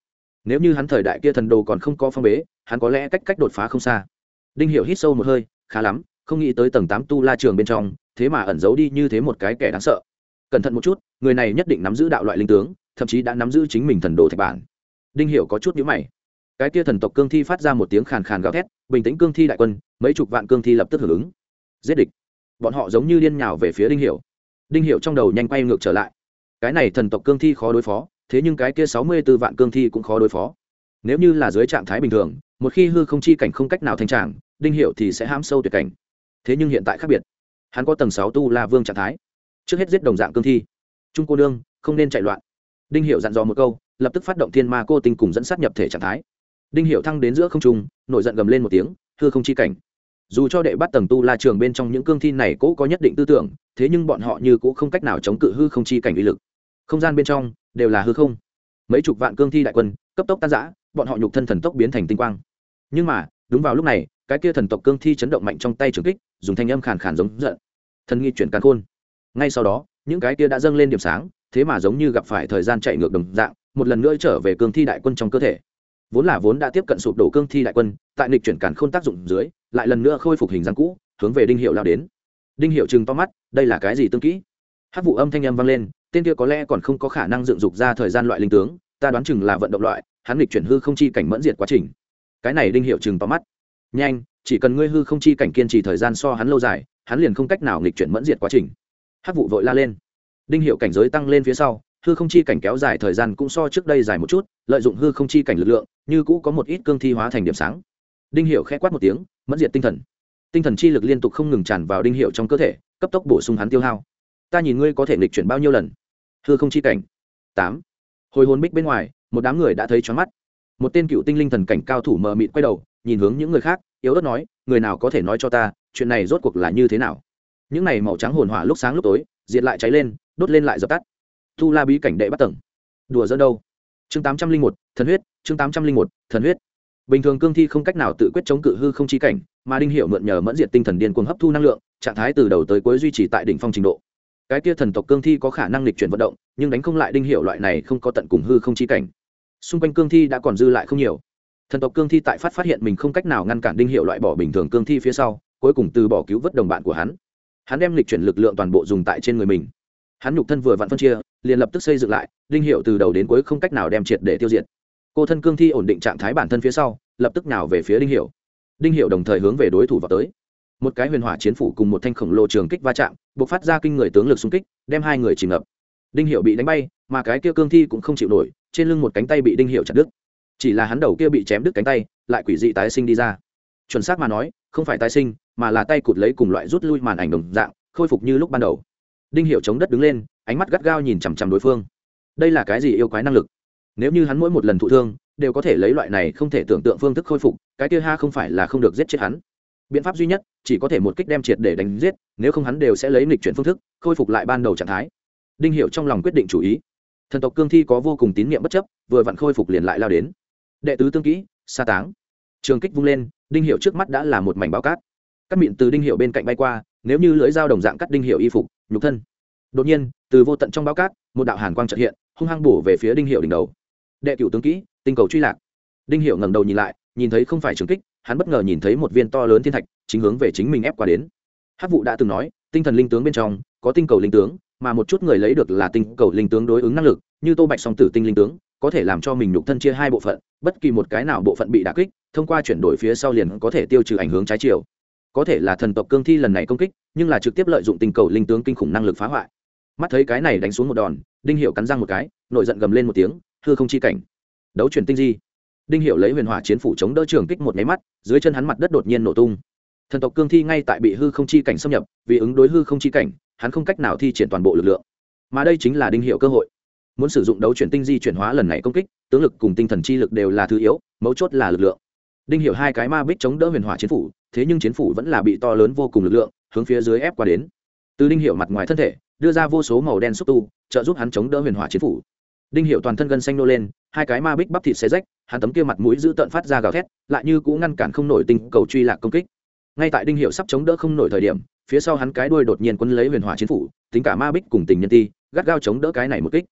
A: nếu như hắn thời đại kia thần đồ còn không có phong bế, hắn có lẽ cách cách đột phá không xa. Đinh hiệu hít sâu một hơi, khá lắm, không nghĩ tới tầng tám tu la trường bên trong, thế mà ẩn giấu đi như thế một cái kẻ đáng sợ. Cẩn thận một chút, người này nhất định nắm giữ đạo loại linh tướng, thậm chí đã nắm giữ chính mình thần đồ thạch bản. Đinh hiểu có chút nhíu mày. Cái kia thần tộc cương thi phát ra một tiếng khàn khàn gào thét, bình tĩnh cương thi đại quân, mấy chục vạn cương thi lập tức hưởng ứng. Giết địch. Bọn họ giống như điên nhào về phía đinh hiểu. Đinh hiểu trong đầu nhanh quay ngược trở lại. Cái này thần tộc cương thi khó đối phó thế nhưng cái kia sáu mươi 64 vạn cương thi cũng khó đối phó. Nếu như là dưới trạng thái bình thường, một khi hư không chi cảnh không cách nào thành trạng đinh hiểu thì sẽ hãm sâu tuyệt cảnh. Thế nhưng hiện tại khác biệt. Hắn có tầng sáu tu la vương trạng thái. Trước hết giết đồng dạng cương thi. Trung cô nương, không nên chạy loạn. Đinh hiệu dặn dò một câu, lập tức phát động thiên ma cô tinh cùng dẫn sát nhập thể trạng thái. Đinh hiệu thăng đến giữa không trung, nổi giận gầm lên một tiếng, hư không chi cảnh. Dù cho đệ bắt tầng tu la trường bên trong những cương thi này cũng có nhất định tư tưởng, thế nhưng bọn họ như cũng không cách nào chống cự hư không chi cảnh uy lực không gian bên trong đều là hư không. Mấy chục vạn cương thi đại quân, cấp tốc tan giã bọn họ nhục thân thần tốc biến thành tinh quang. Nhưng mà, đúng vào lúc này, cái kia thần tộc cương thi chấn động mạnh trong tay trường kích, dùng thanh âm khàn khàn giống giận. Thần nghi chuyển càn khôn. Ngay sau đó, những cái kia đã dâng lên điểm sáng, thế mà giống như gặp phải thời gian chạy ngược đồng dạng, một lần nữa trở về cương thi đại quân trong cơ thể. Vốn là vốn đã tiếp cận sụp đổ cương thi đại quân, tại nịch chuyển càn khôn tác dụng dưới, lại lần nữa khôi phục hình dáng cũ, hướng về đinh hiệu lao đến. Đinh hiệu chừng to mắt, đây là cái gì tương kỹ? Hát vụ âm thanh âm vang lên tên kia có lẽ còn không có khả năng dựng dục ra thời gian loại linh tướng, ta đoán chừng là vận động loại, hắn lịch chuyển hư không chi cảnh mẫn diệt quá trình. Cái này đinh hiệu chừng tóm mắt. Nhanh, chỉ cần ngươi hư không chi cảnh kiên trì thời gian so hắn lâu dài, hắn liền không cách nào nghịch chuyển mẫn diệt quá trình. Hát vụ vội la lên. Đinh hiệu cảnh giới tăng lên phía sau, hư không chi cảnh kéo dài thời gian cũng so trước đây dài một chút, lợi dụng hư không chi cảnh lực lượng, như cũ có một ít cương thi hóa thành điểm sáng. Đinh hiệu khẽ quát một tiếng, mẫn diệt tinh thần. Tinh thần chi lực liên tục không ngừng tràn vào đinh hiệu trong cơ thể, cấp tốc bổ sung hắn tiêu hao ta nhìn ngươi có thể nghịch chuyển bao nhiêu lần? Hư không chi cảnh. Tám. Hồi hồn bích bên ngoài, một đám người đã thấy choáng mắt. Một tên cựu tinh linh thần cảnh cao thủ mờ mịt quay đầu, nhìn hướng những người khác, yếu ớt nói, người nào có thể nói cho ta, chuyện này rốt cuộc là như thế nào? Những này màu trắng hồn hỏa lúc sáng lúc tối, diệt lại cháy lên, đốt lên lại dập tắt. Tu la bí cảnh đệ bắt tầng. Đùa dẫn đâu? Chương tám trăm linh một, thần huyết, chương tám trăm linh một, thần huyết. Bình thường cương thi không cách nào tự quyết chống cự hư không chi cảnh, mà đinh hiệu mượn nhờ mẫn diệt tinh thần điên cuồng hấp thu năng lượng, trạng thái từ đầu tới cuối duy trì tại đỉnh phong trình độ cái kia thần tộc cương thi có khả năng lịch chuyển vận động, nhưng đánh không lại đinh hiệu loại này không có tận cùng hư không chi cảnh. Xung quanh cương thi đã còn dư lại không nhiều. Thần tộc cương thi tại phát phát hiện mình không cách nào ngăn cản đinh hiệu loại bỏ bình thường cương thi phía sau, cuối cùng từ bỏ cứu vớt đồng bạn của hắn. Hắn đem lịch chuyển lực lượng toàn bộ dùng tại trên người mình. Hắn nhục thân vừa vặn phân chia, liền lập tức xây dựng lại, đinh hiệu từ đầu đến cuối không cách nào đem triệt để tiêu diệt. Cô thân cương thi ổn định trạng thái bản thân phía sau, lập tức nào về phía đinh hiệu đinh hiệu đồng thời hướng về đối thủ vào tới một cái huyền hỏa chiến phủ cùng một thanh khổng lồ trường kích va chạm b ộ c phát ra kinh người tướng lực xung kích, đem hai người chìm ngập. Đinh hiệu bị đánh bay, mà cái kia cương thi cũng không chịu nổi, trên lưng một cánh tay bị đinh hiệu chặt đứt. Chỉ là hắn đầu kia bị chém đứt cánh tay, lại quỷ dị tái sinh đi ra. Chuẩn xác mà nói, không phải tái sinh, mà là tay cụt lấy cùng loại rút lui màn ảnh đồng dạng, khôi phục như lúc ban đầu. Đinh hiệu chống đất đứng lên, ánh mắt gắt gao nhìn chằm chằm đối phương. Đây là cái gì yêu quái năng lực? Nếu như hắn mỗi một lần thụ thương, đều có thể lấy loại này không thể tưởng tượng phương thức khôi phục, cái kia ha không phải là không được giết chết hắn biện pháp duy nhất, chỉ có thể một kích đem triệt để đánh giết, nếu không hắn đều sẽ lấy lịch chuyển phương thức, khôi phục lại ban đầu trạng thái. Đinh hiệu trong lòng quyết định chủ ý. Thần tộc cương thi có vô cùng tín nhiệm bất chấp, vừa vặn khôi phục liền lại lao đến. Đệ tứ tương kỹ, sa táng. Trường kích vung lên, đinh hiệu trước mắt đã là một mảnh bao cát. Cắt miệng từ đinh hiệu bên cạnh bay qua, nếu như lưỡi dao đồng dạng cắt đinh hiệu y phục, nhục thân. Đột nhiên, từ vô tận trong bao cát, một đạo hàn quang trợ hiện, hung hăng bổ về phía đinh hiệu đỉnh đầu. Đệ cửu tướng kỹ, tinh cầu truy lạc. Đinh hiệu ngẩng đầu nhìn lại, nhìn thấy không phải trường kích hắn bất ngờ nhìn thấy một viên to lớn thiên thạch, chính hướng về chính mình ép qua đến. Hát vụ đã từng nói, tinh thần linh tướng bên trong, có tinh cầu linh tướng, mà một chút người lấy được là tinh cầu linh tướng đối ứng năng lực, như tô bạch song tử tinh linh tướng, có thể làm cho mình nhục thân chia hai bộ phận, bất kỳ một cái nào bộ phận bị đả kích, thông qua chuyển đổi phía sau liền có thể tiêu trừ ảnh hướng trái chiều. Có thể là thần tộc cương thi lần này công kích, nhưng là trực tiếp lợi dụng tình cầu linh tướng kinh khủng năng lực phá hoại. Mắt thấy cái này đánh xuống một đòn, đinh hiệu cắn răng một cái nội giận gầm lên một tiếng, hư không chi cảnh. Đấu chuyển tinh di đinh hiệu lấy huyền hỏa chiến phủ chống đỡ trường kích một nháy mắt, dưới chân hắn mặt đất đột nhiên nổ tung. Thần tộc cương thi ngay tại bị hư không chi cảnh xâm nhập, vì ứng đối hư không chi cảnh, hắn không cách nào thi triển toàn bộ lực lượng. Mà đây chính là đinh hiệu cơ hội. Muốn sử dụng đấu chuyển tinh di chuyển hóa lần này công kích, tướng lực cùng tinh thần chi lực đều là thứ yếu, mấu chốt là lực lượng. Đinh hiệu hai cái ma bích chống đỡ huyền hỏa chiến phủ, thế nhưng chiến phủ vẫn là bị to lớn vô cùng lực lượng, hướng phía dưới ép qua đến. Từ đinh hiệu mặt ngoài thân thể, đưa ra vô số màu đen xúc tu, trợ giúp hắn chống đỡ huyền hỏa chiến phủ. Đinh hiệu toàn thân gân xanh nô lên hai cái ma bích bắp thịt xé rách, hắn tấm kia mặt mũi giữ tợn phát ra gào thét, lại như cũng ngăn cản không nổi tình cầu truy lạc công kích. Ngay tại đinh hiệu sắp chống đỡ không nổi thời điểm, phía sau hắn cái đuôi đột nhiên quấn lấy huyền hỏa chiến phủ, tính cả ma bích cùng tình nhân ti, gắt gao chống đỡ cái này một kích.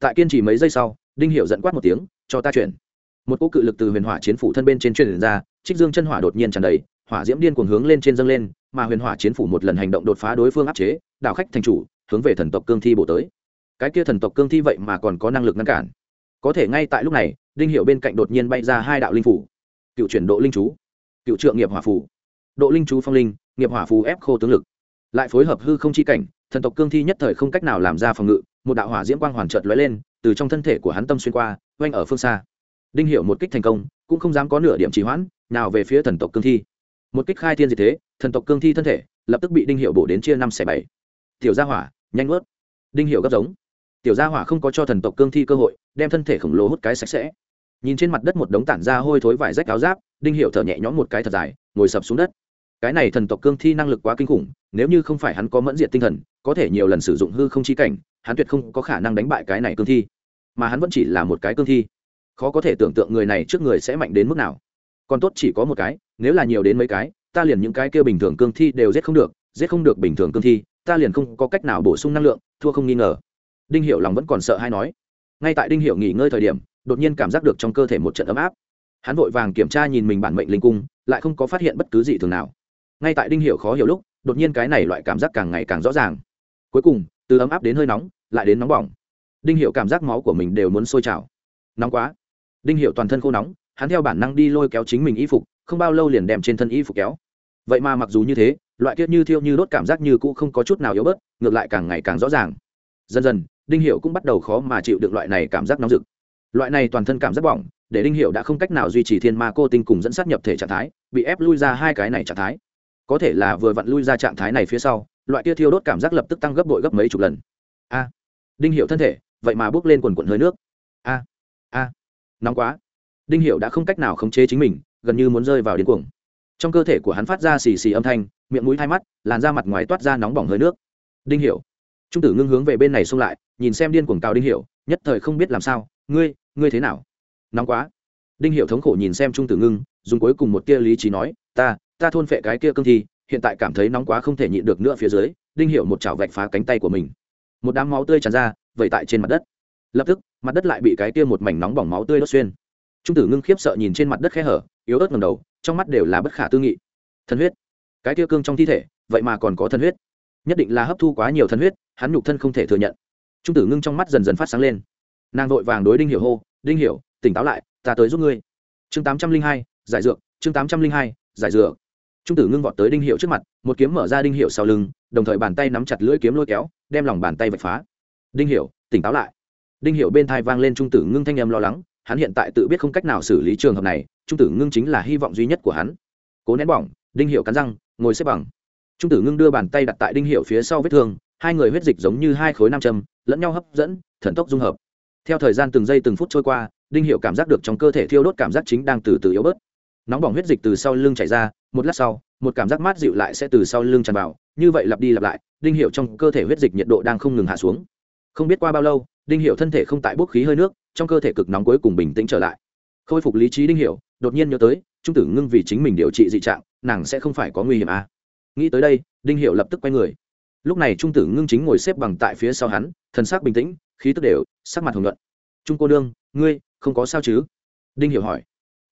A: Tại kiên trì mấy giây sau, đinh hiệu dẫn quát một tiếng, cho ta chuyển. Một cỗ cự lực từ huyền hỏa chiến phủ thân bên trên truyền ra, trích dương chân hỏa đột nhiên tràn đầy, hỏa diễm điên cuồng hướng lên trên dâng lên, mà huyền hỏa chiến phủ một lần hành động đột phá đối phương áp chế, đảo khách thành chủ, hướng về thần tộc cương thi bổ tới. Cái kia thần tộc cương thi vậy mà còn có năng lực ngăn cản có thể ngay tại lúc này, đinh hiệu bên cạnh đột nhiên bay ra hai đạo linh phủ. Cựu chuyển độ linh chú, cựu trượng nghiệp hỏa phủ độ linh chú phong linh, nghiệp hỏa phù ép khô tướng lực. Lại phối hợp hư không chi cảnh, thần tộc cương thi nhất thời không cách nào làm ra phòng ngự, một đạo hỏa diễm quang hoàn trợt lóe lên, từ trong thân thể của hắn tâm xuyên qua oanh ở phương xa. Đinh hiểu một kích thành công, cũng không dám có nửa điểm trì hoãn, nào về phía thần tộc cương thi. Một kích khai thiên diệt thế, thần tộc cương thi thân thể lập tức bị đinh hiểu bổ đến chia năm xẻ bảy. Tiểu gia hỏa, nhanh nuốt. Đinh hiểu gấp giống tiểu gia hỏa không có cho thần tộc cương thi cơ hội, đem thân thể khổng lồ hút cái sạch sẽ. Nhìn trên mặt đất một đống tản ra hôi thối vải rách áo giáp, đinh hiểu thở nhẹ nhõm một cái thật dài, ngồi sập xuống đất. Cái này thần tộc cương thi năng lực quá kinh khủng, nếu như không phải hắn có mẫn diện tinh thần, có thể nhiều lần sử dụng hư không chi cảnh, hắn tuyệt không có khả năng đánh bại cái này cương thi. Mà hắn vẫn chỉ là một cái cương thi. Khó có thể tưởng tượng người này trước người sẽ mạnh đến mức nào. Còn tốt chỉ có một cái, nếu là nhiều đến mấy cái, ta liền những cái kia bình thường cương thi đều giết không được, giết không được bình thường cương thi, ta liền không có cách nào bổ sung năng lượng, thua không nghi ngờ đinh hiệu lòng vẫn còn sợ hay nói. Ngay tại đinh hiệu nghỉ ngơi thời điểm, đột nhiên cảm giác được trong cơ thể một trận ấm áp. Hắn vội vàng kiểm tra nhìn mình bản mệnh linh cung, lại không có phát hiện bất cứ gì thường nào. Ngay tại đinh hiệu khó hiểu lúc, đột nhiên cái này loại cảm giác càng ngày càng rõ ràng. Cuối cùng, từ ấm áp đến hơi nóng, lại đến nóng bỏng. Đinh hiệu cảm giác máu của mình đều muốn sôi trào. Nóng quá. Đinh hiệu toàn thân khô nóng, hắn theo bản năng đi lôi kéo chính mình y phục, không bao lâu liền đem trên thân y phục kéo. Vậy mà mặc dù như thế, loại kiết như thiêu như đốt cảm giác như cũ không có chút nào yếu bớt, ngược lại càng ngày càng rõ ràng. Dần dần đinh hiệu cũng bắt đầu khó mà chịu được loại này cảm giác nóng rực. Loại này toàn thân cảm giác bỏng, để đinh hiệu đã không cách nào duy trì thiên ma cô tinh cùng dẫn sát nhập thể trạng thái, bị ép lui ra hai cái này trạng thái. Có thể là vừa vặn lui ra trạng thái này phía sau, loại kia thiêu đốt cảm giác lập tức tăng gấp bội gấp mấy chục lần. A! Đinh hiệu thân thể, vậy mà bước lên quần quần hơi nước. A! A! Nóng quá. Đinh hiệu đã không cách nào khống chế chính mình, gần như muốn rơi vào điên cuồng. Trong cơ thể của hắn phát ra xì xì âm thanh, miệng mũi hai mắt, làn da mặt ngoài toát ra nóng bỏng hơi nước. Đinh hiệu trung tử ngưng hướng về bên này xông lại nhìn xem điên cuồng cao đinh Hiểu, nhất thời không biết làm sao ngươi ngươi thế nào? Nóng quá. Đinh Hiểu thống khổ nhìn xem trung tử ngưng dùng cuối cùng một tia lý trí nói ta ta thôn phệ cái kia cương thi hiện tại cảm thấy nóng quá không thể nhịn được nữa phía dưới. Đinh Hiểu một chảo vạch phá cánh tay của mình. Một đám máu tươi tràn ra vẩy tại trên mặt đất. Lập tức mặt đất lại bị cái kia một mảnh nóng bỏng máu tươi đốt xuyên. Trung tử ngưng khiếp sợ nhìn trên mặt đất khe hở yếu ớt ngầm đầu trong mắt đều là bất khả tư nghị. Thân huyết. Cái kia cương trong thi thể vậy mà còn có thân huyết nhất định là hấp thu quá nhiều thân huyết, hắn nhục thân không thể thừa nhận. Trung tử ngưng trong mắt dần dần phát sáng lên. Nàng vội vàng đối đinh hiểu hô, đinh hiểu, tỉnh táo lại, ta tới giúp ngươi. Chương tám trăm linh hai, giải dược, chương tám trăm linh hai, giải dược. Trung tử ngưng vọt tới đinh hiệu trước mặt, một kiếm mở ra đinh hiệu sau lưng, đồng thời bàn tay nắm chặt lưỡi kiếm lôi kéo, đem lòng bàn tay vạch phá. Đinh hiệu tỉnh táo lại. Đinh hiệu bên thai vang lên trung tử ngưng thanh em lo lắng, hắn hiện tại tự biết không cách nào xử lý trường hợp này, trung tử ngưng chính là hy vọng duy nhất của hắn. Cố nén bỏng, đinh hiệu cắn răng, ngồi xếp bằng trung tử ngưng đưa bàn tay đặt tại đinh hiệu phía sau vết thương, hai người huyết dịch giống như hai khối nam châm, lẫn nhau hấp dẫn, thần tốc dung hợp. Theo thời gian từng giây từng phút trôi qua, đinh hiệu cảm giác được trong cơ thể thiêu đốt cảm giác chính đang từ từ yếu bớt. Nóng bỏng huyết dịch từ sau lưng chảy ra, một lát sau, một cảm giác mát dịu lại sẽ từ sau lưng tràn vào, như vậy lặp đi lặp lại, đinh hiệu trong cơ thể huyết dịch nhiệt độ đang không ngừng hạ xuống. Không biết qua bao lâu, đinh hiệu thân thể không tại bốc khí hơi nước, trong cơ thể cực nóng cuối cùng bình tĩnh trở lại. Khôi phục lý trí đinh hiệu, đột nhiên nhớ tới, trung tử ngưng vì chính mình điều trị dị trạng, nàng sẽ không phải có nguy hiểm à nghĩ tới đây, đinh hiệu lập tức quay người. Lúc này trung tử ngưng chính ngồi xếp bằng tại phía sau hắn, thần sắc bình tĩnh, khí tức đều, sắc mặt hồng luận trung cô đương ngươi không có sao chứ? Đinh hiểu hỏi.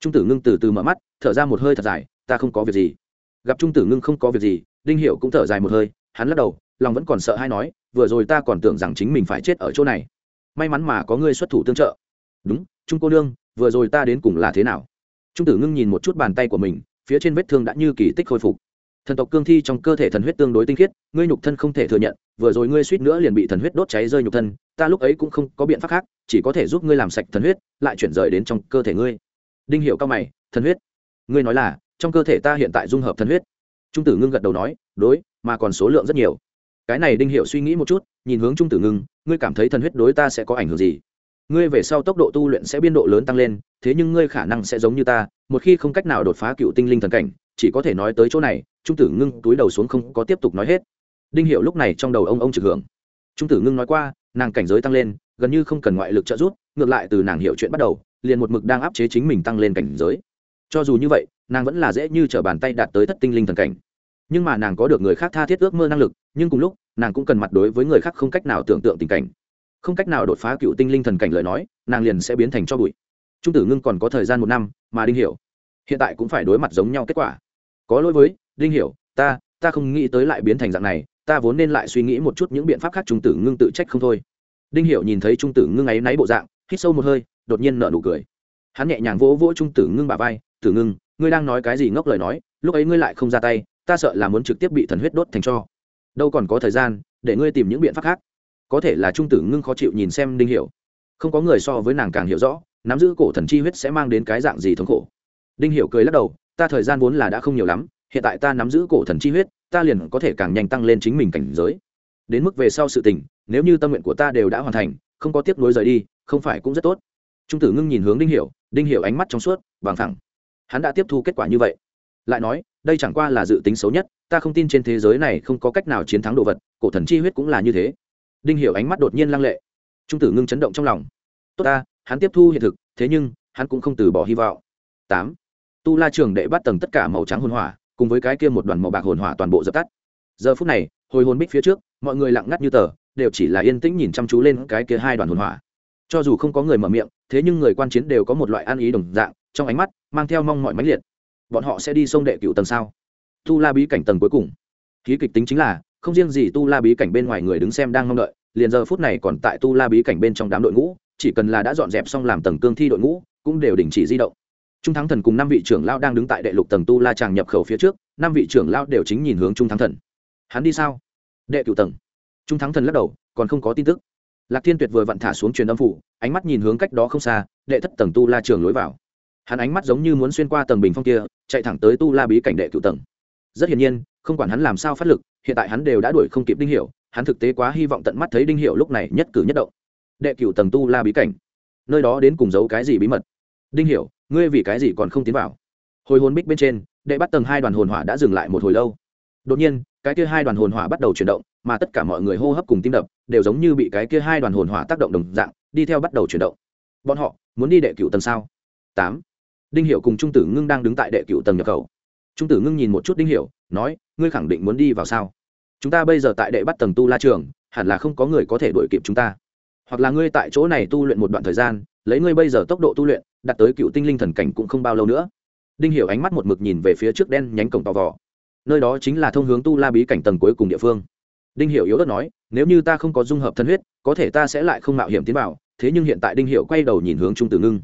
A: Trung tử ngưng từ từ mở mắt, thở ra một hơi thật dài, ta không có việc gì. Gặp trung tử ngưng không có việc gì, đinh hiểu cũng thở dài một hơi, hắn lắc đầu, lòng vẫn còn sợ hay nói, vừa rồi ta còn tưởng rằng chính mình phải chết ở chỗ này. May mắn mà có ngươi xuất thủ tương trợ. Đúng, trung cô đương vừa rồi ta đến cùng là thế nào? Trung tử ngưng nhìn một chút bàn tay của mình, phía trên vết thương đã như kỳ tích khôi phục thần tộc cương thi trong cơ thể thần huyết tương đối tinh khiết, ngươi nhục thân không thể thừa nhận, vừa rồi ngươi suýt nữa liền bị thần huyết đốt cháy rơi nhục thân, ta lúc ấy cũng không có biện pháp khác, chỉ có thể giúp ngươi làm sạch thần huyết, lại chuyển rời đến trong cơ thể ngươi. Đinh hiệu cao mày, thần huyết. Ngươi nói là, trong cơ thể ta hiện tại dung hợp thần huyết. Trung tử ngưng gật đầu nói, đối, mà còn số lượng rất nhiều. Cái này đinh hiệu suy nghĩ một chút, nhìn hướng trung tử ngưng, ngươi cảm thấy thần huyết đối ta sẽ có ảnh hưởng gì? Ngươi về sau tốc độ tu luyện sẽ biên độ lớn tăng lên, thế nhưng ngươi khả năng sẽ giống như ta, một khi không cách nào đột phá cựu tinh linh thần cảnh, chỉ có thể nói tới chỗ này trung tử ngưng túi đầu xuống không có tiếp tục nói hết. Đinh hiệu lúc này trong đầu ông ông trực hưởng. Trung tử ngưng nói qua, nàng cảnh giới tăng lên, gần như không cần ngoại lực trợ giúp, ngược lại từ nàng hiểu chuyện bắt đầu, liền một mực đang áp chế chính mình tăng lên cảnh giới. Cho dù như vậy, nàng vẫn là dễ như t r ở bàn tay đạt tới thất tinh linh thần cảnh. Nhưng mà nàng có được người khác tha thiết ước mơ năng lực, nhưng cùng lúc, nàng cũng cần mặt đối với người khác không cách nào tưởng tượng tình cảnh. Không cách nào đột phá cựu tinh linh thần cảnh lời nói, nàng liền sẽ biến thành cho bụi. Trung tử ngưng còn có thời gian một năm, mà đinh hiểu hiện tại cũng phải đối mặt giống nhau kết quả. Có lỗi với đinh hiểu, ta ta không nghĩ tới lại biến thành dạng này, ta vốn nên lại suy nghĩ một chút những biện pháp khác trung tử ngưng tự trách không thôi. Đinh hiểu nhìn thấy trung tử ngưng ấy náy bộ dạng, hít sâu một hơi, đột nhiên nở nụ cười. Hắn nhẹ nhàng vỗ vỗ trung tử ngưng bà vai, tử ngưng, ngươi đang nói cái gì ngốc lời nói, lúc ấy ngươi lại không ra tay, ta sợ là muốn trực tiếp bị thần huyết đốt thành cho. Đâu còn có thời gian, để ngươi tìm những biện pháp khác. Có thể là trung tử ngưng khó chịu nhìn xem đinh hiểu. Không có người so với nàng càng hiểu rõ, nắm giữ cổ thần chi huyết sẽ mang đến cái dạng gì thống khổ. Đinh hiểu cười lắc đầu, ta thời gian vốn là đã không nhiều lắm hiện tại ta nắm giữ cổ thần chi huyết, ta liền có thể càng nhanh tăng lên chính mình cảnh giới. Đến mức về sau sự tình, nếu như tâm nguyện của ta đều đã hoàn thành, không có tiếp nối rời đi, không phải cũng rất tốt. Trung tử ngưng nhìn hướng đinh hiểu đinh hiểu ánh mắt trong suốt, bằng thẳng. Hắn đã tiếp thu kết quả như vậy. Lại nói, đây chẳng qua là dự tính xấu nhất, ta không tin trên thế giới này không có cách nào chiến thắng đồ vật, cổ thần chi huyết cũng là như thế. Đinh hiểu ánh mắt đột nhiên lăng lệ. Trung tử ngưng chấn động trong lòng. Tốt ta, hắn tiếp thu hiện thực, thế nhưng, hắn cũng không từ bỏ hy vọng. Tám. Tu la trường đệ bắt tầng tất cả màu trắng hồn hỏa cùng với cái kia một đoàn màu bạc hồn hỏa toàn bộ dập tắt. Giờ phút này, hồi hồn bích phía trước, mọi người lặng ngắt như tờ, đều chỉ là yên tĩnh nhìn chăm chú lên cái kia hai đoàn hồn hỏa. Cho dù không có người mở miệng, thế nhưng người quan chiến đều có một loại ăn ý đồng dạng, trong ánh mắt mang theo mong mọi mãnh liệt. Bọn họ sẽ đi sông đệ cựu tầng sao? Tu la bí cảnh tầng cuối cùng. Ký kịch tính chính là, không riêng gì tu la bí cảnh bên ngoài người đứng xem đang mong đợi, liền giờ phút này còn tại tu la bí cảnh bên trong đám đội ngũ, chỉ cần là đã dọn dẹp xong làm tầng cương thi đội ngũ, cũng đều đình chỉ di động trung thắng thần cùng năm vị trưởng lao đang đứng tại đệ lục tầng tu la tràng nhập khẩu phía trước, năm vị trưởng lao đều chính nhìn hướng trung thắng thần. Hắn đi sao? Đệ cựu tầng. Trung thắng thần lắc đầu, còn không có tin tức. Lạc thiên tuyệt vừa vặn thả xuống truyền âm phủ, ánh mắt nhìn hướng cách đó không xa, đệ thất tầng tu la trường lối vào. Hắn ánh mắt giống như muốn xuyên qua tầng bình phong kia, chạy thẳng tới tu la bí cảnh đệ cựu tầng. Rất hiển nhiên, không quản hắn làm sao phát lực, hiện tại hắn đều đã đuổi không kịp đinh hiểu, hắn thực tế quá hy vọng tận mắt thấy đinh hiểu lúc này nhất cử nhất động. Đệ cửu tầng tu la bí cảnh. Nơi đó đến cùng giấu cái gì bí mật? Đinh hiểu ngươi vì cái gì còn không tiến vào? Hồi hồn bích bên trên, đệ bắt tầng hai đoàn hồn hỏa đã dừng lại một hồi lâu. Đột nhiên, cái kia hai đoàn hồn hỏa bắt đầu chuyển động, mà tất cả mọi người hô hấp cùng tim đập đều giống như bị cái kia hai đoàn hồn hỏa tác động đồng dạng, đi theo bắt đầu chuyển động. Bọn họ, muốn đi đệ cửu tầng sao? Tám. Đinh Hiệu cùng trung tử ngưng đang đứng tại đệ cửu tầng nhập khẩu. Trung tử ngưng nhìn một chút đinh Hiệu nói, ngươi khẳng định muốn đi vào sao? Chúng ta bây giờ tại đệ bắt tầng tu la trường, hẳn là không có người có thể đuổi kịp chúng ta. Hoặc là ngươi tại chỗ này tu luyện một đoạn thời gian, lấy ngươi bây giờ tốc độ tu luyện đạt tới cựu tinh linh thần cảnh cũng không bao lâu nữa. Đinh hiểu ánh mắt một mực nhìn về phía trước đen nhánh cổng tò vò. Nơi đó chính là thông hướng tu la bí cảnh tầng cuối cùng địa phương. Đinh hiểu yếu ớt nói, nếu như ta không có dung hợp thân huyết, có thể ta sẽ lại không mạo hiểm tiến vào. Thế nhưng hiện tại đinh hiểu quay đầu nhìn hướng trung tử ngưng.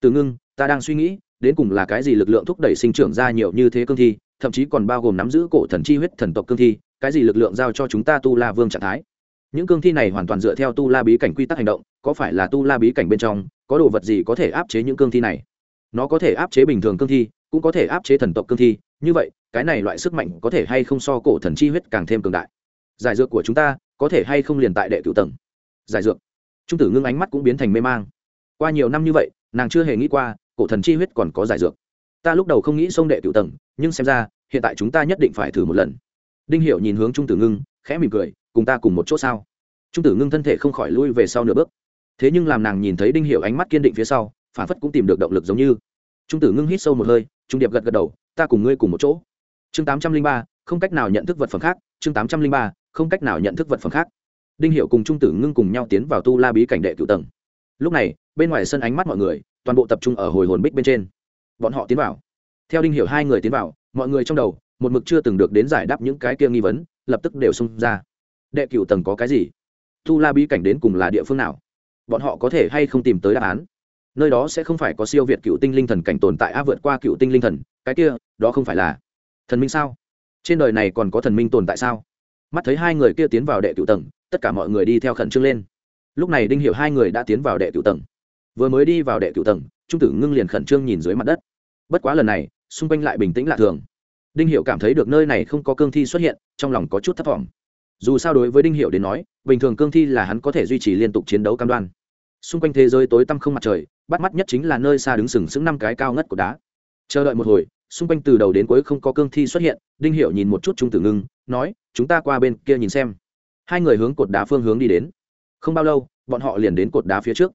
A: Tử ngưng, ta đang suy nghĩ, đến cùng là cái gì lực lượng thúc đẩy sinh trưởng ra nhiều như thế cương thi, thậm chí còn bao gồm nắm giữ cổ thần chi huyết thần tộc cương thi, cái gì lực lượng giao cho chúng ta tu la vương trạng thái? Những cương thi này hoàn toàn dựa theo tu la bí cảnh quy tắc hành động, có phải là tu la bí cảnh bên trong có đồ vật gì có thể áp chế những cương thi này? Nó có thể áp chế bình thường cương thi, cũng có thể áp chế thần tộc cương thi. Như vậy, cái này loại sức mạnh có thể hay không so cổ thần chi huyết càng thêm cường đại? Giải dược của chúng ta có thể hay không liền tại đệ cựu tầng? Giải dược. Trung tử ngưng ánh mắt cũng biến thành mê mang. Qua nhiều năm như vậy, nàng chưa hề nghĩ qua cổ thần chi huyết còn có giải dược. Ta lúc đầu không nghĩ xông đệ cựu tầng, nhưng xem ra, hiện tại chúng ta nhất định phải thử một lần. Đinh hiệu nhìn hướng trung tử ngưng, khẽ mỉm cười, cùng ta cùng một chỗ sao? Trung tử ngưng thân thể không khỏi lui về sau nửa bước thế nhưng làm nàng nhìn thấy đinh hiệu ánh mắt kiên định phía sau, phản phất cũng tìm được động lực giống như. Trung tử ngưng hít sâu một hơi, trung điệp gật gật đầu, ta cùng ngươi cùng một chỗ. Chương tám trăm linh ba, không cách nào nhận thức vật phẩm khác. Chương tám trăm linh ba, không cách nào nhận thức vật phẩm khác. Đinh hiệu cùng trung tử ngưng cùng nhau tiến vào tu la bí cảnh đệ cựu tầng. Lúc này, bên ngoài sân ánh mắt mọi người, toàn bộ tập trung ở hồi hồn bích bên trên. Bọn họ tiến vào. Theo đinh hiểu hai người tiến vào, mọi người trong đầu, một mực chưa từng được đến giải đáp những cái kia nghi vấn, lập tức đều xung ra. Đệ cựu tầng có cái gì? Tu la bí cảnh đến cùng là địa phương nào? Bọn họ có thể hay không tìm tới đáp án. Nơi đó sẽ không phải có siêu việt cựu tinh linh thần cảnh tồn tại a vượt qua cựu tinh linh thần, cái kia, đó không phải là thần minh sao? Trên đời này còn có thần minh tồn tại sao? Mắt thấy hai người kia tiến vào đệ cựu tầng, tất cả mọi người đi theo khẩn trương lên. Lúc này đinh hiểu hai người đã tiến vào đệ cựu tầng. Vừa mới đi vào đệ cựu tầng, trung tử ngưng liền khẩn trương nhìn dưới mặt đất. Bất quá lần này, xung quanh lại bình tĩnh lạ thường. Đinh hiểu cảm thấy được nơi này không có cương thi xuất hiện, trong lòng có chút thất vọng dù sao đối với đinh hiệu đến nói, bình thường cương thi là hắn có thể duy trì liên tục chiến đấu cam đoan. Xung quanh thế giới tối tăm không mặt trời, bắt mắt nhất chính là nơi xa đứng sừng sững năm cái cao ngất của đá. Chờ đợi một hồi, xung quanh từ đầu đến cuối không có cương thi xuất hiện, đinh hiệu nhìn một chút trung tử ngưng, nói, chúng ta qua bên kia nhìn xem. Hai người hướng cột đá phương hướng đi đến. Không bao lâu, bọn họ liền đến cột đá phía trước.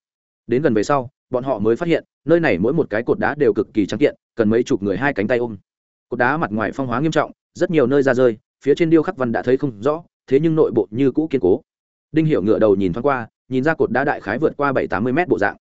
A: Đến gần về sau, bọn họ mới phát hiện, nơi này mỗi một cái cột đá đều cực kỳ trắng kiện, cần mấy chục người hai cánh tay ôm. Cột đá mặt ngoài phong hóa nghiêm trọng, rất nhiều nơi ra rơi, phía trên điêu khắc văn đã thấy không rõ thế nhưng nội bộ như cũ kiên cố. Đinh hiệu ngựa đầu nhìn thoáng qua, nhìn ra cột đá đại khái vượt qua bảy tám mươi mét bộ dạng.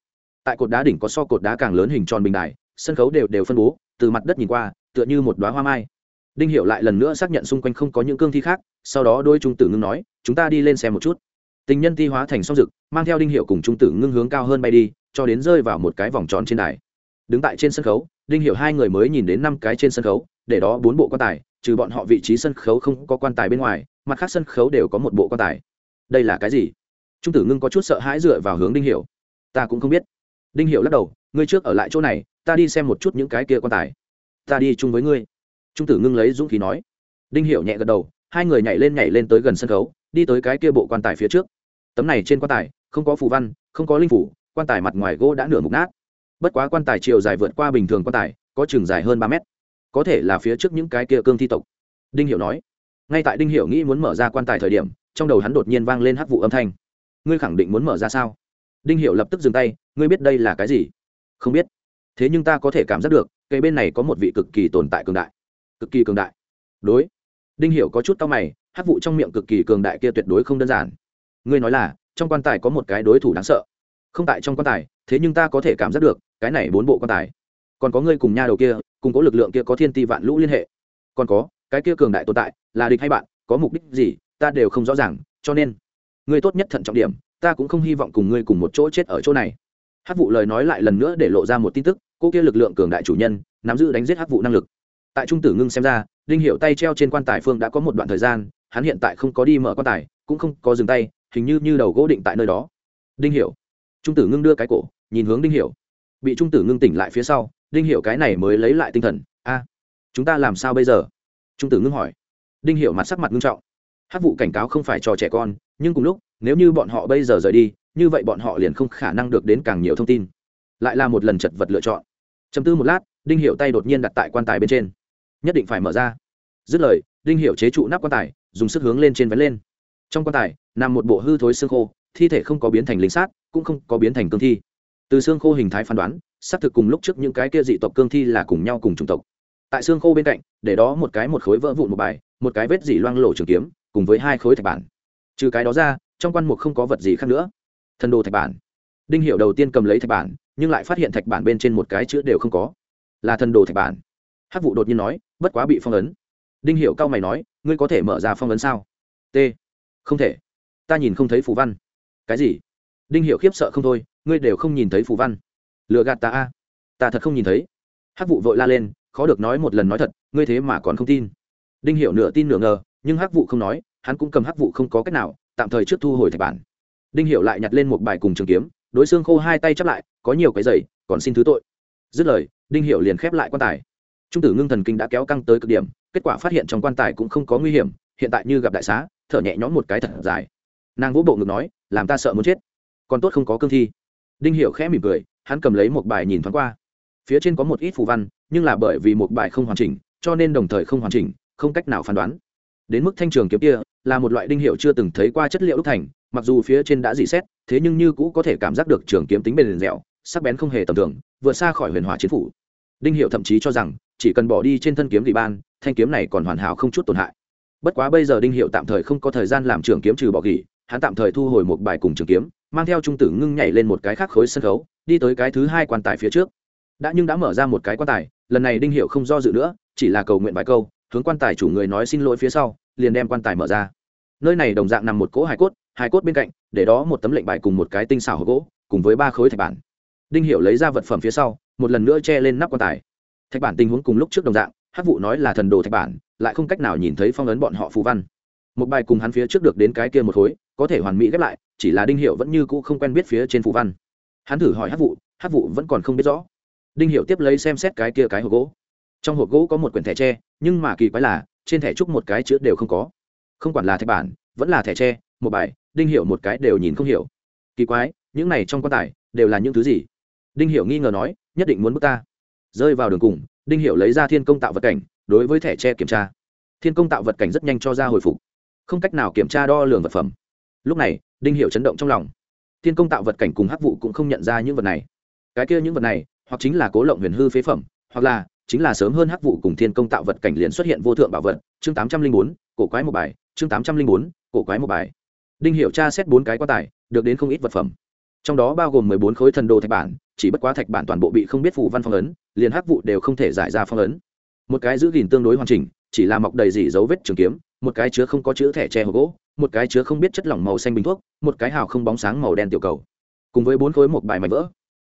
A: Tại cột đá đỉnh có so cột đá càng lớn hình tròn bình đài, sân khấu đều đều phân bố, từ mặt đất nhìn qua, tựa như một đoá hoa mai. Đinh hiệu lại lần nữa xác nhận xung quanh không có những cương thi khác, sau đó đôi trung tử ngưng nói, chúng ta đi lên xem một chút. Tình nhân ti hóa thành song rực mang theo đinh hiệu cùng trung tử ngưng hướng cao hơn bay đi, cho đến rơi vào một cái vòng tròn trên đài. Đứng tại trên sân khấu, đinh hiệu hai người mới nhìn đến năm cái trên sân khấu, để đó bốn bộ quan tài, trừ bọn họ vị trí sân khấu không có quan tài bên ngoài mặt khác sân khấu đều có một bộ quan tài. Đây là cái gì? Trung tử ngưng có chút sợ hãi dựa vào hướng đinh hiệu ta cũng không biết. Đinh hiệu lắc đầu, ngươi trước ở lại chỗ này, ta đi xem một chút những cái kia quan tài. Ta đi chung với ngươi. Trung tử ngưng lấy dũng khí nói. Đinh hiệu nhẹ gật đầu, hai người nhảy lên nhảy lên tới gần sân khấu, đi tới cái kia bộ quan tài phía trước. Tấm này trên quan tài, không có phù văn, không có linh phủ, quan tài mặt ngoài gỗ đã nửa mục nát. Bất quá quan tài chiều dài vượt qua bình thường quan tài, có chừng dài hơn ba mét. Có thể là phía trước những cái kia cương thi tộc. Đinh hiểu nói ngay tại đinh hiểu nghĩ muốn mở ra quan tài thời điểm, trong đầu hắn đột nhiên vang lên hắc vụ âm thanh. Ngươi khẳng định muốn mở ra sao? Đinh hiểu lập tức dừng tay, ngươi biết đây là cái gì? Không biết. Thế nhưng ta có thể cảm giác được cây bên này có một vị cực kỳ tồn tại cường đại. Cực kỳ cường đại. Đối. Đinh hiểu có chút tao mày, hắc vụ trong miệng cực kỳ cường đại kia tuyệt đối không đơn giản. Ngươi nói là, trong quan tài có một cái đối thủ đáng sợ. Không tại trong quan tài, thế nhưng ta có thể cảm giác được, cái này bốn bộ quan tài. Còn có ngươi cùng nha đầu kia, cùng có lực lượng kia có thiên ti vạn lũ liên hệ. Còn có, cái kia cường đại tồn tại là địch hay bạn, có mục đích gì, ta đều không rõ ràng, cho nên, ngươi tốt nhất thận trọng điểm, ta cũng không hy vọng cùng ngươi cùng một chỗ chết ở chỗ này. Hát vụ lời nói lại lần nữa để lộ ra một tin tức, cô kia lực lượng cường đại chủ nhân, nắm giữ đánh giết hát vụ năng lực. Tại trung tử ngưng xem ra, đinh hiệu tay treo trên quan tài phương đã có một đoạn thời gian, hắn hiện tại không có đi mở quan tài, cũng không có dừng tay, hình như như đầu gỗ định tại nơi đó. Đinh hiểu. Trung tử ngưng đưa cái cổ, nhìn hướng đinh hiểu. Bị trung tử ngưng tỉnh lại phía sau, đinh hiểu cái này mới lấy lại tinh thần. A, chúng ta làm sao bây giờ? Trung tử ngưng hỏi đinh hiểu mặt sắc mặt nghiêm trọng. Hát vụ cảnh cáo không phải cho trẻ con, nhưng cùng lúc, nếu như bọn họ bây giờ rời đi, như vậy bọn họ liền không khả năng được đến càng nhiều thông tin. Lại là một lần chật vật lựa chọn. Chầm tư một lát, đinh hiểu tay đột nhiên đặt tại quan tài bên trên. Nhất định phải mở ra. Dứt lời, đinh hiểu chế trụ nắp quan tài, dùng sức hướng lên trên vén lên. Trong quan tài, nằm một bộ hư thối xương khô, thi thể không có biến thành lính sát, cũng không có biến thành cương thi. Từ xương khô hình thái phán đoán, xác thực cùng lúc trước những cái kia dị tộc cương thi là cùng nhau cùng chủng tộc tại xương khô bên cạnh, để đó một cái một khối vỡ vụn một bài, một cái vết dỉ loang lổ trường kiếm, cùng với hai khối thạch bản. Trừ cái đó ra, trong quan mục không có vật gì khác nữa. Thần đồ thạch bản. Đinh hiệu đầu tiên cầm lấy thạch bản, nhưng lại phát hiện thạch bản bên trên một cái chữ đều không có. Là thần đồ thạch bản. Hát vụ đột nhiên nói, bất quá bị phong ấn. Đinh hiệu cao mày nói, ngươi có thể mở ra phong ấn sao? T. Không thể. Ta nhìn không thấy phù văn. Cái gì? Đinh hiệu khiếp sợ không thôi, ngươi đều không nhìn thấy phù văn. Lựa gạt ta a. Ta thật không nhìn thấy. Hắc vụ vội la lên khó được nói một lần nói thật, ngươi thế mà còn không tin. Đinh Hiểu nửa tin nửa ngờ, nhưng hắc vụ không nói, hắn cũng cầm hắc vụ không có cách nào, tạm thời trước thu hồi thạch bản. Đinh Hiểu lại nhặt lên một bài cùng trường kiếm, đối xương khô hai tay chắp lại, có nhiều cái giày, còn xin thứ tội. Dứt lời, đinh Hiểu liền khép lại quan tài. Trung tử ngưng thần kinh đã kéo căng tới cực điểm, kết quả phát hiện trong quan tài cũng không có nguy hiểm, hiện tại như gặp đại xá, thở nhẹ nhõm một cái thật dài. Nàng vỗ bộ ngực nói, làm ta sợ muốn chết, còn tốt không có cương thi. Đinh hiểu khẽ mỉm cười, hắn cầm lấy một bài nhìn thoáng qua phía trên có một ít phù văn, nhưng là bởi vì một bài không hoàn chỉnh, cho nên đồng thời không hoàn chỉnh, không cách nào phán đoán. Đến mức thanh trường kiếm kia, là một loại đinh hiệu chưa từng thấy qua chất liệu đúc thành, mặc dù phía trên đã dị xét, thế nhưng như cũ có thể cảm giác được trường kiếm tính bền dẻo, sắc bén không hề tầm thường, vượt xa khỏi huyền hỏa chiến phủ. Đinh hiệu thậm chí cho rằng, chỉ cần bỏ đi trên thân kiếm dị ban, thanh kiếm này còn hoàn hảo không chút tổn hại. Bất quá bây giờ đinh hiệu tạm thời không có thời gian làm trường kiếm trừ bỏ gỉ, hắn tạm thời thu hồi một bài cùng trường kiếm, mang theo trung tử ngưng nhảy lên một cái khác khối sân khấu, đi tới cái thứ hai quan tài phía trước đã nhưng đã mở ra một cái quan tài, lần này đinh hiệu không do dự nữa, chỉ là cầu nguyện vài câu, hướng quan tài chủ người nói xin lỗi phía sau, liền đem quan tài mở ra. Nơi này đồng dạng nằm một cỗ hải cốt hải cốt bên cạnh, để đó một tấm lệnh bài cùng một cái tinh xảo gỗ, cùng với ba khối thạch bản. Đinh hiệu lấy ra vật phẩm phía sau, một lần nữa che lên nắp quan tài. Thạch bản tình huống cùng lúc trước đồng dạng hát vụ nói là thần đồ thạch bản, lại không cách nào nhìn thấy phong ấn bọn họ phù văn. Một bài cùng hắn phía trước được đến cái kia một khối, có thể hoàn mỹ ghép lại, chỉ là đinh hiệu vẫn như cũ không quen biết phía trên phù văn. Hắn thử hỏi hát vụ hát vụ vẫn còn không biết rõ đinh hiệu tiếp lấy xem xét cái kia cái hộp gỗ. Trong hộp gỗ có một quyển thẻ tre, nhưng mà kỳ quái là, trên thẻ trúc một cái chữ đều không có. Không quản là thẻ bản, vẫn là thẻ tre, một bài, đinh hiệu một cái đều nhìn không hiểu. Kỳ quái, những này trong quan tài, đều là những thứ gì? Đinh hiệu nghi ngờ nói, nhất định muốn bước ta. Rơi vào đường cùng, đinh hiệu lấy ra thiên công tạo vật cảnh, đối với thẻ tre kiểm tra. Thiên công tạo vật cảnh rất nhanh cho ra hồi phục. Không cách nào kiểm tra đo lường vật phẩm. Lúc này, đinh hiệu chấn động trong lòng. Thiên công tạo vật cảnh cùng hắc vụ cũng không nhận ra những vật này. Cái kia những vật này hoặc chính là cố lộng huyền hư phế phẩm, hoặc là chính là sớm hơn hắc vụ cùng thiên công tạo vật cảnh liền xuất hiện vô thượng bảo vật. Chương tám trăm linh bốn, cổ quái một bài. Chương tám trăm linh bốn, cổ quái một bài. Đinh hiệu tra xét bốn cái quá tải được đến không ít vật phẩm. Trong đó bao gồm mười bốn khối thần đồ thạch bản, chỉ bất quá thạch bản toàn bộ bị không biết phủ văn phong ấn, liền hắc vụ đều không thể giải ra phong ấn. Một cái giữ gìn tương đối hoàn chỉnh, chỉ là mọc đầy dỉ dấu vết trường kiếm, một cái chứa không có chữ thẻ tre hộp gỗ, một cái chứa không biết chất lỏng màu xanh bình thuốc, một cái hào không bóng sáng màu đen tiểu cầu. Cùng với bốn khối một bài mảnh vỡ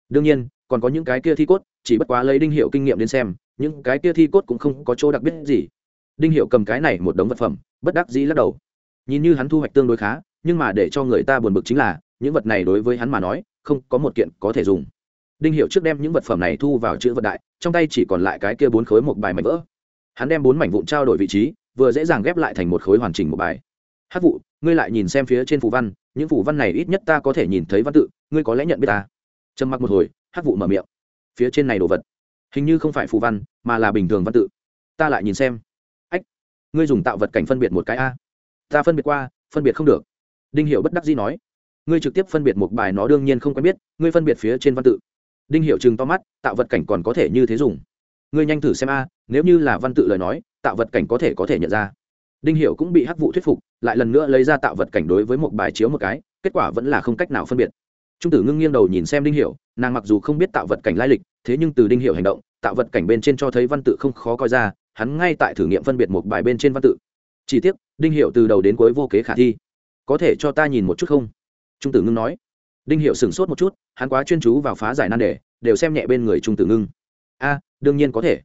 A: đương nhiên, còn có những cái kia thi cốt, chỉ bất quá lấy đinh hiệu kinh nghiệm đến xem, những cái kia thi cốt cũng không có chỗ đặc biệt gì. Đinh hiệu cầm cái này một đống vật phẩm, bất đắc dĩ lắc đầu. Nhìn như hắn thu hoạch tương đối khá, nhưng mà để cho người ta buồn bực chính là, những vật này đối với hắn mà nói, không có một kiện có thể dùng. Đinh hiệu trước đem những vật phẩm này thu vào chữ vật đại, trong tay chỉ còn lại cái kia bốn khối một bài mảnh vỡ. Hắn đem bốn mảnh vụn trao đổi vị trí, vừa dễ dàng ghép lại thành một khối hoàn chỉnh một bài. Hát vụ, ngươi lại nhìn xem phía trên phù văn, những phù văn này ít nhất ta có thể nhìn thấy văn tự, ngươi có lẽ nhận biết ta trầm mặc một hồi hát vụ mở miệng. Phía trên này đồ vật, hình như không phải phù văn, mà là bình thường văn tự. Ta lại nhìn xem. Ách, ngươi dùng tạo vật cảnh phân biệt một cái a. Ta phân biệt qua, phân biệt không được. Đinh hiệu bất đắc dĩ nói. Ngươi trực tiếp phân biệt một bài nó đương nhiên không quen biết, ngươi phân biệt phía trên văn tự. Đinh hiệu chừng to mắt, tạo vật cảnh còn có thể như thế dùng. Ngươi nhanh thử xem a, nếu như là văn tự lời nói, tạo vật cảnh có thể có thể nhận ra. Đinh hiệu cũng bị hắc vụ thuyết phục, lại lần nữa lấy ra tạo vật cảnh đối với một bài chiếu một cái, kết quả vẫn là không cách nào phân biệt trung tử ngưng nghiêng đầu nhìn xem đinh Hiểu, nàng mặc dù không biết tạo vật cảnh lai lịch thế nhưng từ đinh Hiểu hành động tạo vật cảnh bên trên cho thấy văn tự không khó coi ra hắn ngay tại thử nghiệm phân biệt một bài bên trên văn tự. Chỉ tiếc đinh Hiểu từ đầu đến cuối vô kế khả thi. Có thể cho ta nhìn một chút không? Trung tử ngưng nói. Đinh Hiểu sửng sốt một chút hắn quá chuyên chú vào phá giải nan đề đều xem nhẹ bên người trung tử ngưng. A đương nhiên có thể.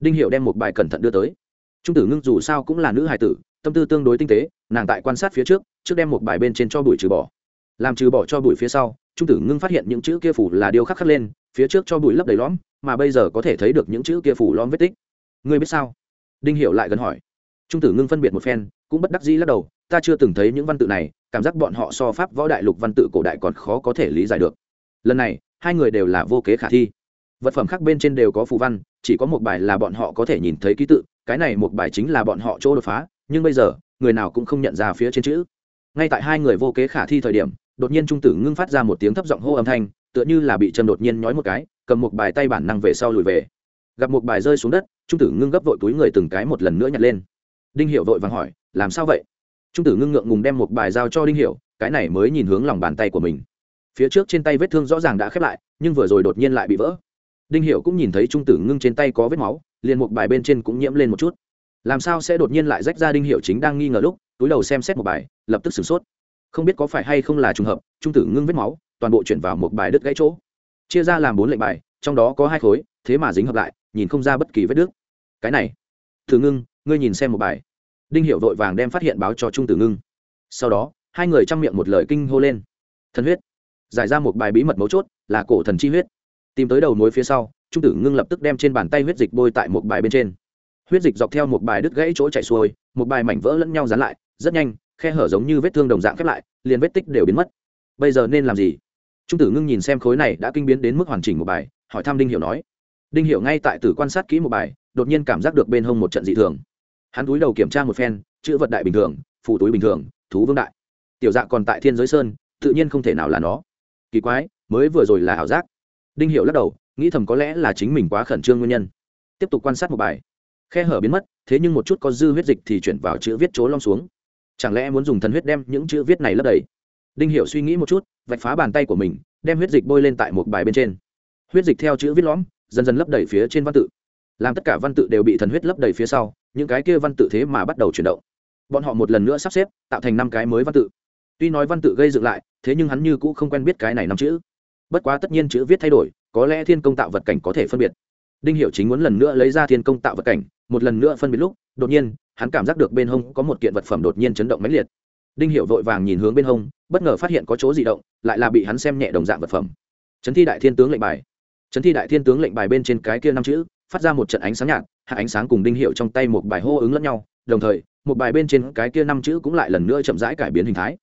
A: Đinh Hiểu đem một bài cẩn thận đưa tới. Trung tử ngưng dù sao cũng là nữ hài tử tâm tư tương đối tinh tế nàng tại quan sát phía trước trước đem một bài bên trên cho bụi trừ bỏ. Làm trừ bỏ cho bụi phía sau trung tử ngưng phát hiện những chữ kia phủ là điêu khắc khắc lên, phía trước cho bụi lấp đầy lõm, mà bây giờ có thể thấy được những chữ kia phủ lõm vết tích. Ngươi biết sao? Đinh Hiểu lại gần hỏi. Trung tử ngưng phân biệt một phen, cũng bất đắc dĩ lắc đầu, ta chưa từng thấy những văn tự này, cảm giác bọn họ so pháp võ đại lục văn tự cổ đại còn khó có thể lý giải được. Lần này, hai người đều là vô kế khả thi. Vật phẩm khác bên trên đều có phù văn, chỉ có một bài là bọn họ có thể nhìn thấy ký tự, cái này một bài chính là bọn họ chỗ đột phá, nhưng bây giờ, người nào cũng không nhận ra phía trên chữ. Ngay tại hai người vô kế khả thi thời điểm đột nhiên trung tử ngưng phát ra một tiếng thấp giọng hô âm thanh, tựa như là bị châm đột nhiên nhói một cái, cầm một bài tay bản năng về sau lùi về. Gặp một bài rơi xuống đất, trung tử ngưng gấp vội túi người từng cái một lần nữa nhặt lên. Đinh hiệu vội vàng hỏi, làm sao vậy? Trung tử ngưng ngượng ngùng đem một bài giao cho đinh hiệu cái này mới nhìn hướng lòng bàn tay của mình. Phía trước trên tay vết thương rõ ràng đã khép lại, nhưng vừa rồi đột nhiên lại bị vỡ. Đinh hiệu cũng nhìn thấy trung tử ngưng trên tay có vết máu, liền một bài bên trên cũng nhiễm lên một chút. Làm sao sẽ đột nhiên lại rách ra đinh hiệu chính đang nghi ngờ lúc, túi đầu xem xét một bài, lập tức sửng sốt không biết có phải hay không là trùng hợp, trung tử ngưng vết máu, toàn bộ chuyển vào một bài đứt gãy chỗ. Chia ra làm bốn lệnh bài, trong đó có hai khối, thế mà dính hợp lại, nhìn không ra bất kỳ vết đứt. Cái này thử ngưng, ngươi nhìn xem một bài. Đinh hiệu vội vàng đem phát hiện báo cho trung tử ngưng. Sau đó, hai người chăm miệng một lời kinh hô lên. Thần huyết. Giải ra một bài bí mật mấu chốt, là cổ thần chi huyết. Tìm tới đầu mối phía sau, trung tử ngưng lập tức đem trên bàn tay huyết dịch bôi tại một bài bên trên. Huyết dịch dọc theo một bài đứt gãy chỗ chạy xuôi, một bài mảnh vỡ lẫn nhau dán lại, rất nhanh khe hở giống như vết thương đồng dạng khép lại, liền vết tích đều biến mất. Bây giờ nên làm gì? Trung tử ngưng nhìn xem khối này đã kinh biến đến mức hoàn chỉnh một bài, hỏi thăm đinh hiểu nói. Đinh hiểu ngay tại tử quan sát kỹ một bài, đột nhiên cảm giác được bên hông một trận dị thường. Hắn túi đầu kiểm tra một phen, chữ vật đại bình thường, phù túi bình thường, thú vương đại. Tiểu dạ còn tại thiên giới sơn, tự nhiên không thể nào là nó. Kỳ quái, mới vừa rồi là ảo giác. Đinh hiểu lắc đầu, nghĩ thầm có lẽ là chính mình quá khẩn trương nguyên nhân. Tiếp tục quan sát một bài. Khe hở biến mất, thế nhưng một chút có dư huyết dịch thì chuyển vào chữ viết chỗ long xuống chẳng lẽ muốn dùng thần huyết đem những chữ viết này lấp đầy? Đinh hiểu suy nghĩ một chút, vạch phá bàn tay của mình, đem huyết dịch bôi lên tại một bài bên trên. Huyết dịch theo chữ viết lõm, dần dần lấp đầy phía trên văn tự. Làm tất cả văn tự đều bị thần huyết lấp đầy phía sau, những cái kia văn tự thế mà bắt đầu chuyển động. Bọn họ một lần nữa sắp xếp, tạo thành năm cái mới văn tự. Tuy nói văn tự gây dựng lại, thế nhưng hắn như cũ không quen biết cái này năm chữ. Bất quá tất nhiên chữ viết thay đổi, có lẽ thiên công tạo vật cảnh có thể phân biệt. Đinh Hiểu chính muốn lần nữa lấy ra thiên công tạo vật cảnh, một lần nữa phân biệt lúc, đột nhiên hắn cảm giác được bên hông có một kiện vật phẩm đột nhiên chấn động mãnh liệt. Đinh hiệu vội vàng nhìn hướng bên hông, bất ngờ phát hiện có chỗ di động, lại là bị hắn xem nhẹ đồng dạng vật phẩm. Chấn thi đại thiên tướng lệnh bài. Chấn thi đại thiên tướng lệnh bài bên trên cái kia năm chữ, phát ra một trận ánh sáng nhạt, hạ ánh sáng cùng đinh hiệu trong tay một bài hô ứng lẫn nhau, đồng thời, một bài bên trên cái kia năm chữ cũng lại lần nữa chậm rãi cải biến hình thái.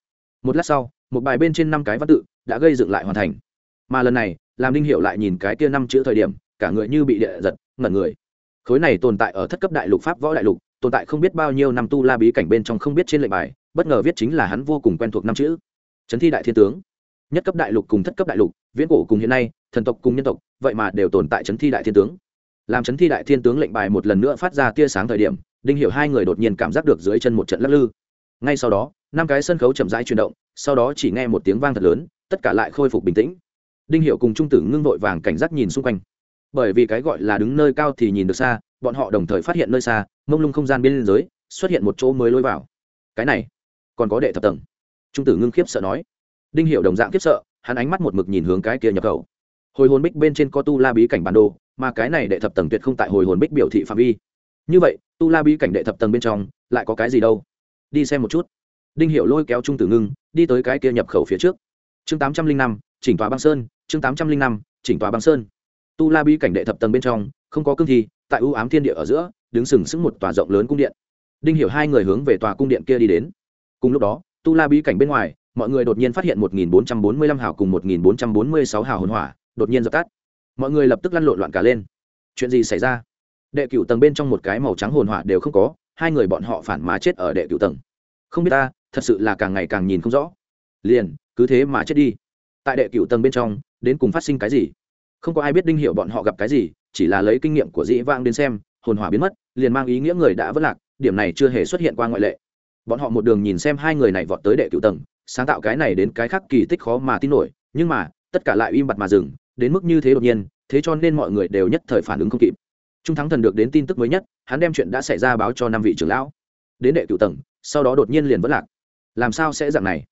A: Một lát sau, một bài bên trên năm cái văn tự đã gây dựng lại hoàn thành. Mà lần này, làm đinh hiệu lại nhìn cái kia năm chữ thời điểm, cả người như bị địa giật, ngẩn người. Khối này tồn tại ở thất cấp đại lục pháp võ đại lục tồn tại không biết bao nhiêu năm tu la bí cảnh bên trong không biết trên lệnh bài, bất ngờ viết chính là hắn vô cùng quen thuộc năm chữ. Trấn thi đại thiên tướng. Nhất cấp đại lục cùng thất cấp đại lục, viễn cổ cùng hiện nay, thần tộc cùng nhân tộc, vậy mà đều tồn tại Trấn thi đại thiên tướng. Làm Trấn thi đại thiên tướng lệnh bài một lần nữa phát ra tia sáng thời điểm, đinh hiểu hai người đột nhiên cảm giác được dưới chân một trận lắc lư. Ngay sau đó, năm cái sân khấu chậm rãi chuyển động, sau đó chỉ nghe một tiếng vang thật lớn, tất cả lại khôi phục bình tĩnh. Đinh hiểu cùng trung tử ngưng vội vàng cảnh giác nhìn xung quanh. Bởi vì cái gọi là đứng nơi cao thì nhìn được xa bọn họ đồng thời phát hiện nơi xa, mông lung không gian biên giới, xuất hiện một chỗ mới lối vào. Cái này, còn có đệ thập tầng. Trung tử ngưng khiếp sợ nói. Đinh hiểu đồng dạng khiếp sợ, hắn ánh mắt một mực nhìn hướng cái kia nhập khẩu. Hồi hồn bích bên trên có tu la bí cảnh bản đồ, mà cái này đệ thập tầng tuyệt không tại hồi hồn bích biểu thị phạm vi. Như vậy, tu la bí cảnh đệ thập tầng bên trong, lại có cái gì đâu? Đi xem một chút. Đinh hiệu lôi kéo trung tử ngưng, đi tới cái kia nhập khẩu phía trước. Chương tám trăm linh năm, chỉnh tòa băng sơn, chương tám trăm linh năm, chỉnh tòa băng sơn. Tu la bí cảnh đệ thập tầng bên trong, không có cương thi tại ưu ám thiên địa ở giữa, đứng sừng sững một tòa rộng lớn cung điện. Đinh hiểu hai người hướng về tòa cung điện kia đi đến. Cùng lúc đó, tu la bí cảnh bên ngoài, mọi người đột nhiên phát hiện một nghìn bốn trăm bốn mươi lăm hào cùng một nghìn bốn trăm bốn mươi sáu hào hồn hỏa, đột nhiên dập tắt. Mọi người lập tức lăn lộn loạn cả lên. Chuyện gì xảy ra? Đệ cửu tầng bên trong một cái màu trắng hồn hỏa đều không có, hai người bọn họ phản má chết ở đệ cửu tầng. Không biết ta, thật sự là càng ngày càng nhìn không rõ. Liền, cứ thế mà chết đi. Tại đệ cửu tầng bên trong, đến cùng phát sinh cái gì? Không có ai biết đinh Hiểu bọn họ gặp cái gì chỉ là lấy kinh nghiệm của dĩ vang đến xem, hồn hỏa biến mất, liền mang ý nghĩa người đã vất lạc, điểm này chưa hề xuất hiện qua ngoại lệ. Bọn họ một đường nhìn xem hai người này vọt tới đệ cửu tầng, sáng tạo cái này đến cái khác kỳ tích khó mà tin nổi, nhưng mà, tất cả lại im bặt mà dừng, đến mức như thế đột nhiên, thế cho nên mọi người đều nhất thời phản ứng không kịp. Trung thắng thần được đến tin tức mới nhất, hắn đem chuyện đã xảy ra báo cho năm vị trưởng lão. Đến đệ cựu tầng, sau đó đột nhiên liền vẫn lạc. Làm sao sẽ dạng này?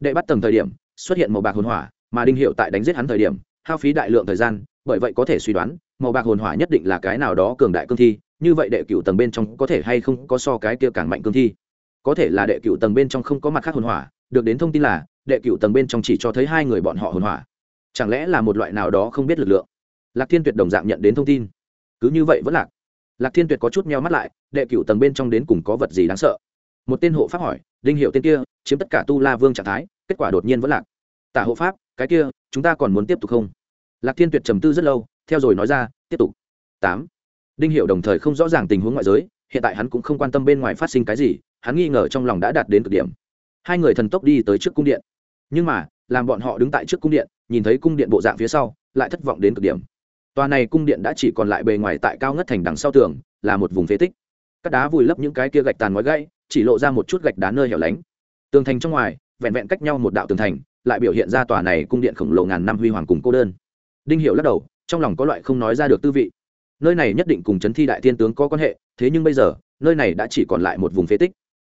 A: Đệ bắt tầng thời điểm, xuất hiện màu bạc hồn hỏa, mà đinh hiệu tại đánh giết hắn thời điểm, hao phí đại lượng thời gian, bởi vậy có thể suy đoán màu bạc hồn hỏa nhất định là cái nào đó cường đại cương thi, như vậy đệ cựu tầng bên trong có thể hay không có so cái kia càng mạnh cương thi? Có thể là đệ cựu tầng bên trong không có mặt khác hồn hỏa, được đến thông tin là, đệ cựu tầng bên trong chỉ cho thấy hai người bọn họ hồn hỏa. Chẳng lẽ là một loại nào đó không biết lực lượng? Lạc thiên tuyệt đồng dạng nhận đến thông tin. Cứ như vậy vẫn lạc. Lạc thiên tuyệt có chút meo mắt lại, đệ cựu tầng bên trong đến cùng có vật gì đáng sợ? Một tên hộ pháp hỏi, đinh hiệu tên kia, chiếm tất cả tu la vương trạng thái, kết quả đột nhiên vẫn lạc. Tả hộ pháp, cái kia, chúng ta còn muốn tiếp tục không? Lạc thiên tuyệt trầm tư rất lâu theo rồi nói ra, tiếp tục. Tám. Đinh hiệu đồng thời không rõ ràng tình huống ngoại giới, hiện tại hắn cũng không quan tâm bên ngoài phát sinh cái gì, hắn nghi ngờ trong lòng đã đạt đến cực điểm. Hai người thần tốc đi tới trước cung điện. Nhưng mà, làm bọn họ đứng tại trước cung điện, nhìn thấy cung điện bộ dạng phía sau, lại thất vọng đến cực điểm. Tòa này cung điện đã chỉ còn lại bề ngoài tại cao ngất thành đằng sau tường, là một vùng phế tích. Các đá vùi lấp những cái kia gạch tàn ngói gãy, chỉ lộ ra một chút gạch đá nơi hẻo lánh. Tường thành trong ngoài, vẹn vẹn cách nhau một đạo tường thành, lại biểu hiện ra tòa này cung điện khổng lồ ngàn năm huy hoàng cùng cô đơn. Đinh hiệu lắc đầu trong lòng có loại không nói ra được tư vị. Nơi này nhất định cùng chấn thi đại thiên tướng có quan hệ, thế nhưng bây giờ, nơi này đã chỉ còn lại một vùng phế tích.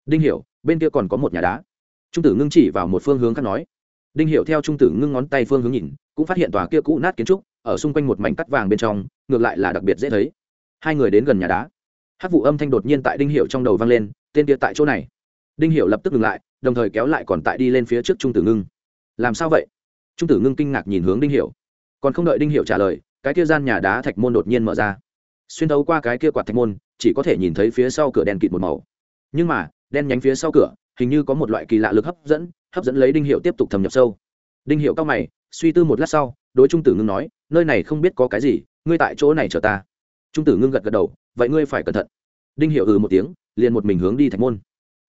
A: Đinh hiểu, bên kia còn có một nhà đá. Trung tử ngưng chỉ vào một phương hướng khác nói. Đinh Hiểu theo trung tử ngưng ngón tay phương hướng nhìn, cũng phát hiện tòa kia cũ nát kiến trúc, ở xung quanh một mảnh cắt vàng bên trong, ngược lại là đặc biệt dễ thấy. Hai người đến gần nhà đá. Hát vụ âm thanh đột nhiên tại đinh Hiểu trong đầu vang lên, tên kia tại chỗ này. Đinh Hiểu lập tức ngừng lại, đồng thời kéo lại còn tại đi lên phía trước trung tử ngưng. Làm sao vậy? Trung tử ngưng kinh ngạc nhìn hướng đinh Hiểu còn không đợi đinh hiệu trả lời, cái kia gian nhà đá thạch môn đột nhiên mở ra. Xuyên thấu qua cái kia quạt thạch môn, chỉ có thể nhìn thấy phía sau cửa đen kịt một màu. Nhưng mà, đen nhánh phía sau cửa, hình như có một loại kỳ lạ lực hấp dẫn hấp dẫn lấy đinh hiệu tiếp tục thâm nhập sâu. Đinh hiệu cao mày, suy tư một lát sau, đối trung tử ngưng nói, nơi này không biết có cái gì, ngươi tại chỗ này chờ ta. Trung tử ngưng gật gật đầu, vậy ngươi phải cẩn thận. Đinh hiệu ừ một tiếng, liền một mình hướng đi thạch môn.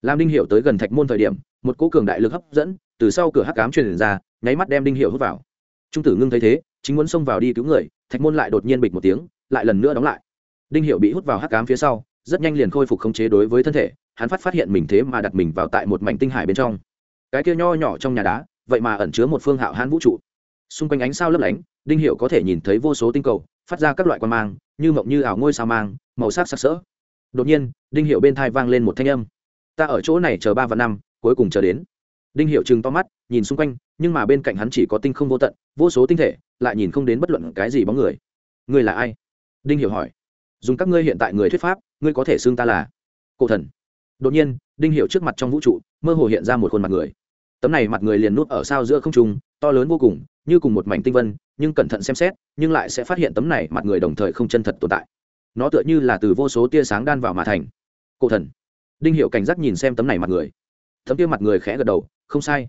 A: Làm đinh hiệu tới gần thạch môn thời điểm, một cỗ cường đại lực hấp dẫn, từ sau cửa hắc cám truyền ra, nháy mắt đem đinh hiệu hút vào. Trung tử ngưng thấy thế chính muốn xông vào đi cứu người, thạch môn lại đột nhiên bịch một tiếng, lại lần nữa đóng lại. Đinh hiệu bị hút vào hắc cám phía sau, rất nhanh liền khôi phục khống chế đối với thân thể, hắn phát phát hiện mình thế mà đặt mình vào tại một mảnh tinh hải bên trong. Cái kia nho nhỏ trong nhà đá, vậy mà ẩn chứa một phương hạo hãn vũ trụ. Xung quanh ánh sao lấp lánh, đinh hiệu có thể nhìn thấy vô số tinh cầu, phát ra các loại quan mang, như mộng như ảo ngôi sao mang, màu sắc sặc sỡ. Đột nhiên, đinh hiệu bên thai vang lên một thanh âm. Ta ở chỗ này chờ ba và năm, cuối cùng chờ đến. Đinh hiệu chừng to mắt, nhìn xung quanh nhưng mà bên cạnh hắn chỉ có tinh không vô tận, vô số tinh thể, lại nhìn không đến bất luận cái gì bóng người. Ngươi là ai? Đinh Hiểu hỏi. Dùng các ngươi hiện tại người thuyết pháp, ngươi có thể xưng ta là cổ thần. Đột nhiên, đinh Hiểu trước mặt trong vũ trụ, mơ hồ hiện ra một khuôn mặt người. Tấm này mặt người liền nút ở sao giữa không trung, to lớn vô cùng, như cùng một mảnh tinh vân, nhưng cẩn thận xem xét, nhưng lại sẽ phát hiện tấm này mặt người đồng thời không chân thật tồn tại. Nó tựa như là từ vô số tia sáng đan vào mà thành. Cổ thần. Đinh hiệu cảnh giác nhìn xem tấm này mặt người. Tấm kia mặt người khẽ gật đầu, không sai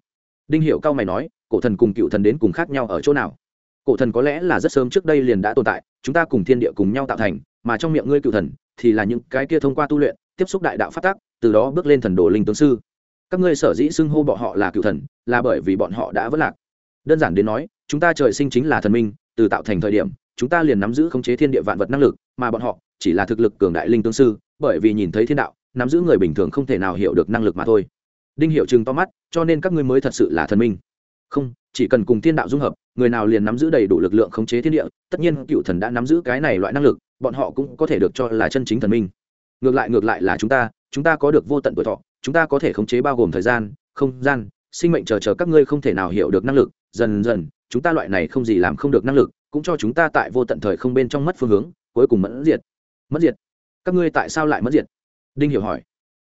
A: đinh hiệu cao mày nói, cổ thần cùng cựu thần đến cùng khác nhau ở chỗ nào? Cổ thần có lẽ là rất sớm trước đây liền đã tồn tại, chúng ta cùng thiên địa cùng nhau tạo thành, mà trong miệng ngươi cựu thần thì là những cái kia thông qua tu luyện, tiếp xúc đại đạo phát tác từ đó bước lên thần đồ linh tướng sư. Các ngươi sở dĩ xưng hô bọn họ là cựu thần là bởi vì bọn họ đã vất lạc. Đơn giản đến nói, chúng ta trời sinh chính là thần minh, từ tạo thành thời điểm, chúng ta liền nắm giữ khống chế thiên địa vạn vật năng lực, mà bọn họ chỉ là thực lực cường đại linh tướng sư, bởi vì nhìn thấy thiên đạo, nắm giữ người bình thường không thể nào hiểu được năng lực mà thôi đinh hiệu chừng to mắt, cho nên các ngươi mới thật sự là thần minh. Không, chỉ cần cùng thiên đạo dung hợp, người nào liền nắm giữ đầy đủ lực lượng khống chế thiên địa, tất nhiên cựu thần đã nắm giữ cái này loại năng lực, bọn họ cũng có thể được cho là chân chính thần minh. Ngược lại ngược lại là chúng ta chúng ta có được vô tận tuổi thọ, chúng ta có thể khống chế bao gồm thời gian, không gian, sinh mệnh chờ chờ các ngươi không thể nào hiểu được năng lực, dần dần, chúng ta loại này không gì làm không được năng lực, cũng cho chúng ta tại vô tận thời không bên trong mất phương hướng, cuối cùng mẫn diệt. Mất diệt? Các ngươi tại sao lại mất diệt? Đinh hiểu hỏi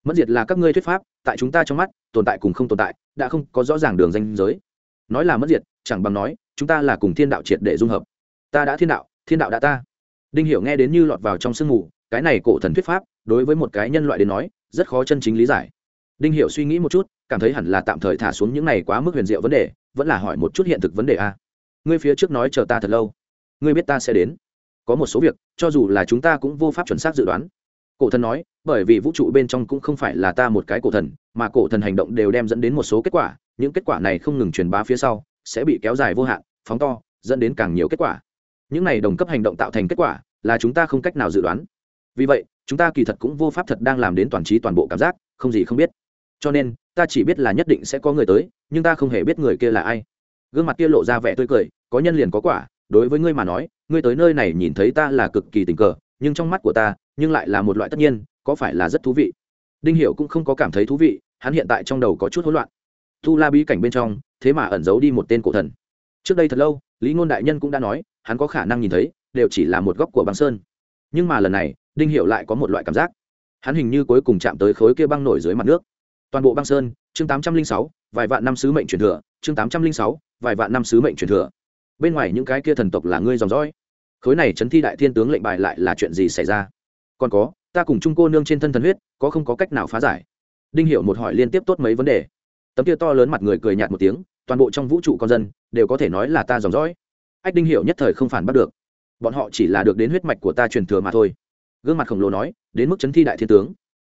A: mất diệt là các ngươi thuyết pháp, tại chúng ta trong mắt, tồn tại cùng không tồn tại, đã không có rõ ràng đường danh giới. Nói là mất diệt, chẳng bằng nói, chúng ta là cùng thiên đạo triệt để dung hợp. Ta đã thiên đạo thiên đạo đã ta. Đinh hiểu nghe đến như lọt vào trong sương mù, cái này cổ thần thuyết pháp, đối với một cái nhân loại đến nói, rất khó chân chính lý giải. Đinh hiểu suy nghĩ một chút, cảm thấy hẳn là tạm thời thả xuống những này quá mức huyền diệu vấn đề, vẫn là hỏi một chút hiện thực vấn đề a. Ngươi phía trước nói chờ ta thật lâu. Ngươi biết ta sẽ đến. Có một số việc, cho dù là chúng ta cũng vô pháp chuẩn xác dự đoán cổ thần nói, bởi vì vũ trụ bên trong cũng không phải là ta một cái cổ thần, mà cổ thần hành động đều đem dẫn đến một số kết quả, những kết quả này không ngừng truyền bá phía sau, sẽ bị kéo dài vô hạn, phóng to, dẫn đến càng nhiều kết quả. Những này đồng cấp hành động tạo thành kết quả, là chúng ta không cách nào dự đoán. Vì vậy, chúng ta kỳ thật cũng vô pháp thật đang làm đến toàn trí toàn bộ cảm giác, không gì không biết. Cho nên, ta chỉ biết là nhất định sẽ có người tới, nhưng ta không hề biết người kia là ai. Gương mặt kia lộ ra vẻ tươi cười, có nhân liền có quả, đối với ngươi mà nói, ngươi tới nơi này nhìn thấy ta là cực kỳ tình cờ, nhưng trong mắt của ta nhưng lại là một loại tất nhiên, có phải là rất thú vị? Đinh hiểu cũng không có cảm thấy thú vị, hắn hiện tại trong đầu có chút hỗn loạn. Tu la bí cảnh bên trong, thế mà ẩn giấu đi một tên cổ thần. Trước đây thật lâu, lý ngôn đại nhân cũng đã nói, hắn có khả năng nhìn thấy, đều chỉ là một góc của băng sơn. Nhưng mà lần này, đinh hiểu lại có một loại cảm giác. Hắn hình như cuối cùng chạm tới khối kia băng nổi dưới mặt nước. Toàn bộ băng sơn, chương tám trăm linh sáu, vài vạn năm sứ mệnh truyền thừa, chương tám trăm linh sáu, vài vạn năm sứ mệnh truyền thừa. Bên ngoài những cái kia thần tộc là ngươi dòng dõi. Khối này chấn thi đại thiên tướng lệnh bài lại là chuyện gì xảy ra? Còn có, ta cùng trung cô nương trên thân thần huyết, có không có cách nào phá giải. Đinh hiểu một hỏi liên tiếp tốt mấy vấn đề. Tấm kia to lớn mặt người cười nhạt một tiếng, toàn bộ trong vũ trụ con dân, đều có thể nói là ta dòng dõi. Ách đinh hiểu nhất thời không phản bắt được. Bọn họ chỉ là được đến huyết mạch của ta truyền thừa mà thôi. Gương mặt khổng lồ nói, đến mức chấn thi đại thiên tướng.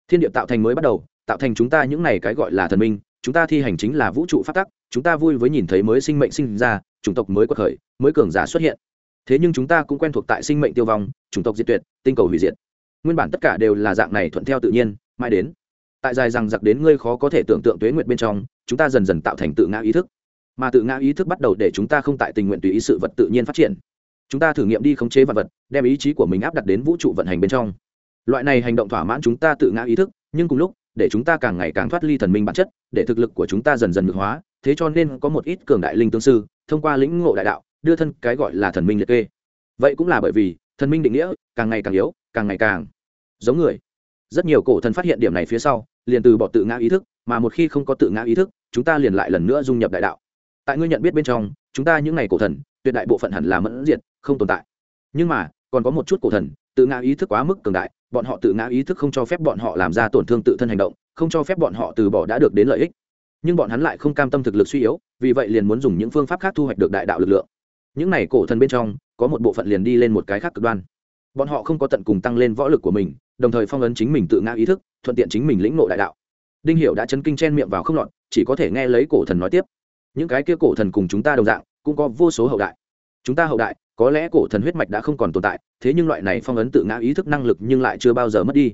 A: Thiên địa tạo thành mới bắt đầu, tạo thành chúng ta những này cái gọi là thần minh, chúng ta thi hành chính là vũ trụ phát tắc, chúng ta vui với nhìn thấy mới sinh mệnh sinh ra, chủng tộc mới quật khởi, mới cường giả xuất hiện. Thế nhưng chúng ta cũng quen thuộc tại sinh mệnh tiêu vong, chủng tộc diệt tuyệt, tinh cầu hủy diệt nguyên bản tất cả đều là dạng này thuận theo tự nhiên, mãi đến. Tại dài rằng giặc đến ngươi khó có thể tưởng tượng tuế nguyệt bên trong, chúng ta dần dần tạo thành tự ngã ý thức. Mà tự ngã ý thức bắt đầu để chúng ta không tại tình nguyện tùy ý sự vật tự nhiên phát triển. Chúng ta thử nghiệm đi khống chế vật vật, đem ý chí của mình áp đặt đến vũ trụ vận hành bên trong. Loại này hành động thỏa mãn chúng ta tự ngã ý thức, nhưng cùng lúc, để chúng ta càng ngày càng thoát ly thần minh bản chất, để thực lực của chúng ta dần dần ngược hóa, thế cho nên có một ít cường đại linh tương sư, thông qua lĩnh ngộ đại đạo, đưa thân cái gọi là thần minh liệt kê. Vậy cũng là bởi vì, thần minh định nghĩa càng ngày càng yếu, càng ngày càng giống người. Rất nhiều cổ thần phát hiện điểm này phía sau, liền từ bỏ tự ngã ý thức, mà một khi không có tự ngã ý thức, chúng ta liền lại lần nữa dung nhập đại đạo. Tại ngươi nhận biết bên trong, chúng ta những ngày cổ thần, tuyệt đại bộ phận hẳn là mẫn diệt, không tồn tại. Nhưng mà, còn có một chút cổ thần, tự ngã ý thức quá mức cường đại, bọn họ tự ngã ý thức không cho phép bọn họ làm ra tổn thương tự thân hành động, không cho phép bọn họ từ bỏ đã được đến lợi ích. Nhưng bọn hắn lại không cam tâm thực lực suy yếu, vì vậy liền muốn dùng những phương pháp khác thu hoạch được đại đạo lực lượng. Những này cổ thần bên trong, có một bộ phận liền đi lên một cái khác cực đoan. Bọn họ không có tận cùng tăng lên võ lực của mình đồng thời phong ấn chính mình tự ngã ý thức, thuận tiện chính mình lĩnh nộ đại đạo. Đinh hiểu đã chấn kinh chen miệng vào không lọt, chỉ có thể nghe lấy cổ thần nói tiếp. Những cái kia cổ thần cùng chúng ta đồng dạng, cũng có vô số hậu đại. Chúng ta hậu đại, có lẽ cổ thần huyết mạch đã không còn tồn tại, thế nhưng loại này phong ấn tự ngã ý thức năng lực nhưng lại chưa bao giờ mất đi.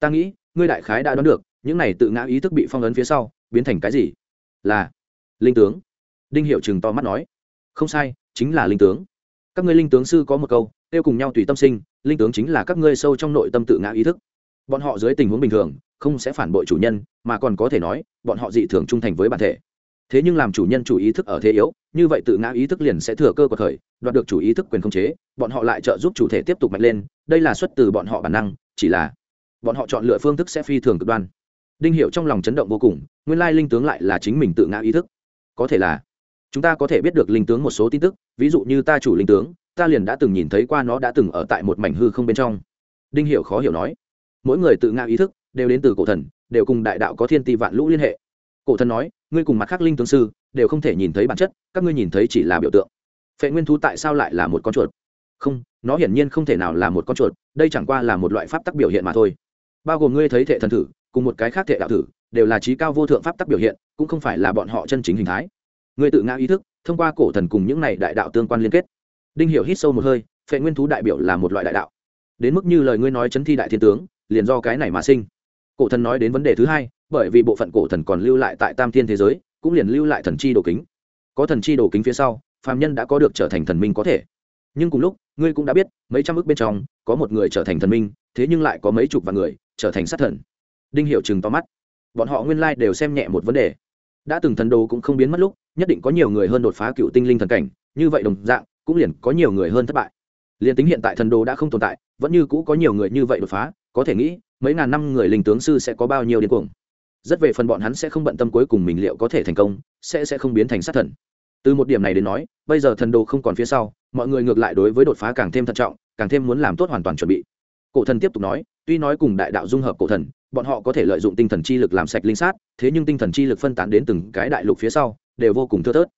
A: Ta nghĩ, ngươi đại khái đã đoán được, những này tự ngã ý thức bị phong ấn phía sau, biến thành cái gì? Là, linh tướng. Đinh hiệu chừng to mắt nói. Không sai, chính là linh tướng. Các ngươi linh tướng sư có một câu tiêu cùng nhau tùy tâm sinh, linh tướng chính là các ngươi sâu trong nội tâm tự ngã ý thức. Bọn họ dưới tình huống bình thường, không sẽ phản bội chủ nhân, mà còn có thể nói, bọn họ dị thường trung thành với bản thể. Thế nhưng làm chủ nhân chủ ý thức ở thế yếu, như vậy tự ngã ý thức liền sẽ thừa cơ của khởi, đoạt được chủ ý thức quyền khống chế, bọn họ lại trợ giúp chủ thể tiếp tục mạnh lên, đây là xuất từ bọn họ bản năng, chỉ là bọn họ chọn lựa phương thức sẽ phi thường cực đoan. Đinh hiệu trong lòng chấn động vô cùng, nguyên lai linh tướng lại là chính mình tự ngã ý thức. Có thể là chúng ta có thể biết được linh tướng một số tin tức, ví dụ như ta chủ linh tướng, ta liền đã từng nhìn thấy qua nó đã từng ở tại một mảnh hư không bên trong. Đinh hiểu khó hiểu nói. Mỗi người tự ngã ý thức, đều đến từ cổ thần, đều cùng đại đạo có thiên ti vạn lũ liên hệ. Cổ thần nói, ngươi cùng mặt khác linh tướng sư, đều không thể nhìn thấy bản chất, các ngươi nhìn thấy chỉ là biểu tượng. Phệ nguyên thú tại sao lại là một con chuột? Không, nó hiển nhiên không thể nào là một con chuột, đây chẳng qua là một loại pháp tắc biểu hiện mà thôi. Bao gồm ngươi thấy thệ thần thử, cùng một cái khác thệ đạo thử, đều là trí cao vô thượng pháp tắc biểu hiện, cũng không phải là bọn họ chân chính hình thái ngươi tự ngã ý thức, thông qua cổ thần cùng những này đại đạo tương quan liên kết. Đinh hiểu hít sâu một hơi, phệ nguyên thú đại biểu là một loại đại đạo. Đến mức như lời ngươi nói chấn thi đại thiên tướng, liền do cái này mà sinh. Cổ thần nói đến vấn đề thứ hai, bởi vì bộ phận cổ thần còn lưu lại tại tam thiên thế giới, cũng liền lưu lại thần chi đồ kính. Có thần chi đồ kính phía sau, phàm nhân đã có được trở thành thần minh có thể. Nhưng cùng lúc, ngươi cũng đã biết, mấy trăm ước bên trong, có một người trở thành thần minh, thế nhưng lại có mấy chục vạn người, trở thành sát thần. Đinh hiệu chừng to mắt. Bọn họ nguyên lai đều xem nhẹ một vấn đề. Đã từng thần đồ cũng không biến mất lúc nhất định có nhiều người hơn đột phá cựu tinh linh thần cảnh, như vậy đồng dạng, cũng liền có nhiều người hơn thất bại. Liền tính hiện tại thần đồ đã không tồn tại, vẫn như cũ có nhiều người như vậy đột phá, có thể nghĩ, mấy ngàn năm người linh tướng sư sẽ có bao nhiêu điên cuồng. Rất về phần bọn hắn sẽ không bận tâm cuối cùng mình liệu có thể thành công, sẽ sẽ không biến thành sát thần. Từ một điểm này đến nói, bây giờ thần đồ không còn phía sau, mọi người ngược lại đối với đột phá càng thêm thận trọng, càng thêm muốn làm tốt hoàn toàn chuẩn bị. Cổ thần tiếp tục nói, tuy nói cùng đại đạo dung hợp cổ thần, bọn họ có thể lợi dụng tinh thần chi lực làm sạch linh sát, thế nhưng tinh thần chi lực phân tán đến từng cái đại lục phía sau đều vô cùng thưa thớt.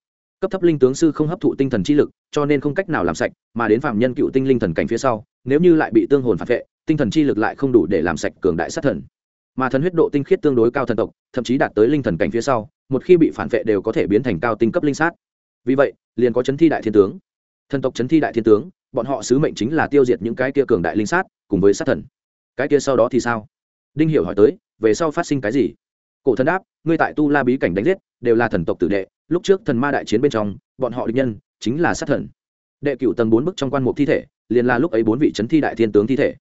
A: Cấp thấp linh tướng sư không hấp thụ tinh thần chi lực, cho nên không cách nào làm sạch, mà đến phạm nhân cựu tinh linh thần cảnh phía sau, nếu như lại bị tương hồn phản vệ, tinh thần chi lực lại không đủ để làm sạch cường đại sát thần. Mà thần huyết độ tinh khiết tương đối cao thần tộc, thậm chí đạt tới linh thần cảnh phía sau, một khi bị phản vệ đều có thể biến thành cao tinh cấp linh sát. Vì vậy, liền có chấn thi đại thiên tướng. Thần tộc chấn thi đại thiên tướng, bọn họ sứ mệnh chính là tiêu diệt những cái kia cường đại linh sát, cùng với sát thần. Cái kia sau đó thì sao? Đinh hiểu hỏi tới, về sau phát sinh cái gì? Cổ thần đáp, ngươi tại tu la bí cảnh đánh giết đều là thần tộc tử đệ, lúc trước thần ma đại chiến bên trong, bọn họ địch nhân chính là sát thần. Đệ cửu tầng bốn bức trong quan mục thi thể, liền là lúc ấy bốn vị chấn thi đại thiên tướng thi thể.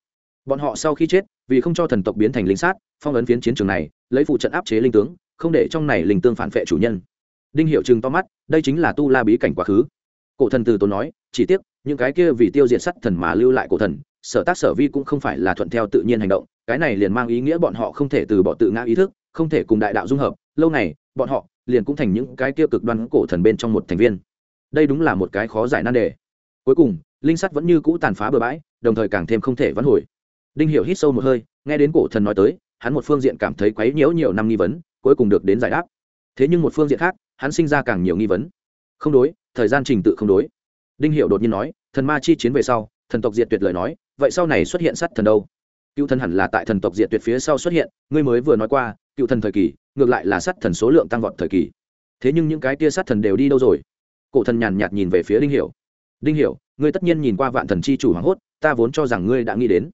A: Bọn họ sau khi chết, vì không cho thần tộc biến thành linh sát, phong ấn phiến chiến trường này, lấy phụ trận áp chế linh tướng, không để trong này linh tương phản vệ chủ nhân. Đinh hiệu chừng to mắt, đây chính là tu la bí cảnh quá khứ. Cổ thần từ tốn nói, chỉ tiếc, những cái kia vì tiêu diệt sắt thần mà lưu lại cổ thần, sở tác sở vi cũng không phải là thuận theo tự nhiên hành động, cái này liền mang ý nghĩa bọn họ không thể từ bỏ tự ngã ý thức, không thể cùng đại đạo dung hợp. Lâu này bọn họ liền cũng thành những cái kia cực đoan cổ thần bên trong một thành viên. Đây đúng là một cái khó giải nan đề. Cuối cùng, linh sắt vẫn như cũ tàn phá bừa bãi, đồng thời càng thêm không thể vãn hồi. Đinh hiểu hít sâu một hơi, nghe đến cổ thần nói tới, hắn một phương diện cảm thấy quấy nhiễu nhiều năm nghi vấn, cuối cùng được đến giải đáp. Thế nhưng một phương diện khác, hắn sinh ra càng nhiều nghi vấn. Không đối, thời gian trình tự không đối. Đinh hiểu đột nhiên nói, thần ma chi chiến về sau, thần tộc diệt tuyệt lời nói, vậy sau này xuất hiện sắt thần đâu? Cựu thần hẳn là tại thần tộc diệt tuyệt phía sau xuất hiện, ngươi mới vừa nói qua, cựu thần thời kỳ ngược lại là sát thần số lượng tăng vọt thời kỳ. Thế nhưng những cái tia sát thần đều đi đâu rồi? Cổ thần nhàn nhạt nhìn về phía đinh hiểu. Đinh hiểu, ngươi tất nhiên nhìn qua vạn thần chi chủ hoàng hốt, ta vốn cho rằng ngươi đã nghĩ đến.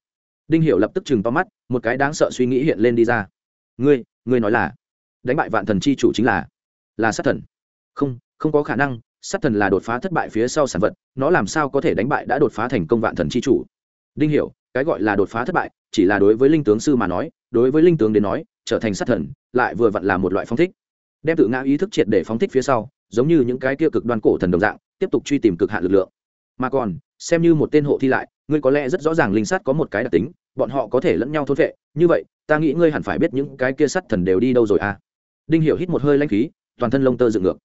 A: Đinh hiểu lập tức chừng to mắt, một cái đáng sợ suy nghĩ hiện lên đi ra. Ngươi ngươi nói là đánh bại vạn thần chi chủ chính là là sát thần. Không không có khả năng, sát thần là đột phá thất bại phía sau sản vật, nó làm sao có thể đánh bại đã đột phá thành công vạn thần chi chủ? Đinh hiểu, cái gọi là đột phá thất bại, chỉ là đối với linh tướng sư mà nói, đối với linh tướng đến nói trở thành sát thần lại vừa vặn là một loại phong thích. Đem tự ngã ý thức triệt để phóng thích phía sau giống như những cái kia cực đoan cổ thần đồng dạng tiếp tục truy tìm cực hạn lực lượng. Mà còn xem như một tên hộ thi lại ngươi có lẽ rất rõ ràng linh sát có một cái đặc tính bọn họ có thể lẫn nhau thôn vệ như vậy ta nghĩ ngươi hẳn phải biết những cái kia sắt thần đều đi đâu rồi à? Đinh hiểu hít một hơi lanh khí toàn thân lông tơ dựng ngược.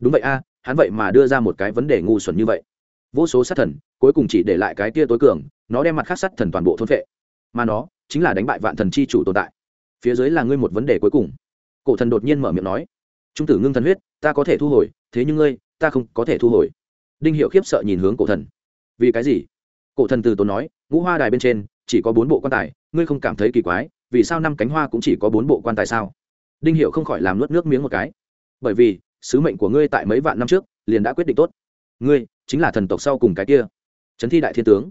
A: Đúng vậy a à, hắn vậy mà đưa ra một cái vấn đề ngu xuẩn như vậy. Vô số sát thần cuối cùng chỉ để lại cái kia tối cường nó đem mặt khác sát thần toàn bộ thôn vệ mà nó chính là đánh bại vạn thần chi chủ tồn tại phía dưới là ngươi một vấn đề cuối cùng. Cổ thần đột nhiên mở miệng nói, trung tử ngưng thần huyết, ta có thể thu hồi, thế nhưng ngươi, ta không có thể thu hồi. Đinh hiệu khiếp sợ nhìn hướng cổ thần. Vì cái gì? Cổ thần từ tốn nói, ngũ hoa đài bên trên, chỉ có bốn bộ quan tài, ngươi không cảm thấy kỳ quái, vì sao năm cánh hoa cũng chỉ có bốn bộ quan tài sao? Đinh hiệu không khỏi làm nuốt nước miếng một cái. Bởi vì, sứ mệnh của ngươi tại mấy vạn năm trước, liền đã quyết định tốt. Ngươi, chính là thần tộc sau cùng cái kia. Trấn thi đại thiên tướng.